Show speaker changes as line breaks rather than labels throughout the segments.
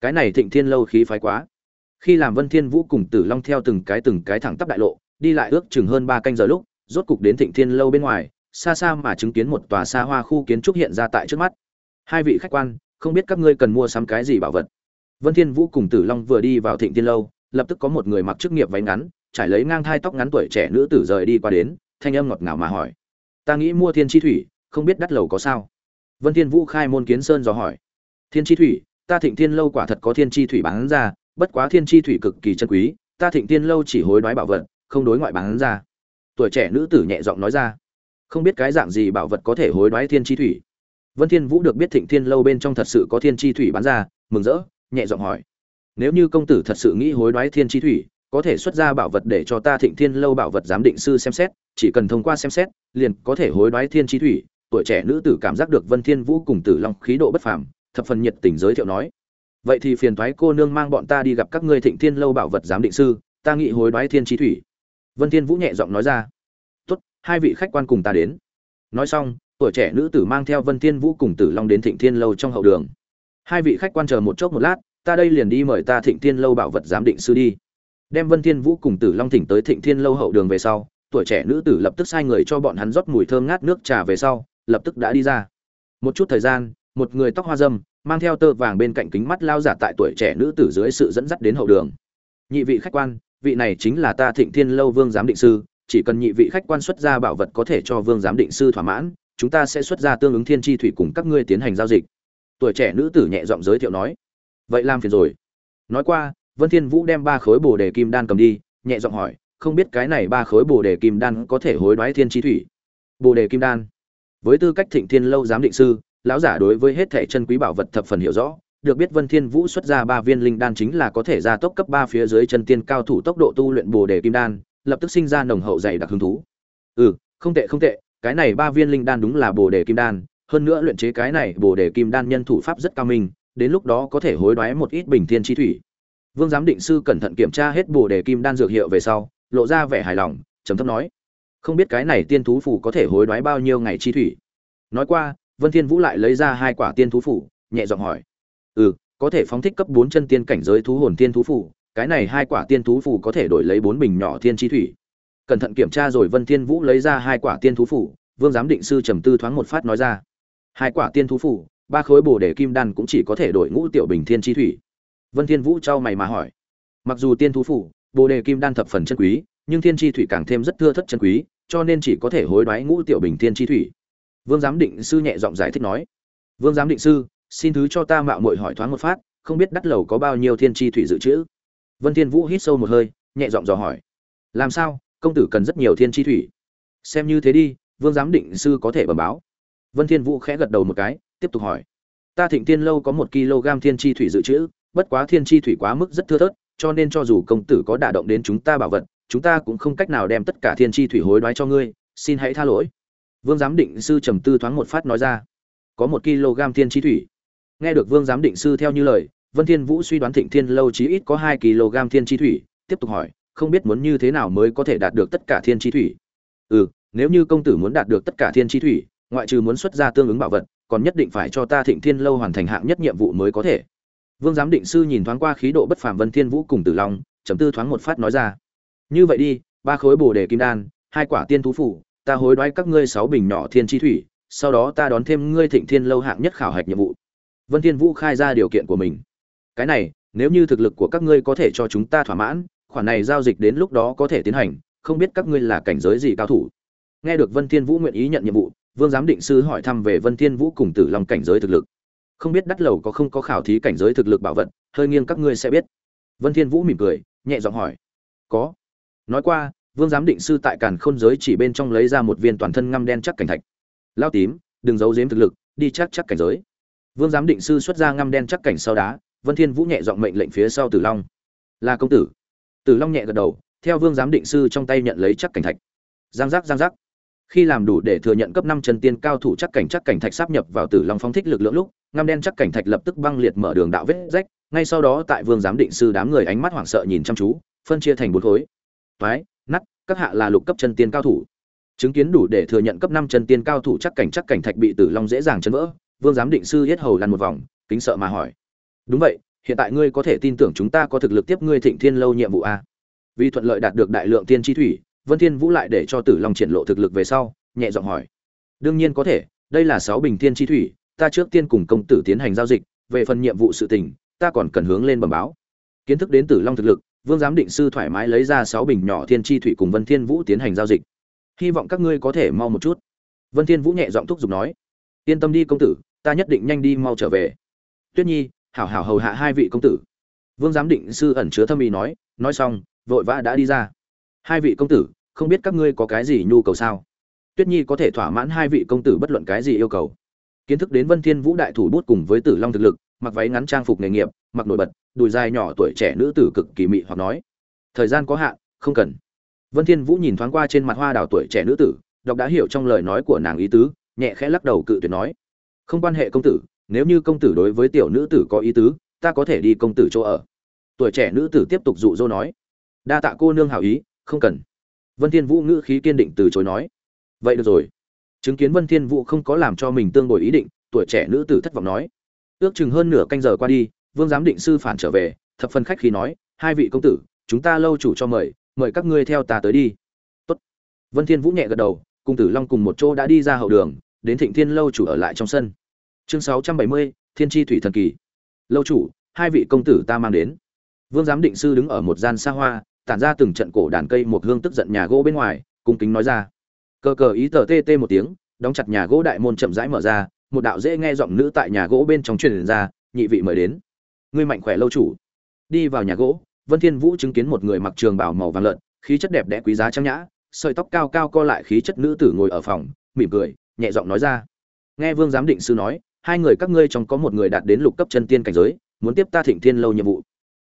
cái này thịnh thiên lâu khí phái quá. Khi làm vân thiên vũ cùng tử long theo từng cái từng cái thẳng tắp đại lộ, đi lại ước chừng hơn ba canh giờ lúc, rốt cục đến thịnh thiên lâu bên ngoài, xa xa mà chứng kiến một tòa xa hoa khu kiến trúc hiện ra tại trước mắt. Hai vị khách quan, không biết các ngươi cần mua sắm cái gì bảo vật. Vân thiên vũ cùng tử long vừa đi vào thịnh thiên lâu, lập tức có một người mặc chức nghiệp váy ngắn, trải lấy ngang thai tóc ngắn tuổi trẻ nữ tử rời đi qua đến, thanh âm ngọt ngào mà hỏi. Ta nghĩ mua thiên chi thủy, không biết đắt lầu có sao? Vân thiên vũ khai môn kiến sơn dò hỏi. Thiên chi thủy ta thịnh thiên lâu quả thật có thiên chi thủy bán ra, bất quá thiên chi thủy cực kỳ chân quý, ta thịnh thiên lâu chỉ hối đoái bảo vật, không đối ngoại bán ra. Tuổi trẻ nữ tử nhẹ giọng nói ra. Không biết cái dạng gì bảo vật có thể hối đoái thiên chi thủy? Vân thiên vũ được biết thịnh thiên lâu bên trong thật sự có thiên chi thủy bán ra, mừng rỡ, nhẹ giọng hỏi. Nếu như công tử thật sự nghĩ hối đoái thiên chi thủy, có thể xuất ra bảo vật để cho ta thịnh thiên lâu bảo vật giám định sư xem xét, chỉ cần thông qua xem xét, liền có thể hối đoái thiên chi thủy. Tuổi trẻ nữ tử cảm giác được vân thiên vũ cùng tử long khí độ bất phàm thập phần nhiệt tình giới thiệu nói, vậy thì phiền thoái cô nương mang bọn ta đi gặp các ngươi thịnh thiên lâu bảo vật giám định sư, ta nghĩ hối đoái thiên trí thủy. Vân thiên vũ nhẹ giọng nói ra, tốt, hai vị khách quan cùng ta đến. Nói xong, tuổi trẻ nữ tử mang theo vân thiên vũ cùng tử long đến thịnh thiên lâu trong hậu đường. Hai vị khách quan chờ một chốc một lát, ta đây liền đi mời ta thịnh thiên lâu bảo vật giám định sư đi. Đem vân thiên vũ cùng tử long thỉnh tới thịnh thiên lâu hậu đường về sau, tuổi trẻ nữ tử lập tức sai người cho bọn hắn rót mùi thơm ngát nước trà về sau, lập tức đã đi ra. Một chút thời gian một người tóc hoa dâm, mang theo tơ vàng bên cạnh kính mắt lao giả tại tuổi trẻ nữ tử dưới sự dẫn dắt đến hậu đường. Nhị vị khách quan, vị này chính là ta thịnh thiên lâu vương giám định sư, chỉ cần nhị vị khách quan xuất ra bảo vật có thể cho vương giám định sư thỏa mãn, chúng ta sẽ xuất ra tương ứng thiên tri thủy cùng các ngươi tiến hành giao dịch. Tuổi trẻ nữ tử nhẹ giọng giới thiệu nói. Vậy làm phiền rồi. Nói qua, vân thiên vũ đem ba khối bồ đề kim đan cầm đi, nhẹ giọng hỏi, không biết cái này ba khối bồ đề kim đan có thể hối đoái thiên tri thủy? Bồ đề kim đan? Với tư cách thịnh thiên lâu giám định sư lão giả đối với hết thảy chân quý bảo vật thập phần hiểu rõ được biết Vân Thiên Vũ xuất ra ba viên linh đan chính là có thể gia tốc cấp 3 phía dưới chân tiên cao thủ tốc độ tu luyện Bồ đề kim đan, lập tức sinh ra nồng hậu dày đặc hứng thú. Ừ, không tệ không tệ, cái này ba viên linh đan đúng là Bồ đề kim đan, hơn nữa luyện chế cái này Bồ đề kim đan nhân thủ pháp rất cao minh, đến lúc đó có thể hối đoái một ít bình thiên chi thủy. Vương giám định sư cẩn thận kiểm tra hết Bồ đề kim đan dược hiệu về sau, lộ ra vẻ hài lòng, trầm thấp nói: "Không biết cái này tiên thú phù có thể hối đoái bao nhiêu ngày chi thủy?" Nói qua, Vân Thiên Vũ lại lấy ra hai quả tiên thú phủ, nhẹ giọng hỏi: "Ừ, có thể phóng thích cấp bốn chân tiên cảnh giới thú hồn tiên thú phủ, cái này hai quả tiên thú phủ có thể đổi lấy bốn bình nhỏ thiên chi thủy. Cẩn thận kiểm tra rồi Vân Thiên Vũ lấy ra hai quả tiên thú phủ, Vương giám định sư trầm tư thoáng một phát nói ra: "Hai quả tiên thú phủ, ba khối bổ để kim đan cũng chỉ có thể đổi ngũ tiểu bình thiên chi thủy." Vân Thiên Vũ trao mày mà hỏi: "Mặc dù tiên thú phủ, bồ đề kim đan thập phần chân quý, nhưng thiên chi thủy càng thêm rất thưa thất chân quý, cho nên chỉ có thể hối đoái ngũ tiểu bình thiên chi thủy." Vương giám định sư nhẹ giọng giải thích nói: "Vương giám định sư, xin thứ cho ta mạo muội hỏi thoáng một phát, không biết đắt lầu có bao nhiêu thiên chi thủy dự trữ. Vân Thiên Vũ hít sâu một hơi, nhẹ giọng dò hỏi: "Làm sao, công tử cần rất nhiều thiên chi thủy?" Xem như thế đi, Vương giám định sư có thể bẩm báo. Vân Thiên Vũ khẽ gật đầu một cái, tiếp tục hỏi: "Ta Thịnh Tiên lâu có một kg thiên chi thủy dự trữ, bất quá thiên chi thủy quá mức rất thưa thớt, cho nên cho dù công tử có đả động đến chúng ta bảo vật, chúng ta cũng không cách nào đem tất cả thiên chi thủy hối đoái cho ngươi, xin hãy tha lỗi." Vương giám định sư trầm tư thoáng một phát nói ra: "Có một kg thiên chi thủy." nghe được vương giám định sư theo như lời, vân thiên vũ suy đoán thịnh thiên lâu chí ít có hai kg thiên chi thủy, tiếp tục hỏi, không biết muốn như thế nào mới có thể đạt được tất cả thiên chi thủy ừ nếu như công tử muốn đạt được tất cả thiên chi thủy, ngoại trừ muốn xuất ra tương ứng bảo vật, còn nhất định phải cho ta thịnh thiên lâu hoàn thành hạng nhất nhiệm vụ mới có thể vương giám định sư nhìn thoáng qua khí độ bất phàm vân thiên vũ cùng tử long, trầm tư thoáng một phát nói ra, như vậy đi, ba khối bồ đề kim đan, hai quả tiên thú phủ ta hối đoái các ngươi sáu bình nhỏ thiên chi thủy sau đó ta đón thêm ngươi thịnh thiên lâu hạng nhất khảo hạch nhiệm vụ Vân Thiên Vũ khai ra điều kiện của mình. Cái này, nếu như thực lực của các ngươi có thể cho chúng ta thỏa mãn, khoản này giao dịch đến lúc đó có thể tiến hành, không biết các ngươi là cảnh giới gì cao thủ. Nghe được Vân Thiên Vũ nguyện ý nhận nhiệm vụ, Vương giám định sư hỏi thăm về Vân Thiên Vũ cùng Tử Long cảnh giới thực lực. Không biết đắt lầu có không có khảo thí cảnh giới thực lực bảo vật, hơi nghiêng các ngươi sẽ biết. Vân Thiên Vũ mỉm cười, nhẹ giọng hỏi. Có. Nói qua, Vương giám định sư tại Càn Khôn giới chỉ bên trong lấy ra một viên toàn thân ngăm đen chắc cảnh thạch. Lao tím, đừng giấu giếm thực lực, đi chắc chắc cảnh giới. Vương giám định sư xuất ra ngăm đen chắc cảnh sau đá, Vân Thiên Vũ nhẹ giọng mệnh lệnh phía sau Tử Long. "Là công tử." Tử Long nhẹ gật đầu, theo Vương giám định sư trong tay nhận lấy chắc cảnh thạch. Giang giác giang giác. Khi làm đủ để thừa nhận cấp năm chân tiên cao thủ chắc cảnh chắc cảnh thạch sáp nhập vào Tử Long phóng thích lực lượng lúc, ngăm đen chắc cảnh thạch lập tức băng liệt mở đường đạo vết rách, ngay sau đó tại Vương giám định sư đám người ánh mắt hoảng sợ nhìn chăm chú, phân chia thành bốn khối. Toái, các hạ là lục cấp chân tiên cao thủ. Chứng kiến đủ để thừa nhận cấp năm chân tiên cao thủ chắc cảnh chắc cảnh thạch bị Tử Long dễ dàng chấn vỡ, vương giám định sư yết hầu lăn một vòng kính sợ mà hỏi. Đúng vậy hiện tại ngươi có thể tin tưởng chúng ta có thực lực tiếp ngươi thịnh thiên lâu nhiệm vụ a vì thuận lợi đạt được đại lượng tiên chi thủy vân thiên vũ lại để cho tử long triển lộ thực lực về sau nhẹ giọng hỏi. Đương nhiên có thể đây là sáu bình tiên chi thủy ta trước tiên cùng công tử tiến hành giao dịch về phần nhiệm vụ sự tình ta còn cần hướng lên bẩm báo. Kiến thức đến tử long thực lực vương giám định sư thoải mái lấy ra sáu bình nhỏ thiên chi thủy cùng vân thiên vũ tiến hành giao dịch. Hy vọng các ngươi có thể mau một chút. Vân thiên vũ nhẹ giọng thúc giục nói, yên tâm đi công tử, ta nhất định nhanh đi mau trở về. Tuyết nhi, hảo hảo hầu hạ hai vị công tử. Vương giám định sư ẩn chứa thâm ý nói nói xong, vội vã đã đi ra. Hai vị công tử, không biết các ngươi có cái gì nhu cầu sao? Tuyết nhi có thể thỏa mãn hai vị công tử bất luận cái gì yêu cầu. Kiến thức đến vân thiên vũ đại thủ bút cùng với tử long thực lực, mặc váy ngắn trang phục nghề nghiệp mặc nổi bật, đùi dài nhỏ tuổi trẻ nữ tử cực kỳ mị hoặc nói, thời gian có hạn, không cần. Vân thiên vũ nhìn thoáng qua trên mặt hoa đào tuổi trẻ nữ tử, đọc đã hiểu trong lời nói của nàng ý tứ, nhẹ khẽ lắc đầu cự tuyệt nói, không quan hệ công tử, nếu như công tử đối với tiểu nữ tử có ý tứ, ta có thể đi công tử chỗ ở. Tuổi trẻ nữ tử tiếp tục dụ dỗ nói, đa tạ cô nương hảo ý, không cần. Vân thiên vũ ngữ khí kiên định từ chối nói, vậy được rồi. Chứng kiến vân thiên vũ không có làm cho mình tương đổi ý định, tuổi trẻ nữ tử thất vọng nói, ước chừng hơn nửa canh giờ qua đi vương giám định sư phản trở về thập phân khách khi nói hai vị công tử chúng ta lâu chủ cho mời mời các ngươi theo ta tới đi. Tốt. vân thiên vũ nhẹ gật đầu cùng tử long cùng một chỗ đã đi ra hậu đường đến thịnh thiên lâu chủ ở lại trong sân. Chương 670, thiên tri thủy thần kỳ. Lâu chủ hai vị công tử ta mang đến. Vương giám định sư đứng ở một gian xa hoa tản ra từng trận cổ đàn cây một hương tức giận nhà gỗ bên ngoài cung kính nói ra. Cờ cờ ý tờ tê tê một tiếng đóng chặt nhà gỗ đại môn chậm rãi mở ra một đạo dễ nghe giọng nữ tại nhà gỗ bên trong truyền ra nhị vị mời đến ngươi mạnh khỏe lâu chủ. Đi vào nhà gỗ, vân thiên vũ chứng kiến một người mặc trường bào màu vàng lợn, khí chất đẹp đẽ quý giá trang nhã, sợi tóc cao cao co lại khí chất nữ tử ngồi ở phòng, mỉm cười, nhẹ giọng nói ra. Nghe vương giám định sư nói, hai người các ngươi trong có một người đạt đến lục cấp chân tiên cảnh giới, muốn tiếp ta thịnh thiên lâu nhiệm vụ.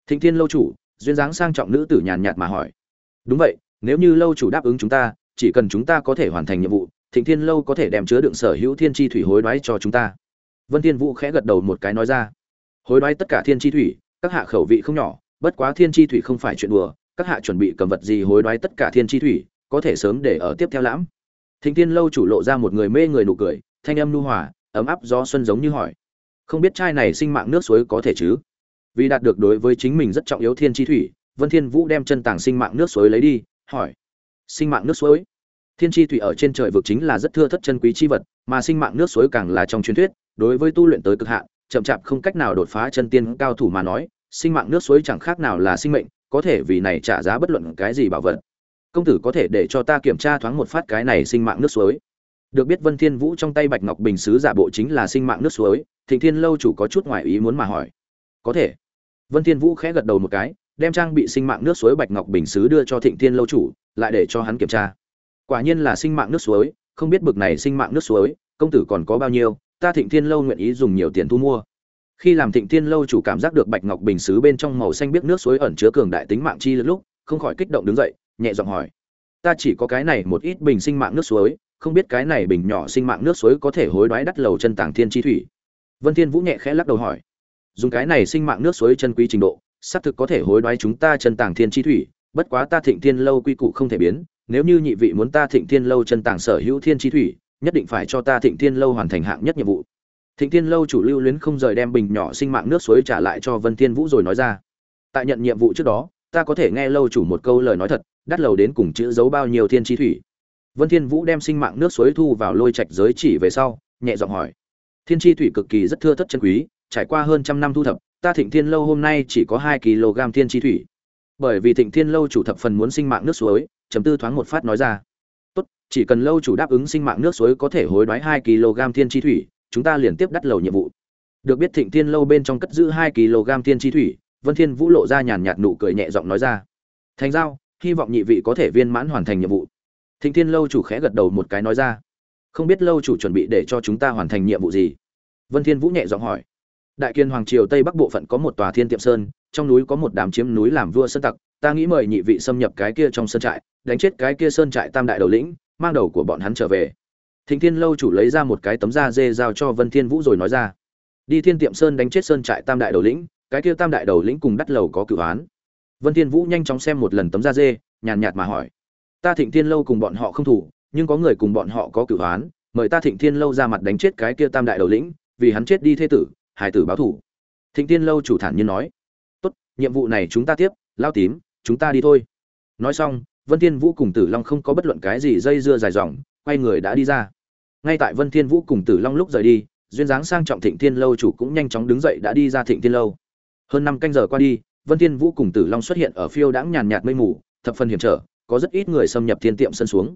Thịnh thiên lâu chủ, duyên dáng sang trọng nữ tử nhàn nhạt mà hỏi. Đúng vậy, nếu như lâu chủ đáp ứng chúng ta, chỉ cần chúng ta có thể hoàn thành nhiệm vụ, thịnh thiên lâu có thể đem chứa đựng sở hữu thiên chi thủy hối đoái cho chúng ta. Vân thiên vũ khẽ gật đầu một cái nói ra hối đoái tất cả thiên chi thủy, các hạ khẩu vị không nhỏ, bất quá thiên chi thủy không phải chuyện đùa, các hạ chuẩn bị cầm vật gì hối đoái tất cả thiên chi thủy, có thể sớm để ở tiếp theo lãm. Thính thiên lâu chủ lộ ra một người mê người nụ cười, thanh âm nu hòa, ấm áp gió xuân giống như hỏi. Không biết trai này sinh mạng nước suối có thể chứ? Vì đạt được đối với chính mình rất trọng yếu thiên chi thủy, vân thiên vũ đem chân tàng sinh mạng nước suối lấy đi, hỏi. Sinh mạng nước suối? Thiên chi thủy ở trên trời vực chính là rất thưa thất chân quý chi vật, mà sinh mạng nước suối càng là trong truyền thuyết, đối với tu luyện tới cực hạn chậm chạp không cách nào đột phá chân tiên cao thủ mà nói, sinh mạng nước suối chẳng khác nào là sinh mệnh, có thể vì này trả giá bất luận cái gì bảo vật. Công tử có thể để cho ta kiểm tra thoáng một phát cái này sinh mạng nước suối. Được biết vân thiên vũ trong tay bạch ngọc bình sứ giả bộ chính là sinh mạng nước suối, thịnh thiên lâu chủ có chút ngoại ý muốn mà hỏi. Có thể. Vân thiên vũ khẽ gật đầu một cái, đem trang bị sinh mạng nước suối bạch ngọc bình sứ đưa cho thịnh thiên lâu chủ, lại để cho hắn kiểm tra. Quả nhiên là sinh mạng nước suối, không biết bực này sinh mạng nước suối, công tử còn có bao nhiêu ta thịnh thiên lâu nguyện ý dùng nhiều tiền thu mua. Khi làm thịnh thiên lâu chủ cảm giác được bạch ngọc bình sứ bên trong màu xanh biếc nước suối ẩn chứa cường đại tính mạng chi lúc, không khỏi kích động đứng dậy, nhẹ giọng hỏi. Ta chỉ có cái này một ít bình sinh mạng nước suối, không biết cái này bình nhỏ sinh mạng nước suối có thể hối đoái đắt lầu chân tàng thiên chi thủy. Vân thiên vũ nhẹ khẽ lắc đầu hỏi. Dùng cái này sinh mạng nước suối chân quý trình độ, xác thực có thể hối đoái chúng ta chân tàng thiên chi thủy, bất quá ta thịnh thiên lâu quy củ không thể biến, nếu như nhị vị muốn ta thịnh thiên lâu chân tàng sở hữu thiên chi thủy nhất định phải cho ta thịnh thiên lâu hoàn thành hạng nhất nhiệm vụ. Thịnh thiên lâu chủ lưu luyến không rời đem bình nhỏ sinh mạng nước suối trả lại cho vân thiên vũ rồi nói ra. Tại nhận nhiệm vụ trước đó, ta có thể nghe lâu chủ một câu lời nói thật, đắt lầu đến cùng chữ giấu bao nhiêu thiên chi thủy. Vân thiên vũ đem sinh mạng nước suối thu vào lôi trạch giới chỉ về sau, nhẹ giọng hỏi. Thiên chi thủy cực kỳ rất thưa thất chân quý, trải qua hơn trăm năm thu thập, ta thịnh thiên lâu hôm nay chỉ có hai kg thiên chi thủy. Bởi vì thịnh thiên lâu chủ thập phần muốn sinh mạng nước suối chấm tư thoáng một phát nói ra chỉ cần lâu chủ đáp ứng sinh mạng nước suối có thể hối đoái hai kg thiên chi thủy, chúng ta liền tiếp đắt lầu nhiệm vụ. Được biết thịnh thiên lâu bên trong cất giữ hai kg thiên chi thủy, vân thiên vũ lộ ra nhàn nhạt nụ cười nhẹ giọng nói ra. Thành giao, hy vọng nhị vị có thể viên mãn hoàn thành nhiệm vụ. Thịnh thiên lâu chủ khẽ gật đầu một cái nói ra. Không biết lâu chủ chuẩn bị để cho chúng ta hoàn thành nhiệm vụ gì? Vân thiên vũ nhẹ giọng hỏi. Đại kiên hoàng triều tây bắc bộ phận có một tòa thiên tiệm sơn, trong núi có một đám chiếm núi làm vua sơn tặc, ta nghĩ mời nhị vị xâm nhập cái kia trong sơn trại, đánh chết cái kia sơn trại tam đại đầu lĩnh mang đầu của bọn hắn trở về. Thịnh thiên lâu chủ lấy ra một cái tấm da dê giao cho vân thiên vũ rồi nói ra. Đi thiên tiệm sơn đánh chết sơn trại tam đại đầu lĩnh, cái kia tam đại đầu lĩnh cùng đắt lầu có cửu án vân thiên vũ nhanh chóng xem một lần tấm da dê, nhàn nhạt mà hỏi. Ta thịnh thiên lâu cùng bọn họ không thủ, nhưng có người cùng bọn họ có cửu án mời ta thịnh thiên lâu ra mặt đánh chết cái kia tam đại đầu lĩnh, vì hắn chết đi thế tử hải tử báo thủ. Thịnh Thiên lâu chủ thản nhiên nói. Tốt, nhiệm vụ này chúng ta tiếp, lao tím, chúng ta đi thôi. Nói xong vân thiên vũ cùng tử long không có bất luận cái gì dây dưa dài dòng, quay người đã đi ra. Ngay tại vân thiên vũ cùng tử long lúc rời đi, duyên dáng sang trọng thịnh thiên lâu chủ cũng nhanh chóng đứng dậy đã đi ra thịnh thiên lâu. Hơn năm canh giờ qua đi, vân thiên vũ cùng tử long xuất hiện ở phiêu đãng nhàn nhạt mây mù, thập phần hiểm trở, có rất ít người xâm nhập thiên tiệm sân xuống.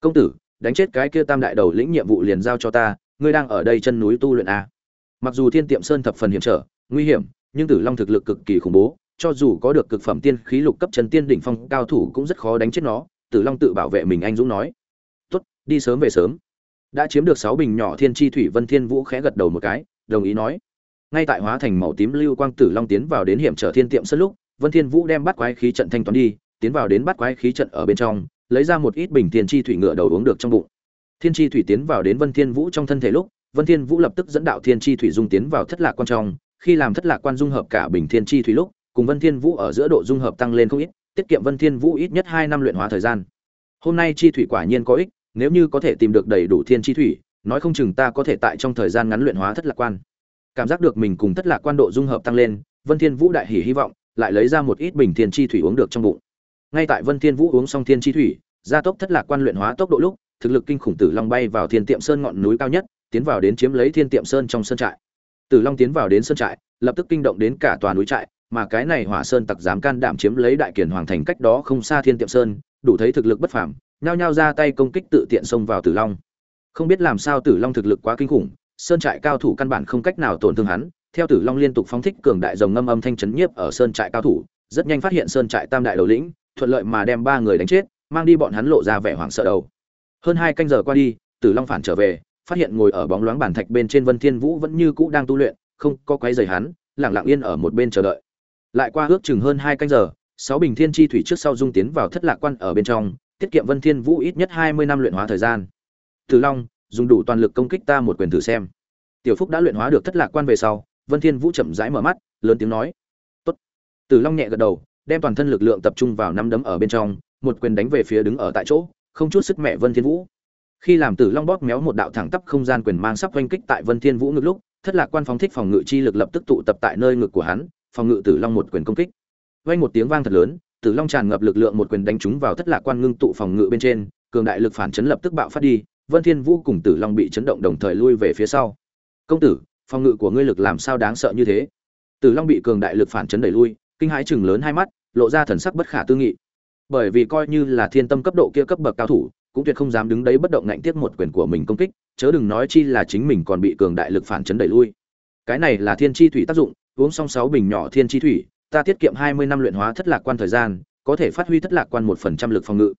Công tử, đánh chết cái kia tam đại đầu lĩnh nhiệm vụ liền giao cho ta, ngươi đang ở đây chân núi tu luyện a mặc dù thiên tiệm sơn thập phần hiểm trở, nguy hiểm, nhưng tử long thực lực cực kỳ khủng bố cho dù có được cực phẩm tiên khí lục cấp chân tiên đỉnh phong, cao thủ cũng rất khó đánh chết nó, tử long tự bảo vệ mình, anh dũng nói. Tốt, đi sớm về sớm. Đã chiếm được sáu bình nhỏ thiên chi thủy vân thiên vũ khẽ gật đầu một cái, đồng ý nói. Ngay tại hóa thành màu tím lưu quang tử long tiến vào đến hiểm trở thiên tiệm sân lúc, vân thiên vũ đem bắt quái khí trận thanh toán đi, tiến vào đến bắt quái khí trận ở bên trong, lấy ra một ít bình thiên chi thủy ngựa đầu uống được trong bụng. Thiên chi thủy tiến vào đến vân thiên vũ trong thân thể lúc, vân thiên vũ lập tức dẫn đạo thiên chi thủy dung tiến vào thất lạc quan trong, khi làm thất lạc quan dung hợp cả bình thiên chi thủy lúc cùng vân thiên vũ ở giữa độ dung hợp tăng lên không ít, tiết kiệm vân thiên vũ ít nhất hai năm luyện hóa thời gian. Hôm nay chi thủy quả nhiên có ích, nếu như có thể tìm được đầy đủ thiên chi thủy, nói không chừng ta có thể tại trong thời gian ngắn luyện hóa thất lạc quan. Cảm giác được mình cùng thất lạc quan độ dung hợp tăng lên, vân thiên vũ đại hỉ hy vọng, lại lấy ra một ít bình thiên chi thủy uống được trong bụng. Ngay tại vân thiên vũ uống xong thiên chi thủy, gia tốc thất lạc quan luyện hóa tốc độ lúc, thực lực kinh khủng tử long bay vào thiên tiệm sơn ngọn núi cao nhất, tiến vào đến chiếm lấy thiên tiệm sơn trong sơn trại. Tử long tiến vào đến sơn trại, lập tức kinh động đến cả tòa núi trại mà cái này hỏa sơn tặc dám can đảm chiếm lấy đại kiền hoàng thành cách đó không xa thiên tiệm sơn, đủ thấy thực lực bất phàm, nhao nhao ra tay công kích tự tiện xông vào tử long. Không biết làm sao tử long thực lực quá kinh khủng, sơn trại cao thủ căn bản không cách nào tổn thương hắn, theo tử long liên tục phóng thích cường đại dòng ngâm âm thanh chấn nhiếp ở sơn trại cao thủ, rất nhanh phát hiện sơn trại tam đại đầu lĩnh, thuận lợi mà đem ba người đánh chết, mang đi bọn hắn lộ ra vẻ hoảng sợ đầu. Hơn hai canh giờ qua đi, tử long phản trở về, phát hiện ngồi ở bóng loáng bản thạch bên trên vân thiên vũ vẫn như cũ đang tu luyện, không có quấy rầy hắn, lặng lặng yên ở một bên chờ đợi lại qua ước chừng hơn hai canh giờ, sáu bình thiên chi thủy trước sau dung tiến vào thất lạc quan ở bên trong, tiết kiệm vân thiên vũ ít nhất hai mươi năm luyện hóa thời gian. Tử long, dùng đủ toàn lực công kích ta một quyền thử xem. Tiểu phúc đã luyện hóa được thất lạc quan về sau, vân thiên vũ chậm rãi mở mắt, lớn tiếng nói. Tốt. Tử long nhẹ gật đầu, đem toàn thân lực lượng tập trung vào năm đấm ở bên trong, một quyền đánh về phía đứng ở tại chỗ, không chút sức mẹ vân thiên vũ. Khi làm tử long bóp méo một đạo thẳng tắp không gian quyền mang sắp oanh kích tại vân thiên vũ ngực lúc, thất lạc quan phóng thích phòng ngự chi lực lập tức tụ tập tại nơi ngực của hắn phòng ngự tử long một quyền công kích. Vang một tiếng vang thật lớn, tử long tràn ngập lực lượng một quyền đánh trúng vào thất lạc quan ngưng tụ phòng ngự bên trên, cường đại lực phản chấn lập tức bạo phát đi, vân thiên vũ cùng tử long bị chấn động đồng thời lui về phía sau. Công tử, phòng ngự của ngươi lực làm sao đáng sợ như thế? Tử long bị cường đại lực phản chấn đẩy lui, kinh hãi chừng lớn hai mắt, lộ ra thần sắc bất khả tư nghị. Bởi vì coi như là thiên tâm cấp độ kia cấp bậc cao thủ, cũng tuyệt không dám đứng đấy bất động ngạnh tiếp một quyền của mình công kích, chớ đừng nói chi là chính mình còn bị cường đại lực phản chấn đẩy lui. Cái này là thiên chi thủy tác dụng uống xong sáu bình nhỏ thiên chi thủy, ta tiết kiệm hai mươi năm luyện hóa thất lạc quan thời gian, có thể phát huy thất lạc quan một phần trăm lực phòng ngự.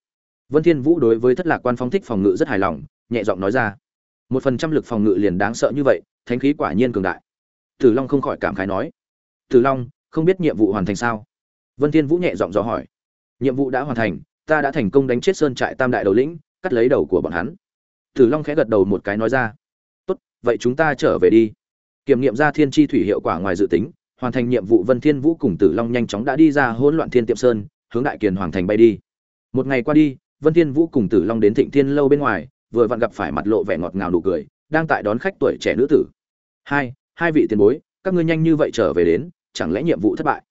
Vân thiên vũ đối với thất lạc quan phong thích phòng ngự rất hài lòng, nhẹ giọng nói ra. một phần trăm lực phòng ngự liền đáng sợ như vậy, thánh khí quả nhiên cường đại. Tử long không khỏi cảm khái nói. Tử long, không biết nhiệm vụ hoàn thành sao? Vân thiên vũ nhẹ giọng dò hỏi. Nhiệm vụ đã hoàn thành, ta đã thành công đánh chết sơn trại tam đại đầu lĩnh, cắt lấy đầu của bọn hắn. Tử long khẽ gật đầu một cái nói ra. Tốt, vậy chúng ta trở về đi kiểm nghiệm ra thiên chi thủy hiệu quả ngoài dự tính, hoàn thành nhiệm vụ vân thiên vũ cùng tử long nhanh chóng đã đi ra hỗn loạn thiên tiệm sơn, hướng đại kiền hoàng thành bay đi. Một ngày qua đi, vân thiên vũ cùng tử long đến thịnh thiên lâu bên ngoài, vừa vặn gặp phải mặt lộ vẻ ngọt ngào nụ cười, đang tại đón khách tuổi trẻ nữ tử. Hai hai vị tiền bối, các ngươi nhanh như vậy trở về đến, chẳng lẽ nhiệm vụ thất bại?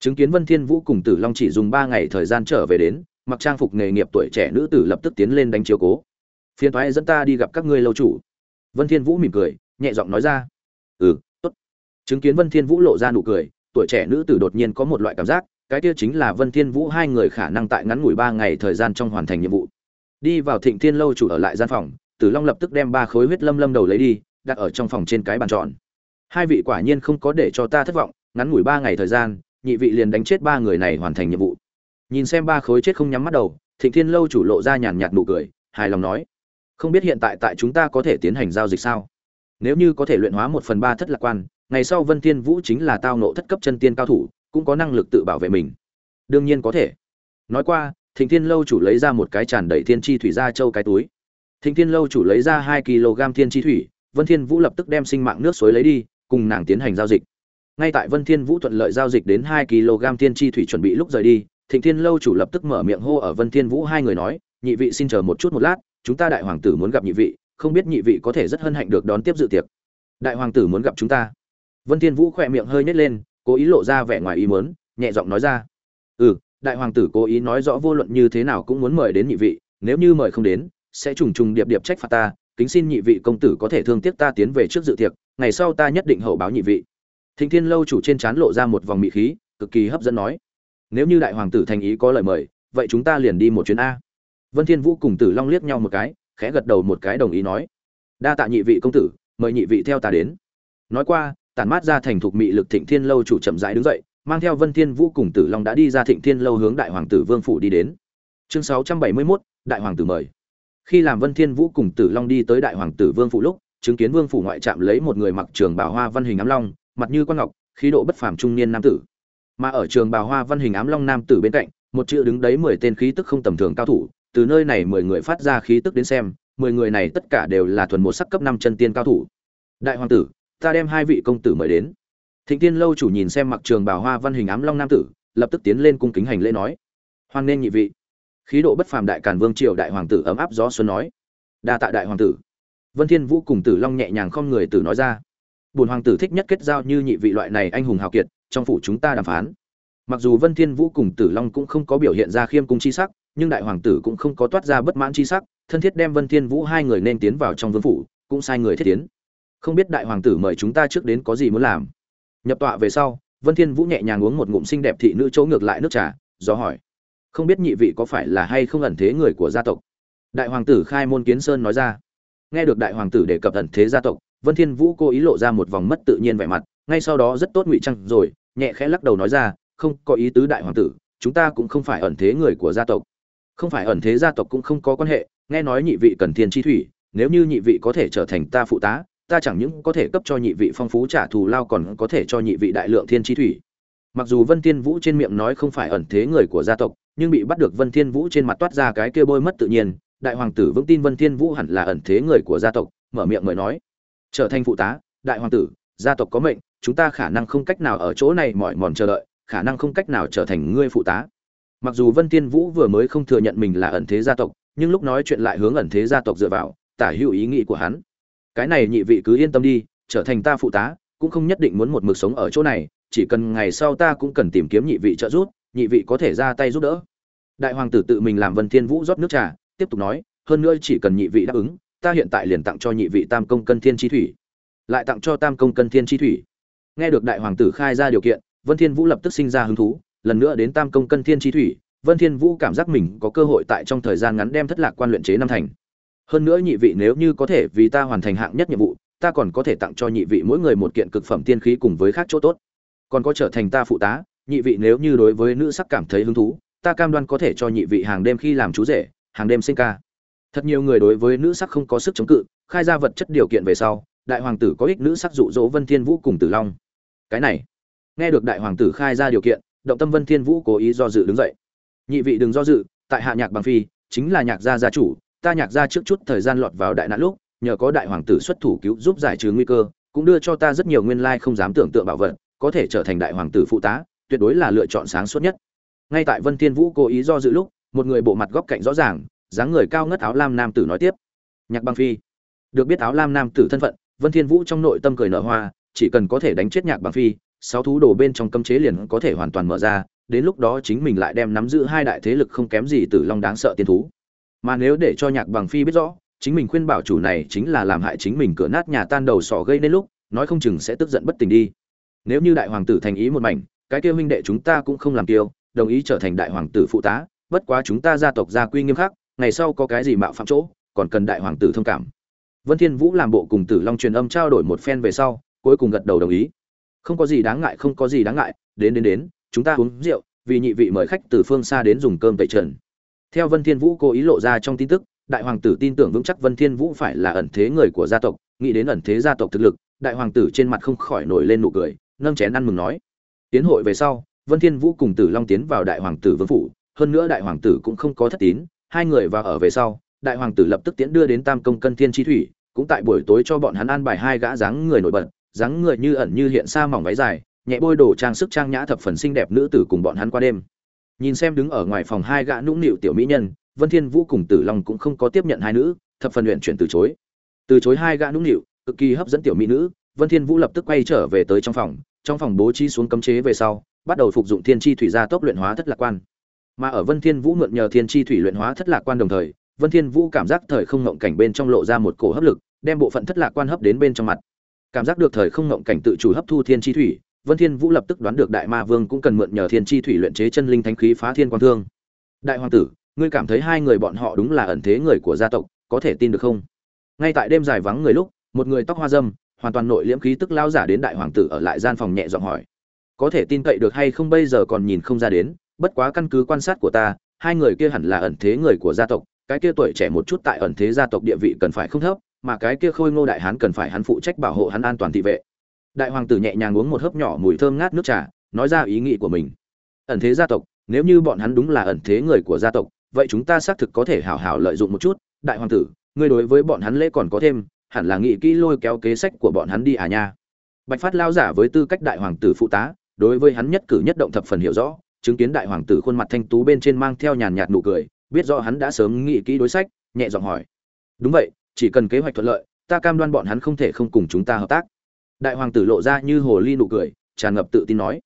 Chứng kiến vân thiên vũ cùng tử long chỉ dùng ba ngày thời gian trở về đến, mặc trang phục nghề nghiệp tuổi trẻ nữ tử lập tức tiến lên đánh chiếu cố. Phiền thoái dẫn ta đi gặp các ngươi lâu chủ. Vân thiên vũ mỉm cười, nhẹ giọng nói ra ừ tốt. Chứng kiến vân thiên vũ lộ ra nụ cười, tuổi trẻ nữ tử đột nhiên có một loại cảm giác, cái kia chính là vân thiên vũ hai người khả năng tại ngắn ngủi ba ngày thời gian trong hoàn thành nhiệm vụ. Đi vào thịnh thiên lâu chủ ở lại gian phòng, tử long lập tức đem ba khối huyết lâm lâm đầu lấy đi, đặt ở trong phòng trên cái bàn tròn. Hai vị quả nhiên không có để cho ta thất vọng, ngắn ngủi ba ngày thời gian, nhị vị liền đánh chết ba người này hoàn thành nhiệm vụ. Nhìn xem ba khối chết không nhắm mắt đầu, thịnh thiên lâu chủ lộ ra nhàn nhạt nụ cười, hài lòng nói, không biết hiện tại tại chúng ta có thể tiến hành giao dịch sao? Nếu như có thể luyện hóa một phần ba thất lạc quan, ngày sau vân thiên vũ chính là tao nộ thất cấp chân tiên cao thủ, cũng có năng lực tự bảo vệ mình. Đương nhiên có thể. Nói qua, thịnh thiên lâu chủ lấy ra một cái tràn đầy thiên chi thủy ra châu cái túi. Thịnh thiên lâu chủ lấy ra hai kg thiên chi thủy, vân thiên vũ lập tức đem sinh mạng nước suối lấy đi, cùng nàng tiến hành giao dịch. Ngay tại vân thiên vũ thuận lợi giao dịch đến hai kg thiên chi thủy chuẩn bị lúc rời đi, thịnh thiên lâu chủ lập tức mở miệng hô ở vân thiên vũ hai người nói, nhị vị xin chờ một chút một lát, chúng ta đại hoàng tử muốn gặp nhị vị không biết nhị vị có thể rất hân hạnh được đón tiếp dự tiệc. Đại hoàng tử muốn gặp chúng ta. Vân thiên vũ khoe miệng hơi nhếch lên, cố ý lộ ra vẻ ngoài ý muốn, nhẹ giọng nói ra. Ừ đại hoàng tử cố ý nói rõ vô luận như thế nào cũng muốn mời đến nhị vị, nếu như mời không đến, sẽ trùng trùng điệp điệp trách phạt ta, kính xin nhị vị công tử có thể thương tiếc ta tiến về trước dự tiệc, ngày sau ta nhất định hậu báo nhị vị. Thịnh thiên lâu chủ trên chán lộ ra một vòng mị khí, cực kỳ hấp dẫn nói. Nếu như đại hoàng tử thành ý có lời mời, vậy chúng ta liền đi một chuyến a. Vân thiên vũ cùng tử long liếc nhau một cái khẽ gật đầu một cái đồng ý nói. Đa tạ nhị vị công tử mời nhị vị theo ta đến. Nói qua tản mát ra thành thục mị lực thịnh thiên lâu chủ chậm rãi đứng dậy mang theo vân thiên vũ cùng tử long đã đi ra thịnh thiên lâu hướng đại hoàng tử vương phủ đi đến. Chương 671, đại hoàng tử mời. Khi làm vân thiên vũ cùng tử long đi tới đại hoàng tử vương phủ lúc chứng kiến vương phủ ngoại trạm lấy một người mặc trường bào hoa văn hình ám long mặt như quan ngọc khí độ bất phàm trung niên nam tử. Mà ở trường bào hoa văn hình ám long nam tử bên cạnh một chữ đứng đấy mười tên khí tức không tầm thường cao thủ từ nơi này mười người phát ra khí tức đến xem, mười người này tất cả đều là thuần một sắc cấp năm chân tiên cao thủ. Đại hoàng tử, ta đem hai vị công tử mời đến. Thịnh tiên lâu chủ nhìn xem mặc trường bào hoa văn hình ám long nam tử, lập tức tiến lên cung kính hành lễ nói. Hoan nên nhị vị. Khí độ bất phàm đại càn vương triều đại hoàng tử ấm áp gió xuân nói. Đa tạ đại hoàng tử. Vân thiên vũ cùng tử long nhẹ nhàng không người tử nói ra. Bổn hoàng tử thích nhất kết giao như nhị vị loại này anh hùng hào kiệt, trong phủ chúng ta đàm phán. Mặc dù vân thiên vũ cùng tử long cũng không có biểu hiện ra khiêm cung chi sắc nhưng đại hoàng tử cũng không có toát ra bất mãn chi sắc, thân thiết đem vân thiên vũ hai người nên tiến vào trong vương phủ, cũng sai người thiết tiến. Không biết đại hoàng tử mời chúng ta trước đến có gì muốn làm. Nhập tọa về sau, vân thiên vũ nhẹ nhàng uống một ngụm xinh đẹp thị nữ chỗ ngược lại nước trà, do hỏi. Không biết nhị vị có phải là hay không ẩn thế người của gia tộc? Đại hoàng tử khai môn kiến sơn nói ra. Nghe được đại hoàng tử đề cập ẩn thế gia tộc, vân thiên vũ cố ý lộ ra một vòng mất tự nhiên vẻ mặt, ngay sau đó rất tốt ngụy trang rồi, nhẹ khẽ lắc đầu nói ra, không, có ý tứ đại hoàng tử, chúng ta cũng không phải ẩn thế người của gia tộc không phải ẩn thế gia tộc cũng không có quan hệ, nghe nói nhị vị cần thiên chi thủy, nếu như nhị vị có thể trở thành ta phụ tá, ta chẳng những có thể cấp cho nhị vị phong phú trả thù lao còn có thể cho nhị vị đại lượng thiên chi thủy. Mặc dù vân thiên vũ trên miệng nói không phải ẩn thế người của gia tộc, nhưng bị bắt được vân thiên vũ trên mặt toát ra cái kia bôi mất tự nhiên, đại hoàng tử vững tin vân thiên vũ hẳn là ẩn thế người của gia tộc, mở miệng mời nói. Trở thành phụ tá, đại hoàng tử, gia tộc có mệnh, chúng ta khả năng không cách nào ở chỗ này mỏi mòn chờ đợi, khả năng không cách nào trở thành ngươi phụ tá mặc dù vân tiên vũ vừa mới không thừa nhận mình là ẩn thế gia tộc, nhưng lúc nói chuyện lại hướng ẩn thế gia tộc dựa vào, tả hữu ý nghĩ của hắn. Cái này nhị vị cứ yên tâm đi, trở thành ta phụ tá, cũng không nhất định muốn một mực sống ở chỗ này, chỉ cần ngày sau ta cũng cần tìm kiếm nhị vị trợ giúp, nhị vị có thể ra tay giúp đỡ. Đại hoàng tử tự mình làm vân thiên vũ rót nước trà, tiếp tục nói, hơn nữa chỉ cần nhị vị đáp ứng, ta hiện tại liền tặng cho nhị vị tam công cân thiên chi thủy. Lại tặng cho tam công cân thiên chi thủy. Nghe được đại hoàng tử khai ra điều kiện, vân thiên vũ lập tức sinh ra hứng thú lần nữa đến tam công cân thiên chi thủy, vân thiên vũ cảm giác mình có cơ hội tại trong thời gian ngắn đem thất lạc quan luyện chế năm thành. Hơn nữa nhị vị nếu như có thể vì ta hoàn thành hạng nhất nhiệm vụ, ta còn có thể tặng cho nhị vị mỗi người một kiện cực phẩm tiên khí cùng với khác chỗ tốt. Còn có trở thành ta phụ tá, nhị vị nếu như đối với nữ sắc cảm thấy hứng thú, ta cam đoan có thể cho nhị vị hàng đêm khi làm chú rể, hàng đêm sinh ca. Thật nhiều người đối với nữ sắc không có sức chống cự, khai ra vật chất điều kiện về sau, đại hoàng tử có ích nữ sắc dụ dỗ vân thiên vũ cùng tử long. Cái này, nghe được đại hoàng tử khai ra điều kiện động tâm vân thiên vũ cố ý do dự đứng dậy. Nhị vị đừng do dự, tại hạ nhạc bằng phi, chính là nhạc gia gia chủ, ta nhạc gia trước chút thời gian lọt vào đại nạn lúc, nhờ có đại hoàng tử xuất thủ cứu giúp giải trừ nguy cơ, cũng đưa cho ta rất nhiều nguyên lai không dám tưởng tượng bảo vật, có thể trở thành đại hoàng tử phụ tá, tuyệt đối là lựa chọn sáng suốt nhất. Ngay tại vân thiên vũ cố ý do dự lúc, một người bộ mặt góc cạnh rõ ràng, dáng người cao ngất áo lam nam tử nói tiếp. Nhạc băng phi, được biết áo lam nam tử thân phận, vân thiên vũ trong nội tâm cười nở hoa, chỉ cần có thể đánh chết nhạc băng phi sáu thú đồ bên trong cấm chế liền có thể hoàn toàn mở ra đến lúc đó chính mình lại đem nắm giữ hai đại thế lực không kém gì tử long đáng sợ tiên thú. Mà nếu để cho nhạc bằng phi biết rõ chính mình khuyên bảo chủ này chính là làm hại chính mình cửa nát nhà tan đầu sọ gây nên lúc nói không chừng sẽ tức giận bất tình đi. Nếu như đại hoàng tử thành ý một mảnh cái kia huynh đệ chúng ta cũng không làm kiêu, đồng ý trở thành đại hoàng tử phụ tá bất quá chúng ta gia tộc gia quy nghiêm khắc ngày sau có cái gì mạo phạm chỗ còn cần đại hoàng tử thông cảm. Vân thiên vũ làm bộ cùng tử long truyền âm trao đổi một phen về sau cuối cùng gật đầu đồng ý không có gì đáng ngại, không có gì đáng ngại. Đến đến đến, chúng ta uống rượu, vì nhị vị mời khách từ phương xa đến dùng cơm tẩy trần. Theo vân thiên vũ cố ý lộ ra trong tin tức, đại hoàng tử tin tưởng vững chắc vân thiên vũ phải là ẩn thế người của gia tộc, nghĩ đến ẩn thế gia tộc thực lực, đại hoàng tử trên mặt không khỏi nổi lên nụ cười, nâng chén ăn mừng nói. Tiến hội về sau, vân thiên vũ cùng tử long tiến vào đại hoàng tử vương phủ, hơn nữa đại hoàng tử cũng không có thất tín, hai người vào ở về sau, đại hoàng tử lập tức tiến đưa đến tam công cân thiên chi thủy, cũng tại buổi tối cho bọn hắn ăn bài hai gã dáng người nổi bật dáng người như ẩn như hiện xa mỏng váy dài, nhẹ bôi đồ trang sức trang nhã thập phần xinh đẹp nữ tử cùng bọn hắn qua đêm. Nhìn xem đứng ở ngoài phòng hai gã nũng nịu tiểu mỹ nhân, vân thiên vũ cùng tử long cũng không có tiếp nhận hai nữ, thập phần luyện chuyển từ chối. Từ chối hai gã nũng nịu, cực kỳ hấp dẫn tiểu mỹ nữ, vân thiên vũ lập tức quay trở về tới trong phòng trong phòng bố trí xuống cấm chế về sau, bắt đầu phục dụng thiên chi thủy gia tốc luyện hóa thất lạc quan. Mà ở vân thiên vũ mượn nhờ thiên chi thủy luyện hóa thất lạc quan đồng thời, vân thiên vũ cảm giác thời không ngọng cảnh bên trong lộ ra một cổ hấp lực, đem bộ phận thất lạc quan hấp đến bên trong mặt cảm giác được thời không ngộng cảnh tự chủ hấp thu thiên chi thủy, vân thiên vũ lập tức đoán được đại ma vương cũng cần mượn nhờ thiên chi thủy luyện chế chân linh thánh khí phá thiên quan thương. Đại hoàng tử, ngươi cảm thấy hai người bọn họ đúng là ẩn thế người của gia tộc, có thể tin được không? Ngay tại đêm dài vắng người lúc, một người tóc hoa dâm, hoàn toàn nội liễm khí tức lao giả đến đại hoàng tử ở lại gian phòng nhẹ giọng hỏi. Có thể tin cậy được hay không bây giờ còn nhìn không ra đến, bất quá căn cứ quan sát của ta, hai người kia hẳn là ẩn thế người của gia tộc, cái kia tuổi trẻ một chút tại ẩn thế gia tộc địa vị cần phải không thấp mà cái kia khôi ngô đại hán cần phải hắn phụ trách bảo hộ hắn an toàn thị vệ. Đại hoàng tử nhẹ nhàng uống một hớp nhỏ mùi thơm ngát nước trà, nói ra ý nghĩ của mình. Ẩn thế gia tộc, nếu như bọn hắn đúng là ẩn thế người của gia tộc, vậy chúng ta xác thực có thể hảo hảo lợi dụng một chút. Đại hoàng tử, ngươi đối với bọn hắn lễ còn có thêm, hẳn là nghĩ kỹ lôi kéo kế sách của bọn hắn đi à nha. Bạch phát lao giả với tư cách đại hoàng tử phụ tá, đối với hắn nhất cử nhất động thập phần hiểu rõ, chứng kiến đại hoàng tử khuôn mặt thanh tú bên trên mang theo nhàn nhạt nụ cười, biết rõ hắn đã sớm nghĩ kỹ đối sách, nhẹ giọng hỏi. Đúng vậy chỉ cần kế hoạch thuận lợi, ta cam đoan bọn hắn không thể không cùng chúng ta hợp tác. Đại hoàng tử lộ ra như hồ ly nụ cười, tràn ngập tự tin nói.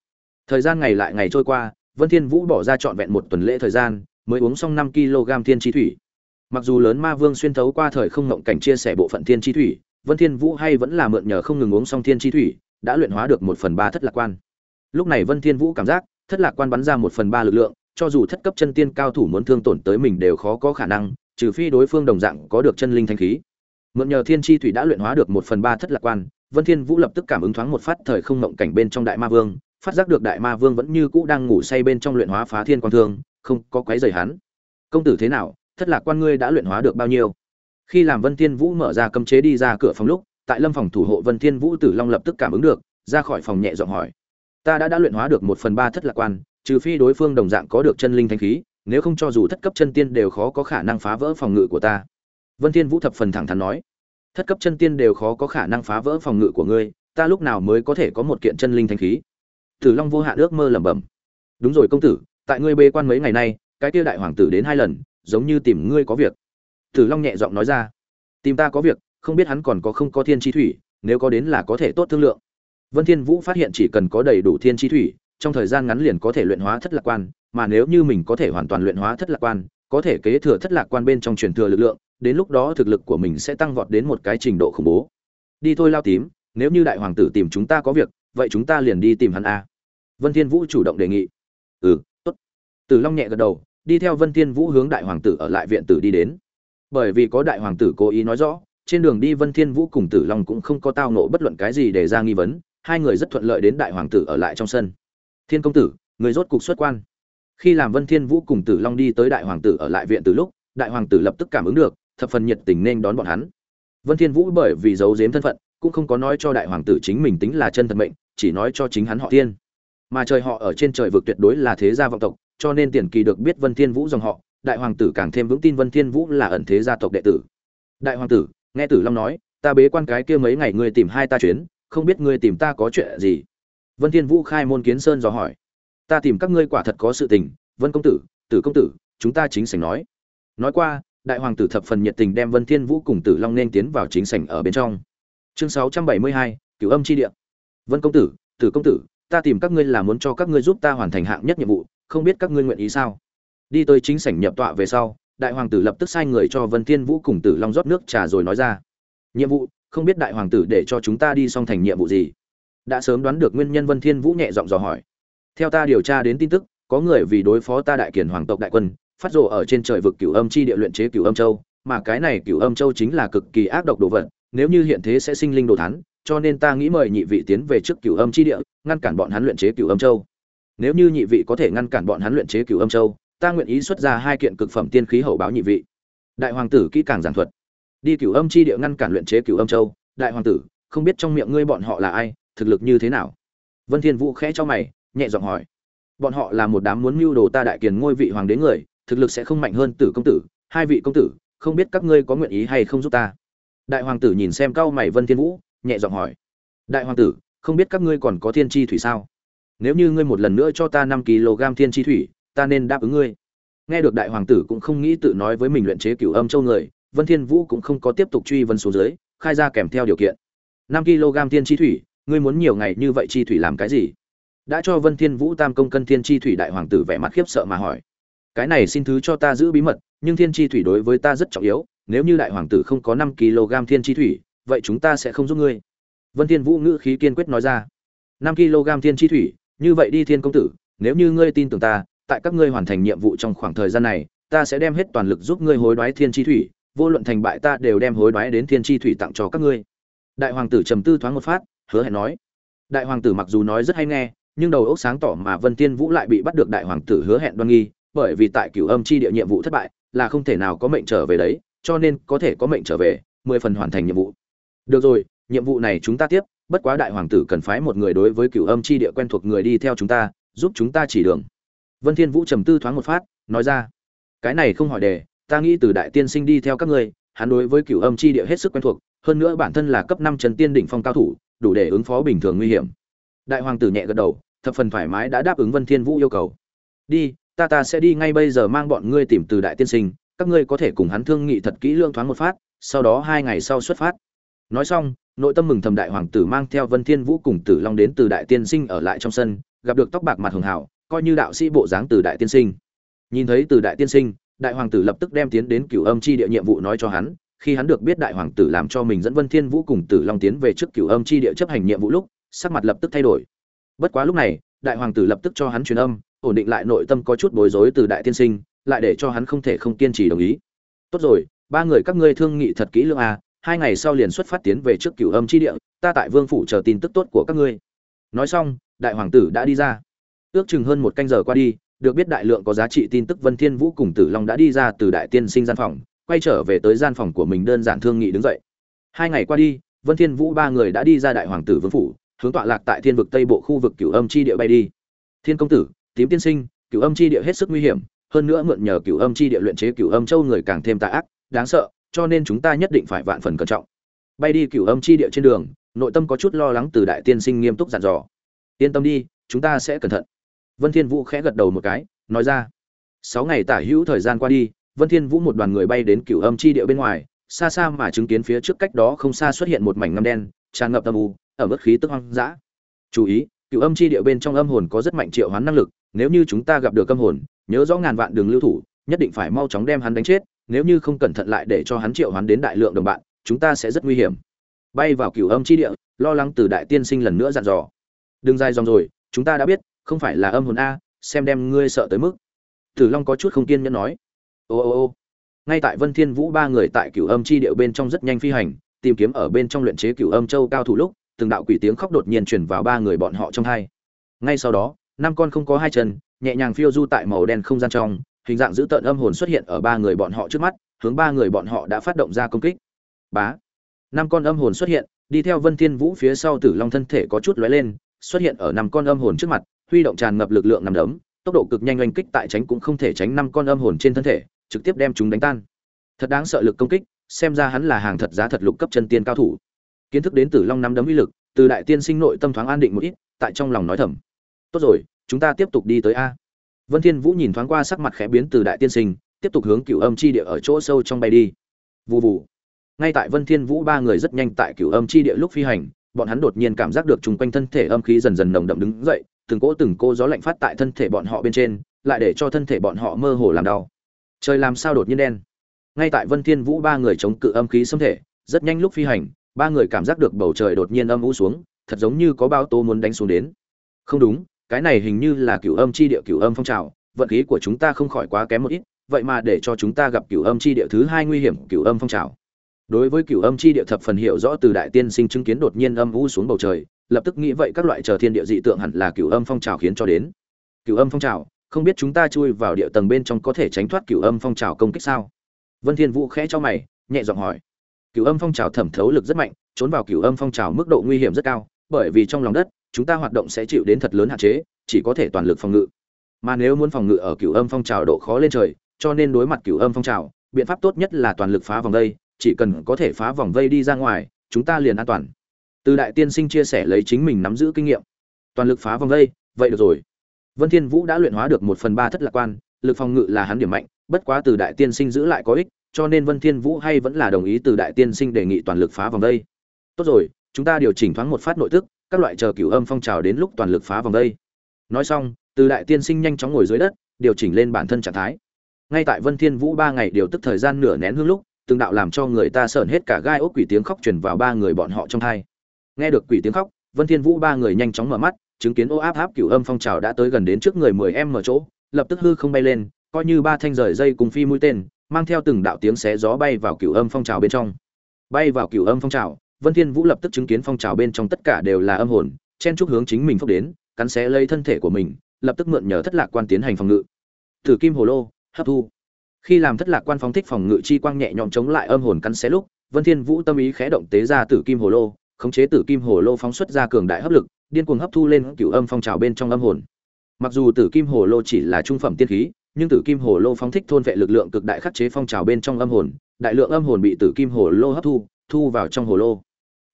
Thời gian ngày lại ngày trôi qua, vân thiên vũ bỏ ra trọn vẹn một tuần lễ thời gian, mới uống xong năm kg thiên chi thủy. Mặc dù lớn ma vương xuyên thấu qua thời không ngộng cảnh chia sẻ bộ phận thiên chi thủy, vân thiên vũ hay vẫn là mượn nhờ không ngừng uống xong thiên chi thủy, đã luyện hóa được một phần ba thất lạc quan. Lúc này vân thiên vũ cảm giác, thất lạc quan bắn ra một phần ba lực lượng, cho dù thất cấp chân tiên cao thủ muốn thương tổn tới mình đều khó có khả năng trừ phi đối phương đồng dạng có được chân linh thanh khí. Mượn nhờ thiên chi thủy đã luyện hóa được một phần ba thất lạc quan, vân thiên vũ lập tức cảm ứng thoáng một phát thời không ngộng cảnh bên trong đại ma vương, phát giác được đại ma vương vẫn như cũ đang ngủ say bên trong luyện hóa phá thiên quan thương, không có quấy rầy hắn. Công tử thế nào? Thất lạc quan ngươi đã luyện hóa được bao nhiêu? Khi làm vân thiên vũ mở ra cấm chế đi ra cửa phòng lúc, tại lâm phòng thủ hộ vân thiên vũ tử long lập tức cảm ứng được, ra khỏi phòng nhẹ giọng hỏi, ta đã đã luyện hóa được một phần ba thất lạc quan, trừ phi đối phương đồng dạng có được chân linh thanh khí nếu không cho dù thất cấp chân tiên đều khó có khả năng phá vỡ phòng ngự của ta. Vân thiên vũ thập phần thẳng thắn nói, thất cấp chân tiên đều khó có khả năng phá vỡ phòng ngự của ngươi, ta lúc nào mới có thể có một kiện chân linh thanh khí? Tử long vô hạ ước mơ lẩm bẩm, đúng rồi công tử, tại ngươi bê quan mấy ngày nay, cái kia đại hoàng tử đến hai lần, giống như tìm ngươi có việc. Tử long nhẹ giọng nói ra, tìm ta có việc, không biết hắn còn có không có thiên chi thủy, nếu có đến là có thể tốt thương lượng. Vân thiên vũ phát hiện chỉ cần có đầy đủ thiên chi thủy, trong thời gian ngắn liền có thể luyện hóa thất lạc quan mà nếu như mình có thể hoàn toàn luyện hóa thất lạc quan, có thể kế thừa thất lạc quan bên trong truyền thừa lực lượng, đến lúc đó thực lực của mình sẽ tăng vọt đến một cái trình độ khủng bố. Đi thôi lao tím, nếu như đại hoàng tử tìm chúng ta có việc, vậy chúng ta liền đi tìm hắn a. Vân thiên vũ chủ động đề nghị. Ừ tốt. Tử long nhẹ gật đầu, đi theo vân thiên vũ hướng đại hoàng tử ở lại viện tử đi đến. Bởi vì có đại hoàng tử cố ý nói rõ, trên đường đi vân thiên vũ cùng tử long cũng không có tao ngộ bất luận cái gì để ra nghi vấn, hai người rất thuận lợi đến đại hoàng tử ở lại trong sân. Thiên công tử, người rốt cục xuất quan khi làm vân thiên vũ cùng tử long đi tới đại hoàng tử ở lại viện từ lúc, đại hoàng tử lập tức cảm ứng được, thập phần nhiệt tình nên đón bọn hắn. Vân thiên vũ bởi vì giấu giếm thân phận, cũng không có nói cho đại hoàng tử chính mình tính là chân thật mệnh, chỉ nói cho chính hắn họ thiên. Mà trời họ ở trên trời vực tuyệt đối là thế gia vọng tộc, cho nên tiền kỳ được biết vân thiên vũ dòng họ, đại hoàng tử càng thêm vững tin vân thiên vũ là ẩn thế gia tộc đệ tử. Đại hoàng tử, nghe tử long nói, ta bế quan cái kia mấy ngày ngươi tìm hai ta chuyến, không biết ngươi tìm ta có chuyện gì? Vân thiên vũ khai môn kiến sơn dò hỏi ta tìm các ngươi quả thật có sự tình vân công tử tử công tử chúng ta chính sảnh nói. Nói qua đại hoàng tử thập phần nhiệt tình đem vân thiên vũ cùng tử long nên tiến vào chính sảnh ở bên trong. Chương 672, cửu âm chi địa. Vân công tử tử công tử ta tìm các ngươi là muốn cho các ngươi giúp ta hoàn thành hạng nhất nhiệm vụ không biết các ngươi nguyện ý sao? Đi tới chính sảnh nhập tọa về sau đại hoàng tử lập tức sai người cho vân thiên vũ cùng tử long rót nước trà rồi nói ra. Nhiệm vụ không biết đại hoàng tử để cho chúng ta đi xong thành nhiệm vụ gì? Đã sớm đoán được nguyên nhân vân thiên vũ nhẹ giọng dò hỏi theo ta điều tra đến tin tức, có người vì đối phó ta đại kiển hoàng tộc đại quân, phát rồ ở trên trời vực cửu âm chi địa luyện chế cửu âm châu, mà cái này cửu âm châu chính là cực kỳ ác độc đồ vật, nếu như hiện thế sẽ sinh linh đồ thán, cho nên ta nghĩ mời nhị vị tiến về trước cửu âm chi địa, ngăn cản bọn hắn luyện chế cửu âm châu. Nếu như nhị vị có thể ngăn cản bọn hắn luyện chế cửu âm châu, ta nguyện ý xuất ra hai kiện cực phẩm tiên khí hậu báo nhị vị. Đại hoàng tử kỹ càng giảng thuật. Đi cửu âm chi địa ngăn cản luyện chế cửu âm châu, đại hoàng tử, không biết trong miệng ngươi bọn họ là ai, thực lực như thế nào? Vân thiên vũ khẽ cho mày nhẹ giọng hỏi. Bọn họ là một đám muốn mưu đồ ta đại kiền ngôi vị hoàng đế người, thực lực sẽ không mạnh hơn tử công tử, hai vị công tử, không biết các ngươi có nguyện ý hay không giúp ta? Đại hoàng tử nhìn xem cao mày vân thiên vũ, nhẹ giọng hỏi. Đại hoàng tử, không biết các ngươi còn có thiên chi thủy sao? Nếu như ngươi một lần nữa cho ta năm kg thiên chi thủy, ta nên đáp ứng ngươi. Nghe được đại hoàng tử cũng không nghĩ tự nói với mình luyện chế cửu âm châu người, vân thiên vũ cũng không có tiếp tục truy vấn xuống dưới, khai ra kèm theo điều kiện. năm kg thiên chi thủy, ngươi muốn nhiều ngày như vậy chi thủy làm cái gì? Đã cho vân thiên vũ tam công cân thiên chi thủy đại hoàng tử vẻ mặt khiếp sợ mà hỏi, cái này xin thứ cho ta giữ bí mật, nhưng thiên chi thủy đối với ta rất trọng yếu, nếu như đại hoàng tử không có năm kg thiên chi thủy, vậy chúng ta sẽ không giúp ngươi. Vân thiên vũ ngữ khí kiên quyết nói ra, năm kg thiên chi thủy, như vậy đi thiên công tử, nếu như ngươi tin tưởng ta, tại các ngươi hoàn thành nhiệm vụ trong khoảng thời gian này, ta sẽ đem hết toàn lực giúp ngươi hối đoái thiên chi thủy, vô luận thành bại ta đều đem hối đoái đến thiên chi thủy tặng cho các ngươi. Đại hoàng tử trầm tư thoáng một phát, hứa hẹn nói, đại hoàng tử mặc dù nói rất hay nghe nhưng đầu óc sáng tỏ mà vân tiên vũ lại bị bắt được đại hoàng tử hứa hẹn đoan nghi, bởi vì tại cửu âm chi địa nhiệm vụ thất bại là không thể nào có mệnh trở về đấy, cho nên có thể có mệnh trở về, mười phần hoàn thành nhiệm vụ. Được rồi, nhiệm vụ này chúng ta tiếp, bất quá đại hoàng tử cần phái một người đối với cửu âm chi địa quen thuộc người đi theo chúng ta, giúp chúng ta chỉ đường. Vân thiên vũ trầm tư thoáng một phát, nói ra, cái này không hỏi đề, ta nghĩ từ đại tiên sinh đi theo các ngươi, hắn đối với cửu âm chi địa hết sức quen thuộc, hơn nữa bản thân là cấp năm trần tiên đỉnh phong cao thủ, đủ để ứng phó bình thường nguy hiểm đại hoàng tử nhẹ gật đầu, thập phần thoải mái đã đáp ứng vân thiên vũ yêu cầu. Đi, ta ta sẽ đi ngay bây giờ mang bọn ngươi tìm từ đại tiên sinh, các ngươi có thể cùng hắn thương nghị thật kỹ lương thoáng một phát, sau đó hai ngày sau xuất phát. Nói xong, nội tâm mừng thầm đại hoàng tử mang theo vân thiên vũ cùng tử long đến từ đại tiên sinh ở lại trong sân, gặp được tóc bạc mặt hường hảo, coi như đạo sĩ bộ dáng từ đại tiên sinh. Nhìn thấy từ đại tiên sinh, đại hoàng tử lập tức đem tiến đến cửu âm chi địa nhiệm vụ nói cho hắn, khi hắn được biết đại hoàng tử làm cho mình dẫn vân thiên vũ cùng tử long tiến về trước cửu âm chi địa chấp hành nhiệm vụ lúc sắc mặt lập tức thay đổi. Bất quá lúc này, đại hoàng tử lập tức cho hắn truyền âm, ổn định lại nội tâm có chút bối rối từ đại tiên sinh, lại để cho hắn không thể không kiên trì đồng ý. Tốt rồi, ba người các ngươi thương nghị thật kỹ lưỡng à hai ngày sau liền xuất phát tiến về trước cửu âm chi địa, ta tại vương phủ chờ tin tức tốt của các ngươi. Nói xong, đại hoàng tử đã đi ra. Ước chừng hơn một canh giờ qua đi, được biết đại lượng có giá trị tin tức vân thiên vũ cùng tử long đã đi ra từ đại tiên sinh gian phòng, quay trở về tới gian phòng của mình đơn giản thương nghị đứng dậy. Hai ngày qua đi, vân thiên vũ ba người đã đi ra đại hoàng tử vương phủ hướng tọa lạc tại thiên vực tây bộ khu vực cửu âm chi địa bay đi. Thiên công tử, tím tiên sinh, cửu âm chi địa hết sức nguy hiểm, hơn nữa mượn nhờ cửu âm chi địa luyện chế cửu âm châu người càng thêm tà ác, đáng sợ, cho nên chúng ta nhất định phải vạn phần cẩn trọng. Bay đi cửu âm chi địa trên đường, nội tâm có chút lo lắng từ đại tiên sinh nghiêm túc dặn dò. Yên tâm đi, chúng ta sẽ cẩn thận. Vân thiên vũ khẽ gật đầu một cái, nói ra. Sáu ngày tả hữu thời gian qua đi, vân thiên vũ một đoàn người bay đến cửu âm chi địa bên ngoài, xa xa mà chứng kiến phía trước cách đó không xa xuất hiện một mảnh ngăm đen, tràn ngập âm u ở mức khí tức hoang dã. Chú ý cửu âm chi địa bên trong âm hồn có rất mạnh triệu hoán năng lực, nếu như chúng ta gặp được âm hồn, nhớ rõ ngàn vạn đường lưu thủ, nhất định phải mau chóng đem hắn đánh chết, nếu như không cẩn thận lại để cho hắn triệu hoán đến đại lượng đồng bạn, chúng ta sẽ rất nguy hiểm. Bay vào cửu âm chi địa lo lắng từ đại tiên sinh lần nữa dặn dò. Đừng dài dòng rồi, chúng ta đã biết, không phải là âm hồn a, xem đem ngươi sợ tới mức. Tử long có chút không kiên nhẫn nói. Ô ô ô. Ngay tại vân thiên vũ ba người tại cửu âm chi điệu bên trong rất nhanh phi hành, tìm kiếm ở bên trong luyện chế cửu âm châu cao thủ lúc từng đạo quỷ tiếng khóc đột nhiên truyền vào ba người bọn họ trong hai. Ngay sau đó, năm con không có hai chân, nhẹ nhàng phiêu du tại màu đen không gian trong, hình dạng dữ tợn âm hồn xuất hiện ở ba người bọn họ trước mắt, hướng ba người bọn họ đã phát động ra công kích. Bá! Năm con âm hồn xuất hiện, đi theo vân thiên vũ phía sau tử long thân thể có chút lóe lên, xuất hiện ở năm con âm hồn trước mặt, huy động tràn ngập lực lượng nằm đấm, tốc độ cực nhanh oanh kích tại tránh cũng không thể tránh năm con âm hồn trên thân thể, trực tiếp đem chúng đánh tan. Thật đáng sợ lực công kích, xem ra hắn là hàng thật giá thật lục cấp chân tiên cao thủ kiến thức đến tử long nắm đấm uy lực, từ đại tiên sinh nội tâm thoáng an định một ít, tại trong lòng nói thầm. Tốt rồi, chúng ta tiếp tục đi tới a. Vân thiên vũ nhìn thoáng qua sắc mặt khẽ biến từ đại tiên sinh, tiếp tục hướng cửu âm chi địa ở chỗ sâu trong bay đi. Vù vù. Ngay tại vân thiên vũ ba người rất nhanh tại cửu âm chi địa lúc phi hành, bọn hắn đột nhiên cảm giác được chung quanh thân thể âm khí dần dần nồng đậm đứng dậy, từng cỗ từng cô gió lạnh phát tại thân thể bọn họ bên trên, lại để cho thân thể bọn họ mơ hồ làm đau. Trời làm sao đột nhiên đen? Ngay tại vân thiên vũ ba người chống cự âm khí xâm thể, rất nhanh lúc phi hành ba người cảm giác được bầu trời đột nhiên âm u xuống, thật giống như có bao tố muốn đánh xuống đến. Không đúng, cái này hình như là cửu âm chi địa cửu âm phong trào, vận khí của chúng ta không khỏi quá kém một ít, vậy mà để cho chúng ta gặp cửu âm chi địa thứ hai nguy hiểm, cửu âm phong trào. Đối với cửu âm chi địa thập phần hiểu rõ từ đại tiên sinh chứng kiến đột nhiên âm u xuống bầu trời, lập tức nghĩ vậy các loại chờ thiên địa dị tượng hẳn là cửu âm phong trào khiến cho đến. Cửu âm phong trào, không biết chúng ta chui vào địa tầng bên trong có thể tránh thoát cửu âm phong trào công kích sao? Vân thiên vũ khẽ cho mày, nhẹ giọng hỏi cửu âm phong trào thẩm thấu lực rất mạnh, trốn vào cửu âm phong trào mức độ nguy hiểm rất cao, bởi vì trong lòng đất, chúng ta hoạt động sẽ chịu đến thật lớn hạn chế, chỉ có thể toàn lực phòng ngự. Mà nếu muốn phòng ngự ở cửu âm phong trào độ khó lên trời, cho nên đối mặt cửu âm phong trào, biện pháp tốt nhất là toàn lực phá vòng vây, chỉ cần có thể phá vòng vây đi ra ngoài, chúng ta liền an toàn. Từ đại tiên sinh chia sẻ lấy chính mình nắm giữ kinh nghiệm. Toàn lực phá vòng vây, vậy được rồi. Vân thiên vũ đã luyện hóa được một phần ba thất lạc quan, lực phòng ngự là hắn điểm mạnh, bất quá từ đại tiên sinh giữ lại có ích cho nên vân thiên vũ hay vẫn là đồng ý từ đại tiên sinh đề nghị toàn lực phá vòng đây. tốt rồi, chúng ta điều chỉnh thoáng một phát nội tức, các loại chờ cửu âm phong trào đến lúc toàn lực phá vòng đây nói xong, từ đại tiên sinh nhanh chóng ngồi dưới đất, điều chỉnh lên bản thân trạng thái ngay tại vân thiên vũ ba ngày điều tức thời gian nửa nén hương lúc, từng đạo làm cho người ta sợn hết cả gai ốc quỷ tiếng khóc truyền vào ba người bọn họ trong tai. nghe được quỷ tiếng khóc, vân thiên vũ ba người nhanh chóng mở mắt, chứng kiến ô áp áp cửu âm phong trào đã tới gần đến trước người mười em mở chỗ, lập tức hư không bay lên, coi như ba thanh rời dây cùng phi mũi tên mang theo từng đạo tiếng xé gió bay vào cửu âm phong trào bên trong. Bay vào cửu âm phong trào, vân thiên vũ lập tức chứng kiến phong trào bên trong tất cả đều là âm hồn, chen chúc hướng chính mình phúc đến, cắn xé lấy thân thể của mình, lập tức mượn nhờ thất lạc quan tiến hành phòng ngự. Thử kim hồ lô, hấp thu. Khi làm thất lạc quan phóng thích phòng ngự chi quang nhẹ nhõm chống lại âm hồn cắn xé lúc, vân thiên vũ tâm ý khẽ động tế ra tử kim hồ lô, khống chế tử kim hồ lô phóng xuất ra cường đại hấp lực, điên cuồng hấp thu lên cửu âm phong trào bên trong âm hồn. Mặc dù tử kim hồ lô chỉ là trung phẩm tiên khí nhưng tử kim hồ lô phóng thích thôn vệ lực lượng cực đại khắc chế phong trào bên trong âm hồn, đại lượng âm hồn bị tử kim hồ lô hấp thu thu vào trong hồ lô.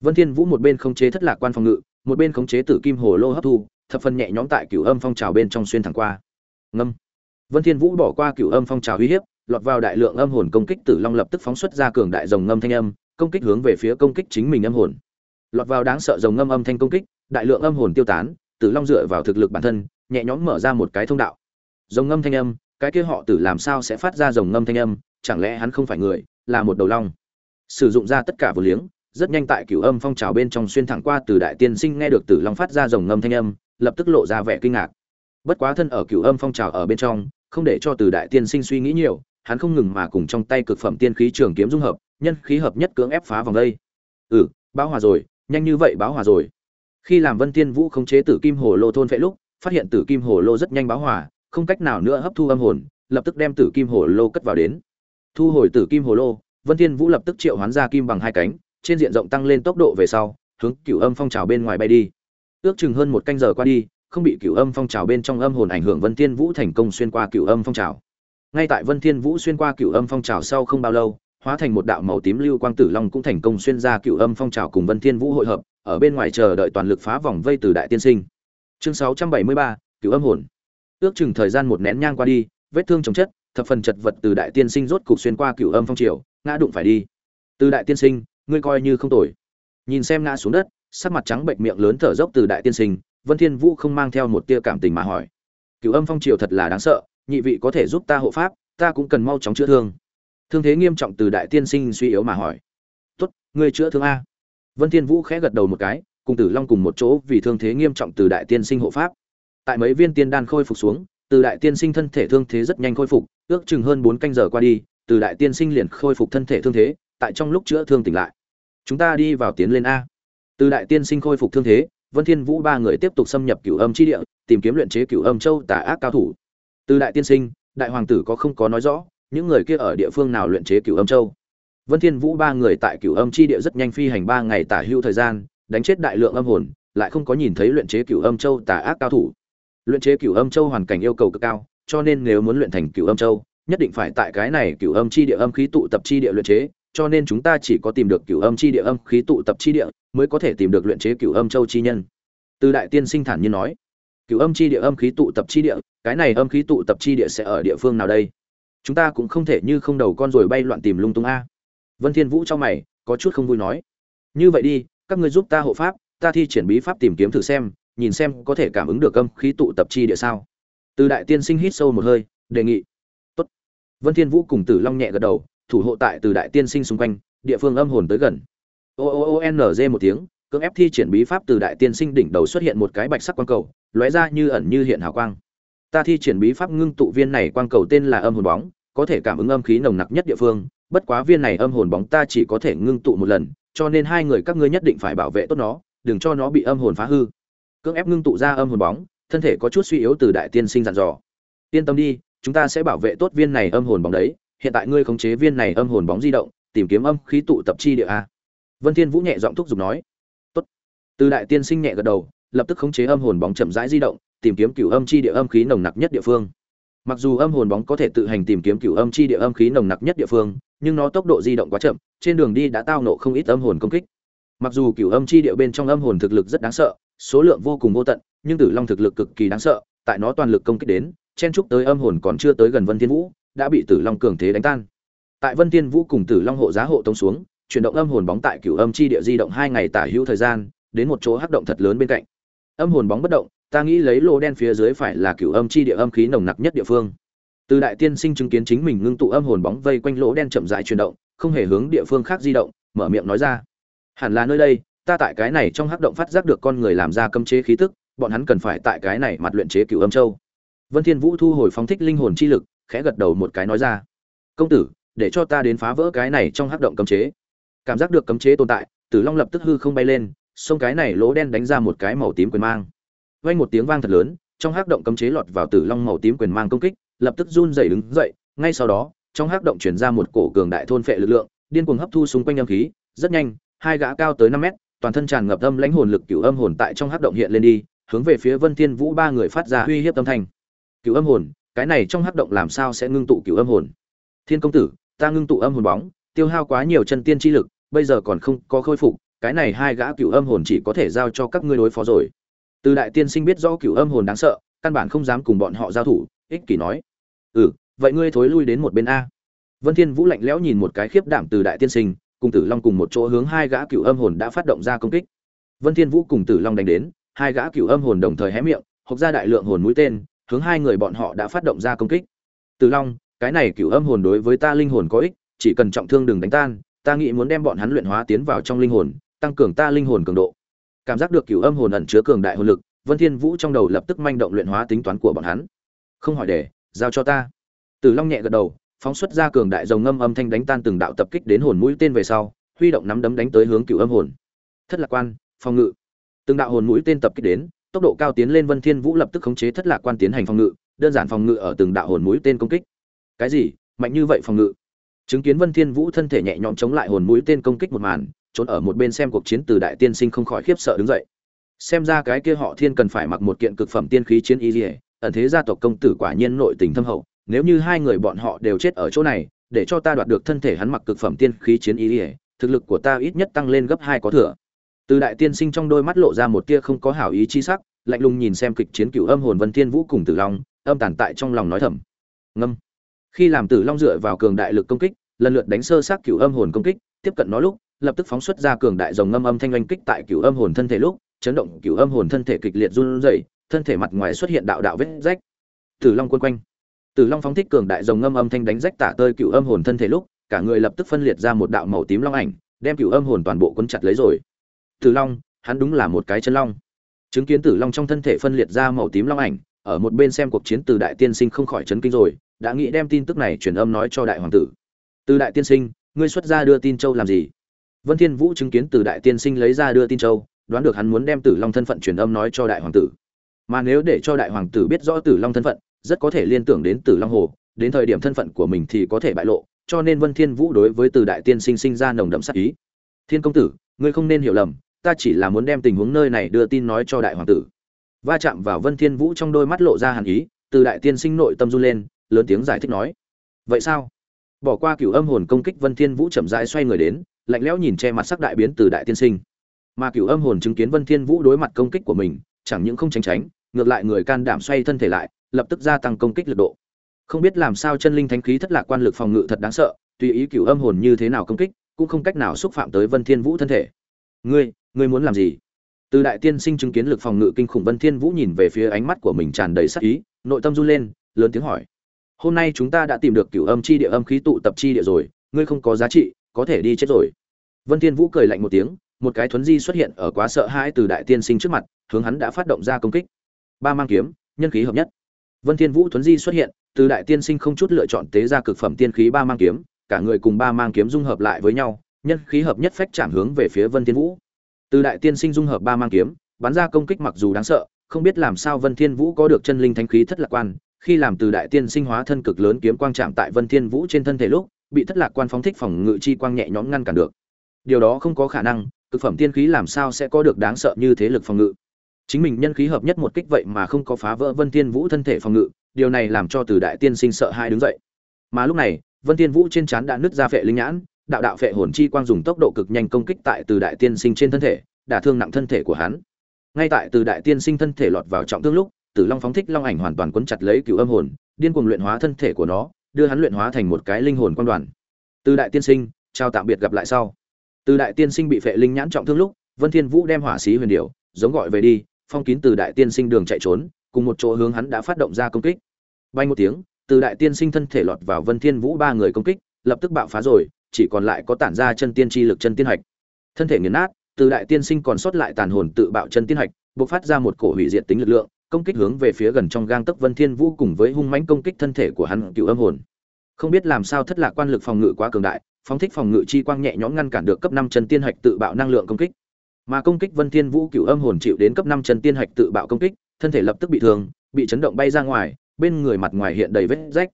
Vân thiên vũ một bên khống chế thất lạc quan phòng ngự, một bên khống chế tử kim hồ lô hấp thu, thập phần nhẹ nhõm tại cửu âm phong trào bên trong xuyên thẳng qua. Ngâm. Vân thiên vũ bỏ qua cửu âm phong trào uy hiếp, lọt vào đại lượng âm hồn công kích tử long lập tức phóng xuất ra cường đại rồng ngâm thanh âm, công kích hướng về phía công kích chính mình âm hồn. Lọt vào đáng sợ rồng ngâm âm thanh công kích, đại lượng âm hồn tiêu tán, tử long dựa vào thực lực bản thân, nhẹ nhõm mở ra một cái thông đạo. Rồng ngâm thanh âm cái kia họ tử làm sao sẽ phát ra rồng ngâm thanh âm, chẳng lẽ hắn không phải người, là một đầu long? Sử dụng ra tất cả vừa liếng, rất nhanh tại cửu âm phong trào bên trong xuyên thẳng qua từ đại tiên sinh nghe được tử long phát ra rồng ngâm thanh âm, lập tức lộ ra vẻ kinh ngạc. Bất quá thân ở cửu âm phong trào ở bên trong, không để cho từ đại tiên sinh suy nghĩ nhiều, hắn không ngừng mà cùng trong tay cực phẩm tiên khí trường kiếm dung hợp, nhân khí hợp nhất cưỡng ép phá vòng đây. Ừ báo hòa rồi, nhanh như vậy báo hòa rồi. Khi làm vân tiên vũ khống chế tử kim hồ lô thôn vệ lúc, phát hiện tử kim hồ lô rất nhanh báo hòa không cách nào nữa hấp thu âm hồn lập tức đem tử kim hồ lô cất vào đến. Thu hồi tử kim hồ lô vân Thiên vũ lập tức triệu hoán ra kim bằng hai cánh trên diện rộng tăng lên tốc độ về sau hướng cửu âm phong trào bên ngoài bay đi. Ước chừng hơn một canh giờ qua đi không bị cửu âm phong trào bên trong âm hồn ảnh hưởng vân Thiên vũ thành công xuyên qua cửu âm phong trào. Ngay tại vân thiên vũ xuyên qua cửu âm phong trào sau không bao lâu hóa thành một đạo màu tím lưu quang tử long cũng thành công xuyên ra cửu âm phong trào cùng vân thiên vũ hội hợp ở bên ngoài chờ đợi toàn lực phá vòng vây từ đại tiên sinh. Chương 673, cửu âm hồn ước chừng thời gian một nén nhang qua đi, vết thương chồng chất, thập phần chật vật từ đại tiên sinh rốt cục xuyên qua cửu âm phong triều, ngã đụng phải đi. Từ đại tiên sinh, ngươi coi như không tồi. Nhìn xem ngã xuống đất, sắc mặt trắng bệnh miệng lớn thở dốc từ đại tiên sinh, vân thiên vũ không mang theo một tia cảm tình mà hỏi. Cửu âm phong triều thật là đáng sợ, nhị vị có thể giúp ta hộ pháp, ta cũng cần mau chóng chữa thương. Thương thế nghiêm trọng từ đại tiên sinh suy yếu mà hỏi. Tốt, ngươi chữa thương a. Vân thiên vũ khẽ gật đầu một cái, cùng tử long cùng một chỗ vì thương thế nghiêm trọng từ đại tiên sinh hộ pháp tại mấy viên tiên đan khôi phục xuống, từ đại tiên sinh thân thể thương thế rất nhanh khôi phục, ước chừng hơn bốn canh giờ qua đi, từ đại tiên sinh liền khôi phục thân thể thương thế, tại trong lúc chữa thương tỉnh lại. Chúng ta đi vào tiến lên a. Từ đại tiên sinh khôi phục thương thế, vân thiên vũ ba người tiếp tục xâm nhập cửu âm chi địa, tìm kiếm luyện chế cửu âm châu tà ác cao thủ. Từ đại tiên sinh, đại hoàng tử có không có nói rõ, những người kia ở địa phương nào luyện chế cửu âm châu? Vân thiên vũ ba người tại cửu âm chi địa rất nhanh phi hành ba ngày tả hưu thời gian, đánh chết đại lượng âm hồn, lại không có nhìn thấy luyện chế cửu âm châu tà ác cao thủ luyện chế cửu âm châu hoàn cảnh yêu cầu cực cao, cho nên nếu muốn luyện thành cửu âm châu, nhất định phải tại cái này cửu âm chi địa âm khí tụ tập chi địa luyện chế, cho nên chúng ta chỉ có tìm được cửu âm chi địa âm khí tụ tập chi địa, mới có thể tìm được luyện chế cửu âm châu chi nhân. Từ đại tiên sinh thản nhiên nói. Cửu âm chi địa âm khí tụ tập chi địa, cái này âm khí tụ tập chi địa sẽ ở địa phương nào đây? Chúng ta cũng không thể như không đầu con rồi bay loạn tìm lung tung a. Vân thiên vũ trong mày, có chút không vui nói. Như vậy đi, các ngươi giúp ta hộ pháp, ta thi triển bí pháp tìm kiếm thử xem nhìn xem có thể cảm ứng được âm khí tụ tập chi địa sao. Từ đại tiên sinh hít sâu một hơi, đề nghị. Tốt. Vân thiên vũ cùng tử long nhẹ gật đầu, thủ hộ tại từ đại tiên sinh xung quanh, địa phương âm hồn tới gần. O o o n g một tiếng, cưỡng ép thi triển bí pháp từ đại tiên sinh đỉnh đầu xuất hiện một cái bạch sắc quang cầu, lóe ra như ẩn như hiện hào quang. Ta thi triển bí pháp ngưng tụ viên này quang cầu tên là âm hồn bóng, có thể cảm ứng âm khí nồng nặc nhất địa phương, bất quá viên này âm hồn bóng ta chỉ có thể ngưng tụ một lần, cho nên hai người các ngươi nhất định phải bảo vệ tốt nó, đừng cho nó bị âm hồn phá hư cưỡng ép ngưng tụ ra âm hồn bóng, thân thể có chút suy yếu từ đại tiên sinh dặn dò. Yên tâm đi, chúng ta sẽ bảo vệ tốt viên này âm hồn bóng đấy, hiện tại ngươi khống chế viên này âm hồn bóng di động, tìm kiếm âm khí tụ tập chi địa a. Vân thiên vũ nhẹ giọng thúc giục nói. Tốt. Từ đại tiên sinh nhẹ gật đầu, lập tức khống chế âm hồn bóng chậm rãi di động, tìm kiếm cửu âm chi địa âm khí nồng nặc nhất địa phương. Mặc dù âm hồn bóng có thể tự hành tìm kiếm cửu âm chi địa âm khí nồng nặc nhất địa phương, nhưng nó tốc độ di động quá chậm, trên đường đi đã tao nộ không ít âm hồn công kích. Mặc dù cửu âm chi địa bên trong âm hồn thực lực rất đáng sợ số lượng vô cùng vô tận, nhưng tử long thực lực cực kỳ đáng sợ, tại nó toàn lực công kích đến, chen trúc tới âm hồn còn chưa tới gần vân thiên vũ, đã bị tử long cường thế đánh tan. Tại vân thiên vũ cùng tử long hộ giá hộ tống xuống, chuyển động âm hồn bóng tại cửu âm chi địa di động hai ngày tả hữu thời gian, đến một chỗ hắc động thật lớn bên cạnh. Âm hồn bóng bất động, ta nghĩ lấy lô đen phía dưới phải là cửu âm chi địa âm khí nồng nặc nhất địa phương. Từ đại tiên sinh chứng kiến chính mình ngưng tụ âm hồn bóng vây quanh lỗ đen chậm rãi chuyển động, không hề hướng địa phương khác di động, mở miệng nói ra. Hẳn là nơi đây ta tại cái này trong hắc động phát giác được con người làm ra cấm chế khí tức, bọn hắn cần phải tại cái này mặt luyện chế cửu âm châu. Vân thiên vũ thu hồi phóng thích linh hồn chi lực, khẽ gật đầu một cái nói ra. Công tử, để cho ta đến phá vỡ cái này trong hắc động cấm chế. Cảm giác được cấm chế tồn tại, tử long lập tức hư không bay lên, xông cái này lỗ đen đánh ra một cái màu tím quyền mang. Vang một tiếng vang thật lớn, trong hắc động cấm chế lọt vào tử long màu tím quyền mang công kích, lập tức run rẩy đứng dậy, ngay sau đó, trong hắc động truyền ra một cổ cường đại thôn phệ lực lượng, điên cuồng hấp thu xung quanh âm khí, rất nhanh, hai gã cao tới năm mét toàn thân tràn ngập âm lãnh hồn lực cửu âm hồn tại trong hắc động hiện lên đi, hướng về phía vân thiên vũ ba người phát ra uy hiếp âm thanh. Cửu âm hồn, cái này trong hắc động làm sao sẽ ngưng tụ cửu âm hồn? Thiên công tử, ta ngưng tụ âm hồn bóng, tiêu hao quá nhiều chân tiên chi lực, bây giờ còn không có khôi phục, cái này hai gã cửu âm hồn chỉ có thể giao cho các ngươi đối phó rồi. Từ đại tiên sinh biết rõ cửu âm hồn đáng sợ, căn bản không dám cùng bọn họ giao thủ, ích kỷ nói. Ừ vậy ngươi thối lui đến một bên a. Vân thiên vũ lạnh lẽo nhìn một cái khiếp đảm từ đại tiên sinh cùng tử long cùng một chỗ hướng hai gã cửu âm hồn đã phát động ra công kích. Vân thiên vũ cùng tử long đánh đến, hai gã cửu âm hồn đồng thời hé miệng, hộc ra đại lượng hồn mũi tên, hướng hai người bọn họ đã phát động ra công kích. Tử long, cái này cửu âm hồn đối với ta linh hồn có ích, chỉ cần trọng thương đừng đánh tan, ta nghĩ muốn đem bọn hắn luyện hóa tiến vào trong linh hồn, tăng cường ta linh hồn cường độ. Cảm giác được cửu âm hồn ẩn chứa cường đại hồn lực, vân thiên vũ trong đầu lập tức manh động luyện hóa tính toán của bọn hắn. Không hỏi để, giao cho ta. Tử long nhẹ gật đầu phóng xuất ra cường đại dòng ngâm âm thanh đánh tan từng đạo tập kích đến hồn mũi tên về sau huy động nắm đấm đánh tới hướng cựu âm hồn. Thất lạc quan phòng ngự. Từng đạo hồn mũi tên tập kích đến tốc độ cao tiến lên vân thiên vũ lập tức khống chế thất lạc quan tiến hành phòng ngự đơn giản phòng ngự ở từng đạo hồn mũi tên công kích. Cái gì? Mạnh như vậy phòng ngự? Chứng kiến vân thiên vũ thân thể nhẹ nhõm chống lại hồn mũi tên công kích một màn trốn ở một bên xem cuộc chiến từ đại tiên sinh không khỏi khiếp sợ đứng dậy. Xem ra cái kia họ thiên cần phải mặc một kiện cực phẩm tiên khí chiến y liễu, ẩn thế gia tộc công tử quả nhiên nội tình thâm hậu nếu như hai người bọn họ đều chết ở chỗ này, để cho ta đoạt được thân thể hắn mặc cực phẩm tiên khí chiến ý ỉa thực lực của ta ít nhất tăng lên gấp hai có thừa. Từ đại tiên sinh trong đôi mắt lộ ra một tia không có hảo ý chi sắc, lạnh lùng nhìn xem kịch chiến cựu âm hồn vân thiên vũ cùng tử long, âm tàn tại trong lòng nói thầm. Ngâm. Khi làm tử long dựa vào cường đại lực công kích, lần lượt đánh sơ sát cựu âm hồn công kích, tiếp cận nó lúc, lập tức phóng xuất ra cường đại dòng ngâm âm thanh oanh kích tại cựu âm hồn thân thể lúc, chấn động cựu âm hồn thân thể kịch liệt run rẩy, thân thể mặt ngoài xuất hiện đạo đạo vết rách. Tử long quân quanh tử long phóng thích cường đại rồng ngâm âm thanh đánh rách tả tơi cựu âm hồn thân thể lúc, cả người lập tức phân liệt ra một đạo màu tím long ảnh, đem cựu âm hồn toàn bộ cuốn chặt lấy rồi. Tử long, hắn đúng là một cái chân long. Chứng kiến tử long trong thân thể phân liệt ra màu tím long ảnh, ở một bên xem cuộc chiến từ đại tiên sinh không khỏi chấn kinh rồi, đã nghĩ đem tin tức này truyền âm nói cho đại hoàng tử. Từ đại tiên sinh, ngươi xuất ra đưa tin châu làm gì? Vân thiên vũ chứng kiến từ đại tiên sinh lấy ra đưa tin châu, đoán được hắn muốn đem tử long thân phận truyền âm nói cho đại hoàng tử. Mà nếu để cho đại hoàng tử biết rõ tử long thân phận rất có thể liên tưởng đến tử long hồ, đến thời điểm thân phận của mình thì có thể bại lộ, cho nên vân thiên vũ đối với từ đại tiên sinh sinh ra nồng đậm sát ý. Thiên công tử, ngươi không nên hiểu lầm, ta chỉ là muốn đem tình huống nơi này đưa tin nói cho đại hoàng tử. Va chạm vào vân thiên vũ trong đôi mắt lộ ra hàn ý, từ đại tiên sinh nội tâm run lên, lớn tiếng giải thích nói, vậy sao? Bỏ qua cửu âm hồn công kích, vân thiên vũ chậm rãi xoay người đến, lạnh lẽo nhìn che mặt sắc đại biến từ đại tiên sinh. Mà cửu âm hồn chứng kiến vân thiên vũ đối mặt công kích của mình, chẳng những không tránh tránh, ngược lại người can đảm xoay thân thể lại lập tức gia tăng công kích lực độ. Không biết làm sao chân linh thánh khí thất lạc quan lực phòng ngự thật đáng sợ, tùy ý cửu âm hồn như thế nào công kích, cũng không cách nào xúc phạm tới vân thiên vũ thân thể. Ngươi ngươi muốn làm gì? Từ đại tiên sinh chứng kiến lực phòng ngự kinh khủng vân thiên vũ nhìn về phía ánh mắt của mình tràn đầy sắc ý, nội tâm run lên, lớn tiếng hỏi. Hôm nay chúng ta đã tìm được cửu âm chi địa âm khí tụ tập chi địa rồi, ngươi không có giá trị, có thể đi chết rồi. Vân thiên vũ cười lạnh một tiếng, một cái thuấn di xuất hiện ở quá sợ hãi từ đại tiên sinh trước mặt, hướng hắn đã phát động ra công kích. Ba mang kiếm, nhân khí hợp nhất vân thiên vũ thuấn di xuất hiện, từ đại tiên sinh không chút lựa chọn tế ra cực phẩm tiên khí ba mang kiếm, cả người cùng ba mang kiếm dung hợp lại với nhau, nhân khí hợp nhất phách chạm hướng về phía vân thiên vũ. Từ đại tiên sinh dung hợp ba mang kiếm, bắn ra công kích mặc dù đáng sợ, không biết làm sao vân thiên vũ có được chân linh thánh khí thất lạc quan, khi làm từ đại tiên sinh hóa thân cực lớn kiếm quang chạm tại vân thiên vũ trên thân thể lúc, bị thất lạc quan phóng thích phòng ngự chi quang nhẹ nhõm ngăn cản được. Điều đó không có khả năng, cực phẩm tiên khí làm sao sẽ có được đáng sợ như thế lực phòng ngự chính mình nhân khí hợp nhất một kích vậy mà không có phá vỡ vân thiên vũ thân thể phòng ngự, điều này làm cho từ đại tiên sinh sợ hai đứng dậy. Mà lúc này, vân thiên vũ trên chán đã nứt ra phệ linh nhãn, đạo đạo phệ hồn chi quang dùng tốc độ cực nhanh công kích tại từ đại tiên sinh trên thân thể, đả thương nặng thân thể của hắn. Ngay tại từ đại tiên sinh thân thể lọt vào trọng thương lúc, tử long phóng thích long ảnh hoàn toàn cuốn chặt lấy cựu âm hồn, điên cuồng luyện hóa thân thể của nó, đưa hắn luyện hóa thành một cái linh hồn quan đoàn. Từ đại tiên sinh, chào tạm biệt gặp lại sau. Từ đại tiên sinh bị phệ linh nhãn trọng thương lúc, vân thiên vũ đem hỏa xí huyền điểu, giống gọi về đi phong kín từ đại tiên sinh đường chạy trốn, cùng một chỗ hướng hắn đã phát động ra công kích. Bay một tiếng, từ đại tiên sinh thân thể lọt vào vân thiên vũ ba người công kích, lập tức bạo phá rồi, chỉ còn lại có tản ra chân tiên chi lực chân tiên hạch. Thân thể nghiền nát, từ đại tiên sinh còn sót lại tàn hồn tự bạo chân tiên hạch, bộc phát ra một cổ hủy diệt tính lực lượng, công kích hướng về phía gần trong gang tấc vân thiên vũ cùng với hung mãnh công kích thân thể của hắn cựu âm hồn. Không biết làm sao thất lạc quan lực phòng ngự quá cường đại, phóng thích phòng ngự chi quang nhẹ nhõm ngăn cản được cấp năm chân tiên hạch tự bạo năng lượng công kích mà công kích vân thiên vũ cựu âm hồn chịu đến cấp năm chân tiên hạch tự bạo công kích thân thể lập tức bị thương bị chấn động bay ra ngoài bên người mặt ngoài hiện đầy vết rách.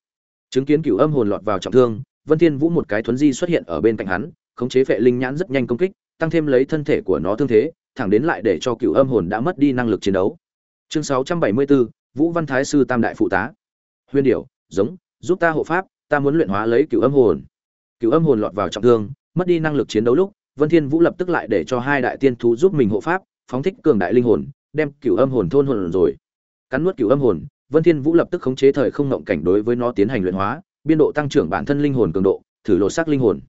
Chứng kiến cựu âm hồn lọt vào trọng thương vân thiên vũ một cái thuấn di xuất hiện ở bên cạnh hắn khống chế phệ linh nhãn rất nhanh công kích tăng thêm lấy thân thể của nó thương thế thẳng đến lại để cho cựu âm hồn đã mất đi năng lực chiến đấu. Chương 674, vũ văn thái sư tam đại phụ tá. Huyền điểu giống giúp ta hộ pháp ta muốn luyện hóa lấy cựu âm hồn. Cựu âm hồn lọt vào trọng thương mất đi năng lực chiến đấu lúc vân thiên vũ lập tức lại để cho hai đại tiên thú giúp mình hộ pháp, phóng thích cường đại linh hồn, đem cửu âm hồn thôn hồn rồi. Cắn nuốt cửu âm hồn, vân thiên vũ lập tức khống chế thời không ngộng cảnh đối với nó tiến hành luyện hóa, biên độ tăng trưởng bản thân linh hồn cường độ, thử lột xác linh hồn.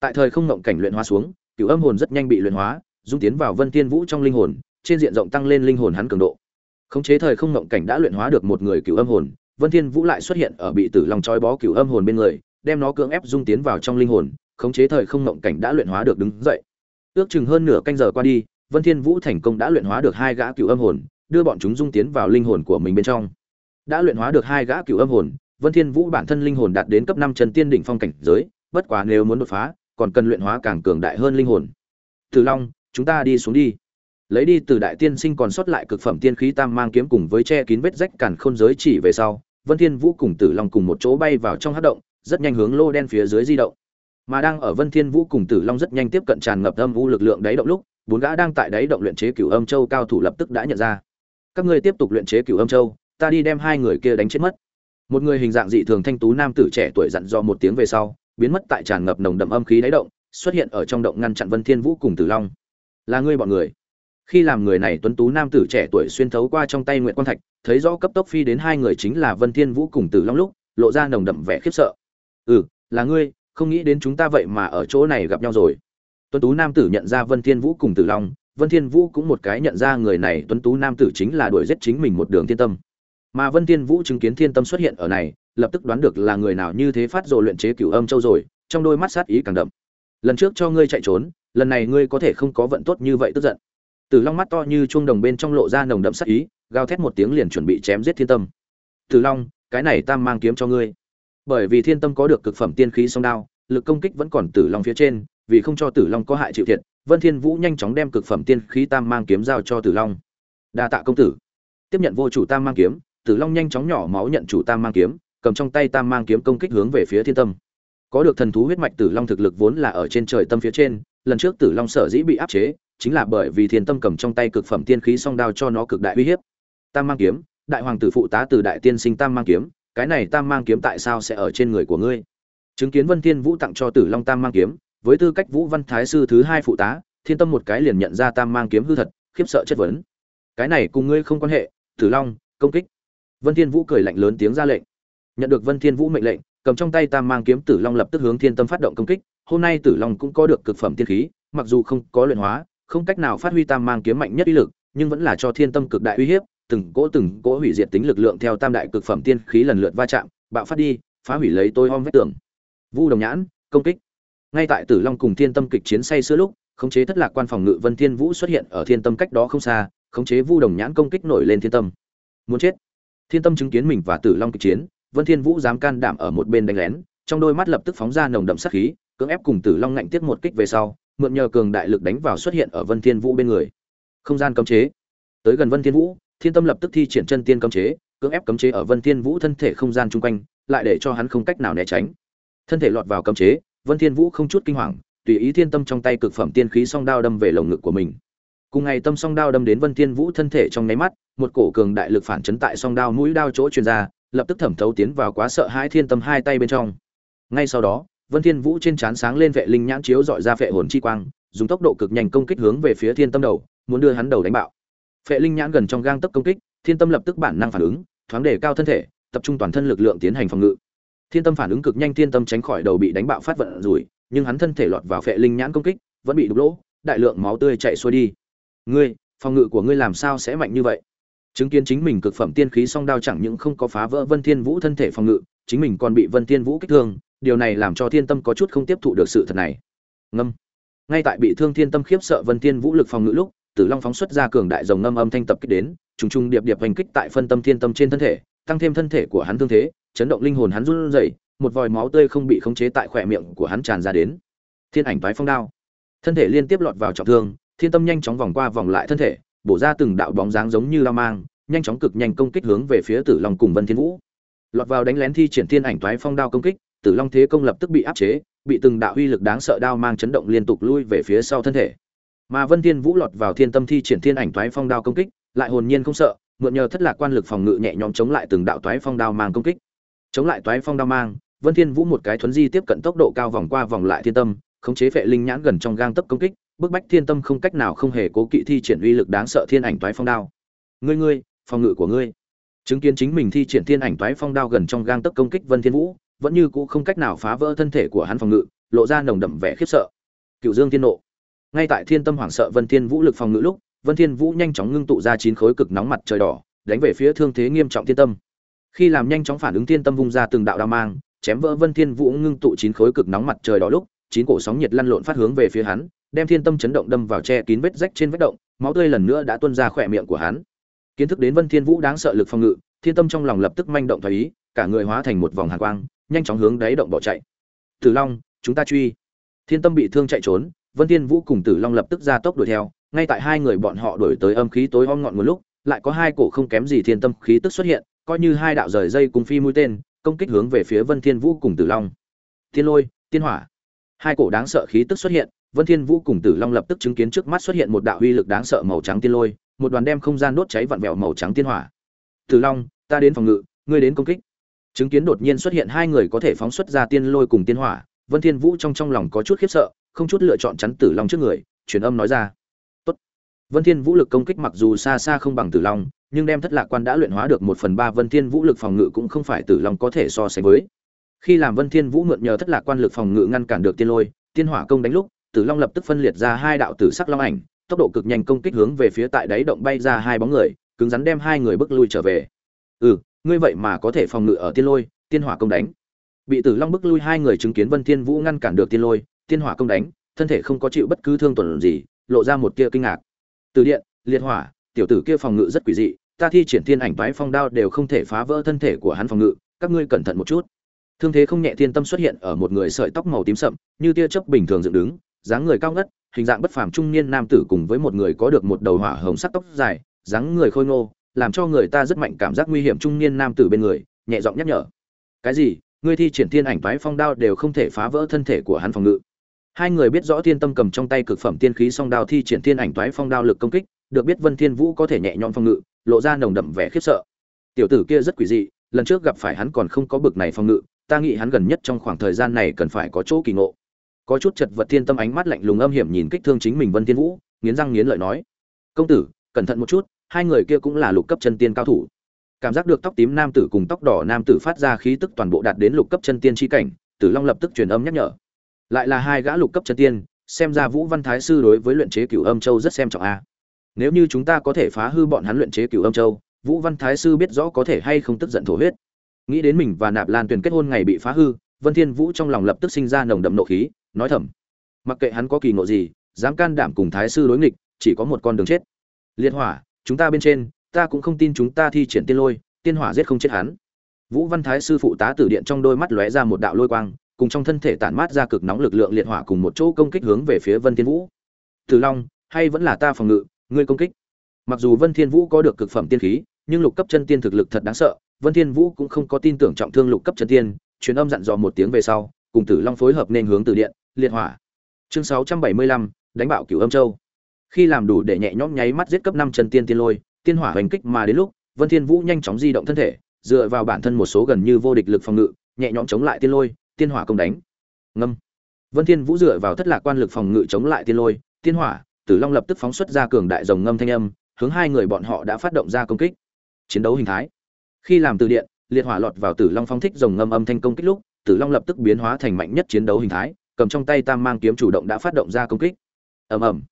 Tại thời không ngộng cảnh luyện hóa xuống, cửu âm hồn rất nhanh bị luyện hóa, dung tiến vào vân thiên vũ trong linh hồn, trên diện rộng tăng lên linh hồn hắn cường độ. Khống chế thời không ngộng cảnh đã luyện hóa được một người cửu âm hồn, vân thiên vũ lại xuất hiện ở bị tử long trói bó cửu âm hồn bên người, đem nó cưỡng ép dung tiến vào trong linh hồn khống chế thời không ngộng cảnh đã luyện hóa được đứng dậy. Ước chừng hơn nửa canh giờ qua đi, vân thiên vũ thành công đã luyện hóa được hai gã cựu âm hồn, đưa bọn chúng dung tiến vào linh hồn của mình bên trong. Đã luyện hóa được hai gã cựu âm hồn, vân thiên vũ bản thân linh hồn đạt đến cấp năm chân tiên đỉnh phong cảnh giới, bất quá nếu muốn đột phá, còn cần luyện hóa càng cường đại hơn linh hồn. Tử long, chúng ta đi xuống đi. Lấy đi từ đại tiên sinh còn sót lại cực phẩm tiên khí tam mang kiếm cùng với che kín vết rách cản khôn giới chỉ về sau, vân thiên vũ cùng tử long cùng một chỗ bay vào trong hắc động, rất nhanh hướng lô đen phía dưới di động mà đang ở vân thiên vũ cùng tử long rất nhanh tiếp cận tràn ngập âm u lực lượng đáy động lúc, bốn gã đang tại đáy động luyện chế cửu âm châu cao thủ lập tức đã nhận ra. Các ngươi tiếp tục luyện chế cửu âm châu, ta đi đem hai người kia đánh chết mất. Một người hình dạng dị thường thanh tú nam tử trẻ tuổi dặn dò một tiếng về sau, biến mất tại tràn ngập nồng đậm âm khí đáy động, xuất hiện ở trong động ngăn chặn vân thiên vũ cùng tử long. Là ngươi bọn người. Khi làm người này tuấn tú nam tử trẻ tuổi xuyên thấu qua trong tay nguyện quan thạch, thấy rõ cấp tốc phi đến hai người chính là vân thiên vũ cùng tử long lúc, lộ ra nồng đậm vẻ khiếp sợ. Ừ là ngươi không nghĩ đến chúng ta vậy mà ở chỗ này gặp nhau rồi. Tuấn tú nam tử nhận ra vân thiên vũ cùng tử long, vân thiên vũ cũng một cái nhận ra người này, tuấn tú nam tử chính là đuổi giết chính mình một đường thiên tâm. Mà vân thiên vũ chứng kiến thiên tâm xuất hiện ở này, lập tức đoán được là người nào như thế phát rồ luyện chế cửu âm châu rồi, trong đôi mắt sát ý càng đậm. Lần trước cho ngươi chạy trốn, lần này ngươi có thể không có vận tốt như vậy tức giận. Tử long mắt to như chuông đồng bên trong lộ ra nồng đậm sát ý, gào thét một tiếng liền chuẩn bị chém giết thiên tâm. Tử long, cái này tam mang kiếm cho ngươi bởi vì thiên tâm có được cực phẩm tiên khí song đao, lực công kích vẫn còn tử long phía trên, vì không cho tử long có hại chịu thiệt, vân thiên vũ nhanh chóng đem cực phẩm tiên khí tam mang kiếm giao cho tử long. Đa tạ công tử. Tiếp nhận vô chủ tam mang kiếm, tử long nhanh chóng nhỏ máu nhận chủ tam mang kiếm, cầm trong tay tam mang kiếm công kích hướng về phía thiên tâm. Có được thần thú huyết mạch tử long thực lực vốn là ở trên trời tâm phía trên, lần trước tử long sở dĩ bị áp chế, chính là bởi vì thiên tâm cầm trong tay cực phẩm tiên khí song đao cho nó cực đại uy hiếp. Tam mang kiếm, đại hoàng tử phụ tá từ đại tiên sinh tam mang kiếm cái này tam mang kiếm tại sao sẽ ở trên người của ngươi? Chứng kiến vân thiên vũ tặng cho tử long tam mang kiếm, với tư cách vũ văn thái sư thứ hai phụ tá, thiên tâm một cái liền nhận ra tam mang kiếm hư thật, khiếp sợ chất vấn. Cái này cùng ngươi không quan hệ, tử long, công kích. Vân thiên vũ cười lạnh lớn tiếng ra lệnh. Nhận được vân thiên vũ mệnh lệnh, cầm trong tay tam mang kiếm tử long lập tức hướng thiên tâm phát động công kích. Hôm nay tử long cũng có được cực phẩm tiên khí, mặc dù không có luyện hóa, không cách nào phát huy tam mang kiếm mạnh nhất uy lực, nhưng vẫn là cho thiên tâm cực đại uy hiếp từng cỗ từng cỗ hủy diệt tính lực lượng theo tam đại cực phẩm tiên khí lần lượt va chạm, bạo phát đi, phá hủy lấy tôi om vết tường. Vu đồng nhãn, công kích. Ngay tại tử long cùng thiên tâm kịch chiến say sưa lúc, khống chế thất lạc quan phòng ngự vân thiên vũ xuất hiện ở thiên tâm cách đó không xa, khống chế vu đồng nhãn công kích nổi lên thiên tâm. Muốn chết. Thiên tâm chứng kiến mình và tử long kịch chiến, vân thiên vũ dám can đảm ở một bên đánh lén, trong đôi mắt lập tức phóng ra nồng đậm sát khí, cưỡng ép cùng tử long ngạnh tiếp một kích về sau, mượn nhờ cường đại lực đánh vào xuất hiện ở vân thiên vũ bên người. Không gian cấm chế. Tới gần vân thiên vũ thiên tâm lập tức thi triển chân tiên cấm chế, cưỡng ép cấm chế ở vân thiên vũ thân thể không gian chung quanh, lại để cho hắn không cách nào né tránh. Thân thể lọt vào cấm chế, vân thiên vũ không chút kinh hoàng, tùy ý thiên tâm trong tay cực phẩm tiên khí song đao đâm về lồng ngực của mình. Cùng ngày tâm song đao đâm đến vân thiên vũ thân thể trong nháy mắt, một cổ cường đại lực phản chấn tại song đao mũi đao chỗ truyền ra, lập tức thẩm thấu tiến vào quá sợ hãi thiên tâm hai tay bên trong. Ngay sau đó, vân thiên vũ trên chán sáng lên vệ linh nhãn chiếu dọi ra vệ hồn chi quang, dùng tốc độ cực nhanh công kích hướng về phía thiên tâm đầu, muốn đưa hắn đầu đánh bạo. Phệ linh nhãn gần trong gang tấc công kích, thiên tâm lập tức bản năng phản ứng, thoáng đề cao thân thể, tập trung toàn thân lực lượng tiến hành phòng ngự. Thiên tâm phản ứng cực nhanh, thiên tâm tránh khỏi đầu bị đánh bạo phát vận rủi, nhưng hắn thân thể lọt vào Phệ linh nhãn công kích, vẫn bị đục lỗ, đại lượng máu tươi chạy xuôi đi. Ngươi, phòng ngự của ngươi làm sao sẽ mạnh như vậy? Chứng kiến chính mình cực phẩm tiên khí song đao chẳng những không có phá vỡ vân thiên vũ thân thể phòng ngự, chính mình còn bị vân thiên vũ kích thương, điều này làm cho thiên tâm có chút không tiếp thụ được sự thật này. Ngâm. Ngay tại bị thương thiên tâm khiếp sợ vân thiên vũ lực phòng ngự lúc tử long phóng xuất ra cường đại rồng ngâm âm thanh tập kích đến, trùng trùng điệp điệp hành kích tại phân tâm thiên tâm trên thân thể, tăng thêm thân thể của hắn thương thế, chấn động linh hồn hắn run rẩy, một vòi máu tươi không bị khống chế tại khỏe miệng của hắn tràn ra đến. Thiên ảnh toái phong đao. Thân thể liên tiếp lọt vào trọng thương, thiên tâm nhanh chóng vòng qua vòng lại thân thể, bổ ra từng đạo bóng dáng giống như lao mang, nhanh chóng cực nhanh công kích hướng về phía tử long cùng vân thiên vũ. Lọt vào đánh lén thi triển thiên ảnh toái phong đao công kích, tử long thế công lập tức bị áp chế, bị từng đạo uy lực đáng sợ đao mang chấn động liên tục lui về phía sau thân thể mà vân thiên vũ lọt vào thiên tâm thi triển thiên ảnh toái phong đao công kích, lại hồn nhiên không sợ, mượn nhờ thất lạc quan lực phòng ngự nhẹ nhõm chống lại từng đạo toái phong đao mang công kích. Chống lại toái phong đao mang, vân thiên vũ một cái thuấn di tiếp cận tốc độ cao vòng qua vòng lại thiên tâm, khống chế vệ linh nhãn gần trong gang tấc công kích, bức bách thiên tâm không cách nào không hề cố kỵ thi triển uy lực đáng sợ thiên ảnh toái phong đao. Ngươi ngươi, phòng ngự của ngươi. Chứng kiến chính mình thi triển thiên ảnh toái phong đao gần trong gang tấc công kích vân thiên vũ, vẫn như cũ không cách nào phá vỡ thân thể của hắn phòng ngự, lộ ra nồng đậm vẻ khiếp sợ. Cựu dương thiên nộ ngay tại thiên tâm hoảng sợ vân thiên vũ lực phòng ngự lúc, vân thiên vũ nhanh chóng ngưng tụ ra chín khối cực nóng mặt trời đỏ, đánh về phía thương thế nghiêm trọng thiên tâm. Khi làm nhanh chóng phản ứng thiên tâm vung ra từng đạo đao mang, chém vỡ vân thiên vũ ngưng tụ chín khối cực nóng mặt trời đỏ lúc, chín cổ sóng nhiệt lăn lộn phát hướng về phía hắn, đem thiên tâm chấn động đâm vào che kín vết rách trên vết động, máu tươi lần nữa đã tuôn ra khỏe miệng của hắn. Kiến thức đến vân thiên vũ đáng sợ lực phòng ngự, thiên tâm trong lòng lập tức manh động thoái ý, cả người hóa thành một vòng hàn quang, nhanh chóng hướng đáy động bỏ chạy. Tử long, chúng ta truy. Thiên tâm bị thương chạy trốn vân thiên vũ cùng tử long lập tức ra tốc đuổi theo, ngay tại hai người bọn họ đuổi tới âm khí tối om ngọn nguồn lúc, lại có hai cổ không kém gì thiên tâm khí tức xuất hiện, coi như hai đạo rời dây cùng phi mũi tên, công kích hướng về phía vân thiên vũ cùng tử long. Thiên lôi, tiên hỏa. Hai cổ đáng sợ khí tức xuất hiện, vân thiên vũ cùng tử long lập tức chứng kiến trước mắt xuất hiện một đạo uy lực đáng sợ màu trắng tiên lôi, một đoàn đem không gian đốt cháy vặn vẹo màu trắng tiên hỏa. Tử long, ta đến phòng ngự, ngươi đến công kích. Chứng kiến đột nhiên xuất hiện hai người có thể phóng xuất ra tiên lôi cùng tiên hỏa, vân thiên vũ trong trong lòng có chút khiếp sợ không chút lựa chọn chắn tử long trước người, truyền âm nói ra. Tốt. Vân thiên vũ lực công kích mặc dù xa xa không bằng tử long, nhưng đem thất lạc quan đã luyện hóa được một phần ba vân thiên vũ lực phòng ngự cũng không phải tử long có thể so sánh với. Khi làm vân thiên vũ mượn nhờ thất lạc quan lực phòng ngự ngăn cản được tiên lôi, tiên hỏa công đánh lúc, tử long lập tức phân liệt ra hai đạo tử sắc long ảnh, tốc độ cực nhanh công kích hướng về phía tại đáy động bay ra hai bóng người, cứng rắn đem hai người bước lui trở về. Ừ ngươi vậy mà có thể phòng ngự ở tiên lôi, tiên hỏa công đánh. Bị tử long bức lui hai người chứng kiến vân thiên vũ ngăn cản được tiên lôi tiên hỏa công đánh, thân thể không có chịu bất cứ thương tổn gì, lộ ra một tia kinh ngạc. Từ điện, liệt hỏa, tiểu tử kia phòng ngự rất quỷ dị, ta thi triển thiên ảnh vãi phong đao đều không thể phá vỡ thân thể của hắn phòng ngự, các ngươi cẩn thận một chút. Thương thế không nhẹ thiên tâm xuất hiện ở một người sợi tóc màu tím sậm, như tia chớp bình thường dựng đứng, dáng người cao ngất, hình dạng bất phàm trung niên nam tử cùng với một người có được một đầu hỏa hồng sắc tóc dài, dáng người khôi ngô, làm cho người ta rất mạnh cảm giác nguy hiểm trung niên nam tử bên người, nhẹ giọng nhắc nhở. Cái gì? Ngươi thi triển thiên ảnh vãi phong đao đều không thể phá vỡ thân thể của hắn phòng ngự hai người biết rõ thiên tâm cầm trong tay cực phẩm tiên khí song đao thi triển thiên ảnh toái phong đao lực công kích, được biết vân thiên vũ có thể nhẹ nhõm phong ngự, lộ ra nồng đậm vẻ khiếp sợ. Tiểu tử kia rất quỷ dị, lần trước gặp phải hắn còn không có bực này phong ngự, ta nghĩ hắn gần nhất trong khoảng thời gian này cần phải có chỗ kỳ ngộ. Có chút chật vật thiên tâm ánh mắt lạnh lùng âm hiểm nhìn kích thương chính mình vân thiên vũ, nghiến răng nghiến lợi nói, công tử, cẩn thận một chút, hai người kia cũng là lục cấp chân tiên cao thủ. Cảm giác được tóc tím nam tử cùng tóc đỏ nam tử phát ra khí tức toàn bộ đạt đến lục cấp chân tiên chi cảnh, tử long lập tức truyền âm nhắc nhở lại là hai gã lục cấp chân tiên, xem ra vũ văn thái sư đối với luyện chế cửu âm châu rất xem trọng a. Nếu như chúng ta có thể phá hư bọn hắn luyện chế cửu âm châu, vũ văn thái sư biết rõ có thể hay không tức giận thổ huyết. Nghĩ đến mình và nạp lan tuyền kết hôn ngày bị phá hư, vân thiên vũ trong lòng lập tức sinh ra nồng đậm nộ khí, nói thầm. Mặc kệ hắn có kỳ ngộ gì, dám can đảm cùng thái sư đối nghịch, chỉ có một con đường chết. Liệt hỏa, chúng ta bên trên, ta cũng không tin chúng ta thi triển tiên lôi, tiên hỏa giết không chết hắn. Vũ văn thái sư phụ tá tử điện trong đôi mắt lóe ra một đạo lôi quang cùng trong thân thể tản mát ra cực nóng lực lượng liệt hỏa cùng một chỗ công kích hướng về phía vân thiên vũ. Tử long hay vẫn là ta phòng ngự ngươi công kích. Mặc dù vân thiên vũ có được cực phẩm tiên khí nhưng lục cấp chân tiên thực lực thật đáng sợ vân thiên vũ cũng không có tin tưởng trọng thương lục cấp chân tiên truyền âm dặn dò một tiếng về sau cùng tử long phối hợp nên hướng từ điện liệt hỏa. Chương 675, đánh bạo cửu âm châu. Khi làm đủ để nhẹ nhõm nháy mắt giết cấp năm chân tiên tiên lôi tiên hỏa hành kích mà đến lúc vân thiên vũ nhanh chóng di động thân thể dựa vào bản thân một số gần như vô địch lực phòng ngự nhẹ nhõm chống lại tiên lôi tiên hỏa công đánh. Ngâm. Vân thiên vũ dựa vào thất lạc quan lực phòng ngự chống lại tiên lôi, tiên hỏa, tử long lập tức phóng xuất ra cường đại rồng ngâm thanh âm, hướng hai người bọn họ đã phát động ra công kích. Chiến đấu hình thái. Khi làm từ điện, liệt hỏa lọt vào tử long phóng thích rồng ngâm âm thanh công kích lúc, tử long lập tức biến hóa thành mạnh nhất chiến đấu hình thái, cầm trong tay tam mang kiếm chủ động đã phát động ra công kích. Ầm ầm.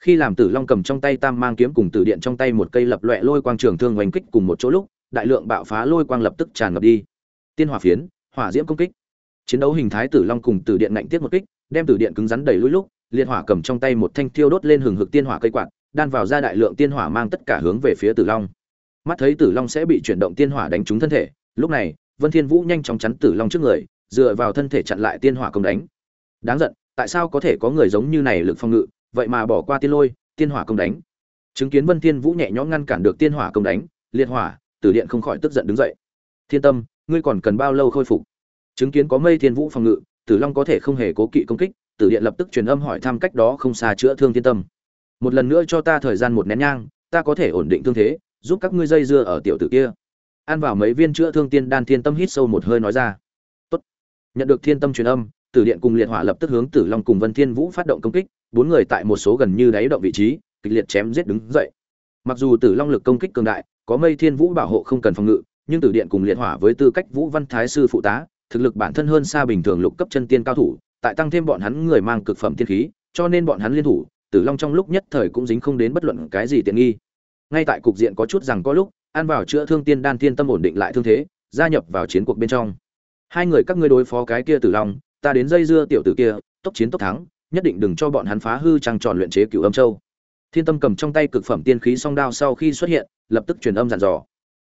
Khi làm tử long cầm trong tay tam mang kiếm cùng tử điện trong tay một cây lập loẹ lôi quang trường thương oanh kích cùng một chỗ lúc, đại lượng bạo phá lôi quang lập tức tràn ngập đi. Tiên hỏa phiến, hỏa diễm công kích chiến đấu hình thái tử long cùng tử điện ngạnh tiếp một kích, đem tử điện cứng rắn đẩy lũi lúc liệt hỏa cầm trong tay một thanh thiêu đốt lên hừng hực tiên hỏa cây quạt, đan vào ra đại lượng tiên hỏa mang tất cả hướng về phía tử long. Mắt thấy tử long sẽ bị chuyển động tiên hỏa đánh trúng thân thể, lúc này, vân thiên vũ nhanh chóng chắn tử long trước người, dựa vào thân thể chặn lại tiên hỏa công đánh. Đáng giận, tại sao có thể có người giống như này lực phòng ngự, vậy mà bỏ qua tiên lôi, tiên hỏa công đánh. Chứng kiến vân thiên vũ nhẹ nhõm ngăn cản được tiên hỏa công đánh, liệt hỏa, tử điện không khỏi tức giận đứng dậy. Thiên tâm, ngươi còn cần bao lâu khôi phục? Chứng kiến có mây thiên vũ phòng ngự, tử long có thể không hề cố kỵ công kích, tử điện lập tức truyền âm hỏi thăm cách đó không xa chữa thương thiên tâm. Một lần nữa cho ta thời gian một nén nhang, ta có thể ổn định thương thế, giúp các ngươi dây dưa ở tiểu tử kia. Ăn vào mấy viên chữa thương tiên đan thiên tâm hít sâu một hơi nói ra. Tốt. nhận được thiên tâm truyền âm, tử điện cùng liệt hỏa lập tức hướng tử long cùng vân thiên vũ phát động công kích, bốn người tại một số gần như đáy động vị trí, kịch liệt chém giết đứng dậy. Mặc dù tử long lực công kích cường đại, có mây thiên vũ bảo hộ không cần phòng ngự, nhưng tử điện cùng liệt hỏa với tư cách vũ văn thái sư phụ tá thực lực bản thân hơn xa bình thường lục cấp chân tiên cao thủ, tại tăng thêm bọn hắn người mang cực phẩm tiên khí, cho nên bọn hắn liên thủ, tử long trong lúc nhất thời cũng dính không đến bất luận cái gì tiện nghi. Ngay tại cục diện có chút rằng có lúc an vào chữa thương tiên đan tiên tâm ổn định lại thương thế, gia nhập vào chiến cuộc bên trong. Hai người các ngươi đối phó cái kia tử long, ta đến dây dưa tiểu tử kia, tốc chiến tốc thắng, nhất định đừng cho bọn hắn phá hư trang tròn luyện chế cửu âm châu. Thiên tâm cầm trong tay cực phẩm tiên khí song đao sau khi xuất hiện, lập tức truyền âm dặn dò.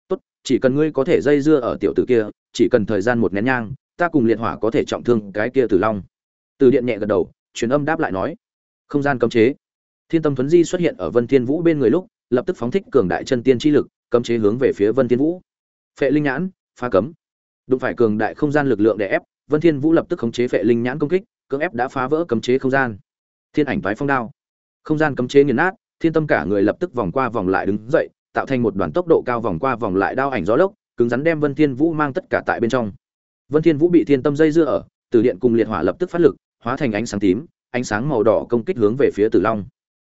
Tốt, chỉ cần ngươi có thể dây dưa ở tiểu tử kia chỉ cần thời gian một nén nhang, ta cùng liệt hỏa có thể trọng thương cái kia tử long. Từ điện nhẹ gật đầu, truyền âm đáp lại nói, không gian cấm chế. Thiên tâm thuấn di xuất hiện ở vân thiên vũ bên người lúc, lập tức phóng thích cường đại chân tiên chi lực, cấm chế hướng về phía vân thiên vũ. Phệ linh nhãn, phá cấm. Đụng phải cường đại không gian lực lượng để ép, vân thiên vũ lập tức khống chế phệ linh nhãn công kích, cưỡng ép đã phá vỡ cấm chế không gian. Thiên ảnh toái phong đao. Không gian cấm chế nghiền nát, thiên tâm cả người lập tức vòng qua vòng lại đứng dậy, tạo thành một đoàn tốc độ cao vòng qua vòng lại đao ảnh gió lốc cứng rắn đem vân thiên vũ mang tất cả tại bên trong. Vân thiên vũ bị thiên tâm dây dưa ở, từ điện cùng liệt hỏa lập tức phát lực, hóa thành ánh sáng tím, ánh sáng màu đỏ công kích hướng về phía tử long.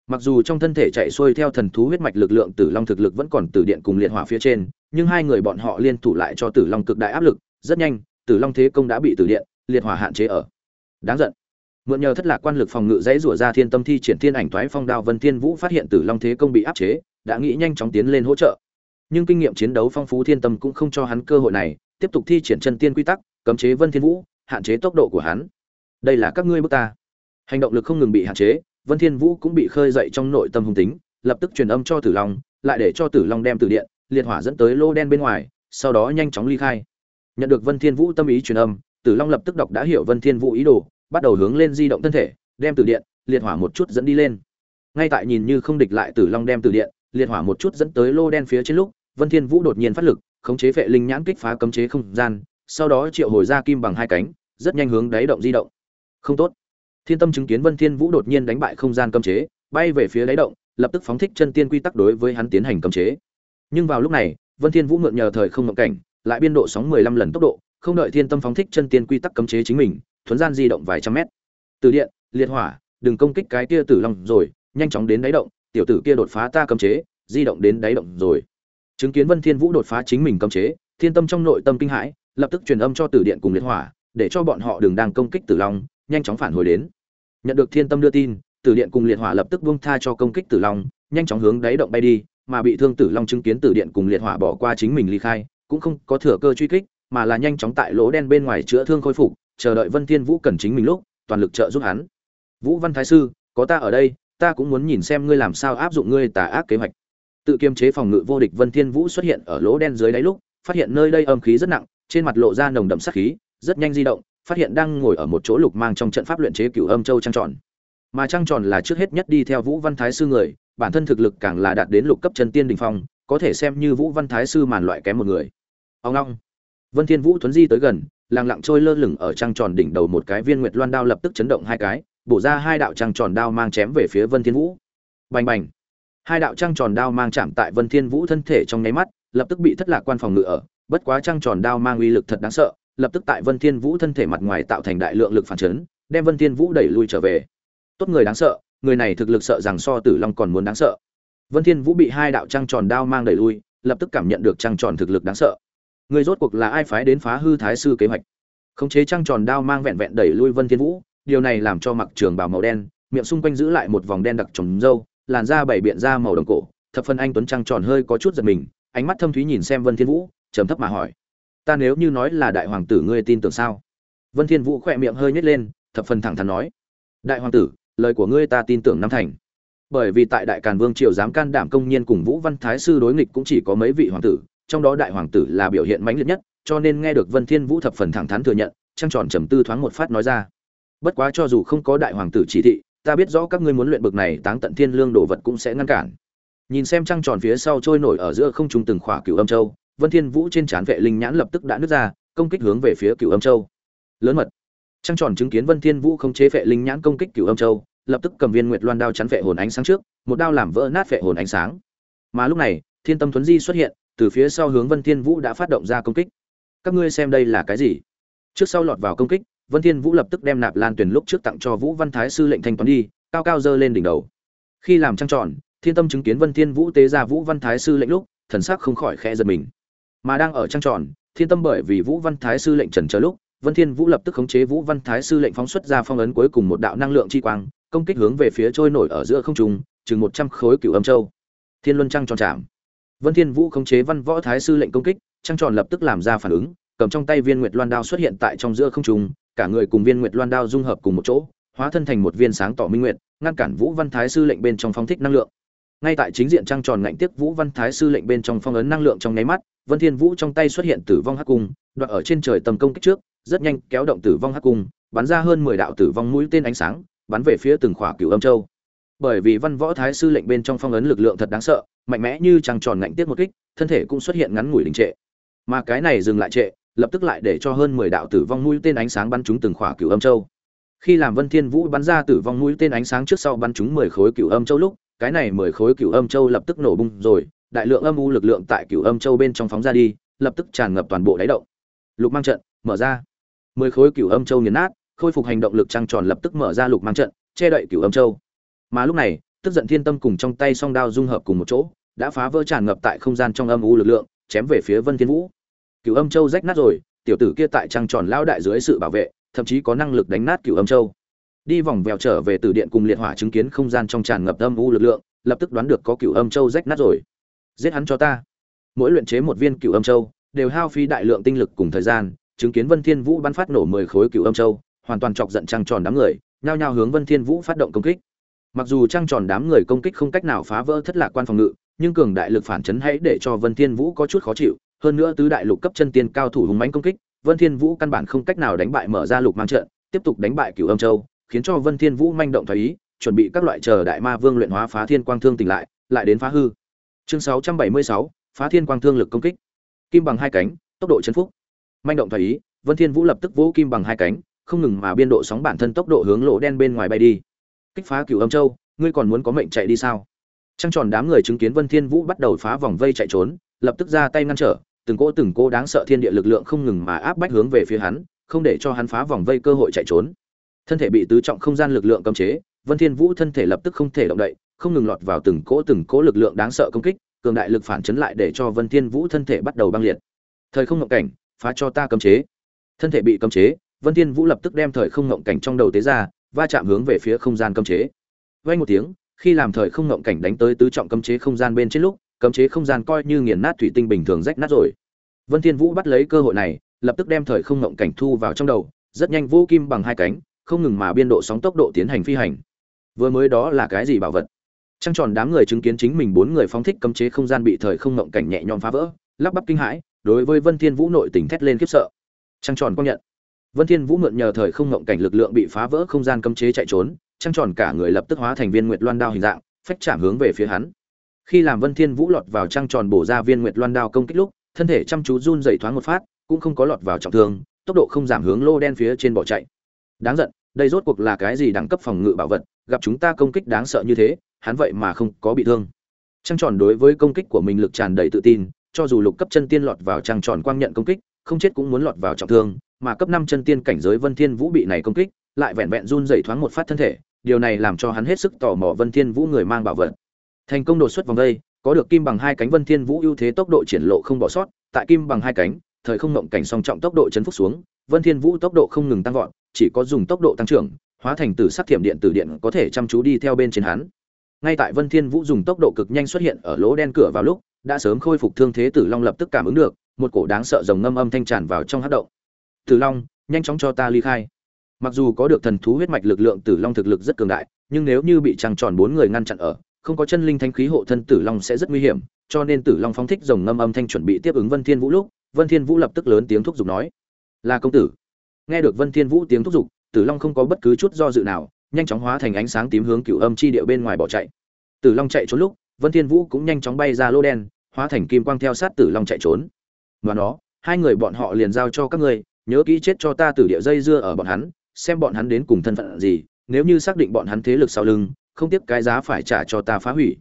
Mặc dù trong thân thể chạy xuôi theo thần thú huyết mạch lực lượng tử long thực lực vẫn còn tử điện cùng liệt hỏa phía trên, nhưng hai người bọn họ liên thủ lại cho tử long cực đại áp lực, rất nhanh, tử long thế công đã bị tử điện, liệt hỏa hạn chế ở. Đáng giận. Mượn nhờ thất lạc quan lực phòng ngự dãy rủa ra thiên tâm thi triển thiên ảnh toái phong đao, vân thiên vũ phát hiện tử long thế công bị áp chế, đã nghĩ nhanh chóng tiến lên hỗ trợ nhưng kinh nghiệm chiến đấu phong phú thiên tâm cũng không cho hắn cơ hội này, tiếp tục thi triển chân tiên quy tắc, cấm chế vân thiên vũ, hạn chế tốc độ của hắn. Đây là các ngươi bước ta. Hành động lực không ngừng bị hạn chế, vân thiên vũ cũng bị khơi dậy trong nội tâm hung tính, lập tức truyền âm cho tử long, lại để cho tử long đem tử điện, liệt hỏa dẫn tới lô đen bên ngoài, sau đó nhanh chóng ly khai. Nhận được vân thiên vũ tâm ý truyền âm, tử long lập tức đọc đã hiểu vân thiên vũ ý đồ, bắt đầu hướng lên di động thân thể, đem tử điện, liệt hỏa một chút dẫn đi lên. Ngay tại nhìn như không địch lại tử long đem tử điện liệt hỏa một chút dẫn tới lô đen phía trên lúc, vân thiên vũ đột nhiên phát lực, khống chế vệ linh nhãn kích phá cấm chế không gian, sau đó triệu hồi ra kim bằng hai cánh, rất nhanh hướng đáy động di động. Không tốt. Thiên tâm chứng kiến vân thiên vũ đột nhiên đánh bại không gian cấm chế, bay về phía đáy động, lập tức phóng thích chân tiên quy tắc đối với hắn tiến hành cấm chế. Nhưng vào lúc này, vân thiên vũ mượn nhờ thời không mộng cảnh, lại biên độ sóng 15 lần tốc độ, không đợi thiên tâm phóng thích chân tiên quy tắc cấm chế chính mình, thuấn gian di động vài trăm mét. Từ điện, liệt hỏa, đừng công kích cái kia tử long rồi, nhanh chóng đến đáy động tiểu tử kia đột phá ta cấm chế, di động đến đáy động rồi. Chứng kiến vân thiên vũ đột phá chính mình cấm chế, thiên tâm trong nội tâm kinh hãi, lập tức truyền âm cho tử điện cùng liệt hỏa, để cho bọn họ đừng đang công kích tử long, nhanh chóng phản hồi đến. Nhận được thiên tâm đưa tin, tử điện cùng liệt hỏa lập tức buông tha cho công kích tử long, nhanh chóng hướng đáy động bay đi, mà bị thương tử long chứng kiến tử điện cùng liệt hỏa bỏ qua chính mình ly khai, cũng không có thừa cơ truy kích, mà là nhanh chóng tại lỗ đen bên ngoài chữa thương khôi phục, chờ đợi vân thiên vũ cần chính mình lúc, toàn lực trợ giúp hắn. Vũ văn thái sư, có ta ở đây ta cũng muốn nhìn xem ngươi làm sao áp dụng ngươi tà ác kế hoạch. Tự kiềm chế phòng ngự vô địch vân thiên vũ xuất hiện ở lỗ đen dưới đáy lúc, phát hiện nơi đây âm khí rất nặng, trên mặt lộ ra nồng đậm sát khí, rất nhanh di động, phát hiện đang ngồi ở một chỗ lục mang trong trận pháp luyện chế cửu âm châu trăng tròn. Mà trăng tròn là trước hết nhất đi theo vũ văn thái sư người, bản thân thực lực càng là đạt đến lục cấp chân tiên đỉnh phong, có thể xem như vũ văn thái sư màn loại kém một người. Ông long. Vân thiên vũ thuấn di tới gần, lặng lặng trôi lơ lửng ở trăng tròn đỉnh đầu một cái viên nguyệt loan đao lập tức chấn động hai cái bổ ra hai đạo trăng tròn đao mang chém về phía vân thiên vũ. Bành bành. Hai đạo trăng tròn đao mang chạm tại vân thiên vũ thân thể trong nháy mắt, lập tức bị thất lạc quan phòng ngự ở, bất quá trăng tròn đao mang uy lực thật đáng sợ, lập tức tại vân thiên vũ thân thể mặt ngoài tạo thành đại lượng lực phản chấn, đem vân thiên vũ đẩy lui trở về. Tốt người đáng sợ, người này thực lực sợ rằng so tử long còn muốn đáng sợ. Vân thiên vũ bị hai đạo trăng tròn đao mang đẩy lui, lập tức cảm nhận được trăng tròn thực lực đáng sợ. Người rốt cuộc là ai phái đến phá hư thái sư kế hoạch? Khống chế trăng tròn đao mang vẹn vẹn đẩy lui vân thiên vũ điều này làm cho mặc trường bào màu đen, miệng xung quanh giữ lại một vòng đen đặc trồng râu, làn da bảy biện da màu đồng cổ, thập phân anh tuấn trăng tròn hơi có chút giật mình, ánh mắt thâm thúy nhìn xem vân thiên vũ, trầm thấp mà hỏi, ta nếu như nói là đại hoàng tử ngươi tin tưởng sao? Vân thiên vũ khỏe miệng hơi nhếch lên, thập phần thẳng thắn nói, đại hoàng tử, lời của ngươi ta tin tưởng năm thành. Bởi vì tại đại càn vương triều dám can đảm công nhiên cùng vũ văn thái sư đối nghịch cũng chỉ có mấy vị hoàng tử, trong đó đại hoàng tử là biểu hiện mãnh liệt nhất, cho nên nghe được vân thiên vũ thập phần thẳng thắn thừa nhận, trăng tròn trầm tư thoáng một phát nói ra bất quá cho dù không có đại hoàng tử chỉ thị, ta biết rõ các ngươi muốn luyện bực này táng tận thiên lương đồ vật cũng sẽ ngăn cản. Nhìn xem trăng tròn phía sau trôi nổi ở giữa không trung từng khỏa cửu âm châu, vân thiên vũ trên trán vệ linh nhãn lập tức đã nứt ra, công kích hướng về phía cửu âm châu. Lớn mật. Trăng tròn chứng kiến vân thiên vũ không chế vệ linh nhãn công kích cửu âm châu, lập tức cầm viên nguyệt loan đao chắn vệ hồn ánh sáng trước, một đao làm vỡ nát vệ hồn ánh sáng. Mà lúc này, thiên tâm thuấn di xuất hiện, từ phía sau hướng vân thiên vũ đã phát động ra công kích. Các ngươi xem đây là cái gì? Trước sau lọt vào công kích vân thiên vũ lập tức đem nạp lan tuyển lúc trước tặng cho vũ văn thái sư lệnh thanh toán đi, cao cao dơ lên đỉnh đầu. Khi làm trăng tròn, thiên tâm chứng kiến vân thiên vũ tế ra vũ văn thái sư lệnh lúc, thần sắc không khỏi khẽ giật mình. Mà đang ở trăng tròn, thiên tâm bởi vì vũ văn thái sư lệnh trần chờ lúc, vân thiên vũ lập tức khống chế vũ văn thái sư lệnh phóng xuất ra phong ấn cuối cùng một đạo năng lượng chi quang, công kích hướng về phía trôi nổi ở giữa không trung, chừng một trăm khối cửu âm châu. Thiên luân trăng tròn chạm. Vân thiên vũ khống chế văn võ thái sư lệnh công kích, trăng tròn lập tức làm ra phản ứng, cầm trong tay viên nguyệt loan đao xuất hiện tại trong giữa không trung cả người cùng viên nguyệt loan đao dung hợp cùng một chỗ, hóa thân thành một viên sáng tỏ minh nguyệt, ngăn cản vũ văn thái sư lệnh bên trong phóng thích năng lượng. Ngay tại chính diện trăng tròn ngạnh tiếp vũ văn thái sư lệnh bên trong phong ấn năng lượng trong nháy mắt, vân thiên vũ trong tay xuất hiện tử vong hắc cung đoạn ở trên trời tầm công kích trước, rất nhanh kéo động tử vong hắc cung, bắn ra hơn 10 đạo tử vong mũi tên ánh sáng, bắn về phía từng khỏa cửu âm châu. Bởi vì văn võ thái sư lệnh bên trong phong ấn lực lượng thật đáng sợ, mạnh mẽ như trăng tròn ngạnh tiếp một kích, thân thể cũng xuất hiện ngắn ngủi đình trệ. Mà cái này dừng lại trệ lập tức lại để cho hơn 10 đạo tử vong mũi tên ánh sáng bắn trúng từng khỏa cửu âm châu. Khi làm vân thiên vũ bắn ra tử vong mũi tên ánh sáng trước sau bắn trúng 10 khối cửu âm châu lúc, cái này 10 khối cửu âm châu lập tức nổ bung rồi, đại lượng âm u lực lượng tại cửu âm châu bên trong phóng ra đi, lập tức tràn ngập toàn bộ đáy động. Lục mang trận, mở ra. 10 khối cửu âm châu nghiền nát, khôi phục hành động lực trăng tròn lập tức mở ra lục mang trận, che đậy cửu âm châu. Mà lúc này, tức giận thiên tâm cùng trong tay song đao dung hợp cùng một chỗ, đã phá vỡ tràn ngập tại không gian trong âm u lực lượng, chém về phía vân thiên vũ cửu âm châu rách nát rồi, tiểu tử kia tại trăng tròn lao đại dưới sự bảo vệ, thậm chí có năng lực đánh nát cửu âm châu. Đi vòng vèo trở về từ điện cùng liệt hỏa chứng kiến không gian trong tràn ngập âm u lực lượng, lập tức đoán được có cửu âm châu rách nát rồi. Giết hắn cho ta. Mỗi luyện chế một viên cửu âm châu, đều hao phí đại lượng tinh lực cùng thời gian, chứng kiến vân thiên vũ bắn phát nổ mười khối cửu âm châu, hoàn toàn chọc giận trăng tròn đám người, nhao nhao hướng vân thiên vũ phát động công kích. Mặc dù trăng tròn đám người công kích không cách nào phá vỡ thất lạc quan phòng ngự, nhưng cường đại lực phản chấn hãy để cho vân thiên vũ có chút khó chịu hơn nữa tứ đại lục cấp chân tiên cao thủ hùng mãnh công kích vân thiên vũ căn bản không cách nào đánh bại mở ra lục mang trận tiếp tục đánh bại cửu âm châu khiến cho vân thiên vũ manh động thái ý chuẩn bị các loại chờ đại ma vương luyện hóa phá thiên quang thương tỉnh lại lại đến phá hư. Chương 676, phá thiên quang thương lực công kích. Kim bằng hai cánh tốc độ chấn phúc. Manh động thái ý vân thiên vũ lập tức vỗ kim bằng hai cánh không ngừng mà biên độ sóng bản thân tốc độ hướng lỗ đen bên ngoài bay đi. Kích phá cửu âm châu ngươi còn muốn có mệnh chạy đi sao? Trăng tròn đám người chứng kiến vân thiên vũ bắt đầu phá vòng vây chạy trốn lập tức ra tay ngăn trở, từng cỗ từng cỗ đáng sợ thiên địa lực lượng không ngừng mà áp bách hướng về phía hắn, không để cho hắn phá vòng vây cơ hội chạy trốn. Thân thể bị tứ trọng không gian lực lượng cấm chế, vân thiên vũ thân thể lập tức không thể động đậy, không ngừng lọt vào từng cỗ từng cỗ lực lượng đáng sợ công kích, cường đại lực phản chấn lại để cho vân thiên vũ thân thể bắt đầu băng liệt. Thời không ngộng cảnh, phá cho ta cấm chế. Thân thể bị cấm chế, vân thiên vũ lập tức đem thời không ngộng cảnh trong đầu tế ra, va chạm hướng về phía không gian cấm chế. Vang một tiếng, khi làm thời không ngộng cảnh đánh tới tứ trọng cấm chế không gian bên trên lúc cấm chế không gian coi như nghiền nát thủy tinh bình thường rách nát rồi. Vân thiên vũ bắt lấy cơ hội này, lập tức đem thời không ngộng cảnh thu vào trong đầu, rất nhanh vô kim bằng hai cánh, không ngừng mà biên độ sóng tốc độ tiến hành phi hành. Vừa mới đó là cái gì bảo vật? Trăng tròn đám người chứng kiến chính mình bốn người phóng thích cấm chế không gian bị thời không ngộng cảnh nhẹ nhõm phá vỡ, lắp bắp kinh hãi, đối với vân thiên vũ nội tình thét lên khiếp sợ. Trăng tròn công nhận. Vân thiên vũ mượn nhờ thời không ngộng cảnh lực lượng bị phá vỡ không gian cấm chế chạy trốn, trăng tròn cả người lập tức hóa thành viên nguyệt loan đao hình dạng, phách chạm hướng về phía hắn khi làm vân thiên vũ lọt vào trăng tròn bổ ra viên nguyệt loan đao công kích lúc, thân thể chăm chú run rẩy thoáng một phát, cũng không có lọt vào trọng thương, tốc độ không giảm hướng lô đen phía trên bỏ chạy. Đáng giận, đây rốt cuộc là cái gì đẳng cấp phòng ngự bảo vật, gặp chúng ta công kích đáng sợ như thế, hắn vậy mà không có bị thương. Trăng tròn đối với công kích của mình lực tràn đầy tự tin, cho dù lục cấp chân tiên lọt vào trăng tròn quang nhận công kích, không chết cũng muốn lọt vào trọng thương, mà cấp năm chân tiên cảnh giới vân thiên vũ bị này công kích, lại vẹn vẹn run rẩy thoáng một phát thân thể, điều này làm cho hắn hết sức tò mò vân thiên vũ người mang bảo vật thành công đột xuất vòng đây, có được kim bằng hai cánh vân thiên vũ ưu thế tốc độ triển lộ không bỏ sót, tại kim bằng hai cánh, thời không ngộng cảnh song trọng tốc độ chấn phúc xuống, vân thiên vũ tốc độ không ngừng tăng vọt, chỉ có dùng tốc độ tăng trưởng, hóa thành tử sắc thiểm điện tử điện có thể chăm chú đi theo bên trên hắn. Ngay tại vân thiên vũ dùng tốc độ cực nhanh xuất hiện ở lỗ đen cửa vào lúc, đã sớm khôi phục thương thế tử long lập tức cảm ứng được, một cổ đáng sợ rồng ngâm âm thanh tràn vào trong hát động. Tử long, nhanh chóng cho ta ly khai. Mặc dù có được thần thú huyết mạch lực lượng tử long thực lực rất cường đại, nhưng nếu như bị trăng tròn bốn người ngăn chặn ở không có chân linh thanh khí hộ thân tử long sẽ rất nguy hiểm, cho nên tử long phóng thích rồng ngâm âm thanh chuẩn bị tiếp ứng vân thiên vũ lúc, vân thiên vũ lập tức lớn tiếng thúc giục nói, là công tử. Nghe được vân thiên vũ tiếng thúc giục, tử long không có bất cứ chút do dự nào, nhanh chóng hóa thành ánh sáng tím hướng cửu âm chi địa bên ngoài bỏ chạy. Tử long chạy trốn lúc, vân thiên vũ cũng nhanh chóng bay ra lô đen, hóa thành kim quang theo sát tử long chạy trốn. Và nó, hai người bọn họ liền giao cho các ngươi, nhớ kỹ chết cho ta tử địa dây dưa ở bọn hắn, xem bọn hắn đến cùng thân phận gì, nếu như xác định bọn hắn thế lực sau lưng không tiếc cái giá phải trả cho ta phá hủy.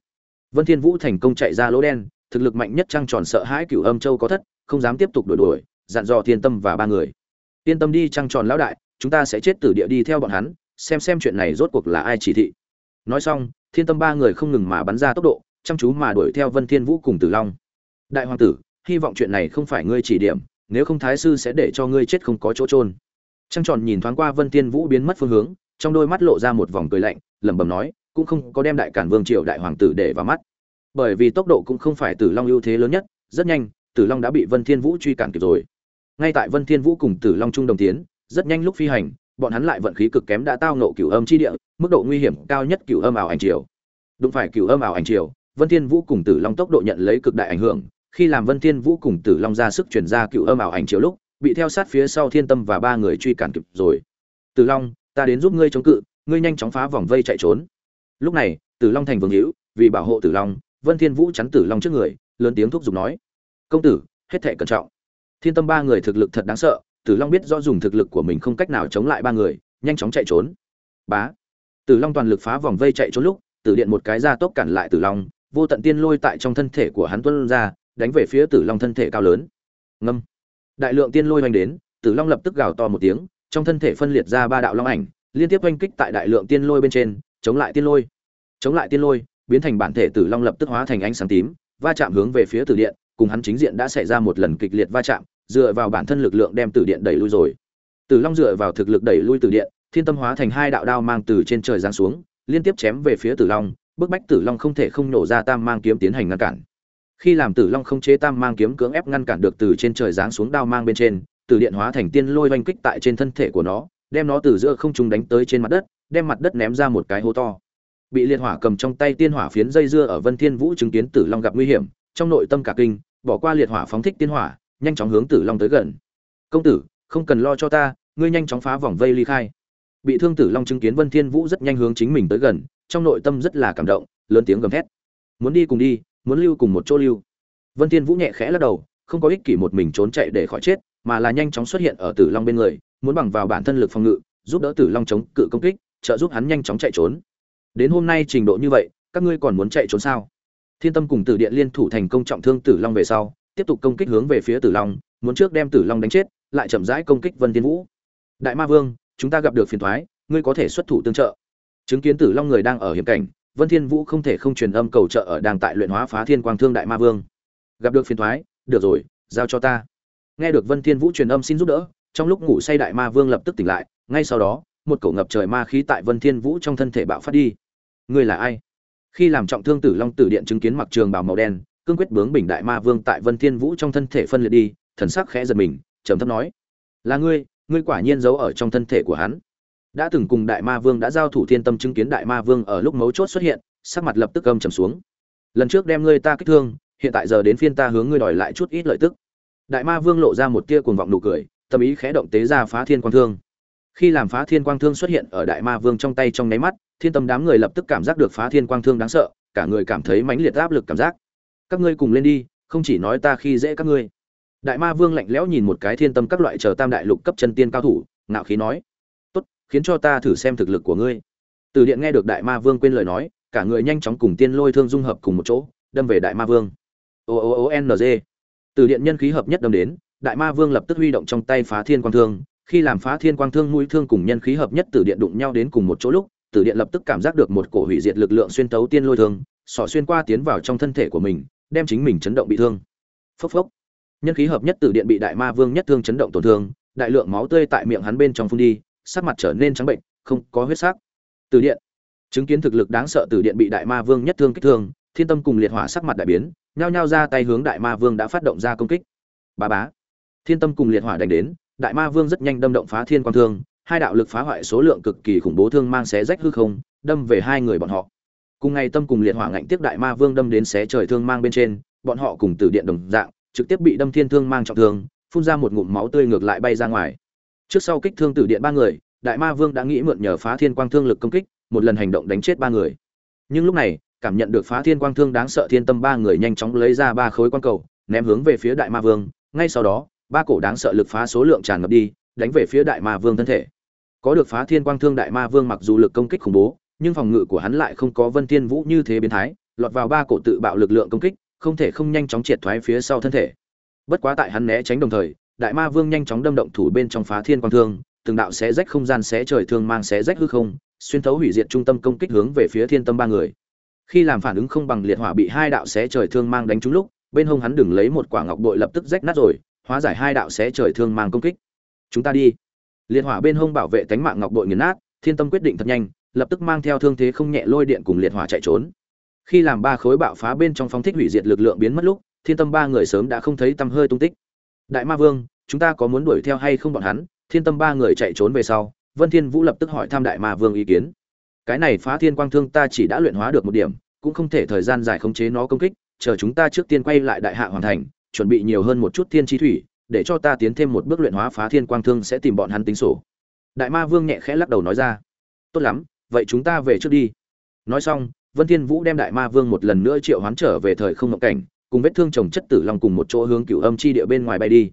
Vân thiên vũ thành công chạy ra lỗ đen, thực lực mạnh nhất trăng tròn sợ hãi cửu âm châu có thất, không dám tiếp tục đuổi đuổi, dặn dò thiên tâm và ba người. Yên tâm đi, trăng tròn lão đại, chúng ta sẽ chết tử địa đi theo bọn hắn, xem xem chuyện này rốt cuộc là ai chỉ thị. Nói xong, thiên tâm ba người không ngừng mà bắn ra tốc độ, chăm chú mà đuổi theo vân thiên vũ cùng tử long. Đại hoàng tử, hy vọng chuyện này không phải ngươi chỉ điểm, nếu không thái sư sẽ để cho ngươi chết không có chỗ trôn trăng tròn nhìn thoáng qua vân thiên vũ biến mất phương hướng, trong đôi mắt lộ ra một vòng cười lạnh, lẩm bẩm nói cũng không có đem đại cản vương triều đại hoàng tử để vào mắt. Bởi vì tốc độ cũng không phải tử long ưu thế lớn nhất, rất nhanh, tử long đã bị vân thiên vũ truy cản kịp rồi. Ngay tại vân thiên vũ cùng tử long trung đồng tiến, rất nhanh lúc phi hành, bọn hắn lại vận khí cực kém đã tao nộ cửu âm chi địa, mức độ nguy hiểm cao nhất cửu âm ảo ảnh triều. Đúng phải cửu âm ảo ảnh triều, vân thiên vũ cùng tử long tốc độ nhận lấy cực đại ảnh hưởng, khi làm vân thiên vũ cùng tử long ra sức truyền ra cửu âm ảo ảnh triều lúc, bị theo sát phía sau thiên tâm và ba người truy cản kịp rồi. Tử long, ta đến giúp ngươi chống cự, ngươi nhanh chóng phá vòng vây chạy trốn lúc này, tử long thành vương hữu, vì bảo hộ tử long, vân thiên vũ chắn tử long trước người, lớn tiếng thúc giục nói, công tử, hết thệ cẩn trọng. Thiên tâm ba người thực lực thật đáng sợ, tử long biết do dùng thực lực của mình không cách nào chống lại ba người, nhanh chóng chạy trốn. Bá. Tử long toàn lực phá vòng vây chạy trốn lúc, tử điện một cái ra tốc cản lại tử long, vô tận tiên lôi tại trong thân thể của hắn tuôn ra, đánh về phía tử long thân thể cao lớn. Ngâm. Đại lượng tiên lôi oanh đến, tử long lập tức gào to một tiếng, trong thân thể phân liệt ra ba đạo long ảnh, liên tiếp oanh kích tại đại lượng tiên lôi bên trên chống lại tiên lôi. Chống lại tiên lôi, biến thành bản thể tử long lập tức hóa thành ánh sáng tím, va chạm hướng về phía tử điện, cùng hắn chính diện đã xảy ra một lần kịch liệt va chạm, dựa vào bản thân lực lượng đem tử điện đẩy lui rồi. Tử long dựa vào thực lực đẩy lui tử điện, thiên tâm hóa thành hai đạo đao mang từ trên trời giáng xuống, liên tiếp chém về phía tử long, bức bách tử long không thể không nổ ra tam mang kiếm tiến hành ngăn cản. Khi làm tử long không chế tam mang kiếm cưỡng ép ngăn cản được từ trên trời giáng xuống đao mang bên trên, tử điện hóa thành tiên lôi oanh kích tại trên thân thể của nó, đem nó từ giữa không trung đánh tới trên mặt đất đem mặt đất ném ra một cái hố to. Bị liệt hỏa cầm trong tay tiên hỏa phiến dây dưa ở vân thiên vũ chứng kiến tử long gặp nguy hiểm, trong nội tâm cả kinh, bỏ qua liệt hỏa phóng thích tiên hỏa, nhanh chóng hướng tử long tới gần. Công tử, không cần lo cho ta, ngươi nhanh chóng phá vòng vây ly khai. Bị thương tử long chứng kiến vân thiên vũ rất nhanh hướng chính mình tới gần, trong nội tâm rất là cảm động, lớn tiếng gầm thét. Muốn đi cùng đi, muốn lưu cùng một chỗ lưu. Vân thiên vũ nhẹ khẽ lắc đầu, không có ích kỷ một mình trốn chạy để khỏi chết, mà là nhanh chóng xuất hiện ở tử long bên người, muốn bằng vào bản thân lực phòng ngự, giúp đỡ tử long chống cự công kích trợ giúp hắn nhanh chóng chạy trốn. Đến hôm nay trình độ như vậy, các ngươi còn muốn chạy trốn sao? Thiên tâm cùng tử điện liên thủ thành công trọng thương tử long về sau, tiếp tục công kích hướng về phía tử long, muốn trước đem tử long đánh chết, lại chậm rãi công kích vân thiên vũ. Đại ma vương, chúng ta gặp được phiền thoái ngươi có thể xuất thủ tương trợ. Chứng kiến tử long người đang ở hiểm cảnh, vân thiên vũ không thể không truyền âm cầu trợ ở đang tại luyện hóa phá thiên quang thương đại ma vương. Gặp được phiền thoái được rồi, giao cho ta. Nghe được vân thiên vũ truyền âm xin giúp đỡ, trong lúc ngủ say đại ma vương lập tức tỉnh lại, ngay sau đó một cổ ngập trời ma khí tại vân thiên vũ trong thân thể bạo phát đi. Ngươi là ai? Khi làm trọng thương tử long tử điện chứng kiến mặc trường bào màu đen, cương quyết bướng bình đại ma vương tại vân thiên vũ trong thân thể phân liệt đi, thần sắc khẽ giật mình, trầm thấp nói, là ngươi ngươi quả nhiên giấu ở trong thân thể của hắn. Đã từng cùng đại ma vương đã giao thủ thiên tâm chứng kiến đại ma vương ở lúc mấu chốt xuất hiện, sắc mặt lập tức âm trầm xuống. Lần trước đem ngươi ta kích thương, hiện tại giờ đến phiên ta hướng ngươi đòi lại chút ít lợi tức. Đại ma vương lộ ra một tia cuồng vọng nụ cười, tâm ý khẽ động tế ra phá thiên quang thương khi làm phá thiên quang thương xuất hiện ở đại ma vương trong tay trong nháy mắt, thiên tâm đám người lập tức cảm giác được phá thiên quang thương đáng sợ, cả người cảm thấy mãnh liệt áp lực cảm giác. Các ngươi cùng lên đi, không chỉ nói ta khi dễ các ngươi. Đại ma vương lạnh lẽo nhìn một cái thiên tâm các loại chờ tam đại lục cấp chân tiên cao thủ, ngạo khí nói, tốt, khiến cho ta thử xem thực lực của ngươi. Từ điện nghe được đại ma vương quên lời nói, cả người nhanh chóng cùng tiên lôi thương dung hợp cùng một chỗ, đâm về đại ma vương. O o o n g. Từ điện nhân khí hợp nhất đâm đến, đại ma vương lập tức huy động trong tay phá thiên quang thương khi làm phá thiên quang thương mũi thương cùng nhân khí hợp nhất từ điện đụng nhau đến cùng một chỗ lúc tử điện lập tức cảm giác được một cổ hủy diệt lực lượng xuyên tấu tiên lôi thương sỏ xuyên qua tiến vào trong thân thể của mình, đem chính mình chấn động bị thương. Phốc phốc. Nhân khí hợp nhất tử điện bị đại ma vương nhất thương chấn động tổn thương, đại lượng máu tươi tại miệng hắn bên trong phun đi, sắc mặt trở nên trắng bệnh, không có huyết sắc. Tử điện. Chứng kiến thực lực đáng sợ tử điện bị đại ma vương nhất thương kích thương, thiên tâm cùng liệt hỏa sắc mặt đại biến, nhao nhao ra tay hướng đại ma vương đã phát động ra công kích. Ba bá. Thiên tâm cùng liệt hỏa đánh đến đại ma vương rất nhanh đâm động phá thiên quang thương, hai đạo lực phá hoại số lượng cực kỳ khủng bố thương mang xé rách hư không, đâm về hai người bọn họ. Cùng ngày tâm cùng liệt hỏa ngạnh tiếp đại ma vương đâm đến xé trời thương mang bên trên, bọn họ cùng từ điện đồng dạng, trực tiếp bị đâm thiên thương mang trọng thương, phun ra một ngụm máu tươi ngược lại bay ra ngoài. Trước sau kích thương tử điện ba người, đại ma vương đã nghĩ mượn nhờ phá thiên quang thương lực công kích, một lần hành động đánh chết ba người. Nhưng lúc này, cảm nhận được phá thiên quang thương đáng sợ thiên tâm ba người nhanh chóng lấy ra ba khối quang cầu, ném hướng về phía đại ma vương, ngay sau đó ba cổ đáng sợ lực phá số lượng tràn ngập đi, đánh về phía đại ma vương thân thể. Có được phá thiên quang thương đại ma vương mặc dù lực công kích khủng bố, nhưng phòng ngự của hắn lại không có vân thiên vũ như thế biến thái, lọt vào ba cổ tự bạo lực lượng công kích, không thể không nhanh chóng triệt thoái phía sau thân thể. Bất quá tại hắn né tránh đồng thời, đại ma vương nhanh chóng đâm động thủ bên trong phá thiên quang thương, từng đạo xé rách không gian xé trời thương mang xé rách hư không, xuyên thấu hủy diệt trung tâm công kích hướng về phía thiên tâm ba người. Khi làm phản ứng không bằng liệt hỏa bị hai đạo xé trời thương mang đánh trúng lúc, bên hông hắn đừng lấy một quả ngọc bội lập tức rách nát rồi hóa giải hai đạo xé trời thương mang công kích. Chúng ta đi. Liệt hỏa bên hông bảo vệ cánh mạng ngọc bội nghiền nát, thiên tâm quyết định thật nhanh, lập tức mang theo thương thế không nhẹ lôi điện cùng liệt hỏa chạy trốn. Khi làm ba khối bạo phá bên trong phóng thích hủy diệt lực lượng biến mất lúc, thiên tâm ba người sớm đã không thấy tăm hơi tung tích. Đại ma vương, chúng ta có muốn đuổi theo hay không bọn hắn? Thiên tâm ba người chạy trốn về sau, vân thiên vũ lập tức hỏi thăm đại ma vương ý kiến. Cái này phá thiên quang thương ta chỉ đã luyện hóa được một điểm, cũng không thể thời gian dài khống chế nó công kích, chờ chúng ta trước tiên quay lại đại hạ hoàn thành chuẩn bị nhiều hơn một chút thiên chi thủy để cho ta tiến thêm một bước luyện hóa phá thiên quang thương sẽ tìm bọn hắn tính sổ. Đại ma vương nhẹ khẽ lắc đầu nói ra. Tốt lắm vậy chúng ta về trước đi. Nói xong vân thiên vũ đem đại ma vương một lần nữa triệu hoán trở về thời không ngộng cảnh cùng vết thương chồng chất tử long cùng một chỗ hướng cửu âm chi địa bên ngoài bay đi.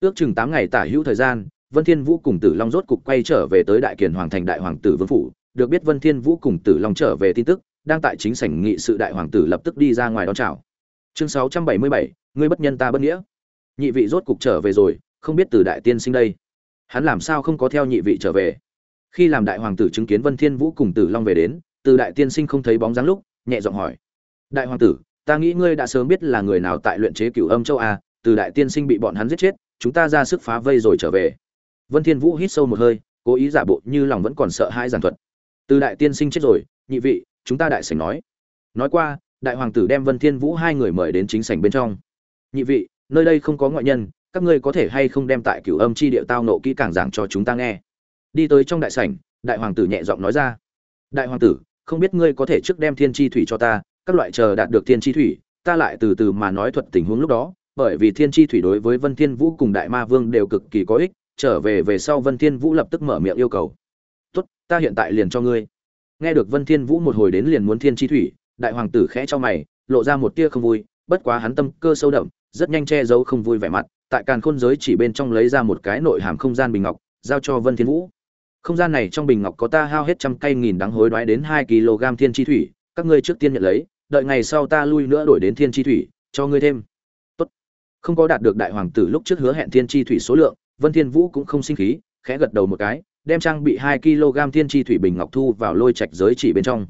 Ước chừng tám ngày tả hữu thời gian vân thiên vũ cùng tử long rốt cục quay trở về tới đại kiền hoàng thành đại hoàng tử vương phủ. Được biết vân thiên vũ cùng tử long trở về tin tức đang tại chính sảnh nghị sự đại hoàng tử lập tức đi ra ngoài đón chào. Chương 677, ngươi bất nhân ta bất nghĩa. Nhị vị rốt cục trở về rồi, không biết từ đại tiên sinh đây. Hắn làm sao không có theo nhị vị trở về? Khi làm đại hoàng tử chứng kiến vân thiên vũ cùng tử long về đến, từ đại tiên sinh không thấy bóng dáng lúc, nhẹ giọng hỏi. Đại hoàng tử, ta nghĩ ngươi đã sớm biết là người nào tại luyện chế cửu âm châu a từ đại tiên sinh bị bọn hắn giết chết, chúng ta ra sức phá vây rồi trở về. Vân thiên vũ hít sâu một hơi, cố ý giả bộ như lòng vẫn còn sợ hãi giản thuật. Từ đại tiên sinh chết rồi, nhị vị, chúng ta đại sảnh nói. Nói qua, đại hoàng tử đem vân thiên vũ hai người mời đến chính sảnh bên trong nhị vị, nơi đây không có ngoại nhân, các ngươi có thể hay không đem tại cửu âm chi địa tao nộ kỹ càng giảng cho chúng ta nghe. Đi tới trong đại sảnh, đại hoàng tử nhẹ giọng nói ra. Đại hoàng tử, không biết ngươi có thể trước đem thiên chi thủy cho ta, các loại chờ đạt được thiên chi thủy, ta lại từ từ mà nói thuật tình huống lúc đó, bởi vì thiên chi thủy đối với vân thiên vũ cùng đại ma vương đều cực kỳ có ích, trở về về sau vân thiên vũ lập tức mở miệng yêu cầu. Tốt, ta hiện tại liền cho ngươi. Nghe được vân thiên vũ một hồi đến liền muốn thiên chi thủy, đại hoàng tử khẽ cho mày, lộ ra một tia không vui, bất quá hắn tâm cơ sâu đậm rất nhanh che giấu không vui vẻ mặt, tại càn khôn giới chỉ bên trong lấy ra một cái nội hàm không gian bình ngọc, giao cho vân thiên vũ. Không gian này trong bình ngọc có ta hao hết trăm cây nghìn đắng hối đoái đến hai kg thiên chi thủy, các ngươi trước tiên nhận lấy, đợi ngày sau ta lui nữa đổi đến thiên chi thủy, cho ngươi thêm. Tốt. Không có đạt được đại hoàng tử lúc trước hứa hẹn thiên chi thủy số lượng, vân thiên vũ cũng không sinh khí, khẽ gật đầu một cái, đem trang bị hai kg thiên chi thủy bình ngọc thu vào lôi trạch giới chỉ bên trong.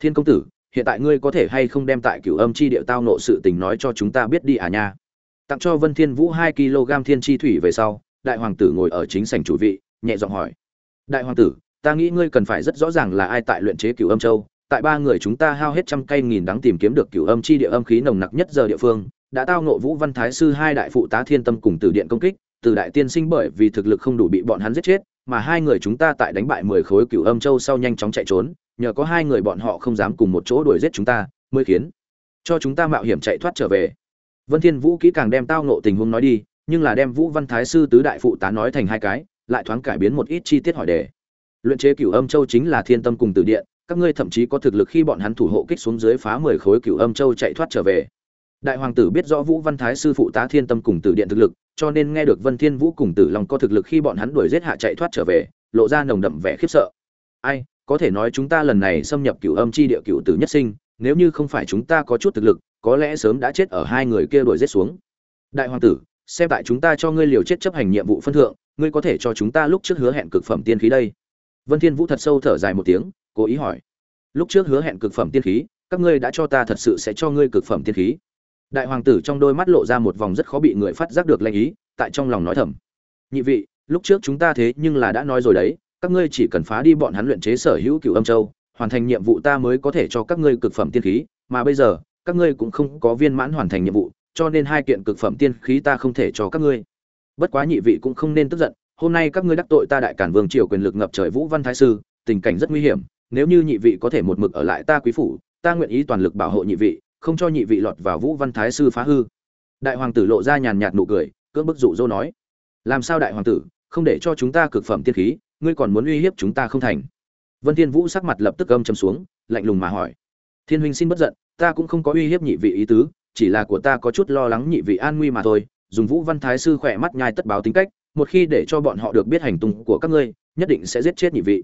Thiên công tử hiện tại ngươi có thể hay không đem tại cửu âm chi địa tao nộ sự tình nói cho chúng ta biết đi à nha. Tặng cho vân thiên vũ hai kg thiên chi thủy về sau, đại hoàng tử ngồi ở chính sảnh chủ vị, nhẹ giọng hỏi. Đại hoàng tử, ta nghĩ ngươi cần phải rất rõ ràng là ai tại luyện chế cửu âm châu. Tại ba người chúng ta hao hết trăm cây nghìn đắng tìm kiếm được cửu âm chi địa âm khí nồng nặc nhất giờ địa phương, đã tao nộ vũ văn thái sư hai đại phụ tá thiên tâm cùng từ điện công kích, từ đại tiên sinh bởi vì thực lực không đủ bị bọn hắn giết chết mà hai người chúng ta tại đánh bại mười khối cửu âm châu sau nhanh chóng chạy trốn, nhờ có hai người bọn họ không dám cùng một chỗ đuổi giết chúng ta, mới khiến cho chúng ta mạo hiểm chạy thoát trở về. Vân thiên vũ kỹ càng đem tao nộ tình huống nói đi, nhưng là đem vũ văn thái sư tứ đại phụ tá nói thành hai cái, lại thoáng cải biến một ít chi tiết hỏi đề. Luyện chế cửu âm châu chính là thiên tâm cùng tử điện, các ngươi thậm chí có thực lực khi bọn hắn thủ hộ kích xuống dưới phá mười khối cửu âm châu chạy thoát trở về. Đại hoàng tử biết rõ vũ văn thái sư phụ tá thiên tâm cùng tử điện thực lực cho nên nghe được vân thiên vũ cùng tử long có thực lực khi bọn hắn đuổi giết hạ chạy thoát trở về, lộ ra nồng đậm vẻ khiếp sợ. Ai, có thể nói chúng ta lần này xâm nhập cửu âm chi địa cửu tử nhất sinh, nếu như không phải chúng ta có chút thực lực, có lẽ sớm đã chết ở hai người kia đuổi giết xuống. Đại hoàng tử, xem tại chúng ta cho ngươi liều chết chấp hành nhiệm vụ phân thượng, ngươi có thể cho chúng ta lúc trước hứa hẹn cực phẩm tiên khí đây? Vân thiên vũ thật sâu thở dài một tiếng, cố ý hỏi. Lúc trước hứa hẹn cực phẩm tiên khí, các ngươi đã cho ta thật sự sẽ cho ngươi cực phẩm tiên khí đại hoàng tử trong đôi mắt lộ ra một vòng rất khó bị người phát giác được lanh ý, tại trong lòng nói thầm. Nhị vị, lúc trước chúng ta thế nhưng là đã nói rồi đấy, các ngươi chỉ cần phá đi bọn hắn luyện chế sở hữu cựu âm châu, hoàn thành nhiệm vụ ta mới có thể cho các ngươi cực phẩm tiên khí, mà bây giờ, các ngươi cũng không có viên mãn hoàn thành nhiệm vụ, cho nên hai kiện cực phẩm tiên khí ta không thể cho các ngươi. Bất quá nhị vị cũng không nên tức giận, hôm nay các ngươi đắc tội ta đại cản vương triều quyền lực ngập trời vũ văn thái sư, tình cảnh rất nguy hiểm, nếu như nhị vị có thể một mực ở lại ta quý phủ, ta nguyện ý toàn lực bảo hộ nhị vị không cho nhị vị lọt vào vũ văn thái sư phá hư. Đại hoàng tử lộ ra nhàn nhạt nụ cười, cưỡng bức dụ dỗ nói, làm sao đại hoàng tử, không để cho chúng ta cực phẩm tiên khí, ngươi còn muốn uy hiếp chúng ta không thành? Vân thiên vũ sắc mặt lập tức âm trầm xuống, lạnh lùng mà hỏi, thiên huynh xin bất giận, ta cũng không có uy hiếp nhị vị ý tứ, chỉ là của ta có chút lo lắng nhị vị an nguy mà thôi, dùng vũ văn thái sư khỏe mắt nhai tất báo tính cách, một khi để cho bọn họ được biết hành tung của các ngươi, nhất định sẽ giết chết nhị vị.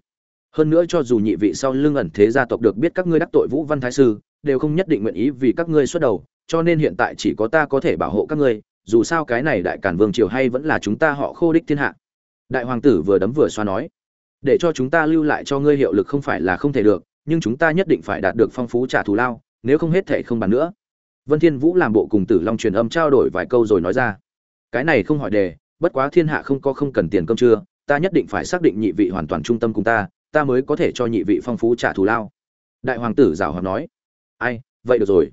Hơn nữa cho dù nhị vị sau lưng ẩn thế gia tộc được biết các ngươi đắc tội vũ văn thái sư đều không nhất định nguyện ý vì các ngươi xuất đầu, cho nên hiện tại chỉ có ta có thể bảo hộ các ngươi, dù sao cái này đại càn vương triều hay vẫn là chúng ta họ khô đích thiên hạ. Đại hoàng tử vừa đấm vừa xoa nói, để cho chúng ta lưu lại cho ngươi hiệu lực không phải là không thể được, nhưng chúng ta nhất định phải đạt được phong phú trả thù lao, nếu không hết thể không bàn nữa. Vân thiên vũ làm bộ cùng tử long truyền âm trao đổi vài câu rồi nói ra, cái này không hỏi đề, bất quá thiên hạ không có không cần tiền cơm trưa, ta nhất định phải xác định nhị vị hoàn toàn trung tâm cùng ta ta mới có thể cho nhị vị phong phú trả thù lao. Đại hoàng tử giảo hoạt nói ai, vậy được rồi.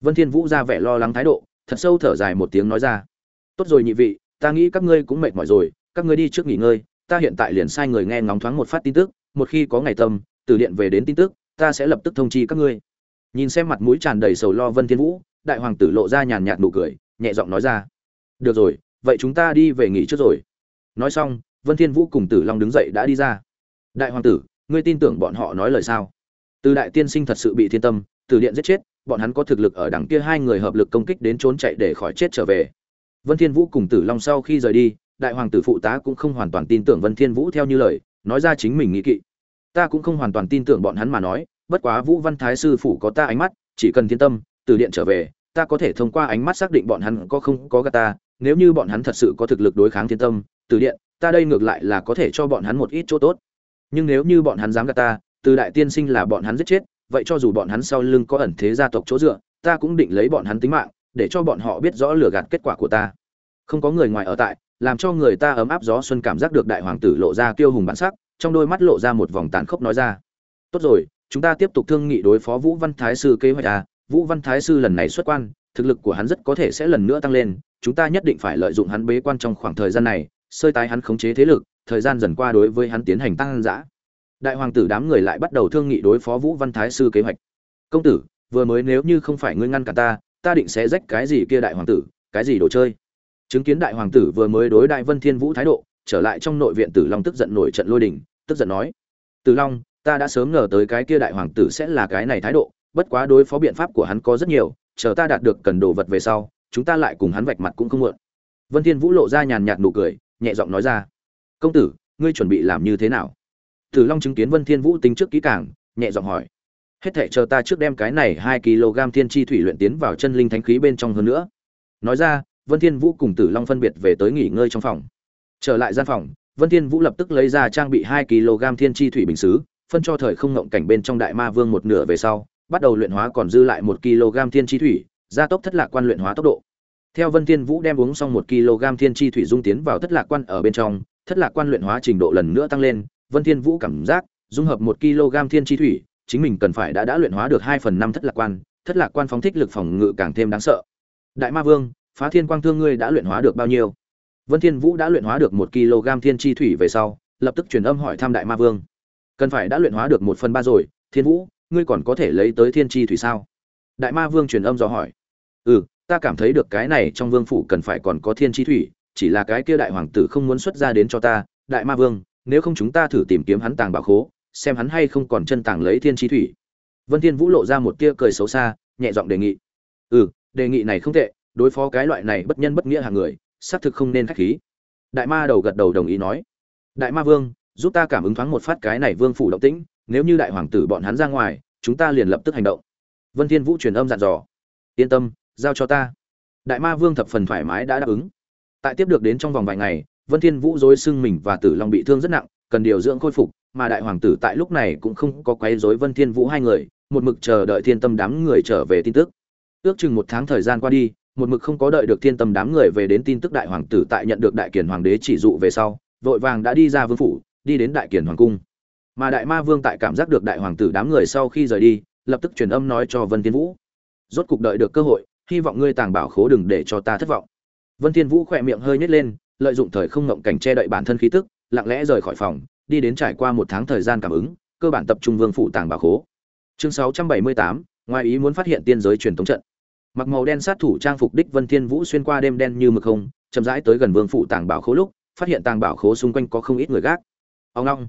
Vân thiên vũ ra vẻ lo lắng thái độ, thật sâu thở dài một tiếng nói ra. Tốt rồi nhị vị, ta nghĩ các ngươi cũng mệt mỏi rồi, các ngươi đi trước nghỉ ngơi, ta hiện tại liền sai người nghe ngóng thoáng một phát tin tức, một khi có ngày tâm, từ điện về đến tin tức, ta sẽ lập tức thông chi các ngươi. Nhìn xem mặt mũi tràn đầy sầu lo vân thiên vũ, đại hoàng tử lộ ra nhàn nhạt nụ cười, nhẹ giọng nói ra. Được rồi, vậy chúng ta đi về nghỉ trước rồi. Nói xong, vân thiên vũ cùng tử long đứng dậy đã đi ra. Đại hoàng tử, ngươi tin tưởng bọn họ nói lời sao? Từ đại tiên sinh thật sự bị thiên tâm từ điện giết chết, bọn hắn có thực lực ở đằng kia hai người hợp lực công kích đến trốn chạy để khỏi chết trở về. Vân thiên vũ cùng tử long sau khi rời đi, đại hoàng tử phụ tá cũng không hoàn toàn tin tưởng vân thiên vũ theo như lời, nói ra chính mình nghĩ kỵ. Ta cũng không hoàn toàn tin tưởng bọn hắn mà nói, bất quá vũ văn thái sư phụ có ta ánh mắt, chỉ cần thiên tâm, từ điện trở về, ta có thể thông qua ánh mắt xác định bọn hắn có không có gạt ta, nếu như bọn hắn thật sự có thực lực đối kháng thiên tâm, từ điện, ta đây ngược lại là có thể cho bọn hắn một ít chỗ tốt. Nhưng nếu như bọn hắn dám gạt ta, từ đại tiên sinh là bọn hắn giết chết vậy cho dù bọn hắn sau lưng có ẩn thế gia tộc chỗ dựa, ta cũng định lấy bọn hắn tính mạng, để cho bọn họ biết rõ lừa gạt kết quả của ta không có người ngoài ở tại, làm cho người ta ấm áp gió xuân cảm giác được đại hoàng tử lộ ra kiêu hùng bản sắc, trong đôi mắt lộ ra một vòng tàn khốc nói ra tốt rồi, chúng ta tiếp tục thương nghị đối phó vũ văn thái sư kế hoạch à vũ văn thái sư lần này xuất quan, thực lực của hắn rất có thể sẽ lần nữa tăng lên, chúng ta nhất định phải lợi dụng hắn bế quan trong khoảng thời gian này sơi tái hắn khống chế thế lực, thời gian dần qua đối với hắn tiến hành tăng dã đại hoàng tử đám người lại bắt đầu thương nghị đối phó vũ văn thái sư kế hoạch. Công tử, vừa mới nếu như không phải ngươi ngăn cả ta ta định sẽ rách cái gì kia đại hoàng tử, cái gì đồ chơi? Chứng kiến đại hoàng tử vừa mới đối đại vân thiên vũ thái độ, trở lại trong nội viện tử long tức giận nổi trận lôi đình, tức giận nói, tử long, ta đã sớm ngờ tới cái kia đại hoàng tử sẽ là cái này thái độ, bất quá đối phó biện pháp của hắn có rất nhiều, chờ ta đạt được cần đồ vật về sau, chúng ta lại cùng hắn vạch mặt cũng không muộn. Vân thiên vũ lộ ra nhàn nhạt nụ cười, nhẹ giọng nói ra, công tử, ngươi chuẩn bị làm như thế nào? Tử long chứng kiến vân thiên vũ tính trước kỹ càng, nhẹ giọng hỏi. Hết thảy chờ ta trước đem cái này hai kg thiên chi thủy luyện tiến vào chân linh thánh khí bên trong hơn nữa. Nói ra, vân thiên vũ cùng tử long phân biệt về tới nghỉ ngơi trong phòng. Trở lại gian phòng, vân thiên vũ lập tức lấy ra trang bị hai kg thiên chi thủy bình sứ phân cho thời không ngộng cảnh bên trong đại ma vương một nửa về sau, bắt đầu luyện hóa còn dư lại một kg thiên chi thủy, gia tốc thất lạc quan luyện hóa tốc độ. Theo vân thiên vũ đem uống xong một kg thiên chi thủy dung tiến vào thất lạc quan ở bên trong, thất lạc quan luyện hóa trình độ lần nữa tăng lên vân thiên vũ cảm giác, dung hợp một kg thiên chi thủy, chính mình cần phải đã đã luyện hóa được hai phần năm thất lạc quan, thất lạc quan phóng thích lực phòng ngự càng thêm đáng sợ. Đại ma vương, phá thiên quang thương ngươi đã luyện hóa được bao nhiêu? Vân thiên vũ đã luyện hóa được một kg thiên chi thủy về sau, lập tức truyền âm hỏi thăm đại ma vương. Cần phải đã luyện hóa được một phần ba rồi, thiên vũ, ngươi còn có thể lấy tới thiên chi thủy sao? Đại ma vương truyền âm dò hỏi. Ừ ta cảm thấy được cái này trong vương phủ cần phải còn có thiên chi thủy, chỉ là cái kia đại hoàng tử không muốn xuất ra đến cho ta. Đại ma vương nếu không chúng ta thử tìm kiếm hắn tàng bảo khố, xem hắn hay không còn chân tàng lấy thiên chi thủy. Vân thiên vũ lộ ra một tia cười xấu xa, nhẹ giọng đề nghị. Ừ đề nghị này không tệ, đối phó cái loại này bất nhân bất nghĩa hàng người, xác thực không nên khách khí. Đại ma đầu gật đầu đồng ý nói. Đại ma vương, giúp ta cảm ứng thoáng một phát cái này vương phủ động tĩnh, nếu như đại hoàng tử bọn hắn ra ngoài, chúng ta liền lập tức hành động. Vân thiên vũ truyền âm dặn dò. Yên tâm, giao cho ta. Đại ma vương thập phần thoải mái đã đáp ứng. Tại tiếp được đến trong vòng vài ngày vân thiên vũ rối xưng mình và tử long bị thương rất nặng, cần điều dưỡng khôi phục, mà đại hoàng tử tại lúc này cũng không có quấy rối vân thiên vũ hai người, một mực chờ đợi thiên tâm đám người trở về tin tức. Ước chừng một tháng thời gian qua đi, một mực không có đợi được thiên tâm đám người về đến tin tức đại hoàng tử tại nhận được đại kiền hoàng đế chỉ dụ về sau, vội vàng đã đi ra vương phủ, đi đến đại Kiền hoàng cung. Mà đại ma vương tại cảm giác được đại hoàng tử đám người sau khi rời đi, lập tức truyền âm nói cho vân thiên vũ. Rốt cục đợi được cơ hội, hy vọng ngươi tàng bảo khố đừng để cho ta thất vọng. Vân thiên vũ khẽ miệng hơi nhếch lên lợi dụng thời không ngộng cảnh che đậy bản thân khí tức lặng lẽ rời khỏi phòng đi đến trải qua một tháng thời gian cảm ứng cơ bản tập trung vương phủ tàng bảo khố. Chương 678, ngoài ý muốn phát hiện tiên giới truyền thống trận. Mặc màu đen sát thủ trang phục đích vân thiên vũ xuyên qua đêm đen như mực không chậm rãi tới gần vương phủ tàng bảo khố lúc phát hiện tàng bảo khố xung quanh có không ít người gác. Ông ngoong.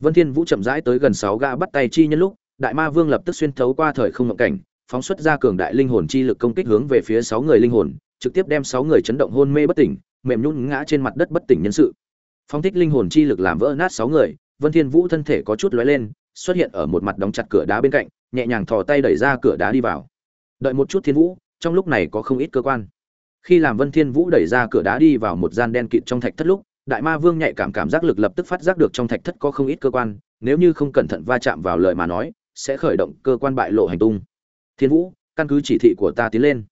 vân thiên vũ chậm rãi tới gần sáu gã bắt tay chi nhân lúc đại ma vương lập tức xuyên thấu qua thời không ngộng cảnh phóng xuất ra cường đại linh hồn chi lực công kích hướng về phía sáu người linh hồn trực tiếp đem sáu người chấn động hôn mê bất tỉnh mềm nhún ngã trên mặt đất bất tỉnh nhân sự. Phong thích linh hồn chi lực làm vỡ nát sáu người, vân thiên vũ thân thể có chút lóe lên, xuất hiện ở một mặt đóng chặt cửa đá bên cạnh, nhẹ nhàng thò tay đẩy ra cửa đá đi vào. Đợi một chút thiên vũ, trong lúc này có không ít cơ quan. Khi làm vân thiên vũ đẩy ra cửa đá đi vào một gian đen kịt trong thạch thất lúc, đại ma vương nhạy cảm cảm giác lực lập tức phát giác được trong thạch thất có không ít cơ quan, nếu như không cẩn thận va chạm vào lời mà nói, sẽ khởi động cơ quan bại lộ hành tung. Thiên vũ, căn cứ chỉ thị của ta tiến lên.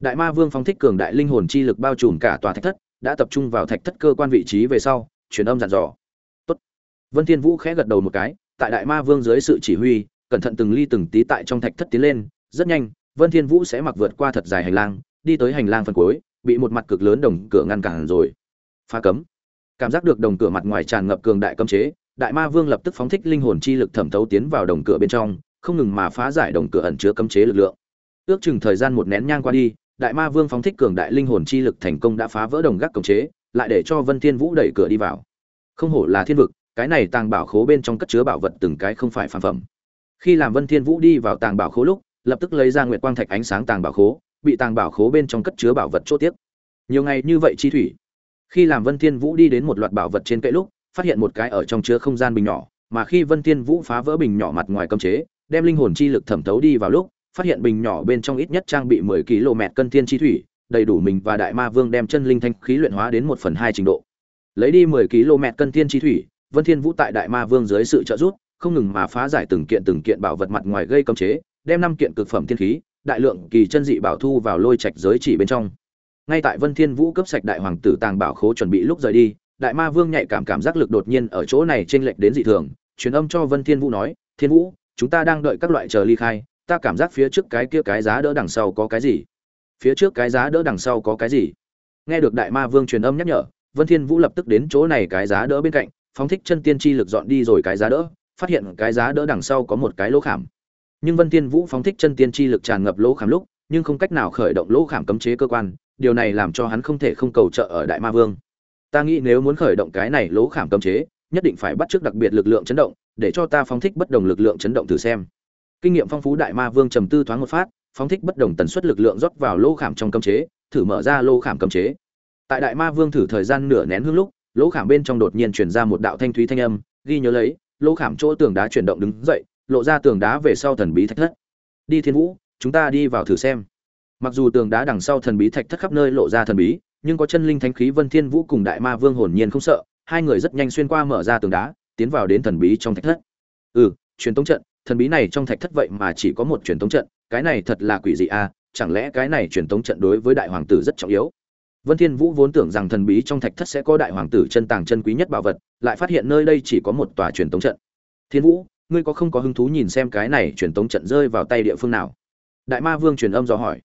Đại ma vương phóng thích cường đại linh hồn chi lực bao trùm cả tòa thạch thất đã tập trung vào thạch thất cơ quan vị trí về sau, truyền âm dặn dò. Tốt. vân thiên vũ khẽ gật đầu một cái, tại đại ma vương dưới sự chỉ huy, cẩn thận từng ly từng tí tại trong thạch thất tiến lên, rất nhanh, vân thiên vũ sẽ mặc vượt qua thật dài hành lang, đi tới hành lang phần cuối, bị một mặt cực lớn đồng cửa ngăn cản rồi. Phá cấm. Cảm giác được đồng cửa mặt ngoài tràn ngập cường đại cấm chế, đại ma vương lập tức phóng thích linh hồn chi lực thẩm thấu tiến vào đồng cửa bên trong, không ngừng mà phá giải đồng cửa ẩn chứa cấm chế lực lượng. Ước chừng thời gian một nén nhang qua đi đại ma vương phóng thích cường đại linh hồn chi lực thành công đã phá vỡ đồng gác cấm chế, lại để cho vân thiên vũ đẩy cửa đi vào. Không hổ là thiên vực, cái này tàng bảo khố bên trong cất chứa bảo vật từng cái không phải phàm phẩm. Khi làm vân thiên vũ đi vào tàng bảo khố lúc, lập tức lấy ra nguyệt quang thạch ánh sáng tàng bảo khố, bị tàng bảo khố bên trong cất chứa bảo vật chỗ tiếp. Nhiều ngày như vậy chi thủy. Khi làm vân thiên vũ đi đến một loạt bảo vật trên kệ lúc, phát hiện một cái ở trong chứa không gian bình nhỏ, mà khi vân thiên vũ phá vỡ bình nhỏ mặt ngoài cấm chế, đem linh hồn chi lực thẩm thấu đi vào lúc phát hiện bình nhỏ bên trong ít nhất trang bị 10 km cân thiên chi thủy, đầy đủ mình và đại ma vương đem chân linh thanh khí luyện hóa đến một phần hai trình độ. Lấy đi 10 km cân thiên chi thủy, vân thiên vũ tại đại ma vương dưới sự trợ giúp, không ngừng mà phá giải từng kiện từng kiện bảo vật mặt ngoài gây cấm chế, đem năm kiện cực phẩm thiên khí, đại lượng kỳ chân dị bảo thu vào lôi trạch giới chỉ bên trong. Ngay tại vân thiên vũ cấp sạch đại hoàng tử tàng bảo khố chuẩn bị lúc rời đi, đại ma vương nhạy cảm cảm giác lực đột nhiên ở chỗ này trên lệch đến dị thường, truyền âm cho vân thiên vũ nói, thiên vũ, chúng ta đang đợi các loại chờ ly khai ta cảm giác phía trước cái kia cái giá đỡ đằng sau có cái gì? Phía trước cái giá đỡ đằng sau có cái gì? Nghe được đại ma vương truyền âm nhắc nhở, vân thiên vũ lập tức đến chỗ này cái giá đỡ bên cạnh, phóng thích chân tiên chi lực dọn đi rồi cái giá đỡ, phát hiện cái giá đỡ đằng sau có một cái lỗ khảm. Nhưng vân thiên vũ phóng thích chân tiên chi lực tràn ngập lỗ khảm lúc, nhưng không cách nào khởi động lỗ khảm cấm chế cơ quan, điều này làm cho hắn không thể không cầu trợ ở đại ma vương. Ta nghĩ nếu muốn khởi động cái này lỗ khảm cấm chế, nhất định phải bắt trước đặc biệt lực lượng chấn động, để cho ta phóng thích bất đồng lực lượng chấn động thử xem kinh nghiệm phong phú đại ma vương trầm tư thoáng một phát, phóng thích bất đồng tần suất lực lượng rót vào lỗ khảm trong cấm chế, thử mở ra lỗ khảm cấm chế. Tại đại ma vương thử thời gian nửa nén hương lúc, lỗ khảm bên trong đột nhiên truyền ra một đạo thanh thúy thanh âm, ghi nhớ lấy, lỗ khảm chỗ tường đá chuyển động đứng dậy, lộ ra tường đá về sau thần bí thạch thất. Đi thiên vũ, chúng ta đi vào thử xem. Mặc dù tường đá đằng sau thần bí thạch thất khắp nơi lộ ra thần bí, nhưng có chân linh thánh khí vân thiên vũ cùng đại ma vương hồn nhiên không sợ, hai người rất nhanh xuyên qua mở ra tường đá, tiến vào đến thần bí trong thạch thất. Ừ truyền tống trận thần bí này trong thạch thất vậy mà chỉ có một truyền thống trận, cái này thật là quỷ dị à chẳng lẽ cái này truyền thống trận đối với đại hoàng tử rất trọng yếu? Vân thiên vũ vốn tưởng rằng thần bí trong thạch thất sẽ có đại hoàng tử chân tàng chân quý nhất bảo vật, lại phát hiện nơi đây chỉ có một tòa truyền thống trận. Thiên vũ, ngươi có không có hứng thú nhìn xem cái này truyền thống trận rơi vào tay địa phương nào? Đại ma vương truyền âm dò hỏi.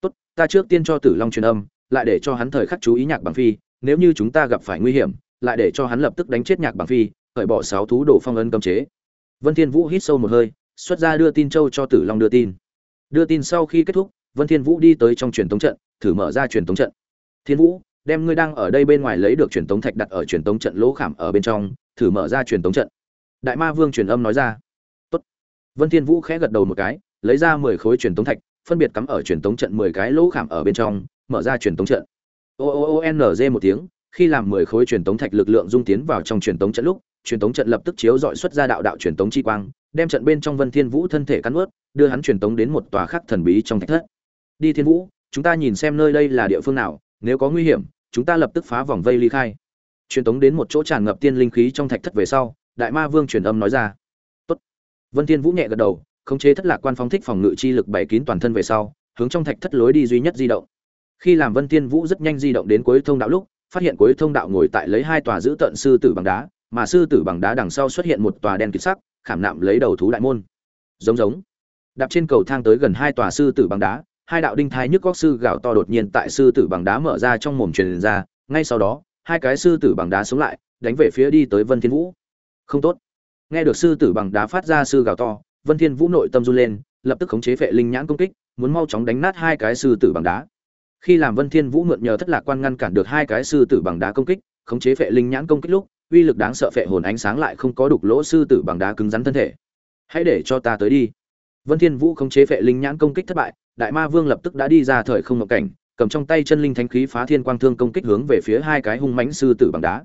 Tốt, ta trước tiên cho tử long truyền âm, lại để cho hắn thời khắc chú ý nhạc bằng phi, nếu như chúng ta gặp phải nguy hiểm, lại để cho hắn lập tức đánh chết nhạc bằng phi khởi bỏ sáu thú đồ phong ấn cấm chế vân thiên vũ hít sâu một hơi xuất ra đưa tin châu cho tử long đưa tin đưa tin sau khi kết thúc vân thiên vũ đi tới trong truyền tống trận thử mở ra truyền tống trận thiên vũ đem ngươi đang ở đây bên ngoài lấy được truyền tống thạch đặt ở truyền tống trận lỗ khảm ở bên trong thử mở ra truyền tống trận đại ma vương truyền âm nói ra tốt vân thiên vũ khẽ gật đầu một cái lấy ra mười khối truyền tống thạch phân biệt cắm ở truyền tống trận mười cái lỗ khảm ở bên trong mở ra truyền tống trận o o o n g một tiếng khi làm mười khối truyền tống thạch lực lượng dung tiến vào trong truyền tống trận lúc truyền tống trận lập tức chiếu dọi xuất ra đạo đạo truyền tống chi quang, đem trận bên trong vân thiên vũ thân thể cắn ướt, đưa hắn truyền tống đến một tòa khác thần bí trong thạch thất. Đi thiên vũ, chúng ta nhìn xem nơi đây là địa phương nào, nếu có nguy hiểm, chúng ta lập tức phá vòng vây ly khai. Truyền tống đến một chỗ tràn ngập tiên linh khí trong thạch thất về sau, đại ma vương truyền âm nói ra. Tốt. Vân thiên vũ nhẹ gật đầu, khống chế thất lạc quan phóng thích phòng ngự chi lực bảy kín toàn thân về sau, hướng trong thạch thất lối đi duy nhất di động. Khi làm vân thiên vũ rất nhanh di động đến cuối thông đạo lúc, phát hiện cuối thông đạo ngồi tại lấy hai tòa giữ tận sư tử bằng đá mà sư tử bằng đá đằng sau xuất hiện một tòa đen kịt sắc, khảm nạm lấy đầu thú đại môn. Giống giống. Đạp trên cầu thang tới gần hai tòa sư tử bằng đá, hai đạo đinh thai nhức góc sư gạo to đột nhiên tại sư tử bằng đá mở ra trong mồm truyền ra, ngay sau đó, hai cái sư tử bằng đá sống lại, đánh về phía đi tới vân thiên vũ. Không tốt. Nghe được sư tử bằng đá phát ra sư gào to, vân thiên vũ nội tâm run lên, lập tức khống chế phệ linh nhãn công kích, muốn mau chóng đánh nát hai cái sư tử bằng đá. Khi làm vân thiên vũ mượn nhờ thất lạc quan ngăn cản được hai cái sư tử bằng đá công kích, khống chế phệ linh nhãn công kích lúc uy lực đáng sợ phệ hồn ánh sáng lại không có đục lỗ sư tử bằng đá cứng rắn thân thể. Hãy để cho ta tới đi. Vân thiên vũ khống chế phệ linh nhãn công kích thất bại, đại ma vương lập tức đã đi ra thời không ngọc cảnh, cầm trong tay chân linh thánh khí phá thiên quang thương công kích hướng về phía hai cái hung mãnh sư tử bằng đá.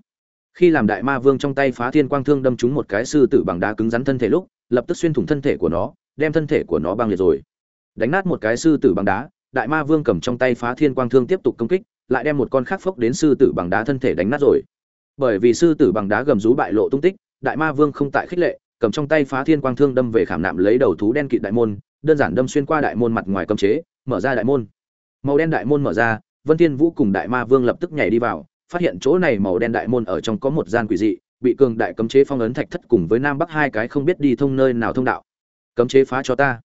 Khi làm đại ma vương trong tay phá thiên quang thương đâm trúng một cái sư tử bằng đá cứng rắn thân thể lúc, lập tức xuyên thủng thân thể của nó, đem thân thể của nó băng liệt rồi. Đánh nát một cái sư tử bằng đá, đại ma vương cầm trong tay phá thiên quang thương tiếp tục công kích, lại đem một con khác phốc đến sư tử bằng đá thân thể đánh nát rồi bởi vì sư tử bằng đá gầm rú bại lộ tung tích, đại ma vương không tại khích lệ, cầm trong tay phá thiên quang thương đâm về khảm nạm lấy đầu thú đen kịt đại môn, đơn giản đâm xuyên qua đại môn mặt ngoài cấm chế, mở ra đại môn. Màu đen đại môn mở ra, vân thiên vũ cùng đại ma vương lập tức nhảy đi vào, phát hiện chỗ này màu đen đại môn ở trong có một gian quỷ dị, bị cường đại cấm chế phong ấn thạch thất cùng với nam bắc hai cái không biết đi thông nơi nào thông đạo. Cấm chế phá cho ta.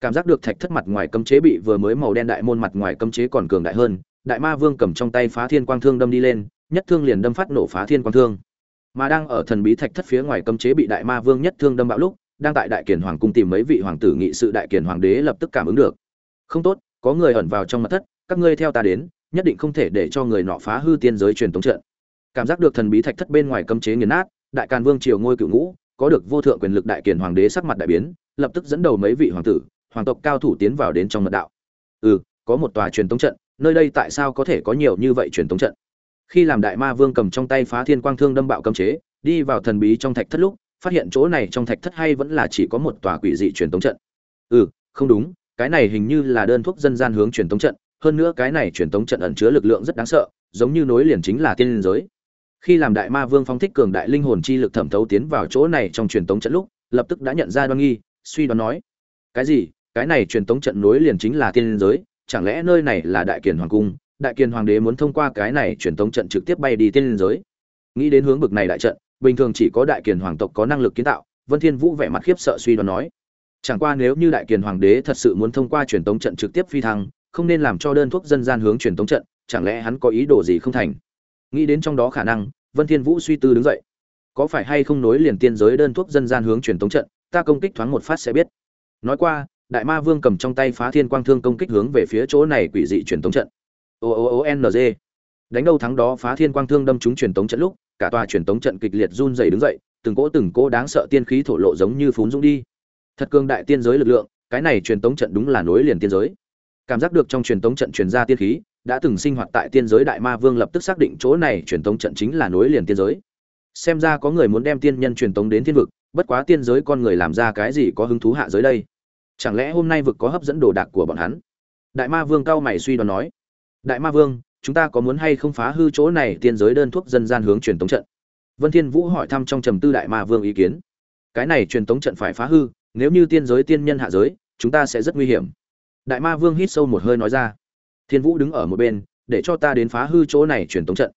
Cảm giác được thạch thất mặt ngoài cấm chế bị vừa mới màu đen đại môn mặt ngoài cấm chế còn cường đại hơn, đại ma vương cầm trong tay phá thiên quang thương đâm đi lên nhất thương liền đâm phát nổ phá thiên quang thương. Mà đang ở thần bí thạch thất phía ngoài cấm chế bị đại ma vương nhất thương đâm bạo lúc, đang tại đại kiền hoàng cung tìm mấy vị hoàng tử nghị sự đại kiền hoàng đế lập tức cảm ứng được. Không tốt, có người ẩn vào trong mật thất, các ngươi theo ta đến, nhất định không thể để cho người nọ phá hư tiên giới truyền thống trận. Cảm giác được thần bí thạch thất bên ngoài cấm chế nghiền nát, đại càn vương triều ngôi cựu ngũ, có được vô thượng quyền lực đại kiền hoàng đế sắc mặt đại biến, lập tức dẫn đầu mấy vị hoàng tử, hoàng tộc cao thủ tiến vào đến trong mật đạo. Ừ có một tòa truyền thống trận, nơi đây tại sao có thể có nhiều như vậy truyền thống trận? Khi làm đại ma vương cầm trong tay phá thiên quang thương đâm bạo cấm chế, đi vào thần bí trong thạch thất lúc, phát hiện chỗ này trong thạch thất hay vẫn là chỉ có một tòa quỷ dị truyền tống trận. Ừ không đúng, cái này hình như là đơn thuốc dân gian hướng truyền tống trận, hơn nữa cái này truyền tống trận ẩn chứa lực lượng rất đáng sợ, giống như nối liền chính là tiên liên giới. Khi làm đại ma vương phong thích cường đại linh hồn chi lực thẩm thấu tiến vào chỗ này trong truyền tống trận lúc, lập tức đã nhận ra đoan nghi, suy đoán nói, cái gì? Cái này truyền tống trận nối liền chính là tiên liên giới, chẳng lẽ nơi này là đại kiền hoàng cung đại kiền hoàng đế muốn thông qua cái này truyền thống trận trực tiếp bay đi tiên liên giới. Nghĩ đến hướng bực này đại trận, bình thường chỉ có đại kiền hoàng tộc có năng lực kiến tạo, vân thiên vũ vẻ mặt khiếp sợ suy đoán nói. Chẳng qua nếu như đại kiền hoàng đế thật sự muốn thông qua truyền thống trận trực tiếp phi thăng, không nên làm cho đơn thuốc dân gian hướng truyền thống trận, chẳng lẽ hắn có ý đồ gì không thành? Nghĩ đến trong đó khả năng, vân thiên vũ suy tư đứng dậy. Có phải hay không nối liền tiên giới đơn thuốc dân gian hướng truyền thống trận, ta công kích thoáng một phát sẽ biết. Nói qua, đại ma vương cầm trong tay phá thiên quang thương công kích hướng về phía chỗ này quỷ dị truyền thống trận o o o n g. Đánh đâu thắng đó phá thiên quang thương đâm trúng truyền tống trận lúc, cả tòa truyền tống trận kịch liệt run rẩy đứng dậy, từng cỗ từng cỗ đáng sợ tiên khí thổ lộ giống như phún dũng đi. Thật cường đại tiên giới lực lượng, cái này truyền tống trận đúng là nối liền tiên giới. Cảm giác được trong truyền tống trận truyền ra tiên khí, đã từng sinh hoạt tại tiên giới đại ma vương lập tức xác định chỗ này truyền tống trận chính là nối liền tiên giới. Xem ra có người muốn đem tiên nhân truyền tống đến thiên vực, bất quá tiên giới con người làm ra cái gì có hứng thú hạ giới đây? Chẳng lẽ hôm nay vực có hấp dẫn đồ đạc của bọn hắn? Đại ma vương cao mày suy đoán nói đại ma vương, chúng ta có muốn hay không phá hư chỗ này? Tiên giới đơn thuốc dân gian hướng truyền tống trận. Vân thiên vũ hỏi thăm trong trầm tư đại ma vương ý kiến. Cái này truyền tống trận phải phá hư, nếu như tiên giới tiên nhân hạ giới, chúng ta sẽ rất nguy hiểm. Đại ma vương hít sâu một hơi nói ra. Thiên vũ đứng ở một bên, để cho ta đến phá hư chỗ này truyền tống trận.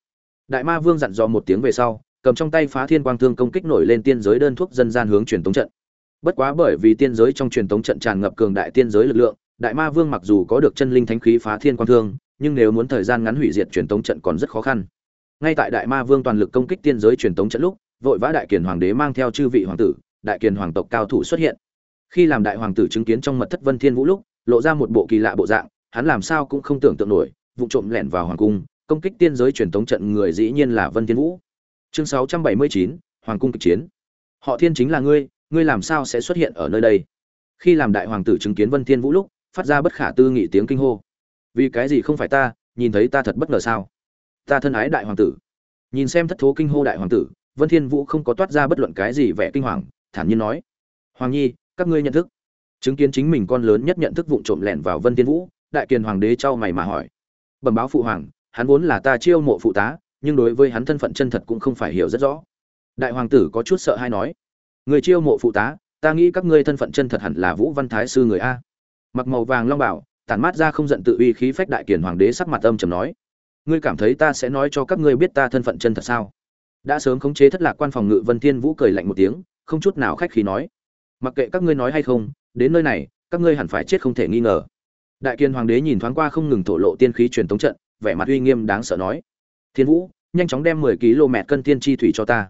Đại ma vương dặn dò một tiếng về sau, cầm trong tay phá thiên quang thương công kích nổi lên tiên giới đơn thuốc dân gian hướng truyền tống trận. Bất quá bởi vì tiên giới trong truyền tống trận tràn ngập cường đại tiên giới lực lượng, đại ma vương mặc dù có được chân linh thánh khí phá thiên quang thương nhưng nếu muốn thời gian ngắn hủy diệt truyền thống trận còn rất khó khăn. Ngay tại đại ma vương toàn lực công kích tiên giới truyền thống trận lúc vội vã đại kiền hoàng đế mang theo chư vị hoàng tử đại kiền hoàng tộc cao thủ xuất hiện. Khi làm đại hoàng tử chứng kiến trong mật thất vân thiên vũ lúc lộ ra một bộ kỳ lạ bộ dạng hắn làm sao cũng không tưởng tượng nổi vụ trộm lẻn vào hoàng cung công kích tiên giới truyền thống trận người dĩ nhiên là vân thiên vũ. Chương 679, hoàng cung kịch chiến. Họ thiên chính là ngươi ngươi làm sao sẽ xuất hiện ở nơi đây? Khi làm đại hoàng tử chứng kiến vân thiên vũ lúc phát ra bất khả tư nghị tiếng kinh hô vì cái gì không phải ta, nhìn thấy ta thật bất ngờ sao? Ta thân ái đại hoàng tử. Nhìn xem thất thố kinh hô đại hoàng tử, vân thiên vũ không có toát ra bất luận cái gì vẻ kinh hoàng, thản nhiên nói, hoàng nhi, các ngươi nhận thức. Chứng kiến chính mình con lớn nhất nhận thức vụng trộm lẻn vào vân thiên vũ, đại kiền hoàng đế trao mày mà hỏi, bẩm báo phụ hoàng, hắn vốn là ta chiêu mộ phụ tá, nhưng đối với hắn thân phận chân thật cũng không phải hiểu rất rõ. Đại hoàng tử có chút sợ hay nói, người chiêu mộ phụ tá, ta nghĩ các ngươi thân phận chân thật hẳn là vũ văn thái sư người a. Mặc màu vàng long bảo tản mát ra không giận tự uy khí phách đại kiền hoàng đế sắc mặt âm trầm nói, ngươi cảm thấy ta sẽ nói cho các ngươi biết ta thân phận chân thật sao? Đã sớm khống chế thất lạc quan phòng ngự, vân thiên vũ cười lạnh một tiếng, không chút nào khách khí nói, mặc kệ các ngươi nói hay không, đến nơi này, các ngươi hẳn phải chết không thể nghi ngờ. Đại kiền hoàng đế nhìn thoáng qua không ngừng thổ lộ tiên khí truyền tống trận, vẻ mặt uy nghiêm đáng sợ nói, thiên vũ, nhanh chóng đem 10 km cân tiên chi thủy cho ta.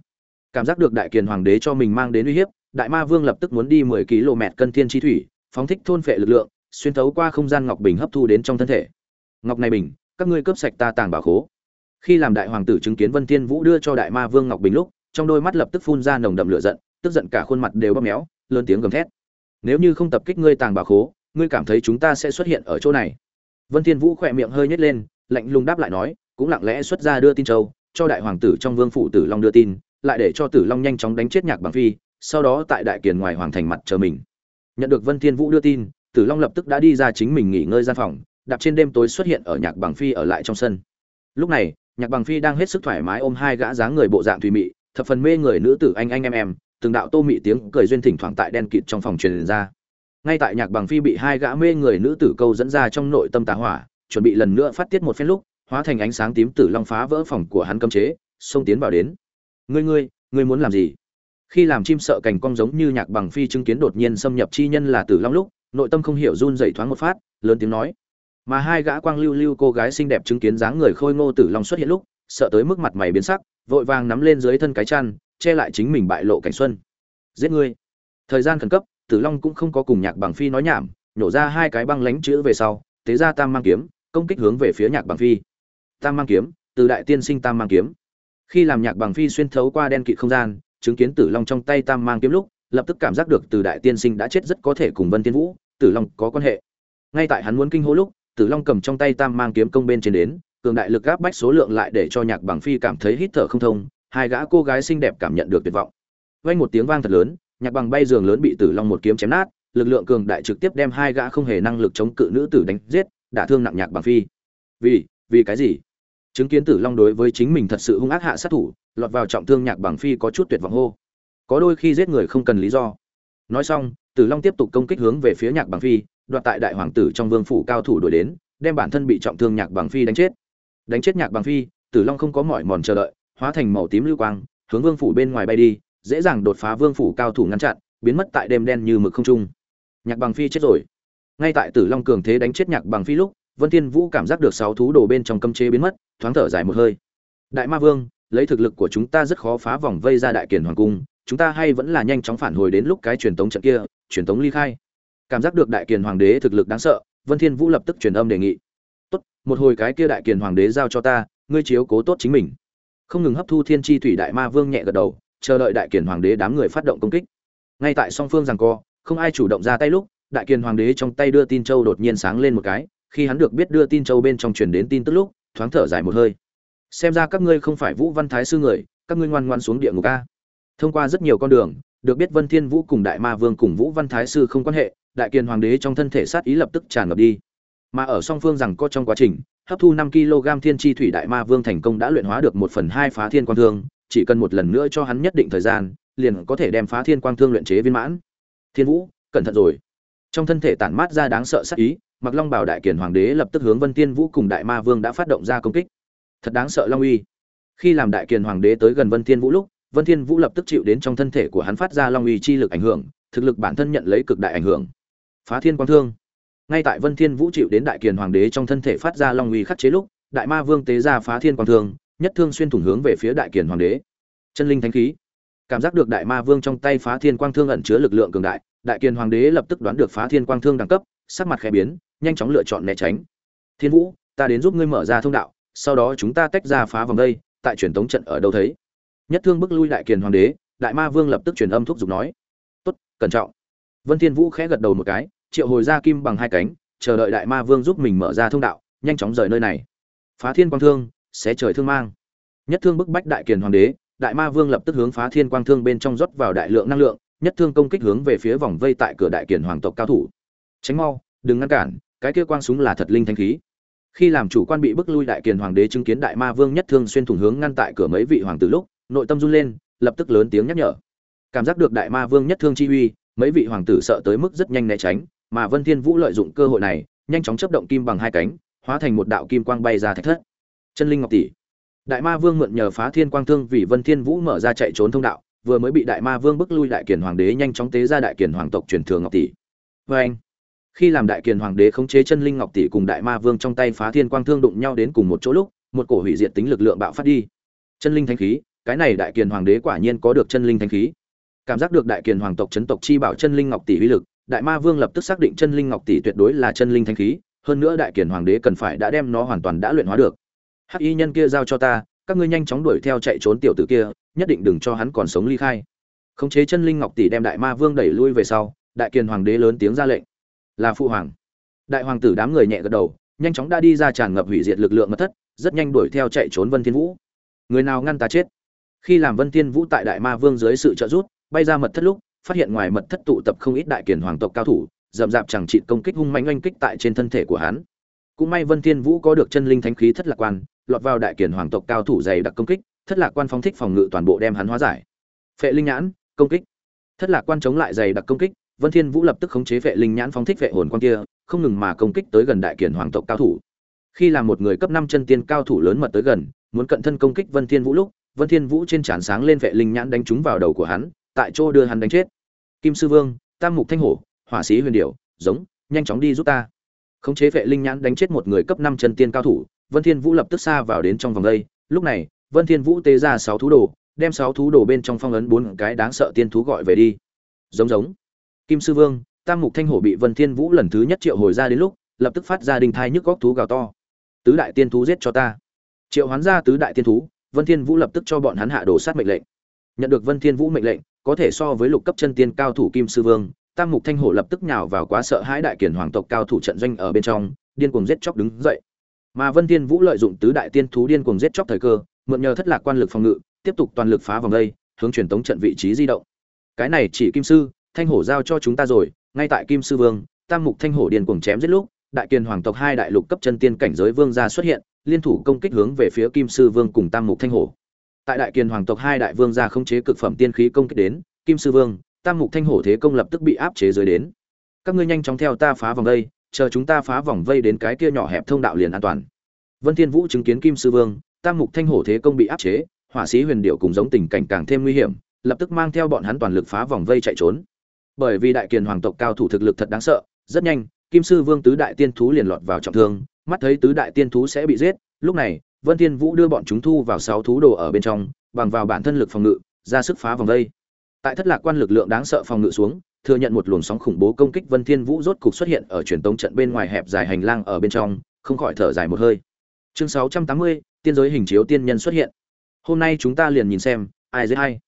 Cảm giác được đại kiền hoàng đế cho mình mang đến uy hiếp, đại ma vương lập tức muốn đi 10 km cân tiên chi thủy, phóng thích thôn phệ lực lượng xuyên thấu qua không gian ngọc bình hấp thu đến trong thân thể. Ngọc này bình, các ngươi cướp sạch ta tàng bảo khố. Khi làm đại hoàng tử chứng kiến vân thiên vũ đưa cho đại ma vương ngọc bình lúc, trong đôi mắt lập tức phun ra nồng đậm lửa giận, tức giận cả khuôn mặt đều bóp méo, lớn tiếng gầm thét. Nếu như không tập kích ngươi tàng bảo khố, ngươi cảm thấy chúng ta sẽ xuất hiện ở chỗ này. Vân thiên vũ khoe miệng hơi nhếch lên, lạnh lùng đáp lại nói, cũng lặng lẽ xuất ra đưa tin châu, cho đại hoàng tử trong vương phủ tử long đưa tin, lại để cho tử long nhanh chóng đánh chết nhạc bằng phi, sau đó tại đại kiền ngoài hoàng thành mặt chờ mình. Nhận được vân thiên vũ đưa tin tử long lập tức đã đi ra chính mình nghỉ ngơi gian phòng, đạp trên đêm tối xuất hiện ở nhạc bằng phi ở lại trong sân. Lúc này, nhạc bằng phi đang hết sức thoải mái ôm hai gã dáng người bộ dạng thùy mị, thập phần mê người nữ tử anh anh em em, từng đạo tô mị tiếng cười duyên thỉnh thoảng tại đen kịt trong phòng truyền ra. Ngay tại nhạc bằng phi bị hai gã mê người nữ tử câu dẫn ra trong nội tâm tà hỏa, chuẩn bị lần nữa phát tiết một phen lúc, hóa thành ánh sáng tím tử long phá vỡ phòng của hắn cấm chế, xông tiến vào đến. Ngươi ngươi ngươi muốn làm gì? Khi làm chim sợ cành cong giống như nhạc bằng phi chứng kiến đột nhiên xâm nhập chi nhân là tử long lúc nội tâm không hiểu run dậy thoáng một phát, lớn tiếng nói. Mà hai gã quang lưu lưu cô gái xinh đẹp chứng kiến dáng người khôi ngô tử long xuất hiện lúc, sợ tới mức mặt mày biến sắc, vội vàng nắm lên dưới thân cái chăn, che lại chính mình bại lộ cảnh xuân. Giết ngươi. Thời gian khẩn cấp, tử long cũng không có cùng nhạc bằng phi nói nhảm, nhổ ra hai cái băng lánh chữ về sau, tế ra tam mang kiếm, công kích hướng về phía nhạc bằng phi. Tam mang kiếm, từ đại tiên sinh tam mang kiếm. Khi làm nhạc bằng phi xuyên thấu qua đen kịt không gian, chứng kiến tử long trong tay tam mang kiếm lúc lập tức cảm giác được từ đại tiên sinh đã chết rất có thể cùng vân tiên vũ, tử long có quan hệ. Ngay tại hắn muốn kinh hô lúc, tử long cầm trong tay tam mang kiếm công bên trên đến, cường đại lực áp bách số lượng lại để cho nhạc bằng phi cảm thấy hít thở không thông, hai gã cô gái xinh đẹp cảm nhận được tuyệt vọng. Vang một tiếng vang thật lớn, nhạc bằng bay giường lớn bị tử long một kiếm chém nát, lực lượng cường đại trực tiếp đem hai gã không hề năng lực chống cự nữ tử đánh giết, đả thương nặng nhạc bằng phi. Vì vì cái gì? Chứng kiến tử long đối với chính mình thật sự hung ác hạ sát thủ, lọt vào trọng thương nhạc bằng phi có chút tuyệt vọng hô có đôi khi giết người không cần lý do. Nói xong, tử long tiếp tục công kích hướng về phía nhạc bằng phi, đoạt tại đại hoàng tử trong vương phủ cao thủ đuổi đến, đem bản thân bị trọng thương nhạc bằng phi đánh chết. Đánh chết nhạc bằng phi, tử long không có mỏi mòn chờ đợi, hóa thành màu tím lưu quang, hướng vương phủ bên ngoài bay đi, dễ dàng đột phá vương phủ cao thủ ngăn chặn, biến mất tại đêm đen như mực không trung. Nhạc bằng phi chết rồi. Ngay tại tử long cường thế đánh chết nhạc bằng phi lúc, vân thiên vũ cảm giác được sáu thú đồ bên trong cấm chế biến mất, thoáng thở dài một hơi. Đại ma vương, lấy thực lực của chúng ta rất khó phá vòng vây ra đại Kiền hoàng cung chúng ta hay vẫn là nhanh chóng phản hồi đến lúc cái truyền tống trận kia, truyền tống ly khai. Cảm giác được đại kiền hoàng đế thực lực đáng sợ, vân thiên vũ lập tức truyền âm đề nghị. Tốt, một hồi cái kia đại kiền hoàng đế giao cho ta, ngươi chiếu cố tốt chính mình. Không ngừng hấp thu thiên chi thủy đại ma vương nhẹ gật đầu, chờ đợi đại kiền hoàng đế đám người phát động công kích. Ngay tại song phương rằng co, không ai chủ động ra tay lúc, đại kiền hoàng đế trong tay đưa tin châu đột nhiên sáng lên một cái, khi hắn được biết đưa tin châu bên trong truyền đến tin tức lúc, thoáng thở dài một hơi. Xem ra các ngươi không phải vũ văn thái sư người, các ngươi ngoan ngoan xuống địa ngục a thông qua rất nhiều con đường, được biết vân thiên vũ cùng đại ma vương cùng vũ văn thái sư không quan hệ, đại kiền hoàng đế trong thân thể sát ý lập tức tràn ngập đi. Mà ở song phương rằng có trong quá trình, hấp thu 5 kg thiên chi thủy đại ma vương thành công đã luyện hóa được 1 phần 2 phá thiên quang thương, chỉ cần một lần nữa cho hắn nhất định thời gian, liền có thể đem phá thiên quang thương luyện chế viên mãn. Thiên vũ, cẩn thận rồi. Trong thân thể tản mát ra đáng sợ sát ý mặc long bảo đại kiền hoàng đế lập tức hướng vân thiên vũ cùng đại ma vương đã phát động ra công kích. Thật đáng sợ long uy. Khi làm đại kiền hoàng đế tới gần vân thiên vũ lúc vân thiên vũ lập tức chịu đến trong thân thể của hắn phát ra long uy chi lực ảnh hưởng, thực lực bản thân nhận lấy cực đại ảnh hưởng. Phá thiên quang thương. Ngay tại vân thiên vũ chịu đến đại kiền hoàng đế trong thân thể phát ra long uy khắc chế lúc, đại ma vương tế ra phá thiên quang thương, nhất thương xuyên thủng hướng về phía đại kiền hoàng đế. Chân linh thánh khí. Cảm giác được đại ma vương trong tay phá thiên quang thương ẩn chứa lực lượng cường đại đại kiền hoàng đế lập tức đoán được phá thiên quang thương đẳng cấp, sắc mặt khẽ biến, nhanh chóng lựa chọn né tránh. Thiên vũ, ta đến giúp ngươi mở ra thông đạo, sau đó chúng ta tách ra phá vòng đây, tại truyền tống trận ở đâu thấy? Nhất thương bức lui đại kiền hoàng đế, đại ma vương lập tức truyền âm thúc giục nói, tốt, cẩn trọng. Vân thiên vũ khẽ gật đầu một cái, triệu hồi ra kim bằng hai cánh, chờ đợi đại ma vương giúp mình mở ra thông đạo, nhanh chóng rời nơi này. Phá thiên quang thương, xé trời thương mang. Nhất thương bức bách đại kiền hoàng đế, đại ma vương lập tức hướng phá thiên quang thương bên trong rót vào đại lượng năng lượng, nhất thương công kích hướng về phía vòng vây tại cửa đại kiền hoàng tộc cao thủ. Tránh mau, đừng ngăn cản, cái kia quang súng là thật linh thanh khí. Khi làm chủ quan bị bức lui đại kiền hoàng đế chứng kiến đại ma vương nhất thương xuyên thủng hướng ngăn tại cửa mấy vị hoàng tử lúc nội tâm run lên, lập tức lớn tiếng nhắc nhở. Cảm giác được đại ma vương nhất thương chi uy, mấy vị hoàng tử sợ tới mức rất nhanh né tránh, mà vân thiên vũ lợi dụng cơ hội này, nhanh chóng chấp động kim bằng hai cánh, hóa thành một đạo kim quang bay ra thạch thất. Chân linh ngọc tỷ. Đại ma vương mượn nhờ phá thiên quang thương vì vân thiên vũ mở ra chạy trốn thông đạo, vừa mới bị đại ma vương bức lui đại kiền hoàng đế nhanh chóng tế ra đại kiền hoàng tộc truyền thừa ngọc tỷ. Vê anh, khi làm đại kiền hoàng đế khống chế chân linh ngọc tỷ cùng đại ma vương trong tay phá thiên quang thương đụng nhau đến cùng một chỗ lúc, một cổ hủy diệt tính lực lượng bạo phát đi. Chân linh thánh khí cái này đại kiền hoàng đế quả nhiên có được chân linh thanh khí. Cảm giác được đại kiền hoàng tộc chấn tộc chi bảo chân linh ngọc tỷ uy lực, đại ma vương lập tức xác định chân linh ngọc tỷ tuyệt đối là chân linh thanh khí, hơn nữa đại kiền hoàng đế cần phải đã đem nó hoàn toàn đã luyện hóa được. Hắc y nhân kia giao cho ta, các ngươi nhanh chóng đuổi theo chạy trốn tiểu tử kia, nhất định đừng cho hắn còn sống ly khai. Khống chế chân linh ngọc tỷ đem đại ma vương đẩy lui về sau, đại kiền hoàng đế lớn tiếng ra lệnh. Là phụ hoàng. Đại hoàng tử đám người nhẹ gật đầu, nhanh chóng đã đi ra tràn ngập hủy diệt lực lượng mất thất, rất nhanh đuổi theo chạy trốn vân thiên vũ. Người nào ngăn ta chết? Khi làm vân thiên vũ tại đại ma vương dưới sự trợ giúp, bay ra mật thất lúc, phát hiện ngoài mật thất tụ tập không ít đại kiền hoàng tộc cao thủ, dậm dạp chẳng trị công kích hung mạnh oanh kích tại trên thân thể của hắn. Cũng may vân thiên vũ có được chân linh thánh khí thất lạc quan, lọt vào đại kiền hoàng tộc cao thủ dày đặc công kích, thất lạc quan phóng thích phòng ngự toàn bộ đem hắn hóa giải. Phệ linh nhãn, công kích. Thất lạc quan chống lại dày đặc công kích, vân thiên vũ lập tức khống chế phệ linh nhãn phóng thích phệ hồn quan kia, không ngừng mà công kích tới gần đại kiền hoàng tộc cao thủ. Khi là một người cấp năm chân tiên cao thủ lớn mật tới gần, muốn cận thân công kích vân thiên vũ lúc vân thiên vũ trên trán sáng lên vệ linh nhãn đánh trúng vào đầu của hắn, tại chỗ đưa hắn đánh chết. Kim sư vương, tam mục thanh hổ, hỏa sĩ huyền điểu, giống, nhanh chóng đi giúp ta. Khống chế vệ linh nhãn đánh chết một người cấp năm chân tiên cao thủ, vân thiên vũ lập tức xa vào đến trong vòng đây. Lúc này, vân thiên vũ tế ra sáu thú đồ, đem sáu thú đồ bên trong phong ấn bốn cái đáng sợ tiên thú gọi về đi. Giống giống. Kim sư vương, tam mục thanh hổ bị vân thiên vũ lần thứ nhất triệu hồi ra đến lúc, lập tức phát ra đình thai nhức góc thú gào to. Tứ đại tiên thú giết cho ta. Triệu hoán ra tứ đại tiên thú vân thiên vũ lập tức cho bọn hắn hạ đồ sát mệnh lệnh. Nhận được vân thiên vũ mệnh lệnh, có thể so với lục cấp chân tiên cao thủ kim sư vương, tam mục thanh hổ lập tức nhào vào quá sợ hãi đại kiền hoàng tộc cao thủ trận doanh ở bên trong, điên cuồng giết chóc đứng dậy. Mà vân thiên vũ lợi dụng tứ đại tiên thú điên cuồng giết chóc thời cơ, mượn nhờ thất lạc quan lực phòng ngự, tiếp tục toàn lực phá vòng đây, hướng truyền tống trận vị trí di động. Cái này chỉ kim sư, thanh hổ giao cho chúng ta rồi, ngay tại kim sư vương, tam mục thanh hổ điên cuồng chém giết lúc, đại kiền hoàng tộc hai đại lục cấp chân tiên cảnh giới vương gia xuất hiện liên thủ công kích hướng về phía kim sư vương cùng tam mục thanh hổ. Tại đại kiền hoàng tộc hai đại vương gia không chế cực phẩm tiên khí công kích đến, kim sư vương, tam mục thanh hổ thế công lập tức bị áp chế dưới đến. Các ngươi nhanh chóng theo ta phá vòng vây, chờ chúng ta phá vòng vây đến cái kia nhỏ hẹp thông đạo liền an toàn. Vân thiên vũ chứng kiến kim sư vương, tam mục thanh hổ thế công bị áp chế, hỏa sĩ huyền điệu cùng giống tình cảnh càng thêm nguy hiểm, lập tức mang theo bọn hắn toàn lực phá vòng vây chạy trốn. Bởi vì đại kiền hoàng tộc cao thủ thực lực thật đáng sợ, rất nhanh, kim sư vương tứ đại tiên thú liền lọt vào trọng thương mắt thấy tứ đại tiên thú sẽ bị giết lúc này vân thiên vũ đưa bọn chúng thu vào sáu thú đồ ở bên trong bằng vào bản thân lực phòng ngự ra sức phá vòng vây tại thất lạc quan lực lượng đáng sợ phòng ngự xuống thừa nhận một luồng sóng khủng bố công kích vân thiên vũ rốt cục xuất hiện ở truyền tống trận bên ngoài hẹp dài hành lang ở bên trong không khỏi thở dài một hơi. Chương 680, tiên giới hình chiếu tiên nhân xuất hiện. Hôm nay chúng ta liền nhìn xem ai dễ hay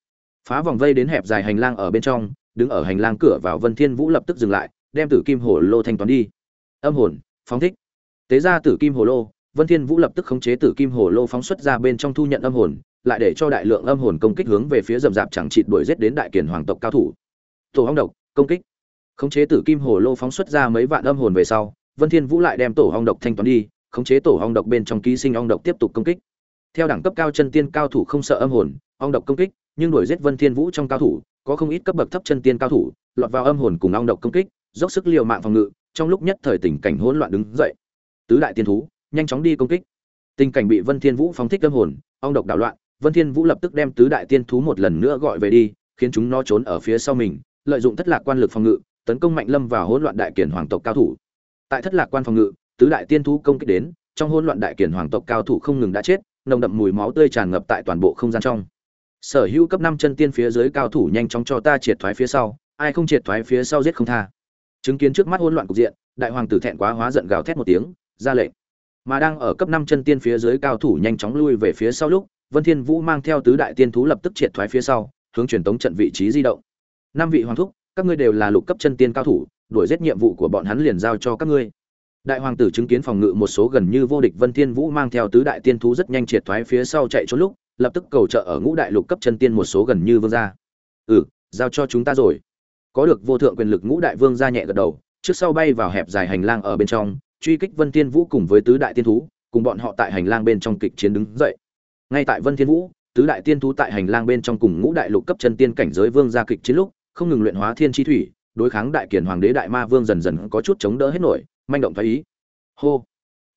phá vòng vây đến hẹp dài hành lang ở bên trong đứng ở hành lang cửa vào vân thiên vũ lập tức dừng lại đem tử kim hổ lô thanh toán đi. Âm hồn phóng thích tế ra tử kim hồ lô, vân thiên vũ lập tức khống chế tử kim hồ lô phóng xuất ra bên trong thu nhận âm hồn, lại để cho đại lượng âm hồn công kích hướng về phía rầm rạp chẳng chịt đuổi giết đến đại kiền hoàng tộc cao thủ. Tổ hong độc, công kích. Khống chế tử kim hồ lô phóng xuất ra mấy vạn âm hồn về sau, vân thiên vũ lại đem tổ hong độc thanh toán đi, khống chế tổ hong độc bên trong ký sinh ong độc tiếp tục công kích. Theo đẳng cấp cao chân tiên cao thủ không sợ âm hồn ong độc công kích, nhưng đuổi giết vân thiên vũ trong cao thủ, có không ít cấp bậc thấp chân tiên cao thủ, lọt vào âm hồn cùng ong độc công kích, dốc sức liều mạng phòng ngự, trong lúc nhất thời tình cảnh hỗn loạn đứng dậy tứ đại tiên thú, nhanh chóng đi công kích. Tình cảnh bị vân thiên vũ phóng thích tâm hồn, ong độc đảo loạn, vân thiên vũ lập tức đem tứ đại tiên thú một lần nữa gọi về đi, khiến chúng nó trốn ở phía sau mình, lợi dụng thất lạc quan lực phòng ngự, tấn công mạnh lâm vào hỗn loạn đại kiền hoàng tộc cao thủ. Tại thất lạc quan phòng ngự, tứ đại tiên thú công kích đến, trong hỗn loạn đại kiền hoàng tộc cao thủ không ngừng đã chết, nồng đậm mùi máu tươi tràn ngập tại toàn bộ không gian trong. Sở hữu cấp năm chân tiên phía dưới cao thủ nhanh chóng cho ta triệt thoái phía sau, ai không triệt thoái phía sau giết không tha. Chứng kiến trước mắt hỗn loạn cục diện, đại hoàng tử thẹn quá hóa giận gào thét một tiếng ra lệnh. Mà đang ở cấp năm chân tiên phía dưới cao thủ nhanh chóng lui về phía sau lúc, vân thiên vũ mang theo tứ đại tiên thú lập tức triệt thoái phía sau, hướng truyền tống trận vị trí di động. Năm vị hoàng thúc, các ngươi đều là lục cấp chân tiên cao thủ, đuổi giết nhiệm vụ của bọn hắn liền giao cho các ngươi. Đại hoàng tử chứng kiến phòng ngự một số gần như vô địch, vân thiên vũ mang theo tứ đại tiên thú rất nhanh triệt thoái phía sau chạy trốn lúc, lập tức cầu trợ ở ngũ đại lục cấp chân tiên một số gần như vương gia. Ừ giao cho chúng ta rồi. Có được vô thượng quyền lực ngũ đại vương gia nhẹ gật đầu, trước sau bay vào hẹp dài hành lang ở bên trong truy kích vân thiên vũ cùng với tứ đại tiên thú, cùng bọn họ tại hành lang bên trong kịch chiến đứng dậy. Ngay tại vân thiên vũ, tứ đại tiên thú tại hành lang bên trong cùng ngũ đại lục cấp chân tiên cảnh giới vương gia kịch chiến lúc, không ngừng luyện hóa thiên chi thủy, đối kháng đại kiền hoàng đế đại ma vương dần dần có chút chống đỡ hết nổi, manh động thái ý. Hô!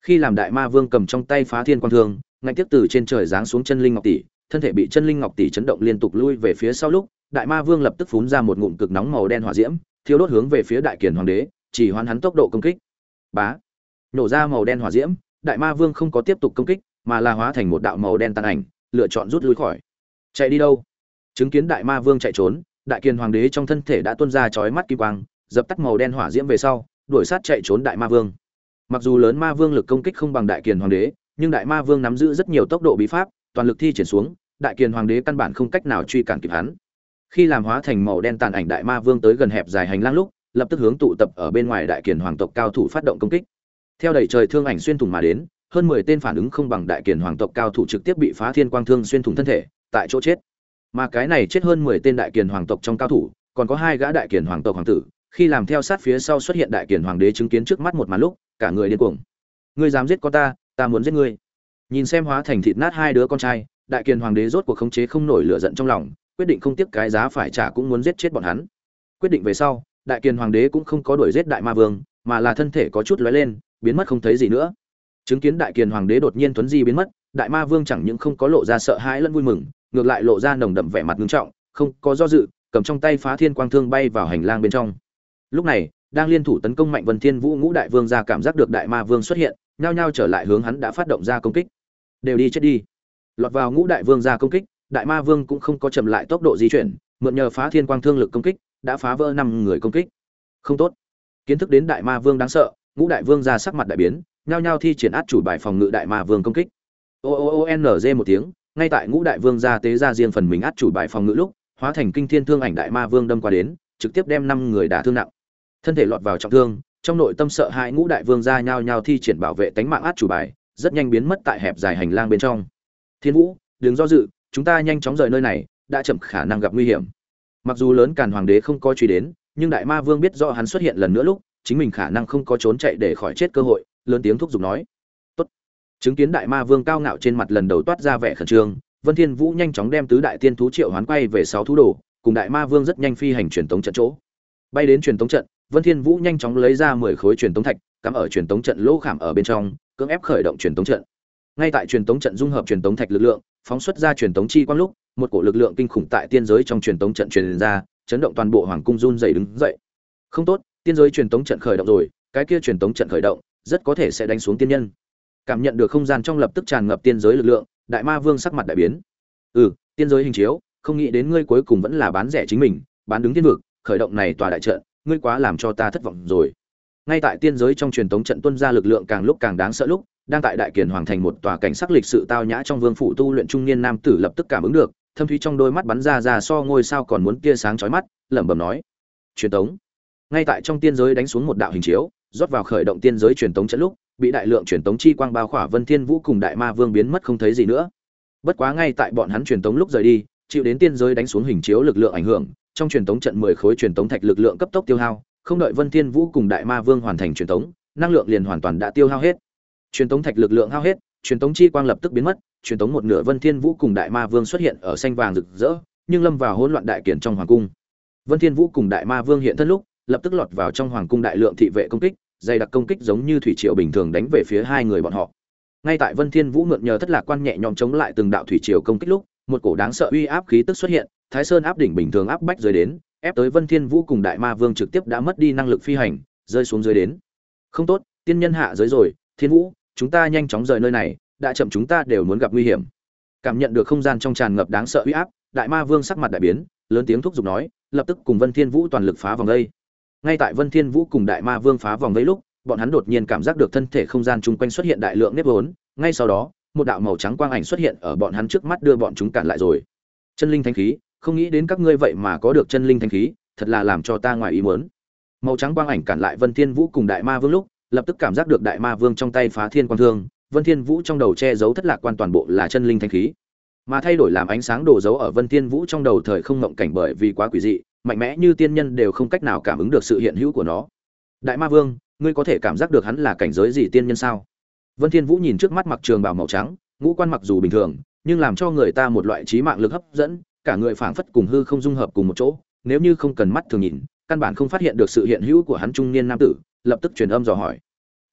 Khi làm đại ma vương cầm trong tay phá thiên quang thương ngay tiếp từ trên trời giáng xuống chân linh ngọc tỷ, thân thể bị chân linh ngọc tỷ chấn động liên tục lui về phía sau lúc, đại ma vương lập tức phun ra một ngụm cực nóng màu đen hỏa diễm, thiêu đốt hướng về phía đại kiền hoàng đế, chỉ hoán hắn tốc độ công kích. Bá! Nổ ra màu đen hỏa diễm, đại ma vương không có tiếp tục công kích, mà là hóa thành một đạo màu đen tàn ảnh, lựa chọn rút lui khỏi. Chạy đi đâu? Chứng kiến đại ma vương chạy trốn, đại kiền hoàng đế trong thân thể đã tuôn ra chói mắt kim quang, dập tắt màu đen hỏa diễm về sau, đuổi sát chạy trốn đại ma vương. Mặc dù lớn ma vương lực công kích không bằng đại kiền hoàng đế, nhưng đại ma vương nắm giữ rất nhiều tốc độ bí pháp, toàn lực thi triển xuống, đại kiền hoàng đế căn bản không cách nào truy cản kịp hắn. Khi làm hóa thành màu đen tàn ảnh đại ma vương tới gần hẹp dài hành lang lúc, lập tức hướng tụ tập ở bên ngoài đại kiền hoàng tộc cao thủ phát động công kích theo đẩy trời thương ảnh xuyên thủng mà đến, hơn mười tên phản ứng không bằng đại kiền hoàng tộc cao thủ trực tiếp bị phá thiên quang thương xuyên thủng thân thể, tại chỗ chết. Mà cái này chết hơn mười tên đại kiền hoàng tộc trong cao thủ, còn có hai gã đại kiền hoàng tộc hoàng tử, khi làm theo sát phía sau xuất hiện đại kiền hoàng đế chứng kiến trước mắt một màn lúc, cả người điên cuồng. Ngươi dám giết con ta ta muốn giết ngươi. Nhìn xem hóa thành thịt nát hai đứa con trai, đại kiền hoàng đế rốt cuộc khống chế không nổi lửa giận trong lòng, quyết định không tiếc cái giá phải trả cũng muốn giết chết bọn hắn. Quyết định về sau, đại kiền hoàng đế cũng không có đuổi giết đại ma vương, mà là thân thể có chút lóe lên biến mất không thấy gì nữa. Chứng kiến đại kiền hoàng đế đột nhiên tuấn di biến mất, đại ma vương chẳng những không có lộ ra sợ hãi lẫn vui mừng, ngược lại lộ ra nồng đậm vẻ mặt nghiêm trọng, không có do dự, cầm trong tay phá thiên quang thương bay vào hành lang bên trong. Lúc này, đang liên thủ tấn công mạnh vân thiên vũ ngũ đại vương ra cảm giác được đại ma vương xuất hiện, nhao nhao trở lại hướng hắn đã phát động ra công kích. Đều đi chết đi. Lọt vào ngũ đại vương ra công kích, đại ma vương cũng không có chậm lại tốc độ di chuyển, mượn nhờ phá thiên quang thương lực công kích, đã phá vỡ năm người công kích. Không tốt. Kiến thức đến đại ma vương đáng sợ ngũ đại vương ra sắc mặt đại biến, nhao nhao thi triển át chủ bài phòng ngự đại ma vương công kích. O o o n g một tiếng, ngay tại ngũ đại vương ra tế ra riêng phần mình át chủ bài phòng ngự lúc, hóa thành kinh thiên thương ảnh đại ma vương đâm qua đến, trực tiếp đem năm người đả thương nặng. Thân thể lọt vào trọng thương, trong nội tâm sợ hãi ngũ đại vương ra nhao nhao thi triển bảo vệ tánh mạng át chủ bài, rất nhanh biến mất tại hẹp dài hành lang bên trong. Thiên vũ, đừng do dự, chúng ta nhanh chóng rời nơi này, đã chậm khả năng gặp nguy hiểm. Mặc dù lớn càn hoàng đế không coi truy đến, nhưng đại ma vương biết rõ hắn xuất hiện lần nữa lúc chính mình khả năng không có trốn chạy để khỏi chết cơ hội, lớn tiếng thúc giục nói. Tốt. Chứng kiến đại ma vương cao ngạo trên mặt lần đầu toát ra vẻ khẩn trương, vân thiên vũ nhanh chóng đem tứ đại tiên thú triệu hoán quay về sáu thú đồ, cùng đại ma vương rất nhanh phi hành truyền tống trận chỗ. Bay đến truyền tống trận, vân thiên vũ nhanh chóng lấy ra mười khối truyền tống thạch, cắm ở truyền tống trận lỗ khảm ở bên trong, cưỡng ép khởi động truyền tống trận. Ngay tại truyền tống trận dung hợp truyền tống thạch lực lượng, phóng xuất ra truyền tống chi quang lúc, một cổ lực lượng kinh khủng tại tiên giới trong truyền tống trận truyền ra, chấn động toàn bộ hoàng cung run rẩy đứng dậy. Không tốt tiên giới truyền tống trận khởi động rồi, cái kia truyền tống trận khởi động, rất có thể sẽ đánh xuống tiên nhân. Cảm nhận được không gian trong lập tức tràn ngập tiên giới lực lượng, đại ma vương sắc mặt đại biến. Ừ tiên giới hình chiếu, không nghĩ đến ngươi cuối cùng vẫn là bán rẻ chính mình, bán đứng tiên vực, khởi động này tòa đại trận, ngươi quá làm cho ta thất vọng rồi. Ngay tại tiên giới trong truyền tống trận tuân ra lực lượng càng lúc càng đáng sợ lúc, đang tại đại kiền hoàng thành một tòa cảnh sắc lịch sự tao nhã trong vương phủ tu luyện trung niên nam tử lập tức cảm ứng được, thâm thúy trong đôi mắt bắn ra ra so ngôi sao còn muốn kia sáng chói mắt, lẩm bẩm nói. Truyền tống ngay tại trong tiên giới đánh xuống một đạo hình chiếu, rót vào khởi động tiên giới truyền tống trận lúc, bị đại lượng truyền tống chi quang bao khỏa vân thiên vũ cùng đại ma vương biến mất không thấy gì nữa. Bất quá ngay tại bọn hắn truyền tống lúc rời đi, chịu đến tiên giới đánh xuống hình chiếu lực lượng ảnh hưởng, trong truyền tống trận 10 khối truyền tống thạch lực lượng cấp tốc tiêu hao, không đợi vân thiên vũ cùng đại ma vương hoàn thành truyền tống, năng lượng liền hoàn toàn đã tiêu hao hết. Truyền tống thạch lực lượng hao hết, truyền tống chi quang lập tức biến mất, truyền tống một nửa vân thiên vũ cùng đại ma vương xuất hiện ở xanh vàng rực rỡ, nhưng lâm vào hỗn loạn đại kiển trong hoàng cung. Vân thiên vũ cùng đại ma vương hiện thân lúc lập tức lọt vào trong hoàng cung đại lượng thị vệ công kích, dày đặc công kích giống như thủy triều bình thường đánh về phía hai người bọn họ. Ngay tại vân thiên vũ mượn nhờ thất lạc quan nhẹ nhõm chống lại từng đạo thủy triều công kích lúc, một cổ đáng sợ uy áp khí tức xuất hiện, thái sơn áp đỉnh bình thường áp bách dưới đến, ép tới vân thiên vũ cùng đại ma vương trực tiếp đã mất đi năng lực phi hành, rơi xuống dưới đến. Không tốt, tiên nhân hạ giới rồi, thiên vũ, chúng ta nhanh chóng rời nơi này, đã chậm chúng ta đều muốn gặp nguy hiểm. Cảm nhận được không gian trong tràn ngập đáng sợ uy áp, đại ma vương sắc mặt đại biến, lớn tiếng thúc giục nói, lập tức cùng vân thiên vũ toàn lực phá vòng đây ngay tại vân thiên vũ cùng đại ma vương phá vòng vây lúc, bọn hắn đột nhiên cảm giác được thân thể không gian chung quanh xuất hiện đại lượng nếp vốn. Ngay sau đó, một đạo màu trắng quang ảnh xuất hiện ở bọn hắn trước mắt đưa bọn chúng cản lại rồi. Chân linh thanh khí, không nghĩ đến các ngươi vậy mà có được chân linh thanh khí, thật là làm cho ta ngoài ý muốn. Màu trắng quang ảnh cản lại vân thiên vũ cùng đại ma vương lúc, lập tức cảm giác được đại ma vương trong tay phá thiên quang thương, vân thiên vũ trong đầu che giấu thất lạc quan toàn bộ là chân linh thanh khí. Mà thay đổi làm ánh sáng đổ dấu ở vân thiên vũ trong đầu thời không ngộng cảnh bởi vì quá quỷ dị mạnh mẽ như tiên nhân đều không cách nào cảm ứng được sự hiện hữu của nó. Đại ma vương, ngươi có thể cảm giác được hắn là cảnh giới gì tiên nhân sao? Vân thiên vũ nhìn trước mắt mặc trường bào màu trắng, ngũ quan mặc dù bình thường, nhưng làm cho người ta một loại trí mạng lực hấp dẫn, cả người phảng phất cùng hư không dung hợp cùng một chỗ, nếu như không cần mắt thường nhìn, căn bản không phát hiện được sự hiện hữu của hắn trung niên nam tử, lập tức truyền âm dò hỏi.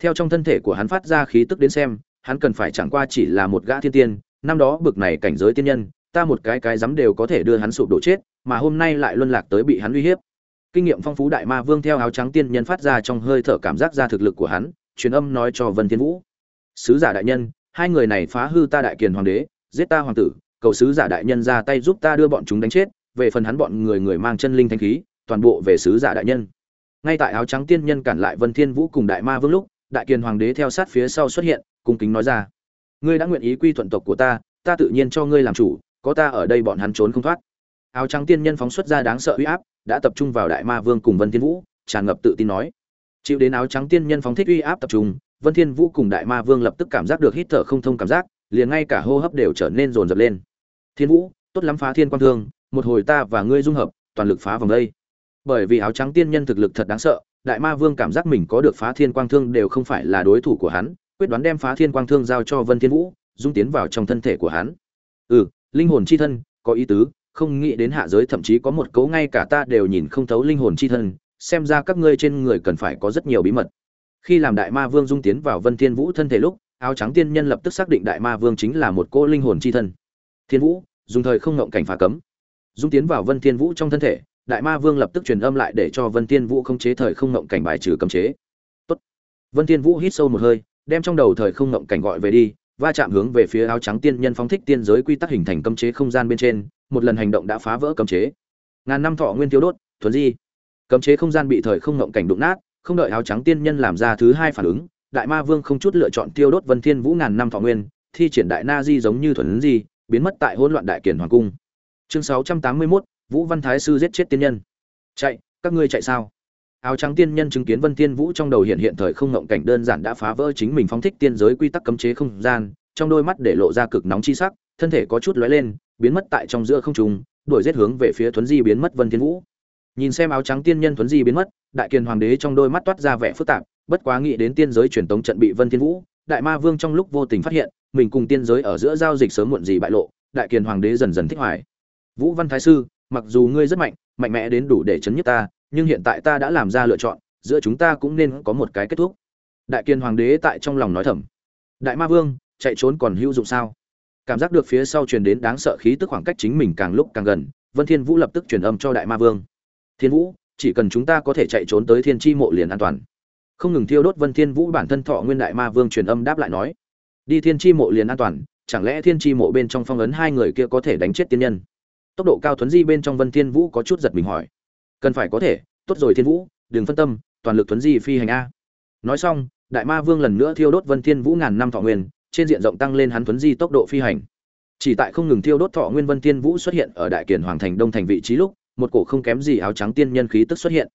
Theo trong thân thể của hắn phát ra khí tức đến xem, hắn cần phải chẳng qua chỉ là một gã thiên tiên, năm đó bực này cảnh giới tiên nhân ta một cái cái dám đều có thể đưa hắn sụp đổ chết, mà hôm nay lại luân lạc tới bị hắn uy hiếp. Kinh nghiệm phong phú đại ma vương theo áo trắng tiên nhân phát ra trong hơi thở cảm giác ra thực lực của hắn, truyền âm nói cho vân thiên vũ. Sứ giả đại nhân, hai người này phá hư ta đại kiền hoàng đế, giết ta hoàng tử, cầu sứ giả đại nhân ra tay giúp ta đưa bọn chúng đánh chết, về phần hắn bọn người người mang chân linh thanh khí, toàn bộ về sứ giả đại nhân. Ngay tại áo trắng tiên nhân cản lại vân thiên vũ cùng đại ma vương lúc, đại kiền hoàng đế theo sát phía sau xuất hiện, cung kính nói ra. Ngươi đã nguyện ý quy thuận tộc của ta ta tự nhiên cho ngươi làm chủ có ta ở đây bọn hắn trốn không thoát. Áo trắng tiên nhân phóng xuất ra đáng sợ uy áp, đã tập trung vào đại ma vương cùng vân thiên vũ, tràn ngập tự tin nói. Chịu đến áo trắng tiên nhân phóng thích uy áp tập trung, vân thiên vũ cùng đại ma vương lập tức cảm giác được hít thở không thông cảm giác, liền ngay cả hô hấp đều trở nên rồn rập lên. Thiên vũ, tốt lắm phá thiên quan thương, một hồi ta và ngươi dung hợp, toàn lực phá vòng đây. Bởi vì áo trắng tiên nhân thực lực thật đáng sợ, đại ma vương cảm giác mình có được phá thiên quang thương đều không phải là đối thủ của hắn, quyết đoán đem phá thiên quang thương giao cho vân thiên vũ, dung tiến vào trong thân thể của hắn. Ừ linh hồn chi thân, có ý tứ, không nghĩ đến hạ giới thậm chí có một cấu ngay cả ta đều nhìn không thấu linh hồn chi thân, xem ra các ngươi trên người cần phải có rất nhiều bí mật. Khi làm đại ma vương dung tiến vào vân thiên vũ thân thể lúc, áo trắng tiên nhân lập tức xác định đại ma vương chính là một cô linh hồn chi thân. Thiên vũ, dùng thời không ngộng cảnh phá cấm. Dung tiến vào vân thiên vũ trong thân thể, đại ma vương lập tức truyền âm lại để cho vân thiên vũ không chế thời không ngộng cảnh bài trừ cấm chế. Tốt. vân thiên vũ hít sâu một hơi, đem trong đầu thời không ngộng cảnh gọi về đi va chạm hướng về phía áo trắng tiên nhân phóng thích tiên giới quy tắc hình thành cấm chế không gian bên trên một lần hành động đã phá vỡ cấm chế. Ngàn năm thọ nguyên tiêu đốt thuần di. Cấm chế không gian bị thời không ngộng cảnh đụng nát không đợi áo trắng tiên nhân làm ra thứ hai phản ứng đại ma vương không chút lựa chọn tiêu đốt vân thiên vũ ngàn năm thọ nguyên thi triển đại na di giống như thuần di biến mất tại hỗn loạn đại kiển hoàng cung. Chương 681, vũ văn thái sư giết chết tiên nhân. Chạy các ngươi chạy sao? Áo trắng tiên nhân chứng kiến vân thiên vũ trong đầu hiện hiện thời không ngộng cảnh đơn giản đã phá vỡ chính mình phóng thích tiên giới quy tắc cấm chế không gian, trong đôi mắt để lộ ra cực nóng chi sắc, thân thể có chút lóe lên, biến mất tại trong giữa không trung, đuổi giết hướng về phía thuấn di biến mất vân thiên vũ. Nhìn xem áo trắng tiên nhân thuấn di biến mất, đại kiền hoàng đế trong đôi mắt toát ra vẻ phức tạp, bất quá nghĩ đến tiên giới truyền tống trận bị vân thiên vũ, đại ma vương trong lúc vô tình phát hiện, mình cùng tiên giới ở giữa giao dịch sớm muộn gì bại lộ, đại kiền hoàng đế dần dần thích hoài. Vũ văn thái sư, mặc dù ngươi rất mạnh mạnh mẽ đến đủ để chấn nhất ta nhưng hiện tại ta đã làm ra lựa chọn, giữa chúng ta cũng nên có một cái kết thúc. Đại kiên hoàng đế tại trong lòng nói thầm. Đại ma vương, chạy trốn còn hữu dụng sao? Cảm giác được phía sau truyền đến đáng sợ khí tức khoảng cách chính mình càng lúc càng gần, vân thiên vũ lập tức truyền âm cho đại ma vương. Thiên vũ, chỉ cần chúng ta có thể chạy trốn tới thiên chi mộ liền an toàn. Không ngừng thiêu đốt vân thiên vũ bản thân thọ nguyên đại ma vương truyền âm đáp lại nói. Đi thiên chi mộ liền an toàn, chẳng lẽ thiên chi mộ bên trong phong ấn hai người kia có thể đánh chết tiên nhân? Tốc độ cao thuấn di bên trong vân thiên vũ có chút giật mình hỏi cần phải có thể, tốt rồi thiên vũ, đừng phân tâm, toàn lực thuấn di phi hành a. Nói xong, đại ma vương lần nữa thiêu đốt vân thiên vũ ngàn năm thọ nguyên, trên diện rộng tăng lên hắn thuấn di tốc độ phi hành. Chỉ tại không ngừng thiêu đốt thọ nguyên vân thiên vũ xuất hiện ở đại kiền hoàng thành đông thành vị trí lúc, một cổ không kém gì áo trắng tiên nhân khí tức xuất hiện.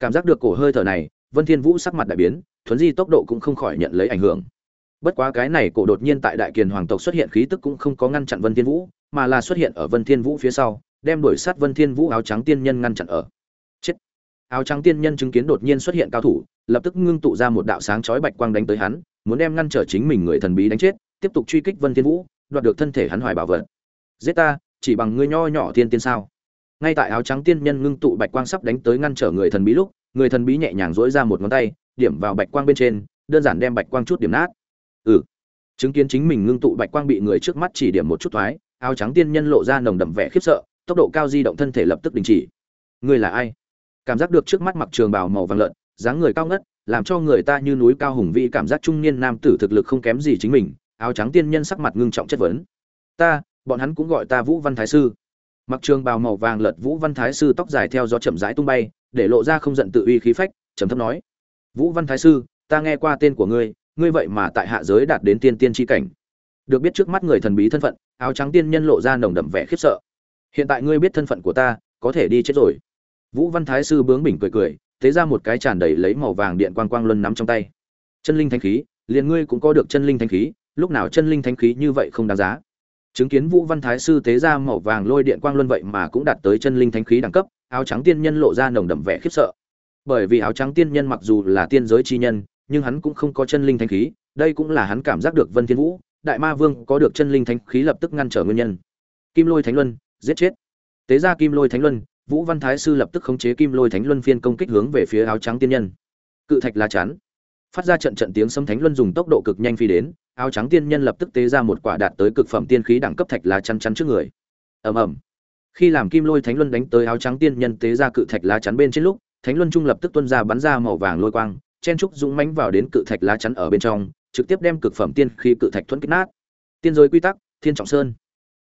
Cảm giác được cổ hơi thở này, vân thiên vũ sắc mặt đại biến, thuấn di tốc độ cũng không khỏi nhận lấy ảnh hưởng. Bất quá cái này cổ đột nhiên tại đại kiền hoàng tộc xuất hiện khí tức cũng không có ngăn chặn vân thiên vũ, mà là xuất hiện ở vân thiên vũ phía sau, đem đuổi sát vân thiên vũ áo trắng tiên nhân ngăn chặn ở áo trắng tiên nhân chứng kiến đột nhiên xuất hiện cao thủ, lập tức ngưng tụ ra một đạo sáng chói bạch quang đánh tới hắn, muốn đem ngăn trở chính mình người thần bí đánh chết, tiếp tục truy kích vân thiên vũ, đoạt được thân thể hắn hoài bảo vật. Giết ta, chỉ bằng ngươi nho nhỏ tiên tiên sao? Ngay tại áo trắng tiên nhân ngưng tụ bạch quang sắp đánh tới ngăn trở người thần bí lúc, người thần bí nhẹ nhàng dỗi ra một ngón tay, điểm vào bạch quang bên trên, đơn giản đem bạch quang chút điểm nát. Ừ. Chứng kiến chính mình ngưng tụ bạch quang bị người trước mắt chỉ điểm một chút thoái, áo trắng tiên nhân lộ ra nồng đậm vẻ khiếp sợ, tốc độ cao di động thân thể lập tức đình chỉ. Ngươi là ai? Cảm giác được trước mắt mặc trường bào màu vàng lợn, dáng người cao ngất, làm cho người ta như núi cao hùng vĩ cảm giác trung niên nam tử thực lực không kém gì chính mình, áo trắng tiên nhân sắc mặt ngưng trọng chất vấn. Ta, bọn hắn cũng gọi ta vũ văn thái sư. Mặc trường bào màu vàng lợn vũ văn thái sư tóc dài theo gió chậm rãi tung bay, để lộ ra không giận tự uy khí phách, trầm thấp nói, vũ văn thái sư, ta nghe qua tên của ngươi ngươi vậy mà tại hạ giới đạt đến tiên tiên tri cảnh. Được biết trước mắt người thần bí thân phận, áo trắng tiên nhân lộ ra nồng đậm vẻ khiếp sợ. Hiện tại ngươi biết thân phận của ta, có thể đi chết rồi vũ văn thái sư bướng bỉnh cười cười, thế ra một cái tràn đầy lấy màu vàng điện quang quang luân nắm trong tay. Chân linh thanh khí, liền ngươi cũng có được chân linh thanh khí, lúc nào chân linh thanh khí như vậy không đáng giá. Chứng kiến vũ văn thái sư tế ra màu vàng lôi điện quang luân vậy mà cũng đạt tới chân linh thanh khí đẳng cấp, áo trắng tiên nhân lộ ra nồng đậm vẻ khiếp sợ. Bởi vì áo trắng tiên nhân mặc dù là tiên giới chi nhân, nhưng hắn cũng không có chân linh thanh khí, đây cũng là hắn cảm giác được vân thiên vũ, đại ma vương có được chân linh thanh khí lập tức ngăn trở nguyên nhân. Kim lôi thánh luân, giết chết. Tế ra kim lôi thánh luân vũ văn thái sư lập tức khống chế kim lôi thánh luân phiên công kích hướng về phía áo trắng tiên nhân. Cự thạch lá chắn. Phát ra trận trận tiếng sấm thánh luân dùng tốc độ cực nhanh phi đến, áo trắng tiên nhân lập tức tế ra một quả đạt tới cực phẩm tiên khí đẳng cấp thạch lá chắn chắn trước người. Ầm ầm. Khi làm kim lôi thánh luân đánh tới áo trắng tiên nhân tế ra cự thạch lá chắn bên trên lúc, thánh luân trung lập tức tuôn ra bắn ra màu vàng lôi quang, chen trúc dũng mãnh vào đến cự thạch lá chắn ở bên trong, trực tiếp đem cực phẩm tiên khí cự thạch thuần kích nát. Tiên giới quy tắc, thiên trọng sơn.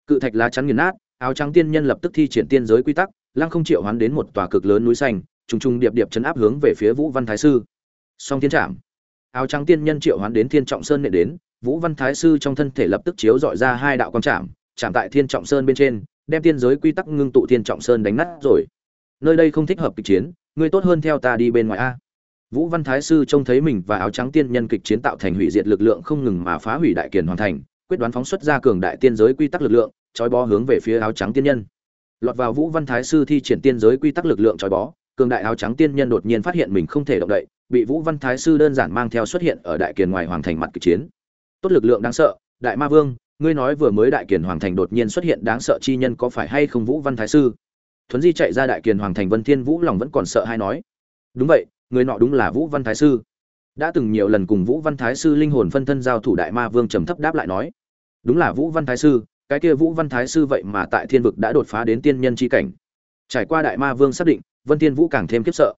Cự thạch lá chắn nghiền nát, áo trắng tiên nhân lập tức thi triển tiên giới quy tắc lăng không triệu hoán đến một tòa cực lớn núi xanh, trùng trùng điệp điệp chấn áp hướng về phía vũ văn thái sư. Song thiên trạm áo trắng tiên nhân triệu hoán đến thiên trọng sơn nệ đến, vũ văn thái sư trong thân thể lập tức chiếu dọi ra hai đạo quang trạm chạm tại thiên trọng sơn bên trên, đem tiên giới quy tắc ngưng tụ thiên trọng sơn đánh nát rồi. Nơi đây không thích hợp kịch chiến, ngươi tốt hơn theo ta đi bên ngoài a. Vũ văn thái sư trông thấy mình và áo trắng tiên nhân kịch chiến tạo thành hủy diệt lực lượng không ngừng mà phá hủy đại kiền hoàn thành, quyết đoán phóng xuất ra cường đại tiên giới quy tắc lực lượng, trói bó hướng về phía áo trắng tiên nhân lọt vào vũ văn thái sư thi triển tiên giới quy tắc lực lượng trói bó, cường đại áo trắng tiên nhân đột nhiên phát hiện mình không thể động đậy, bị vũ văn thái sư đơn giản mang theo xuất hiện ở đại kiền ngoài hoàng thành mặt kịch chiến. Tốt lực lượng đáng sợ, đại ma vương, ngươi nói vừa mới đại kiền hoàng thành đột nhiên xuất hiện đáng sợ chi nhân có phải hay không vũ văn thái sư? Thuấn di chạy ra đại kiền hoàng thành vân thiên vũ lòng vẫn còn sợ hay nói. Đúng vậy, người nọ đúng là vũ văn thái sư. Đã từng nhiều lần cùng vũ văn thái sư linh hồn phân thân giao thủ đại ma vương trầm thấp đáp lại nói. Đúng là vũ văn thái sư cái kia vũ văn thái sư vậy mà tại thiên vực đã đột phá đến tiên nhân c h i cảnh. Trải qua đại ma vương xác định, vân thiên vũ càng thêm kiếp sợ.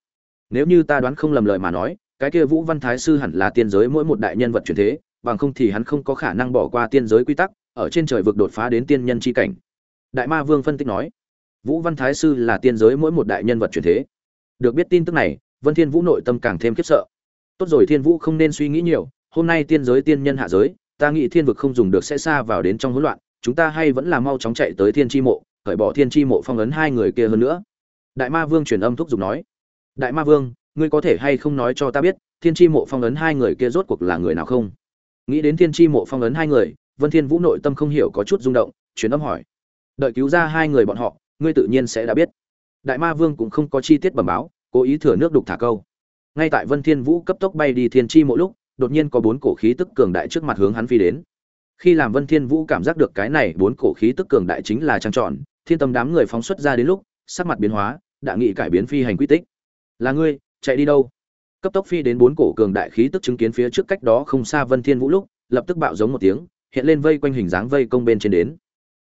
Nếu như ta đoán không lầm lời mà nói, cái kia vũ văn thái sư hẳn là tiên giới mỗi một đại nhân vật truyền thế, bằng không thì hắn không có khả năng bỏ qua tiên giới quy tắc, ở trên trời vực đột phá đến tiên nhân c h i cảnh. Đại ma vương phân tích nói, vũ văn thái sư là tiên giới mỗi một đại nhân vật truyền thế. Được biết tin tức này, vân thiên vũ nội tâm càng thêm khiếp sợ. Tốt rồi, thiên vũ không nên suy nghĩ nhiều, hôm nay tiên giới tiên nhân hạ giới, ta nghĩ thiên vực không dùng được sẽ xa vào đến trong hỗn loạn chúng ta hay vẫn là mau chóng chạy tới thiên tri mộ khởi bỏ thiên tri mộ phong ấn hai người kia hơn nữa. Đại ma vương truyền âm thúc giục nói. Đại ma vương, ngươi có thể hay không nói cho ta biết, thiên tri mộ phong ấn hai người kia rốt cuộc là người nào không? Nghĩ đến thiên tri mộ phong ấn hai người, vân thiên vũ nội tâm không hiểu có chút rung động, truyền âm hỏi. Đợi cứu ra hai người bọn họ, ngươi tự nhiên sẽ đã biết. Đại ma vương cũng không có chi tiết bẩm báo, cố ý thừa nước đục thả câu. Ngay tại vân thiên vũ cấp tốc bay đi thiên tri mộ lúc, đột nhiên có bốn cổ khí tức cường đại trước mặt hướng hắn phi đến khi làm vân thiên vũ cảm giác được cái này bốn cổ khí tức cường đại chính là trang tròn, thiên tâm đám người phóng xuất ra đến lúc, sắc mặt biến hóa, đã nghị cải biến phi hành quy tích. Là ngươi, chạy đi đâu? Cấp tốc phi đến bốn cổ cường đại khí tức chứng kiến phía trước cách đó không xa vân thiên vũ lúc, lập tức bạo giống một tiếng, hiện lên vây quanh hình dáng vây công bên trên đến.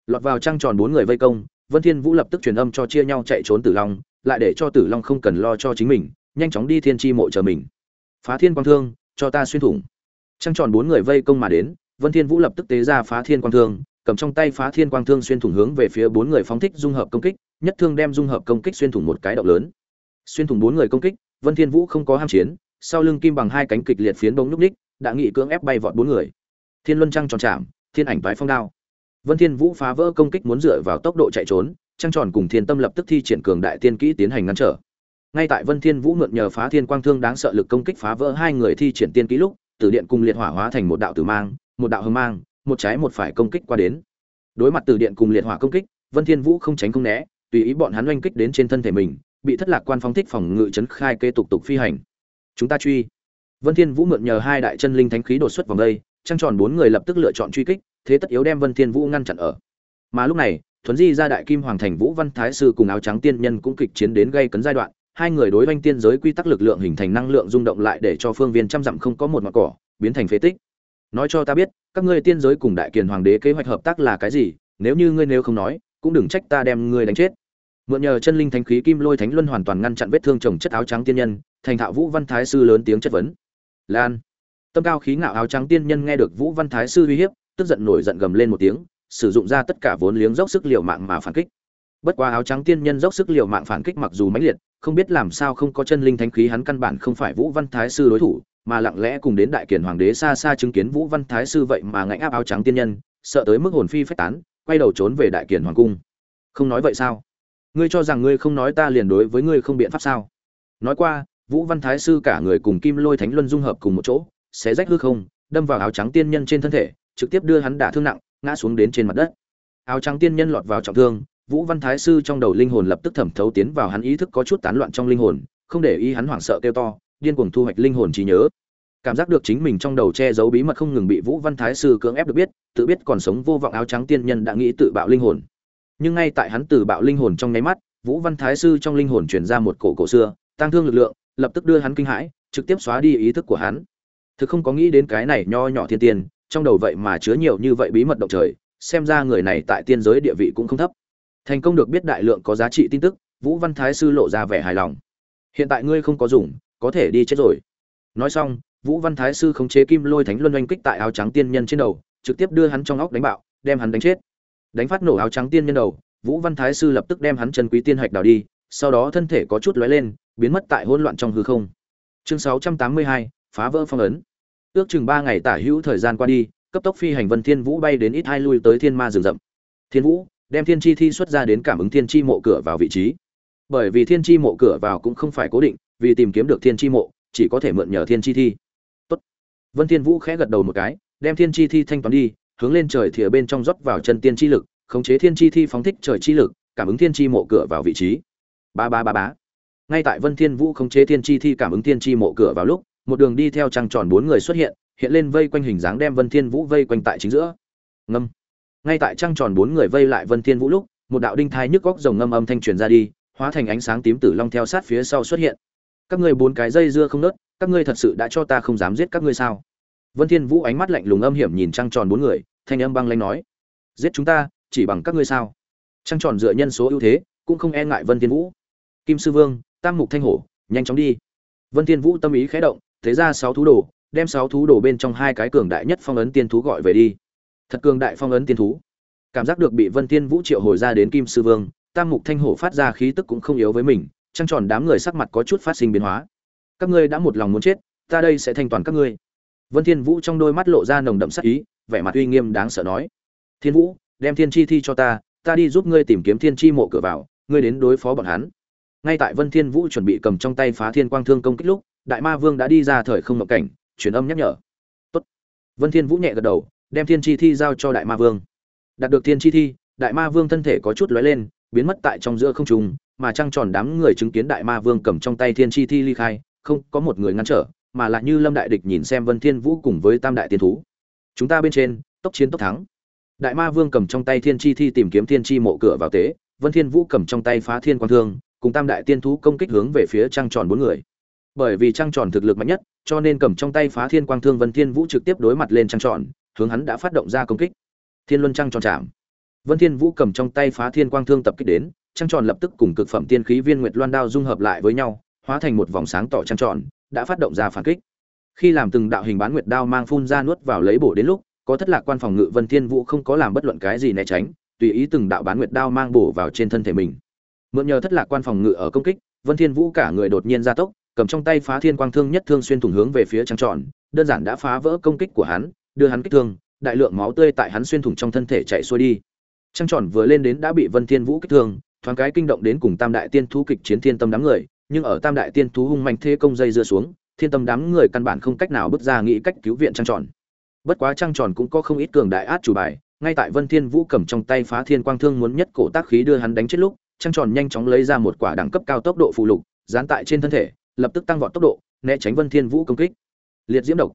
Lọt vào trang tròn bốn người vây công, vân thiên vũ lập tức truyền âm cho chia nhau chạy trốn tử long, lại để cho tử long không cần lo cho chính mình, nhanh chóng đi thiên chi mộ chờ mình. Phá thiên quang thương, cho ta xuyên thủng. Trang tròn bốn người vây công mà đến Vân Thiên Vũ lập tức tế ra Phá Thiên Quang Thương, cầm trong tay Phá Thiên Quang Thương xuyên thủng hướng về phía bốn người phóng thích dung hợp công kích, nhất thương đem dung hợp công kích xuyên thủng một cái động lớn. Xuyên thủng bốn người công kích, Vân Thiên Vũ không có ham chiến, sau lưng kim bằng hai cánh kịch liệt phiến bóng lúc ních, đã nghị cưỡng ép bay vọt bốn người. Thiên Luân Trăng tròn chạm, Thiên Ảnh Toái Phong Đao. Vân Thiên Vũ phá vỡ công kích muốn dựa vào tốc độ chạy trốn, Trăng tròn cùng Thiên Tâm lập tức thi triển cường đại tiên kỹ tiến hành ngăn trở. Ngay tại Vân Thiên Vũ mượn nhờ Phá Thiên Quang Thương đáng sợ lực công kích phá vỡ hai người thi triển tiên kỹ lúc, Tử Điện cùng liệt hỏa hóa thành một đạo tử mang, một đạo hờ mang, một trái một phải công kích qua đến. Đối mặt từ điện cùng liệt hỏa công kích, Vân Thiên Vũ không tránh không né, tùy ý bọn hắn oanh kích đến trên thân thể mình, bị thất lạc quan phóng thích phòng ngự chấn khai kế tục tục phi hành. Chúng ta truy. Vân Thiên Vũ mượn nhờ hai đại chân linh thánh khí đột xuất vòng đây, trăng tròn bốn người lập tức lựa chọn truy kích, thế tất yếu đem Vân Thiên Vũ ngăn chặn ở. Mà lúc này, thuấn di ra đại kim hoàng thành Vũ Văn Thái sư cùng áo trắng tiên nhân cũng kịch chiến đến gây cấn giai đoạn, hai người đối oanh tiên giới quy tắc lực lượng hình thành năng lượng rung động lại để cho phương viên trăm dặm không có một mảng cỏ, biến thành phế tích nói cho ta biết, các ngươi tiên giới cùng đại kiền hoàng đế kế hoạch hợp tác là cái gì, nếu như ngươi nếu không nói, cũng đừng trách ta đem ngươi đánh chết. Mượn nhờ chân linh thánh khí kim lôi thánh luân hoàn toàn ngăn chặn vết thương chồng chất áo trắng tiên nhân, thành thạo vũ văn thái sư lớn tiếng chất vấn. Lan. Tâm cao khí ngạo áo trắng tiên nhân nghe được vũ văn thái sư uy hiếp, tức giận nổi giận gầm lên một tiếng, sử dụng ra tất cả vốn liếng dốc sức liều mạng mà phản kích. Bất quá áo trắng tiên nhân dốc sức liều mạng phản kích mặc dù mãnh liệt, không biết làm sao không có chân linh thánh khí hắn căn bản không phải vũ văn thái sư đối thủ mà lặng lẽ cùng đến đại Kiền hoàng đế xa xa chứng kiến vũ văn thái sư vậy mà ngạnh áp áo trắng tiên nhân, sợ tới mức hồn phi phách tán, quay đầu trốn về đại Kiền hoàng cung. Không nói vậy sao? Ngươi cho rằng ngươi không nói ta liền đối với ngươi không biện pháp sao? Nói qua, vũ văn thái sư cả người cùng kim lôi thánh luân dung hợp cùng một chỗ, xé rách hư không, đâm vào áo trắng tiên nhân trên thân thể, trực tiếp đưa hắn đả thương nặng, ngã xuống đến trên mặt đất. Áo trắng tiên nhân lọt vào trọng thương, vũ văn thái sư trong đầu linh hồn lập tức thẩm thấu tiến vào hắn ý thức có chút tán loạn trong linh hồn, không để ý hắn hoảng sợ kêu to điên cuồng thu hoạch linh hồn trí nhớ. Cảm giác được chính mình trong đầu che giấu bí mật không ngừng bị vũ văn thái sư cưỡng ép được biết, tự biết còn sống vô vọng áo trắng tiên nhân đã nghĩ tự bạo linh hồn. Nhưng ngay tại hắn tự bạo linh hồn trong nháy mắt, vũ văn thái sư trong linh hồn truyền ra một cổ cổ xưa tăng thương lực lượng, lập tức đưa hắn kinh hãi, trực tiếp xóa đi ý thức của hắn. Thực không có nghĩ đến cái này nho nhỏ thiên tiên, trong đầu vậy mà chứa nhiều như vậy bí mật động trời, xem ra người này tại tiên giới địa vị cũng không thấp. Thành công được biết đại lượng có giá trị tin tức, vũ văn thái sư lộ ra vẻ hài lòng. Hiện tại ngươi không có dùng có thể đi chết rồi. Nói xong vũ văn thái sư khống chế kim lôi thánh luân oanh kích tại áo trắng tiên nhân trên đầu trực tiếp đưa hắn trong óc đánh bạo đem hắn đánh chết. Đánh phát nổ áo trắng tiên nhân đầu vũ văn thái sư lập tức đem hắn chân quý tiên hạch đào đi sau đó thân thể có chút lóe lên biến mất tại hỗn loạn trong hư không. Chương 682, phá vỡ phong ấn. Ước chừng ba ngày tả hữu thời gian qua đi cấp tốc phi hành vân thiên vũ bay đến ít hai lui tới thiên ma rừng rậm. Thiên vũ đem thiên chi thi xuất ra đến cảm ứng thiên chi mộ cửa vào vị trí. Bởi vì thiên chi mộ cửa vào cũng không phải cố định vì tìm kiếm được thiên chi mộ, chỉ có thể mượn nhờ thiên chi thi. Tốt. vân thiên vũ khẽ gật đầu một cái, đem thiên chi thi thanh toán đi, hướng lên trời thìa bên trong rót vào chân tiên chi lực, khống chế thiên chi thi phóng thích trời chi lực, cảm ứng thiên chi mộ cửa vào vị trí. Ba ba ba bá ngay tại vân thiên vũ khống chế thiên chi thi cảm ứng thiên chi mộ cửa vào lúc, một đường đi theo trăng tròn bốn người xuất hiện hiện lên vây quanh hình dáng đem vân thiên vũ vây quanh tại chính giữa. Ngâm. Ngay tại trăng tròn bốn người vây lại vân thiên vũ lúc, một đạo đinh thai nhức góc rồng ngâm âm thanh truyền ra đi, hóa thành ánh sáng tím tử long theo sát phía sau xuất hiện các ngươi bốn cái dây dưa không nớt, các ngươi thật sự đã cho ta không dám giết các ngươi sao? Vân thiên vũ ánh mắt lạnh lùng âm hiểm nhìn trăng tròn bốn người, thanh âm băng lãnh nói, giết chúng ta, chỉ bằng các ngươi sao? Trăng tròn dựa nhân số ưu thế, cũng không e ngại vân thiên vũ. Kim sư vương, tam mục thanh hổ, nhanh chóng đi. Vân thiên vũ tâm ý khẽ động, thế ra sáu thú đồ, đem sáu thú đồ bên trong hai cái cường đại nhất phong ấn tiên thú gọi về đi. Thật cường đại phong ấn tiên thú. Cảm giác được bị vân thiên vũ triệu hồi ra đến kim sư vương, tam mục thanh hổ phát ra khí tức cũng không yếu với mình trăng tròn đám người sắc mặt có chút phát sinh biến hóa. Các ngươi đã một lòng muốn chết, ta đây sẽ thanh toàn các ngươi. Vân thiên vũ trong đôi mắt lộ ra nồng đậm sát ý, vẻ mặt uy nghiêm đáng sợ nói. Thiên vũ, đem thiên chi thi cho ta ta đi giúp ngươi tìm kiếm thiên chi mộ cửa vào, ngươi đến đối phó bọn hắn. Ngay tại vân thiên vũ chuẩn bị cầm trong tay phá thiên quang thương công kích lúc, đại ma vương đã đi ra thời không ngọc cảnh, truyền âm nhắc nhở. Tốt. Vân thiên vũ nhẹ gật đầu, đem thiên chi thi giao cho đại ma vương. Đạt được thiên chi thi, đại ma vương thân thể có chút lóe lên, biến mất tại trong giữa không trung mà trăng tròn đám người chứng kiến đại ma vương cầm trong tay thiên chi thi ly khai, không có một người ngăn trở, mà lại như lâm đại địch nhìn xem vân thiên vũ cùng với tam đại tiên thú. Chúng ta bên trên, tốc chiến tốc thắng. Đại ma vương cầm trong tay thiên chi thi tìm kiếm thiên chi mộ cửa vào tế, vân thiên vũ cầm trong tay phá thiên quang thương, cùng tam đại tiên thú công kích hướng về phía trăng tròn bốn người. Bởi vì trăng tròn thực lực mạnh nhất, cho nên cầm trong tay phá thiên quang thương vân thiên vũ trực tiếp đối mặt lên trăng tròn, hướng hắn đã phát động ra công kích. Thiên luân trăng tròn chạm. Vân thiên vũ cầm trong tay phá thiên quang thương tập kích đến trăng tròn lập tức cùng cực phẩm tiên khí viên nguyệt loan đao dung hợp lại với nhau, hóa thành một vòng sáng tỏ trăng tròn, đã phát động ra phản kích. Khi làm từng đạo hình bán nguyệt đao mang phun ra nuốt vào lấy bổ đến lúc, có thất lạc quan phòng ngự vân thiên vũ không có làm bất luận cái gì né tránh, tùy ý từng đạo bán nguyệt đao mang bổ vào trên thân thể mình. Mượn nhờ thất lạc quan phòng ngự ở công kích, vân thiên vũ cả người đột nhiên gia tốc, cầm trong tay phá thiên quang thương nhất thương xuyên thủng hướng về phía trăng tròn, đơn giản đã phá vỡ công kích của hắn, đưa hắn kích thương, đại lượng máu tươi tại hắn xuyên thủng trong thân thể chạy xuôi đi. Trăng tròn vừa lên đến đã bị vân thiên vũ kích thương thoáng cái kinh động đến cùng tam đại tiên thú kịch chiến thiên tâm đám người, nhưng ở tam đại tiên thú hung mạnh thế công dây dưa xuống, thiên tâm đám người căn bản không cách nào bước ra nghĩ cách cứu viện trăng tròn. Bất quá trăng tròn cũng có không ít cường đại át chủ bài, ngay tại vân thiên vũ cầm trong tay phá thiên quang thương muốn nhất cổ tác khí đưa hắn đánh chết lúc, trăng tròn nhanh chóng lấy ra một quả đẳng cấp cao tốc độ phụ lục, dán tại trên thân thể, lập tức tăng vọt tốc độ, né tránh vân thiên vũ công kích. Liệt diễm độc.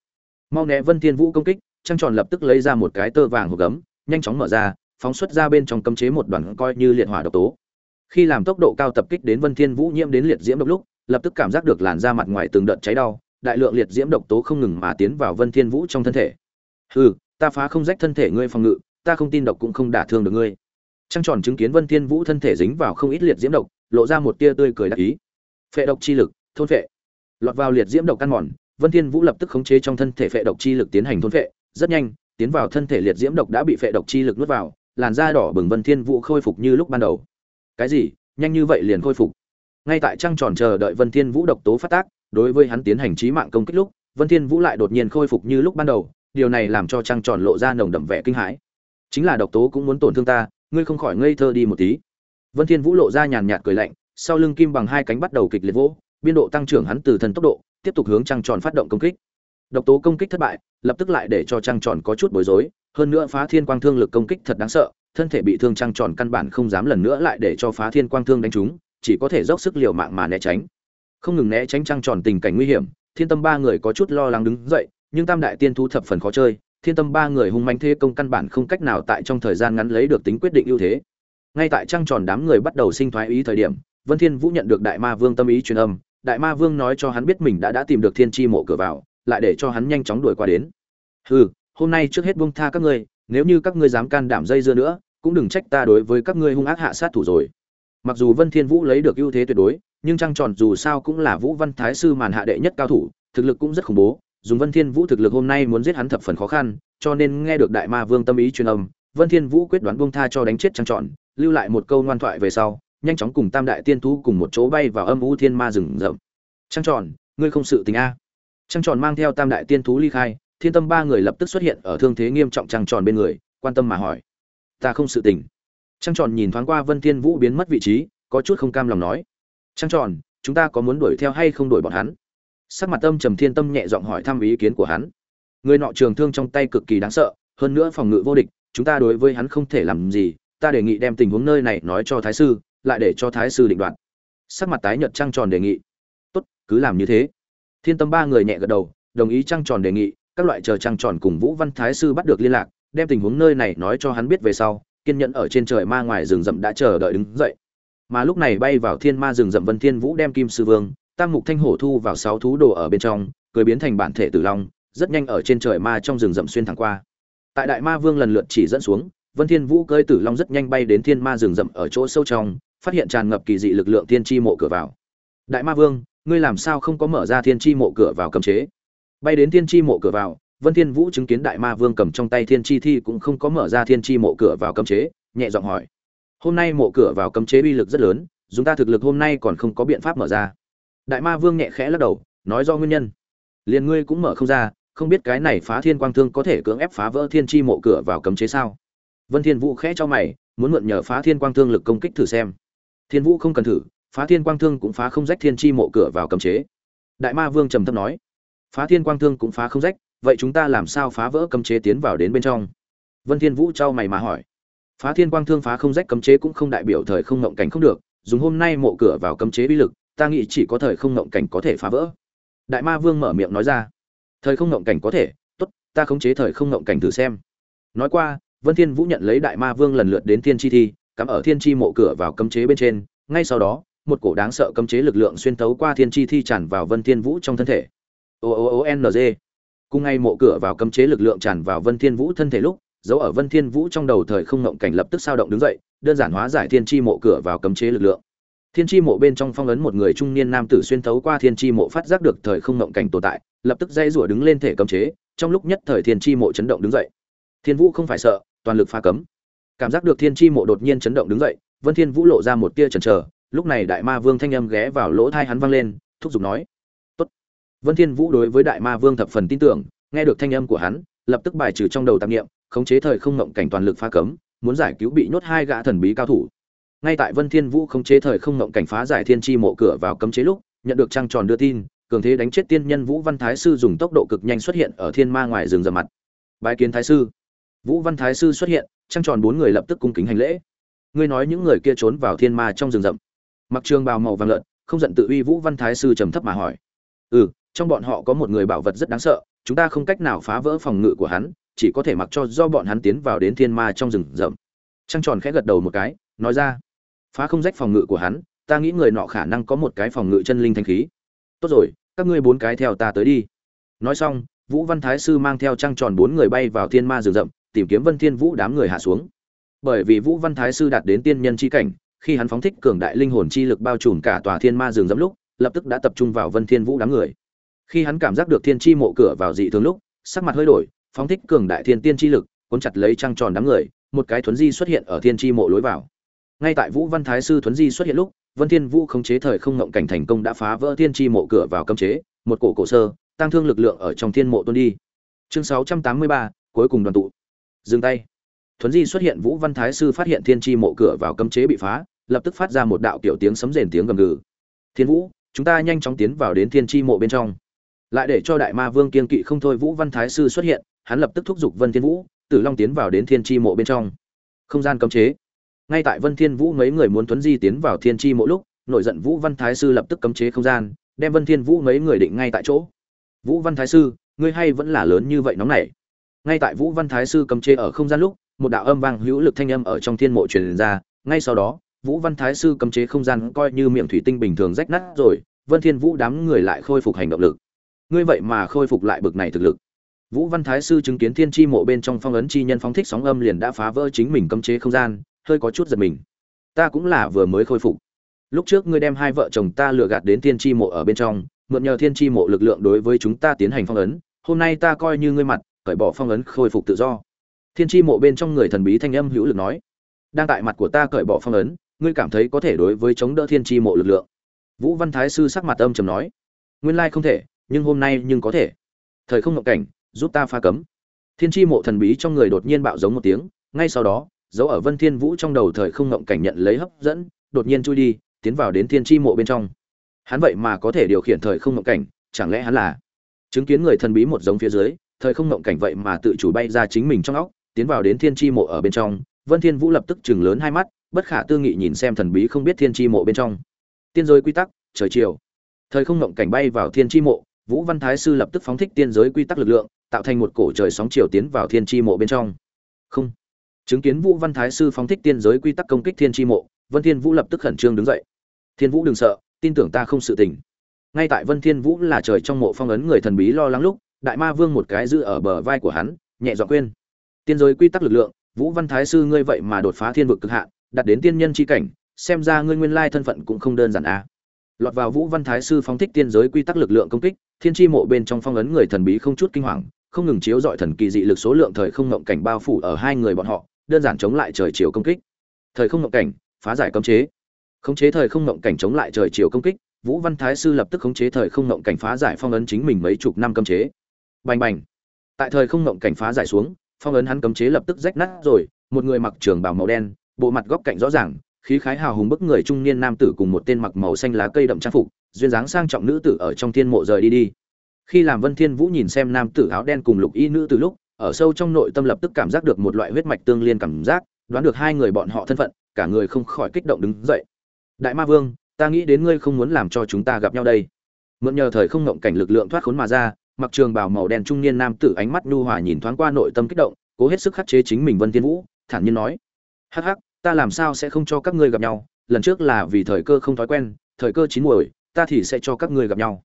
Mau né vân thiên vũ công kích, trăng tròn lập tức lấy ra một cái tơ vàng hộp gấm, nhanh chóng mở ra, phóng xuất ra bên trong cấm chế một đoàn coi như liệt hỏa độc tố khi làm tốc độ cao tập kích đến vân thiên vũ nhiễm đến liệt diễm độc lúc, lập tức cảm giác được làn da mặt ngoài từng đợt cháy đau, đại lượng liệt diễm độc tố không ngừng mà tiến vào vân thiên vũ trong thân thể. Hừ, ta phá không rách thân thể ngươi phòng ngự, ta không tin độc cũng không đả thương được ngươi. Trăng tròn chứng kiến vân thiên vũ thân thể dính vào không ít liệt diễm độc, lộ ra một tia tươi cười đắc ý. Phệ độc chi lực, thôn phệ. Lọt vào liệt diễm độc căn mòn, vân thiên vũ lập tức khống chế trong thân thể phệ độc chi lực tiến hành thôn phệ, rất nhanh, tiến vào thân thể liệt diễm độc đã bị phệ độc chi lực nuốt vào, làn da đỏ bừng vân thiên vũ khôi phục như lúc ban đầu cái gì, nhanh như vậy liền khôi phục. Ngay tại trăng tròn chờ đợi vân thiên vũ độc tố phát tác, đối với hắn tiến hành chí mạng công kích lúc, vân thiên vũ lại đột nhiên khôi phục như lúc ban đầu, điều này làm cho trăng tròn lộ ra nồng đậm vẻ kinh hãi. Chính là độc tố cũng muốn tổn thương ta, ngươi không khỏi ngây thơ đi một tí. Vân thiên vũ lộ ra nhàn nhạt cười lạnh, sau lưng kim bằng hai cánh bắt đầu kịch liệt vỗ, biên độ tăng trưởng hắn từ thần tốc độ, tiếp tục hướng trăng tròn phát động công kích. Độc tố công kích thất bại, lập tức lại để cho trăng tròn có chút bối rối, hơn nữa phá thiên quang thương lực công kích thật đáng sợ thân thể bị thương trăng tròn căn bản không dám lần nữa lại để cho phá thiên quang thương đánh trúng chỉ có thể dốc sức liều mạng mà né tránh. Không ngừng né tránh trăng tròn tình cảnh nguy hiểm, thiên tâm ba người có chút lo lắng đứng dậy, nhưng tam đại tiên thu thập phần khó chơi, thiên tâm ba người hung manh thế công căn bản không cách nào tại trong thời gian ngắn lấy được tính quyết định ưu thế. Ngay tại trăng tròn đám người bắt đầu sinh thoái ý thời điểm, vân thiên vũ nhận được đại ma vương tâm ý truyền âm, đại ma vương nói cho hắn biết mình đã đã tìm được thiên chi mộ cửa vào, lại để cho hắn nhanh chóng đuổi qua đến. Hừ, hôm nay trước hết buông tha các ngươi nếu như các ngươi dám can đảm dây dưa nữa, cũng đừng trách ta đối với các ngươi hung ác hạ sát thủ rồi. Mặc dù vân thiên vũ lấy được ưu thế tuyệt đối, nhưng trăng tròn dù sao cũng là vũ văn thái sư màn hạ đệ nhất cao thủ, thực lực cũng rất khủng bố, dùng vân thiên vũ thực lực hôm nay muốn giết hắn thập phần khó khăn, cho nên nghe được đại ma vương tâm ý truyền âm, vân thiên vũ quyết đoán buông tha cho đánh chết trăng tròn, lưu lại một câu ngoan thoại về sau, nhanh chóng cùng tam đại tiên thú cùng một chỗ bay vào âm u thiên ma rừng rậm. Trăng tròn, ngươi không sự tình a? Trăng tròn mang theo tam đại tiên thú ly khai thiên tâm ba người lập tức xuất hiện ở thương thế nghiêm trọng trăng tròn bên người, quan tâm mà hỏi. Ta không sự tình. Trăng tròn nhìn thoáng qua vân thiên vũ biến mất vị trí, có chút không cam lòng nói. Trăng tròn, chúng ta có muốn đuổi theo hay không đuổi bọn hắn? Sắc mặt tâm trầm thiên tâm nhẹ giọng hỏi thăm ý kiến của hắn. Người nọ trường thương trong tay cực kỳ đáng sợ, hơn nữa phòng ngự vô địch, chúng ta đối với hắn không thể làm gì, ta đề nghị đem tình huống nơi này nói cho thái sư, lại để cho thái sư định đoạt. Sắc mặt tái nhợt trăng tròn đề nghị. Tốt, cứ làm như thế. Thiên tâm ba người nhẹ gật đầu, đồng ý trăng tròn đề nghị các loại chờ trăng tròn cùng vũ văn thái sư bắt được liên lạc, đem tình huống nơi này nói cho hắn biết về sau, kiên nhẫn ở trên trời ma ngoài rừng rậm đã chờ đợi đứng dậy. Mà lúc này bay vào thiên ma rừng rậm vân thiên vũ đem kim sư vương, tam mục thanh hổ thu vào sáu thú đồ ở bên trong, cười biến thành bản thể tử long, rất nhanh ở trên trời ma trong rừng rậm xuyên thẳng qua. Tại đại ma vương lần lượt chỉ dẫn xuống, vân thiên vũ cơi tử long rất nhanh bay đến thiên ma rừng rậm ở chỗ sâu trong, phát hiện tràn ngập kỳ dị lực lượng thiên chi mộ cửa vào. Đại ma vương, ngươi làm sao không có mở ra thiên chi mộ cửa vào cấm chế? Bay đến thiên tri mộ cửa vào, vân thiên vũ chứng kiến đại ma vương cầm trong tay thiên tri thi cũng không có mở ra thiên tri mộ cửa vào cấm chế, nhẹ giọng hỏi. Hôm nay mộ cửa vào cấm chế uy lực rất lớn chúng ta thực lực hôm nay còn không có biện pháp mở ra. Đại ma vương nhẹ khẽ lắc đầu, nói do nguyên nhân. Liền ngươi cũng mở không ra, không biết cái này phá thiên quang thương có thể cưỡng ép phá vỡ thiên tri mộ cửa vào cấm chế sao? Vân thiên vũ khẽ cho mày, muốn mượn nhờ phá thiên quang thương lực công kích thử xem. Thiên vũ không cần thử, phá thiên quang thương cũng phá không rách thiên tri mộ cửa vào cấm chế. Đại ma vương trầm thấp nói phá thiên quang thương cũng phá không rách, vậy chúng ta làm sao phá vỡ cấm chế tiến vào đến bên trong? Vân thiên vũ trao mày mà hỏi. Phá thiên quang thương phá không rách cấm chế cũng không đại biểu thời không ngộng cảnh không được, dùng hôm nay mộ cửa vào cấm chế uy lực, ta nghĩ chỉ có thời không ngộng cảnh có thể phá vỡ. Đại ma vương mở miệng nói ra. Thời không ngộng cảnh có thể, tốt, ta khống chế thời không ngộng cảnh thử xem. Nói qua, vân thiên vũ nhận lấy đại ma vương lần lượt đến thiên chi thi, cắm ở thiên chi mộ cửa vào cấm chế bên trên, ngay sau đó, một cổ đáng sợ cấm chế lực lượng xuyên tấu qua thiên chi thi tràn vào vân thiên vũ trong thân thể o o o n g. Cùng ngay mộ cửa vào cấm chế lực lượng tràn vào vân thiên vũ thân thể lúc, dấu ở vân thiên vũ trong đầu thời không ngộng cảnh lập tức sao động đứng dậy, đơn giản hóa giải thiên chi mộ cửa vào cấm chế lực lượng. Thiên chi mộ bên trong phong ấn một người trung niên nam tử xuyên thấu qua thiên chi mộ phát giác được thời không ngộng cảnh tồn tại, lập tức dây rủa đứng lên thể cấm chế, trong lúc nhất thời thiên chi mộ chấn động đứng dậy. Thiên vũ không phải sợ, toàn lực phá cấm. Cảm giác được thiên chi mộ đột nhiên chấn động đứng dậy, vân thiên vũ lộ ra một tia chần chờ, lúc này đại ma vương thanh âm ghé vào lỗ tai hắn vang lên, thúc giục nói vân thiên vũ đối với đại ma vương thập phần tin tưởng, nghe được thanh âm của hắn, lập tức bài trừ trong đầu tạp niệm, khống chế thời không ngộng cảnh toàn lực phá cấm, muốn giải cứu bị nhốt hai gã thần bí cao thủ. Ngay tại vân thiên vũ khống chế thời không ngộng cảnh phá giải thiên chi mộ cửa vào cấm chế lúc, nhận được trang tròn đưa tin, cường thế đánh chết tiên nhân vũ văn thái sư dùng tốc độ cực nhanh xuất hiện ở thiên ma ngoài rừng rậm mặt. Bái kiến thái sư. Vũ văn thái sư xuất hiện trang tròn bốn người lập tức cung kính hành lễ. Ngươi nói những người kia trốn vào thiên ma trong rừng rậm. Mặc trường bào màu vàng lợn, không giận tự uy vũ văn thái sư trầm thấp mà hỏi. Ừ trong bọn họ có một người bảo vật rất đáng sợ, chúng ta không cách nào phá vỡ phòng ngự của hắn, chỉ có thể mặc cho do bọn hắn tiến vào đến thiên ma trong rừng rậm. Trăng tròn khẽ gật đầu một cái, nói ra, phá không rách phòng ngự của hắn, ta nghĩ người nọ khả năng có một cái phòng ngự chân linh thanh khí. Tốt rồi, các ngươi bốn cái theo ta tới đi. Nói xong, vũ văn thái sư mang theo trăng tròn bốn người bay vào thiên ma rừng rậm, tìm kiếm vân thiên vũ đám người hạ xuống. Bởi vì vũ văn thái sư đạt đến tiên nhân chi cảnh, khi hắn phóng thích cường đại linh hồn chi lực bao trùm cả tòa thiên ma rừng rậm lúc, lập tức đã tập trung vào vân thiên vũ đám người khi hắn cảm giác được thiên chi mộ cửa vào dị thường lúc sắc mặt hơi đổi phóng thích cường đại thiên tiên chi lực cuốn chặt lấy trăng tròn đám người một cái thuấn di xuất hiện ở thiên chi mộ lối vào. Ngay tại vũ văn thái sư thuấn di xuất hiện lúc vân thiên vũ khống chế thời không ngộng cảnh thành công đã phá vỡ thiên chi mộ cửa vào cấm chế một cổ cổ sơ tăng thương lực lượng ở trong thiên mộ tuôn đi. Chương 683, cuối cùng đoàn tụ. Dừng tay. Thuấn di xuất hiện vũ văn thái sư phát hiện thiên chi mộ cửa vào cấm chế bị phá lập tức phát ra một đạo kiểu tiếng sấm rền tiếng gầm gừ. Thiên vũ chúng ta nhanh chóng tiến vào đến thiên chi mộ bên trong lại để cho đại ma vương kiên kỵ không thôi vũ văn thái sư xuất hiện, hắn lập tức thúc giục vân thiên vũ, tử long tiến vào đến thiên chi mộ bên trong. Không gian cấm chế. Ngay tại vân thiên vũ mấy người muốn tuấn di tiến vào thiên chi mộ lúc, nổi giận vũ văn thái sư lập tức cấm chế không gian, đem vân thiên vũ mấy người định ngay tại chỗ. Vũ văn thái sư, ngươi hay vẫn là lớn như vậy nóng nảy. Ngay tại vũ văn thái sư cấm chế ở không gian lúc, một đạo âm vang hữu lực thanh âm ở trong thiên mộ truyền ra, ngay sau đó, vũ văn thái sư cấm chế không gian coi như miệng thủy tinh bình thường rách nát rồi, vân thiên vũ đám người lại khôi phục hành động lực ngươi vậy mà khôi phục lại bực này thực lực. Vũ văn thái sư chứng kiến thiên tri mộ bên trong phong ấn chi nhân phóng thích sóng âm liền đã phá vỡ chính mình cấm chế không gian, hơi có chút giật mình. Ta cũng là vừa mới khôi phục. Lúc trước ngươi đem hai vợ chồng ta lừa gạt đến thiên tri mộ ở bên trong, mượn nhờ thiên tri mộ lực lượng đối với chúng ta tiến hành phong ấn, hôm nay ta coi như ngươi mặt, cởi bỏ phong ấn khôi phục tự do. Thiên tri mộ bên trong người thần bí thanh âm hữu lực nói, đang tại mặt của ta cởi bỏ phong ấn, ngươi cảm thấy có thể đối với chống đỡ thiên tri mộ lực lượng. Vũ văn thái sư sắc mặt âm trầm nói, nguyên lai không thể nhưng hôm nay nhưng có thể. Thời không ngộng cảnh, giúp ta pha cấm. Thiên tri mộ thần bí trong người đột nhiên bạo giống một tiếng, ngay sau đó, dấu ở vân thiên vũ trong đầu thời không ngộng cảnh nhận lấy hấp dẫn, đột nhiên chui đi, tiến vào đến thiên tri mộ bên trong. Hắn vậy mà có thể điều khiển thời không ngộng cảnh, chẳng lẽ hắn là chứng kiến người thần bí một giống phía dưới, thời không ngộng cảnh vậy mà tự chủ bay ra chính mình trong óc, tiến vào đến thiên tri mộ ở bên trong. Vân thiên vũ lập tức chừng lớn hai mắt, bất khả tư nghị nhìn xem thần bí không biết thiên tri mộ bên trong. Tiên giới quy tắc, trời chiều. Thời không ngộng cảnh bay vào thiên tri mộ vũ văn thái sư lập tức phóng thích tiên giới quy tắc lực lượng, tạo thành một cổ trời sóng chiều tiến vào thiên Chi mộ bên trong. Không. Chứng kiến vũ văn thái sư phóng thích tiên giới quy tắc công kích thiên Chi mộ, vân thiên vũ lập tức khẩn trương đứng dậy. Thiên vũ đừng sợ, tin tưởng ta không sự tình. Ngay tại vân thiên vũ là trời trong mộ phong ấn người thần bí lo lắng lúc, đại ma vương một cái giữ ở bờ vai của hắn, nhẹ giọng khuyên. Tiên giới quy tắc lực lượng, vũ văn thái sư ngươi vậy mà đột phá thiên vực cực hạn, đạt đến tiên nhân chi cảnh, xem ra ngươi nguyên lai thân phận cũng không đơn giản à lọt vào vũ văn thái sư phóng thích tiên giới quy tắc lực lượng công kích, thiên tri mộ bên trong phong ấn người thần bí không chút kinh hoàng, không ngừng chiếu dọi thần kỳ dị lực số lượng thời không ngộng cảnh bao phủ ở hai người bọn họ, đơn giản chống lại trời chiều công kích. Thời không ngộng cảnh, phá giải cấm chế. Khống chế thời không ngộng cảnh chống lại trời chiều công kích, vũ văn thái sư lập tức khống chế thời không ngộng cảnh phá giải phong ấn chính mình mấy chục năm cấm chế. Bành bành. Tại thời không ngộng cảnh phá giải xuống, phong ấn hắn cấm chế lập tức rách nát rồi, một người mặc trường bào màu đen, bộ mặt góc cạnh rõ ràng khí khái hào hùng bức người trung niên nam tử cùng một tên mặc màu xanh lá cây đậm trang phục, duyên dáng sang trọng nữ tử ở trong thiên mộ rời đi đi. Khi làm vân thiên vũ nhìn xem nam tử áo đen cùng lục y nữ từ lúc, ở sâu trong nội tâm lập tức cảm giác được một loại huyết mạch tương liên cảm giác, đoán được hai người bọn họ thân phận, cả người không khỏi kích động đứng dậy. Đại ma vương, ta nghĩ đến ngươi không muốn làm cho chúng ta gặp nhau đây. Mượn nhờ thời không ngộng cảnh lực lượng thoát khốn mà ra, mặc trường bào màu đen trung niên nam tử ánh mắt nhu hòa nhìn thoáng qua nội tâm kích động, cố hết sức khắc chế chính mình vân thiên vũ, thản nhiên nói. Hắc hắc ta làm sao sẽ không cho các ngươi gặp nhau? Lần trước là vì thời cơ không thói quen, thời cơ chín muồi, ta thì sẽ cho các ngươi gặp nhau.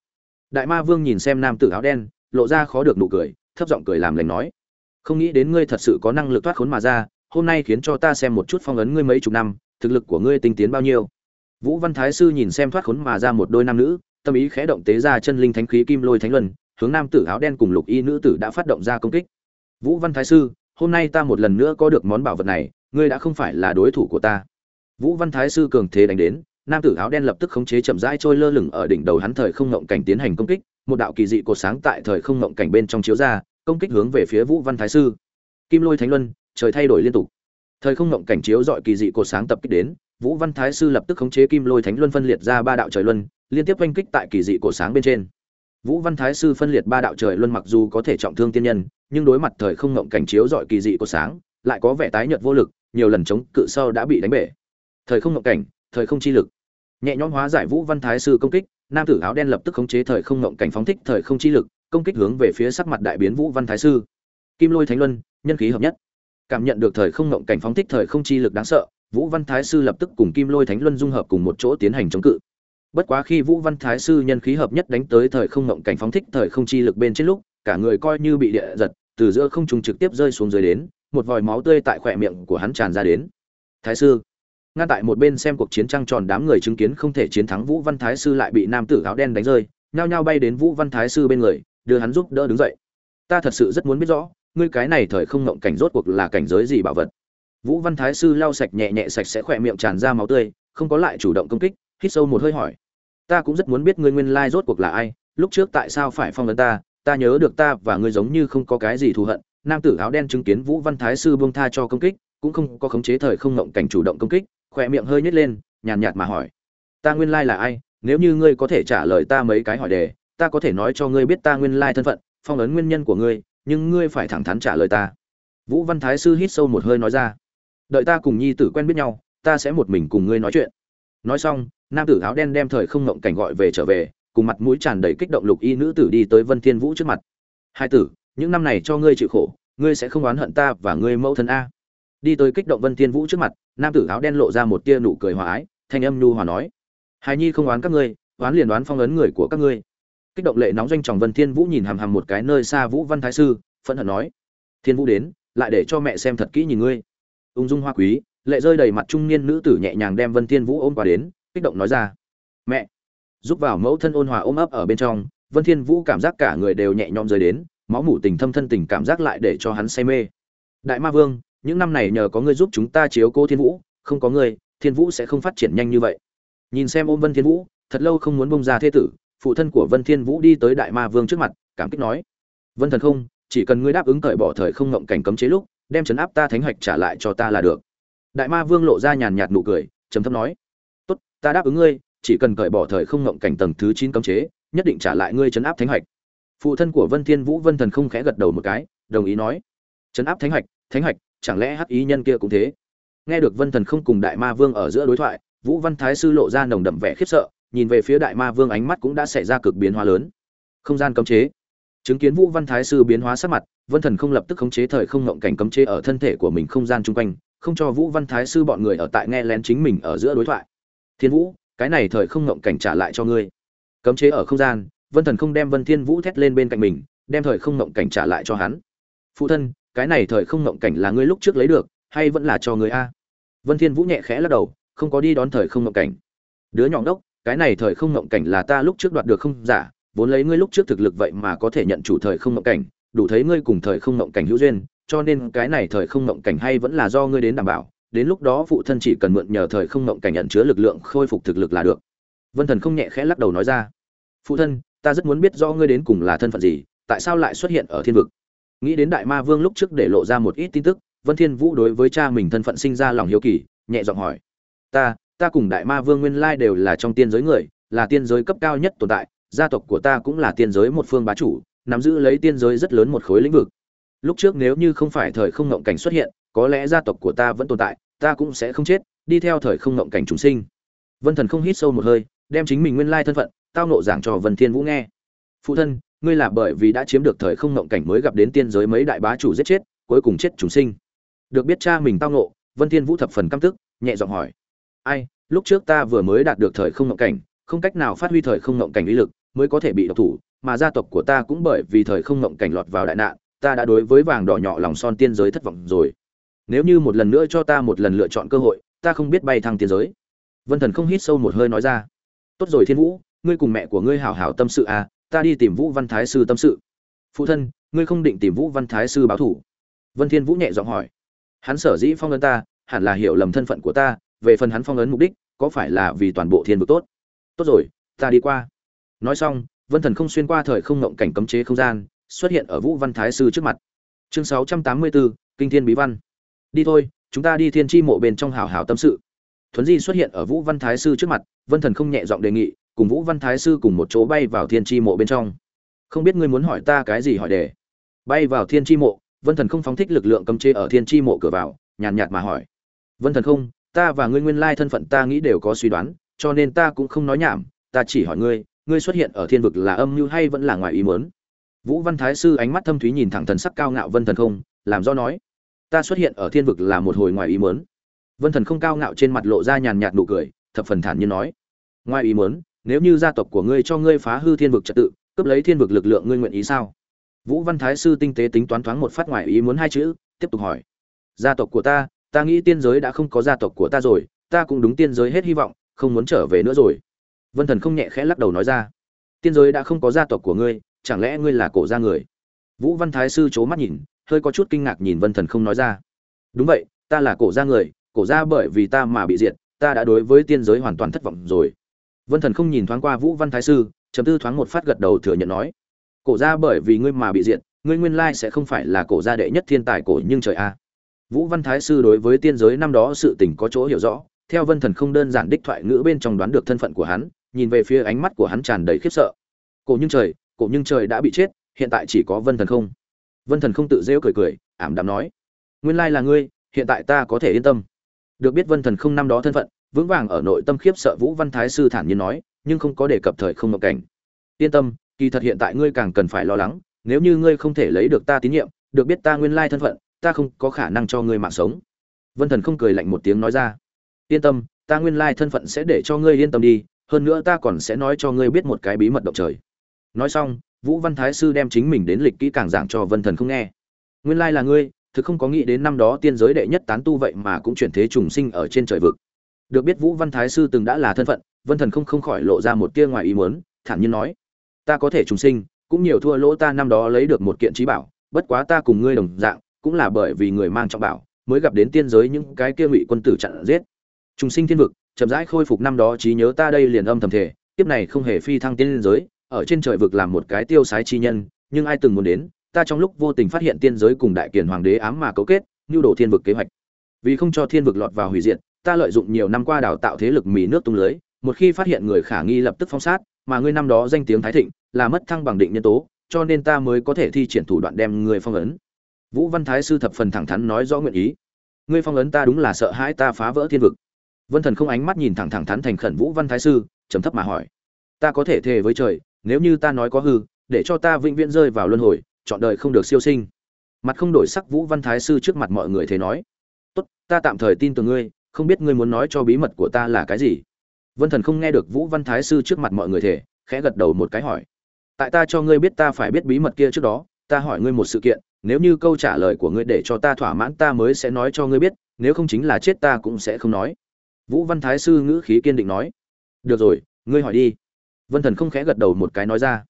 Đại ma vương nhìn xem nam tử áo đen, lộ ra khó được nụ cười, thấp giọng cười làm lành nói, không nghĩ đến ngươi thật sự có năng lực thoát khốn mà ra, hôm nay khiến cho ta xem một chút phong ấn ngươi mấy chục năm, thực lực của ngươi tinh tiến bao nhiêu. Vũ văn thái sư nhìn xem thoát khốn mà ra một đôi nam nữ, tâm ý khẽ động tế ra chân linh thánh khí kim lôi thánh luân, hướng nam tử áo đen cùng lục y nữ tử đã phát động ra công kích. Vũ văn thái sư, hôm nay ta một lần nữa có được món bảo vật này ngươi đã không phải là đối thủ của ta. Vũ văn thái sư cường thế đánh đến, nam tử áo đen lập tức khống chế chậm rãi trôi lơ lửng ở đỉnh đầu hắn thời không ngộng cảnh tiến hành công kích, một đạo kỳ dị cột sáng tại thời không ngộng cảnh bên trong chiếu ra, công kích hướng về phía vũ văn thái sư. Kim lôi thánh luân, trời thay đổi liên tục. Thời không ngộng cảnh chiếu dọi kỳ dị cột sáng tập kích đến, vũ văn thái sư lập tức khống chế kim lôi thánh luân phân liệt ra ba đạo trời luân, liên tiếp oanh kích tại kỳ dị cột sáng bên trên. Vũ văn thái sư phân liệt ba đạo trời luân mặc dù có thể trọng thương tiên nhân, nhưng đối mặt thời không ngộng cảnh chiếu dọi kỳ dị cột sáng, lại có vẻ tái nhợt vô lực nhiều lần chống cự sau đã bị đánh bể. Thời không ngộng cảnh, thời không chi lực. Nhẹ nhõm hóa giải vũ văn thái sư công kích, nam tử áo đen lập tức khống chế thời không ngộng cảnh phóng thích thời không chi lực, công kích hướng về phía sắc mặt đại biến vũ văn thái sư. Kim lôi thánh luân, nhân khí hợp nhất. Cảm nhận được thời không ngộng cảnh phóng thích thời không chi lực đáng sợ, vũ văn thái sư lập tức cùng kim lôi thánh luân dung hợp cùng một chỗ tiến hành chống cự. Bất quá khi vũ văn thái sư nhân khí hợp nhất đánh tới thời không ngộng cảnh phóng thích thời không chi lực bên trên lúc, cả người coi như bị địa giật, từ giữa không trung trực tiếp rơi xuống dưới đến một vòi máu tươi tại khỏe miệng của hắn tràn ra đến. Thái sư ngay tại một bên xem cuộc chiến trăng tròn đám người chứng kiến không thể chiến thắng vũ văn thái sư lại bị nam tử áo đen đánh rơi, nhao nhao bay đến vũ văn thái sư bên người, đưa hắn giúp đỡ đứng dậy. Ta thật sự rất muốn biết rõ, ngươi cái này thời không ngộng cảnh rốt cuộc là cảnh giới gì bảo vật? Vũ văn thái sư lau sạch nhẹ nhẹ sạch sẽ khỏe miệng tràn ra máu tươi, không có lại chủ động công kích, hít sâu một hơi hỏi. Ta cũng rất muốn biết ngươi nguyên lai rốt cuộc là ai, lúc trước tại sao phải phong ấn ta ta nhớ được ta và ngươi giống như không có cái gì thù hận nam tử áo đen chứng kiến vũ văn thái sư buông tha cho công kích, cũng không có khống chế thời không ngộng cảnh chủ động công kích, khỏe miệng hơi nhếch lên, nhàn nhạt mà hỏi, ta nguyên lai là ai? Nếu như ngươi có thể trả lời ta mấy cái hỏi đề, ta có thể nói cho ngươi biết ta nguyên lai thân phận, phong ấn nguyên nhân của ngươi, nhưng ngươi phải thẳng thắn trả lời ta. Vũ văn thái sư hít sâu một hơi nói ra, đợi ta cùng nhi tử quen biết nhau, ta sẽ một mình cùng ngươi nói chuyện. Nói xong, nam tử áo đen đem thời không ngộng cảnh gọi về trở về, cùng mặt mũi tràn đầy kích động lục y nữ tử đi tới vân thiên vũ trước mặt. Hai tử những năm này cho ngươi chịu khổ, ngươi sẽ không oán hận ta và ngươi mẫu thân a. Đi tới kích động vân thiên vũ trước mặt, nam tử áo đen lộ ra một tia nụ cười hòa ái, thanh âm nhu hòa nói, hài nhi không oán các ngươi, oán liền oán phong ấn người của các ngươi. Kích động lệ nóng doanh tròng vân thiên vũ nhìn hàm hàm một cái nơi xa vũ văn thái sư, phẫn hận nói, thiên vũ đến, lại để cho mẹ xem thật kỹ nhìn ngươi. Ung dung hoa quý, lệ rơi đầy mặt trung niên nữ tử nhẹ nhàng đem vân thiên vũ ôm qua đến, kích động nói ra, mẹ! Giúp vào mẫu thân ôn hòa ôm ấp ở bên trong, vân thiên vũ cảm giác cả người đều nhẹ nhõm rơi đến máu mủ tình thâm thân tình cảm giác lại để cho hắn say mê. Đại ma vương, những năm này nhờ có ngươi giúp chúng ta chiếu Cô thiên vũ, không có ngươi, thiên vũ sẽ không phát triển nhanh như vậy. Nhìn xem ôm vân thiên vũ, thật lâu không muốn bông ra thế tử, phụ thân của vân thiên vũ đi tới đại ma vương trước mặt, cảm kích nói, vân thần không, chỉ cần ngươi đáp ứng cởi bỏ thời không ngộng cảnh cấm chế lúc, đem chấn áp ta thánh hoạch trả lại cho ta là được. Đại ma vương lộ ra nhàn nhạt nụ cười, trầm thấp nói, tốt, ta đáp ứng ngươi, chỉ cần cởi bỏ thời không ngộng cảnh tầng thứ chín cấm chế, nhất định trả lại ngươi chấn áp thánh hoạch phụ thân của vân thiên vũ vân thần không khẽ gật đầu một cái, đồng ý nói. Chấn áp thánh hoạch thánh hoạch chẳng lẽ hắc ý nhân kia cũng thế? Nghe được vân thần không cùng đại ma vương ở giữa đối thoại, vũ văn thái sư lộ ra nồng đậm vẻ khiếp sợ, nhìn về phía đại ma vương ánh mắt cũng đã xảy ra cực biến hóa lớn. Không gian cấm chế. Chứng kiến vũ văn thái sư biến hóa sắc mặt, vân thần không lập tức khống chế thời không ngọng cảnh cấm chế ở thân thể của mình không gian chung quanh, không cho vũ văn thái sư bọn người ở tại nghe lén chính mình ở giữa đối thoại. Thiên vũ, cái này thời không ngọng cảnh trả lại cho ngươi. Cấm chế ở không gian vân thần không đem vân thiên vũ thét lên bên cạnh mình, đem thời không ngộng cảnh trả lại cho hắn. Phụ thân, cái này thời không ngộng cảnh là ngươi lúc trước lấy được, hay vẫn là cho ngươi a? Vân thiên vũ nhẹ khẽ lắc đầu, không có đi đón thời không ngộng cảnh. Đứa nhỏ đốc cái này thời không ngộng cảnh là ta lúc trước đoạt được không? Giả vốn lấy ngươi lúc trước thực lực vậy mà có thể nhận chủ thời không ngộng cảnh, đủ thấy ngươi cùng thời không ngộng cảnh hữu duyên, cho nên cái này thời không ngộng cảnh hay vẫn là do ngươi đến đảm bảo, đến lúc đó phụ thân chỉ cần mượn nhờ thời không ngộng cảnh nhận chứa lực lượng khôi phục thực lực là được. Vân thần không nhẹ khẽ lắc đầu nói ra. Phụ thân ta rất muốn biết rõ ngươi đến cùng là thân phận gì, tại sao lại xuất hiện ở thiên vực? Nghĩ đến đại ma vương lúc trước để lộ ra một ít tin tức, vân thiên vũ đối với cha mình thân phận sinh ra lòng hiếu kỳ, nhẹ giọng hỏi. Ta ta cùng đại ma vương nguyên lai đều là trong tiên giới người, là tiên giới cấp cao nhất tồn tại, gia tộc của ta cũng là tiên giới một phương bá chủ, nắm giữ lấy tiên giới rất lớn một khối lĩnh vực. Lúc trước nếu như không phải thời không ngộng cảnh xuất hiện, có lẽ gia tộc của ta vẫn tồn tại, ta cũng sẽ không chết, đi theo thời không ngộng cảnh chúng sinh. Vân thần không hít sâu một hơi, đem chính mình nguyên lai thân phận tao nộ giảng cho vân thiên vũ nghe. Phụ thân, ngươi là bởi vì đã chiếm được thời không ngộng cảnh mới gặp đến tiên giới mấy đại bá chủ giết chết, cuối cùng chết chúng sinh. Được biết cha mình tao nộ vân thiên vũ thập phần căm tức, nhẹ giọng hỏi. Ai, lúc trước ta vừa mới đạt được thời không ngộng cảnh, không cách nào phát huy thời không ngộng cảnh uy lực, mới có thể bị độc thủ, mà gia tộc của ta cũng bởi vì thời không ngộng cảnh lọt vào đại nạn, ta đã đối với vàng đỏ nhỏ lòng son tiên giới thất vọng rồi. Nếu như một lần nữa cho ta một lần lựa chọn cơ hội, ta không biết bay thăng tiên giới. Vân thần không hít sâu một hơi nói ra. Tốt rồi thiên vũ ngươi cùng mẹ của ngươi hảo hảo tâm sự à ta đi tìm vũ văn thái sư tâm sự. Phụ thân ngươi không định tìm vũ văn thái sư báo thủ. Vân thiên vũ nhẹ giọng hỏi. Hắn sở dĩ phong ấn ta hẳn là hiểu lầm thân phận của ta về phần hắn phong ấn mục đích có phải là vì toàn bộ thiên vực tốt? Tốt rồi ta đi qua. Nói xong vân thần không xuyên qua thời không ngộng cảnh cấm chế không gian xuất hiện ở vũ văn thái sư trước mặt. Chương 684, kinh thiên bí văn. Đi thôi chúng ta đi thiên Chi mộ bên trong hào hào tâm sự. Thuấn di xuất hiện ở vũ văn thái sư trước mặt vân thần không nhẹ giọng đề nghị cùng vũ văn thái sư cùng một chỗ bay vào thiên tri mộ bên trong. Không biết ngươi muốn hỏi ta cái gì hỏi đề? Bay vào thiên tri mộ, vân thần không phóng thích lực lượng cấm chế ở thiên tri mộ cửa vào, nhàn nhạt mà hỏi. Vân thần không, ta và ngươi nguyên lai thân phận ta nghĩ đều có suy đoán, cho nên ta cũng không nói nhảm, ta chỉ hỏi ngươi ngươi xuất hiện ở thiên vực là âm mưu hay vẫn là ngoài ý muốn? Vũ văn thái sư ánh mắt thâm thúy nhìn thẳng thần sắc cao ngạo vân thần không, làm do nói. Ta xuất hiện ở thiên vực là một hồi ngoài ý muốn. Vân thần không cao ngạo trên mặt lộ ra nhàn nhạt nụ cười, thập phần thản nhiên nói. Ngoài ý muốn nếu như gia tộc của ngươi cho ngươi phá hư thiên vực trật tự, cướp lấy thiên vực lực lượng ngươi nguyện ý sao? Vũ văn thái sư tinh tế tính toán thoáng một phát ngoài ý muốn hai chữ, tiếp tục hỏi. Gia tộc của ta ta nghĩ tiên giới đã không có gia tộc của ta rồi, ta cũng đúng tiên giới hết hy vọng, không muốn trở về nữa rồi. Vân thần không nhẹ khẽ lắc đầu nói ra. Tiên giới đã không có gia tộc của ngươi, chẳng lẽ ngươi là cổ gia người? Vũ văn thái sư chố mắt nhìn, hơi có chút kinh ngạc nhìn vân thần không nói ra. Đúng vậy, ta là cổ gia người, cổ gia bởi vì ta mà bị diệt, ta đã đối với tiên giới hoàn toàn thất vọng rồi vân thần không nhìn thoáng qua vũ văn thái sư chấm tư thoáng một phát gật đầu thừa nhận nói cổ gia bởi vì ngươi mà bị diệt ngươi nguyên lai sẽ không phải là cổ gia đệ nhất thiên tài cổ nhưng trời a Vũ Văn Thái sư đối với tiên giới năm đó sự tình có chỗ hiểu rõ, theo Vân Thần không đơn giản đích thoại ngữ bên trong đoán được thân phận của hắn, nhìn về phía ánh mắt của hắn tràn đầy khiếp sợ. Cổ Nhưng trời, Cổ Nhưng trời đã bị chết, hiện tại chỉ có Vân Thần không. Vân Thần không tự giễu cười cười, ảm đạm nói: "Nguyên lai là ngươi, hiện tại ta có thể yên tâm." Được biết Vân Thần không năm đó thân phận, vững vàng ở nội tâm khiếp sợ Vũ Văn Thái sư thản nhiên nói, nhưng không có đề cập thời không ngộ cảnh. "Yên tâm, kỳ thật hiện tại ngươi càng cần phải lo lắng, nếu như ngươi không thể lấy được ta tín nhiệm, được biết ta nguyên lai thân phận, ta không có khả năng cho ngươi mạng sống. Vân thần không cười lạnh một tiếng nói ra. Yên tâm ta nguyên lai thân phận sẽ để cho ngươi yên tâm đi hơn nữa ta còn sẽ nói cho ngươi biết một cái bí mật động trời. Nói xong vũ văn thái sư đem chính mình đến lịch kỹ càng giảng cho vân thần không nghe. Nguyên lai là ngươi thực không có nghĩ đến năm đó tiên giới đệ nhất tán tu vậy mà cũng chuyển thế trùng sinh ở trên trời vực được biết vũ văn thái sư từng đã là thân phận, vân thần không không khỏi lộ ra một tia ngoài ý muốn, thản nhiên nói, ta có thể trùng sinh, cũng nhiều thua lỗ ta năm đó lấy được một kiện trí bảo, bất quá ta cùng ngươi đồng dạng, cũng là bởi vì người mang trọng bảo, mới gặp đến tiên giới những cái kia ngụy quân tử chặn giết. Trùng sinh thiên vực, chậm rãi khôi phục năm đó trí nhớ ta đây liền âm thầm thể tiếp này không hề phi thăng tiên giới, ở trên trời vực làm một cái tiêu sái chi nhân, nhưng ai từng muốn đến, ta trong lúc vô tình phát hiện tiên giới cùng đại kiền hoàng đế ám mà cấu kết, nưu đồ thiên vực kế hoạch. Vì không cho thiên vực lọt vào hủy diệt ta lợi dụng nhiều năm qua đào tạo thế lực mì nước tung lưới, một khi phát hiện người khả nghi lập tức phong sát, mà ngươi năm đó danh tiếng thái thịnh, là mất thăng bằng định nhân tố, cho nên ta mới có thể thi triển thủ đoạn đem người phong ấn. Vũ văn thái sư thập phần thẳng thắn nói rõ nguyện ý. Ngươi phong ấn ta đúng là sợ hãi ta phá vỡ thiên vực. Vân thần không ánh mắt nhìn thẳng thẳng thắn thành khẩn vũ văn thái sư, trầm thấp mà hỏi. Ta có thể thề với trời, nếu như ta nói có hư, để cho ta vĩnh viễn rơi vào luân hồi, chọn đời không được siêu sinh. Mặt không đổi sắc vũ văn thái sư trước mặt mọi người thế nói. Tốt, ta tạm thời tin tưởng ngươi không biết ngươi muốn nói cho bí mật của ta là cái gì? Vân thần không nghe được vũ văn thái sư trước mặt mọi người thể khẽ gật đầu một cái hỏi. Tại ta cho ngươi biết ta phải biết bí mật kia trước đó, ta hỏi ngươi một sự kiện, nếu như câu trả lời của ngươi để cho ta thỏa mãn, ta mới sẽ nói cho ngươi biết, nếu không chính là chết ta cũng sẽ không nói. Vũ văn thái sư ngữ khí kiên định nói. Được rồi, ngươi hỏi đi. Vân thần không khẽ gật đầu một cái nói ra.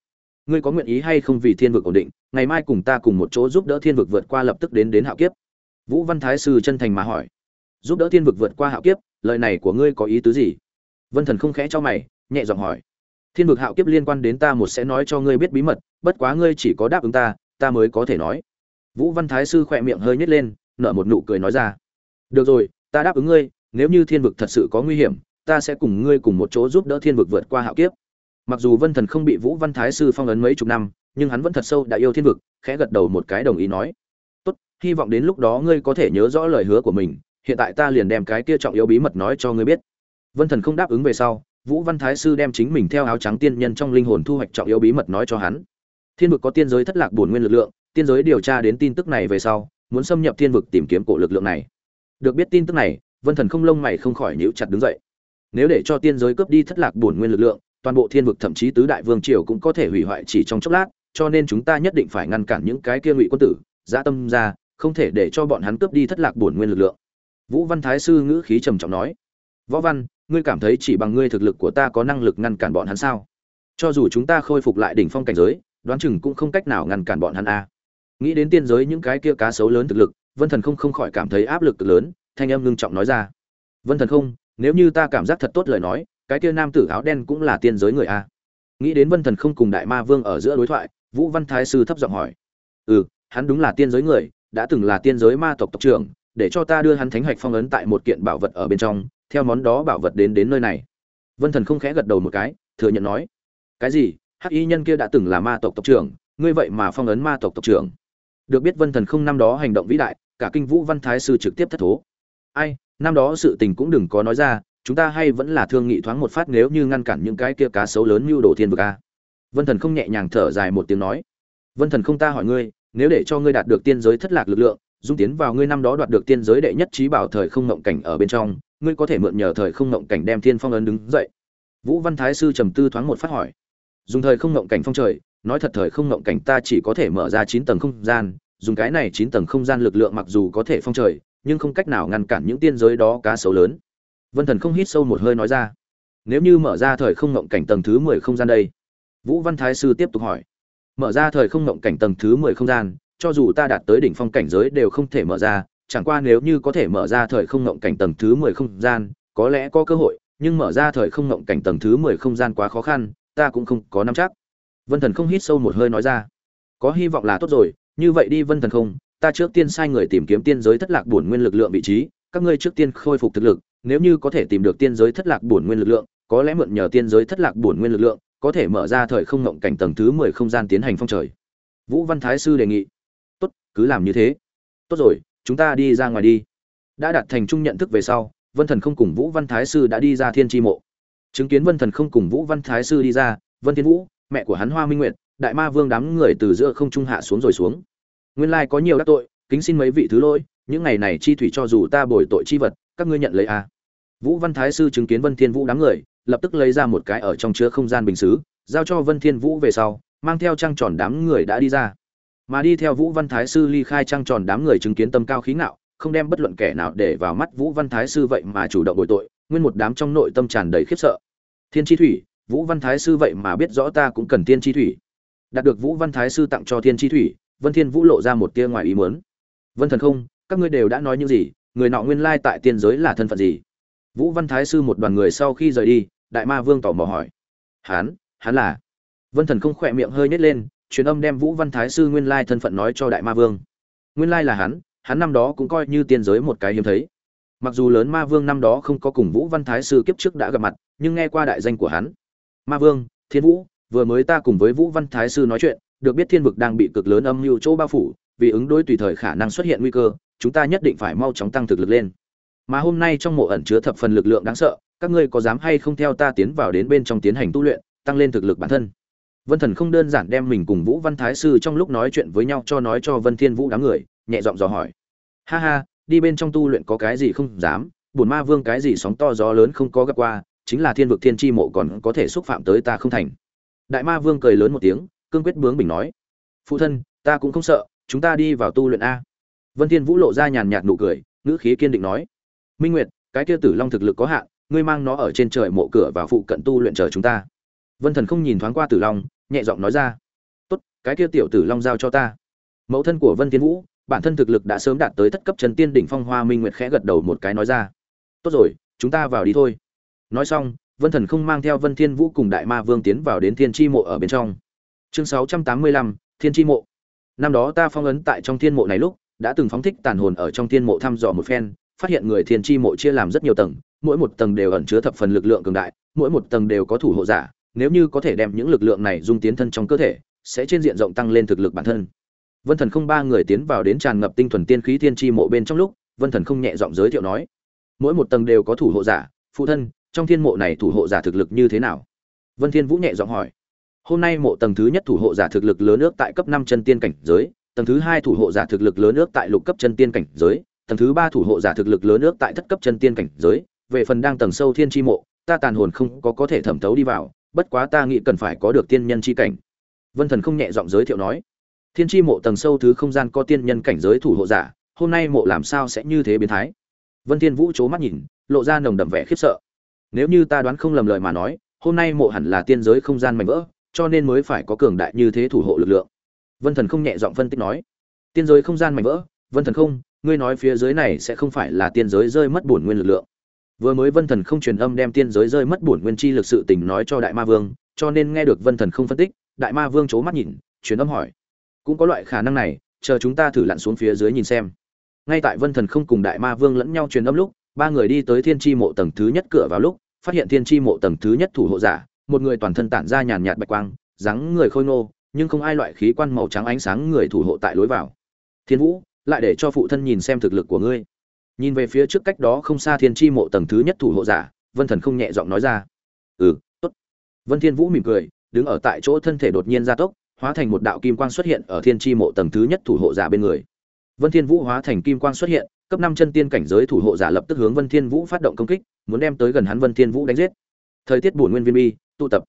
Ngươi có nguyện ý hay không vì thiên vực ổn định, ngày mai cùng ta cùng một chỗ giúp đỡ thiên vực vượt qua lập tức đến đến hạo kiếp? Vũ văn thái sư chân thành mà hỏi giúp đỡ thiên vực vượt qua hạo kiếp, lời này của ngươi có ý tứ gì? Vân thần không khẽ cho mày, nhẹ giọng hỏi. Thiên vực hạo kiếp liên quan đến ta một sẽ nói cho ngươi biết bí mật, bất quá ngươi chỉ có đáp ứng ta ta mới có thể nói. Vũ văn thái sư khoe miệng hơi nhếch lên, nở một nụ cười nói ra. Được rồi, ta đáp ứng ngươi, nếu như thiên vực thật sự có nguy hiểm, ta sẽ cùng ngươi cùng một chỗ giúp đỡ thiên vực vượt qua hạo kiếp. Mặc dù vân thần không bị vũ văn thái sư phong ấn mấy chục năm, nhưng hắn vẫn thật sâu đã yêu thiên vực, khẽ gật đầu một cái đồng ý nói. Tốt, hy vọng đến lúc đó ngươi có thể nhớ rõ lời hứa của mình hiện tại ta liền đem cái kia trọng yếu bí mật nói cho ngươi biết. Vân thần không đáp ứng về sau, vũ văn thái sư đem chính mình theo áo trắng tiên nhân trong linh hồn thu hoạch trọng yếu bí mật nói cho hắn. Thiên vực có tiên giới thất lạc bổn nguyên lực lượng, tiên giới điều tra đến tin tức này về sau, muốn xâm nhập thiên vực tìm kiếm cổ lực lượng này. Được biết tin tức này, vân thần không lông mày không khỏi nhíu chặt đứng dậy. Nếu để cho tiên giới cướp đi thất lạc bổn nguyên lực lượng, toàn bộ thiên vực thậm chí tứ đại vương triều cũng có thể hủy hoại chỉ trong chốc lát, cho nên chúng ta nhất định phải ngăn cản những cái kia ngụy quân tử dã tâm ra, không thể để cho bọn hắn cướp đi thất lạc bổn nguyên lực lượng vũ văn thái sư ngữ khí trầm trọng nói, võ văn, ngươi cảm thấy chỉ bằng ngươi thực lực của ta có năng lực ngăn cản bọn hắn sao? Cho dù chúng ta khôi phục lại đỉnh phong cảnh giới, đoán chừng cũng không cách nào ngăn cản bọn hắn a. Nghĩ đến tiên giới những cái kia cá sấu lớn thực lực, vân thần không không khỏi cảm thấy áp lực lớn, thanh âm ngưng trọng nói ra, vân thần không, nếu như ta cảm giác thật tốt lời nói, cái kia nam tử áo đen cũng là tiên giới người a. Nghĩ đến vân thần không cùng đại ma vương ở giữa đối thoại, vũ văn thái sư thấp giọng hỏi ừ hắn đúng là tiên giới người, đã từng là tiên giới ma tộc tộc trưởng để cho ta đưa hắn thánh hoạch phong ấn tại một kiện bảo vật ở bên trong, theo món đó bảo vật đến đến nơi này. Vân thần không khẽ gật đầu một cái, thừa nhận nói, cái gì? Hắc y nhân kia đã từng là ma tộc tộc trưởng, ngươi vậy mà phong ấn ma tộc tộc trưởng? Được biết vân thần không năm đó hành động vĩ đại, cả kinh vũ văn thái sư trực tiếp thất thố. Ai, năm đó sự tình cũng đừng có nói ra, chúng ta hay vẫn là thương nghị thoáng một phát nếu như ngăn cản những cái kia cá sấu lớn như đồ thiên vực a. Vân thần không nhẹ nhàng thở dài một tiếng nói, vân thần không ta hỏi ngươi, nếu để cho ngươi đạt được tiên giới thất lạc lực lượng dung tiến vào ngươi năm đó đoạt được tiên giới đệ nhất trí bảo thời không ngộng cảnh ở bên trong, ngươi có thể mượn nhờ thời không ngộng cảnh đem thiên phong ấn đứng dậy. Vũ văn thái sư trầm tư thoáng một phát hỏi. Dùng thời không ngộng cảnh phong trời, nói thật thời không ngộng cảnh ta chỉ có thể mở ra chín tầng không gian, dùng cái này chín tầng không gian lực lượng mặc dù có thể phong trời, nhưng không cách nào ngăn cản những tiên giới đó cá sấu lớn. Vân thần không hít sâu một hơi nói ra. Nếu như mở ra thời không ngộng cảnh tầng thứ mười không gian đây? Vũ văn thái sư tiếp tục hỏi. Mở ra thời không ngộng cảnh tầng thứ mười không gian cho dù ta đạt tới đỉnh phong cảnh giới đều không thể mở ra, chẳng qua nếu như có thể mở ra thời không ngộng cảnh tầng thứ mười không gian, có lẽ có cơ hội, nhưng mở ra thời không ngộng cảnh tầng thứ mười không gian quá khó khăn, ta cũng không có nắm chắc. Vân thần không hít sâu một hơi nói ra. Có hy vọng là tốt rồi, như vậy đi vân thần không, ta trước tiên sai người tìm kiếm tiên giới thất lạc bổn nguyên lực lượng vị trí, các ngươi trước tiên khôi phục thực lực, nếu như có thể tìm được tiên giới thất lạc bổn nguyên lực lượng, có lẽ mượn nhờ tiên giới thất lạc bổn nguyên lực lượng, có thể mở ra thời không ngộng cảnh tầng thứ mười không gian tiến hành phong trời. Vũ văn thái sư đề nghị cứ làm như thế. Tốt rồi chúng ta đi ra ngoài đi. Đã đạt thành chung nhận thức về sau vân thần không cùng vũ văn thái sư đã đi ra thiên tri mộ. Chứng kiến vân thần không cùng vũ văn thái sư đi ra vân thiên vũ mẹ của hắn hoa minh nguyệt đại ma vương đám người từ giữa không trung hạ xuống rồi xuống. Nguyên lai có nhiều đắc tội kính xin mấy vị thứ lỗi những ngày này chi thủy cho dù ta bồi tội chi vật các ngươi nhận lấy à. vũ văn thái sư chứng kiến vân thiên vũ đám người lập tức lấy ra một cái ở trong chứa không gian bình sứ, giao cho vân thiên vũ về sau mang theo trang tròn đám người đã đi ra mà đi theo vũ văn thái sư ly khai trăng tròn đám người chứng kiến tâm cao khí ngạo, không đem bất luận kẻ nào để vào mắt vũ văn thái sư vậy mà chủ động bồi tội, nguyên một đám trong nội tâm tràn đầy khiếp sợ. Thiên chi thủy, vũ văn thái sư vậy mà biết rõ ta cũng cần thiên chi thủy. Đạt được vũ văn thái sư tặng cho thiên chi thủy, vân thiên vũ lộ ra một tia ngoài ý muốn. Vân thần không, các ngươi đều đã nói những gì, người nọ nguyên lai tại tiên giới là thân phận gì? Vũ văn thái sư một đoàn người sau khi rời đi, đại ma vương tỏ mò hỏi. Hán Hán là? Vân thần không khỏe miệng hơi nhếch lên truyền âm đem vũ văn thái sư nguyên lai thân phận nói cho đại ma vương. Nguyên lai là hắn hắn năm đó cũng coi như tiên giới một cái hiếm thấy. Mặc dù lớn ma vương năm đó không có cùng vũ văn thái sư kiếp trước đã gặp mặt, nhưng nghe qua đại danh của hắn. Ma vương, thiên vũ, vừa mới ta cùng với vũ văn thái sư nói chuyện, được biết thiên vực đang bị cực lớn âm mưu chỗ bao phủ, vì ứng đối tùy thời khả năng xuất hiện nguy cơ, chúng ta nhất định phải mau chóng tăng thực lực lên. Mà hôm nay trong mộ ẩn chứa thập phần lực lượng đáng sợ, các ngươi có dám hay không theo ta tiến vào đến bên trong tiến hành tu luyện, tăng lên thực lực bản thân vân thần không đơn giản đem mình cùng vũ văn thái sư trong lúc nói chuyện với nhau cho nói cho vân thiên vũ đám người, nhẹ giọng dò hỏi. Ha ha, đi bên trong tu luyện có cái gì không dám, bổn ma vương cái gì sóng to gió lớn không có gặp qua, chính là thiên vực thiên Chi mộ còn có thể xúc phạm tới ta không thành. Đại ma vương cười lớn một tiếng, cương quyết bướng bình nói. Phụ thân, ta cũng không sợ, chúng ta đi vào tu luyện a. Vân thiên vũ lộ ra nhàn nhạt nụ cười, ngữ khí kiên định nói. Minh nguyệt, cái kia tử long thực lực có hạn, ngươi mang nó ở trên trời mộ cửa và phụ cận tu luyện chờ chúng ta. Vân thần không nhìn thoáng qua tử long nhẹ giọng nói ra. Tốt cái kia tiểu tử long giao cho ta. Mẫu thân của vân thiên vũ bản thân thực lực đã sớm đạt tới thất cấp Trần tiên đỉnh phong hoa minh nguyệt khẽ gật đầu một cái nói ra. Tốt rồi chúng ta vào đi thôi. Nói xong vân thần không mang theo vân thiên vũ cùng đại ma vương tiến vào đến thiên Chi mộ ở bên trong. Chương 685, thiên Chi mộ. Năm đó ta phong ấn tại trong thiên mộ này lúc đã từng phóng thích tàn hồn ở trong thiên mộ thăm dò một phen phát hiện người thiên Chi mộ chia làm rất nhiều tầng mỗi một tầng đều ẩn chứa thập phần lực lượng cường đại mỗi một tầng đều có thủ hộ giả nếu như có thể đem những lực lượng này dung tiến thân trong cơ thể, sẽ trên diện rộng tăng lên thực lực bản thân. Vân thần không ba người tiến vào đến tràn ngập tinh thuần tiên khí thiên chi mộ bên trong lúc, vân thần không nhẹ giọng giới thiệu nói, mỗi một tầng đều có thủ hộ giả, phụ thân, trong thiên mộ này thủ hộ giả thực lực như thế nào? Vân thiên vũ nhẹ giọng hỏi, hôm nay mộ tầng thứ nhất thủ hộ giả thực lực lớn ước tại cấp năm chân tiên cảnh giới, tầng thứ hai thủ hộ giả thực lực lớn ước tại lục cấp chân tiên cảnh giới, tầng thứ ba thủ hộ giả thực lực lớn ước tại thất cấp chân tiên cảnh giới, về phần đang tầng sâu thiên chi mộ, ta tàn hồn không có có thể thẩm thấu đi vào bất quá ta nghĩ cần phải có được tiên nhân chi cảnh. Vân thần không nhẹ giọng giới thiệu nói, thiên chi mộ tầng sâu thứ không gian có tiên nhân cảnh giới thủ hộ giả, hôm nay mộ làm sao sẽ như thế biến thái? Vân thiên vũ chố mắt nhìn, lộ ra nồng đậm vẻ khiếp sợ. Nếu như ta đoán không lầm lời mà nói, hôm nay mộ hẳn là tiên giới không gian mạnh vỡ, cho nên mới phải có cường đại như thế thủ hộ lực lượng. Vân thần không nhẹ giọng phân tích nói, tiên giới không gian mạnh vỡ, vân thần không, ngươi nói phía dưới này sẽ không phải là tiên giới rơi mất bổn nguyên lực lượng vừa mới vân thần không truyền âm đem tiên giới rơi mất bổn nguyên chi lực sự tình nói cho đại ma vương, cho nên nghe được vân thần không phân tích, đại ma vương chố mắt nhìn, truyền âm hỏi. Cũng có loại khả năng này, chờ chúng ta thử lặn xuống phía dưới nhìn xem. Ngay tại vân thần không cùng đại ma vương lẫn nhau truyền âm lúc, ba người đi tới thiên tri mộ tầng thứ nhất cửa vào lúc, phát hiện thiên tri mộ tầng thứ nhất thủ hộ giả, một người toàn thân tản ra nhàn nhạt bạch quang, dáng người khôi ngô, nhưng không ai loại khí quan màu trắng ánh sáng người thủ hộ tại lối vào. Thiên vũ, lại để cho phụ thân nhìn xem thực lực của ngươi nhìn về phía trước cách đó không xa thiên tri mộ tầng thứ nhất thủ hộ giả, vân thần không nhẹ giọng nói ra. Ừ tốt. Vân thiên vũ mỉm cười, đứng ở tại chỗ thân thể đột nhiên gia tốc, hóa thành một đạo kim quang xuất hiện ở thiên tri mộ tầng thứ nhất thủ hộ giả bên người. Vân thiên vũ hóa thành kim quang xuất hiện, cấp năm chân tiên cảnh giới thủ hộ giả lập tức hướng vân thiên vũ phát động công kích, muốn đem tới gần hắn vân thiên vũ đánh giết. Thời tiết buồn nguyên viên bi tụ tập.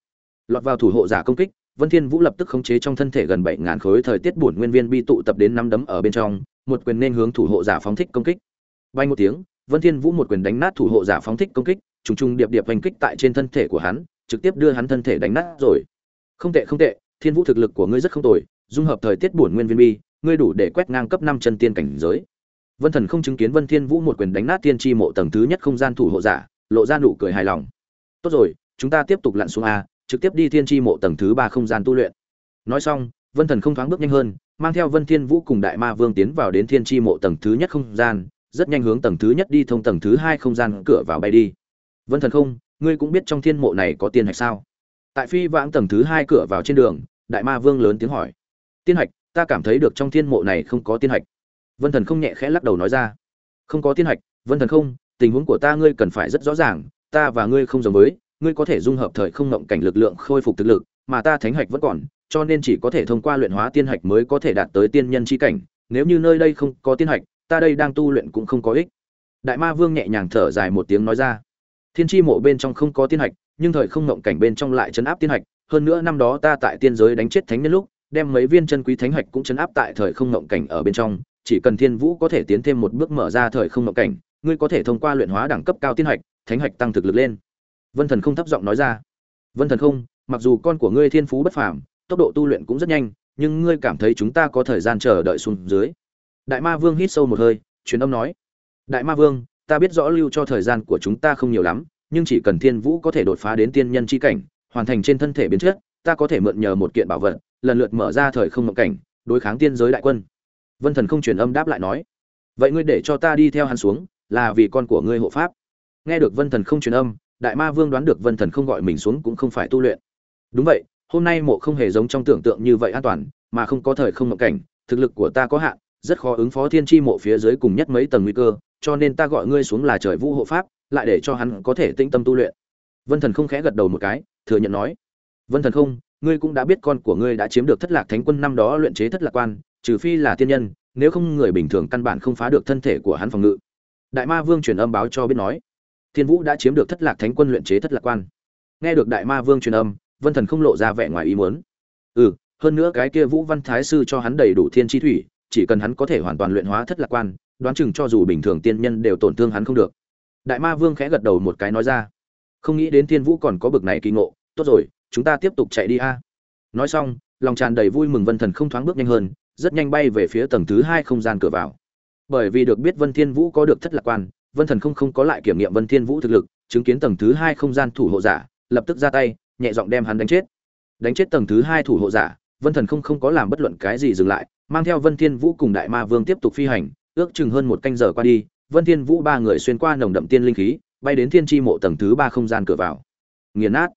Lọt vào thủ hộ giả công kích, vân thiên vũ lập tức khống chế trong thân thể gần bảy ngàn khối thời tiết bổn nguyên viên bi tụ tập đến năm đấm ở bên trong, một quyền nên hướng thủ hộ giả phóng thích công kích bay một tiếng, vân thiên vũ một quyền đánh nát thủ hộ giả phóng thích công kích, trùng trùng điệp điệp hành kích tại trên thân thể của hắn, trực tiếp đưa hắn thân thể đánh nát rồi. Không tệ không tệ, thiên vũ thực lực của ngươi rất không tồi, dung hợp thời tiết bổn nguyên viên bi, ngươi đủ để quét ngang cấp năm chân tiên cảnh giới. Vân thần không chứng kiến vân thiên vũ một quyền đánh nát tiên Chi mộ tầng thứ nhất không gian thủ hộ giả, lộ ra nụ cười hài lòng. Tốt rồi, chúng ta tiếp tục lặn xuống a, trực tiếp đi thiên Chi mộ tầng thứ ba không gian tu luyện. Nói xong, vân thần không thoáng bước nhanh hơn, mang theo vân thiên vũ cùng đại ma vương tiến vào đến thiên Chi mộ tầng thứ nhất không gian rất nhanh hướng tầng thứ nhất đi thông tầng thứ hai không gian cửa vào bay đi. Vân thần không, ngươi cũng biết trong thiên mộ này có tiên hạch sao? Tại phi vãng tầng thứ hai cửa vào trên đường, đại ma vương lớn tiếng hỏi. Tiên hạch, ta cảm thấy được trong thiên mộ này không có tiên hạch. Vân thần không nhẹ khẽ lắc đầu nói ra. Không có tiên hạch, vân thần không, tình huống của ta ngươi cần phải rất rõ ràng, ta và ngươi không giống với, ngươi có thể dung hợp thời không ngộng cảnh lực lượng khôi phục thực lực, mà ta thánh hạch vẫn còn, cho nên chỉ có thể thông qua luyện hóa tiên hạch mới có thể đạt tới tiên nhân chi cảnh. Nếu như nơi đây không có tiên hạch ta đây đang tu luyện cũng không có ích đại ma vương nhẹ nhàng thở dài một tiếng nói ra thiên tri mộ bên trong không có tiên hạch nhưng thời không ngộng cảnh bên trong lại chấn áp tiên hạch hơn nữa năm đó ta tại tiên giới đánh chết thánh nhân lúc đem mấy viên chân quý thánh hạch cũng chấn áp tại thời không ngộng cảnh ở bên trong, chỉ cần Thiên Vũ có thể tiến thêm một bước mở ra thời không ngộng cảnh, ngươi có thể thông qua luyện hóa đẳng cấp cao tiên hạch, thánh hạch tăng thực lực lên. Vân Thần không thấp giọng nói ra. Vân Thần không, mặc dù con của ngươi thiên phú bất phàm, tốc độ tu luyện cũng rất nhanh, nhưng ngươi cảm thấy chúng ta có thời gian chờ đợi xuống dưới. Đại Ma Vương hít sâu một hơi, truyền âm nói: "Đại Ma Vương, ta biết rõ lưu cho thời gian của chúng ta không nhiều lắm, nhưng chỉ cần Thiên Vũ có thể đột phá đến tiên nhân chi cảnh, hoàn thành trên thân thể biến chất, ta có thể mượn nhờ một kiện bảo vật, lần lượt mở ra thời không mộng cảnh, đối kháng tiên giới đại quân." Vân Thần không truyền âm đáp lại nói: "Vậy ngươi để cho ta đi theo hắn xuống, là vì con của ngươi hộ pháp." Nghe được Vân Thần không truyền âm, Đại Ma Vương đoán được Vân Thần không gọi mình xuống cũng không phải tu luyện. Đúng vậy, hôm nay mộ không hề giống trong tưởng tượng như vậy an toàn, mà không có thời không mộng cảnh, thực lực của ta có hạn, rất khó ứng phó thiên chi mộ phía dưới cùng nhất mấy tầng nguy cơ, cho nên ta gọi ngươi xuống là trời vũ hộ pháp, lại để cho hắn có thể tĩnh tâm tu luyện. Vân Thần không khẽ gật đầu một cái, thừa nhận nói: "Vân Thần không, ngươi cũng đã biết con của ngươi đã chiếm được Thất Lạc Thánh Quân năm đó luyện chế Thất Lạc Quan, trừ phi là tiên nhân, nếu không người bình thường căn bản không phá được thân thể của hắn phòng ngự." Đại Ma Vương truyền âm báo cho biết nói: "Thiên Vũ đã chiếm được Thất Lạc Thánh Quân luyện chế Thất Lạc Quan." Nghe được Đại Ma Vương truyền âm, Vân Thần không lộ ra vẻ ngoài ý muốn. "Ừ, hơn nữa cái kia Vũ Văn Thái sư cho hắn đầy đủ thiên chi thủy, chỉ cần hắn có thể hoàn toàn luyện hóa Thất Lạc Quan, đoán chừng cho dù bình thường tiên nhân đều tổn thương hắn không được." Đại Ma Vương khẽ gật đầu một cái nói ra: "Không nghĩ đến Thiên Vũ còn có bực này kỳ ngộ, tốt rồi, chúng ta tiếp tục chạy đi a." Nói xong, lòng tràn đầy vui mừng Vân Thần không thoáng bước nhanh hơn, rất nhanh bay về phía tầng thứ hai không gian cửa vào. Bởi vì được biết Vân Thiên Vũ có được Thất Lạc Quan, Vân Thần không không có lại kiểm nghiệm Vân Thiên Vũ thực lực, chứng kiến tầng thứ hai không gian thủ hộ giả, lập tức ra tay, nhẹ giọng đem hắn đánh chết. Đánh chết tầng thứ hai thủ hộ giả, Vân Thần không không có làm bất luận cái gì dừng lại, mang theo Vân Thiên Vũ cùng Đại Ma Vương tiếp tục phi hành, ước chừng hơn một canh giờ qua đi, Vân Thiên Vũ ba người xuyên qua nồng đậm tiên linh khí, bay đến Thiên Chi mộ tầng thứ ba không gian cửa vào. Nghiền nát.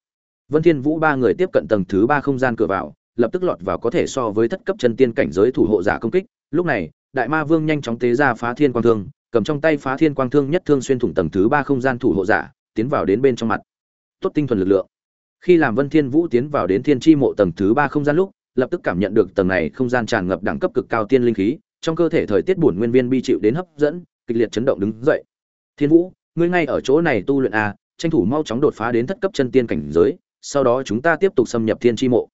Vân Thiên Vũ ba người tiếp cận tầng thứ ba không gian cửa vào, lập tức lọt vào có thể so với thất cấp chân tiên cảnh giới thủ hộ giả công kích. Lúc này, Đại Ma Vương nhanh chóng tế ra phá thiên quang thương, cầm trong tay phá thiên quang thương nhất thương xuyên thủng tầng thứ ba không gian thủ hộ giả, tiến vào đến bên trong mặt. Tốt tinh thuần lực lượng. Khi làm Vân Thiên Vũ tiến vào đến Thiên Chi mộ tầng thứ ba không gian lúc, lập tức cảm nhận được tầng này không gian tràn ngập đẳng cấp cực cao tiên linh khí, trong cơ thể thời tiết buồn nguyên viên bi chịu đến hấp dẫn, kịch liệt chấn động đứng dậy. Thiên Vũ, ngươi ngay ở chỗ này tu luyện à, tranh thủ mau chóng đột phá đến thất cấp chân tiên cảnh giới, sau đó chúng ta tiếp tục xâm nhập Thiên Chi mộ.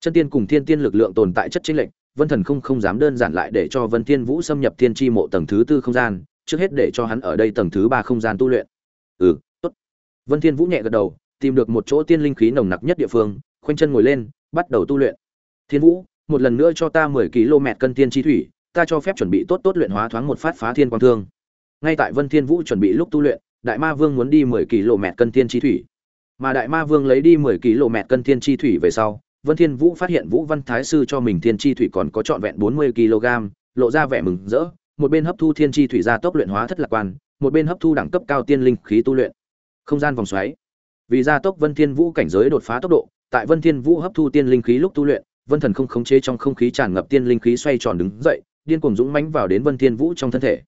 Chân tiên cùng thiên tiên lực lượng tồn tại chất chênh lệnh Vân Thần không không dám đơn giản lại để cho Vân Thiên Vũ xâm nhập Thiên Chi mộ tầng thứ tư không gian, trước hết để cho hắn ở đây tầng thứ ba không gian tu luyện. Ừ, tốt. Vân Thiên Vũ nhẹ gật đầu, tìm được một chỗ tiên linh khí nồng nặc nhất địa phương, khoanh chân ngồi lên, bắt đầu tu luyện. Thiên Vũ, một lần nữa cho ta 10 km cân tiên chi thủy, ta cho phép chuẩn bị tốt tốt luyện hóa thoáng một phát phá thiên quang thương. Ngay tại Vân Thiên Vũ chuẩn bị lúc tu luyện, Đại Ma Vương muốn đi 10 km cân tiên chi thủy. Mà Đại Ma Vương lấy đi 10 km cân tiên chi thủy về sau, Vân Thiên Vũ phát hiện Vũ Văn Thái sư cho mình tiên chi thủy còn có trọn vẹn 40 kg, lộ ra vẻ mừng rỡ, một bên hấp thu thiên chi thủy ra tốc luyện hóa thất lạc quan, một bên hấp thu đẳng cấp cao tiên linh khí tu luyện. Không gian vòng xoáy. Vì gia tốc Vân Thiên Vũ cảnh giới đột phá tốc độ, tại Vân Thiên Vũ hấp thu tiên linh khí lúc tu luyện, Vân Thần không khống chế trong không khí tràn ngập tiên linh khí xoay tròn đứng dậy, điên cuồng dũng mãnh vào đến Vân Thiên Vũ trong thân thể.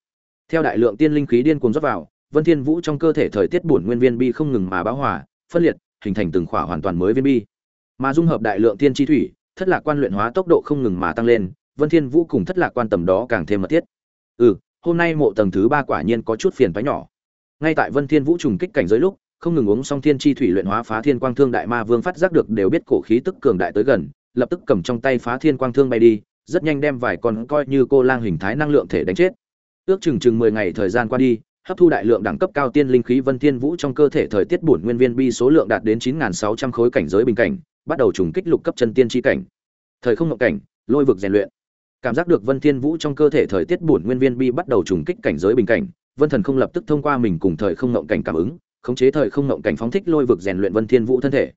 Theo đại lượng tiên linh khí điên cuồng rót vào, Vân Thiên Vũ trong cơ thể thời tiết bổn nguyên viên bi không ngừng mà bão hòa, phân liệt, hình thành từng khỏa hoàn toàn mới viên bi. Mà dung hợp đại lượng tiên chi thủy, thất lạc quan luyện hóa tốc độ không ngừng mà tăng lên, Vân Thiên Vũ cùng thất lạc quan tầm đó càng thêm mật thiết. Ừ, hôm nay mộ tầng thứ ba quả nhiên có chút phiền vãi nhỏ. Ngay tại Vân Thiên Vũ trùng kích cảnh giới lúc, không ngừng uống xong thiên chi thủy luyện hóa phá thiên quang thương đại ma vương phát giác được đều biết cổ khí tức cường đại tới gần, lập tức cầm trong tay phá thiên quang thương bay đi, rất nhanh đem vài con coi như cô lang hình thái năng lượng thể đánh chết. Ước chừng chừng 10 ngày thời gian qua đi, hấp thu đại lượng đẳng cấp cao tiên linh khí Vân Thiên Vũ trong cơ thể thời tiết bổn nguyên viên bi số lượng đạt đến 9600 khối cảnh giới bình cảnh, bắt đầu trùng kích lục cấp chân tiên chi cảnh. Thời không ngộ cảnh, lôi vực rèn luyện. Cảm giác được Vân Thiên Vũ trong cơ thể thời tiết bổn nguyên viên bi bắt đầu trùng kích cảnh giới bình cảnh, Vân Thần không lập tức thông qua mình cùng thời không ngộ cảnh cảm ứng, khống chế thời không ngộ cảnh phóng thích lôi vực rèn luyện Vân Thiên Vũ thân thể.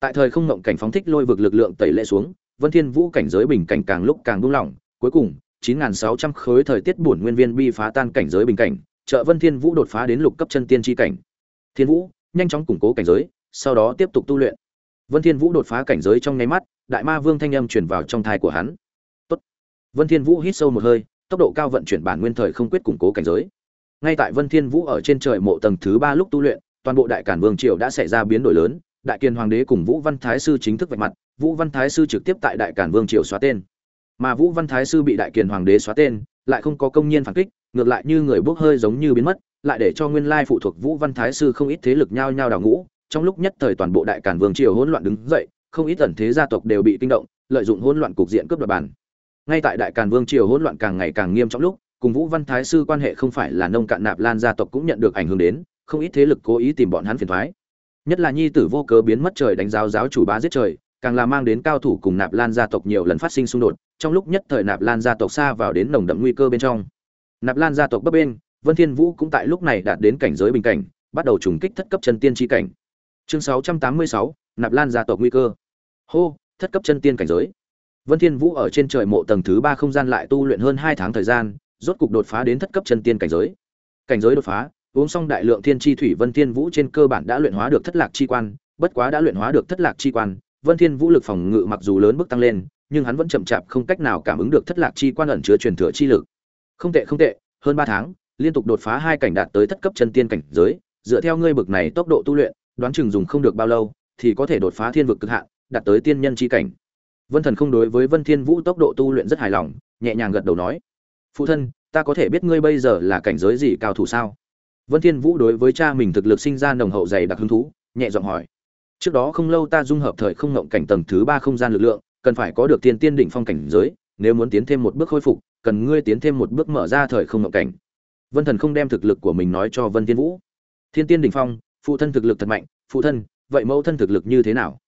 Tại thời không ngộng cảnh phóng thích lôi vực lực lượng tẩy lệ xuống, Vân Thiên Vũ cảnh giới bình cảnh càng lúc càng buông lỏng, cuối cùng 9600 khối thời tiết bổn nguyên viên bi phá tan cảnh giới bình cảnh, trợ Vân Thiên Vũ đột phá đến lục cấp chân tiên chi cảnh. Thiên Vũ, nhanh chóng củng cố cảnh giới, sau đó tiếp tục tu luyện. Vân Thiên Vũ đột phá cảnh giới trong nháy mắt, Đại Ma Vương thanh âm truyền vào trong thai của hắn. Tốt. Vân Thiên Vũ hít sâu một hơi, tốc độ cao vận chuyển bản nguyên thời không quyết củng cố cảnh giới. Ngay tại Vân Thiên Vũ ở trên trời mộ tầng thứ ba lúc tu luyện, toàn bộ Đại Càn Vương triều đã xảy ra biến đổi lớn, Đại Kiền Hoàng đế cùng Vũ Văn Thái sư chính thức vạch mặt, Vũ Văn Thái sư trực tiếp tại Đại Càn Vương triều xóa tên. Mà Vũ Văn Thái sư bị Đại Kiền Hoàng đế xóa tên, lại không có công nhiên phản kích, ngược lại như người bốc hơi giống như biến mất, lại để cho nguyên lai phụ thuộc Vũ Văn Thái sư không ít thế lực nhao nhao đào ngũ, trong lúc nhất thời toàn bộ Đại Càn Vương triều hỗn loạn đứng dậy, không ít tần thế gia tộc đều bị kinh động lợi dụng hỗn loạn cục diện cướp đoạt bản. ngay tại đại càn vương triều hỗn loạn càng ngày càng nghiêm trọng lúc cùng vũ văn thái sư quan hệ không phải là nông cạn nạp lan gia tộc cũng nhận được ảnh hưởng đến không ít thế lực cố ý tìm bọn hắn phiền thoái nhất là nhi tử vô cớ biến mất trời đánh giáo giáo chủ bá giết trời càng là mang đến cao thủ cùng nạp lan gia tộc nhiều lần phát sinh xung đột trong lúc nhất thời nạp lan gia tộc xa vào đến nồng đậm nguy cơ bên trong. Nạp lan gia tộc bấp bên vân thiên vũ cũng tại lúc này đạt đến cảnh giới bình cảnh bắt đầu trùng kích thất cấp chân tiên chi cảnh. Chương 686, nạp lan gia tộc nguy cơ. Hô thất cấp chân tiên cảnh giới. Vân thiên vũ ở trên trời mộ tầng thứ ba không gian lại tu luyện hơn hai tháng thời gian rốt cục đột phá đến thất cấp chân tiên cảnh giới. Cảnh giới đột phá uống xong đại lượng thiên chi thủy vân thiên vũ trên cơ bản đã luyện hóa được thất lạc chi quan, bất quá đã luyện hóa được thất lạc chi quan, vân thiên vũ lực phòng ngự mặc dù lớn bước tăng lên, nhưng hắn vẫn chậm chạp không cách nào cảm ứng được thất lạc chi quan ẩn chứa truyền thừa chi lực. Không tệ không tệ, hơn ba tháng, liên tục đột phá hai cảnh đạt tới thất cấp chân tiên cảnh giới, dựa theo ngươi bực này tốc độ tu luyện, đoán chừng dùng không được bao lâu, thì có thể đột phá thiên vực cực hạn, đạt tới tiên nhân chi cảnh. Vân thần không đối với vân thiên vũ tốc độ tu luyện rất hài lòng, nhẹ nhàng gật đầu nói, phụ thân, ta có thể biết ngươi bây giờ là cảnh giới gì cao thủ sao? Vân thiên vũ đối với cha mình thực lực sinh ra nồng hậu dày đặc hứng thú, nhẹ giọng hỏi. Trước đó không lâu ta dung hợp thời không ngộng cảnh tầng thứ ba không gian lực lượng, cần phải có được tiên tiên đỉnh phong cảnh giới, nếu muốn tiến thêm một bước khôi phục, cần ngươi tiến thêm một bước mở ra thời không ngộng cảnh. Vân thần không đem thực lực của mình nói cho vân thiên vũ. Thiên tiên đỉnh phong, phụ thân thực lực thật mạnh, phụ thân, vậy mẫu thân thực lực như thế nào?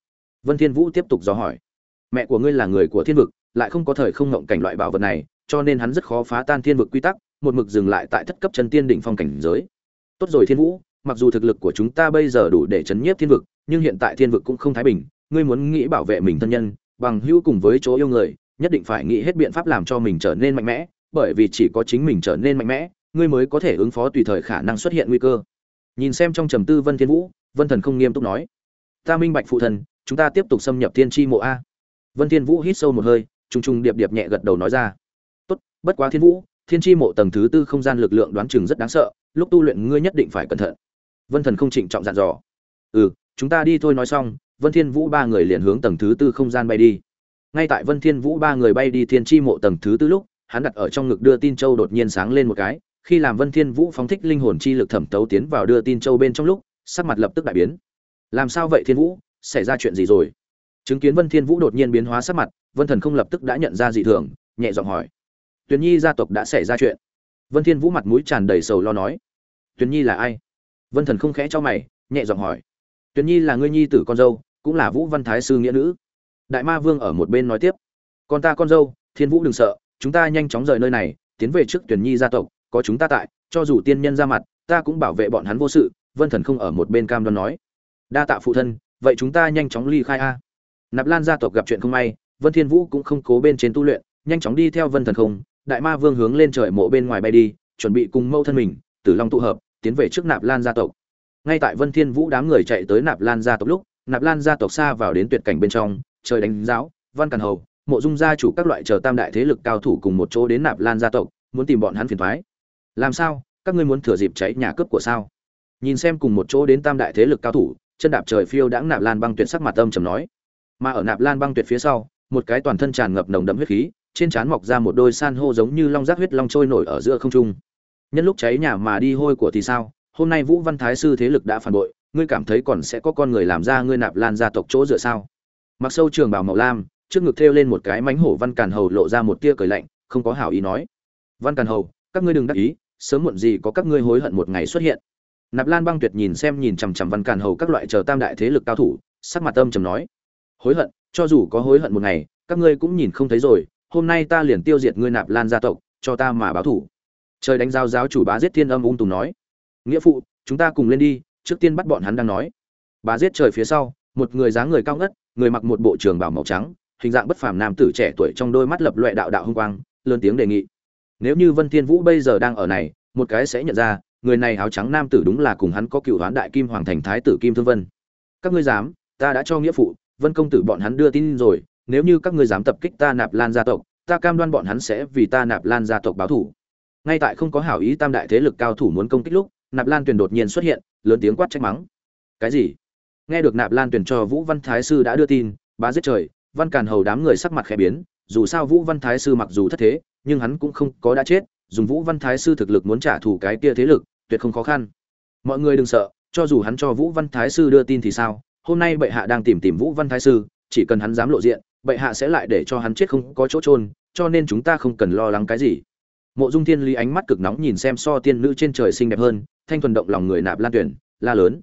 Vân thiên vũ tiếp tục dò hỏi. Mẹ của ngươi là người của thiên vực, lại không có thời không ngộng cảnh loại bảo vật này, cho nên hắn rất khó phá tan thiên vực quy tắc, một mực dừng lại tại thất cấp chân tiên đỉnh phong cảnh giới tốt rồi thiên vũ, mặc dù thực lực của chúng ta bây giờ đủ để chấn nhiếp thiên vực, nhưng hiện tại thiên vực cũng không thái bình, ngươi muốn nghĩ bảo vệ mình thân nhân, bằng hữu cùng với chỗ yêu người, nhất định phải nghĩ hết biện pháp làm cho mình trở nên mạnh mẽ, bởi vì chỉ có chính mình trở nên mạnh mẽ, ngươi mới có thể ứng phó tùy thời khả năng xuất hiện nguy cơ. Nhìn xem trong trầm tư vân thiên vũ, vân thần không nghiêm túc nói, ta minh bạch phụ thần, chúng ta tiếp tục xâm nhập thiên Chi mộ a. Vân thiên vũ hít sâu một hơi trung trung điệp điệp nhẹ gật đầu nói ra, tốt, bất quá thiên vũ, thiên Chi mộ tầng thứ tư không gian lực lượng đoán chừng rất đáng sợ lúc tu luyện ngươi nhất định phải cẩn thận. Vân thần không trịnh trọng dặn dò. Ừ chúng ta đi thôi nói xong, vân thiên vũ ba người liền hướng tầng thứ tư không gian bay đi. Ngay tại vân thiên vũ ba người bay đi thiên chi mộ tầng thứ tư lúc, hắn đặt ở trong ngực đưa tin châu đột nhiên sáng lên một cái, khi làm vân thiên vũ phóng thích linh hồn chi lực thẩm tấu tiến vào đưa tin châu bên trong lúc, sắc mặt lập tức đại biến. Làm sao vậy thiên vũ? Xảy ra chuyện gì rồi? Chứng kiến vân thiên vũ đột nhiên biến hóa sắc mặt, vân thần không lập tức đã nhận ra dị thường, nhẹ giọng hỏi. Tuyền nhi gia tộc đã xảy ra chuyện vân thiên vũ mặt mũi tràn đầy sầu lo nói. Tuyền nhi là ai? Vân thần không khẽ cho mày, nhẹ giọng hỏi. Tuyền nhi là ngươi nhi tử con dâu, cũng là vũ văn thái sư nghĩa nữ. Đại ma vương ở một bên nói tiếp. Con ta con dâu, thiên vũ đừng sợ, chúng ta nhanh chóng rời nơi này, tiến về trước tuyền nhi gia tộc, có chúng ta tại, cho dù tiên nhân ra mặt, ta cũng bảo vệ bọn hắn vô sự, vân thần không ở một bên cam đoan nói. Đa tạ phụ thân, vậy chúng ta nhanh chóng ly khai a. Nạp lan gia tộc gặp chuyện không may, vân thiên vũ cũng không cố bên trên tu luyện, nhanh chóng đi theo vân thần không đại ma vương hướng lên trời mộ bên ngoài bay đi, chuẩn bị cùng mâu thân mình, tử long tụ hợp, tiến về trước nạp lan gia tộc. Ngay tại vân thiên vũ đám người chạy tới nạp lan gia tộc lúc, nạp lan gia tộc xa vào đến tuyệt cảnh bên trong, trời đánh giáo, văn càn hầu, mộ dung gia chủ các loại chờ tam đại thế lực cao thủ cùng một chỗ đến nạp lan gia tộc, muốn tìm bọn hắn phiền toái làm sao? Các ngươi muốn thừa dịp cháy nhà cướp của sao? Nhìn xem cùng một chỗ đến tam đại thế lực cao thủ, chân đạp trời phiêu đãng nạp lan băng tuyệt sắc mặt âm trầm nói. Mà ở nạp lan băng tuyệt phía sau, một cái toàn thân tràn ngập nồng đậm huyết khí trên trán mọc ra một đôi san hô giống như long giác huyết long trôi nổi ở giữa không trung. Nhân lúc cháy nhà mà đi hôi của thì sao? Hôm nay vũ văn thái sư thế lực đã phản bội, ngươi cảm thấy còn sẽ có con người làm ra ngươi nạp lan gia tộc chỗ dựa sao? Mặc sâu trường bảo màu lam, trước ngực thêu lên một cái mánh hổ văn càn hầu lộ ra một tia cười lạnh, không có hảo ý nói. Văn càn hầu, các ngươi đừng đắc ý, sớm muộn gì có các ngươi hối hận một ngày xuất hiện. Nạp lan băng tuyệt nhìn xem nhìn chằm chằm văn càn hầu các loại chờ tam đại thế lực cao thủ, sắc mặt âm trầm nói. Hối hận, cho dù có hối hận một ngày, các ngươi cũng nhìn không thấy rồi hôm nay ta liền tiêu diệt ngươi nạp lan gia tộc, cho ta mà báo thủ. Trời đánh giao giáo chủ bá giết thiên âm ung tùng nói. Nghĩa phụ, chúng ta cùng lên đi, trước tiên bắt bọn hắn đang nói. Bá giết trời phía sau, một người dáng người cao ngất, người mặc một bộ trường bảo màu trắng, hình dạng bất phàm nam tử trẻ tuổi trong đôi mắt lập loại đạo đạo hung quang, lớn tiếng đề nghị. Nếu như vân thiên vũ bây giờ đang ở này, một cái sẽ nhận ra, người này áo trắng nam tử đúng là cùng hắn có cựu hoán đại kim hoàng thành thái tử kim thương vân. Các ngươi dám, ta đã cho nghĩa phụ, vân công tử bọn hắn đưa tin rồi nếu như các ngươi dám tập kích ta nạp lan gia tộc, ta cam đoan bọn hắn sẽ vì ta nạp lan gia tộc báo thủ. Ngay tại không có hảo ý tam đại thế lực cao thủ muốn công kích lúc, nạp lan tuyền đột nhiên xuất hiện, lớn tiếng quát trách mắng. Cái gì? Nghe được nạp lan tuyền cho vũ văn thái sư đã đưa tin, bá giết trời, văn càn hầu đám người sắc mặt khẽ biến, dù sao vũ văn thái sư mặc dù thất thế, nhưng hắn cũng không có đã chết, dùng vũ văn thái sư thực lực muốn trả thù cái kia thế lực, tuyệt không khó khăn. Mọi người đừng sợ, cho dù hắn cho vũ văn thái sư đưa tin thì sao? Hôm nay bệ hạ đang tìm tìm vũ văn thái sư, chỉ cần hắn dám lộ diện bệ hạ sẽ lại để cho hắn chết không có chỗ trôn cho nên chúng ta không cần lo lắng cái gì. Mộ dung thiên lý ánh mắt cực nóng nhìn xem so tiên nữ trên trời xinh đẹp hơn, thanh thuần động lòng người nạp lan tuyển, la lớn.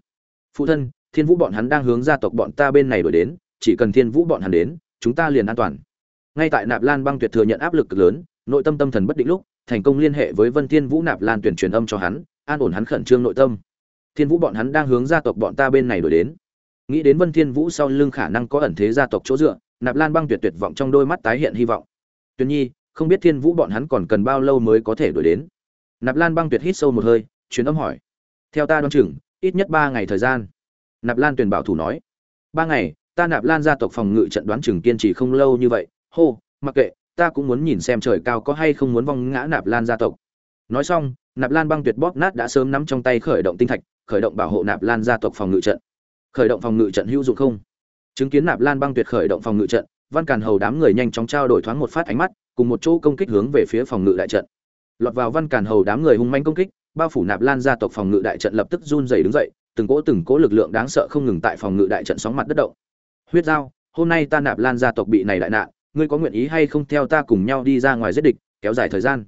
Phụ thân, thiên vũ bọn hắn đang hướng gia tộc bọn ta bên này đổi đến, chỉ cần thiên vũ bọn hắn đến, chúng ta liền an toàn. Ngay tại nạp lan băng tuyệt thừa nhận áp lực cực lớn, nội tâm tâm thần bất định lúc, thành công liên hệ với vân thiên vũ nạp lan tuyển truyền âm cho hắn, an ổn hắn khẩn trương nội tâm. Thiên vũ bọn hắn đang hướng gia tộc bọn ta bên này đổi đến. Nghĩ đến vân thiên vũ sau lưng khả năng có ẩn thế gia tộc chỗ dựa nạp lan băng tuyệt tuyệt vọng trong đôi mắt tái hiện hy vọng. Tuyệt nhi, không biết thiên vũ bọn hắn còn cần bao lâu mới có thể đổi đến? Nạp lan băng tuyệt hít sâu một hơi, truyền âm hỏi. Theo ta đoán chừng, ít nhất ba ngày thời gian. Nạp lan tuyền bảo thủ nói. Ba ngày, ta nạp lan gia tộc phòng ngự trận đoán chừng kiên trì không lâu như vậy. Hô, mặc kệ, ta cũng muốn nhìn xem trời cao có hay không muốn vong ngã nạp lan gia tộc. Nói xong, nạp lan băng tuyệt bóp nát đã sớm nắm trong tay khởi động tinh thạch, khởi động bảo hộ nạp lan gia tộc phòng ngự trận. Khởi động phòng ngự trận hữu dụng không? Chứng kiến nạp lan băng tuyệt khởi động phòng ngự trận, văn càn hầu đám người nhanh chóng trao đổi thoáng một phát ánh mắt, cùng một chỗ công kích hướng về phía phòng ngự đại trận. Lọt vào văn càn hầu đám người hung manh công kích, bao phủ nạp lan gia tộc phòng ngự đại trận lập tức run rẩy đứng dậy, từng cỗ từng cỗ lực lượng đáng sợ không ngừng tại phòng ngự đại trận sóng mặt đất động. Huyết giao, hôm nay ta nạp lan gia tộc bị này đại nạn, ngươi có nguyện ý hay không theo ta cùng nhau đi ra ngoài giết địch, kéo dài thời gian?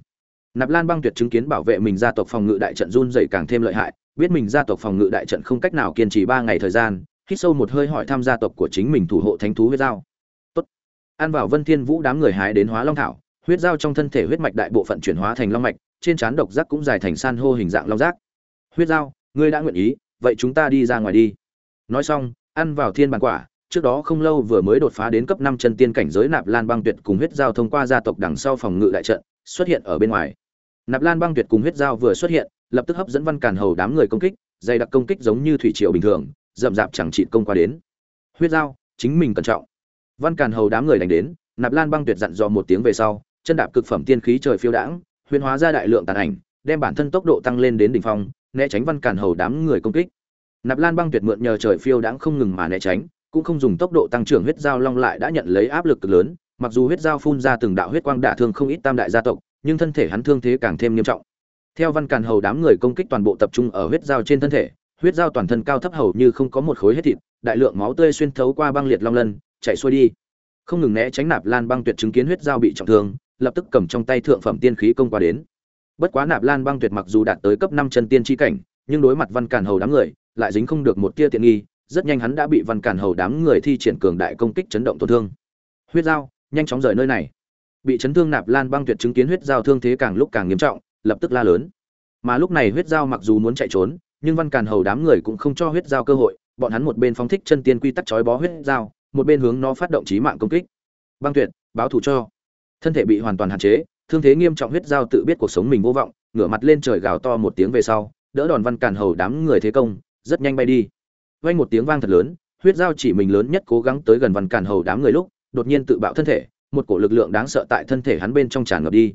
Nạp lan băng tuyệt chứng kiến bảo vệ mình gia tộc phòng ngự đại trận run rẩy càng thêm lợi hại, biết mình gia tộc phòng ngự đại trận không cách nào kiên trì ba ngày thời gian hít sâu một hơi hỏi tham gia tộc của chính mình thủ hộ thánh thú huyết giao. Tốt. An vào vân thiên vũ đám người hái đến hóa long thảo, huyết giao trong thân thể huyết mạch đại bộ phận chuyển hóa thành long mạch, trên trán độc giác cũng dài thành san hô hình dạng long giác. Huyết giao, ngươi đã nguyện ý, vậy chúng ta đi ra ngoài đi. Nói xong ăn vào thiên bản quả, trước đó không lâu vừa mới đột phá đến cấp năm chân tiên cảnh giới nạp lan băng tuyệt cùng huyết giao thông qua gia tộc đằng sau phòng ngự đại trận, xuất hiện ở bên ngoài. Nạp lan băng tuyệt cùng huyết giao vừa xuất hiện, lập tức hấp dẫn văn càn hầu đám người công kích, dày đặc công kích giống như thủy triều bình thường rậm rạp chẳng trị công qua đến. Huyết giao chính mình cẩn trọng. Văn càn hầu đám người đánh đến, nạp lan băng tuyệt dặn dò một tiếng về sau, chân đạp cực phẩm tiên khí trời phiêu đãng, huyền hóa ra đại lượng tàn ảnh, đem bản thân tốc độ tăng lên đến đỉnh phong, né tránh văn càn hầu đám người công kích. Nạp lan băng tuyệt mượn nhờ trời phiêu đãng không ngừng mà né tránh, cũng không dùng tốc độ tăng trưởng huyết giao long lại đã nhận lấy áp lực cực lớn, mặc dù huyết giao phun ra từng đạo huyết quang đả thương không ít tam đại gia tộc, nhưng thân thể hắn thương thế càng thêm nghiêm trọng. Theo văn càn hầu đám người công kích toàn bộ tập trung ở huyết giao trên thân thể huyết giao toàn thân cao thấp hầu như không có một khối hết thịt, đại lượng máu tươi xuyên thấu qua băng liệt long lân chạy xuôi đi. Không ngừng né tránh nạp lan băng tuyệt chứng kiến huyết giao bị trọng thương, lập tức cầm trong tay thượng phẩm tiên khí công qua đến. Bất quá nạp lan băng tuyệt mặc dù đạt tới cấp năm chân tiên tri cảnh, nhưng đối mặt văn cản hầu đám người, lại dính không được một tia tiện nghi, rất nhanh hắn đã bị văn cản hầu đám người thi triển cường đại công kích chấn động tổn thương. Huyết giao, nhanh chóng rời nơi này. Bị chấn thương nạp lan băng tuyệt chứng kiến huyết giao thương thế càng lúc càng nghiêm trọng, lập tức la lớn. Mà lúc này huyết giao mặc dù muốn chạy trốn nhưng văn càn hầu đám người cũng không cho huyết giao cơ hội, bọn hắn một bên phóng thích chân tiên quy tắc chói bó huyết giao, một bên hướng nó phát động trí mạng công kích. Băng tuyệt, báo thù cho. Thân thể bị hoàn toàn hạn chế, thương thế nghiêm trọng huyết giao tự biết cuộc sống mình vô vọng, ngửa mặt lên trời gào to một tiếng về sau, đỡ đòn văn càn hầu đám người thế công, rất nhanh bay đi. Vang một tiếng vang thật lớn, huyết giao chỉ mình lớn nhất cố gắng tới gần văn càn hầu đám người lúc, đột nhiên tự bạo thân thể, một cổ lực lượng đáng sợ tại thân thể hắn bên trong tràn ngập đi.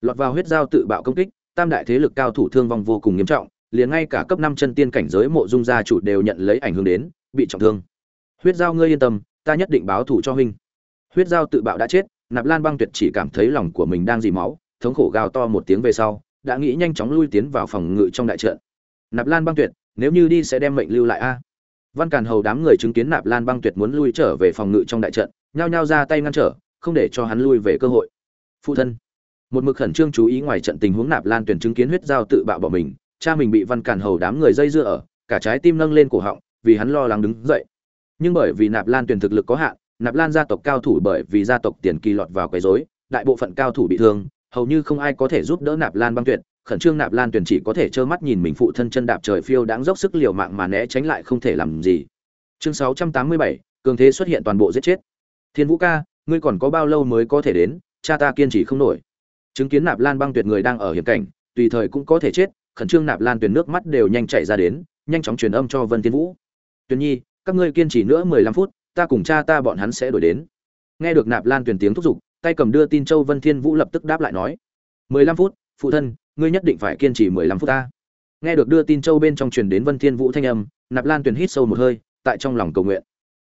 Lọt vào huyết giao tự bạo công kích, tam đại thế lực cao thủ thương vong vô cùng nghiêm trọng liền ngay cả cấp năm chân tiên cảnh giới mộ dung gia chủ đều nhận lấy ảnh hưởng đến, bị trọng thương. Huyết giao, ngươi yên tâm, ta nhất định báo thù cho huynh. Huyết giao tự bạo đã chết, nạp lan băng tuyệt chỉ cảm thấy lòng của mình đang dì máu, thống khổ gào to một tiếng về sau, đã nghĩ nhanh chóng lui tiến vào phòng ngự trong đại trận. Nạp lan băng tuyệt, nếu như đi sẽ đem mệnh lưu lại a. Văn càn hầu đám người chứng kiến nạp lan băng tuyệt muốn lui trở về phòng ngự trong đại trận, nhao nhao ra tay ngăn trở, không để cho hắn lui về cơ hội. Phụ thân, một mực khẩn trương chú ý ngoài trận tình huống nạp lan tuyển chứng kiến huyết giao tự bạo bỏ mình cha mình bị văn cản hầu đám người dây dưa ở cả trái tim nâng lên cổ họng vì hắn lo lắng đứng dậy. Nhưng bởi vì nạp lan tuyển thực lực có hạn nạp lan gia tộc cao thủ bởi vì gia tộc tiền kỳ lọt vào quấy rối đại bộ phận cao thủ bị thương hầu như không ai có thể giúp đỡ nạp lan băng tuyệt khẩn trương nạp lan tuyển chỉ có thể trơ mắt nhìn mình phụ thân chân đạp trời phiêu đáng dốc sức liều mạng mà né tránh lại không thể làm gì. Chương 687, cường thế xuất hiện toàn bộ giết chết. Thiên vũ ca ngươi còn có bao lâu mới có thể đến? Cha ta kiên trì không nổi. Chứng kiến nạp lan băng tuyệt người đang ở hiểm cảnh tùy thời cũng có thể chết khẩn trương nạp lan tuyền nước mắt đều nhanh chảy ra đến, nhanh chóng truyền âm cho vân tiên vũ. Tuyền nhi, các ngươi kiên trì nữa mười lăm phút, ta cùng cha ta bọn hắn sẽ đổi đến. Nghe được nạp lan tuyền tiếng thúc giục, tay cầm đưa tin châu vân thiên vũ lập tức đáp lại nói, mười lăm phút, phụ thân, ngươi nhất định phải kiên trì mười lăm phút ta. Nghe được đưa tin châu bên trong truyền đến vân thiên vũ thanh âm, nạp lan tuyền hít sâu một hơi, tại trong lòng cầu nguyện.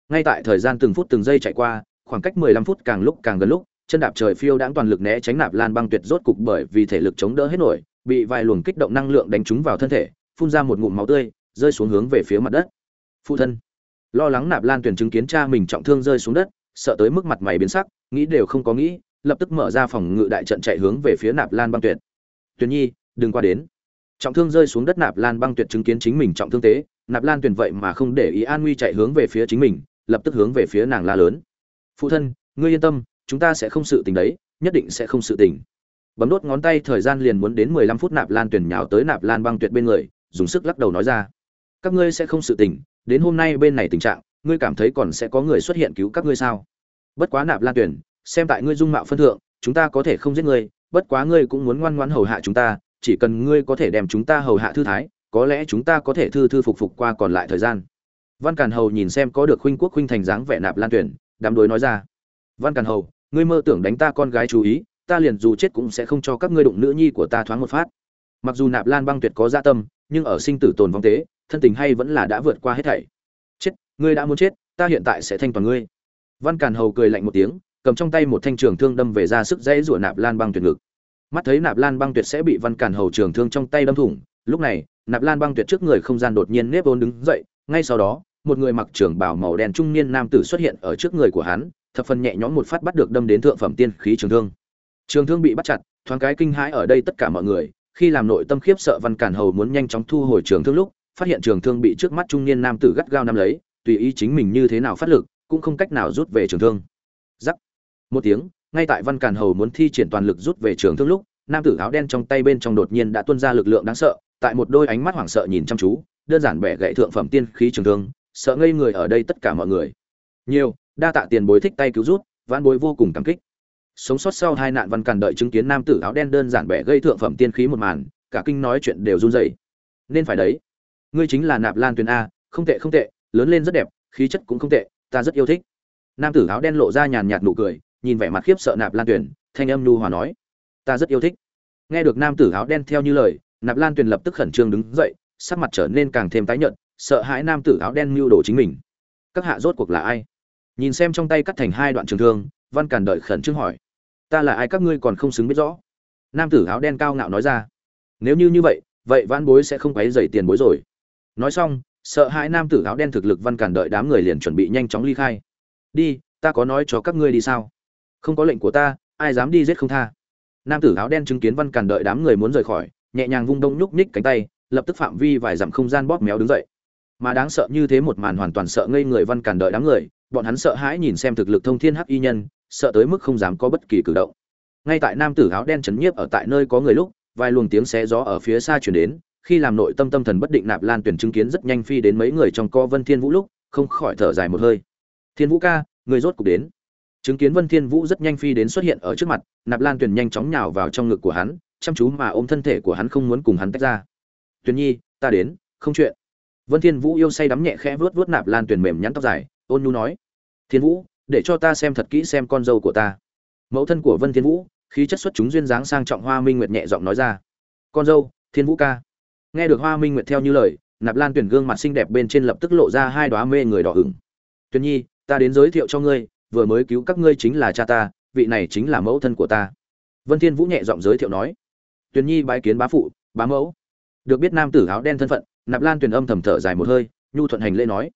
Ngay tại thời gian từng phút từng giây chạy qua, khoảng cách mười lăm phút càng lúc càng gần lúc, chân đạp trời phiêu đãng toàn lực né tránh nạp lan băng tuyệt rốt cục bởi vì thể lực chống đỡ hết nổi bị vài luồng kích động năng lượng đánh trúng vào thân thể, phun ra một ngụm máu tươi, rơi xuống hướng về phía mặt đất. Phụ thân, lo lắng nạp lan tuyển chứng kiến cha mình trọng thương rơi xuống đất, sợ tới mức mặt mày biến sắc, nghĩ đều không có nghĩ, lập tức mở ra phòng ngự đại trận chạy hướng về phía nạp lan băng tuyệt. Tuyển nhi, đừng qua đến. Trọng thương rơi xuống đất nạp lan băng tuyệt chứng kiến chính mình trọng thương tế, nạp lan tuyển vậy mà không để ý an nguy chạy hướng về phía chính mình, lập tức hướng về phía nàng la lớn. Phụ thân, ngươi yên tâm, chúng ta sẽ không sự tình đấy, nhất định sẽ không sự tình bấm đốt ngón tay thời gian liền muốn đến mười lăm phút nạp lan tuyển nhào tới nạp lan băng tuyệt bên người, dùng sức lắc đầu nói ra. Các ngươi sẽ không sự tình, đến hôm nay bên này tình trạng, ngươi cảm thấy còn sẽ có người xuất hiện cứu các ngươi sao? Bất quá nạp lan tuyển, xem tại ngươi dung mạo phân thượng, chúng ta có thể không giết ngươi, bất quá ngươi cũng muốn ngoan ngoãn hầu hạ chúng ta, chỉ cần ngươi có thể đem chúng ta hầu hạ thư thái, có lẽ chúng ta có thể thư thư phục phục qua còn lại thời gian. Văn càn hầu nhìn xem có được huynh quốc huynh thành dáng vẻ nạp lan tuyển, đám đối nói ra. Văn càn hầu, ngươi mơ tưởng đánh ta con gái chú ý ta liền dù chết cũng sẽ không cho các ngươi đụng nữ nhi của ta thoáng một phát. Mặc dù nạp lan băng tuyệt có gia dạ tâm, nhưng ở sinh tử tồn vong tế, thân tình hay vẫn là đã vượt qua hết thảy. Chết, ngươi đã muốn chết, ta hiện tại sẽ thanh toàn ngươi. Văn càn hầu cười lạnh một tiếng, cầm trong tay một thanh trường thương đâm về ra sức dãy rủa nạp lan băng tuyệt ngực. Mắt thấy nạp lan băng tuyệt sẽ bị văn càn hầu trường thương trong tay đâm thủng, lúc này, nạp lan băng tuyệt trước người không gian đột nhiên nếp vốn đứng dậy, ngay sau đó, một người mặc trường bào màu đen trung niên nam tử xuất hiện ở trước người của hắn, thập phần nhẹ nhõm một phát bắt được đâm đến thượng phẩm tiên khí trường thương trường thương bị bắt chặt, thoáng cái kinh hãi ở đây tất cả mọi người, khi làm nội tâm khiếp sợ văn cản hầu muốn nhanh chóng thu hồi trường thương lúc, phát hiện trường thương bị trước mắt trung niên nam tử gắt gao nắm lấy, tùy ý chính mình như thế nào phát lực, cũng không cách nào rút về trường thương. Giắc một tiếng, ngay tại văn cản hầu muốn thi triển toàn lực rút về trường thương lúc, nam tử áo đen trong tay bên trong đột nhiên đã tuôn ra lực lượng đáng sợ, tại một đôi ánh mắt hoảng sợ nhìn chăm chú, đơn giản bẻ gậy thượng phẩm tiên khí trường thương, sợ ngây người ở đây tất cả mọi người. Nhiều, đa tạ tiền bối thích tay cứu rút, vãn bối vô cùng cảm kích sống sót sau hai nạn văn càn đợi chứng kiến nam tử áo đen đơn giản bẻ gây thượng phẩm tiên khí một màn, cả kinh nói chuyện đều run rẩy. Nên phải đấy. Ngươi chính là nạp lan tuyền a, không tệ không tệ, lớn lên rất đẹp, khí chất cũng không tệ, ta rất yêu thích. Nam tử áo đen lộ ra nhàn nhạt nụ cười, nhìn vẻ mặt khiếp sợ nạp lan tuyền, thanh âm nhu hòa nói, ta rất yêu thích. Nghe được nam tử áo đen theo như lời, nạp lan tuyền lập tức khẩn trương đứng dậy, sắc mặt trở nên càng thêm tái nhợt, sợ hãi nam tử áo đen mưu đồ chính mình. Các hạ rốt cuộc là ai? Nhìn xem trong tay cắt thành hai đoạn trường thương, văn càn đợi khẩn trương hỏi ta là ai các ngươi còn không xứng biết rõ. Nam tử áo đen cao ngạo nói ra. Nếu như như vậy vậy văn bối sẽ không quấy dày tiền bối rồi. Nói xong, sợ hãi nam tử áo đen thực lực văn cản đợi đám người liền chuẩn bị nhanh chóng ly khai. Đi, ta có nói cho các ngươi đi sao? Không có lệnh của ta, ai dám đi giết không tha. Nam tử áo đen chứng kiến văn cản đợi đám người muốn rời khỏi, nhẹ nhàng vung đông nhúc nhích cánh tay, lập tức phạm vi vài dặm không gian bóp méo đứng dậy. Mà đáng sợ như thế một màn hoàn toàn sợ ngây người văn cản đợi đám người, bọn hắn sợ hãi nhìn xem thực lực thông thiên hắc y nhân sợ tới mức không dám có bất kỳ cử động. Ngay tại nam tử áo đen chấn nhiếp ở tại nơi có người lúc, vài luồng tiếng xé gió ở phía xa chuyển đến, khi làm nội tâm tâm thần bất định nạp lan tuyển chứng kiến rất nhanh phi đến mấy người trong co vân thiên vũ lúc, không khỏi thở dài một hơi. Thiên vũ ca, người rốt cục đến. Chứng kiến vân thiên vũ rất nhanh phi đến xuất hiện ở trước mặt, nạp lan tuyển nhanh chóng nhào vào trong ngực của hắn, chăm chú mà ôm thân thể của hắn không muốn cùng hắn tách ra. Tuyền nhi, ta đến, không chuyện. Vân thiên vũ yêu say đắm nhẹ khẽ vuốt vuốt nạp lan tuyển mềm nhắn tóc dài, ôn nhu nói. Thiên vũ để cho ta xem thật kỹ xem con dâu của ta. Mẫu thân của vân thiên vũ, khí chất xuất chúng duyên dáng sang trọng hoa minh nguyệt nhẹ giọng nói ra. Con dâu, thiên vũ ca. Nghe được hoa minh nguyệt theo như lời, nạp lan tuyển gương mặt xinh đẹp bên trên lập tức lộ ra hai đóa mê người đỏ ửng. Tuyền nhi, ta đến giới thiệu cho ngươi, vừa mới cứu các ngươi chính là cha ta, vị này chính là mẫu thân của ta. Vân thiên vũ nhẹ giọng giới thiệu nói. Tuyền nhi bái kiến bá phụ, bá mẫu. Được biết nam tử áo đen thân phận, nạp lan tuyển âm thầm thở dài một hơi, nhu thuận hành lễ nói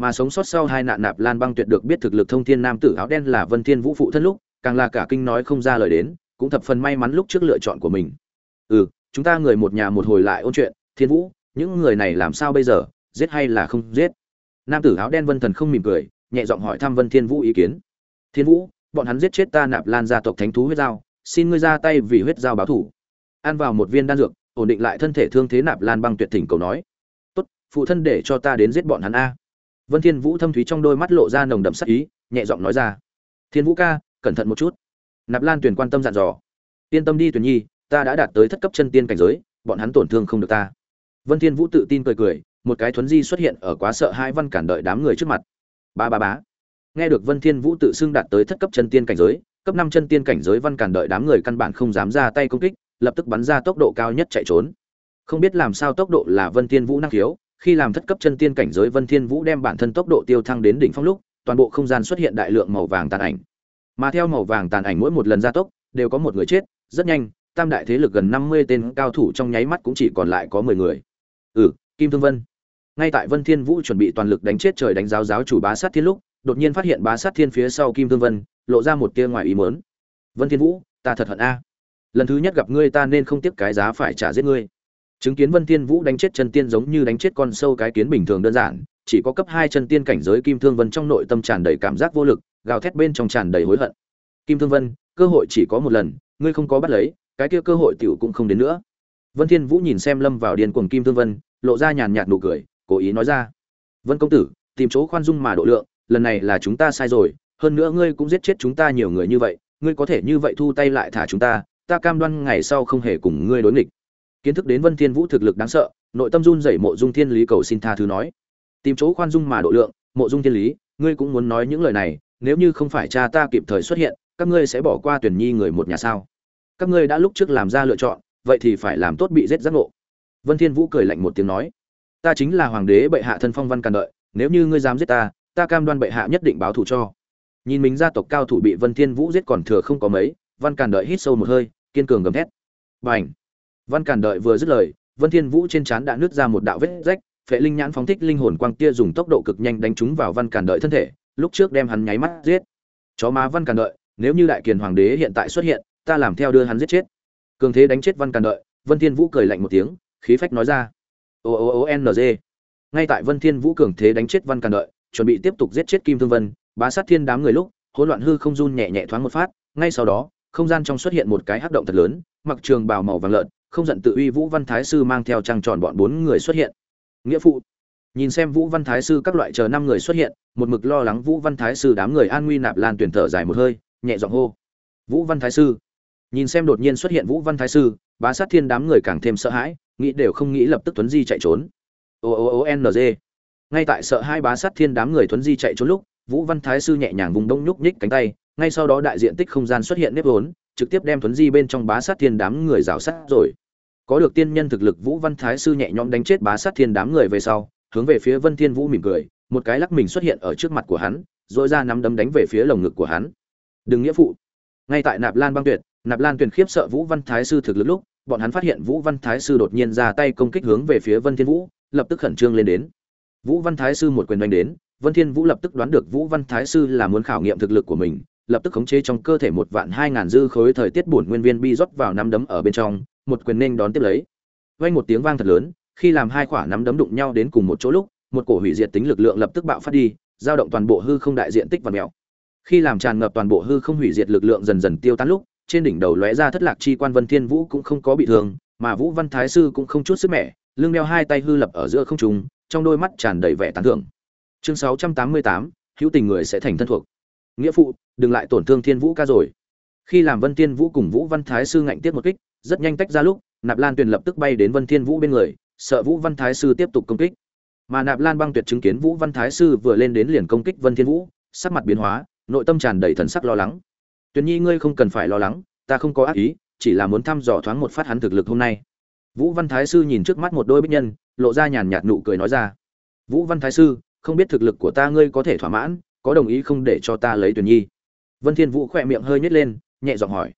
mà sống sót sau hai nạn nạp lan băng tuyệt được biết thực lực thông thiên nam tử áo đen là vân thiên vũ phụ thân lúc, càng là cả kinh nói không ra lời đến, cũng thập phần may mắn lúc trước lựa chọn của mình. Ừ chúng ta người một nhà một hồi lại ôn chuyện, thiên vũ, những người này làm sao bây giờ, giết hay là không giết? Nam tử áo đen vân thần không mỉm cười, nhẹ giọng hỏi thăm vân thiên vũ ý kiến. Thiên vũ, bọn hắn giết chết ta nạp lan gia tộc thánh thú huyết dao xin ngươi ra tay vì huyết dao báo thù ăn vào một viên đan dược, ổn định lại thân thể thương thế nạp lan băng tuyệt thỉnh cầu nói. Tốt, phụ thân để cho ta đến giết bọn hắn a vân thiên vũ thâm thúy trong đôi mắt lộ ra nồng đậm sắc ý, nhẹ giọng nói ra. Thiên vũ ca, cẩn thận một chút. Nạp lan tuyền quan tâm dặn dò. Yên tâm đi, tuyền nhi, ta đã đạt tới thất cấp chân tiên cảnh giới, bọn hắn tổn thương không được ta. Vân thiên vũ tự tin cười cười, một cái thuấn di xuất hiện ở quá sợ hai văn cản đợi đám người trước mặt. Ba ba bá nghe được vân thiên vũ tự xưng đạt tới thất cấp chân tiên cảnh giới, cấp năm chân tiên cảnh giới văn cản đợi đám người căn bản không dám ra tay công kích, lập tức bắn ra tốc độ cao nhất chạy trốn. Không biết làm sao tốc độ là vân thiên vũ năng khiếu khi làm thất cấp chân tiên cảnh giới vân thiên vũ đem bản thân tốc độ tiêu thăng đến đỉnh phong lúc, toàn bộ không gian xuất hiện đại lượng màu vàng tàn ảnh. Mà theo màu vàng tàn ảnh mỗi một lần gia tốc, đều có một người chết, rất nhanh, tam đại thế lực gần 50 tên cao thủ trong nháy mắt cũng chỉ còn lại có 10 người. Ừ kim thương vân. Ngay tại vân thiên vũ chuẩn bị toàn lực đánh chết trời đánh giáo giáo chủ bá sát thiên lúc, đột nhiên phát hiện bá sát thiên phía sau kim thương vân, lộ ra một tia ngoài ý muốn. vân thiên vũ, ta thật hận a. Lần thứ nhất gặp ngươi ta nên không tiếp cái giá phải trả giết ngươi chứng kiến vân thiên vũ đánh chết chân tiên giống như đánh chết con sâu cái kiến bình thường đơn giản, chỉ có cấp hai chân tiên cảnh giới kim thương vân trong nội tâm tràn đầy cảm giác vô lực, gào thét bên trong tràn đầy hối hận. Kim thương vân, cơ hội chỉ có một lần, ngươi không có bắt lấy, cái kia cơ hội tiểu cũng không đến nữa. Vân thiên vũ nhìn xem lâm vào điên cuồng kim thương vân, lộ ra nhàn nhạt nụ cười, cố ý nói ra. Vân công tử, tìm chỗ khoan dung mà độ lượng, lần này là chúng ta sai rồi, hơn nữa ngươi cũng giết chết chúng ta nhiều người như vậy, ngươi có thể như vậy thu tay lại thả chúng ta ta cam đoan ngày sau không hề cùng ngươi đối nghịch kiến thức đến vân thiên vũ thực lực đáng sợ, nội tâm run rẩy mộ dung thiên lý cầu xin tha thứ nói. Tìm chỗ khoan dung mà độ lượng, mộ dung thiên lý, ngươi cũng muốn nói những lời này, nếu như không phải cha ta kịp thời xuất hiện, các ngươi sẽ bỏ qua tuyển nhi người một nhà sao? Các ngươi đã lúc trước làm ra lựa chọn, vậy thì phải làm tốt bị giết giác ngộ. Vân thiên vũ cười lạnh một tiếng nói. Ta chính là hoàng đế bệ hạ thân phong văn càn đợi, nếu như ngươi dám giết ta ta cam đoan bệ hạ nhất định báo thù cho. Nhìn mình gia tộc cao thủ bị vân thiên vũ giết còn thừa không có mấy, văn càn đợi hít sâu một hơi, kiên cường gầm thét. Bảnh! Văn càn đợi vừa dứt lời, vân thiên vũ trên trán đã nứt ra một đạo vết rách, phệ linh nhãn phóng thích linh hồn quang tia dùng tốc độ cực nhanh đánh trúng vào văn càn đợi thân thể, lúc trước đem hắn nháy mắt giết. Chó má văn càn đợi, nếu như đại kiền hoàng đế hiện tại xuất hiện, ta làm theo đưa hắn giết chết. Cường thế đánh chết văn càn đợi, vân thiên vũ cười lạnh một tiếng, khí phách nói ra. O o o n g. Ngay tại vân thiên vũ cường thế đánh chết văn Cản đợi, chuẩn bị tiếp tục giết chết kim thương vân, bá sát thiên đám người lúc, hỗn loạn hư không run nhẹ nhẹ thoáng một phát, ngay sau đó, không gian trong xuất hiện một cái hắc động thật lớn, mặc trường bào màu vàng lợn không giận tự uy vũ văn thái sư mang theo trăng tròn bọn bốn người xuất hiện. Nghĩa phụ, nhìn xem vũ văn thái sư các loại chờ năm người xuất hiện, một mực lo lắng vũ văn thái sư đám người an nguy nạp lan tuyển thở dài một hơi, nhẹ giọng hô. Vũ văn thái sư, nhìn xem đột nhiên xuất hiện vũ văn thái sư, bá sát thiên đám người càng thêm sợ hãi, nghĩ đều không nghĩ lập tức tuấn di chạy trốn. O ồ ồ n g. Ngay tại sợ hai bá sát thiên đám người tuấn di chạy trốn lúc, vũ văn thái sư nhẹ nhàng vùng đông nhúc nhích cánh tay, ngay sau đó đại diện tích không gian xuất hiện nếp vốn, trực tiếp đem tuấn di bên trong bá sát thiên đám người rào sát rồi có được tiên nhân thực lực vũ văn thái sư nhẹ nhõm đánh chết bá sát thiên đám người về sau, hướng về phía vân thiên vũ mỉm cười, một cái lắc mình xuất hiện ở trước mặt của hắn, rồi ra nắm đấm đánh về phía lồng ngực của hắn. Đừng nghĩa phụ. Ngay tại nạp lan băng tuyệt, nạp lan tuyển khiếp sợ vũ văn thái sư thực lực lúc, bọn hắn phát hiện vũ văn thái sư đột nhiên ra tay công kích hướng về phía vân thiên vũ, lập tức khẩn trương lên đến. Vũ văn thái sư một quyền đánh đến, vân thiên vũ lập tức đoán được vũ văn thái sư là muốn khảo nghiệm thực lực của mình, lập tức khống chế trong cơ thể một vạn hai ngàn dư khối thời tiết bổn nguyên viên bi rót vào nắm đấm ở bên trong một quyền nên đón tiếp lấy. Vang một tiếng vang thật lớn khi làm hai quả nắm đấm đụng nhau đến cùng một chỗ lúc một cổ hủy diệt tính lực lượng lập tức bạo phát đi giao động toàn bộ hư không đại diện tích và mèo khi làm tràn ngập toàn bộ hư không hủy diệt lực lượng dần dần tiêu tan lúc trên đỉnh đầu lóe ra thất lạc chi quan vân thiên vũ cũng không có bị thương mà vũ văn thái sư cũng không chút sức mẻ lưng đeo hai tay hư lập ở giữa không trung trong đôi mắt tràn đầy vẻ tán thưởng. Chương 688, hữu tình người sẽ thành thân thuộc. Nghĩa phụ đừng lại tổn thương thiên vũ ca rồi. Khi làm vân thiên vũ cùng vũ văn thái sư ngạnh tiếp một kích rất nhanh tách ra lúc, nạp lan tuyền lập tức bay đến vân thiên vũ bên người, sợ vũ văn thái sư tiếp tục công kích. Mà nạp lan băng tuyệt chứng kiến vũ văn thái sư vừa lên đến liền công kích vân thiên vũ, sắc mặt biến hóa, nội tâm tràn đầy thần sắc lo lắng. Tuyền nhi, ngươi không cần phải lo lắng, ta không có ác ý, chỉ là muốn thăm dò thoáng một phát hắn thực lực hôm nay. Vũ văn thái sư nhìn trước mắt một đôi bích nhân, lộ ra nhàn nhạt nụ cười nói ra, vũ văn thái sư, không biết thực lực của ta ngươi có thể thỏa mãn, có đồng ý không để cho ta lấy tuyền nhi? Vân thiên vũ khoe miệng hơi nhếch lên, nhẹ giọng hỏi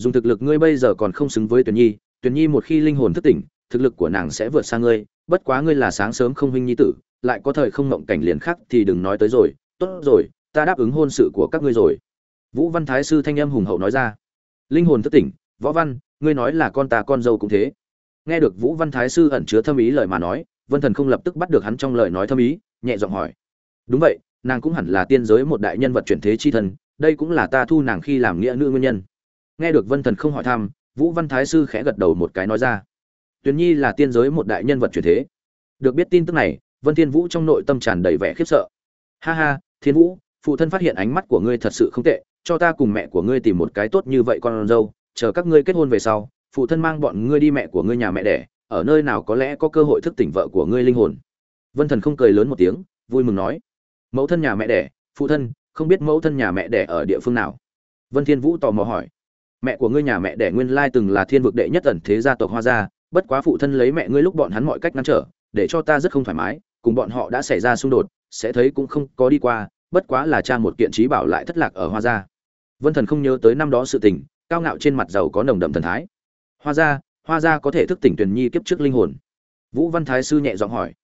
dùng thực lực ngươi bây giờ còn không xứng với tuyền nhi tuyền nhi một khi linh hồn thức tỉnh, thực lực của nàng sẽ vượt xa ngươi, bất quá ngươi là sáng sớm không huynh nhi tử, lại có thời không ngộng cảnh liền khác thì đừng nói tới rồi. Tốt rồi, ta đáp ứng hôn sự của các ngươi rồi. Vũ văn thái sư thanh âm hùng hậu nói ra. Linh hồn thức tỉnh, võ văn, ngươi nói là con ta con dâu cũng thế. Nghe được vũ văn thái sư ẩn chứa thâm ý lời mà nói, vân thần không lập tức bắt được hắn trong lời nói thâm ý, nhẹ giọng hỏi. Đúng vậy, nàng cũng hẳn là tiên giới một đại nhân vật chuyển thế chi thần, đây cũng là ta thu nàng khi làm nghĩa nữ nguyên nhân nghe được vân thần không hỏi thăm, vũ văn thái sư khẽ gật đầu một cái nói ra. Tuyền nhi là tiên giới một đại nhân vật chuyển thế. Được biết tin tức này, vân thiên vũ trong nội tâm tràn đầy vẻ khiếp sợ. Ha ha, thiên vũ, phụ thân phát hiện ánh mắt của ngươi thật sự không tệ, cho ta cùng mẹ của ngươi tìm một cái tốt như vậy con dâu, chờ các ngươi kết hôn về sau, phụ thân mang bọn ngươi đi mẹ của ngươi nhà mẹ đẻ, ở nơi nào có lẽ có cơ hội thức tỉnh vợ của ngươi linh hồn. Vân thần không cười lớn một tiếng, vui mừng nói, mẫu thân nhà mẹ đẻ, phụ thân, không biết mẫu thân nhà mẹ đẻ ở địa phương nào? Vân thiên vũ tò mò hỏi mẹ của ngươi nhà mẹ đẻ nguyên lai từng là thiên vực đệ nhất ẩn thế gia tộc hoa gia, bất quá phụ thân lấy mẹ ngươi lúc bọn hắn mọi cách ngăn trở, để cho ta rất không thoải mái, cùng bọn họ đã xảy ra xung đột, sẽ thấy cũng không có đi qua, bất quá là cha một kiện trí bảo lại thất lạc ở hoa gia. Vân thần không nhớ tới năm đó sự tình, cao ngạo trên mặt giàu có nồng đậm thần thái. Hoa gia hoa gia có thể thức tỉnh tuyển nhi kiếp trước linh hồn. Vũ văn thái sư nhẹ giọng hỏi.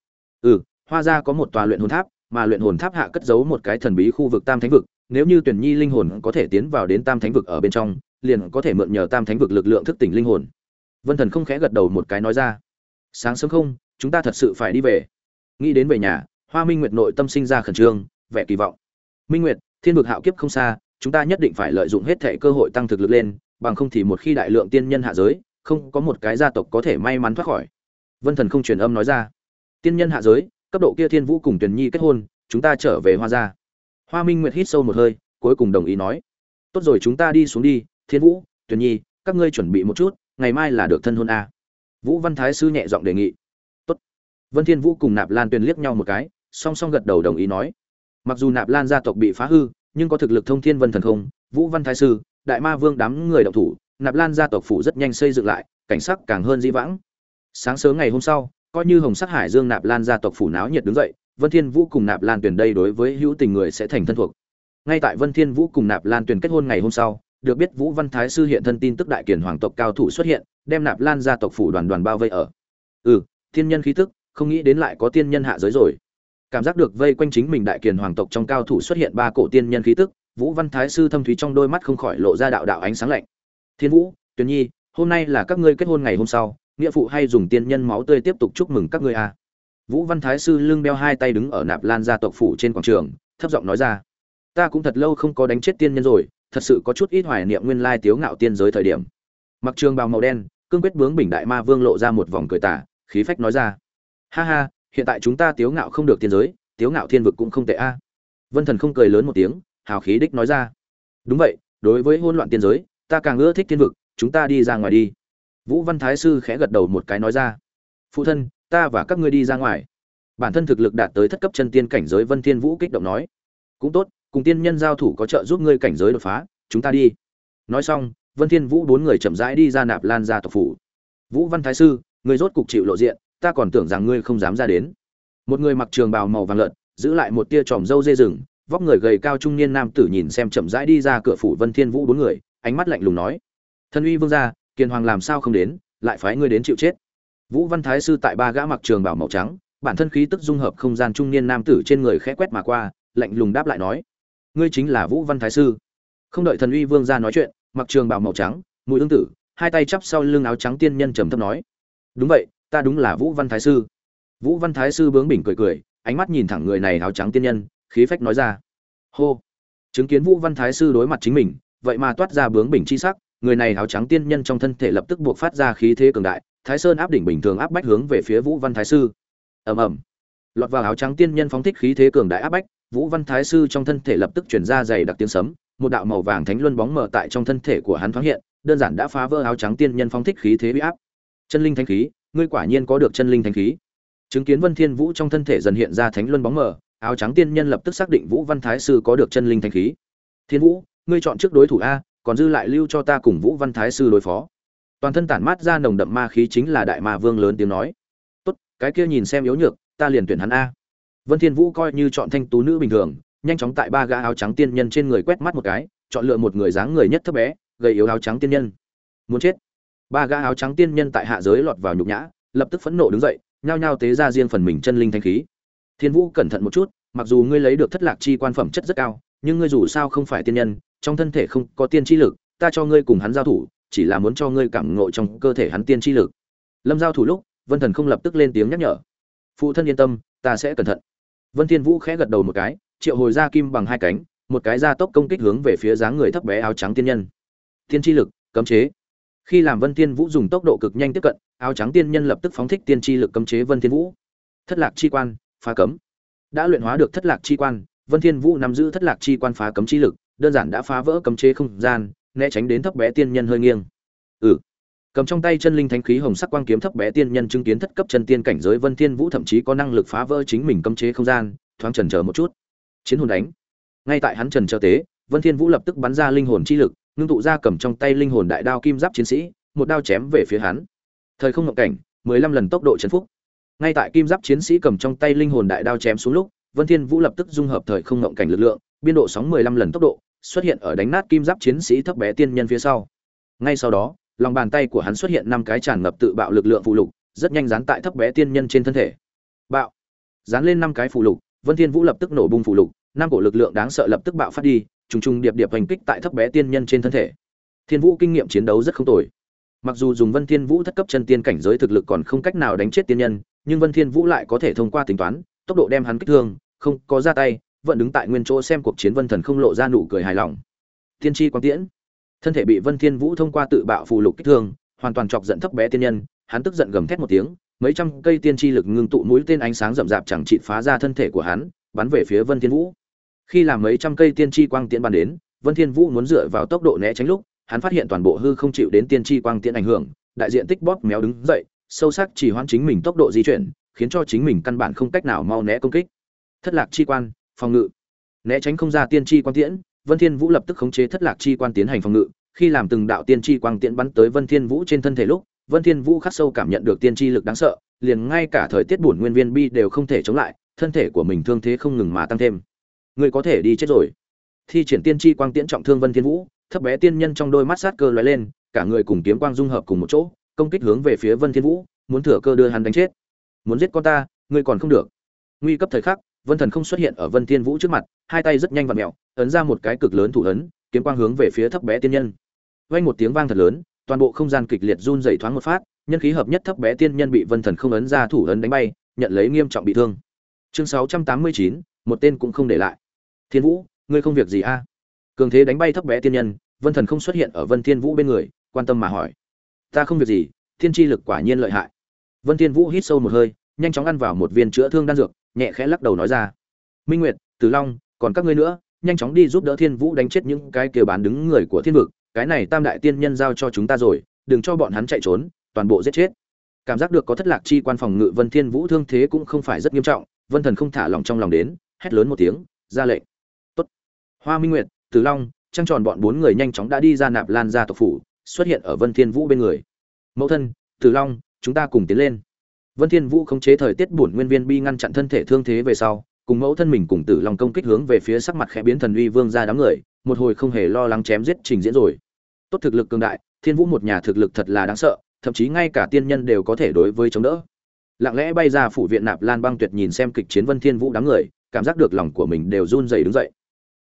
Ừ hoa gia có một tòa luyện hồn tháp, mà luyện hồn tháp hạ cất giấu một cái thần bí khu vực tam thánh vực, nếu như tuyển nhi linh hồn có thể tiến vào đến tam thánh vực ở bên trong liền có thể mượn nhờ tam thánh vực lực lượng thức tỉnh linh hồn. Vân thần không khẽ gật đầu một cái nói ra. Sáng sớm không, chúng ta thật sự phải đi về. Nghĩ đến về nhà, hoa minh nguyệt nội tâm sinh ra khẩn trương, vẻ kỳ vọng. Minh nguyệt, thiên vực hạo kiếp không xa, chúng ta nhất định phải lợi dụng hết thể cơ hội tăng thực lực lên, bằng không thì một khi đại lượng tiên nhân hạ giới, không có một cái gia tộc có thể may mắn thoát khỏi. Vân thần không truyền âm nói ra. Tiên nhân hạ giới, cấp độ kia thiên vũ cùng tuyển nhi kết hôn, chúng ta trở về hoa gia. Hoa minh nguyệt hít sâu một hơi, cuối cùng đồng ý nói. Tốt rồi, chúng ta đi xuống đi thiên vũ, tuyền nhi, các ngươi chuẩn bị một chút, ngày mai là được thân hôn a. Vũ văn thái sư nhẹ giọng đề nghị. Tốt. Vân thiên vũ cùng nạp lan tuyền liếc nhau một cái, song song gật đầu đồng ý nói. Mặc dù nạp lan gia tộc bị phá hư, nhưng có thực lực thông thiên vân thần không, vũ văn thái sư, đại ma vương đám người động thủ, nạp lan gia tộc phủ rất nhanh xây dựng lại, cảnh sắc càng hơn di vãng. Sáng sớm ngày hôm sau, coi như hồng sắc hải dương nạp lan gia tộc phủ náo nhiệt đứng dậy, vân thiên vũ cùng nạp lan tuyền đây đối với hữu tình người sẽ thành thân thuộc. Ngay tại vân thiên vũ cùng nạp lan tuyền kết hôn ngày hôm sau được biết vũ văn thái sư hiện thân tin tức đại Kiền hoàng tộc cao thủ xuất hiện, đem nạp lan gia tộc phủ đoàn đoàn bao vây ở. Ừ thiên nhân khí tức, không nghĩ đến lại có tiên nhân hạ giới rồi. Cảm giác được vây quanh chính mình đại kiền hoàng tộc trong cao thủ xuất hiện ba cổ tiên nhân khí tức, vũ văn thái sư thâm thúy trong đôi mắt không khỏi lộ ra đạo đạo ánh sáng lạnh. Thiên vũ, tuyền nhi, hôm nay là các ngươi kết hôn ngày hôm sau, nghĩa phụ hay dùng tiên nhân máu tươi tiếp tục chúc mừng các ngươi à. vũ văn thái sư lưng đeo hai tay đứng ở nạp lan gia tộc phủ trên quảng trường, thấp giọng nói ra. Ta cũng thật lâu không có đánh chết tiên nhân rồi thật sự có chút ít hoài niệm nguyên lai tiếu ngạo tiên giới thời điểm. Mặc trường bào màu đen, cương quyết bướng bình đại ma vương lộ ra một vòng cười tả khí phách nói ra. Ha ha, hiện tại chúng ta tiếu ngạo không được tiên giới, tiếu ngạo thiên vực cũng không tệ a. Vân thần không cười lớn một tiếng, hào khí đích nói ra. Đúng vậy, đối với hỗn loạn tiên giới, ta càng ưa thích thiên vực, chúng ta đi ra ngoài đi. Vũ văn thái sư khẽ gật đầu một cái nói ra. Phụ thân, ta và các ngươi đi ra ngoài. Bản thân thực lực đạt tới thất cấp chân tiên cảnh giới vân thiên vũ kích động nói. Cũng tốt cùng tiên nhân giao thủ có trợ giúp ngươi cảnh giới đột phá, chúng ta đi. Nói xong, vân thiên vũ bốn người chậm rãi đi ra nạp lan gia tộc phủ. Vũ văn thái sư, ngươi rốt cục chịu lộ diện, ta còn tưởng rằng ngươi không dám ra đến. Một người mặc trường bào màu vàng lợn, giữ lại một tia tròm râu dê rừng, vóc người gầy cao trung niên nam tử nhìn xem chậm rãi đi ra cửa phủ vân thiên vũ bốn người, ánh mắt lạnh lùng nói, thân uy vương gia, kiền hoàng làm sao không đến, lại phái ngươi đến chịu chết. Vũ văn thái sư tại ba gã mặc trường bào màu trắng, bản thân khí tức dung hợp không gian trung niên nam tử trên người khẽ quét mà qua, lạnh lùng đáp lại nói ngươi chính là vũ văn thái sư. Không đợi thần uy vương gia nói chuyện, mặc trường Bảo màu trắng mũi ương tử, hai tay chắp sau lưng áo trắng tiên nhân trầm thấp nói, đúng vậy, ta đúng là vũ văn thái sư. Vũ văn thái sư bướng bỉnh cười cười, ánh mắt nhìn thẳng người này áo trắng tiên nhân, khí phách nói ra, hô, chứng kiến vũ văn thái sư đối mặt chính mình, vậy mà toát ra bướng bỉnh chi sắc, người này áo trắng tiên nhân trong thân thể lập tức buộc phát ra khí thế cường đại, thái sơn áp đỉnh bình thường áp bách hướng về phía vũ văn thái sư. Ầm ầm. Lọt vào áo trắng tiên nhân phóng thích khí thế cường đại áp bách vũ văn thái sư trong thân thể lập tức chuyển ra dày đặc tiếng sấm, một đạo màu vàng thánh luân bóng mở tại trong thân thể của hắn thoáng hiện, đơn giản đã phá vỡ áo trắng tiên nhân phong thích khí thế uy áp. Chân linh thánh khí, ngươi quả nhiên có được chân linh thánh khí. Chứng kiến vân thiên vũ trong thân thể dần hiện ra thánh luân bóng mờ áo trắng tiên nhân lập tức xác định vũ văn thái sư có được chân linh thánh khí. Thiên vũ, ngươi chọn trước đối thủ a, còn dư lại lưu cho ta cùng vũ văn thái sư đối phó. Toàn thân tản mát ra nồng đậm ma khí chính là đại ma vương lớn tiếng nói. Tốt, cái kia nhìn xem yếu nhược, ta liền tuyển hắn a vân thiên vũ coi như chọn thanh tú nữ bình thường, nhanh chóng tại ba gã áo trắng tiên nhân trên người quét mắt một cái, chọn lựa một người dáng người nhất thấp bé, gầy yếu áo trắng tiên nhân. Muốn chết. Ba gã áo trắng tiên nhân tại hạ giới lọt vào nhục nhã, lập tức phẫn nộ đứng dậy, nhao nhao tế ra riêng phần mình chân linh thanh khí. Thiên vũ cẩn thận một chút, mặc dù ngươi lấy được thất lạc chi quan phẩm chất rất cao, nhưng ngươi dù sao không phải tiên nhân, trong thân thể không có tiên chi lực, ta cho ngươi cùng hắn giao thủ, chỉ là muốn cho ngươi cảm ngộ trong cơ thể hắn tiên chi lực. Lâm giao thủ lúc, vân thần không lập tức lên tiếng nhắc nhở. Phụ thân yên tâm, ta sẽ cẩn thận vân thiên vũ khẽ gật đầu một cái, triệu hồi ra kim bằng hai cánh, một cái ra tốc công kích hướng về phía dáng người thấp bé áo trắng tiên nhân. Tiên chi lực, cấm chế. Khi làm vân thiên vũ dùng tốc độ cực nhanh tiếp cận, áo trắng tiên nhân lập tức phóng thích tiên chi lực cấm chế vân thiên vũ. Thất lạc chi quan, phá cấm. Đã luyện hóa được thất lạc chi quan, vân thiên vũ nắm giữ thất lạc chi quan phá cấm chi lực, đơn giản đã phá vỡ cấm chế không gian, né tránh đến thấp bé tiên nhân hơi nghiêng. Ừ cầm trong tay chân linh thánh khí hồng sắc quang kiếm thấp bé tiên nhân chứng kiến thất cấp chân tiên cảnh giới vân thiên vũ thậm chí có năng lực phá vỡ chính mình cấm chế không gian, thoáng chần chờ một chút. Chiến hồn đánh. Ngay tại hắn trần chờ tế, vân thiên vũ lập tức bắn ra linh hồn chi lực, ngưng tụ ra cầm trong tay linh hồn đại đao kim giáp chiến sĩ, một đao chém về phía hắn. Thời không ngộng cảnh, mười lăm lần tốc độ chấn phúc. Ngay tại kim giáp chiến sĩ cầm trong tay linh hồn đại đao chém xuống lúc, vân thiên vũ lập tức dung hợp thời không ngộng cảnh lực lượng, biên độ sóng mười lăm lần tốc độ, xuất hiện ở đánh nát kim giáp chiến sĩ thấp bé tiên nhân phía sau. Ngay sau đó lòng bàn tay của hắn xuất hiện năm cái tràn ngập tự bạo lực lượng phụ lục, rất nhanh dán tại thấp bé tiên nhân trên thân thể. Bạo. Dán lên năm cái phụ lục, vân thiên vũ lập tức nổ bung phụ lục, năm cổ lực lượng đáng sợ lập tức bạo phát đi, trùng trùng điệp điệp hành kích tại thấp bé tiên nhân trên thân thể. Thiên vũ kinh nghiệm chiến đấu rất không tồi. Mặc dù dùng vân thiên vũ thất cấp chân tiên cảnh giới thực lực còn không cách nào đánh chết tiên nhân, nhưng vân thiên vũ lại có thể thông qua tính toán, tốc độ đem hắn kích thương, không có ra tay, vẫn đứng tại nguyên chỗ xem cuộc chiến vân thần không lộ ra nụ cười hài lòng. Tiên tri quang tiễn thân thể bị vân thiên vũ thông qua tự bạo phù lục kích thương, hoàn toàn chọc giận thấp bé tiên nhân, hắn tức giận gầm thét một tiếng, mấy trăm cây tiên chi lực ngưng tụ mũi tên ánh sáng rậm rạp chẳng chịt phá ra thân thể của hắn, bắn về phía vân thiên vũ. Khi làm mấy trăm cây tiên chi quang tiễn bắn đến, vân thiên vũ muốn dựa vào tốc độ né tránh lúc, hắn phát hiện toàn bộ hư không chịu đến tiên chi quang tiễn ảnh hưởng, đại diện tích bóp méo đứng dậy, sâu sắc chỉ hoãn chính mình tốc độ di chuyển, khiến cho chính mình căn bản không cách nào mau né công kích. Thất lạc chi quan, phòng ngự. Né tránh không ra tiên chi quang tiễn vân thiên vũ lập tức khống chế thất lạc chi quan tiến hành phòng ngự, khi làm từng đạo tiên chi quang tiễn bắn tới vân thiên vũ trên thân thể lúc, vân thiên vũ khắc sâu cảm nhận được tiên chi lực đáng sợ, liền ngay cả thời tiết bổn nguyên viên bi đều không thể chống lại, thân thể của mình thương thế không ngừng mà tăng thêm. Người có thể đi chết rồi. Thi triển tiên chi quang tiễn trọng thương vân thiên vũ, thấp bé tiên nhân trong đôi mắt sát cơ lóe lên, cả người cùng kiếm quang dung hợp cùng một chỗ, công kích hướng về phía vân thiên vũ, muốn thừa cơ đưa hắn đánh chết. Muốn giết con ta, ngươi còn không được. Nguy cấp thời khắc vân thần không xuất hiện ở vân thiên vũ trước mặt hai tay rất nhanh và mèo ấn ra một cái cực lớn thủ ấn kiếm quang hướng về phía thấp bé tiên nhân. Vang một tiếng vang thật lớn toàn bộ không gian kịch liệt run rẩy thoáng một phát nhân khí hợp nhất thấp bé tiên nhân bị vân thần không ấn ra thủ ấn đánh bay nhận lấy nghiêm trọng bị thương. Chương 689, một tên cũng không để lại. Thiên vũ ngươi không việc gì a? Cường thế đánh bay thấp bé tiên nhân vân thần không xuất hiện ở vân thiên vũ bên người quan tâm mà hỏi. Ta không việc gì thiên chi lực quả nhiên lợi hại. Vân thiên vũ hít sâu một hơi nhanh chóng ăn vào một viên chữa thương đan dược nhẹ khẽ lắc đầu nói ra. Minh nguyệt, tử long, còn các ngươi nữa, nhanh chóng đi giúp đỡ thiên vũ đánh chết những cái kia bán đứng người của thiên vực. Cái này tam đại tiên nhân giao cho chúng ta rồi, đừng cho bọn hắn chạy trốn, toàn bộ giết chết. Cảm giác được có thất lạc chi quan phòng ngự vân thiên vũ thương thế cũng không phải rất nghiêm trọng, vân thần không thả lòng trong lòng đến, hét lớn một tiếng, ra lệnh. Tốt. Hoa minh nguyệt, tử long, trăng tròn bọn bốn người nhanh chóng đã đi ra nạp lan gia tộc phủ, xuất hiện ở vân thiên vũ bên người. Mẫu thân, tử long, chúng ta cùng tiến lên vân thiên vũ khống chế thời tiết bổn nguyên viên bi ngăn chặn thân thể thương thế về sau, cùng mẫu thân mình cùng tử long công kích hướng về phía sắc mặt khẽ biến thần uy vương ra đám người, một hồi không hề lo lắng chém giết trình diễn rồi. Tốt thực lực cường đại, thiên vũ một nhà thực lực thật là đáng sợ, thậm chí ngay cả tiên nhân đều có thể đối với chống đỡ. Lặng lẽ bay ra phủ viện nạp lan băng tuyệt nhìn xem kịch chiến vân thiên vũ đám người, cảm giác được lòng của mình đều run rẩy đứng dậy.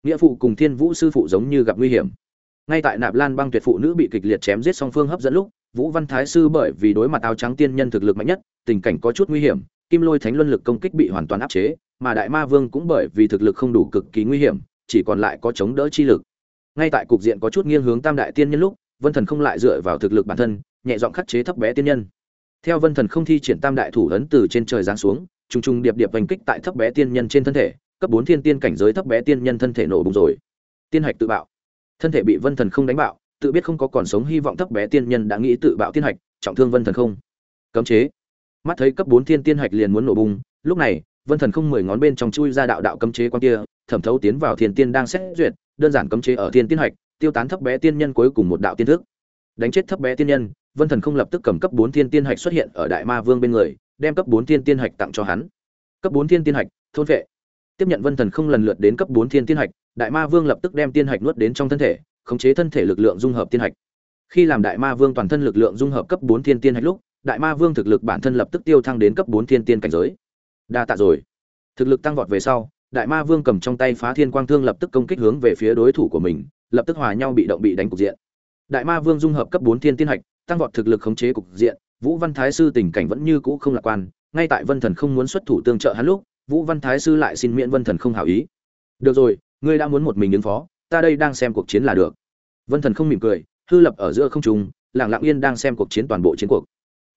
Nghĩa phụ cùng thiên vũ sư phụ giống như gặp nguy hiểm. Ngay tại nạp lan băng tuyệt phụ nữ bị kịch liệt chém giết song phương hấp dẫn lúc vũ văn thái sư bởi vì đối mặt áo trắng tiên nhân thực lực mạnh nhất, tình cảnh có chút nguy hiểm, kim lôi thánh luân lực công kích bị hoàn toàn áp chế, mà đại ma vương cũng bởi vì thực lực không đủ cực kỳ nguy hiểm, chỉ còn lại có chống đỡ chi lực. Ngay tại cục diện có chút nghiêng hướng tam đại tiên nhân lúc, vân thần không lại dựa vào thực lực bản thân, nhẹ giọng khắc chế thấp bé tiên nhân. Theo vân thần không thi triển tam đại thủ ấn từ trên trời giáng xuống, trùng trùng điệp điệp vành kích tại thấp bé tiên nhân trên thân thể, cấp bốn thiên tiên cảnh giới thấp bé tiên nhân thân thể nổ bùng rồi. Tiên hạch tự bạo. Thân thể bị vân thần không đánh bạo tự biết không có còn sống hy vọng thấp bé tiên nhân đã nghĩ tự bạo tiên hạch, trọng thương vân thần không? Cấm chế. Mắt thấy cấp bốn thiên tiên hạch liền muốn nổ bùng, lúc này, vân thần không mười ngón bên trong chui ra đạo đạo cấm chế quan kia, thẩm thấu tiến vào thiên tiên đang xét duyệt, đơn giản cấm chế ở thiên tiên hạch, tiêu tán thấp bé tiên nhân cuối cùng một đạo tiên thức. Đánh chết thấp bé tiên nhân, vân thần không lập tức cầm cấp bốn thiên tiên hạch xuất hiện ở đại ma vương bên người, đem cấp bốn thiên tiên hạch tặng cho hắn. Cấp bốn thiên tiên hạch, thôn vệ. Tiếp nhận vân thần không lần lượt đến cấp bốn thiên tiên hạch, đại ma vương lập tức đem tiên hạch nuốt đến trong thân thể khống chế thân thể lực lượng dung hợp tiên hạch. Khi làm đại ma vương toàn thân lực lượng dung hợp cấp bốn thiên tiên hạch lúc, đại ma vương thực lực bản thân lập tức tiêu thăng đến cấp bốn thiên tiên cảnh giới. Đa tạ rồi. Thực lực tăng vọt về sau, đại ma vương cầm trong tay phá thiên quang thương lập tức công kích hướng về phía đối thủ của mình, lập tức hòa nhau bị động bị đánh cục diện. Đại ma vương dung hợp cấp bốn thiên tiên hạch, tăng vọt thực lực khống chế cục diện, vũ văn thái sư tình cảnh vẫn như cũ không lạc quan, ngay tại vân thần không muốn xuất thủ tương trợ hắn lúc, vũ văn thái sư lại xin miễn vân thần không hảo ý. Được rồi, ngươi đã muốn một mình ứng phó ta đây đang xem cuộc chiến là được. Vân thần không mỉm cười, hư lập ở giữa không trung, lặng lặng yên đang xem cuộc chiến toàn bộ chiến cuộc.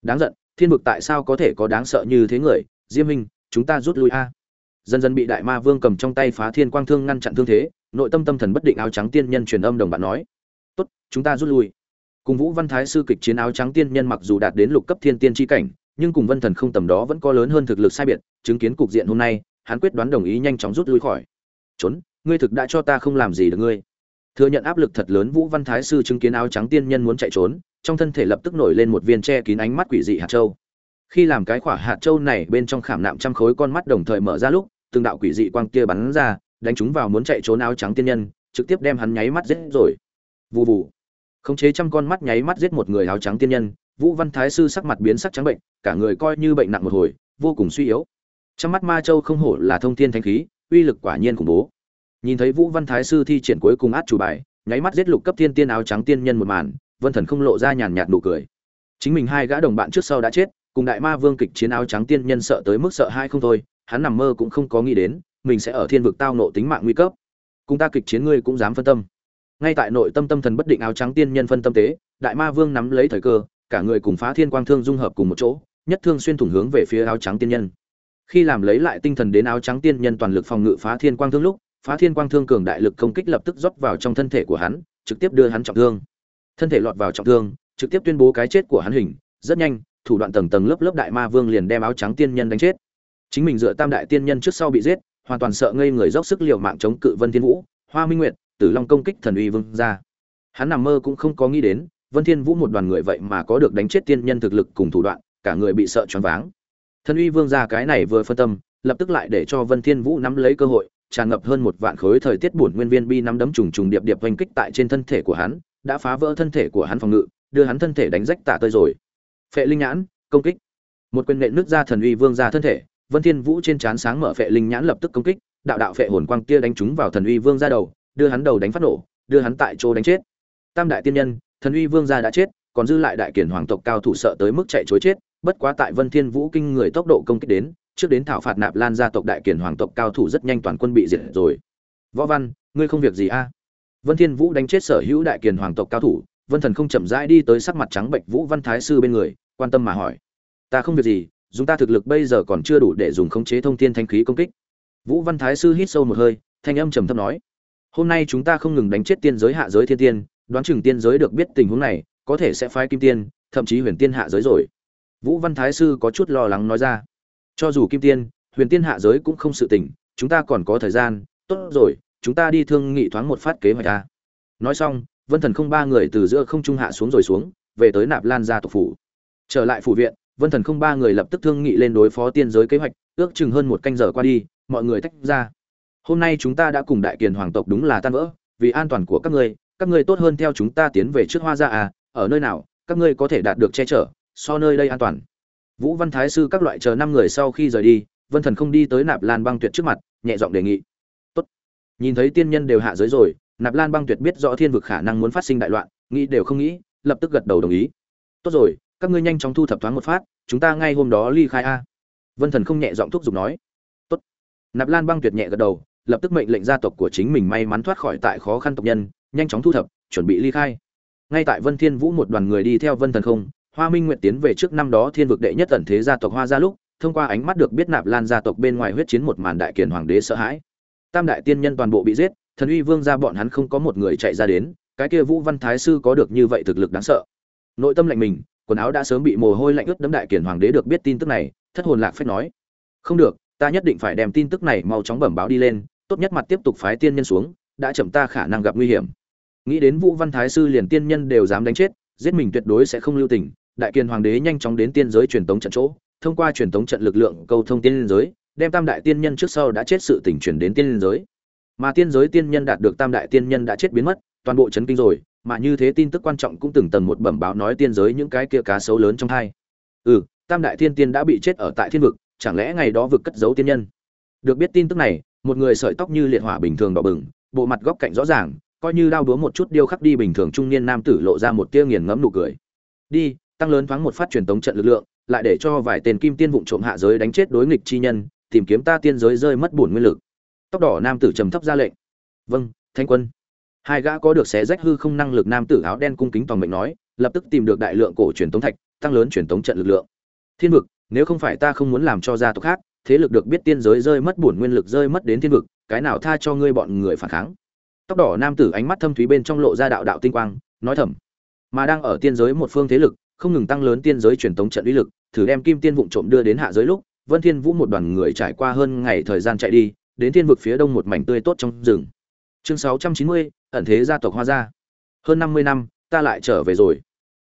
Đáng giận, thiên vực tại sao có thể có đáng sợ như thế người? Diêm minh chúng ta rút lui a. Dần dần bị đại ma vương cầm trong tay phá thiên quang thương ngăn chặn thương thế, nội tâm tâm thần bất định áo trắng tiên nhân truyền âm đồng bạn nói, tốt, chúng ta rút lui. Cùng vũ văn thái sư kịch chiến áo trắng tiên nhân mặc dù đạt đến lục cấp thiên tiên tri cảnh, nhưng cùng vân thần không tầm đó vẫn có lớn hơn thực lực sai biệt, chứng kiến cục diện hôm nay, hắn quyết đoán đồng ý nhanh chóng rút lui khỏi. Trốn ngươi thực đã cho ta không làm gì được ngươi. Thừa nhận áp lực thật lớn, vũ văn thái sư chứng kiến áo trắng tiên nhân muốn chạy trốn, trong thân thể lập tức nổi lên một viên che kín ánh mắt quỷ dị hạt châu. Khi làm cái khỏa hạt châu này bên trong khảm nạm trăm khối con mắt đồng thời mở ra lúc, từng đạo quỷ dị quang kia bắn ra, đánh chúng vào muốn chạy trốn áo trắng tiên nhân, trực tiếp đem hắn nháy mắt giết rồi. Vù vù. Khống chế trăm con mắt nháy mắt giết một người áo trắng tiên nhân, vũ văn thái sư sắc mặt biến sắc trắng bệnh, cả người coi như bệnh nặng một hồi, vô cùng suy yếu. Trong mắt ma châu không hổ là thông thiên thanh khí, uy lực quả nhiên khủng bố nhìn thấy vũ văn thái sư thi triển cuối cùng át chủ bài, nháy mắt giết lục cấp thiên tiên áo trắng tiên nhân một màn, vân thần không lộ ra nhàn nhạt nụ cười. Chính mình hai gã đồng bạn trước sau đã chết, cùng đại ma vương kịch chiến áo trắng tiên nhân sợ tới mức sợ hai không thôi, hắn nằm mơ cũng không có nghĩ đến, mình sẽ ở thiên vực tao nộ tính mạng nguy cấp. Cùng ta kịch chiến ngươi cũng dám phân tâm. Ngay tại nội tâm tâm thần bất định áo trắng tiên nhân phân tâm tế, đại ma vương nắm lấy thời cơ, cả người cùng phá thiên quang thương dung hợp cùng một chỗ, nhất thương xuyên thủng hướng về phía áo trắng tiên nhân. Khi làm lấy lại tinh thần đến áo trắng tiên nhân toàn lực phòng ngự phá thiên quang thương lúc phá thiên quang thương cường đại lực công kích lập tức rót vào trong thân thể của hắn, trực tiếp đưa hắn trọng thương. Thân thể lọt vào trọng thương, trực tiếp tuyên bố cái chết của hắn hình, rất nhanh, thủ đoạn tầng tầng lớp lớp đại ma vương liền đem áo trắng tiên nhân đánh chết. Chính mình dựa tam đại tiên nhân trước sau bị giết, hoàn toàn sợ ngây người dốc sức liều mạng chống cự vân thiên vũ, hoa minh nguyệt, tử long công kích thần uy vương ra hắn nằm mơ cũng không có nghĩ đến, vân thiên vũ một đoàn người vậy mà có được đánh chết tiên nhân thực lực cùng thủ đoạn, cả người bị sợ choáng váng. Thần uy vương ra cái này vừa phân tâm, lập tức lại để cho vân thiên vũ nắm lấy cơ hội tràn ngập hơn một vạn khối thời tiết buồn nguyên viên bi nắm đấm trùng trùng điệp điệp oanh kích tại trên thân thể của hắn, đã phá vỡ thân thể của hắn phòng ngự, đưa hắn thân thể đánh rách tả tơi rồi. Phệ linh nhãn, công kích. Một quyền nện nước ra thần uy vương ra thân thể, vân thiên vũ trên trán sáng mở phệ linh nhãn lập tức công kích, đạo đạo phệ hồn quang kia đánh trúng vào thần uy vương ra đầu, đưa hắn đầu đánh phát nổ, đưa hắn tại chỗ đánh chết. Tam đại tiên nhân, thần uy vương gia đã chết, còn dư lại đại kiền hoàng tộc cao thủ sợ tới mức chạy trối chết, bất quá tại vân thiên vũ kinh người tốc độ công kích đến trước đến thảo phạt nạp lan gia tộc đại kiển hoàng tộc cao thủ rất nhanh toàn quân bị diệt rồi. Võ văn, ngươi không việc gì a? Vân thiên vũ đánh chết sở hữu đại kiển hoàng tộc cao thủ, vân thần không chậm rãi đi tới sắc mặt trắng bệnh vũ văn thái sư bên người, quan tâm mà hỏi. Ta không việc gì, dùng ta thực lực bây giờ còn chưa đủ để dùng khống chế thông thiên thanh khí công kích. Vũ văn thái sư hít sâu một hơi, thanh âm trầm thấp nói. Hôm nay chúng ta không ngừng đánh chết tiên giới hạ giới thiên tiên, đoán chừng tiên giới được biết tình huống này, có thể sẽ phái kim tiên, thậm chí huyền tiên hạ giới rồi. Vũ văn thái sư có chút lo lắng nói ra cho dù kim tiên, huyền tiên hạ giới cũng không sự tình, chúng ta còn có thời gian, tốt rồi, chúng ta đi thương nghị thoáng một phát kế hoạch ta. Nói xong, vân thần không ba người từ giữa không trung hạ xuống rồi xuống, về tới nạp lan gia tộc phủ. Trở lại phủ viện, vân thần không ba người lập tức thương nghị lên đối phó tiên giới kế hoạch, ước chừng hơn một canh giờ qua đi, mọi người tách ra. Hôm nay chúng ta đã cùng đại kiền hoàng tộc đúng là tan vỡ, vì an toàn của các ngươi các ngươi tốt hơn theo chúng ta tiến về trước hoa gia à ở nơi nào, các ngươi có thể đạt được che chở, so nơi đây an toàn vũ văn thái sư các loại chờ năm người sau khi rời đi, vân thần không đi tới nạp lan băng tuyệt trước mặt, nhẹ giọng đề nghị. Tốt. Nhìn thấy tiên nhân đều hạ giới rồi, nạp lan băng tuyệt biết rõ thiên vực khả năng muốn phát sinh đại loạn, nghĩ đều không nghĩ, lập tức gật đầu đồng ý. Tốt rồi, các ngươi nhanh chóng thu thập thoáng một phát, chúng ta ngay hôm đó ly khai a. Vân thần không nhẹ giọng thúc giục nói. Tốt. Nạp lan băng tuyệt nhẹ gật đầu, lập tức mệnh lệnh gia tộc của chính mình may mắn thoát khỏi tại khó khăn tộc nhân, nhanh chóng thu thập, chuẩn bị ly khai. Ngay tại vân thiên vũ một đoàn người đi theo vân thần không hoa minh Nguyệt tiến về trước năm đó thiên vực đệ nhất tần thế gia tộc hoa gia lúc, thông qua ánh mắt được biết nạp lan gia tộc bên ngoài huyết chiến một màn đại kiền hoàng đế sợ hãi. Tam đại tiên nhân toàn bộ bị giết, thần uy vương gia bọn hắn không có một người chạy ra đến, cái kia vũ văn thái sư có được như vậy thực lực đáng sợ. Nội tâm lạnh mình, quần áo đã sớm bị mồ hôi lạnh ướt đẫm đại kiền hoàng đế được biết tin tức này, thất hồn lạc phép nói, không được, ta nhất định phải đem tin tức này mau chóng bẩm báo đi lên, tốt nhất mặt tiếp tục phái tiên nhân xuống, đã chậm ta khả năng gặp nguy hiểm. Nghĩ đến vũ văn thái sư liền tiên nhân đều dám đánh chết, giết mình tuyệt đối sẽ không lưu tình đại kiền hoàng đế nhanh chóng đến tiên giới truyền tống trận chỗ, thông qua truyền tống trận lực lượng câu thông tiên giới, đem tam đại tiên nhân trước sau đã chết sự tình truyền đến tiên giới. Mà tiên giới tiên nhân đạt được tam đại tiên nhân đã chết biến mất, toàn bộ chấn kinh rồi, mà như thế tin tức quan trọng cũng từng tầng một bẩm báo nói tiên giới những cái kia cá sấu lớn trong hai. Ừ tam đại thiên tiên đã bị chết ở tại thiên vực, chẳng lẽ ngày đó vực cất giấu tiên nhân? Được biết tin tức này, một người sợi tóc như liệt hỏa bình thường đỏ bừng, bộ mặt góc cạnh rõ ràng, coi như đao đúa một chút điêu khắc đi bình thường trung niên nam tử lộ ra một tia nghiền ngẫm nụ cười. Đi tăng lớn thoáng một phát truyền tống trận lực lượng, lại để cho vài tên kim tiên vụng trộm hạ giới đánh chết đối nghịch chi nhân, tìm kiếm ta tiên giới rơi mất bổn nguyên lực. Tóc đỏ nam tử trầm thấp ra lệnh. Vâng thanh quân. Hai gã có được xé rách hư không năng lực nam tử áo đen cung kính toàn mệnh nói, lập tức tìm được đại lượng cổ truyền tống thạch, tăng lớn truyền tống trận lực lượng. Thiên vực, nếu không phải ta không muốn làm cho gia tộc khác, thế lực được biết tiên giới rơi mất bổn nguyên lực rơi mất đến thiên vực, cái nào tha cho ngươi bọn người phản kháng? Tóc đỏ nam tử ánh mắt thâm thúy bên trong lộ ra đạo đạo tinh quang, nói thầm. Mà đang ở tiên giới một phương thế lực không ngừng tăng lớn tiên giới truyền tống trận uy lực thử đem kim tiên vụng trộm đưa đến hạ giới lúc vân thiên vũ một đoàn người trải qua hơn ngày thời gian chạy đi đến thiên vực phía đông một mảnh tươi tốt trong rừng. Chương 690, ẩn thế gia tộc hoa gia. Hơn 50 năm ta lại trở về rồi.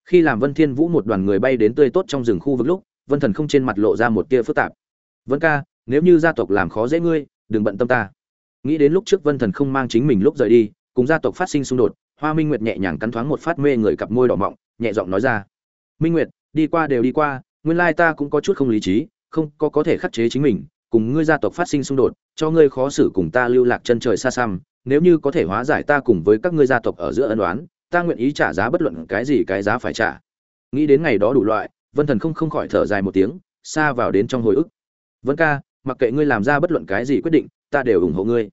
Khi làm vân thiên vũ một đoàn người bay đến tươi tốt trong rừng khu vực lúc vân thần không trên mặt lộ ra một tia phức tạp. Vân ca nếu như gia tộc làm khó dễ ngươi đừng bận tâm ta. Nghĩ đến lúc trước vân thần không mang chính mình lúc rời đi cùng gia tộc phát sinh xung đột hoa minh nguyệt nhẹ nhàng cắn thoáng một phát mê người cặp môi đỏ mọng nhẹ giọng nói ra minh nguyệt đi qua đều đi qua nguyên lai ta cũng có chút không lý trí không có có thể khắc chế chính mình cùng ngươi gia tộc phát sinh xung đột cho ngươi khó xử cùng ta lưu lạc chân trời xa xăm nếu như có thể hóa giải ta cùng với các ngươi gia tộc ở giữa ân đoán, ta nguyện ý trả giá bất luận cái gì cái giá phải trả. Nghĩ đến ngày đó đủ loại vân thần không không khỏi thở dài một tiếng xa vào đến trong hồi ức. Vân ca mặc kệ ngươi làm ra bất luận cái gì quyết định ta đều ủng hộ ngươi.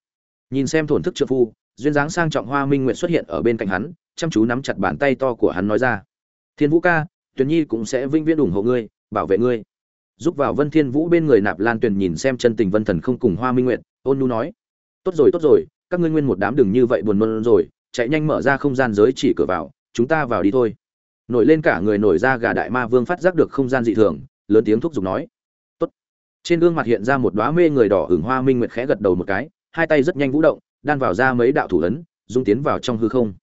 Nhìn xem thổn thức trợ phu duyên dáng sang trọng hoa minh nguyện xuất hiện ở bên cạnh hắn chăm chú nắm chặt bàn tay to của hắn nói ra. Thiên vũ ca tuyền nhi cũng sẽ vinh viễn ủng hộ ngươi, bảo vệ ngươi. Giúp vào vân thiên vũ bên người nạp lan tuyền nhìn xem chân tình vân thần không cùng hoa minh Nguyệt. ôn nu nói, tốt rồi tốt rồi, các ngươi nguyên một đám đừng như vậy buồn nôn rồi, chạy nhanh mở ra không gian giới chỉ cửa vào, chúng ta vào đi thôi. Nổi lên cả người nổi ra gà đại ma vương phát giác được không gian dị thường, lớn tiếng thúc giục nói, tốt. Trên gương mặt hiện ra một đóa mê người đỏ ửng hoa minh nguyệt khẽ gật đầu một cái, hai tay rất nhanh vũ động, đan vào ra mấy đạo thủ ấn, dung tiến vào trong hư không.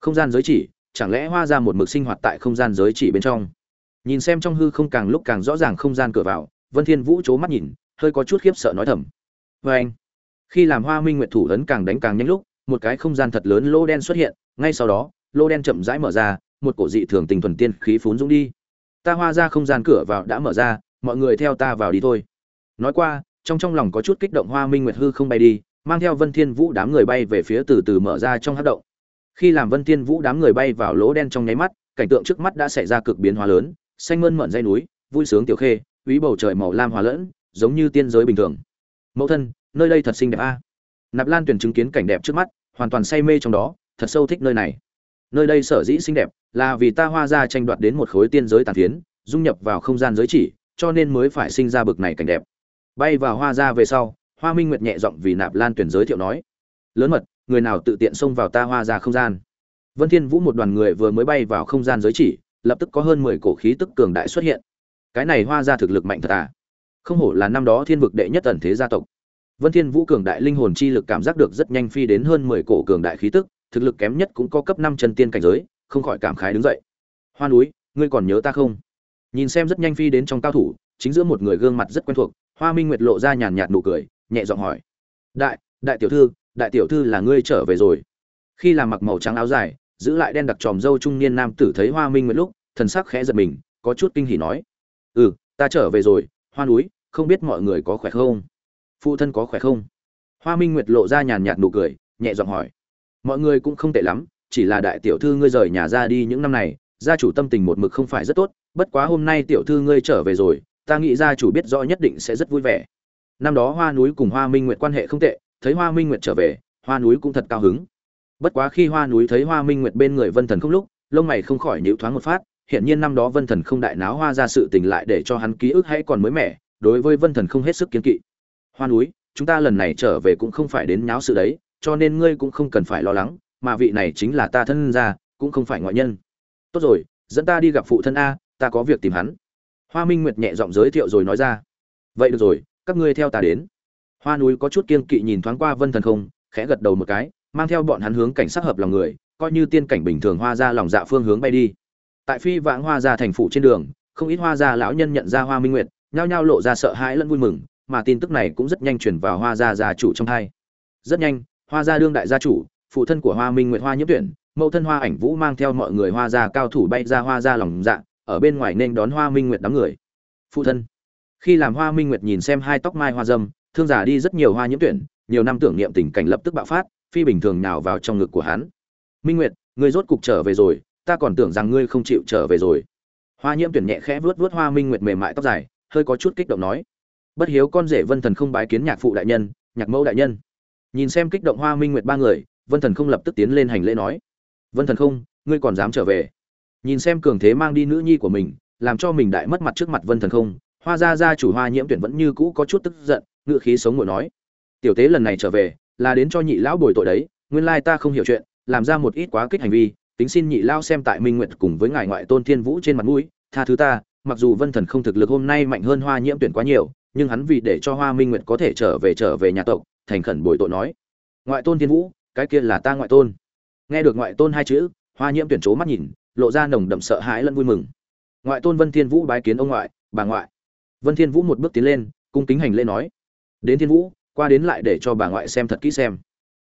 Không gian giới chỉ chẳng lẽ hoa ra một mực sinh hoạt tại không gian giới chỉ bên trong? Nhìn xem trong hư không càng lúc càng rõ ràng không gian cửa vào, vân thiên vũ c mắt nhìn, hơi có chút khiếp sợ nói thầm. Vê anh, khi làm hoa minh nguyệt thủ ấn càng đánh càng nhanh lúc, một cái không gian thật lớn lô đen xuất hiện, ngay sau đó, lô đen chậm rãi mở ra, một cổ dị thường tình thuần tiên khí phún dũng đi. Ta hoa ra không gian cửa vào đã mở ra, mọi người theo ta vào đi thôi. Nói qua, trong trong lòng có chút kích động hoa minh nguyệt hư không bay đi, mang theo vân thiên vũ đám người bay về phía từ từ mở ra trong hát động khi làm vân thiên vũ đám người bay vào lỗ đen trong nháy mắt, cảnh tượng trước mắt đã xảy ra cực biến hóa lớn, xanh mơn mận dây núi, vui sướng tiểu khê, quý bầu trời màu lam hòa lẫn, giống như tiên giới bình thường. Mẫu thân, nơi đây thật xinh đẹp a. Nạp lan tuyển chứng kiến cảnh đẹp trước mắt, hoàn toàn say mê trong đó, thật sâu thích nơi này. Nơi đây sở dĩ xinh đẹp là vì ta hoa ra tranh đoạt đến một khối tiên giới tàn phiến, dung nhập vào không gian giới chỉ, cho nên mới phải sinh ra bực này cảnh đẹp. Bay vào hoa ra về sau, hoa minh nguyệt nhẹ giọng vì nạp lan tuyển giới thiệu nói, lớn mật người nào tự tiện xông vào ta hoa ra không gian. Vân thiên vũ một đoàn người vừa mới bay vào không gian giới chỉ, lập tức có hơn mười cổ khí tức cường đại xuất hiện. Cái này hoa ra thực lực mạnh thật à? Không hổ là năm đó thiên vực đệ nhất ẩn thế gia tộc. Vân thiên vũ cường đại linh hồn chi lực cảm giác được rất nhanh phi đến hơn mười cổ cường đại khí tức, thực lực kém nhất cũng có cấp năm chân tiên cảnh giới, không khỏi cảm khái đứng dậy. Hoa núi, ngươi còn nhớ ta không? Nhìn xem rất nhanh phi đến trong cao thủ, chính giữa một người gương mặt rất quen thuộc, hoa minh nguyệt lộ ra nhàn nhạt nụ cười, nhẹ giọng hỏi. Đại đại tiểu thư đại tiểu thư là ngươi trở về rồi. Khi làm mặc màu trắng áo dài, giữ lại đen đặc tròm dâu trung niên nam tử thấy hoa minh nguyệt lúc, thần sắc khẽ giật mình, có chút kinh hỉ nói. Ừ ta trở về rồi, hoa núi, không biết mọi người có khỏe không? Phụ thân có khỏe không? Hoa minh nguyệt lộ ra nhàn nhạt nụ cười, nhẹ giọng hỏi. Mọi người cũng không tệ lắm, chỉ là đại tiểu thư ngươi rời nhà ra đi những năm này, gia chủ tâm tình một mực không phải rất tốt, bất quá hôm nay tiểu thư ngươi trở về rồi, ta nghĩ gia chủ biết rõ nhất định sẽ rất vui vẻ. Năm đó hoa núi cùng hoa minh nguyệt quan hệ không tệ thấy hoa minh nguyệt trở về, hoa núi cũng thật cao hứng. Bất quá khi hoa núi thấy hoa minh nguyệt bên người vân thần không lúc, lông mày không khỏi nhíu thoáng một phát hiện nhiên năm đó vân thần không đại náo hoa ra sự tình lại để cho hắn ký ức hay còn mới mẻ, đối với vân thần không hết sức kiên kỵ. Hoa núi, chúng ta lần này trở về cũng không phải đến nháo sự đấy, cho nên ngươi cũng không cần phải lo lắng, mà vị này chính là ta thân gia, cũng không phải ngoại nhân. Tốt rồi, dẫn ta đi gặp phụ thân a, ta có việc tìm hắn. Hoa minh nguyệt nhẹ giọng giới thiệu rồi nói ra. Vậy được rồi, các ngươi theo ta đến hoa núi có chút kiên kỵ nhìn thoáng qua vân thần không, khẽ gật đầu một cái, mang theo bọn hắn hướng cảnh sát hợp lòng người, coi như tiên cảnh bình thường hoa ra lòng dạ phương hướng bay đi. Tại phi vãng hoa ra thành phủ trên đường, không ít hoa gia lão nhân nhận ra hoa minh nguyệt, nhao nhao lộ ra sợ hãi lẫn vui mừng, mà tin tức này cũng rất nhanh chuyển vào hoa gia gia chủ trong hai. Rất nhanh, hoa gia đương đại gia chủ, phụ thân của hoa minh nguyệt hoa nhiễm tuyển, mẫu thân hoa ảnh vũ mang theo mọi người hoa gia cao thủ bay ra hoa gia lòng dạ ở bên ngoài nên đón hoa minh nguyệt đám người. Phụ thân. Khi làm hoa minh nguyệt nhìn xem hai tóc mai hoa dâm thương giả đi rất nhiều hoa nhiễm tuyển, nhiều năm tưởng niệm tình cảnh lập tức bạo phát, phi bình thường nào vào trong ngực của hắn. Minh nguyệt, ngươi rốt cục trở về rồi, ta còn tưởng rằng ngươi không chịu trở về rồi. Hoa nhiễm tuyển nhẹ khẽ vuốt vuốt hoa minh nguyệt mềm mại tóc dài, hơi có chút kích động nói. Bất hiếu con rể vân thần không bái kiến nhạc phụ đại nhân, nhạc mẫu đại nhân. Nhìn xem kích động hoa minh nguyệt ba người, vân thần không lập tức tiến lên hành lễ nói. Vân thần không, ngươi còn dám trở về. Nhìn xem cường thế mang đi nữ nhi của mình, làm cho mình đại mất mặt trước mặt vân thần không, hoa gia gia chủ hoa nhiễm tuyển vẫn như cũ có chút tức giận ngự khí sống ngồi nói. Tiểu tế lần này trở về, là đến cho nhị lão bồi tội đấy, nguyên lai ta không hiểu chuyện, làm ra một ít quá kích hành vi, tính xin nhị lao xem tại minh nguyệt cùng với ngài ngoại tôn thiên vũ trên mặt mũi, tha thứ ta, mặc dù vân thần không thực lực hôm nay mạnh hơn hoa nhiễm tuyển quá nhiều, nhưng hắn vì để cho hoa minh nguyệt có thể trở về trở về nhà tộc, thành khẩn bồi tội nói. Ngoại tôn thiên vũ, cái kia là ta ngoại tôn. Nghe được ngoại tôn hai chữ, hoa nhiễm tuyển c mắt nhìn, lộ ra nồng đậm sợ hãi lẫn vui mừng. Ngoại tôn vân thiên vũ bái kiến ông ngoại, bà ngoại. Vân thiên vũ một bước tiến lên, cung kính hành lễ nói đến thiên vũ, qua đến lại để cho bà ngoại xem thật kỹ xem.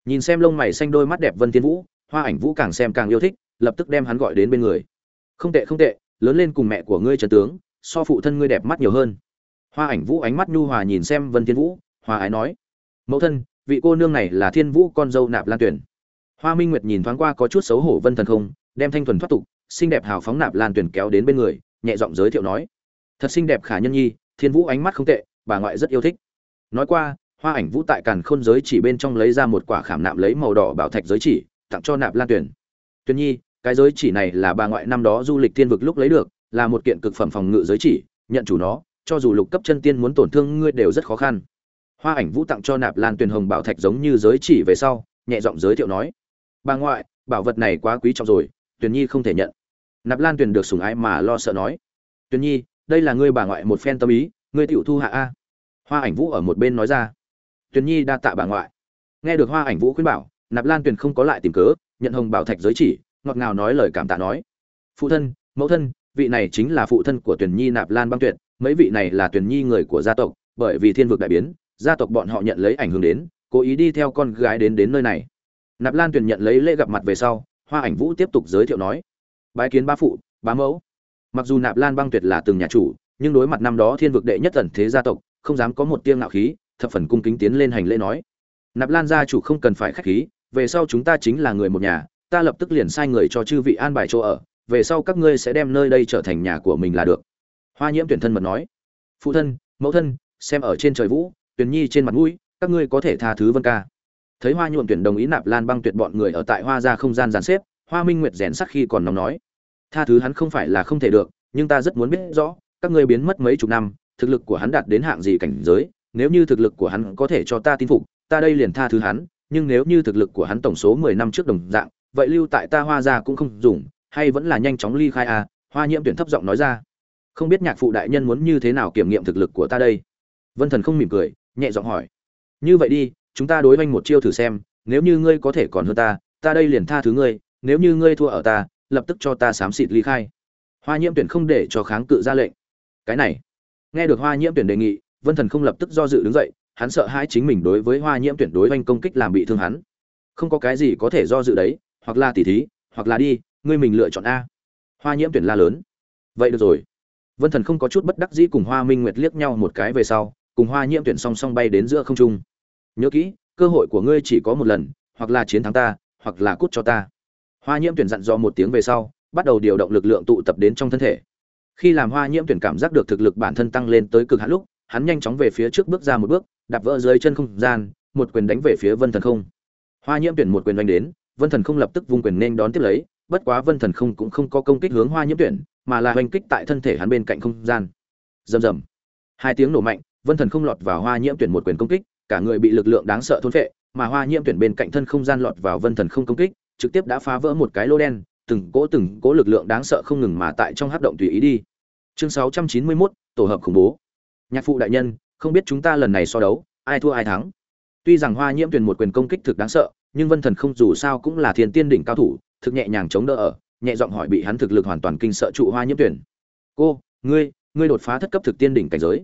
Nhìn xem lông mày xanh đôi mắt đẹp vân thiên vũ, hoa ảnh vũ càng xem càng yêu thích, lập tức đem hắn gọi đến bên người. Không tệ không tệ, lớn lên cùng mẹ của ngươi trần tướng, so phụ thân ngươi đẹp mắt nhiều hơn. Hoa ảnh vũ ánh mắt nhu hòa nhìn xem vân thiên vũ, hòa ái nói, mẫu thân, vị cô nương này là thiên vũ con dâu nạp lan tuyển hoa minh nguyệt nhìn thoáng qua có chút xấu hổ vân thần không, đem thanh thuần thoát tục, xinh đẹp hào phóng nạp lan tuyển kéo đến bên người, nhẹ giọng giới thiệu nói, thật xinh đẹp khả nhân nhi, thiên vũ ánh mắt không tệ, bà ngoại rất yêu thích nói qua, hoa ảnh vũ tại càn khôn giới chỉ bên trong lấy ra một quả khảm nạm lấy màu đỏ bảo thạch giới chỉ, tặng cho nạp lan tuyển. Tuyển nhi, cái giới chỉ này là bà ngoại năm đó du lịch thiên vực lúc lấy được, là một kiện cực phẩm phòng ngự giới chỉ, nhận chủ nó, cho dù lục cấp chân tiên muốn tổn thương ngươi đều rất khó khăn. Hoa ảnh vũ tặng cho nạp lan tuyền hồng bảo thạch giống như giới chỉ về sau, nhẹ giọng giới thiệu nói. Bà ngoại, bảo vật này quá quý trọng rồi tuyền nhi không thể nhận. Nạp lan tuyền được sủng ái mà lo sợ nói. Tuyền nhi, đây là ngươi bà ngoại một phen tâm ý, ngươi tiểu thu hạ a hoa ảnh vũ ở một bên nói ra. Tuyền nhi đa tạ bà ngoại. Nghe được hoa ảnh vũ khuyên bảo, nạp lan tuyền không có lại tìm cớ, nhận hồng bảo thạch giới chỉ, ngọt ngào nói lời cảm tạ nói. Phụ thân, mẫu thân, vị này chính là phụ thân của tuyền nhi nạp lan băng tuyệt, mấy vị này là tuyền nhi người của gia tộc, bởi vì thiên vực đại biến, gia tộc bọn họ nhận lấy ảnh hưởng đến, cố ý đi theo con gái đến đến nơi này. Nạp lan tuyền nhận lấy lễ gặp mặt về sau, hoa ảnh vũ tiếp tục giới thiệu nói. Bái kiến ba phụ, bá mẫu. Mặc dù nạp lan băng tuyệt là từng nhà chủ, nhưng đối mặt năm đó thiên vực đệ nhất tần thế gia tộc không dám có một tiêm ngạo khí, thập phần cung kính tiến lên hành lễ nói. Nạp lan gia chủ không cần phải khách khí, về sau chúng ta chính là người một nhà, ta lập tức liền sai người cho chư vị an bài chỗ ở, về sau các ngươi sẽ đem nơi đây trở thành nhà của mình là được. Hoa nhiễm tuyển thân mật nói. Phụ thân, mẫu thân, xem ở trên trời vũ, tuyển nhi trên mặt mũi, các ngươi có thể tha thứ vân ca. Thấy hoa nhuộm tuyển đồng ý nạp lan băng tuyệt bọn người ở tại hoa ra không gian giàn xếp, hoa minh nguyệt rèn sắc khi còn nóng nói. Tha thứ hắn không phải là không thể được, nhưng ta rất muốn biết rõ, các ngươi biến mất mấy chục năm thực lực của hắn đạt đến hạng gì cảnh giới, nếu như thực lực của hắn có thể cho ta tin phục, ta đây liền tha thứ hắn, nhưng nếu như thực lực của hắn tổng số mười năm trước đồng dạng, vậy lưu tại ta hoa gia cũng không dùng, hay vẫn là nhanh chóng ly khai à? Hoa nhiễm tuyển thấp giọng nói ra. Không biết nhạc phụ đại nhân muốn như thế nào kiểm nghiệm thực lực của ta đây? Vân thần không mỉm cười, nhẹ giọng hỏi. Như vậy đi, chúng ta đối oanh một chiêu thử xem, nếu như ngươi có thể còn hơn ta ta đây liền tha thứ ngươi, nếu như ngươi thua ở ta, lập tức cho ta xám xịt ly khai. Hoa nhiễm tuyển không để cho kháng cự ra lệnh. Cái này nghe được hoa nhiễm tuyển đề nghị, vân thần không lập tức do dự đứng dậy, hắn sợ hãi chính mình đối với hoa nhiễm tuyển đối oanh công kích làm bị thương hắn. Không có cái gì có thể do dự đấy, hoặc là tỉ thí, hoặc là đi, ngươi mình lựa chọn a. Hoa nhiễm tuyển la lớn. Vậy được rồi. Vân thần không có chút bất đắc dĩ cùng hoa minh nguyệt liếc nhau một cái về sau, cùng hoa nhiễm tuyển song song bay đến giữa không trung. Nhớ kỹ, cơ hội của ngươi chỉ có một lần, hoặc là chiến thắng ta, hoặc là cút cho ta. Hoa nhiễm tuyển dặn dò một tiếng về sau, bắt đầu điều động lực lượng tụ tập đến trong thân thể khi làm hoa nhiễm tuyển cảm giác được thực lực bản thân tăng lên tới cực hạn lúc, hắn nhanh chóng về phía trước bước ra một bước, đạp vỡ dưới chân không gian, một quyền đánh về phía vân thần không. Hoa nhiễm tuyển một quyền đánh đến, vân thần không lập tức vung quyền nên đón tiếp lấy, bất quá vân thần không cũng không có công kích hướng hoa nhiễm tuyển, mà là hoành kích tại thân thể hắn bên cạnh không gian. Rầm rầm. Hai tiếng nổ mạnh, vân thần không lọt vào hoa nhiễm tuyển một quyền công kích, cả người bị lực lượng đáng sợ thôn phệ, mà hoa nhiễm tuyển bên cạnh thân không gian lọt vào vân thần không công kích, trực tiếp đã phá vỡ một cái lô đen từng cỗ từng cỗ lực lượng đáng sợ không ngừng mà tại trong hấp động tùy ý đi. Chương 691, tổ hợp khủng bố. Nhạc phụ đại nhân không biết chúng ta lần này so đấu ai thua ai thắng? Tuy rằng hoa nhiễm tuyển một quyền công kích thực đáng sợ nhưng vân thần không dù sao cũng là thiên tiên đỉnh cao thủ thực nhẹ nhàng chống đỡ ở nhẹ giọng hỏi bị hắn thực lực hoàn toàn kinh sợ trụ hoa nhiễm tuyển cô ngươi ngươi đột phá thất cấp thực tiên đỉnh cảnh giới.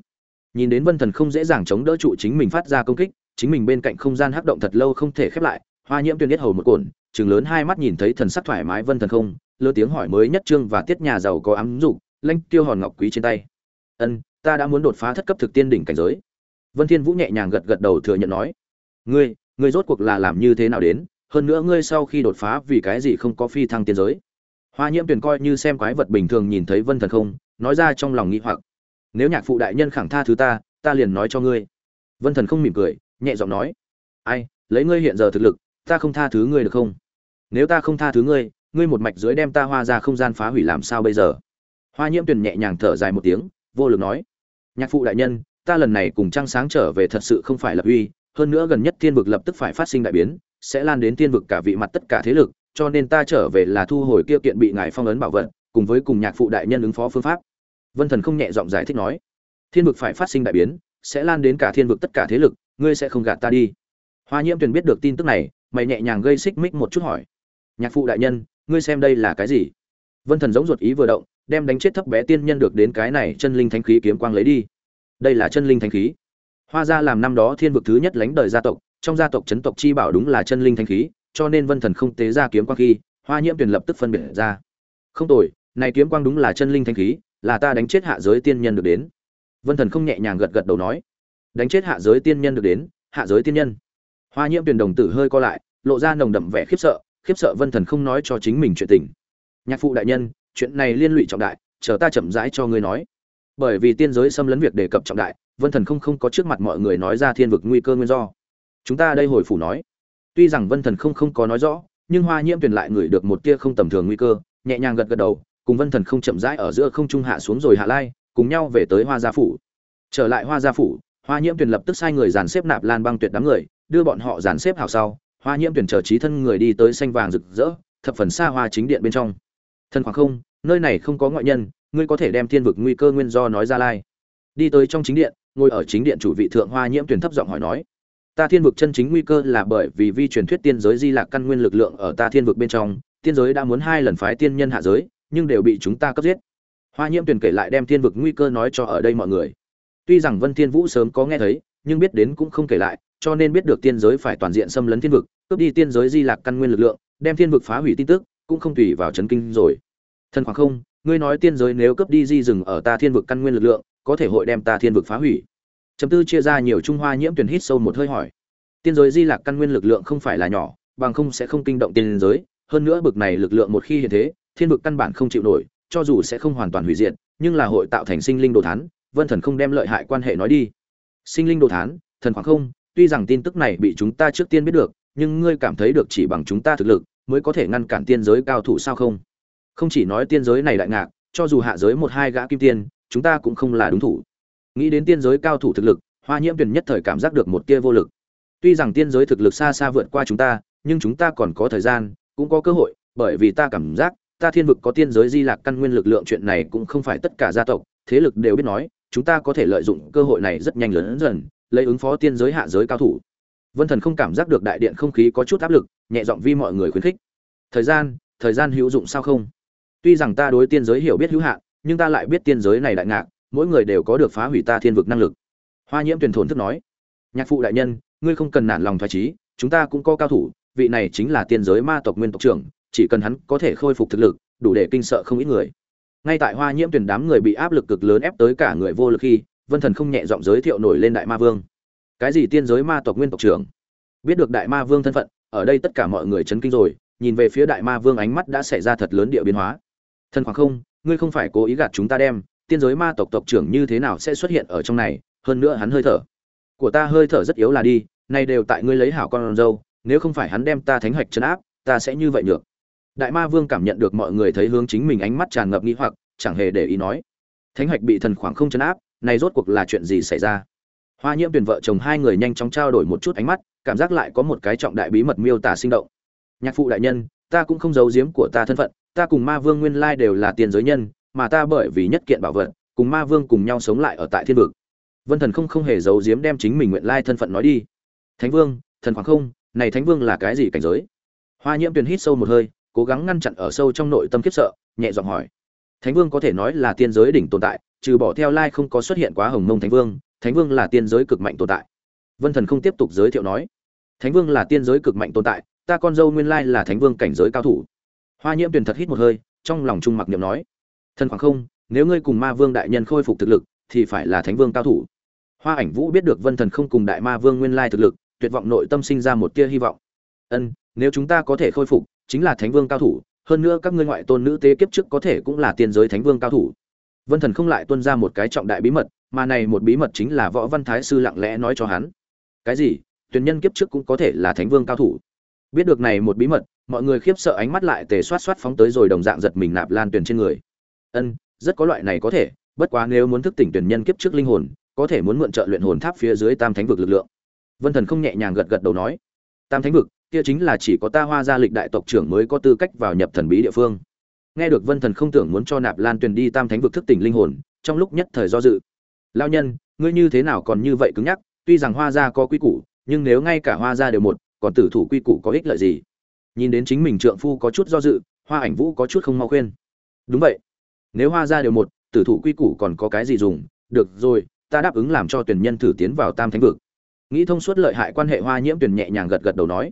Nhìn đến vân thần không dễ dàng chống đỡ trụ chính mình phát ra công kích chính mình bên cạnh không gian hắc động thật lâu không thể khép lại hoa nhiễm tuyển biết hầu một cồn chừng lớn hai mắt nhìn thấy thần sắc thoải mái vân thần không, lơ tiếng hỏi mới nhất trương và tiết nhà giàu có ám dục, lanh tiêu hòn ngọc quý trên tay. Ân, ta đã muốn đột phá thất cấp thực tiên đỉnh cảnh giới. Vân thiên vũ nhẹ nhàng gật gật đầu thừa nhận nói. Ngươi ngươi rốt cuộc là làm như thế nào đến? Hơn nữa ngươi sau khi đột phá vì cái gì không có phi thăng tiên giới? Hoa nhiễm tuyển coi như xem quái vật bình thường nhìn thấy vân thần không, nói ra trong lòng nghĩ hoặc. Nếu nhạc phụ đại nhân khẳng tha thứ ta ta liền nói cho ngươi. Vân thần không mỉm cười, nhẹ giọng nói. Ai, lấy ngươi hiện giờ thực lực, ta không tha thứ ngươi được không? Nếu ta không tha thứ ngươi ngươi một mạch dưới đem ta hoa ra không gian phá hủy làm sao bây giờ? Hoa nhiễm tuyền nhẹ nhàng thở dài một tiếng, vô lực nói, nhạc phụ đại nhân, ta lần này cùng trăng sáng trở về thật sự không phải lập uy, hơn nữa gần nhất thiên vực lập tức phải phát sinh đại biến, sẽ lan đến thiên vực cả vị mặt tất cả thế lực, cho nên ta trở về là thu hồi kia kiện bị ngài phong ấn bảo vật, cùng với cùng nhạc phụ đại nhân ứng phó phương pháp. Vân thần không nhẹ giọng giải thích nói, thiên vực phải phát sinh đại biến, sẽ lan đến cả thiên vực tất cả thế lực, ngươi sẽ không gạt ta đi. Hoa nhiễm tuyền biết được tin tức này, mày nhẹ nhàng gây xích mích một chút hỏi nhạc phụ đại nhân, ngươi xem đây là cái gì? Vân thần giống ruột ý vừa động, đem đánh chết thấp bé tiên nhân được đến cái này chân linh thánh khí kiếm quang lấy đi. Đây là chân linh thánh khí. Hoa gia làm năm đó thiên vực thứ nhất lãnh đời gia tộc, trong gia tộc chấn tộc chi bảo đúng là chân linh thánh khí, cho nên vân thần không tế ra kiếm quang khi, hoa nhiễm tuyển lập tức phân biệt ra. Không tồi, này kiếm quang đúng là chân linh thánh khí, là ta đánh chết hạ giới tiên nhân được đến. Vân thần không nhẹ nhàng gật gật đầu nói. Đánh chết hạ giới tiên nhân được đến, hạ giới tiên nhân. Hoa nhiễm tuyển đồng tử hơi co lại, lộ ra nồng đậm vẻ khiếp sợ khiếp sợ vân thần không nói cho chính mình chuyện tình. Nhạc phụ đại nhân, chuyện này liên lụy trọng đại, chờ ta chậm rãi cho ngươi nói. Bởi vì tiên giới xâm lấn việc đề cập trọng đại, vân thần không không có trước mặt mọi người nói ra thiên vực nguy cơ nguyên do. Chúng ta đây hồi phủ nói. Tuy rằng vân thần không không có nói rõ, nhưng hoa nhiễm tuyển lại ngửi được một tia không tầm thường nguy cơ, nhẹ nhàng gật gật đầu, cùng vân thần không chậm rãi ở giữa không trung hạ xuống rồi hạ lai, cùng nhau về tới hoa gia phủ. Trở lại hoa gia phủ, hoa nhiễm tuyển lập tức sai người dàn xếp nạp lan băng tuyệt đám người, đưa bọn họ dàn xếp hảo sau hoa nhiễm tuyển chờ trí thân người đi tới xanh vàng rực rỡ, thập phần xa hoa chính điện bên trong. Thần khoảng không, nơi này không có ngoại nhân, ngươi có thể đem thiên vực nguy cơ nguyên do nói ra lai. Đi tới trong chính điện, ngồi ở chính điện chủ vị thượng hoa nhiễm tuyển thấp giọng hỏi nói, ta thiên vực chân chính nguy cơ là bởi vì vi truyền thuyết tiên giới di lạc căn nguyên lực lượng ở ta thiên vực bên trong, tiên giới đã muốn hai lần phái tiên nhân hạ giới, nhưng đều bị chúng ta cấp giết. Hoa nhiễm tuyển kể lại đem thiên vực nguy cơ nói cho ở đây mọi người. Tuy rằng vân thiên vũ sớm có nghe thấy, nhưng biết đến cũng không kể lại, cho nên biết được tiên giới phải toàn diện xâm lấn thiên vực cướp đi tiên giới di lạc căn nguyên lực lượng, đem thiên vực phá hủy tin tức, cũng không tùy vào chấn kinh rồi. Thần khoảng không, ngươi nói tiên giới nếu cướp đi di rừng ở ta thiên vực căn nguyên lực lượng, có thể hội đem ta thiên vực phá hủy? Chấm tư chia ra nhiều trung hoa nhiễm tuyển hít sâu một hơi hỏi. Tiên giới di lạc căn nguyên lực lượng không phải là nhỏ, bằng không sẽ không kinh động tiên giới, hơn nữa bực này lực lượng một khi hiện thế, thiên vực căn bản không chịu nổi, cho dù sẽ không hoàn toàn hủy diệt, nhưng là hội tạo thành sinh linh đồ thán, vân thần không đem lợi hại quan hệ nói đi. Sinh linh đồ thán, thần khoảng không, tuy rằng tin tức này bị chúng ta trước tiên biết được nhưng ngươi cảm thấy được chỉ bằng chúng ta thực lực mới có thể ngăn cản tiên giới cao thủ sao không? Không chỉ nói tiên giới này đại ngạc, cho dù hạ giới một hai gã kim tiên, chúng ta cũng không là đúng thủ. Nghĩ đến tiên giới cao thủ thực lực, hoa nhiễm tuyển nhất thời cảm giác được một tia vô lực. Tuy rằng tiên giới thực lực xa xa vượt qua chúng ta, nhưng chúng ta còn có thời gian, cũng có cơ hội, bởi vì ta cảm giác, ta thiên vực có tiên giới di lạc căn nguyên lực lượng chuyện này cũng không phải tất cả gia tộc, thế lực đều biết nói, chúng ta có thể lợi dụng cơ hội này rất nhanh lớn dần, lấy ứng phó tiên giới hạ giới cao thủ vân thần không cảm giác được đại điện không khí có chút áp lực, nhẹ giọng vi mọi người khuyến khích. Thời gian thời gian hữu dụng sao không? Tuy rằng ta đối tiên giới hiểu biết hữu hạn, nhưng ta lại biết tiên giới này đại ngạc, mỗi người đều có được phá hủy ta thiên vực năng lực. Hoa nhiễm tuyển thốn thức nói, nhạc phụ đại nhân, ngươi không cần nản lòng thoái trí, chúng ta cũng có cao thủ, vị này chính là tiên giới ma tộc nguyên tộc trưởng, chỉ cần hắn có thể khôi phục thực lực, đủ để kinh sợ không ít người. Ngay tại hoa nhiễm tuyển đám người bị áp lực cực lớn ép tới cả người vô lực khi, vân thần không nhẹ giọng giới thiệu nổi lên đại ma vương cái gì tiên giới ma tộc nguyên tộc trưởng? Biết được đại ma vương thân phận, ở đây tất cả mọi người chấn kinh rồi, nhìn về phía đại ma vương ánh mắt đã xảy ra thật lớn địa biến hóa. Thần khoảng không, ngươi không phải cố ý gạt chúng ta đem, tiên giới ma tộc tộc trưởng như thế nào sẽ xuất hiện ở trong này? Hơn nữa hắn hơi thở của ta hơi thở rất yếu là đi, nay đều tại ngươi lấy hảo con dâu, nếu không phải hắn đem ta thánh hoạch chấn áp, ta sẽ như vậy được. Đại ma vương cảm nhận được mọi người thấy hướng chính mình ánh mắt tràn ngập nghi hoặc, chẳng hề để ý nói. Thánh hoạch bị thần khoảng không chấn áp này rốt cuộc là chuyện gì xảy ra? Hoa nhiễm tuyển vợ chồng hai người nhanh chóng trao đổi một chút ánh mắt, cảm giác lại có một cái trọng đại bí mật miêu tả sinh động. Nhạc phụ đại nhân, ta cũng không giấu giếm của ta thân phận, ta cùng ma vương nguyên lai đều là tiền giới nhân, mà ta bởi vì nhất kiện bảo vật, cùng ma vương cùng nhau sống lại ở tại thiên vực. Vân thần không không hề giấu giếm đem chính mình nguyện lai thân phận nói đi. Thánh vương, thần khoảng không, này thánh vương là cái gì cảnh giới? Hoa nhiễm tuyền hít sâu một hơi, cố gắng ngăn chặn ở sâu trong nội tâm kiếp sợ, nhẹ giọng hỏi. Thánh vương có thể nói là tiên giới đỉnh tồn tại, trừ bỏ theo lai không có xuất hiện quá hồng mông thánh vương thánh vương là tiên giới cực mạnh tồn tại. Vân thần không tiếp tục giới thiệu nói, thánh vương là tiên giới cực mạnh tồn tại, ta con dâu nguyên lai là thánh vương cảnh giới cao thủ. Hoa nhiễm tuyền thật hít một hơi, trong lòng trung mặc niệm nói, thần khoảng không, nếu ngươi cùng ma vương đại nhân khôi phục thực lực, thì phải là thánh vương cao thủ. Hoa ảnh vũ biết được vân thần không cùng đại ma vương nguyên lai thực lực, tuyệt vọng nội tâm sinh ra một tia hy vọng. Ân, nếu chúng ta có thể khôi phục, chính là thánh vương cao thủ, hơn nữa các ngươi ngoại tôn nữ tế kiếp trước có thể cũng là tiên giới thánh vương cao thủ. Vân thần không lại tuân ra một cái trọng đại bí mật mà này một bí mật chính là võ văn thái sư lặng lẽ nói cho hắn. Cái gì? Tuyển nhân kiếp trước cũng có thể là thánh vương cao thủ. Biết được này một bí mật, mọi người khiếp sợ ánh mắt lại tề xoát xoát phóng tới rồi đồng dạng giật mình nạp lan tuyển trên người. Ân, rất có loại này có thể, bất quá nếu muốn thức tỉnh tuyển nhân kiếp trước linh hồn, có thể muốn mượn trợ luyện hồn tháp phía dưới tam thánh vực lực lượng. Vân thần không nhẹ nhàng gật gật đầu nói, tam thánh vực, kia chính là chỉ có ta hoa gia lịch đại tộc trưởng mới có tư cách vào nhập thần bí địa phương. Nghe được vân thần không tưởng muốn cho nạp lan tuyền đi tam thánh vực thức tỉnh linh hồn, trong lúc nhất thời do dự lao nhân, ngươi như thế nào còn như vậy cứng nhắc? Tuy rằng hoa gia có quy củ, nhưng nếu ngay cả hoa gia đều một, còn tử thủ quy củ có ích lợi gì? Nhìn đến chính mình trượng phu có chút do dự, hoa ảnh vũ có chút không mau khuyên. Đúng vậy. Nếu hoa gia đều một, tử thủ quy củ còn có cái gì dùng? Được rồi, ta đáp ứng làm cho tuyển nhân thử tiến vào tam thánh vực. Nghĩ thông suốt lợi hại quan hệ hoa nhiễm tuyển nhẹ nhàng gật gật đầu nói.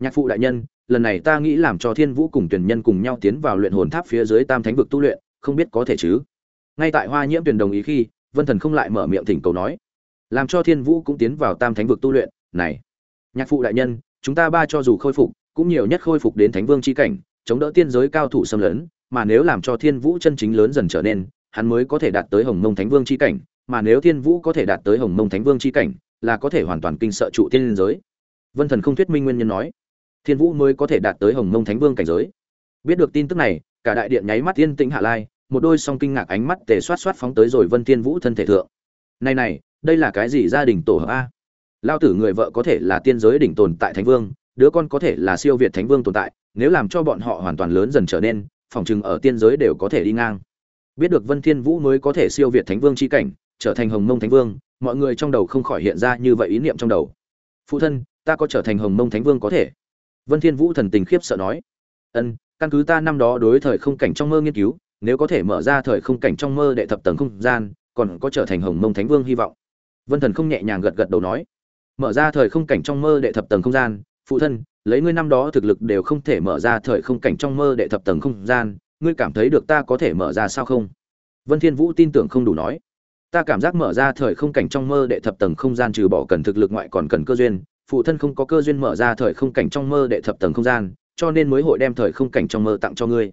Nhạc phụ đại nhân, lần này ta nghĩ làm cho thiên vũ cùng tuyển nhân cùng nhau tiến vào luyện hồn tháp phía dưới tam thánh vực tu luyện, không biết có thể chứ? Ngay tại hoa nhiễm tuyển đồng ý khi vân thần không lại mở miệng thỉnh cầu nói. Làm cho thiên vũ cũng tiến vào tam thánh vực tu luyện, này. Nhạc phụ đại nhân, chúng ta ba cho dù khôi phục, cũng nhiều nhất khôi phục đến thánh vương chi cảnh, chống đỡ tiên giới cao thủ xâm lấn, mà nếu làm cho thiên vũ chân chính lớn dần trở nên, hắn mới có thể đạt tới hồng mông thánh vương chi cảnh, mà nếu thiên vũ có thể đạt tới hồng mông thánh vương chi cảnh, là có thể hoàn toàn kinh sợ trụ tiên giới. Vân thần không thuyết minh nguyên nhân nói. Thiên vũ mới có thể đạt tới hồng mông thánh vương cảnh giới. Biết được tin tức này, cả đại điện nháy mắt tiên tĩnh hạ lai một đôi song kinh ngạc ánh mắt tề xoát xoát phóng tới rồi vân thiên vũ thân thể thượng. Này này, đây là cái gì gia đình tổ hợp a? Lao tử người vợ có thể là tiên giới đỉnh tồn tại thánh vương, đứa con có thể là siêu việt thánh vương tồn tại, nếu làm cho bọn họ hoàn toàn lớn dần trở nên, phòng chừng ở tiên giới đều có thể đi ngang. Biết được vân thiên vũ mới có thể siêu việt thánh vương chi cảnh, trở thành hồng mông thánh vương, mọi người trong đầu không khỏi hiện ra như vậy ý niệm trong đầu. Phụ thân, ta có trở thành hồng mông thánh vương có thể? Vân thiên vũ thần tình khiếp sợ nói. Ân, căn cứ ta năm đó đối thời không cảnh trong mơ nghiên cứu nếu có thể mở ra thời không cảnh trong mơ đệ thập tầng không gian, còn có trở thành hồng mông thánh vương hy vọng. Vân thần không nhẹ nhàng gật gật đầu nói, mở ra thời không cảnh trong mơ đệ thập tầng không gian, phụ thân, lấy ngươi năm đó thực lực đều không thể mở ra thời không cảnh trong mơ đệ thập tầng không gian, ngươi cảm thấy được ta có thể mở ra sao không? Vân thiên vũ tin tưởng không đủ nói, ta cảm giác mở ra thời không cảnh trong mơ đệ thập tầng không gian trừ bỏ cần thực lực ngoại còn cần cơ duyên, phụ thân không có cơ duyên mở ra thời không cảnh trong mơ đệ thập tầng không gian, cho nên mới hội đem thời không cảnh trong mơ tặng cho ngươi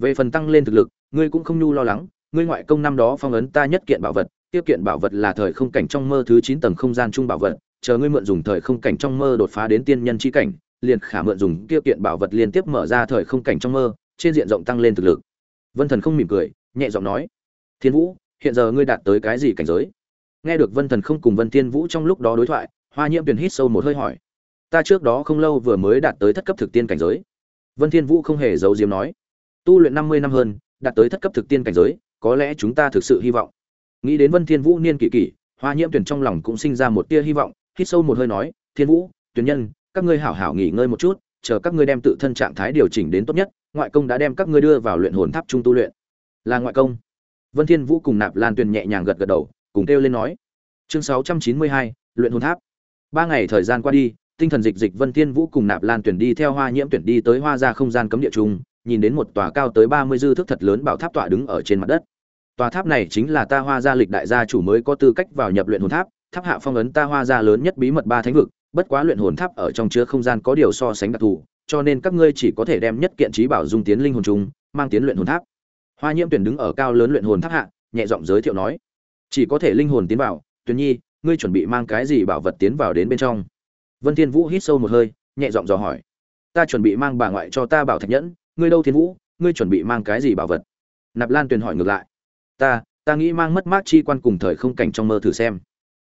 về phần tăng lên thực lực, ngươi cũng không nhu lo lắng, ngươi ngoại công năm đó phong ấn ta nhất kiện bảo vật tiếp kiện bảo vật là thời không cảnh trong mơ thứ chín tầng không gian chung bảo vật, chờ ngươi mượn dùng thời không cảnh trong mơ đột phá đến tiên nhân chi cảnh, liền khả mượn dùng tiêu kiện bảo vật liên tiếp mở ra thời không cảnh trong mơ, trên diện rộng tăng lên thực lực. Vân thần không mỉm cười, nhẹ giọng nói, thiên vũ, hiện giờ ngươi đạt tới cái gì cảnh giới? Nghe được vân thần không cùng vân thiên vũ trong lúc đó đối thoại, hoa nhiễm tuyển hít sâu một hơi hỏi, ta trước đó không lâu vừa mới đạt tới thất cấp thực tiên cảnh giới. Vân thiên vũ không hề giấu diếm nói tu luyện năm mươi năm hơn đạt tới thất cấp thực tiên cảnh giới có lẽ chúng ta thực sự hy vọng. Nghĩ đến vân thiên vũ niên kỷ kỷ hoa nhiễm tuyển trong lòng cũng sinh ra một tia hy vọng hít sâu một hơi nói thiên vũ tuyển nhân các ngươi hảo hảo nghỉ ngơi một chút chờ các ngươi đem tự thân trạng thái điều chỉnh đến tốt nhất ngoại công đã đem các ngươi đưa vào luyện hồn tháp trung tu luyện. Là ngoại công. Vân thiên vũ cùng nạp lan tuyền nhẹ nhàng gật gật đầu cùng kêu lên nói chương 692, luyện hồn tháp. Ba ngày thời gian qua đi tinh thần dịch dịch vân thiên vũ cùng nạp lan tuyển đi theo hoa nhiễm tuyển đi tới hoa gia không gian cấm địa trung nhìn đến một tòa cao tới ba mươi dư thước thật lớn bảo tháp tọa đứng ở trên mặt đất. Tòa tháp này chính là ta hoa gia lịch đại gia chủ mới có tư cách vào nhập luyện hồn tháp tháp hạ phong ấn ta hoa gia lớn nhất bí mật ba thánh vực, bất quá luyện hồn tháp ở trong chứa không gian có điều so sánh đặc thù, cho nên các ngươi chỉ có thể đem nhất kiện trí bảo dung tiến linh hồn trùng mang tiến luyện hồn tháp. Hoa nhiễm tuyển đứng ở cao lớn luyện hồn tháp hạ, nhẹ giọng giới thiệu nói, chỉ có thể linh hồn tiến vào tuyển nhi, ngươi chuẩn bị mang cái gì bảo vật tiến vào đến bên trong? Vân thiên vũ hít sâu một hơi, nhẹ giọng dò hỏi, ta chuẩn bị mang bà ngoại cho ta bảo thạch nhẫn ngươi đâu thiên vũ, ngươi chuẩn bị mang cái gì bảo vật? Nạp lan tuyền hỏi ngược lại. Ta ta nghĩ mang mất mát chi quan cùng thời không cảnh trong mơ thử xem.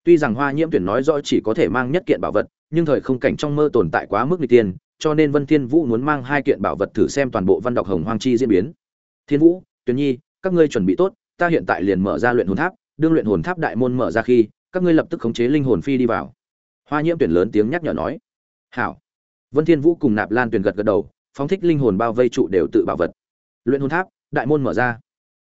Tuy rằng hoa nhiễm tuyển nói rõ chỉ có thể mang nhất kiện bảo vật, nhưng thời không cảnh trong mơ tồn tại quá mức n tiên, cho nên vân thiên vũ muốn mang hai kiện bảo vật thử xem toàn bộ văn đọc hồng hoang chi diễn biến. Thiên vũ, tuyền nhi, các ngươi chuẩn bị tốt, ta hiện tại liền mở ra luyện hồn tháp, đương luyện hồn tháp đại môn mở ra khi, các ngươi lập tức khống chế linh hồn phi đi vào. Hoa nhiễm tuyển lớn tiếng nhắc nhở nói. Hảo. Vân thiên vũ cùng nạp lan tuyển gật gật đầu phóng thích linh hồn bao vây trụ đều tự bảo vật. Luyện hồn tháp, đại môn mở ra.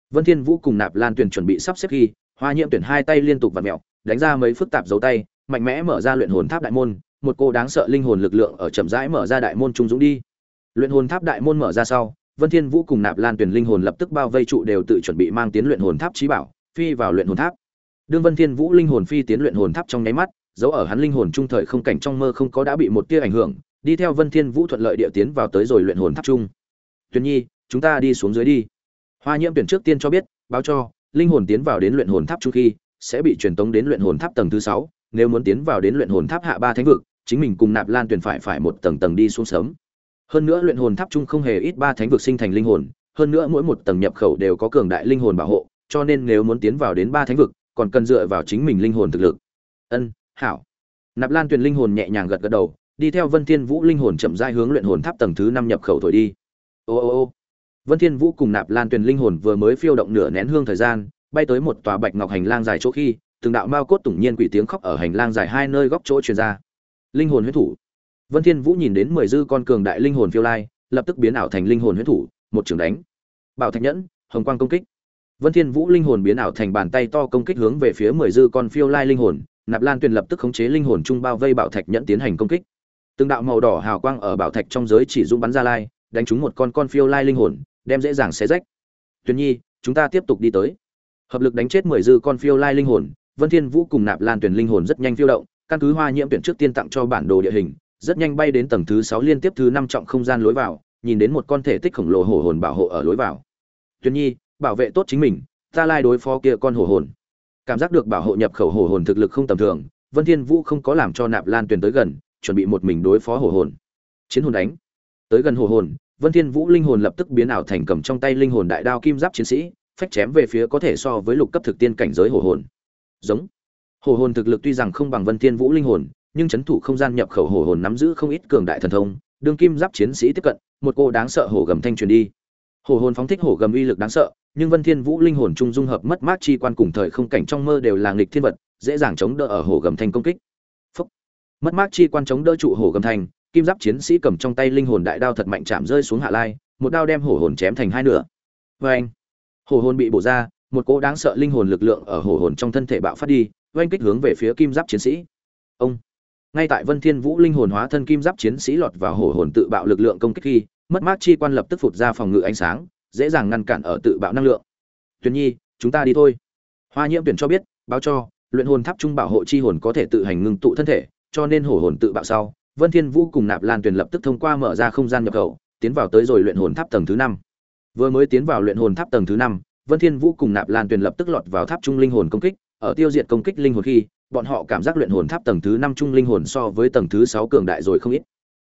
Vân thiên vũ cùng nạp lan tuyển chuẩn bị sắp xếp khi, hoa nhiễm tuyển hai tay liên tục vặn mèo, đánh ra mấy phức tạp dấu tay, mạnh mẽ mở ra luyện hồn tháp đại môn, một cô đáng sợ linh hồn lực lượng ở chậm rãi mở ra đại môn trung dũng đi. Luyện hồn tháp đại môn mở ra sau, vân thiên vũ cùng nạp lan tuyển linh hồn lập tức bao vây trụ đều tự chuẩn bị mang tiến luyện hồn tháp trí bảo, phi vào luyện hồn tháp. Đương vân thiên vũ linh hồn phi tiến luyện hồn tháp trong nháy mắt, dấu ở hắn linh hồn trung thời không cảnh trong mơ không có đã bị một tia ảnh hưởng đi theo vân thiên vũ thuận lợi địa tiến vào tới rồi luyện hồn tháp trung. Tuyền nhi, chúng ta đi xuống dưới đi. Hoa nhiễm tuyển trước tiên cho biết, báo cho, linh hồn tiến vào đến luyện hồn tháp trung khi, sẽ bị truyền tống đến luyện hồn tháp tầng thứ sáu, nếu muốn tiến vào đến luyện hồn tháp hạ ba thánh vực, chính mình cùng nạp lan tuyển phải phải một tầng tầng đi xuống sớm. Hơn nữa luyện hồn tháp trung không hề ít ba thánh vực sinh thành linh hồn, hơn nữa mỗi một tầng nhập khẩu đều có cường đại linh hồn bảo hộ, cho nên nếu muốn tiến vào đến ba thánh vực, còn cần dựa vào chính mình linh hồn thực lực. Ân, hảo. Nạp lan tuyền linh hồn nhẹ nhàng gật gật đầu đi theo vân thiên vũ linh hồn chậm rãi hướng luyện hồn tháp tầng thứ năm nhập khẩu thổi đi. Ô ô ô. Vân thiên vũ cùng nạp lan tuyền linh hồn vừa mới phiêu động nửa nén hương thời gian bay tới một tòa bạch ngọc hành lang dài chỗ khi từng đạo mao cốt tủng nhiên quỷ tiếng khóc ở hành lang dài hai nơi góc chỗ truyền ra. Linh hồn huyết thủ. Vân thiên vũ nhìn đến mười dư con cường đại linh hồn phiêu lai lập tức biến ảo thành linh hồn huyết thủ một trường đánh. Bảo thạch nhẫn hồng quang công kích. Vân Thiên Vũ linh hồn biến ảo thành bàn tay to công kích hướng về phía mười dư con phiêu lai linh hồn, Nạp Lan Tuyền lập tức khống chế linh hồn trung bao vây bảo thạch nhẫn tiến hành công kích. Từng đạo màu đỏ hào quang ở bảo thạch trong giới chỉ dũng bắn ra lai, đánh trúng một con con phiêu lai linh hồn, đem dễ dàng xé rách. Tuyền Nhi, chúng ta tiếp tục đi tới. hợp lực đánh chết mười dư con phiêu lai linh hồn vân thiên vũ cùng nạp lan tuyển linh hồn rất nhanh phiêu động căn cứ hoa nhiễm tuyển trước tiên tặng cho bản đồ địa hình rất nhanh bay đến tầng thứ sáu liên tiếp thứ năm trọng không gian lối vào nhìn đến một con thể tích khổng lồ hổ hồn bảo hộ ở lối vào tuyền nhi bảo vệ tốt chính mình ta lai đối phó kia con hổ hồn cảm giác được bảo hộ nhập khẩu hổ hồn thực lực không tầm thường vân thiên vũ không có làm cho nạp lan tuyển tới gần chuẩn bị một mình đối phó hổ hồn. Chiến hồn đánh. Tới gần hổ hồn, vân thiên vũ linh hồn lập tức biến ảo thành cầm trong tay linh hồn đại đao kim giáp chiến sĩ, phách chém về phía có thể so với lục cấp thực tiên cảnh giới hổ hồn. Giống. Hổ hồn thực lực tuy rằng không bằng vân thiên vũ linh hồn, nhưng chấn thủ không gian nhập khẩu hổ hồn nắm giữ không ít cường đại thần thông, đương kim giáp chiến sĩ tiếp cận, một cô đáng sợ hổ gầm thanh truyền đi. Hổ hồn phóng thích hổ gầm uy lực đáng sợ, nhưng vân thiên vũ linh hồn trung dung hợp mất mát chi quan cùng thời không cảnh trong mơ đều là nghịch thiên vật, dễ dàng chống đỡ ở hổ gầm thanh công kích mất mát chi quan chống đỡ trụ hổ gầm thành, kim giáp chiến sĩ cầm trong tay linh hồn đại đao thật mạnh chạm rơi xuống hạ lai một đao đem hổ hồn chém thành hai nửa. Vê anh hổ hồn bị bổ ra một cỗ đáng sợ linh hồn lực lượng ở hổ hồn trong thân thể bạo phát đi oanh kích hướng về phía kim giáp chiến sĩ. Ông! Ngay tại vân thiên vũ linh hồn hóa thân kim giáp chiến sĩ lọt vào hổ hồn tự bạo lực lượng công kích khi mất mát chi quan lập tức phụt ra phòng ngự ánh sáng dễ dàng ngăn cản ở tự bạo năng lượng. Tuyền nhi chúng ta đi thôi. Hoa nhiễm tuyển cho biết báo cho luyện hồn tháp trung bảo hộ chi hồn có thể tự hành ngưng tụ thân thể cho nên hổ hồn tự bạo sau, vân thiên vũ cùng nạp lan tuyền lập tức thông qua mở ra không gian nhập khẩu, tiến vào tới rồi luyện hồn tháp tầng thứ năm. Vừa mới tiến vào luyện hồn tháp tầng thứ năm, vân thiên vũ cùng nạp lan tuyền lập tức lọt vào tháp trung linh hồn công kích, ở tiêu diệt công kích linh hồn khi, bọn họ cảm giác luyện hồn tháp tầng thứ năm trung linh hồn so với tầng thứ sáu cường đại rồi không ít.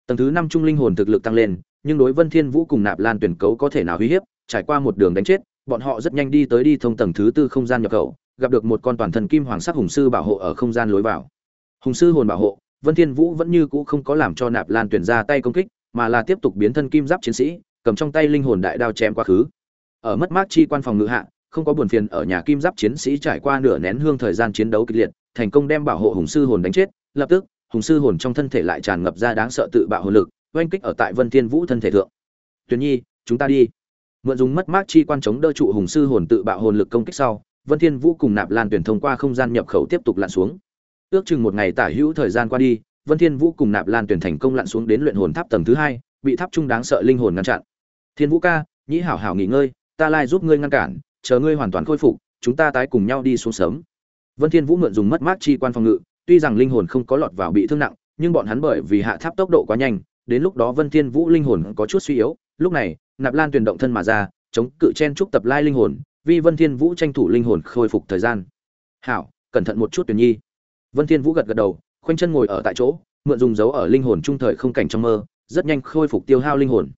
Tầng thứ năm trung linh hồn thực lực tăng lên, nhưng đối vân thiên vũ cùng nạp lan tuyển cấu có thể nào uy hiếp, trải qua một đường đánh chết, bọn họ rất nhanh đi tới đi thông tầng thứ tư không gian nhập khẩu, gặp được một con toàn thần kim hoàng sắc hùng sư bảo hộ ở không gian lối vào hùng sư hồn bảo hộ, vân thiên vũ vẫn như cũ không có làm cho nạp lan tuyển ra tay công kích, mà là tiếp tục biến thân kim giáp chiến sĩ, cầm trong tay linh hồn đại đao chém quá khứ. Ở mất mát chi quan phòng ngự hạ, không có buồn phiền ở nhà kim giáp chiến sĩ trải qua nửa nén hương thời gian chiến đấu kịch liệt, thành công đem bảo hộ hùng sư hồn đánh chết, lập tức, hùng sư hồn trong thân thể lại tràn ngập ra đáng sợ tự bạo hồn lực, oanh kích ở tại vân thiên vũ thân thể thượng. Tuyền nhi, chúng ta đi. Mượn dùng mất mát chi quan chống đỡ trụ hùng sư hồn tự bạo hồn lực công kích sau, vân thiên vũ cùng nạp lan tuyển thông qua không gian nhập khẩu tiếp tục lặn xuống ước chừng một ngày tả hữu thời gian qua đi, vân thiên vũ cùng nạp lan tuyển thành công lặn xuống đến luyện hồn tháp tầng thứ hai, bị tháp trung đáng sợ linh hồn ngăn chặn. Thiên vũ ca, nhĩ hảo hảo nghỉ ngơi, ta lai giúp ngươi ngăn cản, chờ ngươi hoàn toàn khôi phục, chúng ta tái cùng nhau đi xuống sớm. Vân thiên vũ mượn dùng mất mát chi quan phòng ngự, tuy rằng linh hồn không có lọt vào bị thương nặng, nhưng bọn hắn bởi vì hạ tháp tốc độ quá nhanh, đến lúc đó vân thiên vũ linh hồn có chút suy yếu. Lúc này, nạp lan tuyển động thân mà ra, chống cự chen trúc tập lai linh hồn, vì vân thiên vũ tranh thủ linh hồn khôi phục thời gian. Hảo, cẩn thận một chút tuyển nhi vân thiên vũ gật gật đầu, khoanh chân ngồi ở tại chỗ, mượn dùng dấu ở linh hồn trung thời không cảnh trong mơ, rất nhanh khôi phục tiêu hao linh hồn.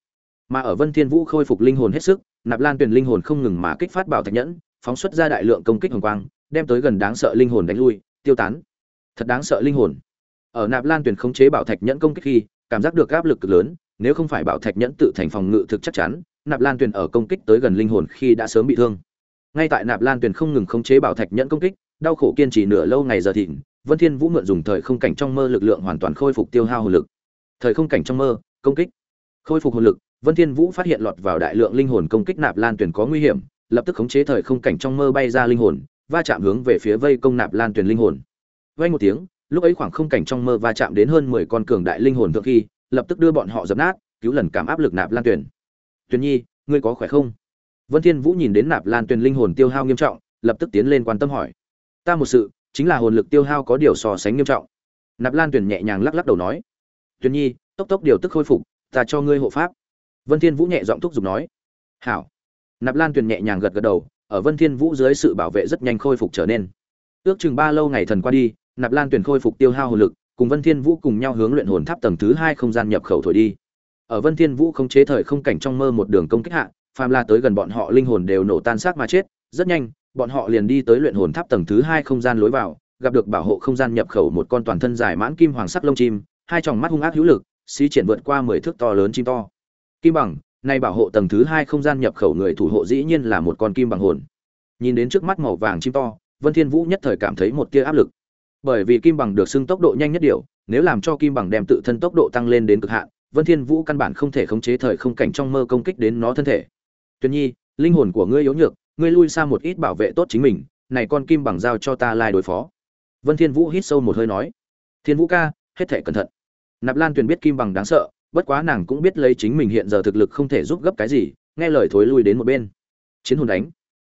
Mà ở vân thiên vũ khôi phục linh hồn hết sức, nạp lan Tuyền linh hồn không ngừng mà kích phát bảo thạch nhẫn, phóng xuất ra đại lượng công kích hồng quang, đem tới gần đáng sợ linh hồn đánh lui, tiêu tán. Thật đáng sợ linh hồn. Ở nạp lan Tuyền khống chế bảo thạch nhẫn công kích khi, cảm giác được áp lực cực lớn, nếu không phải bảo thạch nhẫn tự thành phòng ngự thực chắc chắn, nạp lan Tuyền ở công kích tới gần linh hồn khi đã sớm bị thương. Ngay tại nạp lan Tuyền không ngừng khống chế bảo thạch nhẫn công kích, đau khổ kiên trì nửa lâu ngày giờ thịnh vân thiên vũ mượn dùng thời không cảnh trong mơ lực lượng hoàn toàn khôi phục tiêu hao hồn lực. Thời không cảnh trong mơ, công kích. Khôi phục hồn lực, vân thiên vũ phát hiện lọt vào đại lượng linh hồn công kích nạp lan tuyển có nguy hiểm, lập tức khống chế thời không cảnh trong mơ bay ra linh hồn, va chạm hướng về phía vây công nạp lan tuyển linh hồn. Vang một tiếng, lúc ấy khoảng không cảnh trong mơ va chạm đến hơn mười con cường đại linh hồn thượng khi, lập tức đưa bọn họ dập nát, cứu lần cảm áp lực nạp lan tuyển tuyển nhi, ngươi có khỏe không? Vân thiên vũ nhìn đến nạp lan tuyển linh hồn tiêu hao nghiêm trọng, lập tức tiến lên quan tâm hỏi. Ta một sự chính là hồn lực tiêu hao có điều so sánh nghiêm trọng. Nạp lan tuyển nhẹ nhàng lắc lắc đầu nói tuyển nhi, tốc tốc điều tức khôi phục, ta cho ngươi hộ pháp. Vân thiên vũ nhẹ giọng thúc giục nói, hảo. Nạp lan tuyển nhẹ nhàng gật gật đầu, ở vân thiên vũ dưới sự bảo vệ rất nhanh khôi phục trở nên. Ước chừng ba lâu ngày thần qua đi, nạp lan tuyển khôi phục tiêu hao hồn lực, cùng vân thiên vũ cùng nhau hướng luyện hồn tháp tầng thứ hai không gian nhập khẩu thổi đi. Ở vân thiên vũ không chế thời không cảnh trong mơ một đường công kích hạ, phàm la tới gần bọn họ linh hồn đều nổ tan xác mà chết, rất nhanh bọn họ liền đi tới luyện hồn tháp tầng thứ hai không gian lối vào, gặp được bảo hộ không gian nhập khẩu một con toàn thân dài mãn kim hoàng sắc lông chim, hai tròng mắt hung ác hữu lực, xí triển vượt qua mười thước to lớn chim to. Kim bằng, nay bảo hộ tầng thứ hai không gian nhập khẩu người thủ hộ dĩ nhiên là một con kim bằng hồn. Nhìn đến trước mắt màu vàng chim to, vân thiên vũ nhất thời cảm thấy một tia áp lực. Bởi vì kim bằng được xưng tốc độ nhanh nhất điều, nếu làm cho kim bằng đem tự thân tốc độ tăng lên đến cực hạn, vân thiên vũ căn bản không thể khống chế thời không cảnh trong mơ công kích đến nó thân thể. Tuyệt nhi, linh hồn của ngươi yếu nhược ngươi lui xa một ít bảo vệ tốt chính mình, này con kim bằng giao cho ta lai đối phó. Vân thiên vũ hít sâu một hơi nói, thiên vũ ca, hết thể cẩn thận. Nạp lan tuyền biết kim bằng đáng sợ, bất quá nàng cũng biết lấy chính mình hiện giờ thực lực không thể giúp gấp cái gì, nghe lời thối lui đến một bên. Chiến hồn đánh.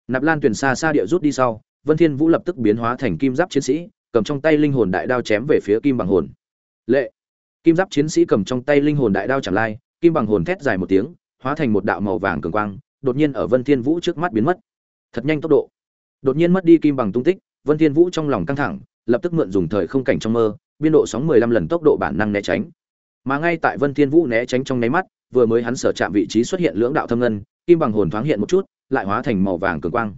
Nạp lan tuyền xa xa địa rút đi sau, vân thiên vũ lập tức biến hóa thành kim giáp chiến sĩ, cầm trong tay linh hồn đại đao chém về phía kim bằng hồn. Lệ. Kim giáp chiến sĩ cầm trong tay linh hồn đại đao chẳng lai, kim bằng hồn thét dài một tiếng, hóa thành một đạo màu vàng cường quang, đột nhiên ở vân thiên vũ trước mắt biến mất thật nhanh tốc độ. Đột nhiên mất đi kim bằng tung tích, vân thiên vũ trong lòng căng thẳng, lập tức mượn dùng thời không cảnh trong mơ, biên độ sóng 15 lần tốc độ bản năng né tránh. Mà ngay tại vân thiên vũ né tránh trong nháy mắt, vừa mới hắn sở chạm vị trí xuất hiện lưỡng đạo thâm ngân, kim bằng hồn thoáng hiện một chút, lại hóa thành màu vàng cường quang.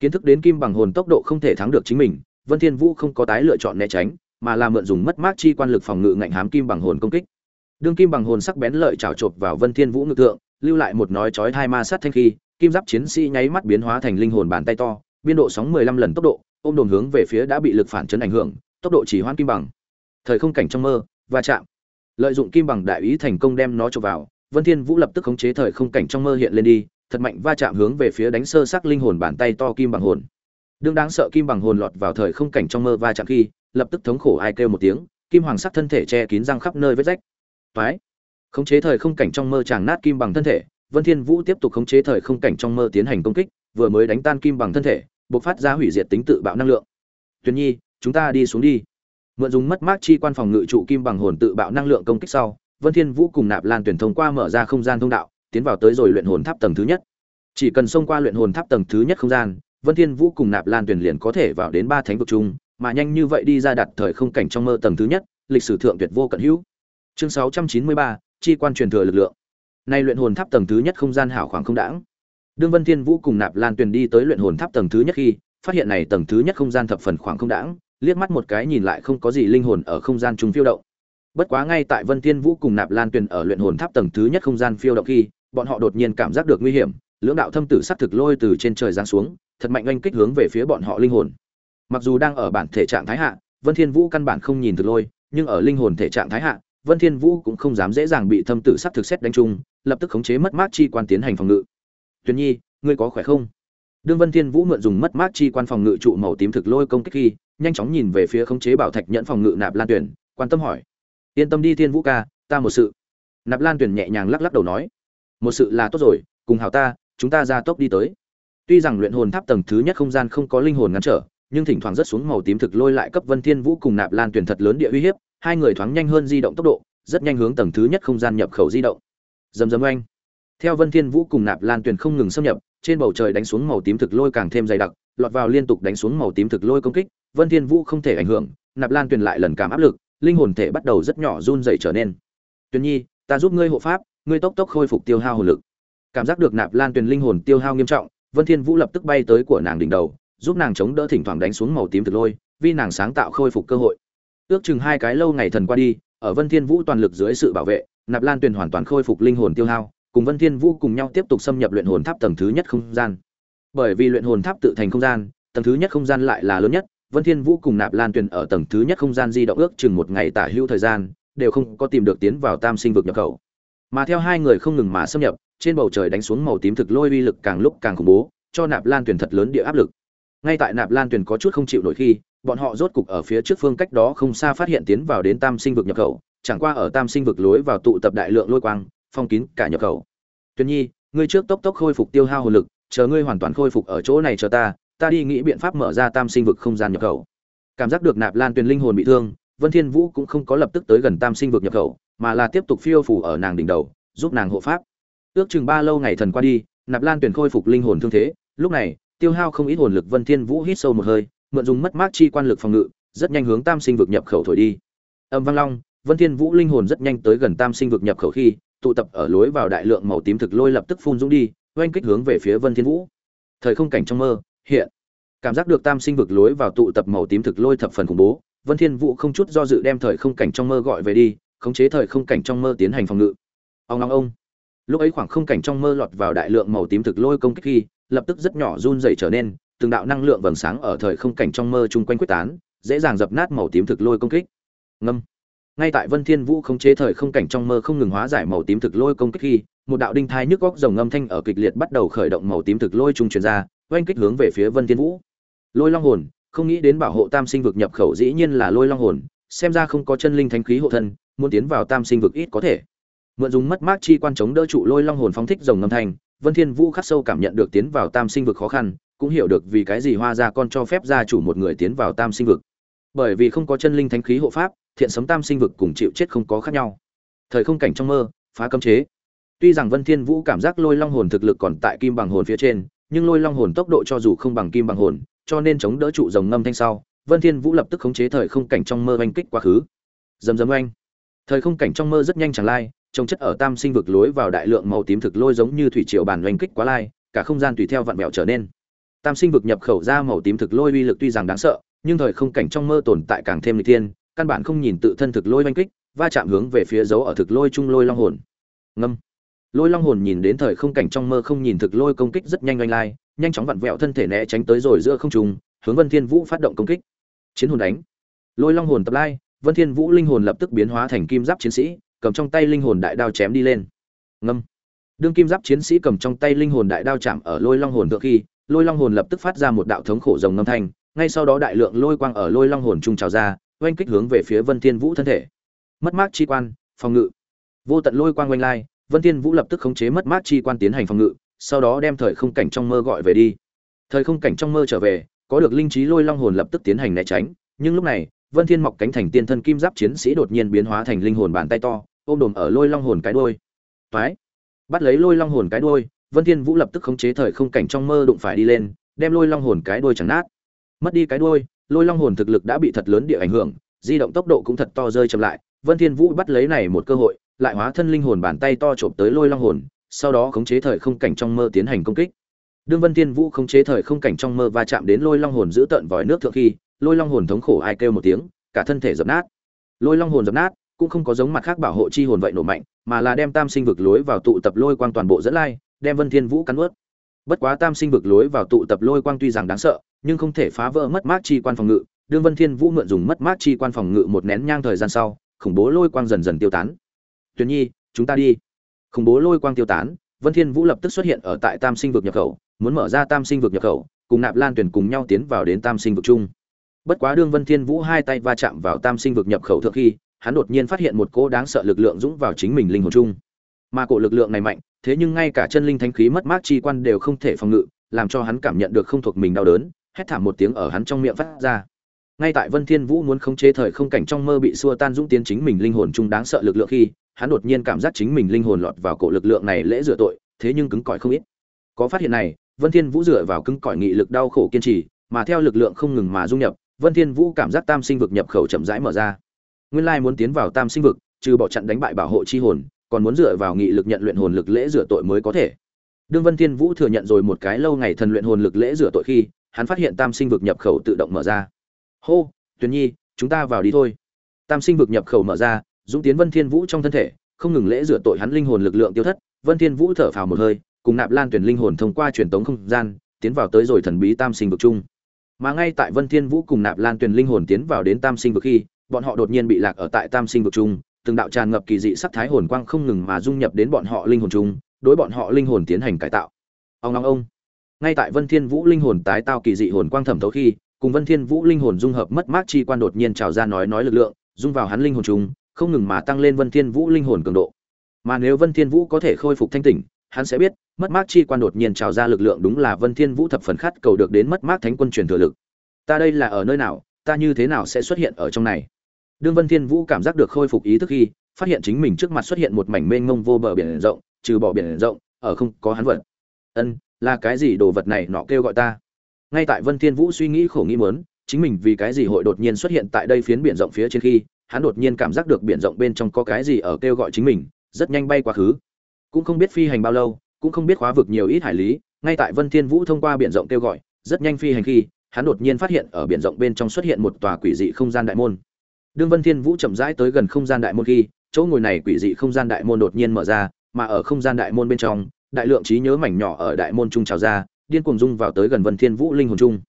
Kiến thức đến kim bằng hồn tốc độ không thể thắng được chính mình, vân thiên vũ không có tái lựa chọn né tránh, mà là mượn dùng mất mát chi quan lực phòng ngự ngạnh hám kim bằng hồn công kích. Đương kim bằng hồn sắc bén lợi chảo chộp vào vân thiên vũ ngự tượng lưu lại một nói chói thay ma sát thanh khi kim giáp chiến sĩ nháy mắt biến hóa thành linh hồn bàn tay to, biên độ sóng 15 lần tốc độ, ôm đồn hướng về phía đã bị lực phản chấn ảnh hưởng, tốc độ chỉ hoãn kim bằng. Thời không cảnh trong mơ, va chạm. Lợi dụng kim bằng đại ý thành công đem nó cho vào, vân thiên vũ lập tức khống chế thời không cảnh trong mơ hiện lên đi, thật mạnh va chạm hướng về phía đánh sơ sắc linh hồn bàn tay to kim bằng hồn. Đương đáng sợ kim bằng hồn lọt vào thời không cảnh trong mơ va chạm khi, lập tức thống khổ ai kêu một tiếng, kim hoàng sắc thân thể che kín răng khắp nơi vết rách. Toái. Khống chế thời không cảnh trong mơ chàng nát kim bằng thân thể vân thiên vũ tiếp tục khống chế thời không cảnh trong mơ tiến hành công kích vừa mới đánh tan kim bằng thân thể bộc phát ra hủy diệt tính tự bạo năng lượng. Tuyền nhi chúng ta đi xuống đi. Mượn dùng mất mát chi quan phòng ngự trụ kim bằng hồn tự bạo năng lượng công kích sau vân thiên vũ cùng nạp lan tuyển thông qua mở ra không gian thông đạo tiến vào tới rồi luyện hồn tháp tầng thứ nhất. Chỉ cần xông qua luyện hồn tháp tầng thứ nhất không gian vân thiên vũ cùng nạp lan tuyển liền có thể vào đến ba thánh vực chung mà nhanh như vậy đi ra đặt thời không cảnh trong mơ tầng thứ nhất lịch sử thượng tuyệt vô cận hữu. Chương 693, chi quan truyền thừa lực lượng nay luyện hồn tháp tầng thứ nhất không gian hảo khoảng không đãng. Đương vân thiên vũ cùng nạp lan tuyền đi tới luyện hồn tháp tầng thứ nhất khi, phát hiện này tầng thứ nhất không gian thập phần khoảng không đãng, liếc mắt một cái nhìn lại không có gì linh hồn ở không gian trung phiêu động. Bất quá ngay tại vân thiên vũ cùng nạp lan tuyền ở luyện hồn tháp tầng thứ nhất không gian phiêu động khi, bọn họ đột nhiên cảm giác được nguy hiểm, lưỡng đạo thâm tử sắc thực lôi từ trên trời giáng xuống, thật mạnh anh kích hướng về phía bọn họ linh hồn. Mặc dù đang ở bản thể trạng thái hạ, vân thiên vũ căn bản không nhìn thực lôi, nhưng ở linh hồn thể trạng thái hạ, vân thiên vũ cũng không dám dễ dàng bị thâm tử sắc thực xét đánh trúng lập tức khống chế mất mát chi quan tiến hành phòng ngự. Tuyền nhi, ngươi có khỏe không? Đương vân thiên vũ mượn dùng mất mát chi quan phòng ngự trụ màu tím thực lôi công kích khi, nhanh chóng nhìn về phía khống chế bảo thạch nhận phòng ngự nạp lan tuyển, quan tâm hỏi. Yên tâm đi thiên vũ ca, ta một sự. Nạp lan tuyển nhẹ nhàng lắc lắc đầu nói. Một sự là tốt rồi, cùng hào ta, chúng ta ra tốc đi tới. Tuy rằng luyện hồn tháp tầng thứ nhất không gian không có linh hồn ngăn trở, nhưng thỉnh thoảng rất xuống màu tím thực lôi lại cấp vân thiên vũ cùng nạp lan tuyển thật lớn địa uy hiếp, hai người thoáng nhanh hơn di động tốc độ, rất nhanh hướng tầng thứ nhất không gian nhập khẩu di động dầm dầm oanh. Theo vân thiên vũ cùng nạp lan Tuyền không ngừng xâm nhập, trên bầu trời đánh xuống màu tím thực lôi càng thêm dày đặc, lọt vào liên tục đánh xuống màu tím thực lôi công kích, vân thiên vũ không thể ảnh hưởng, nạp lan Tuyền lại lần cảm áp lực, linh hồn thể bắt đầu rất nhỏ run rẩy trở nên. Tuyền nhi, ta giúp ngươi hộ pháp, ngươi tốc tốc khôi phục tiêu hao hồn lực. Cảm giác được nạp lan tuyền linh hồn tiêu hao nghiêm trọng, vân thiên vũ lập tức bay tới của nàng đỉnh đầu, giúp nàng chống đỡ thỉnh thoảng đánh xuống màu tím thực lôi, vì nàng sáng tạo khôi phục cơ hội. Ước chừng hai cái lâu ngày thần qua đi, ở vân thiên vũ toàn lực dưới sự bảo vệ nạp lan tuyền hoàn toàn khôi phục linh hồn tiêu hao cùng vân thiên vũ cùng nhau tiếp tục xâm nhập luyện hồn tháp tầng thứ nhất không gian bởi vì luyện hồn tháp tự thành không gian tầng thứ nhất không gian lại là lớn nhất Vân Thiên Vũ cùng Nạp Lan Tuyền ở tầng thứ nhất không gian di động ước chừng một ngày tả hữu thời gian, đều không có tìm được tiến vào Tam Sinh vực nhập khẩu. Mà theo hai người không ngừng mà xâm nhập, trên bầu trời đánh xuống màu tím thực lôi uy lực càng lúc càng khủng bố, cho Nạp Lan Tuyền thật lớn địa áp lực. Ngay tại Nạp Lan Tuyền có chút không chịu nổi khi, bọn họ rốt cục ở phía trước phương cách đó không xa phát hiện tiến vào đến Tam Sinh vực nhập khẩu, chẳng qua ở Tam Sinh vực lối vào tụ tập đại lượng lôi quang, phong kín cả nhập khẩu. Tuyền Nhi, ngươi trước tốc tốc khôi phục tiêu hao hồn lực, chờ ngươi hoàn toàn khôi phục ở chỗ này chờ ta, ta đi nghĩ biện pháp mở ra Tam Sinh vực không gian nhập khẩu. Cảm giác được nạp lan tuyền linh hồn bị thương vân thiên vũ cũng không có lập tức tới gần tam sinh vực nhập khẩu mà là tiếp tục phiêu phủ ở nàng đỉnh đầu giúp nàng hộ pháp. Ước chừng ba lâu ngày thần qua đi nạp lan tuyền khôi phục linh hồn thương thế lúc này tiêu hao không ít hồn lực vân thiên vũ hít sâu một hơi mượn dùng mất mát chi quan lực phòng ngự rất nhanh hướng tam sinh vực nhập khẩu thổi đi. Âm vang long vân thiên vũ linh hồn rất nhanh tới gần tam sinh vực nhập khẩu khi, tụ tập ở lối vào đại lượng màu tím thực lôi lập tức phun dũng đi, oanh kích hướng về phía vân thiên vũ. Thời không cảnh trong mơ, hiện. Cảm giác được tam sinh vực lối vào tụ tập màu tím thực lôi thập phần khủng bố, vân thiên vũ không chút do dự đem thời không cảnh trong mơ gọi về đi, khống chế thời không cảnh trong mơ tiến hành phòng ngự. Ông ông ông. Lúc ấy khoảng không cảnh trong mơ lọt vào đại lượng màu tím thực lôi công kích khi, lập tức rất nhỏ run rẩy trở nên, từng đạo năng lượng vầng sáng ở thời không cảnh trong mơ chung quanh quyết tán, dễ dàng dập nát màu tím thực lôi công kích. Ngâm ngay tại vân thiên vũ khống chế thời không cảnh trong mơ không ngừng hóa giải màu tím thực lôi công kích khi, một đạo đinh thai nhức góc rồng ngâm thanh ở kịch liệt bắt đầu khởi động màu tím thực lôi trung truyền ra, oanh kích hướng về phía vân thiên vũ. Lôi long hồn, không nghĩ đến bảo hộ tam sinh vực nhập khẩu dĩ nhiên là lôi long hồn, xem ra không có chân linh thánh khí hộ thân, muốn tiến vào tam sinh vực ít có thể. Mượn dùng mất mát chi quan chống đỡ trụ lôi long hồn phóng thích rồng ngâm thanh, vân thiên vũ khắc sâu cảm nhận được tiến vào tam sinh vực khó khăn, cũng hiểu được vì cái gì hoa gia con cho phép gia chủ một người tiến vào tam sinh vực. Bởi vì không có chân linh thánh khí hộ pháp thiện sấm tam sinh vực cùng chịu chết không có khác nhau. Thời không cảnh trong mơ, phá cấm chế. Tuy rằng vân thiên vũ cảm giác lôi long hồn thực lực còn tại kim bằng hồn phía trên, nhưng lôi long hồn tốc độ cho dù không bằng kim bằng hồn, cho nên chống đỡ trụ rồng ngâm thanh sau, vân thiên vũ lập tức khống chế thời không cảnh trong mơ oanh kích quá khứ. Dầm dầm oanh. Thời không cảnh trong mơ rất nhanh chẳng lai, trông chất ở tam sinh vực lối vào đại lượng màu tím thực lôi giống như thủy triều bản oanh kích quá lai, cả không gian tùy theo vặn vẹo trở nên. Tam sinh vực nhập khẩu ra màu tím thực lôi uy lực tuy rằng đáng sợ, nhưng thời không cảnh trong mơ tồn tại càng thêm lịch thiên căn bản không nhìn tự thân thực lôi oanh kích, va chạm hướng về phía dấu ở thực lôi trung lôi long hồn. Ngâm. Lôi long hồn nhìn đến thời không cảnh trong mơ không nhìn thực lôi công kích rất nhanh oanh lai, nhanh chóng vặn vẹo thân thể né tránh tới rồi giữa không trung, hướng vân thiên vũ phát động công kích. Chiến hồn đánh. Lôi long hồn tập lai, vân thiên vũ linh hồn lập tức biến hóa thành kim giáp chiến sĩ, cầm trong tay linh hồn đại đao chém đi lên. Ngâm. Đương kim giáp chiến sĩ cầm trong tay linh hồn đại đao chạm ở lôi long hồn thượng khi, lôi long hồn lập tức phát ra một đạo thống khổ rồng ngâm thanh, ngay sau đó đại lượng lôi quang ở lôi long hồn trung trào ra oanh kích hướng về phía vân thiên vũ thân thể. Mất mát chi quan, phòng ngự. Vô tận lôi quang oanh lai, vân thiên vũ lập tức khống chế mất mát chi quan tiến hành phòng ngự, sau đó đem thời không cảnh trong mơ gọi về đi. Thời không cảnh trong mơ trở về, có được linh trí lôi long hồn lập tức tiến hành né tránh, nhưng lúc này, vân thiên mọc cánh thành tiên thân kim giáp chiến sĩ đột nhiên biến hóa thành linh hồn bàn tay to, ôm đồm ở lôi long hồn cái đuôi. Toái! Bắt lấy lôi long hồn cái đuôi, vân thiên vũ lập tức khống chế thời không cảnh trong mơ đụng phải đi lên, đem lôi long hồn cái đuôi chẳng nát. Mất đi cái đuôi lôi long hồn thực lực đã bị thật lớn địa ảnh hưởng, di động tốc độ cũng thật to rơi chậm lại. Vân thiên vũ bắt lấy này một cơ hội, lại hóa thân linh hồn bàn tay to trộm tới lôi long hồn, sau đó khống chế thời không cảnh trong mơ tiến hành công kích. Đương vân thiên vũ khống chế thời không cảnh trong mơ va chạm đến lôi long hồn giữ tận vòi nước thượng khi, lôi long hồn thống khổ ai kêu một tiếng, cả thân thể dập nát. Lôi long hồn dập nát, cũng không có giống mặt khác bảo hộ chi hồn vậy nổ mạnh, mà là đem tam sinh vực lối vào tụ tập lôi quang toàn bộ dẫn lai, đem vân thiên vũ cắn nuốt bất quá tam sinh vực lối vào tụ tập lôi quang tuy rằng đáng sợ nhưng không thể phá vỡ mất mát chi quan phòng ngự. Đương vân thiên vũ mượn dùng mất mát chi quan phòng ngự một nén nhang thời gian sau, khủng bố lôi quang dần dần tiêu tán. Tuyền nhi, chúng ta đi. Khủng bố lôi quang tiêu tán, vân thiên vũ lập tức xuất hiện ở tại tam sinh vực nhập khẩu, muốn mở ra tam sinh vực nhập khẩu, cùng nạp lan tuyển cùng nhau tiến vào đến tam sinh vực chung. Bất quá đương vân thiên vũ hai tay va chạm vào tam sinh vực nhập khẩu thượng khi, hắn đột nhiên phát hiện một cỗ đáng sợ lực lượng dũng vào chính mình linh hồn chung. Mà cổ lực lượng này mạnh, thế nhưng ngay cả chân linh thánh khí mất mát chi quan đều không thể phòng ngự, làm cho hắn cảm nhận được không thuộc mình đau đớn hét thảm một tiếng ở hắn trong miệng phát ra. Ngay tại vân thiên vũ muốn khống chế thời không cảnh trong mơ bị xua tan dũng tiến chính mình linh hồn chung đáng sợ lực lượng khi, hắn đột nhiên cảm giác chính mình linh hồn lọt vào cổ lực lượng này lễ rửa tội, thế nhưng cứng cỏi không ít. Có phát hiện này, vân thiên vũ dựa vào cứng cỏi nghị lực đau khổ kiên trì, mà theo lực lượng không ngừng mà dung nhập, vân thiên vũ cảm giác tam sinh vực nhập khẩu chậm rãi mở ra. Nguyên lai muốn tiến vào tam sinh vực, trừ bỏ chặn đánh bại bảo hộ chi hồn, còn muốn dựa vào nghị lực nhận luyện hồn lực lễ rửa tội mới có thể. Đương vân thiên vũ thừa nhận rồi một cái lâu ngày thần luyện hồn lực lễ rửa tội khi hắn phát hiện tam sinh vực nhập khẩu tự động mở ra. Hô, tuyền nhi, chúng ta vào đi thôi. Tam sinh vực nhập khẩu mở ra, dũng tiến vân thiên vũ trong thân thể, không ngừng lễ rửa tội hắn linh hồn lực lượng tiêu thất. Vân thiên vũ thở phào một hơi, cùng nạp lan tuyển linh hồn thông qua truyền tống không gian, tiến vào tới rồi thần bí tam sinh vực chung. Mà ngay tại vân thiên vũ cùng nạp lan tuyển linh hồn tiến vào đến tam sinh vực khi, bọn họ đột nhiên bị lạc ở tại tam sinh vực chung. Từng đạo tràn ngập kỳ dị sắc thái hồn quang không ngừng mà dung nhập đến bọn họ linh hồn chung, đối bọn họ linh hồn tiến hành cải tạo. Ông ông ông ngay tại vân thiên vũ linh hồn tái tạo kỳ dị hồn quang thẩm thấu khi cùng vân thiên vũ linh hồn dung hợp mất mát chi quan đột nhiên trào ra nói nói lực lượng dung vào hắn linh hồn trùng, không ngừng mà tăng lên vân thiên vũ linh hồn cường độ. Mà nếu vân thiên vũ có thể khôi phục thanh tỉnh hắn sẽ biết mất mát chi quan đột nhiên trào ra lực lượng đúng là vân thiên vũ thập phần khát cầu được đến mất mát thánh quân truyền thừa lực. Ta đây là ở nơi nào ta như thế nào sẽ xuất hiện ở trong này? Đương vân thiên vũ cảm giác được khôi phục ý thức khi phát hiện chính mình trước mặt xuất hiện một mảnh mênh mông vô bờ biển rộng trừ bỏ biển rộng ở không có hắn vật. Ân là cái gì đồ vật này nọ kêu gọi ta? Ngay tại vân thiên vũ suy nghĩ khổ nghĩ muốn, chính mình vì cái gì hội đột nhiên xuất hiện tại đây phiến biển rộng phía trên khi, hắn đột nhiên cảm giác được biển rộng bên trong có cái gì ở kêu gọi chính mình, rất nhanh bay quá khứ. Cũng không biết phi hành bao lâu, cũng không biết khóa vực nhiều ít hải lý, ngay tại vân thiên vũ thông qua biển rộng kêu gọi, rất nhanh phi hành khi, hắn đột nhiên phát hiện ở biển rộng bên trong xuất hiện một tòa quỷ dị không gian đại môn. Đương vân thiên vũ chậm rãi tới gần không gian đại môn khi, chỗ ngồi này quỷ dị không gian đại môn đột nhiên mở ra, mà ở không gian đại môn bên trong đại lượng trí nhớ mảnh nhỏ ở đại môn trung trào ra, điên cuồng dung vào tới gần vân thiên vũ linh hồn trung.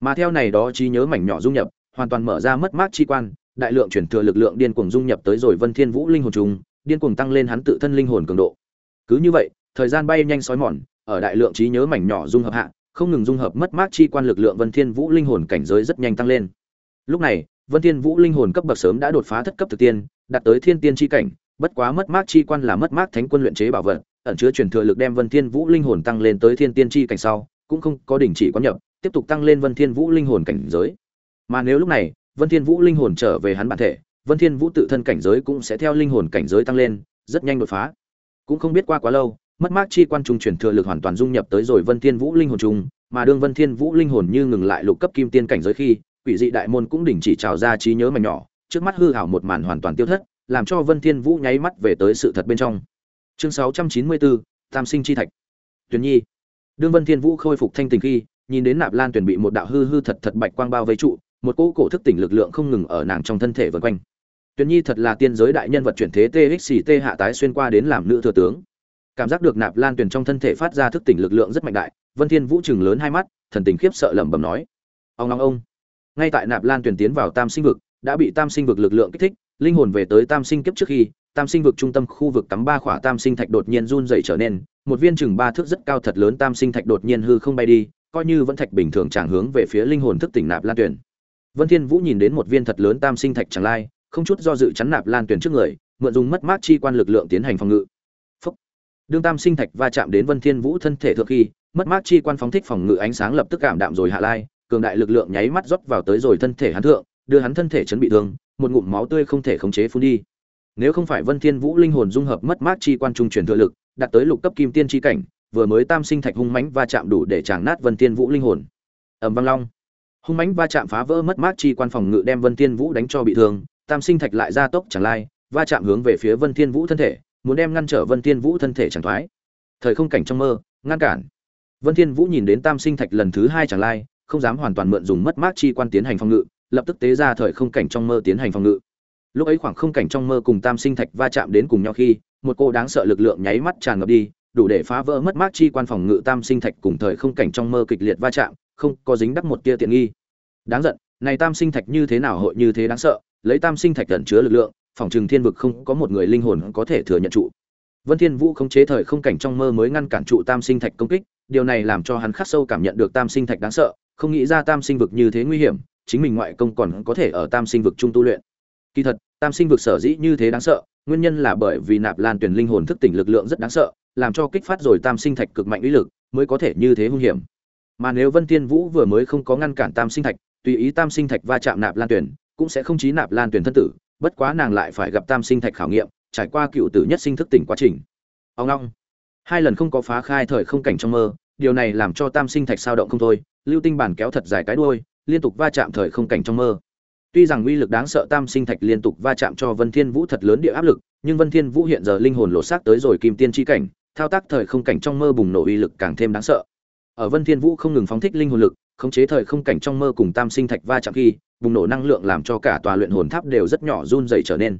Mà theo này đó trí nhớ mảnh nhỏ dung nhập, hoàn toàn mở ra mất mát chi quan, đại lượng chuyển thừa lực lượng điên cuồng dung nhập tới rồi vân thiên vũ linh hồn trung, điên cuồng tăng lên hắn tự thân linh hồn cường độ. Cứ như vậy, thời gian bay nhanh sói mòn, ở đại lượng trí nhớ mảnh nhỏ dung hợp hạ, không ngừng dung hợp mất mát chi quan lực lượng vân thiên vũ linh hồn cảnh giới rất nhanh tăng lên. Lúc này, vân thiên vũ linh hồn cấp bậc sớm đã đột phá thất cấp thực tiên, đạt tới thiên tiên chi cảnh, bất quá mất mát chi quan là mất mát thánh quân luyện chế bảo vật ẩn chứa truyền thừa lực đem vân thiên vũ linh hồn tăng lên tới thiên tiên chi cảnh sau, cũng không có đình chỉ quán nhập, tiếp tục tăng lên vân thiên vũ linh hồn cảnh giới. Mà nếu lúc này, vân thiên vũ linh hồn trở về hắn bản thể, vân thiên vũ tự thân cảnh giới cũng sẽ theo linh hồn cảnh giới tăng lên, rất nhanh đột phá. Cũng không biết qua quá lâu, mất mát chi quan trung truyền thừa lực hoàn toàn dung nhập tới rồi vân thiên vũ linh hồn trung, mà đương vân thiên vũ linh hồn như ngừng lại lục cấp kim tiên cảnh giới khi, quỷ dị đại môn cũng đình chỉ trào ra trí nhớ mảnh nhỏ, trước mắt hư ảo một màn hoàn toàn tiêu thất, làm cho vân thiên vũ nháy mắt về tới sự thật bên trong chương 694, tam sinh chi thạch. Tuyền nhi. Đương vân thiên vũ khôi phục thanh tình khi nhìn đến nạp lan tuyển bị một đạo hư hư thật thật bạch quang bao vây trụ một cỗ cổ thức tỉnh lực lượng không ngừng ở nàng trong thân thể vần quanh. Tuyền nhi thật là tiên giới đại nhân vật chuyển thế txt hạ tái xuyên qua đến làm nữ thừa tướng. Cảm giác được nạp lan tuyển trong thân thể phát ra thức tỉnh lực lượng rất mạnh đại vân thiên vũ chừng lớn hai mắt thần tình khiếp sợ lẩm bẩm nói ông long ông. Ngay tại nạp lan tuyển tiến vào tam sinh vực đã bị tam sinh vực lực lượng kích thích linh hồn về tới tam sinh kiếp trước khi tam sinh vực trung tâm khu vực tắm ba khỏa tam sinh thạch đột nhiên run dày trở nên, một viên chừng ba thước rất cao thật lớn tam sinh thạch đột nhiên hư không bay đi, coi như vẫn thạch bình thường chẳng hướng về phía linh hồn thức tỉnh nạp lan tuyển. Vân thiên vũ nhìn đến một viên thật lớn tam sinh thạch chẳng lai, không chút do dự chắn nạp lan tuyển trước người, mượn dùng mất mát chi quan lực lượng tiến hành phòng ngự. Phúc. đương tam sinh thạch va chạm đến vân thiên vũ thân thể thượng khi, mất mát chi quan phóng thích phòng ngự ánh sáng lập tức cảm đạm rồi hạ lai, cường đại lực lượng nháy mắt rót vào tới rồi thân thể hắn thượng, đưa hắn thân thể chấn bị thương, một ngụm máu tươi không thể khống chế phun đi nếu không phải vân thiên vũ linh hồn dung hợp mất mát chi quan trung truyền thừa lực, đạt tới lục cấp kim tiên chi cảnh, vừa mới tam sinh thạch hung mãnh va chạm đủ để chàng nát vân thiên vũ linh hồn. Ầm vang long. Hung mãnh va chạm phá vỡ mất mát chi quan phòng ngự đem vân thiên vũ đánh cho bị thương, tam sinh thạch lại ra tốc chẳng lai, va chạm hướng về phía vân thiên vũ thân thể, muốn đem ngăn trở vân thiên vũ thân thể chẳng thoái. Thời không cảnh trong mơ, ngăn cản. Vân thiên vũ nhìn đến tam sinh thạch lần thứ hai chẳng lai, không dám hoàn toàn mượn dùng mất mát chi quan tiến hành phòng ngự, lập tức tế ra thời không cảnh trong mơ tiến hành phòng ngự lúc ấy khoảng không cảnh trong mơ cùng tam sinh thạch va chạm đến cùng nhau khi, một cô đáng sợ lực lượng nháy mắt tràn ngập đi, đủ để phá vỡ mất mát chi quan phòng ngự tam sinh thạch cùng thời không cảnh trong mơ kịch liệt va chạm, không có dính đắc một tia tiện nghi. Đáng giận, này tam sinh thạch như thế nào hội như thế đáng sợ, lấy tam sinh thạch tẩn chứa lực lượng, phòng trừng thiên vực không có một người linh hồn có thể thừa nhận trụ. Vân thiên vũ khống chế thời không cảnh trong mơ mới ngăn cản trụ tam sinh thạch công kích, điều này làm cho hắn khắc sâu cảm nhận được tam sinh thạch đáng sợ, không nghĩ ra tam sinh vực như thế nguy hiểm, chính mình ngoại công còn có thể ở tam sinh vực trung tu luyện. Kỳ thật tam sinh vực sở dĩ như thế đáng sợ, nguyên nhân là bởi vì nạp lan tuyển linh hồn thức tỉnh lực lượng rất đáng sợ, làm cho kích phát rồi tam sinh thạch cực mạnh uy lực mới có thể như thế hung hiểm. Mà nếu vân tiên vũ vừa mới không có ngăn cản tam sinh thạch, tùy ý tam sinh thạch va chạm nạp lan tuyển, cũng sẽ không chí nạp lan tuyển thân tử, bất quá nàng lại phải gặp tam sinh thạch khảo nghiệm, trải qua cựu tử nhất sinh thức tỉnh quá trình. Ông long hai lần không có phá khai thời không cảnh trong mơ, điều này làm cho tam sinh thạch sao động không thôi, lưu tinh bản kéo thật dài cái đuôi, liên tục va chạm thời không cảnh trong mơ tuy rằng uy lực đáng sợ tam sinh thạch liên tục va chạm cho vân thiên vũ thật lớn địa áp lực, nhưng vân thiên vũ hiện giờ linh hồn lột xác tới rồi kim tiên chi cảnh, thao tác thời không cảnh trong mơ bùng nổ uy lực càng thêm đáng sợ. Ở vân thiên vũ không ngừng phóng thích linh hồn lực, khống chế thời không cảnh trong mơ cùng tam sinh thạch va chạm khi, bùng nổ năng lượng làm cho cả tòa luyện hồn tháp đều rất nhỏ run rẩy trở nên.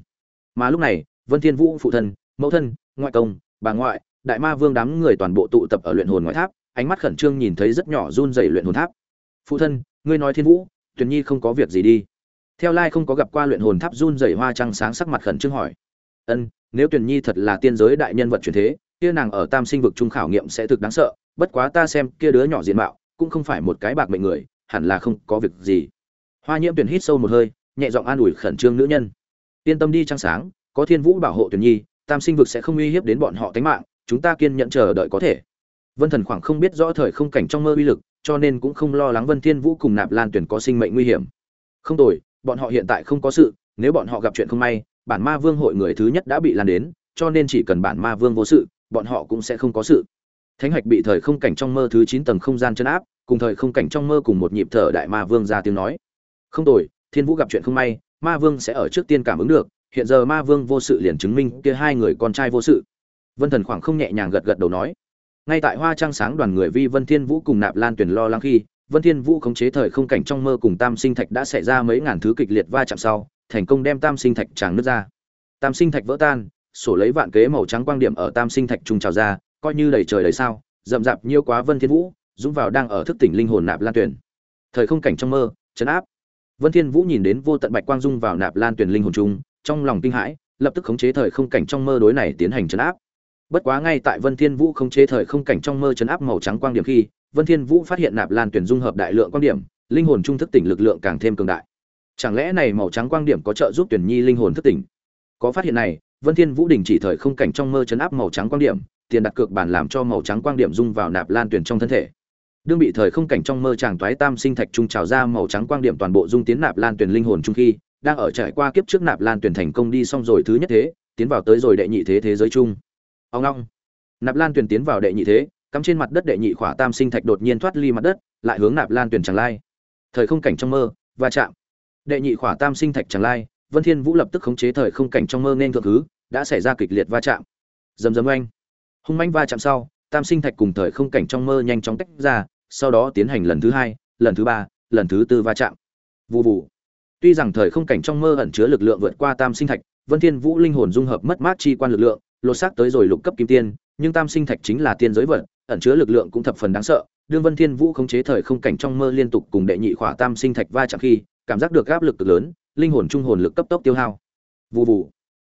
Mà lúc này, vân thiên vũ phụ thân, mẫu thân, ngoại công, bà ngoại, đại ma vương đám người toàn bộ tụ tập ở luyện hồn ngoại tháp, ánh mắt khẩn trương nhìn thấy rất nhỏ run rẩy luyện hồn tháp. Phụ thân, ngươi nói thiên vũ, tuyền nhi không có việc gì đi theo lai không có gặp qua luyện hồn tháp run dày hoa trăng sáng sắc mặt khẩn trương hỏi. Ân, nếu tuyển nhi thật là tiên giới đại nhân vật truyền thế, kia nàng ở tam sinh vực trung khảo nghiệm sẽ thực đáng sợ, bất quá ta xem kia đứa nhỏ diện mạo, cũng không phải một cái bạc mệnh người, hẳn là không có việc gì. Hoa nhiễm tuyển hít sâu một hơi, nhẹ giọng an ủi khẩn trương nữ nhân. Yên tâm đi trăng sáng, có thiên vũ bảo hộ tuyển nhi, tam sinh vực sẽ không uy hiếp đến bọn họ tính mạng, chúng ta kiên nhẫn chờ đợi có thể. Vân thần khoảng không biết rõ thời không cảnh trong mơ uy lực, cho nên cũng không lo lắng vân thiên vũ cùng nạp lan tuyển có sinh mệnh nguy hiểm. Không tồi bọn họ hiện tại không có sự, nếu bọn họ gặp chuyện không may, bản ma vương hội người thứ nhất đã bị lan đến, cho nên chỉ cần bản ma vương vô sự, bọn họ cũng sẽ không có sự. Thánh hạch bị thời không cảnh trong mơ thứ chín tầng không gian chân áp, cùng thời không cảnh trong mơ cùng một nhịp thở đại ma vương ra tiếng nói. Không tồi, thiên vũ gặp chuyện không may, ma vương sẽ ở trước tiên cảm ứng được, hiện giờ ma vương vô sự liền chứng minh kia hai người con trai vô sự. Vân thần khoảng không nhẹ nhàng gật gật đầu nói. Ngay tại hoa trang sáng đoàn người vi vân thiên vũ cùng nạp lan tuyển lo lắng khi vân thiên vũ khống chế thời không cảnh trong mơ cùng tam sinh thạch đã xảy ra mấy ngàn thứ kịch liệt va chạm sau, thành công đem tam sinh thạch tràng nứt ra. Tam sinh thạch vỡ tan, sổ lấy vạn kế màu trắng quang điểm ở tam sinh thạch trung trào ra, coi như đầy trời đầy sao, rậm rạp nhiều quá vân thiên vũ, dũng vào đang ở thức tỉnh linh hồn nạp lan tuyển. Thời không cảnh trong mơ, chấn áp. Vân thiên vũ nhìn đến vô tận bạch quang dung vào nạp lan tuyển linh hồn trung, trong lòng kinh hãi, lập tức khống chế thời không cảnh trong mơ đối này tiến hành chấn áp. Bất quá ngay tại vân thiên vũ khống chế thời không cảnh trong mơ chấn áp màu trắng quang điểm khi vân thiên vũ phát hiện nạp lan tuyển dung hợp đại lượng quang điểm, linh hồn trung thức tỉnh lực lượng càng thêm cường đại. Chẳng lẽ này màu trắng quang điểm có trợ giúp tuyển nhi linh hồn thức tỉnh? Có phát hiện này, vân thiên vũ đình chỉ thời không cảnh trong mơ chấn áp màu trắng quang điểm, tiền đặt cược bản làm cho màu trắng quang điểm dung vào nạp lan tuyển trong thân thể. Đương bị thời không cảnh trong mơ chàng toái tam sinh thạch trung trào ra màu trắng quang điểm toàn bộ dung tiến nạp lan tuyển linh hồn trung khi, đang ở trải qua kiếp trước nạp lan tuyển thành công đi xong rồi thứ nhất thế, tiến vào tới rồi đệ nhị thế thế giới chung. Ông long nạp lan tuyển tiến vào đệ nhị thế cắm trên mặt đất đệ nhị khỏa tam sinh thạch đột nhiên thoát ly mặt đất, lại hướng nạp lan tuyển tràng lai. Thời không cảnh trong mơ, va chạm. Đệ nhị khỏa tam sinh thạch tràng lai, vân thiên vũ lập tức khống chế thời không cảnh trong mơ nên thượng thứ, đã xảy ra kịch liệt va chạm. Dầm dầm oanh. Hung manh va chạm sau, tam sinh thạch cùng thời không cảnh trong mơ nhanh chóng tách ra, sau đó tiến hành lần thứ hai, lần thứ ba, lần thứ tư va chạm. Vụ vụ tuy rằng thời không cảnh trong mơ ẩn chứa lực lượng vượt qua tam sinh thạch, vân thiên vũ linh hồn dung hợp mất mát chi quan lực lượng, lột xác tới rồi lục cấp kim tiên, nhưng tam sinh thạch chính là tiên giới vật ẩn chứa lực lượng cũng thập phần đáng sợ. Đương vân thiên vũ khống chế thời không cảnh trong mơ liên tục cùng đệ nhị khỏa tam sinh thạch va chạm khi, cảm giác được áp lực cực lớn, linh hồn trung hồn lực cấp tốc tiêu hao. Vụ vụ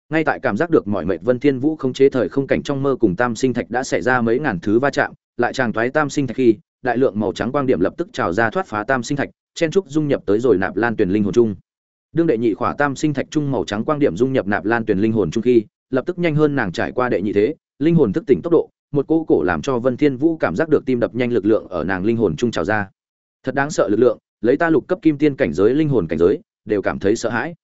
ngay tại cảm giác được mọi mệnh vân thiên vũ khống chế thời không cảnh trong mơ cùng tam sinh thạch đã xảy ra mấy ngàn thứ va chạm, lại tràng thoái tam sinh thạch khi, đại lượng màu trắng quang điểm lập tức trào ra thoát phá tam sinh thạch, chen trúc dung nhập tới rồi nạp lan tuyển linh hồn trung. Đương đệ nhị khỏa tam sinh thạch trung màu trắng quang điểm dung nhập nạp lan tuyển linh hồn trung khi, lập tức nhanh hơn nàng trải qua đệ nhị thế, linh hồn thức tỉnh tốc độ một cỗ cổ làm cho vân thiên vũ cảm giác được tim đập nhanh lực lượng ở nàng linh hồn trung trào ra. Thật đáng sợ lực lượng, lấy ta lục cấp kim tiên cảnh giới, linh hồn cảnh giới, đều cảm thấy sợ hãi.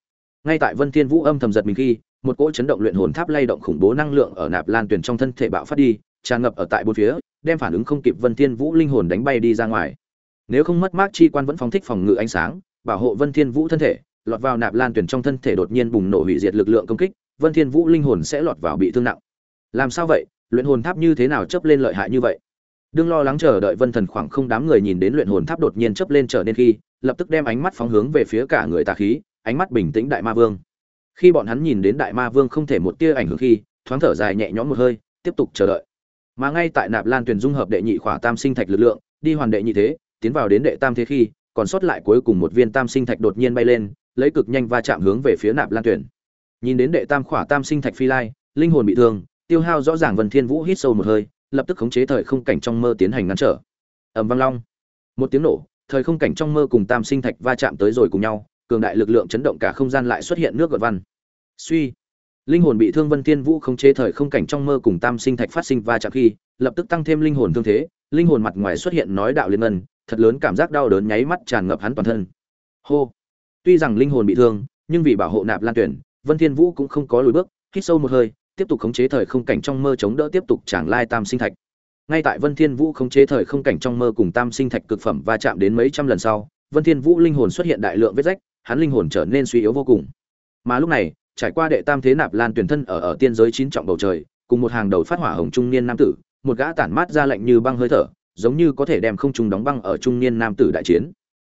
Ngay tại vân thiên vũ âm thầm giật mình khi, một cỗ chấn động luyện hồn tháp lay động khủng bố năng lượng ở nạp lan tuyền trong thân thể bạo phát đi, tràn ngập ở tại bốn phía, đem phản ứng không kịp vân thiên vũ linh hồn đánh bay đi ra ngoài. Nếu không mất mát chi quan vẫn phóng thích phòng ngự ánh sáng, bảo hộ vân thiên vũ thân thể, lọt vào nạp lan tuyển trong thân thể đột nhiên bùng nổ hủy diệt lực lượng công kích, vân thiên vũ linh hồn sẽ lọt vào bị thương nặng. Làm sao vậy? Luyện hồn tháp như thế nào chấp lên lợi hại như vậy? Đương lo lắng chờ đợi vân thần khoảng không đám người nhìn đến luyện hồn tháp đột nhiên chấp lên trở nên khi, lập tức đem ánh mắt phóng hướng về phía cả người tà khí, ánh mắt bình tĩnh đại ma vương. Khi bọn hắn nhìn đến đại ma vương không thể một tia ảnh hưởng khi, thoáng thở dài nhẹ nhõm một hơi, tiếp tục chờ đợi. Mà ngay tại nạp lan tuyển dung hợp đệ nhị khỏa tam sinh thạch lực lượng, đi hoàn đệ nhị thế, tiến vào đến đệ tam thế khi, còn sót lại cuối cùng một viên tam sinh thạch đột nhiên bay lên, lấy cực nhanh va chạm hướng về phía nạp lan tuyển nhìn đến đệ tam khỏa tam sinh thạch phi lai, linh hồn bị thương tiêu hao rõ ràng vân thiên vũ hít sâu một hơi, lập tức khống chế thời không cảnh trong mơ tiến hành ngăn trở. Ầm vang long. Một tiếng nổ, thời không cảnh trong mơ cùng tam sinh thạch va chạm tới rồi cùng nhau, cường đại lực lượng chấn động cả không gian lại xuất hiện nước gợn văn. Suy, linh hồn bị thương vân thiên vũ khống chế thời không cảnh trong mơ cùng tam sinh thạch phát sinh va chạm khi, lập tức tăng thêm linh hồn thương thế, linh hồn mặt ngoài xuất hiện nói đạo liên ngân, thật lớn cảm giác đau đớn nháy mắt tràn ngập hắn toàn thân. Hô. Tuy rằng linh hồn bị thương, nhưng vì bảo hộ nạp lan tuyển, vân thiên vũ cũng không có lùi bước, hít sâu một hơi tiếp tục khống chế thời không cảnh trong mơ chống đỡ tiếp tục chàng lai tam sinh thạch. Ngay tại vân thiên vũ khống chế thời không cảnh trong mơ cùng tam sinh thạch cực phẩm va chạm đến mấy trăm lần sau, vân thiên vũ linh hồn xuất hiện đại lượng vết rách, hắn linh hồn trở nên suy yếu vô cùng. Mà lúc này, trải qua đệ tam thế nạp lan tuyển thân ở ở tiên giới chín trọng bầu trời, cùng một hàng đầu phát hỏa hồng trung niên nam tử, một gã tản mát ra lạnh như băng hơi thở, giống như có thể đem không trung đóng băng ở trung niên nam tử đại chiến.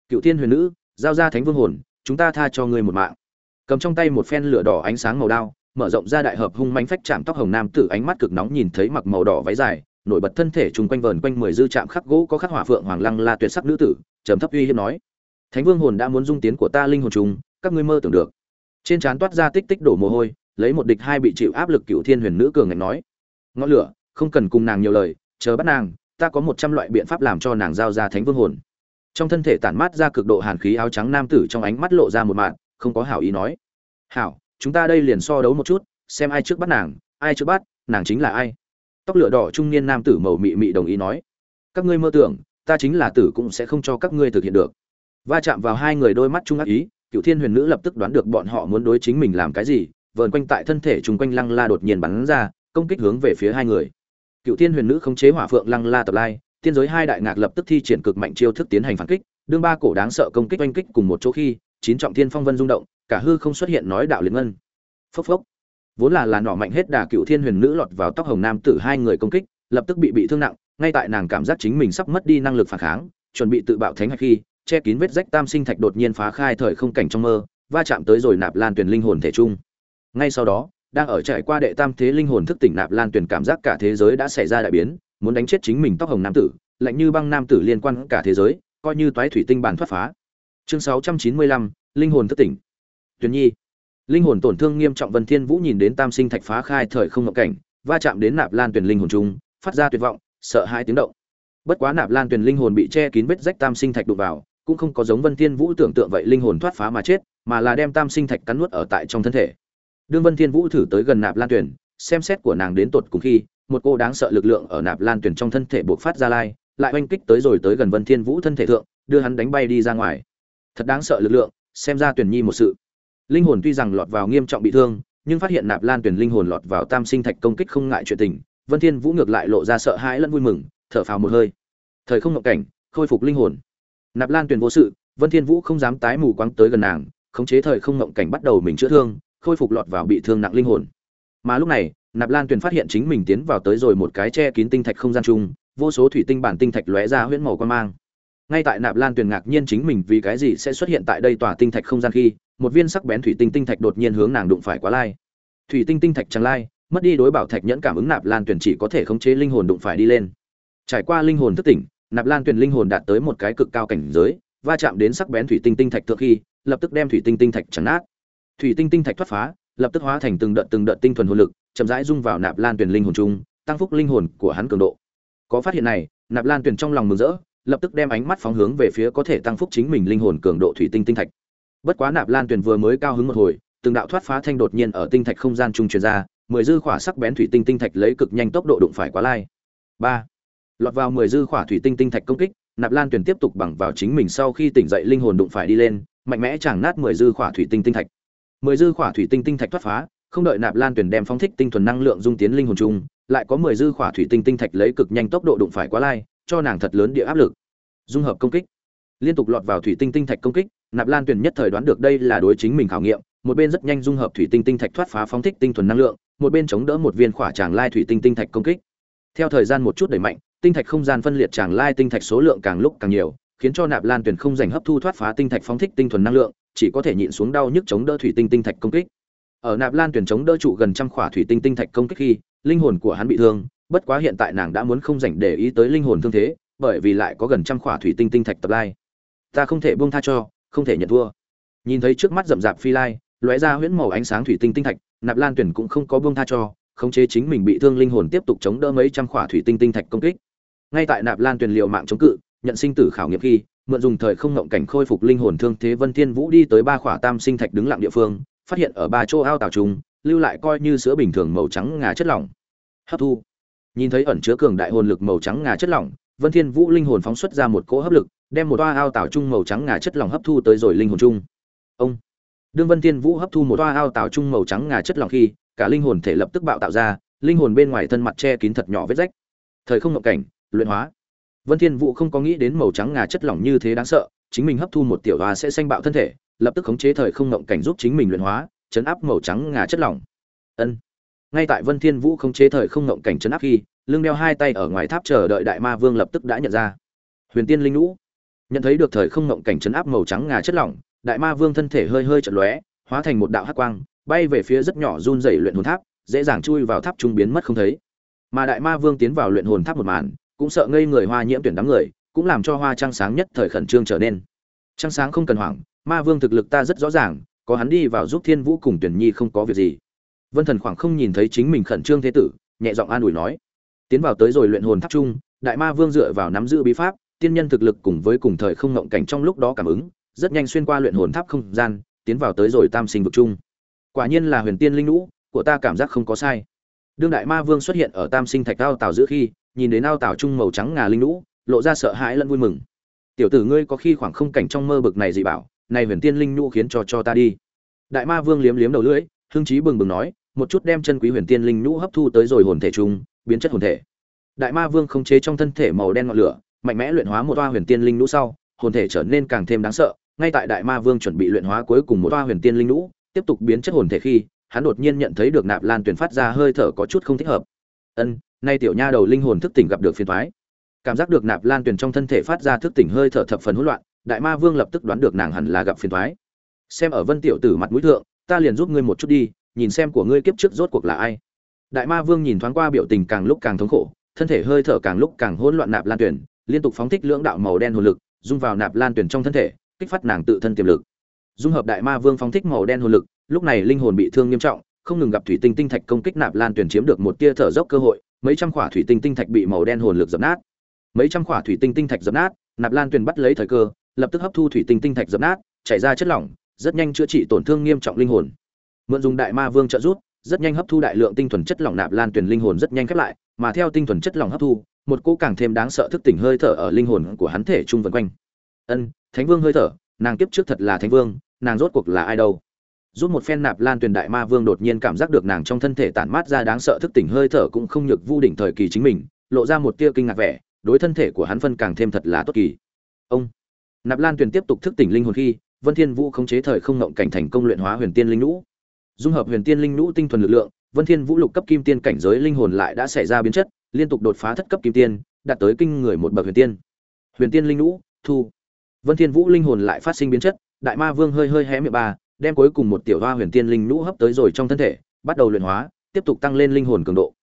Cựu thiên huyền nữ, giao ra thánh vương hồn, chúng ta tha cho ngươi một mạng. Cầm trong tay một phen lửa đỏ ánh sáng màu đao mở rộng ra đại hợp hung manh phách chạm tóc hồng nam tử ánh mắt cực nóng nhìn thấy mặc màu đỏ váy dài, nổi bật thân thể trùng quanh vờn quanh mười dư chạm khắc gỗ có khắc hỏa phượng hoàng lăng la tuyệt sắc nữ tử, trầm thấp uy hiếp nói, thánh vương hồn đã muốn dung tiến của ta linh hồn trùng, các ngươi mơ tưởng được. Trên trán toát ra tích tích đổ mồ hôi, lấy một địch hai bị chịu áp lực cựu thiên huyền nữ cường ngạnh nói, ngọn lửa, không cần cùng nàng nhiều lời, chờ bắt nàng, ta có một trăm loại biện pháp làm cho nàng giao ra thánh vương hồn. Trong thân thể tản mát ra cực độ hàn khí áo trắng nam tử trong ánh mắt lộ ra một mạng không có hảo ý nói, hảo chúng ta đây liền so đấu một chút, xem ai trước bắt nàng, ai trước bắt, nàng chính là ai. Tóc lửa đỏ trung niên nam tử màu mị mị đồng ý nói. Các ngươi mơ tưởng, ta chính là tử cũng sẽ không cho các ngươi thực hiện được. Va chạm vào hai người đôi mắt trung ác ý, cựu thiên huyền nữ lập tức đoán được bọn họ muốn đối chính mình làm cái gì, vờn quanh tại thân thể chung quanh lăng la đột nhiên bắn ra, công kích hướng về phía hai người. Cựu thiên huyền nữ khống chế hỏa phượng lăng la tập lai, tiên giới hai đại ngạc lập tức thi triển cực mạnh chiêu thức tiến hành phản kích, đương ba cổ đáng sợ công kích oanh kích cùng một chỗ khi, chín trọng thiên phong vân rung động cả hư không xuất hiện nói đạo liệt ngân. Phốc phốc. Vốn là là nỏ mạnh hết đà cựu thiên huyền nữ lọt vào tóc hồng nam tử hai người công kích lập tức bị bị thương nặng ngay tại nàng cảm giác chính mình sắp mất đi năng lực phản kháng chuẩn bị tự bạo thánh hạch khi che kín vết rách tam sinh thạch đột nhiên phá khai thời không cảnh trong mơ va chạm tới rồi nạp lan tuyển linh hồn thể trung. Ngay sau đó đang ở trải qua đệ tam thế linh hồn thức tỉnh nạp lan tuyển cảm giác cả thế giới đã xảy ra đại biến muốn đánh chết chính mình tóc hồng nam tử lạnh như băng nam tử liên quan cả thế giới coi như toái thủy tinh bản thoát phá. Chương 695, linh hồn thức tỉnh tuyền nhi. Linh hồn tổn thương nghiêm trọng vân thiên vũ nhìn đến tam sinh thạch phá khai thời không ngọc cảnh va chạm đến nạp lan Tuyền linh hồn trung phát ra tuyệt vọng sợ hai tiếng động. Bất quá nạp lan Tuyền linh hồn bị che kín vết rách tam sinh thạch đụng vào cũng không có giống vân thiên vũ tưởng tượng vậy linh hồn thoát phá mà chết mà là đem tam sinh thạch cắn nuốt ở tại trong thân thể. Đương vân thiên vũ thử tới gần nạp lan Tuyền, xem xét của nàng đến tột cùng khi một cô đáng sợ lực lượng ở nạp lan Tuyền trong thân thể buộc phát ra lai lại oanh kích tới rồi tới gần vân thiên vũ thân thể thượng đưa hắn đánh bay đi ra ngoài. Thật đáng sợ lực lượng xem ra tuyển nhi một sự linh hồn tuy rằng lọt vào nghiêm trọng bị thương, nhưng phát hiện nạp lan tuyển linh hồn lọt vào tam sinh thạch công kích không ngại chuyện tình, vân thiên vũ ngược lại lộ ra sợ hãi lẫn vui mừng, thở phào một hơi. Thời không ngộng cảnh, khôi phục linh hồn. Nạp lan tuyển vô sự, vân thiên vũ không dám tái mù quáng tới gần nàng, khống chế thời không ngộng cảnh bắt đầu mình chữa thương, khôi phục lọt vào bị thương nặng linh hồn. Mà lúc này, nạp lan tuyền phát hiện chính mình tiến vào tới rồi một cái che kín tinh thạch không gian chung, vô số thủy tinh bản tinh thạch lóe ra huyễn màu quan mang. Ngay tại nạp lan tuyền ngạc nhiên chính mình vì cái gì sẽ xuất hiện tại đây tòa tinh thạch không gian khi một viên sắc bén thủy tinh tinh thạch đột nhiên hướng nàng đụng phải quá lai. Thủy tinh tinh thạch chẳng lai, mất đi đối bảo thạch nhẫn cảm ứng nạp lan tuyển chỉ có thể khống chế linh hồn đụng phải đi lên. Trải qua linh hồn thức tỉnh, nạp lan tuyển linh hồn đạt tới một cái cực cao cảnh giới, va chạm đến sắc bén thủy tinh tinh thạch thượng khi, lập tức đem thủy tinh tinh thạch chẳng nát. Thủy tinh tinh thạch thoát phá, lập tức hóa thành từng đợt từng đợt tinh thuần hồn lực, chậm rãi dung vào nạp lan tuyển linh hồn chung, tăng phúc linh hồn của hắn cường độ. Có phát hiện này, nạp lan tuyển trong lòng mừng rỡ, lập tức đem ánh mắt phóng hướng về phía có thể tăng phúc chính mình linh hồn cường độ thủy tinh tinh thạch bất quá nạp lan tuyền vừa mới cao hứng một hồi, từng đạo thoát phá thanh đột nhiên ở tinh thạch không gian trung truyền ra, mười dư khỏa sắc bén thủy tinh tinh thạch lấy cực nhanh tốc độ đụng phải quá lai. Ba. Lọt vào mười dư khỏa thủy tinh tinh thạch công kích, nạp lan tuyền tiếp tục bằng vào chính mình sau khi tỉnh dậy linh hồn đụng phải đi lên, mạnh mẽ chẳng nát mười dư khỏa thủy tinh tinh thạch. Mười dư khỏa thủy tinh tinh thạch thoát phá, không đợi nạp lan tuyền đem phóng thích tinh thuần năng lượng dung tiến linh hồn chung, lại có mười dư khỏa thủy tinh tinh thạch lấy cực nhanh tốc độ đụng phải quá lai, cho nàng thật lớn địa áp lực. Dung hợp công kích. Liên tục lọt vào thủy tinh tinh thạch công kích nạp lan Tuyền nhất thời đoán được đây là đối chính mình khảo nghiệm, một bên rất nhanh dung hợp thủy tinh tinh thạch thoát phá phóng thích tinh thuần năng lượng, một bên chống đỡ một viên khỏa tràng lai thủy tinh tinh thạch công kích. Theo thời gian một chút đẩy mạnh, tinh thạch không gian phân liệt tràng lai tinh thạch số lượng càng lúc càng nhiều, khiến cho nạp lan Tuyền không giành hấp thu thoát phá tinh thạch phóng thích tinh thuần năng lượng, chỉ có thể nhịn xuống đau nhức chống đỡ thủy tinh tinh thạch công kích. Ở nạp lan tuyển chống đỡ trụ gần trăm khỏa thủy tinh tinh thạch công kích khi, linh hồn của hắn bị thương, bất quá hiện tại nàng đã muốn không dành để ý tới linh hồn thương thế, bởi vì lại có gần trăm khỏa thủy tinh tinh thạch tập lai. Ta không thể buông tha cho không thể nhận thua. Nhìn thấy trước mắt rậm rạp phi lai, lóe ra huyễn màu ánh sáng thủy tinh tinh thạch, nạp lan tuyển cũng không có buông tha cho, khống chế chính mình bị thương linh hồn tiếp tục chống đỡ mấy trăm khỏa thủy tinh tinh thạch công kích. Ngay tại nạp lan tuyển liệu mạng chống cự, nhận sinh tử khảo nghiệm khi, mượn dùng thời không ngộng cảnh khôi phục linh hồn thương thế vân thiên vũ đi tới ba khỏa tam sinh thạch đứng lặng địa phương, phát hiện ở ba chỗ ao tảo trùng, lưu lại coi như sữa bình thường màu trắng ngà chất lỏng. Hấp thu. Nhìn thấy ẩn chứa cường đại hồn lực màu trắng ngà chất lỏng, vân thiên vũ linh hồn phóng xuất ra một cỗ hấp lực đem một toa ao tảo trung màu trắng ngà chất lỏng hấp thu tới rồi linh hồn trung ông đương vân thiên vũ hấp thu một toa ao tảo trung màu trắng ngà chất lỏng khi cả linh hồn thể lập tức bạo tạo ra linh hồn bên ngoài thân mặt che kín thật nhỏ vết rách thời không ngộng cảnh luyện hóa Vân Thiên Vũ không có nghĩ đến màu trắng ngà chất lỏng như thế đáng sợ, chính mình hấp thu một tiểu toa sẽ xanh bạo thân thể, lập tức khống chế thời không ngộng cảnh giúp chính mình luyện hóa, chấn áp màu trắng ngà chất lỏng. Ân. Ngay tại Vân Thiên Vũ khống chế thời không ngộng cảnh chấn áp khi, lưng đeo hai tay ở ngoài tháp chờ đợi đại ma vương lập tức đã nhận ra. Huyền Tiên Linh Nũ Nhận thấy được thời không ngộng cảnh chấn áp màu trắng ngà chất lỏng, đại ma vương thân thể hơi hơi chật lóe, hóa thành một đạo hắc quang, bay về phía rất nhỏ run rẩy luyện hồn tháp, dễ dàng chui vào tháp trung biến mất không thấy. Mà đại ma vương tiến vào luyện hồn tháp một màn, cũng sợ ngây người hoa nhiễm tuyển đám người cũng làm cho hoa trăng sáng nhất thời khẩn trương trở nên. Trăng sáng không cần hoảng ma vương thực lực ta rất rõ ràng có hắn đi vào giúp thiên vũ cùng tuyển nhi không có việc gì. Vân thần khoảng không nhìn thấy chính mình khẩn trương thế tử nhẹ giọng an ủi nói. Tiến vào tới rồi luyện hồn tháp trung đại ma vương dựa vào nắm giữ bí pháp tiên nhân thực lực cùng với cùng thời không ngộng cảnh trong lúc đó cảm ứng rất nhanh xuyên qua luyện hồn tháp không gian tiến vào tới rồi tam sinh vực chung quả nhiên là huyền tiên linh nũ, của ta cảm giác không có sai. Đương đại ma vương xuất hiện ở tam sinh thạch ao tảo giữa khi nhìn đến ao tảo trung màu trắng ngà linh nũ, lộ ra sợ hãi lẫn vui mừng. Tiểu tử ngươi có khi khoảng không cảnh trong mơ bực này dị bảo này huyền tiên linh nũ khiến cho cho ta đi. Đại ma vương liếm liếm đầu lưỡi hưng trí bừng bừng nói một chút đem chân quý huyền tiên linh nũ hấp thu tới rồi hồn thể trung biến chất hồn thể. Đại ma vương không chế trong thân thể màu đen ngọn lửa mạnh mẽ luyện hóa một toa huyền tiên linh nũ sau, hồn thể trở nên càng thêm đáng sợ. Ngay tại đại ma vương chuẩn bị luyện hóa cuối cùng một toa huyền tiên linh nũ, tiếp tục biến chất hồn thể khi, hắn đột nhiên nhận thấy được nạp lan tuyển phát ra hơi thở có chút không thích hợp. Ân, nay tiểu nha đầu linh hồn thức tỉnh gặp được phiền thoái cảm giác được nạp lan tuyền trong thân thể phát ra thức tỉnh hơi thở thập phần hỗn loạn, đại ma vương lập tức đoán được nàng hẳn là gặp phiền thoái xem ở vân tiểu tử mặt mũi thượng, ta liền giúp ngươi một chút đi, nhìn xem của ngươi kiếp trước rốt cuộc là ai. Đại ma vương nhìn thoáng qua biểu tình càng lúc càng thống khổ, thân thể hơi thở càng lúc càng hỗn loạn nạp lan tuyển liên tục phóng thích lưỡng đạo màu đen hồn lực, dung vào nạp lan tuyển trong thân thể, kích phát nàng tự thân tiềm lực. Dung hợp đại ma vương phóng thích màu đen hồn lực, lúc này linh hồn bị thương nghiêm trọng, không ngừng gặp thủy tinh tinh thạch công kích nạp lan tuyển chiếm được một tia thở dốc cơ hội, mấy trăm khỏa thủy tinh tinh thạch bị màu đen hồn lực dập nát. Mấy trăm khỏa thủy tinh tinh thạch dập nát, nạp lan tuyền bắt lấy thời cơ, lập tức hấp thu thủy tinh tinh thạch dập nát, chảy ra chất lỏng, rất nhanh chữa trị tổn thương nghiêm trọng linh hồn. Mượn dùng đại ma vương trợ giúp, rất nhanh hấp thu đại lượng tinh thuần chất lỏng nạp lan tuyền linh hồn rất nhanh khép lại, mà theo tinh thuần chất lỏng hấp thu một cỗ càng thêm đáng sợ thức tỉnh hơi thở ở linh hồn của hắn thể trung vần quanh. Ân, thánh vương hơi thở, nàng kiếp trước thật là thánh vương, nàng rốt cuộc là ai đâu? Rút một phen nạp lan tuyền đại ma vương đột nhiên cảm giác được nàng trong thân thể tản mát ra đáng sợ thức tỉnh hơi thở cũng không nhược vu đỉnh thời kỳ chính mình, lộ ra một tia kinh ngạc vẻ, đối thân thể của hắn phân càng thêm thật là tốt kỳ. Ông, nạp lan tuyền tiếp tục thức tỉnh linh hồn khi, vân thiên vũ khống chế thời không ngộng cảnh thành công luyện hóa huyền tiên linh nũ. Dung hợp huyền tiên linh nũ tinh thuần lực lượng, vân thiên vũ lục cấp kim tiên cảnh giới linh hồn lại đã xảy ra biến chất liên tục đột phá thất cấp kim tiên, đạt tới kinh người một bậc huyền tiên. Huyền tiên linh nhũ thu. Vân thiên vũ linh hồn lại phát sinh biến chất, đại ma vương hơi hơi hé miệng ba đem cuối cùng một tiểu hoa huyền tiên linh nhũ hấp tới rồi trong thân thể, bắt đầu luyện hóa, tiếp tục tăng lên linh hồn cường độ.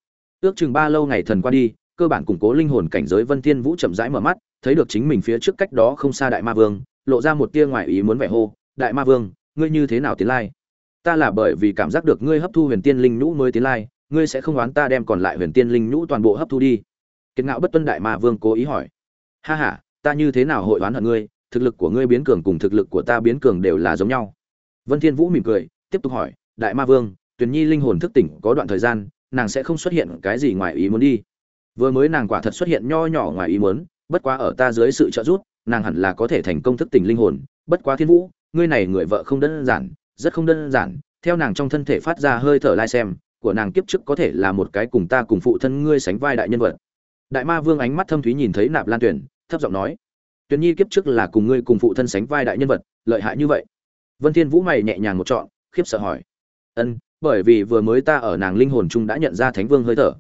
Ước chừng ba lâu ngày thần qua đi, cơ bản củng cố linh hồn cảnh giới vân thiên vũ chậm rãi mở mắt, thấy được chính mình phía trước cách đó không xa đại ma vương, lộ ra một tia ngoài ý muốn vẻ hô, đại ma vương, ngươi như thế nào tiến lai? Ta là bởi vì cảm giác được ngươi hấp thu huyền tiên linh nhũ mới tiến lai ngươi sẽ không oán ta đem còn lại huyền tiên linh nhũ toàn bộ hấp thu đi. Kiệt ngạo bất tuân đại ma vương cố ý hỏi. Ha ha, ta như thế nào hội oán hận ngươi? Thực lực của ngươi biến cường cùng thực lực của ta biến cường đều là giống nhau. Vân thiên vũ mỉm cười, tiếp tục hỏi, đại ma vương, tuyền nhi linh hồn thức tỉnh có đoạn thời gian, nàng sẽ không xuất hiện cái gì ngoài ý muốn đi. Vừa mới nàng quả thật xuất hiện nho nhỏ ngoài ý muốn, bất quá ở ta dưới sự trợ giúp, nàng hẳn là có thể thành công thức tỉnh linh hồn. Bất quá thiên vũ, ngươi này người vợ không đơn giản, rất không đơn giản. Theo nàng trong thân thể phát ra hơi thở lai xem của nàng kiếp trước có thể là một cái cùng ta cùng phụ thân ngươi sánh vai đại nhân vật. Đại ma vương ánh mắt thâm thúy nhìn thấy nạp lan tuyển, thấp giọng nói, tuyển nhi kiếp trước là cùng ngươi cùng phụ thân sánh vai đại nhân vật, lợi hại như vậy. Vân thiên vũ mày nhẹ nhàng một trọn, khiếp sợ hỏi, ân, bởi vì vừa mới ta ở nàng linh hồn chung đã nhận ra thánh vương hơi thở.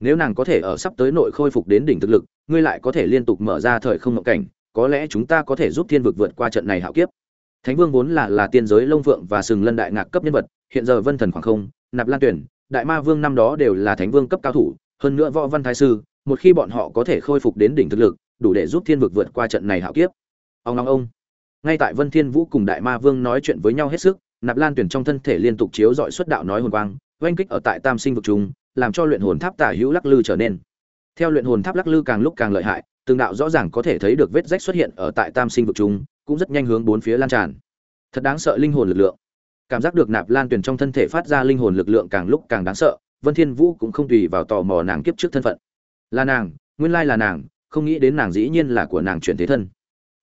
Nếu nàng có thể ở sắp tới nội khôi phục đến đỉnh thực lực, ngươi lại có thể liên tục mở ra thời không ngộ cảnh, có lẽ chúng ta có thể giúp thiên vực vượt qua trận này hạo kiếp. Thánh vương vốn là là tiên giới lông phượng và sừng lân đại ngạc cấp nhân vật, hiện giờ vân thần khoảng không, nạp lan tuyển đại ma vương năm đó đều là thánh vương cấp cao thủ, hơn nữa võ văn thái sư, một khi bọn họ có thể khôi phục đến đỉnh thực lực, đủ để giúp thiên vực vượt qua trận này hạo kiếp. Ông long ông. Ngay tại vân thiên vũ cùng đại ma vương nói chuyện với nhau hết sức, nạp lan tuyển trong thân thể liên tục chiếu dọi xuất đạo nói hồn quang, oanh kích ở tại tam sinh vực trung làm cho luyện hồn tháp tả hữu lắc lư trở nên. Theo luyện hồn tháp lắc lư càng lúc càng lợi hại, từng đạo rõ ràng có thể thấy được vết rách xuất hiện ở tại tam sinh vực trung cũng rất nhanh hướng bốn phía lan tràn. Thật đáng sợ linh hồn lực lượng cảm giác được nạp lan tuyển trong thân thể phát ra linh hồn lực lượng càng lúc càng đáng sợ, vân thiên vũ cũng không tùy vào tò mò nàng kiếp trước thân phận. Là nàng, nguyên lai là nàng, không nghĩ đến nàng dĩ nhiên là của nàng chuyển thế thân.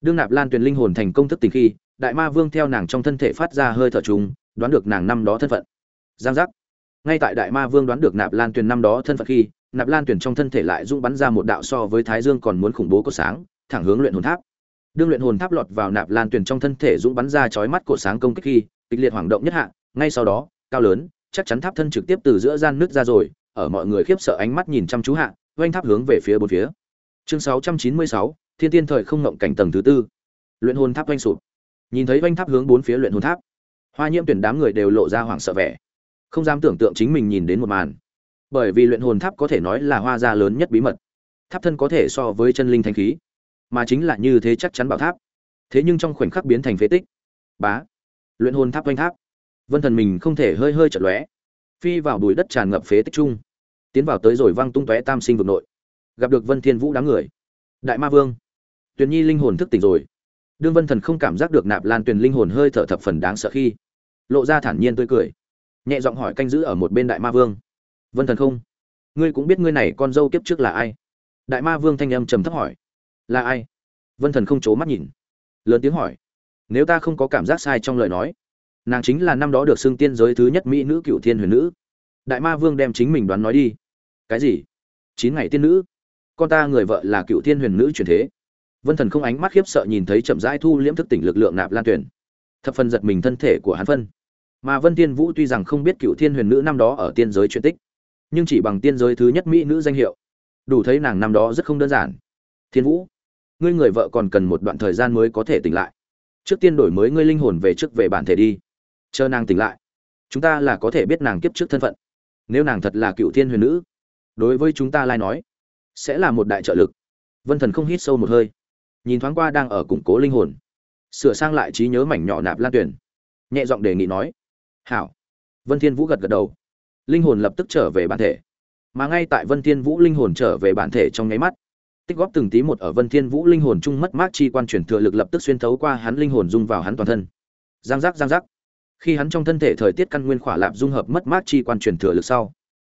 Đương nạp lan tuyển linh hồn thành công thức tình khi, đại ma vương theo nàng trong thân thể phát ra hơi thở trùng, đoán được nàng năm đó thân phận. Giang giác. Ngay tại đại ma vương đoán được nạp lan tuyển năm đó thân phận khi, nạp lan tuyển trong thân thể lại rung bắn ra một đạo so với thái dương còn muốn khủng bố có sáng, thẳng hướng luyện hồn tháp. Đương luyện hồn tháp lọt vào nạp lan tuyển trong thân thể dũng bắn ra chói mắt cổ sáng công kích khi kịch liệt hoảng động nhất hạ ngay sau đó cao lớn chắc chắn tháp thân trực tiếp từ giữa gian nước ra rồi ở mọi người khiếp sợ ánh mắt nhìn chăm chú hạ oanh tháp hướng về phía bốn phía. Chương 696, thiên tiên thời không ngộng cảnh tầng thứ tư. Luyện hồn tháp oanh sụp. Nhìn thấy oanh tháp hướng bốn phía luyện hồn tháp hoa nhiễm tuyển đám người đều lộ ra hoảng sợ vẻ. Không dám tưởng tượng chính mình nhìn đến một màn. Bởi vì luyện hồn tháp có thể nói là hoa gia lớn nhất bí mật. Tháp thân có thể so với chân linh thanh khí mà chính là như thế chắc chắn bảo tháp. Thế nhưng trong khoảnh khắc biến thành phế tích. Bá luyện hồn tháp quanh tháp. Vân thần mình không thể hơi hơi chật lóe. Phi vào bụi đất tràn ngập phế tích chung. Tiến vào tới rồi văng tung tóe tam sinh vực nội. Gặp được vân thiên vũ đám người. Đại ma vương. Tuyền nhi linh hồn thức tỉnh rồi. Đương vân thần không cảm giác được nạp lan tuyền linh hồn hơi thở thập phần đáng sợ khi, lộ ra thản nhiên tươi cười. Nhẹ giọng hỏi canh giữ ở một bên đại ma vương. Vân thần không? Ngươi cũng biết ngươi này con dâu kiếp trước là ai? Đại ma vương thanh âm trầm thấp hỏi. Là ai? Vân thần không chố mắt nhìn. Lớn tiếng hỏi nếu ta không có cảm giác sai trong lời nói, nàng chính là năm đó được xưng tiên giới thứ nhất mỹ nữ cựu thiên huyền nữ. Đại ma vương đem chính mình đoán nói đi. Cái gì? Chín ngày tiên nữ? Con ta người vợ là cựu thiên huyền nữ truyền thế. Vân thần không ánh mắt khiếp sợ nhìn thấy chậm rãi thu liễm thức tỉnh lực lượng nạp lan tuyển thập phần giật mình thân thể của hắn phân. Mà vân tiên vũ tuy rằng không biết cựu thiên huyền nữ năm đó ở tiên giới truyền tích, nhưng chỉ bằng tiên giới thứ nhất mỹ nữ danh hiệu, đủ thấy nàng năm đó rất không đơn giản. Thiên vũ, ngươi người vợ còn cần một đoạn thời gian mới có thể tỉnh lại trước tiên đổi mới ngươi linh hồn về trước về bản thể đi. Chờ nàng tỉnh lại, chúng ta là có thể biết nàng kiếp trước thân phận. Nếu nàng thật là cựu thiên huyền nữ, đối với chúng ta lai nói, sẽ là một đại trợ lực. Vân thần không hít sâu một hơi, nhìn thoáng qua đang ở củng cố linh hồn, sửa sang lại trí nhớ mảnh nhỏ nạp lan tuyển, nhẹ giọng đề nghị nói, hảo. Vân thiên vũ gật gật đầu. Linh hồn lập tức trở về bản thể, mà ngay tại vân thiên vũ linh hồn trở về bản thể trong nháy mắt tích góp từng tí một ở vân thiên vũ linh hồn chung mất mát chi quan chuyển thừa lực lập tức xuyên thấu qua hắn linh hồn dung vào hắn toàn thân. Giang giác giang giác. Khi hắn trong thân thể thời tiết căn nguyên khỏa lạp dung hợp mất mát chi quan chuyển thừa lực sau,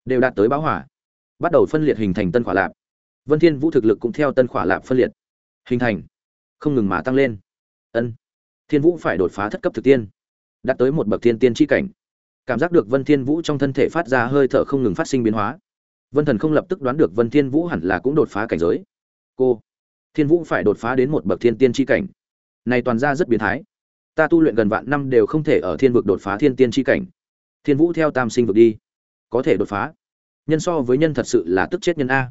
đều đạt tới bão hỏa bắt đầu phân liệt hình thành tân khỏa lạp. Vân thiên vũ thực lực cũng theo tân khỏa lạp phân liệt, hình thành, không ngừng mà tăng lên. Ân, thiên vũ phải đột phá thất cấp thực tiên, đạt tới một bậc thiên tiên chi cảnh. Cảm giác được vân thiên vũ trong thân thể phát ra hơi thở không ngừng phát sinh biến hóa. Vân thần không lập tức đoán được vân thiên vũ hẳn là cũng đột phá cảnh giới cô, thiên vũ phải đột phá đến một bậc thiên tiên chi cảnh. Này toàn ra rất biến thái. Ta tu luyện gần vạn năm đều không thể ở thiên vực đột phá thiên tiên chi cảnh. Thiên vũ theo tam sinh vực đi. Có thể đột phá. Nhân so với nhân thật sự là tức chết nhân a.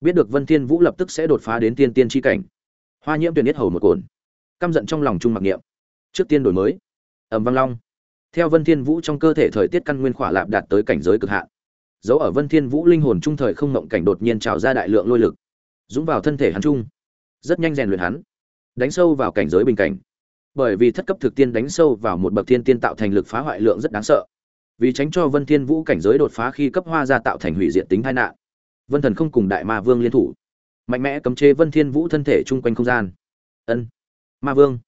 Biết được vân thiên vũ lập tức sẽ đột phá đến tiên tiên chi cảnh. Hoa nhiễm tuyển nhất hầu một cồn căm giận trong lòng trung mặc niệm. Trước tiên đổi mới. Ẩm văng long. Theo vân thiên vũ trong cơ thể thời tiết căn nguyên khỏa lạp đạt tới cảnh giới cực hạn. Dấu ở vân thiên vũ linh hồn trung thời không ngộng cảnh đột nhiên trào ra đại lượng lôi lực dũng vào thân thể hắn trung rất nhanh rèn luyện hắn. Đánh sâu vào cảnh giới bình cảnh. Bởi vì thất cấp thực tiên đánh sâu vào một bậc thiên tiên tạo thành lực phá hoại lượng rất đáng sợ. Vì tránh cho vân thiên vũ cảnh giới đột phá khi cấp hoa ra tạo thành hủy diệt tính tai nạn. Vân thần không cùng đại ma vương liên thủ. Mạnh mẽ cấm chế vân thiên vũ thân thể chung quanh không gian. Ân, ma vương,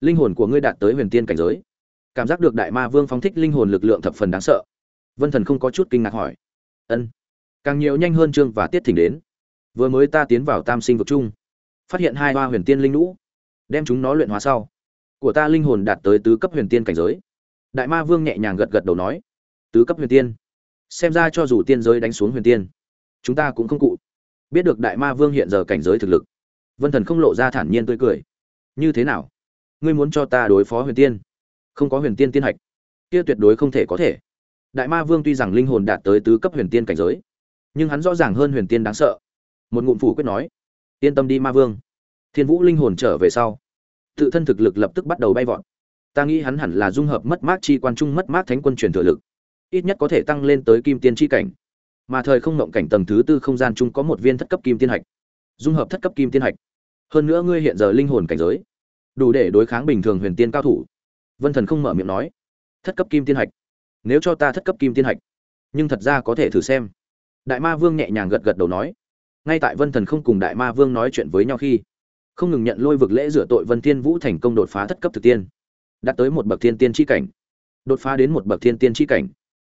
linh hồn của ngươi đạt tới huyền tiên cảnh giới. Cảm giác được đại ma vương phóng thích linh hồn lực lượng thập phần đáng sợ. Vân thần không có chút kinh ngạc hỏi. Ân, càng nhiều nhanh hơn trương và tiết thỉnh đến vừa mới ta tiến vào tam sinh vực chung, phát hiện hai hoa huyền tiên linh lũ, đem chúng nó luyện hóa sau. Của ta linh hồn đạt tới tứ cấp huyền tiên cảnh giới. Đại ma vương nhẹ nhàng gật gật đầu nói, tứ cấp huyền tiên. Xem ra cho dù tiên giới đánh xuống huyền tiên, chúng ta cũng không cụ. Biết được đại ma vương hiện giờ cảnh giới thực lực, vân thần không lộ ra thản nhiên tươi cười. Như thế nào? Ngươi muốn cho ta đối phó huyền tiên? Không có huyền tiên tiên hạch, kia tuyệt đối không thể có thể. Đại ma vương tuy rằng linh hồn đạt tới tứ cấp huyền tiên cảnh giới, nhưng hắn rõ ràng hơn huyền tiên đáng sợ một ngụm phủ quyết nói, yên tâm đi ma vương. Thiên vũ linh hồn trở về sau, tự thân thực lực lập tức bắt đầu bay vọt. Ta nghĩ hắn hẳn là dung hợp mất mát chi quan trung mất mát thánh quân truyền thừa lực, ít nhất có thể tăng lên tới kim tiên chi cảnh. Mà thời không ngộng cảnh tầng thứ tư không gian chung có một viên thất cấp kim tiên hạch. Dung hợp thất cấp kim tiên hạch. Hơn nữa ngươi hiện giờ linh hồn cảnh giới, đủ để đối kháng bình thường huyền tiên cao thủ. Vân thần không mở miệng nói, thất cấp kim tiên hạch? Nếu cho ta thất cấp kim tiên hạch, nhưng thật ra có thể thử xem. Đại ma vương nhẹ nhàng gật gật đầu nói ngay tại vân thần không cùng đại ma vương nói chuyện với nhau khi, không ngừng nhận lôi vực lễ rửa tội vân thiên vũ thành công đột phá thất cấp thực tiên. Đạt tới một bậc thiên tiên chi cảnh. Đột phá đến một bậc thiên tiên chi cảnh.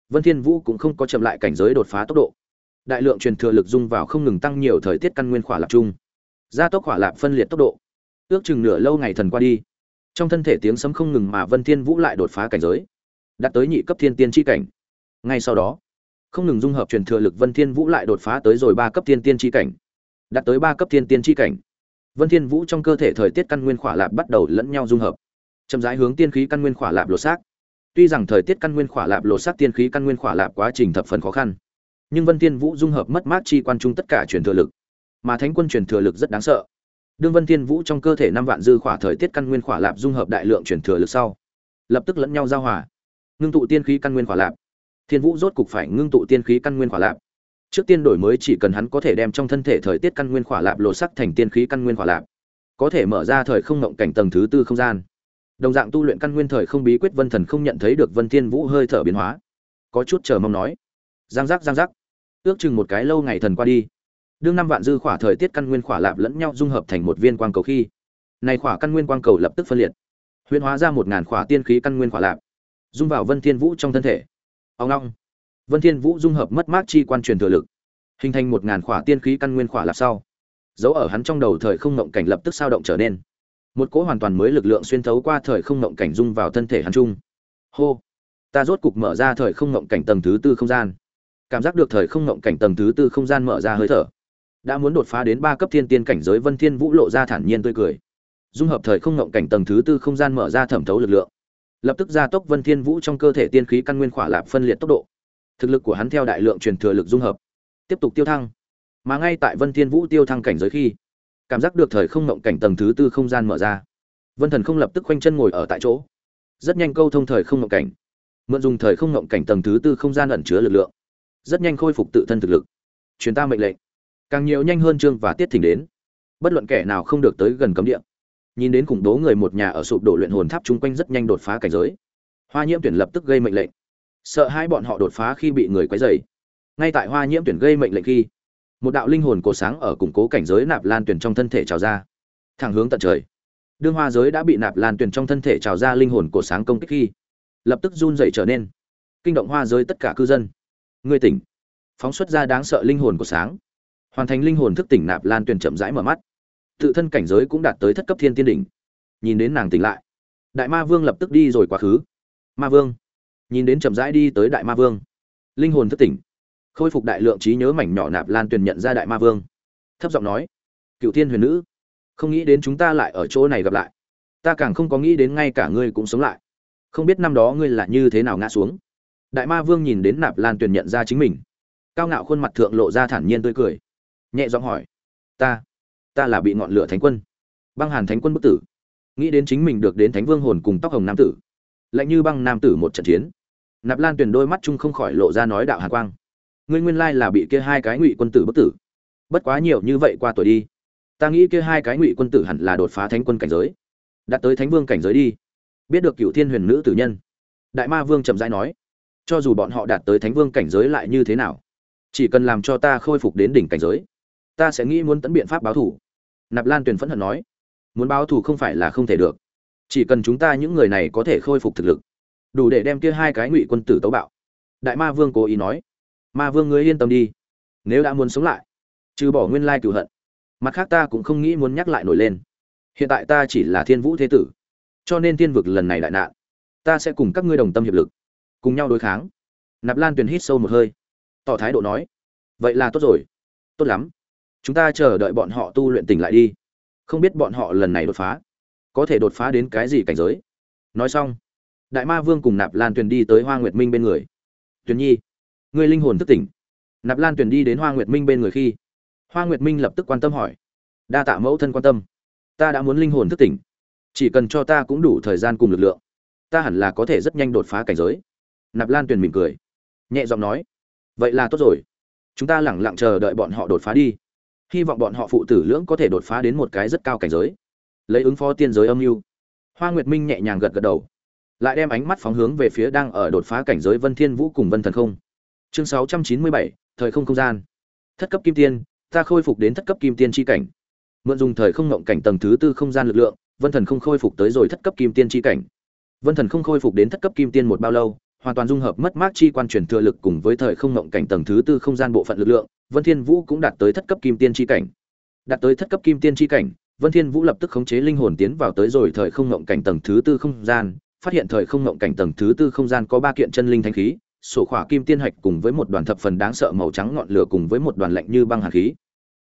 Vân thiên vũ cũng không có chậm lại cảnh giới đột phá tốc độ. Đại lượng truyền thừa lực dung vào không ngừng tăng nhiều thời tiết căn nguyên khỏa lạp chung. Gia tốc khỏa lạp phân liệt tốc độ. Ước chừng nửa lâu ngày thần qua đi, trong thân thể tiếng sấm không ngừng mà vân thiên vũ lại đột phá cảnh giới, đạt tới nhị cấp thiên tiên chi cảnh. Ngay sau đó không ngừng dung hợp truyền thừa lực vân thiên vũ lại đột phá tới rồi ba cấp tiên tiên chi cảnh. Đạt tới ba cấp tiên tiên chi cảnh. Vân thiên vũ trong cơ thể thời tiết căn nguyên khỏa lạp bắt đầu lẫn nhau dung hợp. Chậm rãi hướng tiên khí căn nguyên khỏa lạp lột xác. Tuy rằng thời tiết căn nguyên khỏa lạp lột xác tiên khí căn nguyên khỏa lạp quá trình thập phần khó khăn, nhưng vân thiên vũ dung hợp mất mát chi quan trung tất cả truyền thừa lực. Mà thánh quân truyền thừa lực rất đáng sợ. Đương vân thiên vũ trong cơ thể năm vạn dư khỏa thời tiết căn nguyên khỏa lạp dung hợp đại lượng truyền thừa lực sau, lập tức lẫn nhau giao hòa. Ngưng tụ tiên khí căn nguyên khỏa lạp thiên vũ rốt cục phải ngưng tụ tiên khí căn nguyên khỏa lạp. Trước tiên đổi mới chỉ cần hắn có thể đem trong thân thể thời tiết căn nguyên khỏa lạp lột sắc thành tiên khí căn nguyên khỏa lạp. Có thể mở ra thời không ngộng cảnh tầng thứ tư không gian. Đồng dạng tu luyện căn nguyên thời không bí quyết vân thần không nhận thấy được vân thiên vũ hơi thở biến hóa. Có chút chờ mong nói. Giang giác giang giác. Ước chừng một cái lâu ngày thần qua đi. Đương năm vạn dư khỏa thời tiết căn nguyên khỏa lạp lẫn nhau dung hợp thành một viên quang cầu khi, này khỏa căn nguyên quang cầu lập tức phân liệt, huyễn hóa ra một ngàn khỏa tiên khí căn nguyên khỏa lạp, dung vào vân thiên vũ trong thân thể ông long. Vân thiên vũ dung hợp mất mát chi quan truyền thừa lực, hình thành một ngàn khỏa tiên khí căn nguyên khỏa lạp sau. Dấu ở hắn trong đầu thời không ngộng cảnh lập tức sao động trở nên. Một cỗ hoàn toàn mới lực lượng xuyên thấu qua thời không ngộng cảnh dung vào thân thể hắn trung hô! Ta rốt cục mở ra thời không ngộng cảnh tầng thứ tư không gian. Cảm giác được thời không ngộng cảnh tầng thứ tư không gian mở ra hơi thở. Đã muốn đột phá đến ba cấp thiên tiên cảnh giới, vân thiên vũ lộ ra thản nhiên tươi cười. Dung hợp thời không ngộng cảnh tầng thứ tư không gian mở ra thẩm thấu lực lượng lập tức gia tốc vân thiên vũ trong cơ thể tiên khí căn nguyên khỏa lạp phân liệt tốc độ. Thực lực của hắn theo đại lượng truyền thừa lực dung hợp, tiếp tục tiêu thăng. Mà ngay tại vân thiên vũ tiêu thăng cảnh giới khi, cảm giác được thời không ngộng cảnh tầng thứ tư không gian mở ra. Vân thần không lập tức khoanh chân ngồi ở tại chỗ. Rất nhanh câu thông thời không ngộng cảnh, mượn dùng thời không ngộng cảnh tầng thứ tư không gian ẩn chứa lực lượng, rất nhanh khôi phục tự thân thực lực. Truyền ta mệnh lệnh. Càng nhiều nhanh hơn trương và tiết thỉnh đến. Bất luận kẻ nào không được tới gần cấm địa nhìn đến khủng bố người một nhà ở sụp đổ luyện hồn tháp chung quanh rất nhanh đột phá cảnh giới. Hoa nhiễm tuyển lập tức gây mệnh lệnh. Sợ hai bọn họ đột phá khi bị người quấy rầy. Ngay tại hoa nhiễm tuyển gây mệnh lệnh khi, một đạo linh hồn cổ sáng ở củng cố cảnh giới nạp lan tuyển trong thân thể trào ra, thẳng hướng tận trời. Đương hoa giới đã bị nạp lan tuyển trong thân thể trào ra linh hồn cổ sáng công kích khi, lập tức run dậy trở nên. Kinh động hoa giới tất cả cư dân. Người tỉnh. Phóng xuất ra đáng sợ linh hồn cổ sáng. Hoàn thành linh hồn thức tỉnh nạp lan tuyền chậm rãi mở mắt tự thân cảnh giới cũng đạt tới thất cấp thiên tiên đỉnh. Nhìn đến nàng tỉnh lại, đại ma vương lập tức đi rồi quá khứ. Ma vương, nhìn đến chậm rãi đi tới đại ma vương, linh hồn thức tỉnh, khôi phục đại lượng trí nhớ mảnh nhỏ nạp lan tuyền nhận ra đại ma vương. Thấp giọng nói, cựu thiên huyền nữ, không nghĩ đến chúng ta lại ở chỗ này gặp lại. Ta càng không có nghĩ đến ngay cả ngươi cũng sống lại. Không biết năm đó ngươi là như thế nào ngã xuống. Đại ma vương nhìn đến nạp lan tuyền nhận ra chính mình, cao ngạo khuôn mặt thượng lộ ra thản nhiên tươi cười, nhẹ giọng hỏi, ta ta là bị ngọn lửa thánh quân. Băng hàn thánh quân bức tử. Nghĩ đến chính mình được đến thánh vương hồn cùng tóc hồng nam tử. Lạnh như băng nam tử một trận chiến. Nạp lan tuyển đôi mắt chung không khỏi lộ ra nói đạo hàn quang. Ngươi nguyên lai là bị kia hai cái ngụy quân tử bức tử. Bất quá nhiều như vậy qua tuổi đi, ta nghĩ kia hai cái ngụy quân tử hẳn là đột phá thánh quân cảnh giới. Đạt tới thánh vương cảnh giới đi. Biết được cựu thiên huyền nữ tử nhân. Đại ma vương chậm rãi nói, cho dù bọn họ đạt tới thánh vương cảnh giới lại như thế nào, chỉ cần làm cho ta khôi phục đến đỉnh cảnh giới ta sẽ nghĩ muốn tấn biện pháp báo thủ nạp lan tuyền phẫn hận nói, muốn báo thù không phải là không thể được. Chỉ cần chúng ta những người này có thể khôi phục thực lực, đủ để đem kia hai cái ngụy quân tử tấu bạo. Đại ma vương cố ý nói, ma vương ngươi yên tâm đi, nếu đã muốn sống lại, trừ bỏ nguyên lai cựu hận, mặt khác ta cũng không nghĩ muốn nhắc lại nổi lên. Hiện tại ta chỉ là thiên vũ thế tử, cho nên thiên vực lần này đại nạn, ta sẽ cùng các ngươi đồng tâm hiệp lực, cùng nhau đối kháng. Nạp lan tuyền hít sâu một hơi, tỏ thái độ nói, vậy là tốt rồi, tốt lắm chúng ta chờ đợi bọn họ tu luyện tỉnh lại đi. Không biết bọn họ lần này đột phá, có thể đột phá đến cái gì cảnh giới. Nói xong, đại ma vương cùng nạp lan tuyền đi tới hoa nguyệt minh bên người. Tuyền nhi người linh hồn thức tỉnh. Nạp lan tuyền đi đến hoa nguyệt minh bên người khi, hoa nguyệt minh lập tức quan tâm hỏi, đa tạ mẫu thân quan tâm, ta đã muốn linh hồn thức tỉnh. Chỉ cần cho ta cũng đủ thời gian cùng lực lượng, ta hẳn là có thể rất nhanh đột phá cảnh giới. Nạp lan tuyền mỉm cười, nhẹ giọng nói, vậy là tốt rồi. Chúng ta lẳng lặng chờ đợi bọn họ đột phá đi hy vọng bọn họ phụ tử lưỡng có thể đột phá đến một cái rất cao cảnh giới. Lấy ứng phó tiên giới âm mưu hoa nguyệt minh nhẹ nhàng gật gật đầu lại đem ánh mắt phóng hướng về phía đang ở đột phá cảnh giới vân thiên vũ cùng vân thần không. Chương 697, thời không không gian. Thất cấp kim tiên ta khôi phục đến thất cấp kim tiên chi cảnh. Mượn dùng thời không ngộng cảnh tầng thứ tư không gian lực lượng vân thần không khôi phục tới rồi thất cấp kim tiên chi cảnh. Vân thần không khôi phục đến thất cấp kim tiên một bao lâu hoàn toàn dung hợp mất mát chi quan truyền thừa lực cùng với thời không ngộng cảnh tầng thứ tư không gian bộ phận lực lượng vân thiên vũ cũng đạt tới thất cấp kim tiên chi cảnh. Đạt tới thất cấp kim tiên chi cảnh, vân thiên vũ lập tức khống chế linh hồn tiến vào tới rồi thời không ngộng cảnh tầng thứ tư không gian, phát hiện thời không ngộng cảnh tầng thứ tư không gian có ba kiện chân linh thanh khí, sổ khỏa kim tiên hạch cùng với một đoàn thập phần đáng sợ màu trắng ngọn lửa cùng với một đoàn lạnh như băng hàn khí.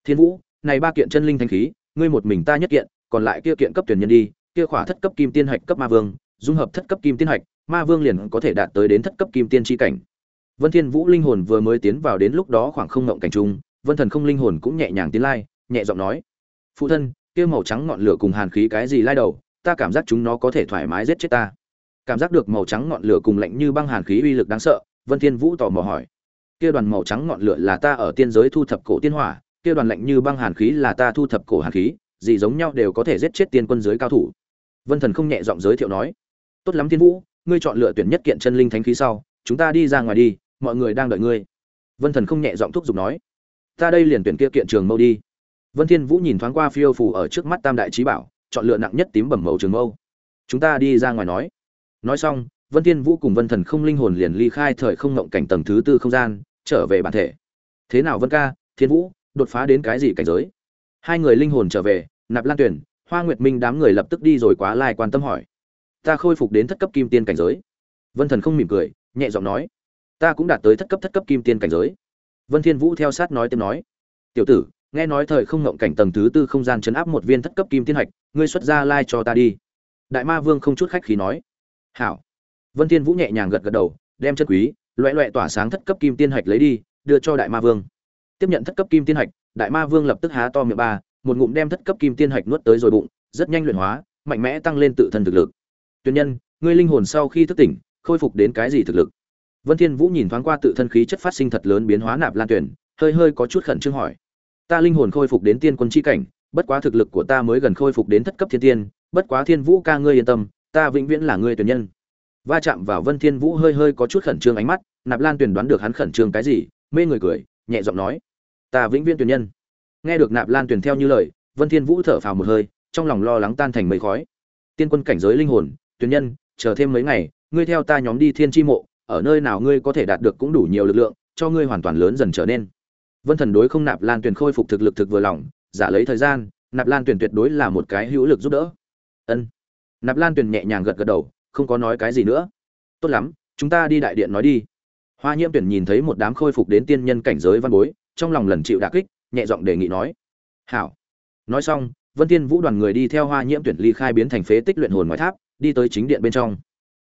Thiên vũ, này ba kiện chân linh thanh khí, ngươi một mình ta nhất kiện, còn lại kia kiện cấp tuyển nhân đi, kia khỏa thất cấp kim tiên hạch cấp ma vương, dung hợp thất cấp kim tiên hạch, ma vương liền có thể đạt tới đến thất cấp kim tiên chi cảnh vân thiên vũ linh hồn vừa mới tiến vào đến lúc đó khoảng không ngộng cảnh trung vân thần không linh hồn cũng nhẹ nhàng tiến lai, nhẹ giọng nói, phụ thân, kia màu trắng ngọn lửa cùng hàn khí cái gì lai đầu? Ta cảm giác chúng nó có thể thoải mái giết chết ta. Cảm giác được màu trắng ngọn lửa cùng lạnh như băng hàn khí uy lực đáng sợ, vân thiên vũ tò mò hỏi, kia đoàn màu trắng ngọn lửa là ta ở tiên giới thu thập cổ tiên hỏa, kia đoàn lạnh như băng hàn khí là ta thu thập cổ hàn khí, gì giống nhau đều có thể giết chết tiên quân giới cao thủ. Vân thần không nhẹ giọng giới thiệu nói, tốt lắm thiên vũ, ngươi chọn lựa tuyển nhất kiện chân linh thánh khí sau, chúng ta đi ra ngoài đi mọi người đang đợi ngươi. Vân thần không nhẹ giọng thúc giục nói, ta đây liền tuyển kia kiện trường mâu đi. Vân thiên vũ nhìn thoáng qua phiêu phù ở trước mắt tam đại trí bảo, chọn lựa nặng nhất tím bẩm màu trường mâu. Chúng ta đi ra ngoài nói. Nói xong, vân thiên vũ cùng vân thần không linh hồn liền ly khai thời không ngộng cảnh tầng thứ tư không gian, trở về bản thể. Thế nào vân ca, thiên vũ, đột phá đến cái gì cảnh giới? Hai người linh hồn trở về, nạp lan tuyển, hoa nguyệt minh đám người lập tức đi rồi quá lai quan tâm hỏi. Ta khôi phục đến thất cấp kim tiên cảnh giới. Vân thần không mỉm cười, nhẹ giọng nói ta cũng đạt tới thất cấp thất cấp kim tiên cảnh giới. Vân thiên vũ theo sát nói tiếp nói, tiểu tử, nghe nói thời không ngộng cảnh tầng thứ tư không gian chấn áp một viên thất cấp kim tiên hạch, ngươi xuất ra lai cho ta đi. Đại ma vương không chút khách khí nói, hảo. Vân thiên vũ nhẹ nhàng gật gật đầu, đem chất quý, loẹ loẹ tỏa sáng thất cấp kim tiên hạch lấy đi, đưa cho đại ma vương. Tiếp nhận thất cấp kim tiên hạch, đại ma vương lập tức há to miệng ba, một ngụm đem thất cấp kim tiên hạch nuốt tới rồi bụng, rất nhanh luyện hóa, mạnh mẽ tăng lên tự thân thực lực. Tuyệt nhân, ngươi linh hồn sau khi thức tỉnh, khôi phục đến cái gì thực lực? Vân thiên vũ nhìn thoáng qua tự thân khí chất phát sinh thật lớn biến hóa nạp lan tuyển, hơi hơi có chút khẩn trương hỏi. Ta linh hồn khôi phục đến tiên quân chi cảnh, bất quá thực lực của ta mới gần khôi phục đến thất cấp thiên tiên, bất quá thiên vũ ca ngươi yên tâm, ta vĩnh viễn là ngươi tuyển nhân. Va chạm vào vân thiên vũ hơi hơi có chút khẩn trương ánh mắt, nạp lan tuyển đoán được hắn khẩn trương cái gì, mê người cười, nhẹ giọng nói. Ta vĩnh viễn tuyển nhân. Nghe được nạp lan tuyển theo như lời, vân thiên vũ thở phào một hơi, trong lòng lo lắng tan thành mây khói. Tiên quân cảnh giới linh hồn, tuyển nhân, chờ thêm mấy ngày, ngươi theo ta nhóm đi thiên chi mộ ở nơi nào ngươi có thể đạt được cũng đủ nhiều lực lượng, cho ngươi hoàn toàn lớn dần trở nên. Vân thần đối không nạp lan tuyền khôi phục thực lực thực vừa lòng, giả lấy thời gian, nạp lan tuyền tuyệt đối là một cái hữu lực giúp đỡ. Ân. Nạp lan tuyền nhẹ nhàng gật gật đầu, không có nói cái gì nữa. Tốt lắm, chúng ta đi đại điện nói đi. Hoa nhiễm tuyển nhìn thấy một đám khôi phục đến tiên nhân cảnh giới văn bối, trong lòng lần chịu đả kích, nhẹ giọng đề nghị nói. Hảo. Nói xong, vân tiên vũ đoàn người đi theo hoa nhiễm tuyển ly khai biến thành phế tích luyện hồn ngoài tháp, đi tới chính điện bên trong.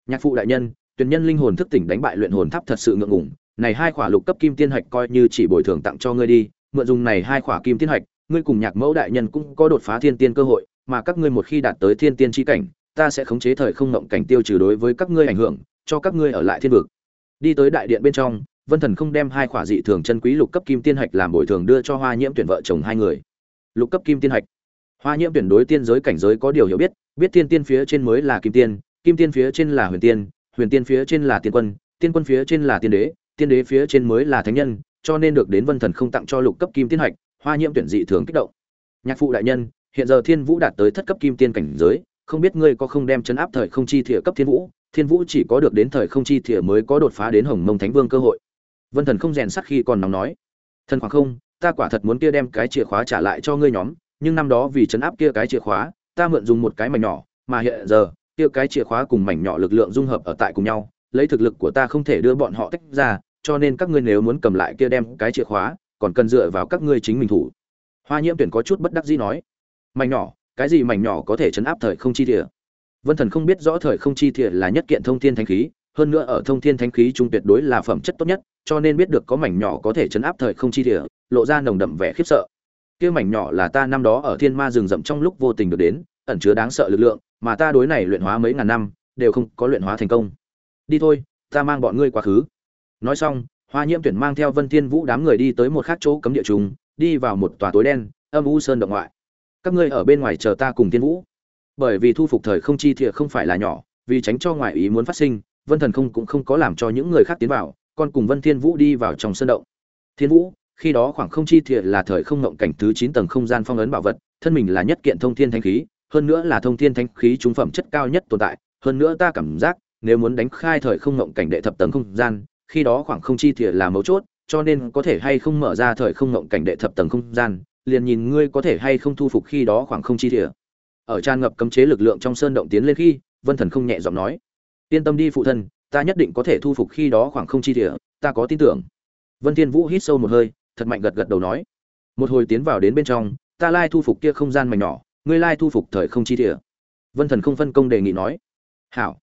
Nhạc phụ đại nhân tuyển nhân linh hồn thức tỉnh đánh bại luyện hồn tháp thật sự ngượng ngùng. Này hai khỏa lục cấp kim tiên hạch coi như chỉ bồi thường tặng cho ngươi đi, mượn dùng này hai khỏa kim tiên hạch, ngươi cùng nhạc mẫu đại nhân cũng có đột phá thiên tiên cơ hội, mà các ngươi một khi đạt tới thiên tiên chi cảnh, ta sẽ khống chế thời không ngộng cảnh tiêu trừ đối với các ngươi ảnh hưởng, cho các ngươi ở lại thiên vực. Đi tới đại điện bên trong, vân thần không đem hai khỏa dị thường chân quý lục cấp kim tiên hạch làm bồi thường đưa cho hoa nhiễm tuyển vợ chồng hai người. Lục cấp kim tiên hạch. Hoa nhiễm tuyển đối tiên giới cảnh giới có điều hiểu biết biết thiên tiên phía trên mới là kim tiên kim tiên phía trên là huyền tiên huyền tiên phía trên là tiên quân tiên quân phía trên là tiên đế tiên đế phía trên mới là thánh nhân, cho nên được đến vân thần không tặng cho lục cấp kim tiên hạch, hoa nhiễm tuyển dị thường kích động. Nhạc phụ đại nhân, hiện giờ thiên vũ đạt tới thất cấp kim tiên cảnh giới, không biết ngươi có không đem chấn áp thời không chi thiệp cấp thiên vũ thiên vũ chỉ có được đến thời không chi thiệp mới có đột phá đến hồng mông thánh vương cơ hội. Vân thần không rèn sắt khi còn nóng nói, thần khoảng không, ta quả thật muốn kia đem cái chìa khóa trả lại cho ngươi nhóm, nhưng năm đó vì chấn áp kia cái chìa khóa, ta mượn dùng một cái mảnh nhỏ, mà hiện giờ kia cái chìa khóa cùng mảnh nhỏ lực lượng dung hợp ở tại cùng nhau lấy thực lực của ta không thể đưa bọn họ tách ra cho nên các ngươi nếu muốn cầm lại kia đem cái chìa khóa còn cần dựa vào các ngươi chính mình thủ hoa nhiễm tuyển có chút bất đắc dĩ nói mảnh nhỏ cái gì mảnh nhỏ có thể chấn áp thời không chi địa? vân thần không biết rõ thời không chi địa là nhất kiện thông thiên thánh khí hơn nữa ở thông thiên thánh khí trung tuyệt đối là phẩm chất tốt nhất cho nên biết được có mảnh nhỏ có thể chấn áp thời không chi địa, lộ ra nồng đậm vẻ khiếp sợ kia mảnh nhỏ là ta năm đó ở thiên ma rừng rậm trong lúc vô tình được đến ẩn chứa đáng sợ lực lượng, mà ta đối này luyện hóa mấy ngàn năm, đều không có luyện hóa thành công. Đi thôi, ta mang bọn ngươi quá khứ. Nói xong, hoa nhiễm tuyển mang theo vân thiên vũ đám người đi tới một khác chỗ cấm địa trùng, đi vào một tòa tối đen, âm u sơn động ngoại. Các ngươi ở bên ngoài chờ ta cùng thiên vũ. Bởi vì thu phục thời không chi thiệt không phải là nhỏ, vì tránh cho ngoại ý muốn phát sinh, vân thần không cũng không có làm cho những người khác tiến vào, còn cùng vân thiên vũ đi vào trong sơn động. Thiên vũ, khi đó khoảng không chi thiệt là thời không ngộng cảnh thứ 9 tầng không gian phong ấn bảo vật, thân mình là nhất kiện thông thiên thánh khí hơn nữa là thông thiên thánh khí trung phẩm chất cao nhất tồn tại hơn nữa ta cảm giác nếu muốn đánh khai thời không ngộng cảnh đệ thập tầng không gian khi đó khoảng không chi thìa là mấu chốt cho nên có thể hay không mở ra thời không ngộng cảnh đệ thập tầng không gian liền nhìn ngươi có thể hay không thu phục khi đó khoảng không chi thìa. ở tràn ngập cấm chế lực lượng trong sơn động tiến lên khi vân thần không nhẹ giọng nói yên tâm đi phụ thân ta nhất định có thể thu phục khi đó khoảng không chi thìa, ta có tin tưởng vân thiên vũ hít sâu một hơi thật mạnh gật gật đầu nói một hồi tiến vào đến bên trong ta lai thu phục kia không gian mảnh nhỏ ngươi lai thu phục thời không chi địa. Vân thần không phân công đề nghị nói. Hảo.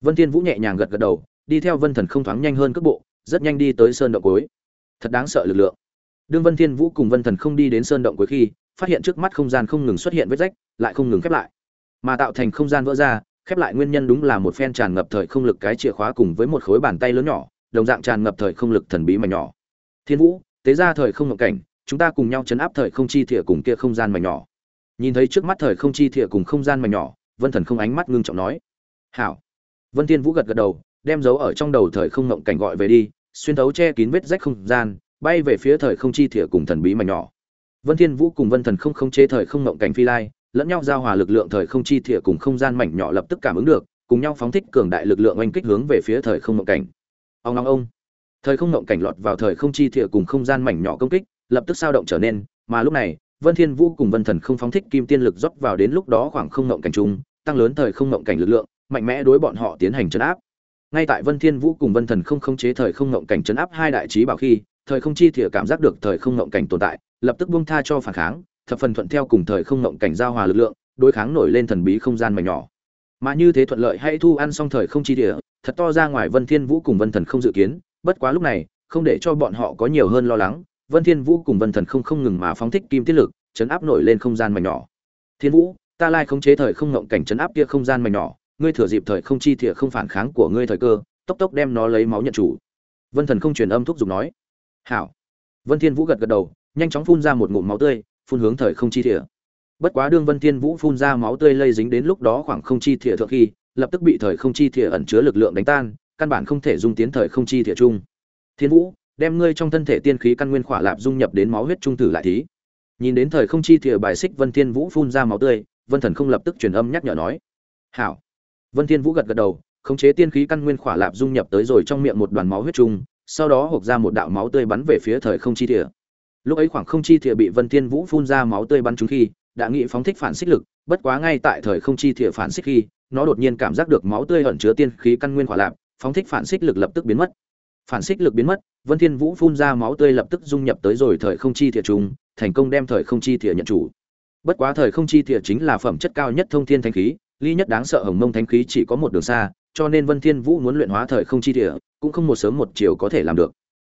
Vân thiên vũ nhẹ nhàng gật gật đầu, đi theo vân thần không thoáng nhanh hơn cước bộ, rất nhanh đi tới sơn động cuối. Thật đáng sợ lực lượng. Đương vân thiên vũ cùng vân thần không đi đến sơn động cuối khi, phát hiện trước mắt không gian không ngừng xuất hiện vết rách, lại không ngừng khép lại. Mà tạo thành không gian vỡ ra, khép lại nguyên nhân đúng là một phen tràn ngập thời không lực cái chìa khóa cùng với một khối bàn tay lớn nhỏ, đồng dạng tràn ngập thời không lực thần bí mà nhỏ. Thiên vũ, tế ra thời không ngộng cảnh, chúng ta cùng nhau chấn áp thời không chi thìa cùng kia không gian mà nhỏ nhìn thấy trước mắt thời không chi thìa cùng không gian mà nhỏ, vân thần không ánh mắt ngưng trọng nói. Hảo. Vân thiên vũ gật gật đầu, đem dấu ở trong đầu thời không ngọng cảnh gọi về đi, xuyên thấu che kín vết rách không gian, bay về phía thời không chi thìa cùng thần bí mà nhỏ. Vân thiên vũ cùng vân thần không không chế thời không ngọng cảnh phi lai, lẫn nhau giao hòa lực lượng thời không chi thìa cùng không gian mảnh nhỏ lập tức cảm ứng được, cùng nhau phóng thích cường đại lực lượng oanh kích hướng về phía thời không ngọng cảnh. Ông long ông. Thời không ngọng cảnh lọt vào thời không chi thìa cùng không gian mảnh nhỏ công kích, lập tức sao động trở nên, mà lúc này vân thiên vũ cùng vân thần không phóng thích kim tiên lực rót vào đến lúc đó khoảng không ngộng cảnh trung tăng lớn thời không ngộng cảnh lực lượng, mạnh mẽ đối bọn họ tiến hành chấn áp. Ngay tại vân thiên vũ cùng vân thần không khống chế thời không ngộng cảnh chấn áp hai đại trí bảo khi, thời không chi thìa cảm giác được thời không ngộng cảnh tồn tại, lập tức buông tha cho phản kháng, thập phần thuận theo cùng thời không ngộng cảnh giao hòa lực lượng, đối kháng nổi lên thần bí không gian mảnh nhỏ. Mà như thế thuận lợi hay thu ăn xong thời không chi địa thật to ra ngoài vân thiên vũ cùng vân thần không dự kiến, bất quá lúc này, không để cho bọn họ có nhiều hơn lo lắng vân thiên vũ cùng vân thần không không ngừng mà phóng thích kim tiết lực, chấn áp nổi lên không gian mảnh nhỏ. Thiên vũ, ta lai khống chế thời không ngộng cảnh chấn áp kia không gian mảnh nhỏ, ngươi thừa dịp thời không chi thìa không phản kháng của ngươi thời cơ, tốc tốc đem nó lấy máu nhận chủ. Vân thần không truyền âm thúc giục nói. Hảo. Vân thiên vũ gật gật đầu, nhanh chóng phun ra một ngụm máu tươi, phun hướng thời không chi thìa. Bất quá đương vân thiên vũ phun ra máu tươi lây dính đến lúc đó khoảng không chi thìa thượng khi, lập tức bị thời không chi thìa ẩn chứa lực lượng đánh tan, căn bản không thể dung tiến thời không chi thìa chung. Thiên vũ đem ngươi trong thân thể tiên khí căn nguyên khỏa lạp dung nhập đến máu huyết trung tử lại thí. Nhìn đến thời không chi thìa bài xích vân thiên vũ phun ra máu tươi, vân thần không lập tức truyền âm nhắc nhở nói. Hảo. Vân thiên vũ gật gật đầu, khống chế tiên khí căn nguyên khỏa lạp dung nhập tới rồi trong miệng một đoàn máu huyết trung, sau đó hộc ra một đạo máu tươi bắn về phía thời không chi thìa. Lúc ấy khoảng không chi thìa bị vân thiên vũ phun ra máu tươi bắn trúng khi, đã nghĩ phóng thích phản xích lực, bất quá ngay tại thời không chi thìa phản xích khi, nó đột nhiên cảm giác được máu tươi ẩn chứa tiên khí căn nguyên hỏa lạp, phóng thích phản xích lực lập tức biến mất. Phản xích lực biến mất vân thiên vũ phun ra máu tươi lập tức dung nhập tới rồi thời không chi thìa trùng, thành công đem thời không chi thìa nhận chủ. Bất quá thời không chi thìa chính là phẩm chất cao nhất thông thiên thánh khí, ly nhất đáng sợ hồng mông thánh khí chỉ có một đường xa, cho nên vân thiên vũ muốn luyện hóa thời không chi thìa cũng không một sớm một chiều có thể làm được.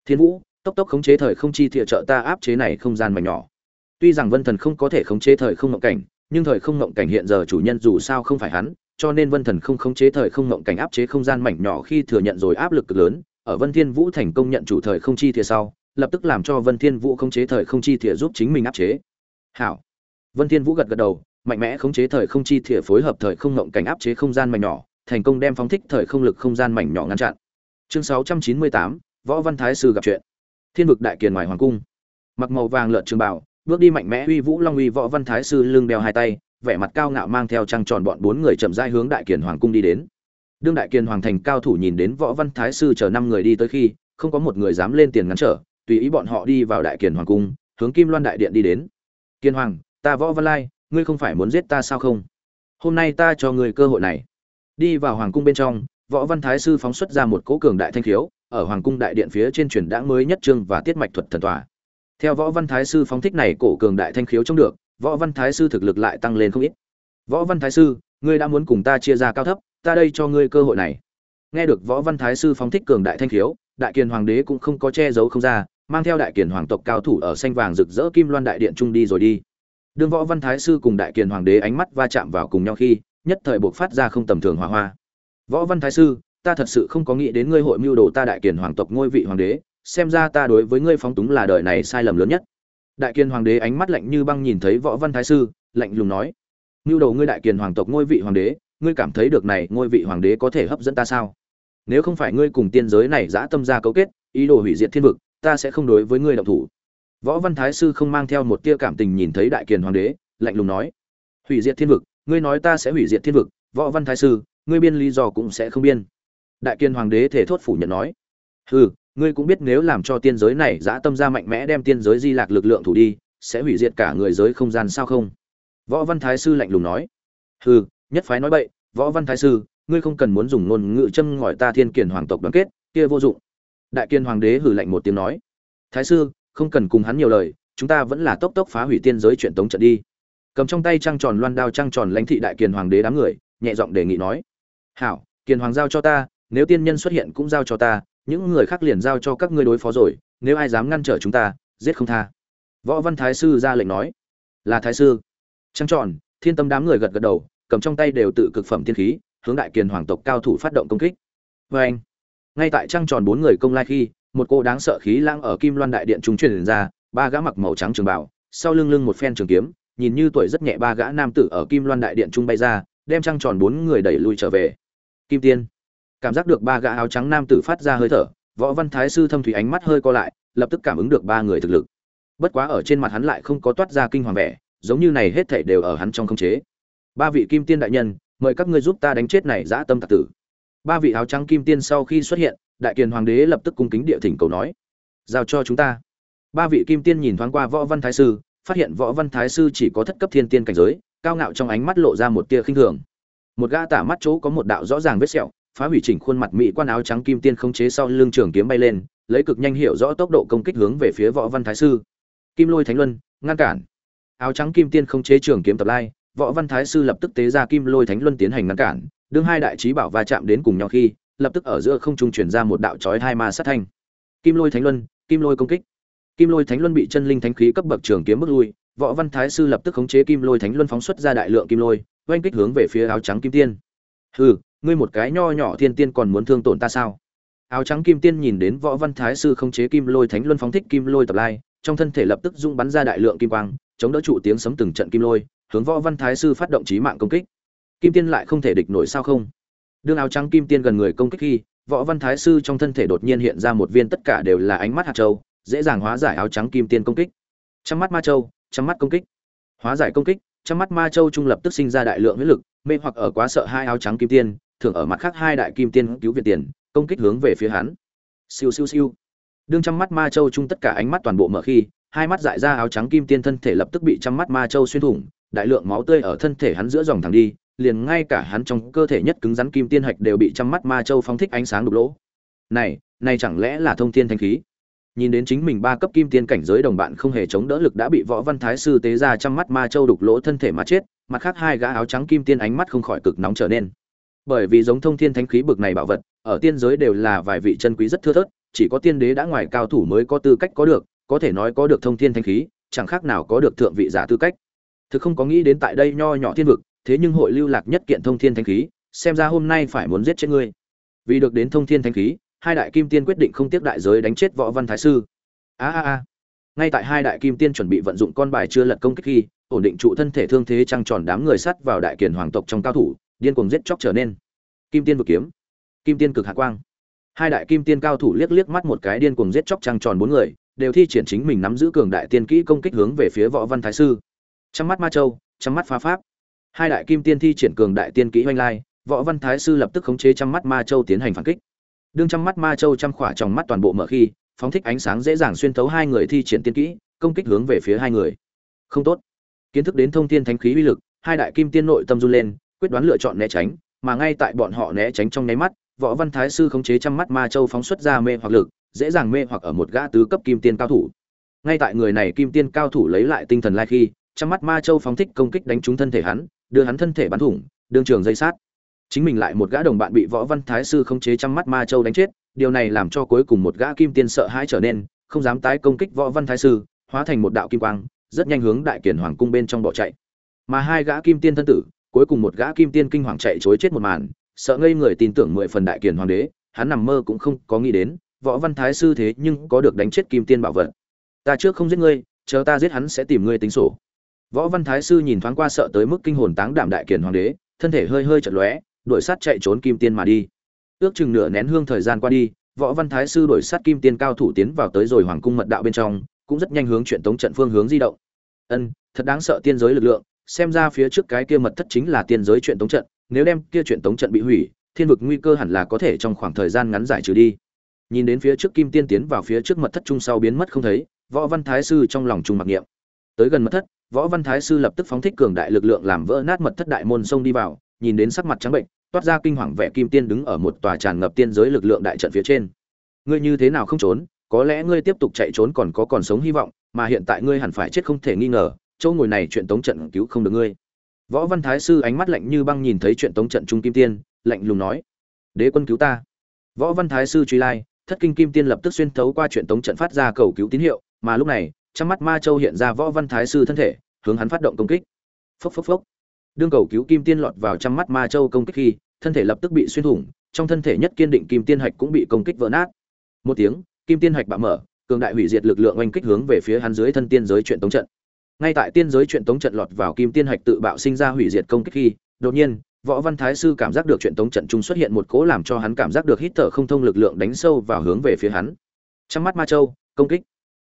Thiên vũ, tốc tốc khống chế thời không chi thìa trợ ta áp chế này không gian mảnh nhỏ. Tuy rằng vân thần không có thể khống chế thời không ngộng cảnh, nhưng thời không ngộng cảnh hiện giờ chủ nhân dù sao không phải hắn, cho nên vân thần không khống chế thời không ngộng cảnh áp chế không gian mảnh nhỏ khi thừa nhận rồi áp lực cực lớn ở vân thiên vũ thành công nhận chủ thời không chi thìa sau lập tức làm cho vân thiên vũ khống chế thời không chi thìa giúp chính mình áp chế. Hảo. Vân thiên vũ gật gật đầu mạnh mẽ khống chế thời không chi thìa phối hợp thời không ngộng cảnh áp chế không gian mảnh nhỏ thành công đem phóng thích thời không lực không gian mảnh nhỏ ngăn chặn. Chương 698, võ văn thái sư gặp chuyện. Thiên vực đại kiền ngoài hoàng cung. Mặc màu vàng lợn trường bảo bước đi mạnh mẽ uy vũ long uy võ văn thái sư lưng đeo hai tay vẻ mặt cao ngạo mang theo trăng tròn bọn bốn người chậm rãi hướng đại kiền hoàng cung đi đến đương đại kiền hoàng thành cao thủ nhìn đến võ văn thái sư chờ năm người đi tới khi, không có một người dám lên tiền ngăn trở, tùy ý bọn họ đi vào đại kiền hoàng cung, hướng kim loan đại điện đi đến. Kiên hoàng, ta võ văn lai, ngươi không phải muốn giết ta sao không? Hôm nay ta cho ngươi cơ hội này. Đi vào hoàng cung bên trong, võ văn thái sư phóng xuất ra một cỗ cường đại thanh khiếu, ở hoàng cung đại điện phía trên truyền đã mới nhất trương và tiết mạch thuật thần tòa. Theo võ văn thái sư phóng thích này cổ cường đại thanh khiếu trong được, võ văn thái sư thực lực lại tăng lên không ít. Võ văn thái sư, ngươi đã muốn cùng ta chia ra cao thấp ta đây cho ngươi cơ hội này. Nghe được võ văn thái sư phóng thích cường đại thanh khiếu, đại kiền hoàng đế cũng không có che giấu không ra, mang theo đại kiền hoàng tộc cao thủ ở xanh vàng rực rỡ kim loan đại điện trung đi rồi đi. Đương võ văn thái sư cùng đại kiền hoàng đế ánh mắt va chạm vào cùng nhau khi, nhất thời buộc phát ra không tầm thường hỏa hoa. Võ văn thái sư, ta thật sự không có nghĩ đến ngươi hội mưu đồ ta đại kiền hoàng tộc ngôi vị hoàng đế, xem ra ta đối với ngươi phóng túng là đời này sai lầm lớn nhất. Đại kiền hoàng đế ánh mắt lạnh như băng nhìn thấy võ văn thái sư, lạnh lùng nói, mưu đồ ngươi đại kiền hoàng tộc ngôi vị hoàng đế ngươi cảm thấy được này ngôi vị hoàng đế có thể hấp dẫn ta sao? Nếu không phải ngươi cùng tiên giới này dã tâm ra cấu kết, ý đồ hủy diệt thiên vực, ta sẽ không đối với ngươi động thủ. Võ văn thái sư không mang theo một tia cảm tình nhìn thấy đại kiền hoàng đế, lạnh lùng nói, hủy diệt thiên vực, ngươi nói ta sẽ hủy diệt thiên vực, võ văn thái sư, ngươi biên lý do cũng sẽ không biên. Đại Kiền hoàng đế thể thốt phủ nhận nói, hừ, ngươi cũng biết nếu làm cho tiên giới này dã tâm ra mạnh mẽ đem tiên giới di lạc lực lượng thủ đi, sẽ hủy diệt cả người giới không gian sao không? Võ văn thái sư lạnh lùng nói, hừ nhất phái nói bậy, võ văn thái sư, ngươi không cần muốn dùng ngôn ngữ châm ngòi ta thiên kiền hoàng tộc đoàn kết, kia vô dụng. Đại kiên hoàng đế hừ lạnh một tiếng nói, thái sư, không cần cùng hắn nhiều lời, chúng ta vẫn là tốc tốc phá hủy tiên giới chuyện tống trận đi. Cầm trong tay trăng tròn loan đao trăng tròn lãnh thị đại kiền hoàng đế đám người, nhẹ giọng đề nghị nói, hảo, kiền hoàng giao cho ta, nếu tiên nhân xuất hiện cũng giao cho ta, những người khác liền giao cho các ngươi đối phó rồi, nếu ai dám ngăn trở chúng ta, giết không tha. Võ văn thái sư ra lệnh nói, là thái sư. Trăng tròn, thiên tâm đám người gật gật đầu cầm trong tay đều tự cực phẩm tiên khí, hướng đại kiền hoàng tộc cao thủ phát động công kích. Oeng! ngay tại trăng tròn bốn người công lai khi, một cô đáng sợ khí lang ở kim loan đại điện trung truyền ra, ba gã mặc màu trắng trường bảo sau lưng lưng một phen trường kiếm, nhìn như tuổi rất nhẹ ba gã nam tử ở kim loan đại điện trung bay ra, đem trăng tròn bốn người đẩy lui trở về. Kim tiên, cảm giác được ba gã áo trắng nam tử phát ra hơi thở, võ văn thái sư thâm thủy ánh mắt hơi co lại, lập tức cảm ứng được ba người thực lực. Bất quá ở trên mặt hắn lại không có toát ra kinh hoàng vẻ, giống như này hết thảy đều ở hắn trong không chế ba vị kim tiên đại nhân, mời các ngươi giúp ta đánh chết này dã tâm tặc tử. Ba vị áo trắng kim tiên sau khi xuất hiện, đại kiền hoàng đế lập tức cung kính địa thỉnh cầu nói, giao cho chúng ta. Ba vị kim tiên nhìn thoáng qua võ văn thái sư, phát hiện võ văn thái sư chỉ có thất cấp thiên tiên cảnh giới, cao ngạo trong ánh mắt lộ ra một tia khinh thường. Một gã tả mắt chỗ có một đạo rõ ràng vết sẹo, phá hủy chỉnh khuôn mặt mỹ quan áo trắng kim tiên không chế sau lưng trường kiếm bay lên, lấy cực nhanh hiệu rõ tốc độ công kích hướng về phía võ văn thái sư. Kim lôi thánh luân, ngăn cản. Áo trắng kim tiên không chế trường kiếm tập lai võ văn thái sư lập tức tế ra kim lôi thánh luân tiến hành ngăn cản, đương hai đại trí bảo va chạm đến cùng nhau khi, lập tức ở giữa không trung chuyển ra một đạo chói hai ma sát thanh. Kim lôi thánh luân, kim lôi công kích. Kim lôi thánh luân bị chân linh thánh khí cấp bậc trường kiếm bước lui, võ văn thái sư lập tức khống chế kim lôi thánh luân phóng xuất ra đại lượng kim lôi, oanh kích hướng về phía áo trắng kim tiên. Hừ, ngươi một cái nho nhỏ thiên tiên còn muốn thương tổn ta sao? Áo trắng kim tiên nhìn đến võ văn thái sư khống chế kim lôi thánh luân phóng thích kim lôi tập lai, trong thân thể lập tức dung bắn ra đại lượng kim quang chống đỡ trụ tiếng sấm từng trận kim lôi, hướng võ văn thái sư phát động trí mạng công kích. Kim tiên lại không thể địch nổi sao không? Đương áo trắng kim tiên gần người công kích khi, võ văn thái sư trong thân thể đột nhiên hiện ra một viên tất cả đều là ánh mắt hạt châu, dễ dàng hóa giải áo trắng kim tiên công kích. Trong mắt ma châu trong mắt công kích. Hóa giải công kích trong mắt ma châu trung lập tức sinh ra đại lượng huyết lực, mê hoặc ở quá sợ hai áo trắng kim tiên thường ở mặt khác hai đại kim tiên cứu viện tiền, công kích hướng về phía hắn. Siêu siêu siêu. Đương trong mắt ma châu trung tất cả ánh mắt toàn bộ mở khi hai mắt dại ra áo trắng kim tiên thân thể lập tức bị trăm mắt ma châu xuyên thủng, đại lượng máu tươi ở thân thể hắn giữa dòng thẳng đi, liền ngay cả hắn trong cơ thể nhất cứng rắn kim tiên hạch đều bị trăm mắt ma châu phóng thích ánh sáng đục lỗ. Này này chẳng lẽ là thông thiên thánh khí? Nhìn đến chính mình ba cấp kim tiên cảnh giới đồng bạn không hề chống đỡ lực đã bị võ văn thái sư tế ra trăm mắt ma châu đục lỗ thân thể mà chết, mặt khác hai gã áo trắng kim tiên ánh mắt không khỏi cực nóng trở nên. Bởi vì giống thông thiên thánh khí bực này bảo vật, ở tiên giới đều là vài vị chân quý rất thưa thớt, chỉ có tiên đế đã ngoài cao thủ mới có tư cách có được có thể nói có được thông thiên thanh khí, chẳng khác nào có được thượng vị giả tư cách. Thực không có nghĩ đến tại đây nho nhỏ thiên vực, thế nhưng hội lưu lạc nhất kiện thông thiên thanh khí, xem ra hôm nay phải muốn giết chết ngươi. Vì được đến thông thiên thanh khí, hai đại kim tiên quyết định không tiếc đại giới đánh chết võ văn thái sư. A a a. Ngay tại hai đại kim tiên chuẩn bị vận dụng con bài chưa lật công kích khi, ổn định trụ thân thể thương thế trăng tròn đám người sắt vào đại kiền hoàng tộc trong cao thủ, điên cuồng giết chóc trở nên. Kim tiên vực kiếm. Kim tiên cực hạ quang. Hai đại kim tiên cao thủ liếc liếc mắt một cái điên cuồng giết chóc trăng tròn bốn người đều thi triển chính mình nắm giữ cường đại tiên kỹ công kích hướng về phía võ văn thái sư. Trong mắt ma châu, trong mắt phá pháp, hai đại kim tiên thi triển cường đại tiên kỹ oanh lai, võ văn thái sư lập tức khống chế trăm mắt ma châu tiến hành phản kích. Đương trăm mắt ma châu trăm khỏa trong mắt toàn bộ mở khi, phóng thích ánh sáng dễ dàng xuyên thấu hai người thi triển tiên kỹ, công kích hướng về phía hai người. Không tốt. Kiến thức đến thông tin thánh khí uy lực, hai đại kim tiên nội tâm run lên, quyết đoán lựa chọn né tránh, mà ngay tại bọn họ né tránh trong nháy mắt, võ văn thái sư khống chế trăm mắt ma châu phóng xuất ra mê hoặc lực dễ dàng mê hoặc ở một gã tứ cấp kim tiên cao thủ. Ngay tại người này kim tiên cao thủ lấy lại tinh thần lai khi, trong mắt ma châu phóng thích công kích đánh trúng thân thể hắn, đưa hắn thân thể bắn thủng, đương trường dây sát. Chính mình lại một gã đồng bạn bị võ văn thái sư khống chế trong mắt ma châu đánh chết, điều này làm cho cuối cùng một gã kim tiên sợ hãi trở nên, không dám tái công kích võ văn thái sư, hóa thành một đạo kim quang, rất nhanh hướng đại kiển hoàng cung bên trong bỏ chạy. Mà hai gã kim tiên thân tử, cuối cùng một gã kim tiên kinh hoàng chạy chối chết một màn, sợ ngây người tin tưởng mười phần đại kiển hoàng đế, hắn nằm mơ cũng không có nghĩ đến võ văn thái sư thế nhưng có được đánh chết kim tiên bảo vật. Ta trước không giết ngươi, chờ ta giết hắn sẽ tìm ngươi tính sổ. Võ văn thái sư nhìn thoáng qua sợ tới mức kinh hồn táng đảm đại kiền hoàng đế, thân thể hơi hơi chật lóe, đuổi sát chạy trốn kim tiên mà đi. Ước chừng nửa nén hương thời gian qua đi, võ văn thái sư đuổi sát kim tiên cao thủ tiến vào tới rồi hoàng cung mật đạo bên trong, cũng rất nhanh hướng chuyện tống trận phương hướng di động. Ân, thật đáng sợ tiên giới lực lượng, xem ra phía trước cái kia mật thất chính là tiên giới chuyện tống trận, nếu đem kia chuyện tống trận bị hủy, thiên vực nguy cơ hẳn là có thể trong khoảng thời gian ngắn giải trừ đi nhìn đến phía trước kim tiên tiến vào phía trước mật thất trung sau biến mất không thấy, võ văn thái sư trong lòng trung mặc niệm. Tới gần mật thất, võ văn thái sư lập tức phóng thích cường đại lực lượng làm vỡ nát mật thất đại môn sông đi vào, nhìn đến sắc mặt trắng bệnh, toát ra kinh hoàng vẻ kim tiên đứng ở một tòa tràn ngập tiên giới lực lượng đại trận phía trên. Ngươi như thế nào không trốn? Có lẽ ngươi tiếp tục chạy trốn còn có còn sống hy vọng, mà hiện tại ngươi hẳn phải chết không thể nghi ngờ, chỗ ngồi này chuyện tống trận cứu không được ngươi. Võ văn thái sư ánh mắt lạnh như băng nhìn thấy chuyện tống trận trung kim tiên, lạnh lùng nói, đế quân cứu ta. Võ văn thái sư truy lai thất kinh kim tiên lập tức xuyên thấu qua chuyện tống trận phát ra cầu cứu tín hiệu, mà lúc này, trong mắt ma châu hiện ra võ văn thái sư thân thể, hướng hắn phát động công kích. Phốc phốc phốc. Đương cầu cứu kim tiên lọt vào trong mắt ma châu công kích khi, thân thể lập tức bị xuyên thủng, trong thân thể nhất kiên định kim tiên hạch cũng bị công kích vỡ nát. Một tiếng, kim tiên hạch bạo mở, cường đại hủy diệt lực lượng oanh kích hướng về phía hắn dưới thân tiên giới chuyện tống trận. Ngay tại tiên giới chuyện tống trận lọt vào kim tiên hạch tự bạo sinh ra hủy diệt công kích khi, đột nhiên võ văn thái sư cảm giác được chuyện tống trận trung xuất hiện một cố làm cho hắn cảm giác được hít thở không thông lực lượng đánh sâu vào hướng về phía hắn. Trong mắt ma châu, công kích.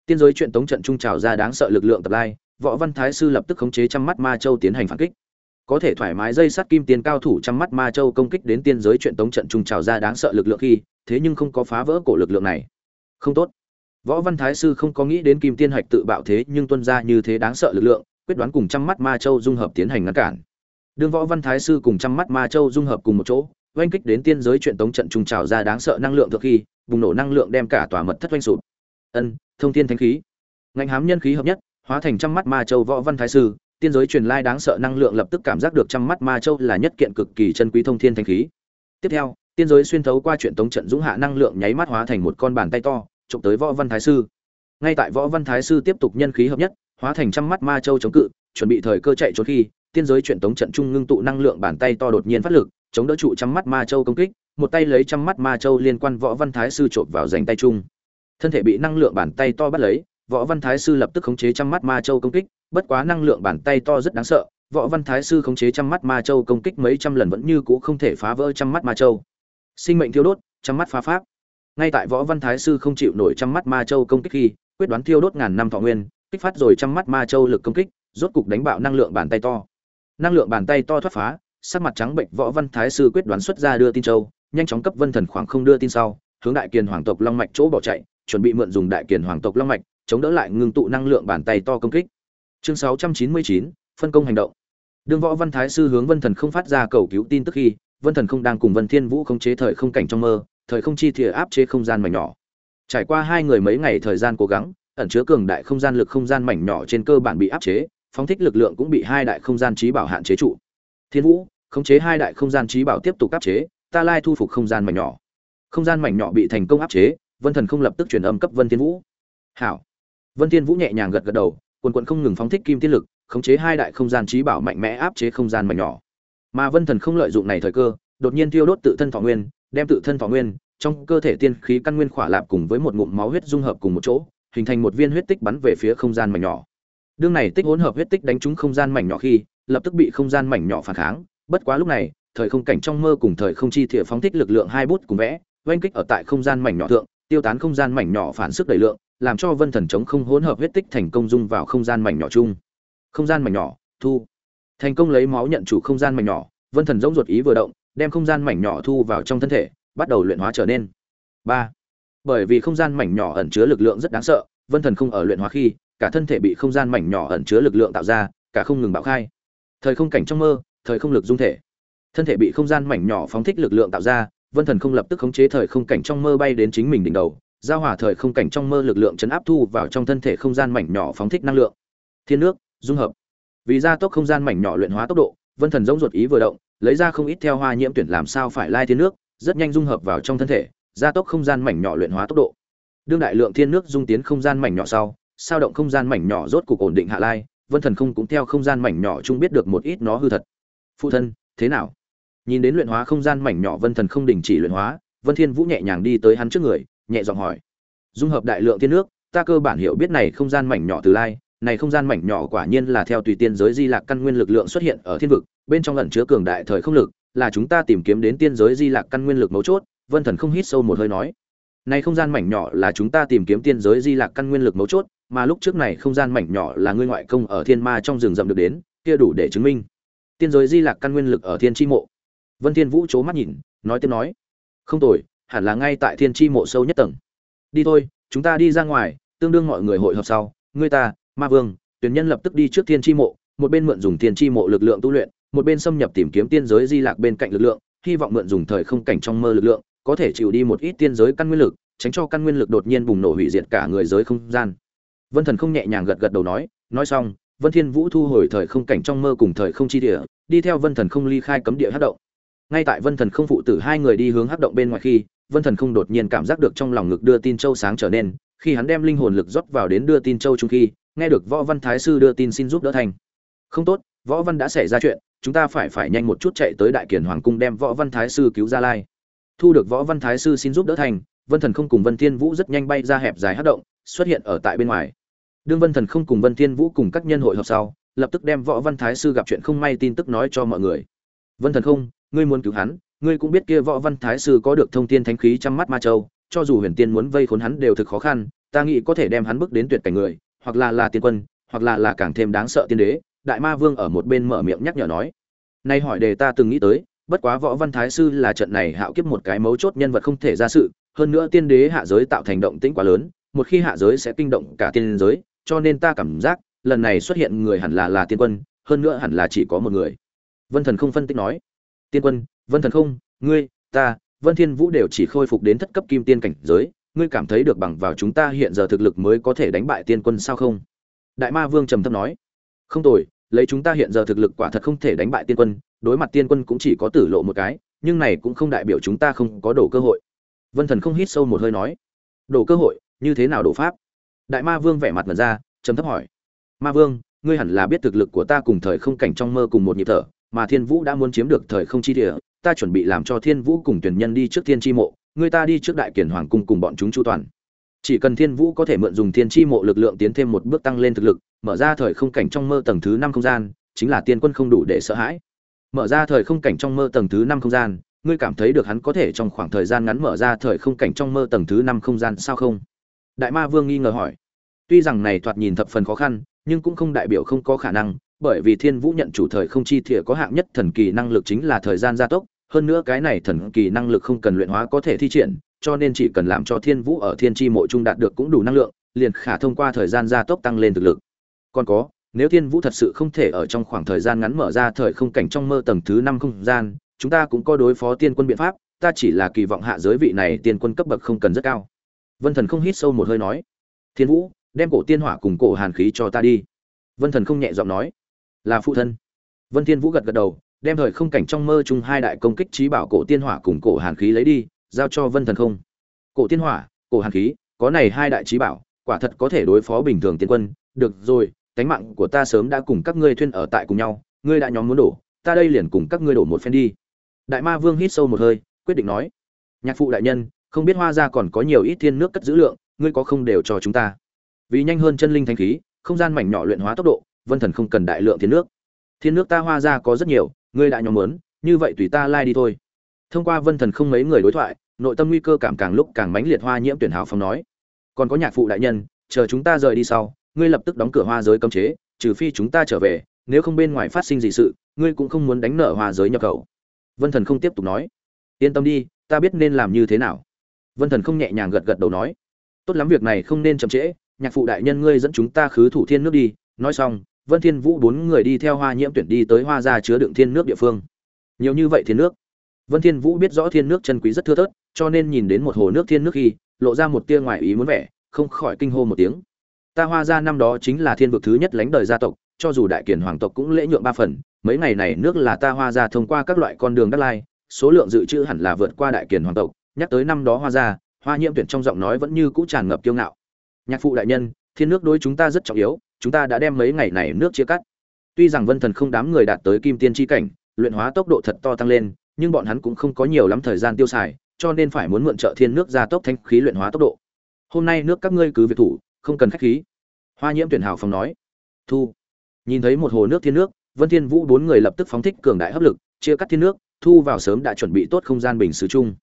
Tiên giới chuyện tống trận trung trào ra đáng sợ lực lượng tập lai, võ văn thái sư lập tức khống chế trăm mắt ma châu tiến hành phản kích. Có thể thoải mái dây sắt kim tiền cao thủ trăm mắt ma châu công kích đến tiên giới chuyện tống trận trung trào ra đáng sợ lực lượng khi, thế nhưng không có phá vỡ cổ lực lượng này. Không tốt. Võ văn thái sư không có nghĩ đến kim tiên hạch tự bạo thế, nhưng tuân ra như thế đáng sợ lực lượng, quyết đoán cùng trăm mắt ma châu dung hợp tiến hành ngăn cản đương võ văn thái sư cùng trăm mắt ma châu dung hợp cùng một chỗ, oanh kích đến tiên giới chuyện tống trận trùng trào ra đáng sợ năng lượng thực khi, bùng nổ năng lượng đem cả tòa mật thất oanh sụp. Ân, thông thiên thánh khí. Ngạnh hám nhân khí hợp nhất, hóa thành trăm mắt ma châu võ văn thái sư, tiên giới truyền lai đáng sợ năng lượng lập tức cảm giác được trăm mắt ma châu là nhất kiện cực kỳ chân quý thông thiên thanh khí. Tiếp theo, tiên giới xuyên thấu qua chuyện tống trận dũng hạ năng lượng nháy mắt hóa thành một con bàn tay to, chụp tới võ văn thái sư. Ngay tại võ văn thái sư tiếp tục nhân khí hợp nhất, hóa thành trăm mắt ma châu chống cự, chuẩn bị thời cơ chạy trốn khi tiên giới chuyện tống trận trung ngưng tụ năng lượng bàn tay to đột nhiên phát lực chống đỡ trụ trăm mắt ma châu công kích một tay lấy trăm mắt ma châu liên quan võ văn thái sư chộp vào giành tay trung, thân thể bị năng lượng bàn tay to bắt lấy võ văn thái sư lập tức khống chế trăm mắt ma châu công kích bất quá năng lượng bàn tay to rất đáng sợ võ văn thái sư khống chế trăm mắt ma châu công kích mấy trăm lần vẫn như cũ không thể phá vỡ trăm mắt ma châu. Sinh mệnh thiêu đốt trăm mắt phá pháp. Ngay tại võ văn thái sư không chịu nổi trăm mắt ma châu công kích khi quyết đoán thiêu đốt ngàn năm thọ nguyên kích phát rồi trăm mắt ma châu lực công kích rốt cục đánh bạo năng lượng bàn tay to năng lượng bàn tay to thoát phá sắc mặt trắng bệnh võ văn thái sư quyết đoán xuất ra đưa tin châu nhanh chóng cấp vân thần khoảng không đưa tin sau hướng đại kiền hoàng tộc long mạch chỗ bỏ chạy chuẩn bị mượn dùng đại kiền hoàng tộc long mạch chống đỡ lại ngưng tụ năng lượng bàn tay to công kích. Chương 699, phân công hành động. Đương võ văn thái sư hướng vân thần không phát ra cầu cứu tin tức khi vân thần không đang cùng vân thiên vũ khống chế thời không cảnh trong mơ thời không chi thìa áp chế không gian mảnh nhỏ. Trải qua hai người mấy ngày thời gian cố gắng ẩn chứa cường đại không gian lực không gian mảnh nhỏ trên cơ bản bị áp chế phóng thích lực lượng cũng bị hai đại không gian trí bảo hạn chế trụ. Thiên vũ, khống chế hai đại không gian trí bảo tiếp tục áp chế, ta lai thu phục không gian mảnh nhỏ. Không gian mảnh nhỏ bị thành công áp chế, vân thần không lập tức truyền âm cấp vân thiên vũ. Hảo. Vân thiên vũ nhẹ nhàng gật gật đầu, quần quần không ngừng phóng thích kim tiên lực, khống chế hai đại không gian trí bảo mạnh mẽ áp chế không gian mảnh nhỏ. Mà vân thần không lợi dụng này thời cơ, đột nhiên tiêu đốt tự thân thọ nguyên, đem tự thân thọ nguyên trong cơ thể tiên khí căn nguyên khỏa lạp cùng với một ngụm máu huyết dung hợp cùng một chỗ, hình thành một viên huyết tích bắn về phía không gian mảnh nhỏ đương này tích hỗn hợp huyết tích đánh trúng không gian mảnh nhỏ khi, lập tức bị không gian mảnh nhỏ phản kháng. Bất quá lúc này, thời không cảnh trong mơ cùng thời không chi thiệp phóng thích lực lượng hai bút cùng vẽ, oanh kích ở tại không gian mảnh nhỏ thượng, tiêu tán không gian mảnh nhỏ phản sức đẩy lượng, làm cho vân thần chống không hỗn hợp huyết tích thành công dung vào không gian mảnh nhỏ chung. Không gian mảnh nhỏ, thu. Thành công lấy máu nhận chủ không gian mảnh nhỏ, vân thần dũng ruột ý vừa động, đem không gian mảnh nhỏ thu vào trong thân thể, bắt đầu luyện hóa trở nên. Ba. Bởi vì không gian mảnh nhỏ ẩn chứa lực lượng rất đáng sợ, vân thần không ở luyện hóa khi cả thân thể bị không gian mảnh nhỏ ẩn chứa lực lượng tạo ra, cả không ngừng bạo khai. Thời không cảnh trong mơ, thời không lực dung thể. Thân thể bị không gian mảnh nhỏ phóng thích lực lượng tạo ra, vân thần không lập tức khống chế thời không cảnh trong mơ bay đến chính mình đỉnh đầu, giao hòa thời không cảnh trong mơ lực lượng chấn áp thu vào trong thân thể không gian mảnh nhỏ phóng thích năng lượng. Thiên nước, dung hợp. Vì gia tốc không gian mảnh nhỏ luyện hóa tốc độ, vân thần giống ruột ý vừa động, lấy ra không ít theo hoa nhiễm tuyển làm sao phải lai thiên nước, rất nhanh dung hợp vào trong thân thể, gia tốc không gian mảnh nhỏ luyện hóa tốc độ. Đương đại lượng thiên nước dung tiến không gian mảnh nhỏ sau sao động không gian mảnh nhỏ rốt cục ổn định hạ lai, vân thần không cũng theo không gian mảnh nhỏ chung biết được một ít nó hư thật. Phụ thân, thế nào? Nhìn đến luyện hóa không gian mảnh nhỏ, vân thần không đình chỉ luyện hóa, vân thiên vũ nhẹ nhàng đi tới hắn trước người, nhẹ giọng hỏi. Dung hợp đại lượng thiên nước, ta cơ bản hiểu biết này không gian mảnh nhỏ từ lai, này không gian mảnh nhỏ quả nhiên là theo tùy tiên giới di lạc căn nguyên lực lượng xuất hiện ở thiên vực, bên trong ẩn chứa cường đại thời không lực, là chúng ta tìm kiếm đến tiên giới di lạc căn nguyên lực mấu chốt, vân thần không hít sâu một hơi nói. Này không gian mảnh nhỏ là chúng ta tìm kiếm tiên giới di lạc căn nguyên lực mấu chốt mà lúc trước này không gian mảnh nhỏ là ngươi ngoại công ở thiên ma trong rừng rậm được đến, kia đủ để chứng minh. Tiên giới di lạc căn nguyên lực ở thiên chi mộ. Vân thiên vũ chố mắt nhìn, nói tiếp nói, không tồi, hẳn là ngay tại thiên chi mộ sâu nhất tầng. Đi thôi, chúng ta đi ra ngoài, tương đương mọi người hội họp sau, ngươi ta, ma vương, tuyển nhân lập tức đi trước thiên chi mộ, một bên mượn dùng thiên chi mộ lực lượng tu luyện, một bên xâm nhập tìm kiếm tiên giới di lạc bên cạnh lực lượng, hy vọng mượn dùng thời không cảnh trong mơ lực lượng, có thể chịu đi một ít tiên giới căn nguyên lực, tránh cho căn nguyên lực đột nhiên bùng nổ hủy diệt cả người giới không gian vân thần không nhẹ nhàng gật gật đầu nói nói xong, vân thiên vũ thu hồi thời không cảnh trong mơ cùng thời không chi địa, đi theo vân thần không ly khai cấm địa hắc động. Ngay tại vân thần không phụ tử hai người đi hướng hắc động bên ngoài khi, vân thần không đột nhiên cảm giác được trong lòng ngực đưa tin châu sáng trở nên, khi hắn đem linh hồn lực rót vào đến đưa tin châu trung khi, nghe được võ văn thái sư đưa tin xin giúp đỡ thành. Không tốt, võ văn đã xảy ra chuyện, chúng ta phải phải nhanh một chút chạy tới đại kiền hoàng cung đem võ văn thái sư cứu ra lai. Thu được võ văn thái sư xin giúp đỡ thành, vân thần không cùng vân thiên vũ rất nhanh bay ra hẹp dài hắc động, xuất hiện ở tại bên ngoài đương vân thần không cùng vân thiên vũ cùng các nhân hội họp sau, lập tức đem võ văn thái sư gặp chuyện không may tin tức nói cho mọi người. Vân thần không, ngươi muốn cứu hắn, ngươi cũng biết kia võ văn thái sư có được thông tiên thánh khí trăm mắt ma châu, cho dù huyền tiên muốn vây khốn hắn đều thực khó khăn, ta nghĩ có thể đem hắn bước đến tuyệt cảnh người, hoặc là là tiên quân, hoặc là là càng thêm đáng sợ tiên đế, đại ma vương ở một bên mở miệng nhắc nhở nói. Nay hỏi đề ta từng nghĩ tới, bất quá võ văn thái sư là trận này hạo kiếp một cái mấu chốt nhân vật không thể ra sự, hơn nữa tiên đế hạ giới tạo thành động tĩnh quá lớn, một khi hạ giới sẽ kinh động cả tiên giới cho nên ta cảm giác, lần này xuất hiện người hẳn là là tiên quân, hơn nữa hẳn là chỉ có một người. Vân thần không phân tích nói. Tiên quân, vân thần không, ngươi, ta, vân thiên vũ đều chỉ khôi phục đến thất cấp kim tiên cảnh giới, ngươi cảm thấy được bằng vào chúng ta hiện giờ thực lực mới có thể đánh bại tiên quân sao không? Đại ma vương trầm thấp nói. Không tồi, lấy chúng ta hiện giờ thực lực quả thật không thể đánh bại tiên quân, đối mặt tiên quân cũng chỉ có tử lộ một cái, nhưng này cũng không đại biểu chúng ta không có đổ cơ hội. Vân thần không hít sâu một hơi nói. Đổ cơ hội, như thế nào đổ pháp? Đại ma vương vẻ mặt mật ra, trầm thấp hỏi. Ma vương, ngươi hẳn là biết thực lực của ta cùng thời không cảnh trong mơ cùng một nhịp thở, mà thiên vũ đã muốn chiếm được thời không chi địa, ta chuẩn bị làm cho thiên vũ cùng tuyển nhân đi trước thiên chi mộ ngươi ta đi trước đại kiển hoàng cung cùng bọn chúng chu toàn. Chỉ cần thiên vũ có thể mượn dùng thiên chi mộ lực lượng tiến thêm một bước tăng lên thực lực, mở ra thời không cảnh trong mơ tầng thứ năm không gian, chính là tiên quân không đủ để sợ hãi. Mở ra thời không cảnh trong mơ tầng thứ năm không gian, ngươi cảm thấy được hắn có thể trong khoảng thời gian ngắn mở ra thời không cảnh trong mơ tầng thứ năm không gian sao không? Đại ma vương nghi ngờ hỏi tuy rằng này thoạt nhìn thập phần khó khăn, nhưng cũng không đại biểu không có khả năng, bởi vì thiên vũ nhận chủ thời không chi thìa có hạng nhất thần kỳ năng lực chính là thời gian gia tốc, hơn nữa cái này thần kỳ năng lực không cần luyện hóa có thể thi triển, cho nên chỉ cần làm cho thiên vũ ở thiên chi mộ trung đạt được cũng đủ năng lượng, liền khả thông qua thời gian gia tốc tăng lên thực lực. Còn có, nếu thiên vũ thật sự không thể ở trong khoảng thời gian ngắn mở ra thời không cảnh trong mơ tầng thứ năm không gian, chúng ta cũng có đối phó tiên quân biện pháp, ta chỉ là kỳ vọng hạ giới vị này tiên quân cấp bậc không cần rất cao. Vân thần không hít sâu một hơi nói, thiên vũ đem cổ tiên hỏa cùng cổ hàn khí cho ta đi. Vân thần không nhẹ giọng nói. Là phụ thân. Vân thiên vũ gật gật đầu, đem thời không cảnh trong mơ chung hai đại công kích trí bảo cổ tiên hỏa cùng cổ hàn khí lấy đi, giao cho vân thần không. Cổ tiên hỏa, cổ hàn khí, có này hai đại trí bảo, quả thật có thể đối phó bình thường tiên quân. Được rồi cánh mạng của ta sớm đã cùng các ngươi thuyên ở tại cùng nhau, ngươi đã nhóm muốn đổ, ta đây liền cùng các ngươi đổ một phen đi. Đại ma vương hít sâu một hơi, quyết định nói. Nhạc phụ đại nhân, không biết hoa gia còn có nhiều ít thiên nước cất giữ lượng, ngươi có không đều cho chúng ta? Vì nhanh hơn chân linh thanh khí, không gian mảnh nhỏ luyện hóa tốc độ, vân thần không cần đại lượng thiên nước. Thiên nước ta hoa gia có rất nhiều, ngươi đại nhóm muốn như vậy tùy ta lai đi thôi. Thông qua vân thần không mấy người đối thoại, nội tâm nguy cơ cảm càng lúc càng mãnh liệt hoa nhiễm tuyển hào phong nói. Còn có nhạc phụ đại nhân, chờ chúng ta rời đi sau, ngươi lập tức đóng cửa hoa giới cấm chế, trừ phi chúng ta trở về, nếu không bên ngoài phát sinh gì sự, ngươi cũng không muốn đánh nợ hoa giới nhập khẩu. Vân thần không tiếp tục nói. Yên tâm đi, ta biết nên làm như thế nào. Vân thần không nhẹ nhàng gật gật đầu nói. Tốt lắm, việc này không nên chậm trễ nhạc phụ đại nhân ngươi dẫn chúng ta khứ thủ thiên nước đi. Nói xong, vân thiên vũ bốn người đi theo hoa nhiễm tuyển đi tới hoa gia chứa đựng thiên nước địa phương. Nhiều như vậy thiên nước. Vân thiên vũ biết rõ thiên nước chân quý rất thưa thớt, cho nên nhìn đến một hồ nước thiên nước khi, lộ ra một tia ngoài ý muốn vẻ, không khỏi kinh hô một tiếng. Ta hoa gia năm đó chính là thiên vực thứ nhất lãnh đời gia tộc, cho dù đại kiền hoàng tộc cũng lễ nhượng ba phần. Mấy ngày này nước là ta hoa gia thông qua các loại con đường đất lai, số lượng dự trữ hẳn là vượt qua đại kiền hoàng tộc. Nhắc tới năm đó hoa gia, hoa nhiễm tuyển trong giọng nói vẫn như cũ tràn ngập kiêu ngạo nhạc phụ đại nhân, thiên nước đối chúng ta rất trọng yếu, chúng ta đã đem mấy ngày này nước chia cắt. Tuy rằng vân thần không đám người đạt tới kim tiên chi cảnh, luyện hóa tốc độ thật to tăng lên, nhưng bọn hắn cũng không có nhiều lắm thời gian tiêu xài, cho nên phải muốn mượn trợ thiên nước gia tốc thanh khí luyện hóa tốc độ. Hôm nay nước các ngươi cứ việc thủ, không cần khách khí. Hoa nhiễm tuyển hào phong nói. Thu. Nhìn thấy một hồ nước thiên nước, vân thiên vũ bốn người lập tức phóng thích cường đại hấp lực, chia cắt thiên nước, thu vào sớm đã chuẩn bị tốt không gian bình sứ chung.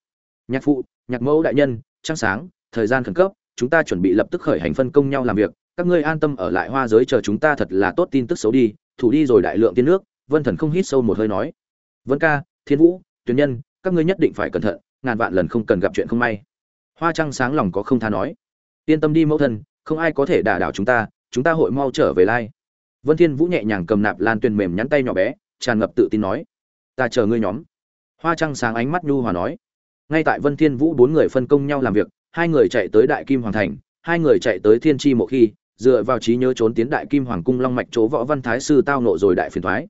Nhạc phụ, nhạc mẫu đại nhân, trăng sáng, thời gian khẩn cấp chúng ta chuẩn bị lập tức khởi hành phân công nhau làm việc, các ngươi an tâm ở lại hoa giới chờ chúng ta thật là tốt tin tức xấu đi, thủ đi rồi đại lượng tiên nước, vân thần không hít sâu một hơi nói. Vân ca, thiên vũ tuyển nhân, các ngươi nhất định phải cẩn thận, ngàn vạn lần không cần gặp chuyện không may. Hoa trăng sáng lòng có không tha nói. Yên tâm đi mẫu thân, không ai có thể đả đảo chúng ta chúng ta hội mau trở về lai. Vân thiên vũ nhẹ nhàng cầm nạp lan tuyền mềm nhắn tay nhỏ bé, tràn ngập tự tin nói. Ta chờ ngươi nhóm. Hoa trăng sáng ánh mắt nhu hòa nói. Ngay tại vân thiên vũ bốn người phân công nhau làm việc hai người chạy tới đại kim hoàng thành, hai người chạy tới thiên tri mộ khi, dựa vào trí nhớ trốn tiến đại kim hoàng cung long mạch chỗ võ văn thái sư tao nộ rồi đại phiền thoái.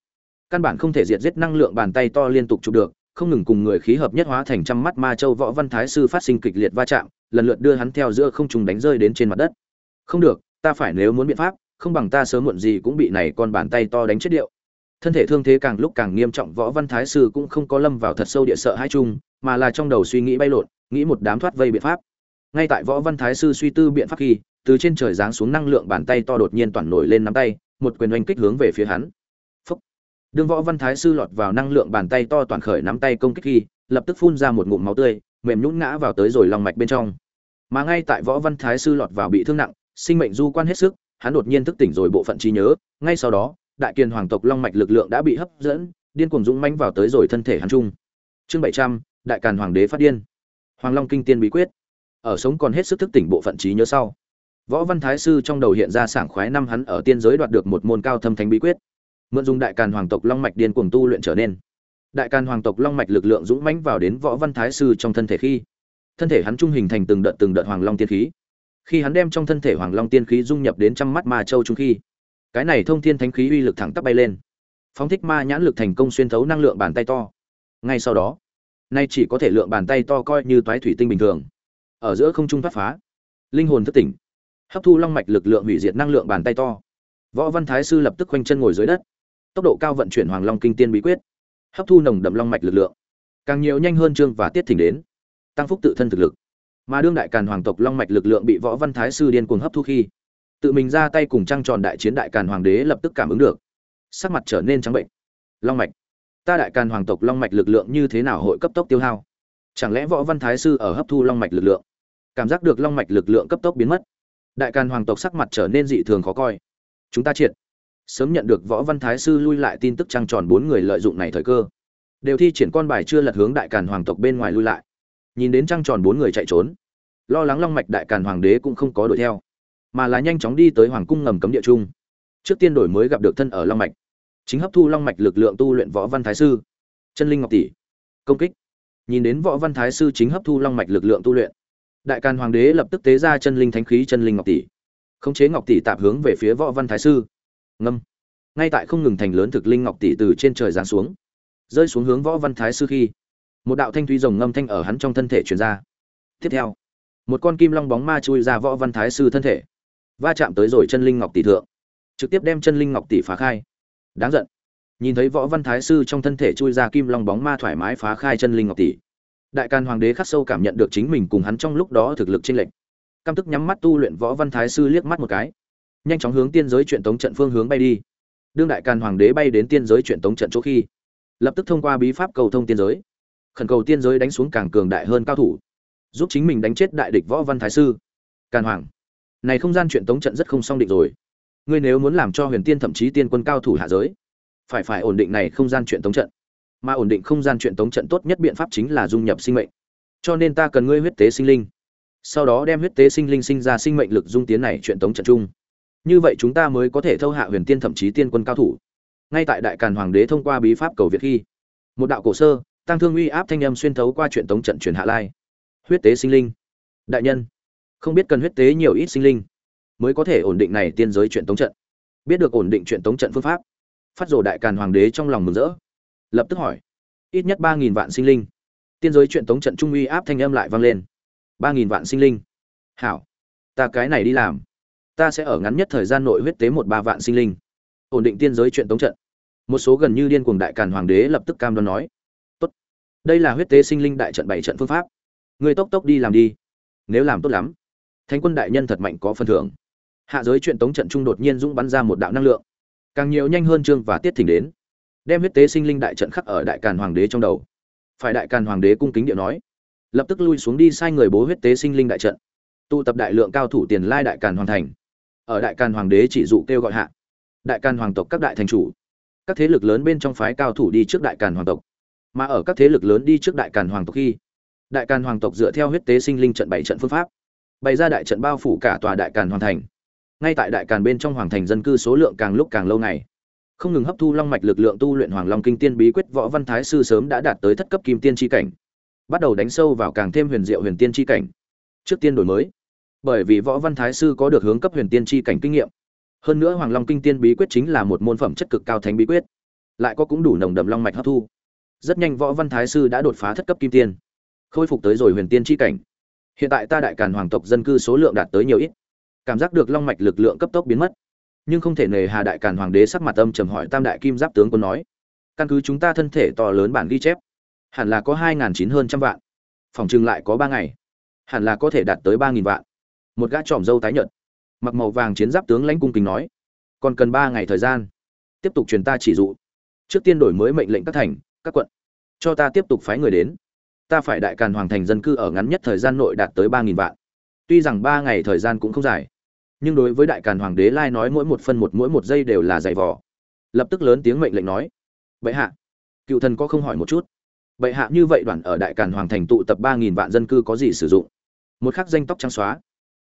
Căn bản không thể diệt giết năng lượng bàn tay to liên tục chụp được, không ngừng cùng người khí hợp nhất hóa thành trăm mắt ma châu võ văn thái sư phát sinh kịch liệt va chạm, lần lượt đưa hắn theo giữa không trùng đánh rơi đến trên mặt đất. Không được, ta phải nếu muốn biện pháp, không bằng ta sớm muộn gì cũng bị này con bàn tay to đánh chết điệu. Thân thể thương thế càng lúc càng nghiêm trọng, võ văn thái sư cũng không có lâm vào thật sâu địa sợ hai chung, mà là trong đầu suy nghĩ bay lộn, nghĩ một đám thoát vây biện pháp ngay tại võ văn thái sư suy tư biện pháp khi, từ trên trời giáng xuống năng lượng bàn tay to đột nhiên toàn nổi lên nắm tay, một quyền oanh kích hướng về phía hắn. Phúc. đương võ văn thái sư lọt vào năng lượng bàn tay to toàn khởi nắm tay công kích khi, lập tức phun ra một ngụm máu tươi, mềm nhũn ngã vào tới rồi lòng mạch bên trong. Mà ngay tại võ văn thái sư lọt vào bị thương nặng, sinh mệnh du quan hết sức, hắn đột nhiên thức tỉnh rồi bộ phận trí nhớ, ngay sau đó, đại kiền hoàng tộc long mạch lực lượng đã bị hấp dẫn, điên cuồng dũng mãnh vào tới rồi thân thể hắn trung chương bảy trăm, đại càn hoàng đế phát điên. Hoàng long kinh tiên bí quyết ở sống còn hết sức thức tỉnh bộ phận trí nhớ sau. Võ văn thái sư trong đầu hiện ra sảng khoái năm hắn ở tiên giới đoạt được một môn cao thâm thánh bí quyết. Mượn dùng đại càn hoàng tộc long mạch điên cuồng tu luyện trở nên. Đại càn hoàng tộc long mạch lực lượng dũng mãnh vào đến võ văn thái sư trong thân thể khi, thân thể hắn trung hình thành từng đợt từng đợt hoàng long tiên khí. Khi hắn đem trong thân thể hoàng long tiên khí dung nhập đến trăm mắt ma châu trung khi, cái này thông thiên thánh khí uy lực thẳng tắp bay lên. Phóng thích ma nhãn lực thành công xuyên thấu năng lượng bàn tay to. Ngay sau đó, nay chỉ có thể lượng bàn tay to coi như toái thủy tinh bình thường ở giữa không trung thoát phá. Linh hồn thất tỉnh. Hấp thu long mạch lực lượng hủy diệt năng lượng bàn tay to. Võ văn thái sư lập tức khoanh chân ngồi dưới đất. Tốc độ cao vận chuyển hoàng long kinh tiên bí quyết. Hấp thu nồng đậm long mạch lực lượng. Càng nhiều nhanh hơn trương và tiết thỉnh đến. Tăng phúc tự thân thực lực. Mà đương đại càn hoàng tộc long mạch lực lượng bị võ văn thái sư điên cuồng hấp thu khi, tự mình ra tay cùng trăng tròn đại chiến đại càn hoàng đế lập tức cảm ứng được. Sắc mặt trở nên trắng bệnh. Long mạch. Ta đại càn hoàng tộc long mạch lực lượng như thế nào hội cấp tốc tiêu hao? Chẳng lẽ võ văn thái sư ở hấp thu long mạch lực lượng? Cảm giác được long mạch lực lượng cấp tốc biến mất. Đại càn hoàng tộc sắc mặt trở nên dị thường khó coi. Chúng ta triệt. Sớm nhận được võ văn thái sư lui lại tin tức trăng tròn bốn người lợi dụng này thời cơ. Đều thi triển con bài chưa lật hướng đại càn hoàng tộc bên ngoài lui lại. Nhìn đến trăng tròn bốn người chạy trốn, lo lắng long mạch đại càn hoàng đế cũng không có đuổi theo, mà là nhanh chóng đi tới hoàng cung ngầm cấm địa trung. Trước tiên đổi mới gặp được thân ở long mạch, chính hấp thu long mạch lực lượng tu luyện võ văn thái sư. Chân linh ngọc tỷ, công kích. Nhìn đến võ văn thái sư chính hấp thu long mạch lực lượng tu luyện đại càn hoàng đế lập tức tế ra chân linh thánh khí chân linh ngọc tỷ, khống chế ngọc tỷ tạp hướng về phía võ văn thái sư. Ngâm. Ngay tại không ngừng thành lớn thực linh ngọc tỷ từ trên trời giáng xuống, rơi xuống hướng võ văn thái sư khi, một đạo thanh thúy rồng ngâm thanh ở hắn trong thân thể truyền ra. Tiếp theo, một con kim long bóng ma chui ra võ văn thái sư thân thể, va chạm tới rồi chân linh ngọc tỷ thượng, trực tiếp đem chân linh ngọc tỷ phá khai. Đáng giận. Nhìn thấy võ văn thái sư trong thân thể chui ra kim long bóng ma thoải mái phá khai chân linh ngọc tỷ đại càn hoàng đế khắc sâu cảm nhận được chính mình cùng hắn trong lúc đó thực lực chênh lệch. Căm tức nhắm mắt tu luyện võ văn thái sư liếc mắt một cái. Nhanh chóng hướng tiên giới truyền tống trận phương hướng bay đi. Đương đại càn hoàng đế bay đến tiên giới truyền tống trận chỗ khi, lập tức thông qua bí pháp cầu thông tiên giới. Khẩn cầu tiên giới đánh xuống càng cường đại hơn cao thủ, giúp chính mình đánh chết đại địch võ văn thái sư. Càn hoàng, này không gian truyền tống trận rất không song định rồi. Ngươi nếu muốn làm cho huyền tiên thậm chí tiên quân cao thủ hạ giới, phải phải ổn định này không gian truyền tống trận mà ổn định không gian truyền tống trận tốt nhất biện pháp chính là dung nhập sinh mệnh. Cho nên ta cần ngươi huyết tế sinh linh. Sau đó đem huyết tế sinh linh sinh ra sinh mệnh lực dung tiến này truyền tống trận chung. Như vậy chúng ta mới có thể thâu hạ huyền tiên thậm chí tiên quân cao thủ. Ngay tại đại càn hoàng đế thông qua bí pháp cầu việt khi, một đạo cổ sơ, tăng thương uy áp thanh âm xuyên thấu qua truyền tống trận truyền hạ lai. Huyết tế sinh linh. Đại nhân, không biết cần huyết tế nhiều ít sinh linh mới có thể ổn định này tiên giới chuyện tống trận. Biết được ổn định chuyện tống trận phương pháp, phát rồ đại càn hoàng đế trong lòng mừng rỡ lập tức hỏi. Ít nhất ba nghìn vạn sinh linh. Tiên giới chuyện tống trận trung uy áp thanh âm lại vang lên. ba nghìn vạn sinh linh. Hảo, ta cái này đi làm. Ta sẽ ở ngắn nhất thời gian nội huyết tế một ba vạn sinh linh. Ổn định tiên giới chuyện tống trận. Một số gần như điên cuồng đại càn hoàng đế lập tức cam đoan nói. Tốt. Đây là huyết tế sinh linh đại trận bảy trận phương pháp. Người tốc tốc đi làm đi. Nếu làm tốt lắm, thánh quân đại nhân thật mạnh có phần thưởng. Hạ giới chuyện tống trận trung đột nhiên dũng bắn ra một đạo năng lượng. Càng nhiều nhanh hơn trương và tiết thỉnh đến đem huyết tế sinh linh đại trận khắc ở đại càn hoàng đế trong đầu. Phải đại càn hoàng đế cung kính điệu nói. Lập tức lui xuống đi sai người bố huyết tế sinh linh đại trận. Tụ tập đại lượng cao thủ tiền lai đại càn hoàn thành. Ở đại càn hoàng đế chỉ dụ kêu gọi hạ. Đại càn hoàng tộc các đại thành chủ. Các thế lực lớn bên trong phái cao thủ đi trước đại càn hoàng tộc. Mà ở các thế lực lớn đi trước đại càn hoàng tộc khi, đại càn hoàng tộc dựa theo huyết tế sinh linh trận bảy trận phương pháp, bày ra đại trận bao phủ cả tòa đại càn hoàn thành. Ngay tại đại càn bên trong hoàng thành dân cư số lượng càng lúc càng lâu ngày không ngừng hấp thu long mạch lực lượng tu luyện hoàng long kinh tiên bí quyết võ văn thái sư sớm đã đạt tới thất cấp kim tiên tri cảnh, bắt đầu đánh sâu vào càng thêm huyền diệu huyền tiên tri cảnh. Trước tiên đổi mới, bởi vì võ văn thái sư có được hướng cấp huyền tiên tri cảnh kinh nghiệm. Hơn nữa hoàng long kinh tiên bí quyết chính là một môn phẩm chất cực cao thánh bí quyết, lại có cũng đủ nồng đậm long mạch hấp thu. Rất nhanh võ văn thái sư đã đột phá thất cấp kim tiên, khôi phục tới rồi huyền tiên tri cảnh. Hiện tại ta đại càn hoàng tộc dân cư số lượng đạt tới nhiều ít, cảm giác được long mạch lực lượng cấp tốc biến mất nhưng không thể nề hà đại càn hoàng đế sắc mặt âm trầm hỏi tam đại kim giáp tướng quân nói. Căn cứ chúng ta thân thể to lớn bản ghi chép, hẳn là có hai n chín hơn trăm vạn. Phòng trừng lại có ba ngày, hẳn là có thể đạt tới ba nghìn vạn. Một gã tròm dâu tái nhợt, mặc màu vàng chiến giáp tướng lãnh cung kính nói, còn cần ba ngày thời gian. Tiếp tục truyền ta chỉ dụ. Trước tiên đổi mới mệnh lệnh các thành, các quận. Cho ta tiếp tục phái người đến. Ta phải đại càn hoàng thành dân cư ở ngắn nhất thời gian nội đạt tới ba nghìn vạn. Tuy rằng ba ngày thời gian cũng không dài nhưng đối với đại càn hoàng đế lai nói mỗi một phân một mỗi một giây đều là dày vò. Lập tức lớn tiếng mệnh lệnh nói, bệ hạ. Cựu thần có không hỏi một chút. Bệ hạ, như vậy đoàn ở đại càn hoàng thành tụ tập ba nghìn vạn dân cư có gì sử dụng? Một khắc danh tóc trắng xóa.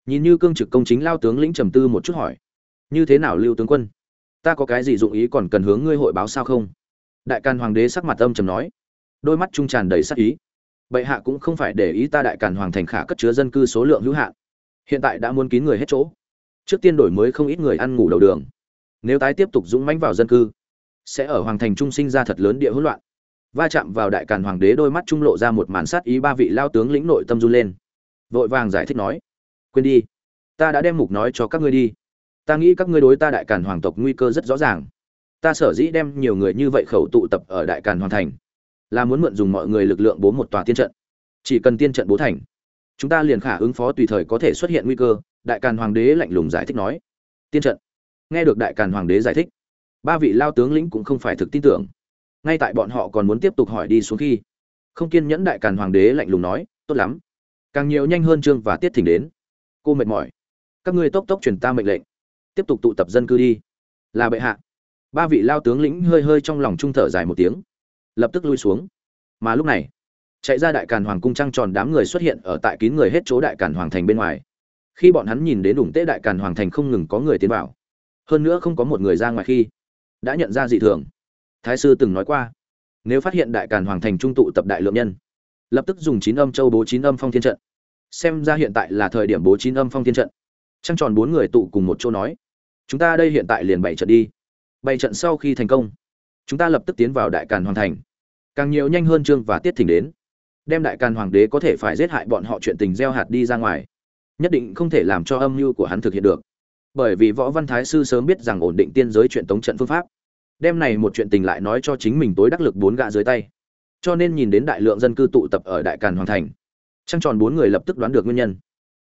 Nhìn như cương trực công chính lao tướng lĩnh trầm tư một chút hỏi, như thế nào lưu tướng quân? Ta có cái gì dụng ý còn cần hướng ngươi hội báo sao không? Đại càn hoàng đế sắc mặt âm trầm nói, đôi mắt trung tràn đầy sắc ý. Bệ hạ cũng không phải để ý ta đại càn hoàng thành khả cất chứa dân cư số lượng hữu hạn. Hiện tại đã muốn kín người hết chỗ trước tiên đổi mới không ít người ăn ngủ đầu đường. Nếu tái tiếp tục dũng mãnh vào dân cư, sẽ ở hoàng thành trung sinh ra thật lớn địa hỗn loạn. Va chạm vào đại càn hoàng đế đôi mắt trung lộ ra một màn sát ý ba vị lao tướng lĩnh nội tâm run lên. Vội vàng giải thích nói, quên đi, ta đã đem mục nói cho các ngươi đi. Ta nghĩ các ngươi đối ta đại càn hoàng tộc nguy cơ rất rõ ràng. Ta sở dĩ đem nhiều người như vậy khẩu tụ tập ở đại càn hoàng thành, là muốn mượn dùng mọi người lực lượng bố một tòa tiên trận. Chỉ cần tiên trận bố thành, chúng ta liền khả ứng phó tùy thời có thể xuất hiện nguy cơ đại càn hoàng đế lạnh lùng giải thích nói. Tiên trận. Nghe được đại càn hoàng đế giải thích, ba vị lao tướng lĩnh cũng không phải thực tin tưởng. Ngay tại bọn họ còn muốn tiếp tục hỏi đi xuống khi, không kiên nhẫn đại càn hoàng đế lạnh lùng nói, tốt lắm. Càng nhiều nhanh hơn trương và tiết thỉnh đến. Cô mệt mỏi. Các ngươi tốc tốc truyền ta mệnh lệnh. Tiếp tục tụ tập dân cư đi. Là bệ hạ. Ba vị lao tướng lĩnh hơi hơi trong lòng trung thở dài một tiếng, lập tức lui xuống. Mà lúc này, chạy ra đại càn hoàng cung trăng tròn đám người xuất hiện ở tại kín người hết chỗ đại càn hoàng thành bên ngoài khi bọn hắn nhìn đến đủng tế đại càn hoàng thành không ngừng có người tiến vào, hơn nữa không có một người ra ngoài khi, đã nhận ra dị thường. Thái sư từng nói qua, nếu phát hiện đại càn hoàng thành trung tụ tập đại lượng nhân, lập tức dùng chín âm châu bố chín âm phong thiên trận. Xem ra hiện tại là thời điểm bố chín âm phong thiên trận. Trăng tròn bốn người tụ cùng một chỗ nói, chúng ta đây hiện tại liền bảy trận đi. Bảy trận sau khi thành công, chúng ta lập tức tiến vào đại càn hoàng thành. Càng nhiều nhanh hơn trương và tiết thỉnh đến, đem đại càn hoàng đế có thể phải giết hại bọn họ chuyện tình gieo hạt đi ra ngoài nhất định không thể làm cho âm mưu của hắn thực hiện được. Bởi vì võ văn thái sư sớm biết rằng ổn định tiên giới chuyện tống trận phương pháp. Đem này một chuyện tình lại nói cho chính mình tối đắc lực bốn gạ dưới tay. Cho nên nhìn đến đại lượng dân cư tụ tập ở đại càn hoàng thành, trăng tròn bốn người lập tức đoán được nguyên nhân.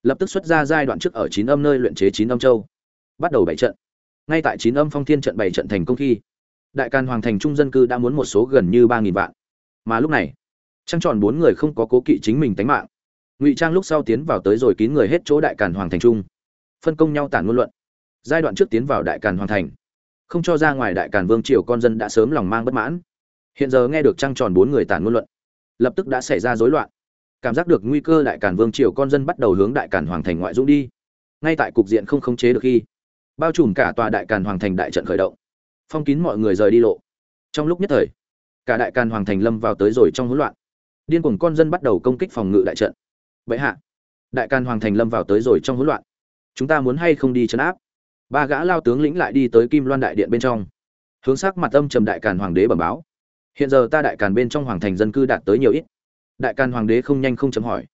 Lập tức xuất ra giai đoạn trước ở chín âm nơi luyện chế chín âm châu. Bắt đầu bảy trận. Ngay tại chín âm phong thiên trận bảy trận thành công khi, đại càn hoàng thành trung dân cư đã muốn một số gần như ba nghìn vạn. Mà lúc này, trăng tròn bốn người không có cố kỵ chính mình tánh mạng ngụy trang lúc sau tiến vào tới rồi kín người hết chỗ đại càn hoàng thành trung. Phân công nhau tản ngôn luận. Giai đoạn trước tiến vào đại càn hoàng thành. Không cho ra ngoài đại càn vương triều con dân đã sớm lòng mang bất mãn. Hiện giờ nghe được trăng tròn bốn người tản ngôn luận, lập tức đã xảy ra rối loạn. Cảm giác được nguy cơ đại càn vương triều con dân bắt đầu hướng đại càn hoàng thành ngoại dũng đi. Ngay tại cục diện không khống chế được khi, bao trùm cả tòa đại càn hoàng thành đại trận khởi động. Phong kín mọi người rời đi lộ. Trong lúc nhất thời, cả đại càn hoàng thành lâm vào tới rồi trong hỗn loạn. Điên cuồng con dân bắt đầu công kích phòng ngự đại trận vậy hạ. Đại càn hoàng thành lâm vào tới rồi trong hỗn loạn. Chúng ta muốn hay không đi chấn áp? Ba gã lao tướng lĩnh lại đi tới kim loan đại điện bên trong. Hướng sắc mặt âm trầm đại càn hoàng đế bẩm báo. Hiện giờ ta đại càn bên trong hoàng thành dân cư đạt tới nhiều ít. Đại càn hoàng đế không nhanh không chấm hỏi.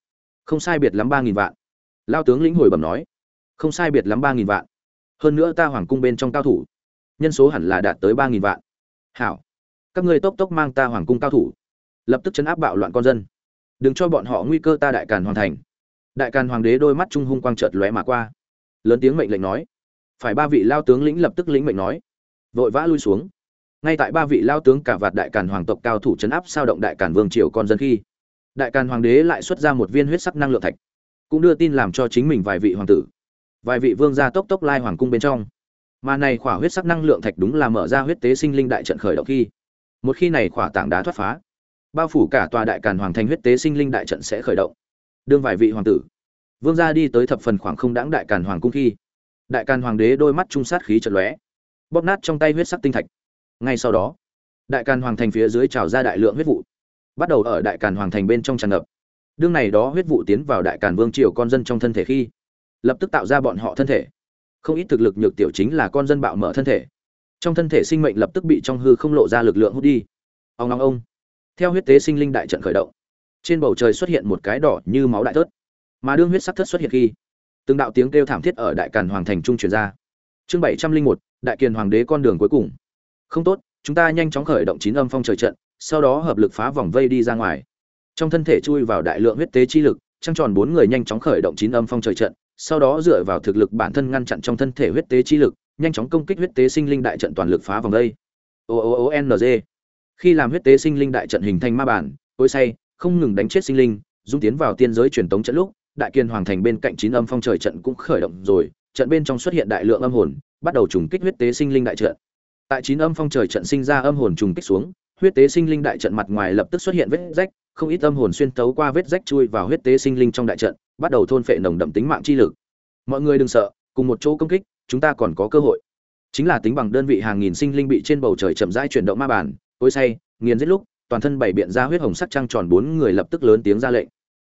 Không sai biệt lắm ba nghìn vạn. Lao tướng lĩnh hồi bẩm nói. Không sai biệt lắm ba nghìn vạn. Hơn nữa ta hoàng cung bên trong cao thủ. Nhân số hẳn là đạt tới ba nghìn vạn. Hảo. Các ngươi tốc tốc mang ta hoàng cung cao thủ. Lập tức chấn áp bạo loạn con dân đừng cho bọn họ nguy cơ ta đại càn hoàn thành. Đại càn hoàng đế đôi mắt trung hung quang chợt lóe mà qua. Lớn tiếng mệnh lệnh nói. Phải ba vị lao tướng lĩnh lập tức lĩnh mệnh nói. Vội vã lui xuống. Ngay tại ba vị lao tướng cả vạt đại càn hoàng tộc cao thủ chấn áp sao động đại càn vương triều con dân khi, đại càn hoàng đế lại xuất ra một viên huyết sắc năng lượng thạch, cũng đưa tin làm cho chính mình vài vị hoàng tử, vài vị vương gia tốc tốc lai hoàng cung bên trong. Mà này khỏa huyết sắc năng lượng thạch đúng là mở ra huyết tế sinh linh đại trận khởi động khi, một khi này khỏa tảng đá thoát phá bao phủ cả tòa đại càn hoàng thành huyết tế sinh linh đại trận sẽ khởi động. Đương vài vị hoàng tử, vương gia đi tới thập phần khoảng không đáng đại càn hoàng cung khi, đại càn hoàng đế đôi mắt trung sát khí trận lóe, bóp nát trong tay huyết sắc tinh thạch. Ngay sau đó, đại càn hoàng thành phía dưới trào ra đại lượng huyết vụ, bắt đầu ở đại càn hoàng thành bên trong tràn ngập. Đương này đó huyết vụ tiến vào đại càn vương triều con dân trong thân thể khi, lập tức tạo ra bọn họ thân thể. Không ít thực lực nhược tiểu chính là con dân bạo mở thân thể. Trong thân thể sinh mệnh lập tức bị trong hư không lộ ra lực lượng hút đi. Ông long ông theo huyết tế sinh linh đại trận khởi động, trên bầu trời xuất hiện một cái đỏ như máu đại thớt, mà đương huyết sắc thất xuất hiện khi, từng đạo tiếng kêu thảm thiết ở đại càn hoàng thành trung truyền ra. Chương bảy trăm linh một, đại kiền hoàng đế con đường cuối cùng. Không tốt, chúng ta nhanh chóng khởi động chín âm phong trời trận, sau đó hợp lực phá vòng vây đi ra ngoài. Trong thân thể chui vào đại lượng huyết tế chi lực, trăng tròn bốn người nhanh chóng khởi động chín âm phong trời trận, sau đó dựa vào thực lực bản thân ngăn chặn trong thân thể huyết tế chi lực, nhanh chóng công kích huyết tế sinh linh đại trận toàn lực phá vòng vây. O o o n g khi làm huyết tế sinh linh đại trận hình thành ma bản tối say, không ngừng đánh chết sinh linh, dung tiến vào tiên giới truyền tống trận lúc, đại kiên hoàng thành bên cạnh chín âm phong trời trận cũng khởi động rồi, trận bên trong xuất hiện đại lượng âm hồn, bắt đầu trùng kích huyết tế sinh linh đại trận. Tại chín âm phong trời trận sinh ra âm hồn trùng kích xuống, huyết tế sinh linh đại trận mặt ngoài lập tức xuất hiện vết rách, không ít âm hồn xuyên tấu qua vết rách chui vào huyết tế sinh linh trong đại trận, bắt đầu thôn phệ nồng đậm tính mạng chi lực. Mọi người đừng sợ, cùng một chỗ công kích, chúng ta còn có cơ hội. Chính là tính bằng đơn vị hàng nghìn sinh linh bị trên bầu trời chậm rãi chuyển động ma bản cối say, nghiền giết lúc, toàn thân bảy biện ra huyết hồng sắc trăng tròn bốn người lập tức lớn tiếng ra lệnh.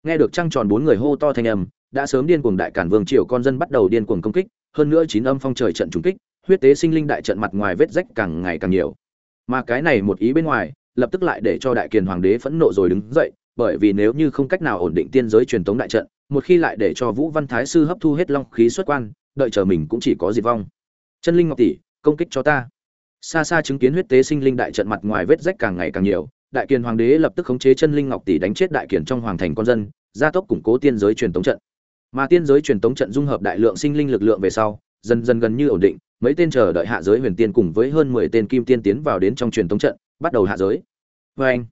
Nghe được trăng tròn bốn người hô to thanh âm, đã sớm điên cuồng đại cản vương triều con dân bắt đầu điên cuồng công kích, hơn nữa chín âm phong trời trận trùng kích, huyết tế sinh linh đại trận mặt ngoài vết rách càng ngày càng nhiều. Mà cái này một ý bên ngoài, lập tức lại để cho đại kiền hoàng đế phẫn nộ rồi đứng dậy, bởi vì nếu như không cách nào ổn định tiên giới truyền thống đại trận, một khi lại để cho vũ văn thái sư hấp thu hết long khí xuất quan, đợi chờ mình cũng chỉ có diệt vong. Chân linh ngọc tỷ, công kích cho ta xa xa chứng kiến huyết tế sinh linh đại trận mặt ngoài vết rách càng ngày càng nhiều, đại kiền hoàng đế lập tức khống chế chân linh ngọc tỷ đánh chết đại kiền trong hoàng thành con dân, gia tốc củng cố tiên giới truyền tống trận. Mà tiên giới truyền tống trận dung hợp đại lượng sinh linh lực lượng về sau, dần dần gần như ổn định, mấy tên chờ đợi hạ giới huyền tiên cùng với hơn mười tên kim tiên tiến vào đến trong truyền tống trận, bắt đầu hạ giới. Vê anh,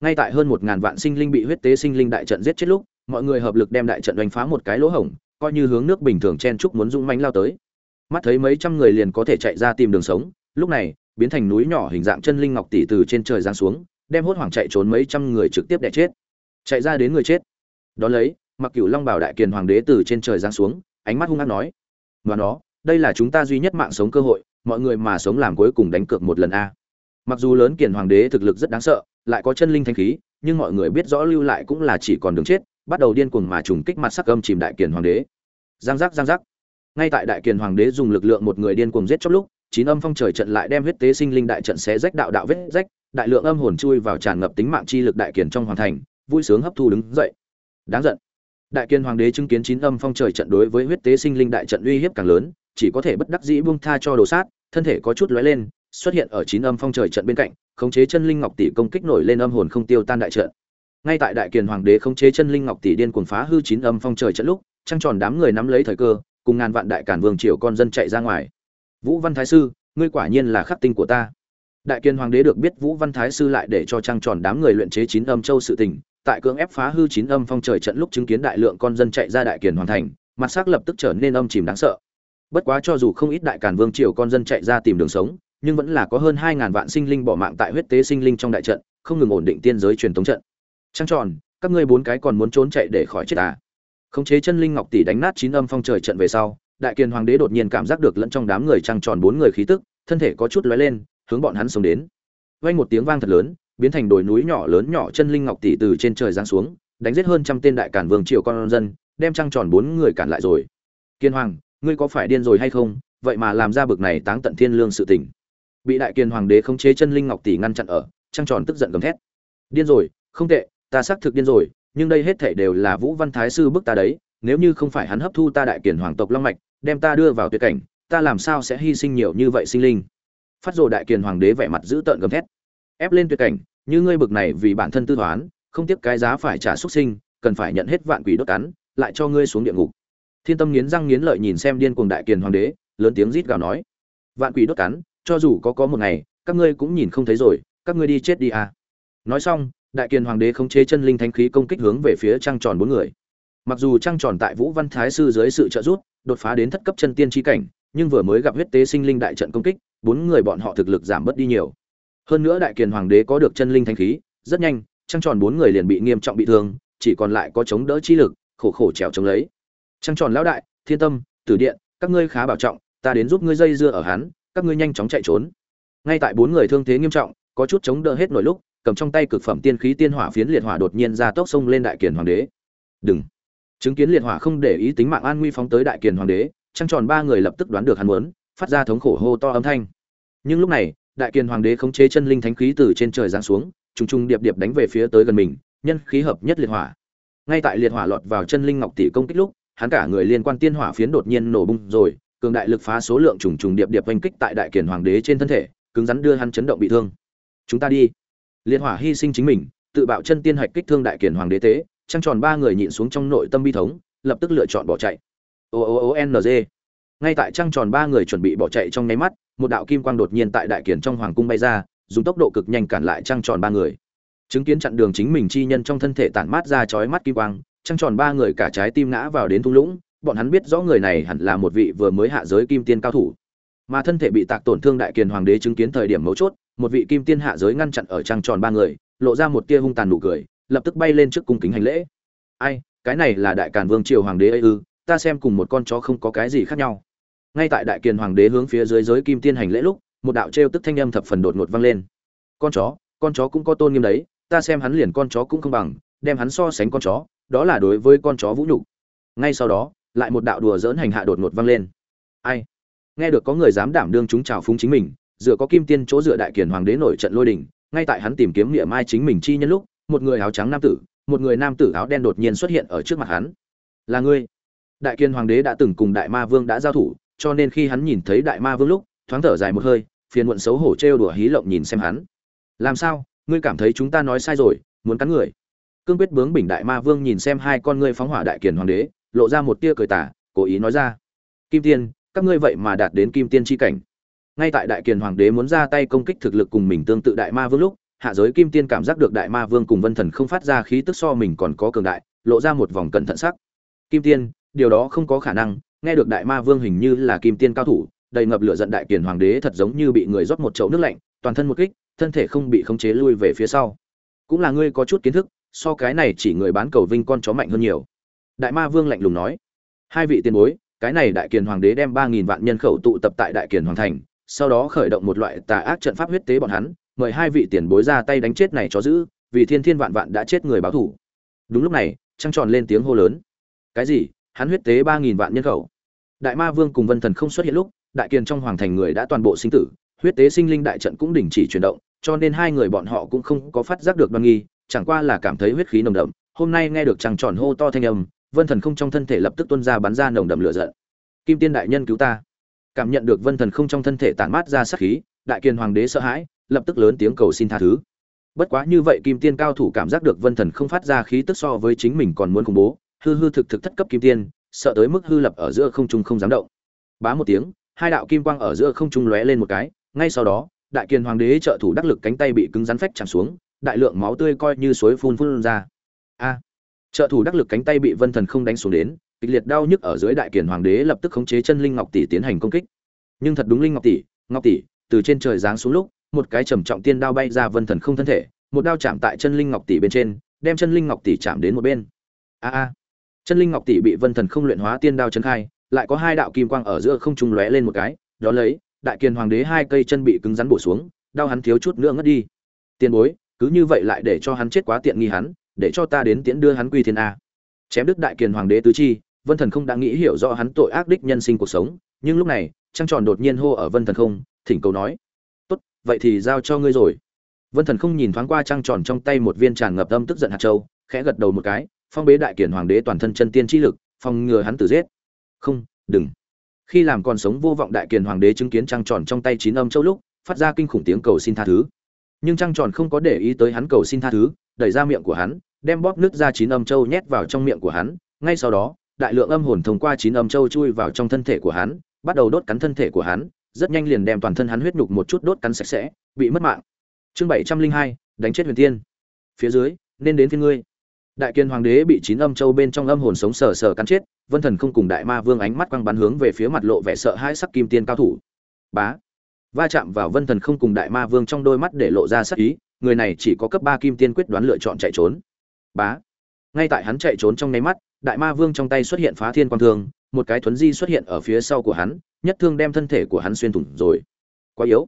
ngay tại hơn một ngàn vạn sinh linh bị huyết tế sinh linh đại trận giết chết lúc, mọi người hợp lực đem đại trận đánh phá một cái lỗ hổng, coi như hướng nước bình thường chen trúc muốn dũng mánh lao tới. Mắt thấy mấy trăm người liền có thể chạy ra tìm đường sống lúc này, biến thành núi nhỏ hình dạng chân linh ngọc tỷ từ trên trời giáng xuống, đem hốt hoảng chạy trốn mấy trăm người trực tiếp đẻ chết. Chạy ra đến người chết. Đón lấy, mặc cửu long bảo đại kiền hoàng đế từ trên trời giáng xuống, ánh mắt hung hăng nói và nó đây là chúng ta duy nhất mạng sống cơ hội, mọi người mà sống làm cuối cùng đánh cược một lần a. Mặc dù lớn kiền hoàng đế thực lực rất đáng sợ, lại có chân linh thanh khí, nhưng mọi người biết rõ lưu lại cũng là chỉ còn đường chết, bắt đầu điên cuồng mà trùng kích mặt sắc âm chìm đại kiền hoàng đế. Giang giác giang giác. Ngay tại đại kiền hoàng đế dùng lực lượng một người điên cuồng giết chóc lúc chín âm phong trời trận lại đem huyết tế sinh linh đại trận xé rách đạo đạo vết rách, đại lượng âm hồn chui vào tràn ngập tính mạng chi lực đại kiền trong hoàng thành, vui sướng hấp thu đứng dậy. Đáng giận. Đại kiền hoàng đế chứng kiến chín âm phong trời trận đối với huyết tế sinh linh đại trận uy hiếp càng lớn, chỉ có thể bất đắc dĩ buông tha cho đồ sát, thân thể có chút lóe lên, xuất hiện ở chín âm phong trời trận bên cạnh, khống chế chân linh ngọc tỷ công kích nổi lên âm hồn không tiêu tan đại trận. Ngay tại đại kiền hoàng đế khống chế chân linh ngọc tỷ điên cuồng phá hư chín âm phong trời trận lúc, trăng tròn đám người nắm lấy thời cơ, cùng ngàn vạn đại cản vương triều con dân chạy ra ngoài vũ văn thái sư, ngươi quả nhiên là khắc tinh của ta. Đại kiên hoàng đế được biết vũ văn thái sư lại để cho trăng tròn đám người luyện chế chín âm châu sự tình, tại cưỡng ép phá hư chín âm phong trời trận lúc chứng kiến đại lượng con dân chạy ra đại kiền hoàn thành, mặt sắc lập tức trở nên âm chìm đáng sợ. Bất quá cho dù không ít đại càn vương triều con dân chạy ra tìm đường sống, nhưng vẫn là có hơn hai ngàn vạn sinh linh bỏ mạng tại huyết tế sinh linh trong đại trận, không ngừng ổn định tiên giới truyền thống trận. Trăng tròn, các ngươi bốn cái còn muốn trốn chạy để khỏi chết à? Khống chế chân linh ngọc tỷ đánh nát chín âm phong trời trận về sau đại kiền hoàng đế đột nhiên cảm giác được lẫn trong đám người trăng tròn bốn người khí tức, thân thể có chút lóe lên, hướng bọn hắn sống đến. Vang một tiếng vang thật lớn, biến thành đồi núi nhỏ lớn nhỏ chân linh ngọc tỷ từ trên trời giáng xuống, đánh giết hơn trăm tên đại cản vương triều con dân, đem trăng tròn bốn người cản lại rồi. Kiên hoàng, ngươi có phải điên rồi hay không? Vậy mà làm ra bực này táng tận thiên lương sự tình. Bị đại kiền hoàng đế khống chế chân linh ngọc tỷ ngăn chặn ở, trăng tròn tức giận gầm thét. Điên rồi, không tệ, ta xác thực điên rồi, nhưng đây hết thảy đều là vũ văn thái sư bức ta đấy, nếu như không phải hắn hấp thu ta đại kiền hoàng tộc long mạch đem ta đưa vào tuyệt cảnh, ta làm sao sẽ hy sinh nhiều như vậy sinh linh? Phát rồ đại kiền hoàng đế vẻ mặt dữ tợn gầm thét. Ép lên tuyệt cảnh, như ngươi bực này vì bản thân tư toán, không tiếc cái giá phải trả xuất sinh, cần phải nhận hết vạn quỷ đốt cắn, lại cho ngươi xuống địa ngục. Thiên tâm nghiến răng nghiến lợi nhìn xem điên cuồng đại kiền hoàng đế, lớn tiếng rít gào nói. Vạn quỷ đốt cắn, cho dù có có một ngày, các ngươi cũng nhìn không thấy rồi, các ngươi đi chết đi à. Nói xong, đại kiền hoàng đế khống chế chân linh thánh khí công kích hướng về phía trăng tròn bốn người. Mặc dù trăng tròn tại vũ văn thái sư dưới sự trợ giúp đột phá đến thất cấp chân tiên tri cảnh, nhưng vừa mới gặp huyết tế sinh linh đại trận công kích, bốn người bọn họ thực lực giảm bớt đi nhiều. Hơn nữa đại kiền hoàng đế có được chân linh thanh khí, rất nhanh, trăng tròn bốn người liền bị nghiêm trọng bị thương, chỉ còn lại có chống đỡ chi lực, khổ khổ trèo chống lấy. Trăng tròn lão đại, thiên tâm, tử điện, các ngươi khá bảo trọng, ta đến giúp ngươi dây dưa ở hắn, các ngươi nhanh chóng chạy trốn. Ngay tại bốn người thương thế nghiêm trọng, có chút chống đỡ hết nổi lúc, cầm trong tay cực phẩm tiên khí tiên hỏa phiến liệt hỏa đột nhiên ra tốc sông lên đại kiền hoàng đế. Đừng chứng kiến liệt hỏa không để ý tính mạng an nguy phóng tới đại kiền hoàng đế, trăng tròn ba người lập tức đoán được hắn muốn, phát ra thống khổ hô to âm thanh. Nhưng lúc này, đại kiền hoàng đế khống chế chân linh thánh khí từ trên trời giáng xuống, trùng trùng điệp điệp đánh về phía tới gần mình, nhân khí hợp nhất liệt hỏa. Ngay tại liệt hỏa lọt vào chân linh ngọc tỷ công kích lúc, hắn cả người liên quan tiên hỏa phiến đột nhiên nổ bung rồi, cường đại lực phá số lượng trùng trùng điệp điệp oanh kích tại đại kiền hoàng đế trên thân thể, cứng rắn đưa hắn chấn động bị thương. Chúng ta đi. Liệt hỏa hy sinh chính mình, tự bạo chân tiên hạch kích thương đại kiền hoàng đế tế trăng tròn ba người nhịn xuống trong nội tâm bi thống, lập tức lựa chọn bỏ chạy. O o o n g. Ngay tại trăng tròn ba người chuẩn bị bỏ chạy trong nháy mắt, một đạo kim quang đột nhiên tại đại kiển trong hoàng cung bay ra, dùng tốc độ cực nhanh cản lại trăng tròn ba người. Chứng kiến chặn đường chính mình chi nhân trong thân thể tản mát ra chói mắt kim quang, trăng tròn ba người cả trái tim ngã vào đến thung lũng, bọn hắn biết rõ người này hẳn là một vị vừa mới hạ giới kim tiên cao thủ. Mà thân thể bị tạc tổn thương đại kiền hoàng đế chứng kiến thời điểm mấu chốt, một vị kim tiên hạ giới ngăn chặn ở trăng tròn ba người, lộ ra một tia hung tàn nụ cười lập tức bay lên trước cung kính hành lễ. Ai, cái này là đại càn vương triều hoàng đế ấy ư? Ta xem cùng một con chó không có cái gì khác nhau. Ngay tại đại kiền hoàng đế hướng phía dưới giới kim tiên hành lễ lúc, một đạo trêu tức thanh âm thập phần đột ngột vang lên. Con chó con chó cũng có tôn nghiêm đấy, ta xem hắn liền con chó cũng không bằng, đem hắn so sánh con chó, đó là đối với con chó vũ nhục. Ngay sau đó, lại một đạo đùa dỡn hành hạ đột ngột vang lên. Ai? Nghe được có người dám đảm đương chúng trào phúng chính mình, dựa có kim tiên chỗ dựa đại kiền hoàng đế nổi trận lôi đình, ngay tại hắn tìm kiếm địa mai chính mình chi nhân lúc một người áo trắng nam tử, một người nam tử áo đen đột nhiên xuất hiện ở trước mặt hắn. Là ngươi. Đại kiên hoàng đế đã từng cùng đại ma vương đã giao thủ, cho nên khi hắn nhìn thấy đại ma vương lúc, thoáng thở dài một hơi, phiền muộn xấu hổ trêu đùa hí lộng nhìn xem hắn. Làm sao? Ngươi cảm thấy chúng ta nói sai rồi, muốn cắn người? Cương quyết bướng bình đại ma vương nhìn xem hai con ngươi phóng hỏa đại kiền hoàng đế, lộ ra một tia cười tả cố ý nói ra. Kim tiên, các ngươi vậy mà đạt đến kim tiên tri cảnh. Ngay tại đại kiền hoàng đế muốn ra tay công kích thực lực cùng mình tương tự đại ma vương lúc hạ giới kim tiên cảm giác được đại ma vương cùng vân thần không phát ra khí tức so mình còn có cường đại, lộ ra một vòng cẩn thận sắc. Kim tiên, điều đó không có khả năng, nghe được đại ma vương hình như là kim tiên cao thủ, đầy ngập lửa giận đại kiền hoàng đế thật giống như bị người rót một chậu nước lạnh, toàn thân một kích, thân thể không bị khống chế lui về phía sau. Cũng là ngươi có chút kiến thức, so cái này chỉ người bán cầu vinh con chó mạnh hơn nhiều. Đại ma vương lạnh lùng nói. Hai vị tiền bối, cái này đại kiền hoàng đế đem ba nghìn vạn nhân khẩu tụ tập tại đại kiền hoàng thành, sau đó khởi động một loại tà ác trận pháp huyết tế bọn hắn mời hai vị tiền bối ra tay đánh chết này cho giữ vì thiên thiên vạn vạn đã chết người báo thủ. Đúng lúc này, trăng tròn lên tiếng hô lớn. Cái gì? Hắn huyết tế ba nghìn vạn nhân khẩu. Đại ma vương cùng vân thần không xuất hiện lúc, đại kiền trong hoàng thành người đã toàn bộ sinh tử, huyết tế sinh linh đại trận cũng đình chỉ chuyển động, cho nên hai người bọn họ cũng không có phát giác được đoan nghi, chẳng qua là cảm thấy huyết khí nồng đậm. Hôm nay nghe được trăng tròn hô to thanh âm, vân thần không trong thân thể lập tức tuôn ra bắn ra nồng đậm lửa giận. Kim tiên đại nhân cứu ta. Cảm nhận được vân thần không trong thân thể tản mát ra sát khí, đại kiền hoàng đế sợ hãi lập tức lớn tiếng cầu xin tha thứ. Bất quá như vậy kim tiên cao thủ cảm giác được vân thần không phát ra khí tức so với chính mình còn muốn khủng bố, hư hư thực thực thất cấp kim tiên, sợ tới mức hư lập ở giữa không trung không dám động. Bá một tiếng, hai đạo kim quang ở giữa không trung lóe lên một cái, ngay sau đó, đại kiền hoàng đế trợ thủ đắc lực cánh tay bị cứng rắn phách chạm xuống, đại lượng máu tươi coi như suối phun phun ra. A! Trợ thủ đắc lực cánh tay bị vân thần không đánh xuống đến, kịch liệt đau nhức ở dưới đại kiền hoàng đế lập tức khống chế chân linh ngọc tỷ tiến hành công kích. Nhưng thật đúng linh ngọc tỷ ngọc tỷ, từ trên trời giáng xuống lúc một cái trầm trọng tiên đao bay ra vân thần không thân thể, một đao chạm tại chân linh ngọc tỷ bên trên, đem chân linh ngọc tỷ chạm đến một bên. A a. Chân linh ngọc tỷ bị vân thần không luyện hóa tiên đao chấn khai, lại có hai đạo kim quang ở giữa không trung lóe lên một cái, đó lấy, đại kiền hoàng đế hai cây chân bị cứng rắn bổ xuống đau hắn thiếu chút nữa ngất đi. Tiền bối, cứ như vậy lại để cho hắn chết quá tiện nghi hắn, để cho ta đến tiễn đưa hắn quy thiên a. Chém đức đại kiền hoàng đế tứ chi, vân thần không đã nghĩ hiểu rõ hắn tội ác đích nhân sinh cuộc sống, nhưng lúc này, trăng tròn đột nhiên hô ở vân thần không, thỉnh cầu nói vậy thì giao cho ngươi rồi. Vân thần không nhìn thoáng qua trăng tròn trong tay một viên tràn ngập âm tức giận hạt châu, khẽ gật đầu một cái, phong bế đại kiền hoàng đế toàn thân chân tiên chi lực, phòng ngừa hắn tử giết. Không, đừng. Khi làm còn sống vô vọng đại kiền hoàng đế chứng kiến trăng tròn trong tay chín âm châu lúc, phát ra kinh khủng tiếng cầu xin tha thứ. Nhưng trăng tròn không có để ý tới hắn cầu xin tha thứ, đẩy ra miệng của hắn, đem bóp nước ra chín âm châu nhét vào trong miệng của hắn. Ngay sau đó, đại lượng âm hồn thông qua chín âm châu chui vào trong thân thể của hắn, bắt đầu đốt cắn thân thể của hắn rất nhanh liền đem toàn thân hắn huyết nhục một chút đốt cắn sạch sẽ, bị mất mạng. Chương bảy trăm linh hai, đánh chết huyền tiên phía dưới, nên đến phiên ngươi. Đại kiên hoàng đế bị chín âm châu bên trong âm hồn sống sờ sờ cắn chết, vân thần không cùng đại ma vương ánh mắt quang bắn hướng về phía mặt lộ vẻ sợ hãi sắc kim tiên cao thủ. Bá. Va chạm vào vân thần không cùng đại ma vương trong đôi mắt để lộ ra sắc ý, người này chỉ có cấp ba kim tiên quyết đoán lựa chọn chạy trốn. Bá. Ngay tại hắn chạy trốn trong nháy mắt, đại ma vương trong tay xuất hiện phá thiên quang thương, một cái thuấn di xuất hiện ở phía sau của hắn nhất thương đem thân thể của hắn xuyên thủng rồi. Quá yếu.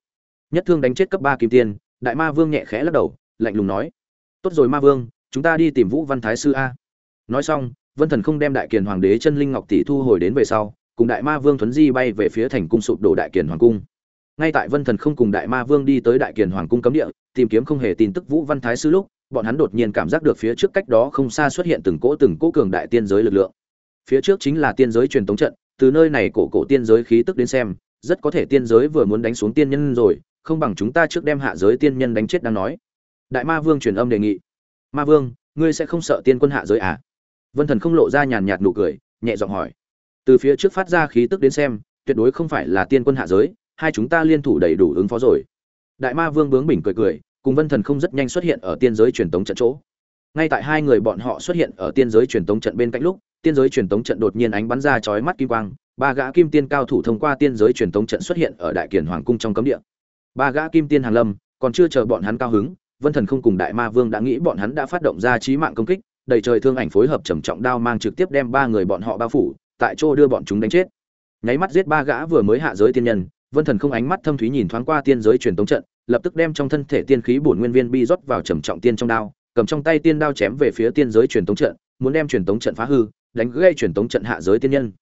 Nhất thương đánh chết cấp ba kim tiên, đại ma vương nhẹ khẽ lắc đầu, lạnh lùng nói. Tốt rồi ma vương, chúng ta đi tìm vũ văn thái sư a. Nói xong, vân thần không đem đại kiền hoàng đế chân linh ngọc tỷ thu hồi đến về sau, cùng đại ma vương thuấn di bay về phía thành cung sụp đổ đại kiền hoàng cung. Ngay tại vân thần không cùng đại ma vương đi tới đại kiền hoàng cung cấm địa, tìm kiếm không hề tin tức vũ văn thái sư lúc, bọn hắn đột nhiên cảm giác được phía trước cách đó không xa xuất hiện từng cỗ từng cỗ cường đại tiên giới lực lượng. Phía trước chính là tiên giới truyền tống trận từ nơi này cổ cổ tiên giới khí tức đến xem, rất có thể tiên giới vừa muốn đánh xuống tiên nhân rồi, không bằng chúng ta trước đem hạ giới tiên nhân đánh chết đang nói. Đại ma vương truyền âm đề nghị. Ma vương, ngươi sẽ không sợ tiên quân hạ giới à? Vân thần không lộ ra nhàn nhạt nụ cười, nhẹ giọng hỏi. Từ phía trước phát ra khí tức đến xem, tuyệt đối không phải là tiên quân hạ giới, hai chúng ta liên thủ đầy đủ ứng phó rồi. Đại ma vương bướng bỉnh cười cười, cùng vân thần không rất nhanh xuất hiện ở tiên giới truyền tống trận chỗ. Ngay tại hai người bọn họ xuất hiện ở tiên giới truyền tống trận bên cạnh lúc tiên giới truyền tống trận đột nhiên ánh bắn ra chói mắt kim quang, ba gã kim tiên cao thủ thông qua tiên giới truyền tống trận xuất hiện ở đại kiền hoàng cung trong cấm địa. Ba gã kim tiên hàng lâm, còn chưa chờ bọn hắn cao hứng, vân thần không cùng đại ma vương đã nghĩ bọn hắn đã phát động ra trí mạng công kích, đầy trời thương ảnh phối hợp trầm trọng đao mang trực tiếp đem ba người bọn họ bao phủ, tại chỗ đưa bọn chúng đánh chết. Nháy mắt giết ba gã vừa mới hạ giới tiên nhân, vân thần không ánh mắt thâm thúy nhìn thoáng qua tiên giới truyền tống trận, lập tức đem trong thân thể tiên khí bổn nguyên viên bi rót vào trầm trọng tiên trong đao, cầm trong tay tiên đao chém về phía tiên giới truyền tống trận, muốn đem truyền tống trận phá hư đánh gây truyền tống trận hạ giới tiên nhân.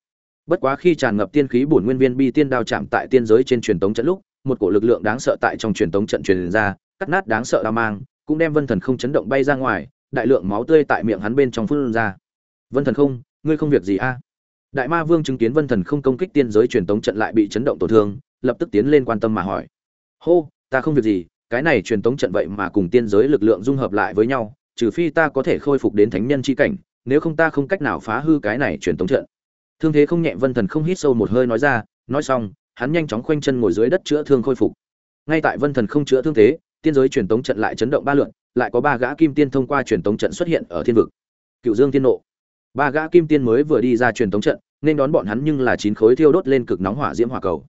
Bất quá khi tràn ngập tiên khí bổn nguyên viên bi tiên đao chạm tại tiên giới trên truyền tống trận lúc, một cổ lực lượng đáng sợ tại trong truyền tống trận truyền ra, cắt nát đáng sợ đao mang, cũng đem vân thần không chấn động bay ra ngoài, đại lượng máu tươi tại miệng hắn bên trong phun ra. Vân thần không, ngươi không việc gì a? Đại ma vương chứng kiến vân thần không công kích tiên giới truyền tống trận lại bị chấn động tổn thương, lập tức tiến lên quan tâm mà hỏi. Hô, ta không việc gì, cái này truyền tống trận vậy mà cùng tiên giới lực lượng dung hợp lại với nhau, trừ phi ta có thể khôi phục đến thánh nhân chi cảnh nếu không ta không cách nào phá hư cái này truyền tống trận. Thương thế không nhẹ, vân thần không hít sâu một hơi nói ra, nói xong, hắn nhanh chóng khoanh chân ngồi dưới đất chữa thương khôi phục. Ngay tại vân thần không chữa thương thế, tiên giới truyền tống trận lại chấn động ba lượn, lại có ba gã kim tiên thông qua truyền tống trận xuất hiện ở thiên vực. Cựu dương tiên nộ. Ba gã kim tiên mới vừa đi ra truyền tống trận, nên đón bọn hắn nhưng là chín khối thiêu đốt lên cực nóng hỏa diễm hỏa cầu.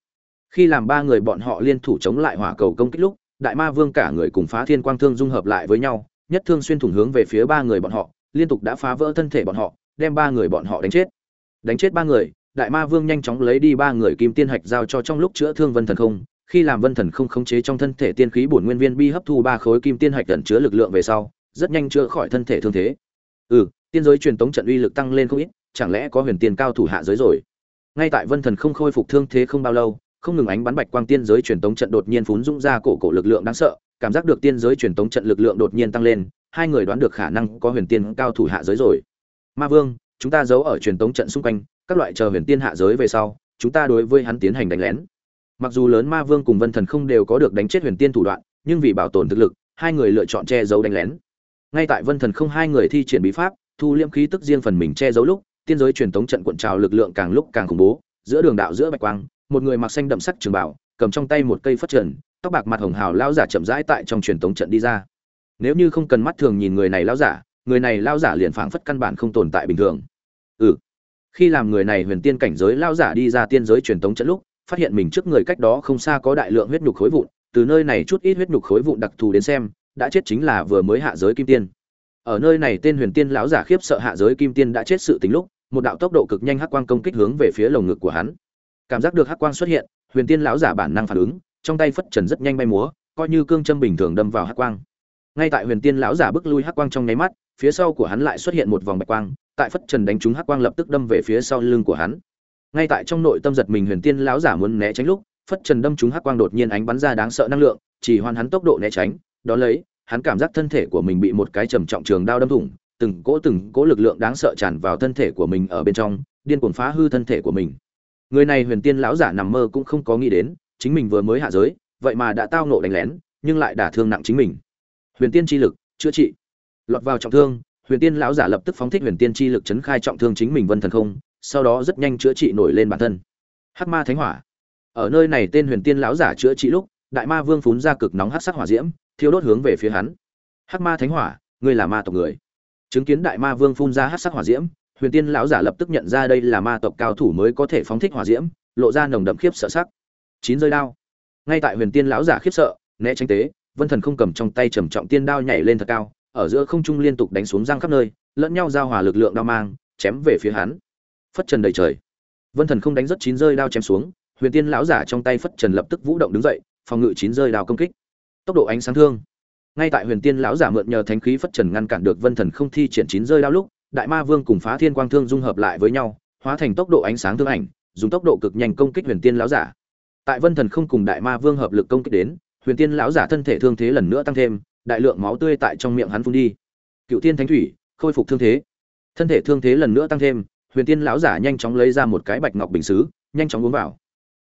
Khi làm ba người bọn họ liên thủ chống lại hỏa cầu công kích lúc, đại ma vương cả người cùng phá thiên quang thương dung hợp lại với nhau, nhất thương xuyên thủng hướng về phía ba người bọn họ liên tục đã phá vỡ thân thể bọn họ, đem ba người bọn họ đánh chết. Đánh chết ba người, đại ma vương nhanh chóng lấy đi ba người kim tiên hạch giao cho trong lúc chữa thương vân thần không. Khi làm vân thần không khống chế trong thân thể tiên khí bổn nguyên viên bi hấp thu ba khối kim tiên hạch ẩn chứa lực lượng về sau, rất nhanh chữa khỏi thân thể thương thế. Ừ tiên giới truyền tống trận uy lực tăng lên không ít, chẳng lẽ có huyền tiên cao thủ hạ giới rồi? Ngay tại vân thần không khôi phục thương thế không bao lâu, không ngừng ánh bắn bạch quang tiên giới truyền tống trận đột nhiên phún dũng ra cổ cổ lực lượng đáng sợ, cảm giác được tiên giới truyền tống trận lực lượng đột nhiên tăng lên hai người đoán được khả năng có huyền tiên cao thủ hạ giới rồi. Ma vương, chúng ta giấu ở truyền tống trận xung quanh, các loại chờ huyền tiên hạ giới về sau, chúng ta đối với hắn tiến hành đánh lén. Mặc dù lớn ma vương cùng vân thần không đều có được đánh chết huyền tiên thủ đoạn, nhưng vì bảo tồn thực lực, hai người lựa chọn che giấu đánh lén. Ngay tại vân thần không hai người thi triển bí pháp, thu liễm khí tức riêng phần mình che giấu lúc, tiên giới truyền tống trận cuộn trào lực lượng càng lúc càng khủng bố, giữa đường đạo giữa bạch quang, một người mặc xanh đậm sắc trường bảo, cầm trong tay một cây phất trần, tóc bạc mặt hồng hào lao giả chậm rãi tại trong truyền tống trận đi ra nếu như không cần mắt thường nhìn người này lao giả, người này lao giả liền phảng phất căn bản không tồn tại bình thường. Ừ. Khi làm người này huyền tiên cảnh giới lao giả đi ra tiên giới truyền tống trận lúc, phát hiện mình trước người cách đó không xa có đại lượng huyết nhục khối vụn, từ nơi này chút ít huyết nhục khối vụn đặc thù đến xem, đã chết chính là vừa mới hạ giới kim tiên. Ở nơi này tên huyền tiên lão giả khiếp sợ hạ giới kim tiên đã chết sự tính lúc, một đạo tốc độ cực nhanh hắc quang công kích hướng về phía lồng ngực của hắn. Cảm giác được hắc quang xuất hiện, huyền tiên lão giả bản năng phản ứng, trong tay phất trần rất nhanh bay múa, coi như cương châm bình thường đâm vào hắc quang ngay tại huyền tiên lão giả bước lui hắc quang trong nháy mắt, phía sau của hắn lại xuất hiện một vòng bạch quang, tại phất trần đánh trúng hắc quang lập tức đâm về phía sau lưng của hắn. Ngay tại trong nội tâm giật mình huyền tiên lão giả muốn né tránh lúc, phất trần đâm trúng hắc quang đột nhiên ánh bắn ra đáng sợ năng lượng, chỉ hoàn hắn tốc độ né tránh, đó lấy, hắn cảm giác thân thể của mình bị một cái trầm trọng trường đao đâm thủng, từng cỗ từng cỗ lực lượng đáng sợ tràn vào thân thể của mình ở bên trong, điên cuồng phá hư thân thể của mình. Người này huyền tiên lão giả nằm mơ cũng không có nghĩ đến, chính mình vừa mới hạ giới, vậy mà đã tao nộ đánh lén, nhưng lại đả thương nặng chính mình huyền tiên chi lực, chữa trị. Lọt vào trọng thương, huyền tiên lão giả lập tức phóng thích huyền tiên chi lực chấn khai trọng thương chính mình vân thần không, sau đó rất nhanh chữa trị nổi lên bản thân. Hắc ma thánh hỏa. Ở nơi này tên huyền tiên lão giả chữa trị lúc, đại ma vương phún ra cực nóng hắc sắc hỏa diễm, thiêu đốt hướng về phía hắn. Hắc ma thánh hỏa, ngươi là ma tộc người. Chứng kiến đại ma vương phun ra hắc sắc hỏa diễm, huyền tiên lão giả lập tức nhận ra đây là ma tộc cao thủ mới có thể phóng thích hỏa diễm, lộ ra nồng đậm khiếp sợ sắc. Chín rơi đao. Ngay tại huyền tiên lão giả khiếp sợ, né tránh tế vân thần không cầm trong tay trầm trọng tiên đao nhảy lên thật cao, ở giữa không trung liên tục đánh xuống răng khắp nơi, lẫn nhau giao hòa lực lượng đao mang, chém về phía hắn. Phất trần đầy trời. Vân thần không đánh rất chín rơi đao chém xuống, huyền tiên lão giả trong tay phất trần lập tức vũ động đứng dậy, phòng ngự chín rơi đao công kích. Tốc độ ánh sáng thương. Ngay tại huyền tiên lão giả mượn nhờ thánh khí phất trần ngăn cản được vân thần không thi triển chín rơi đao lúc, đại ma vương cùng phá thiên quang thương dung hợp lại với nhau, hóa thành tốc độ ánh sáng thương ảnh, dùng tốc độ cực nhanh công kích huyền tiên lão giả. Tại vân thần không cùng đại ma vương hợp lực công kích đến huyền tiên lão giả thân thể thương thế lần nữa tăng thêm, đại lượng máu tươi tại trong miệng hắn phun đi. Cựu tiên thánh thủy, khôi phục thương thế. Thân thể thương thế lần nữa tăng thêm, huyền tiên lão giả nhanh chóng lấy ra một cái bạch ngọc bình xứ, nhanh chóng uống vào.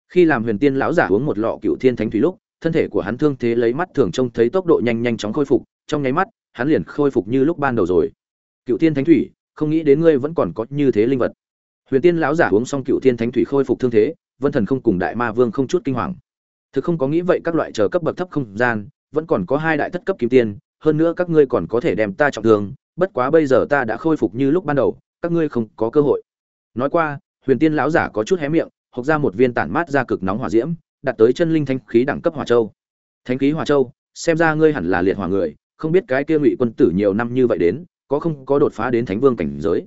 Khi làm huyền tiên lão giả uống một lọ cựu thiên thánh thủy lúc, thân thể của hắn thương thế lấy mắt thường trông thấy tốc độ nhanh nhanh chóng khôi phục, trong nháy mắt, hắn liền khôi phục như lúc ban đầu rồi. Cựu tiên thánh thủy, không nghĩ đến ngươi vẫn còn có như thế linh vật. Huyền tiên lão giả uống xong cựu tiên thánh thủy khôi phục thương thế, vân thần không cùng đại ma vương không chút kinh hoàng thực không có nghĩ vậy các loại chờ cấp bậc thấp không gian, vẫn còn có hai đại thất cấp kim tiên, hơn nữa các ngươi còn có thể đem ta trọng thương, bất quá bây giờ ta đã khôi phục như lúc ban đầu, các ngươi không có cơ hội. Nói qua, huyền tiên lão giả có chút hé miệng, hộc ra một viên tản mát ra cực nóng hỏa diễm, đặt tới chân linh thanh khí đẳng cấp hỏa châu. Thánh khí hỏa châu, xem ra ngươi hẳn là liệt hỏa người, không biết cái kia ngụy quân tử nhiều năm như vậy đến, có không có đột phá đến thánh vương cảnh giới.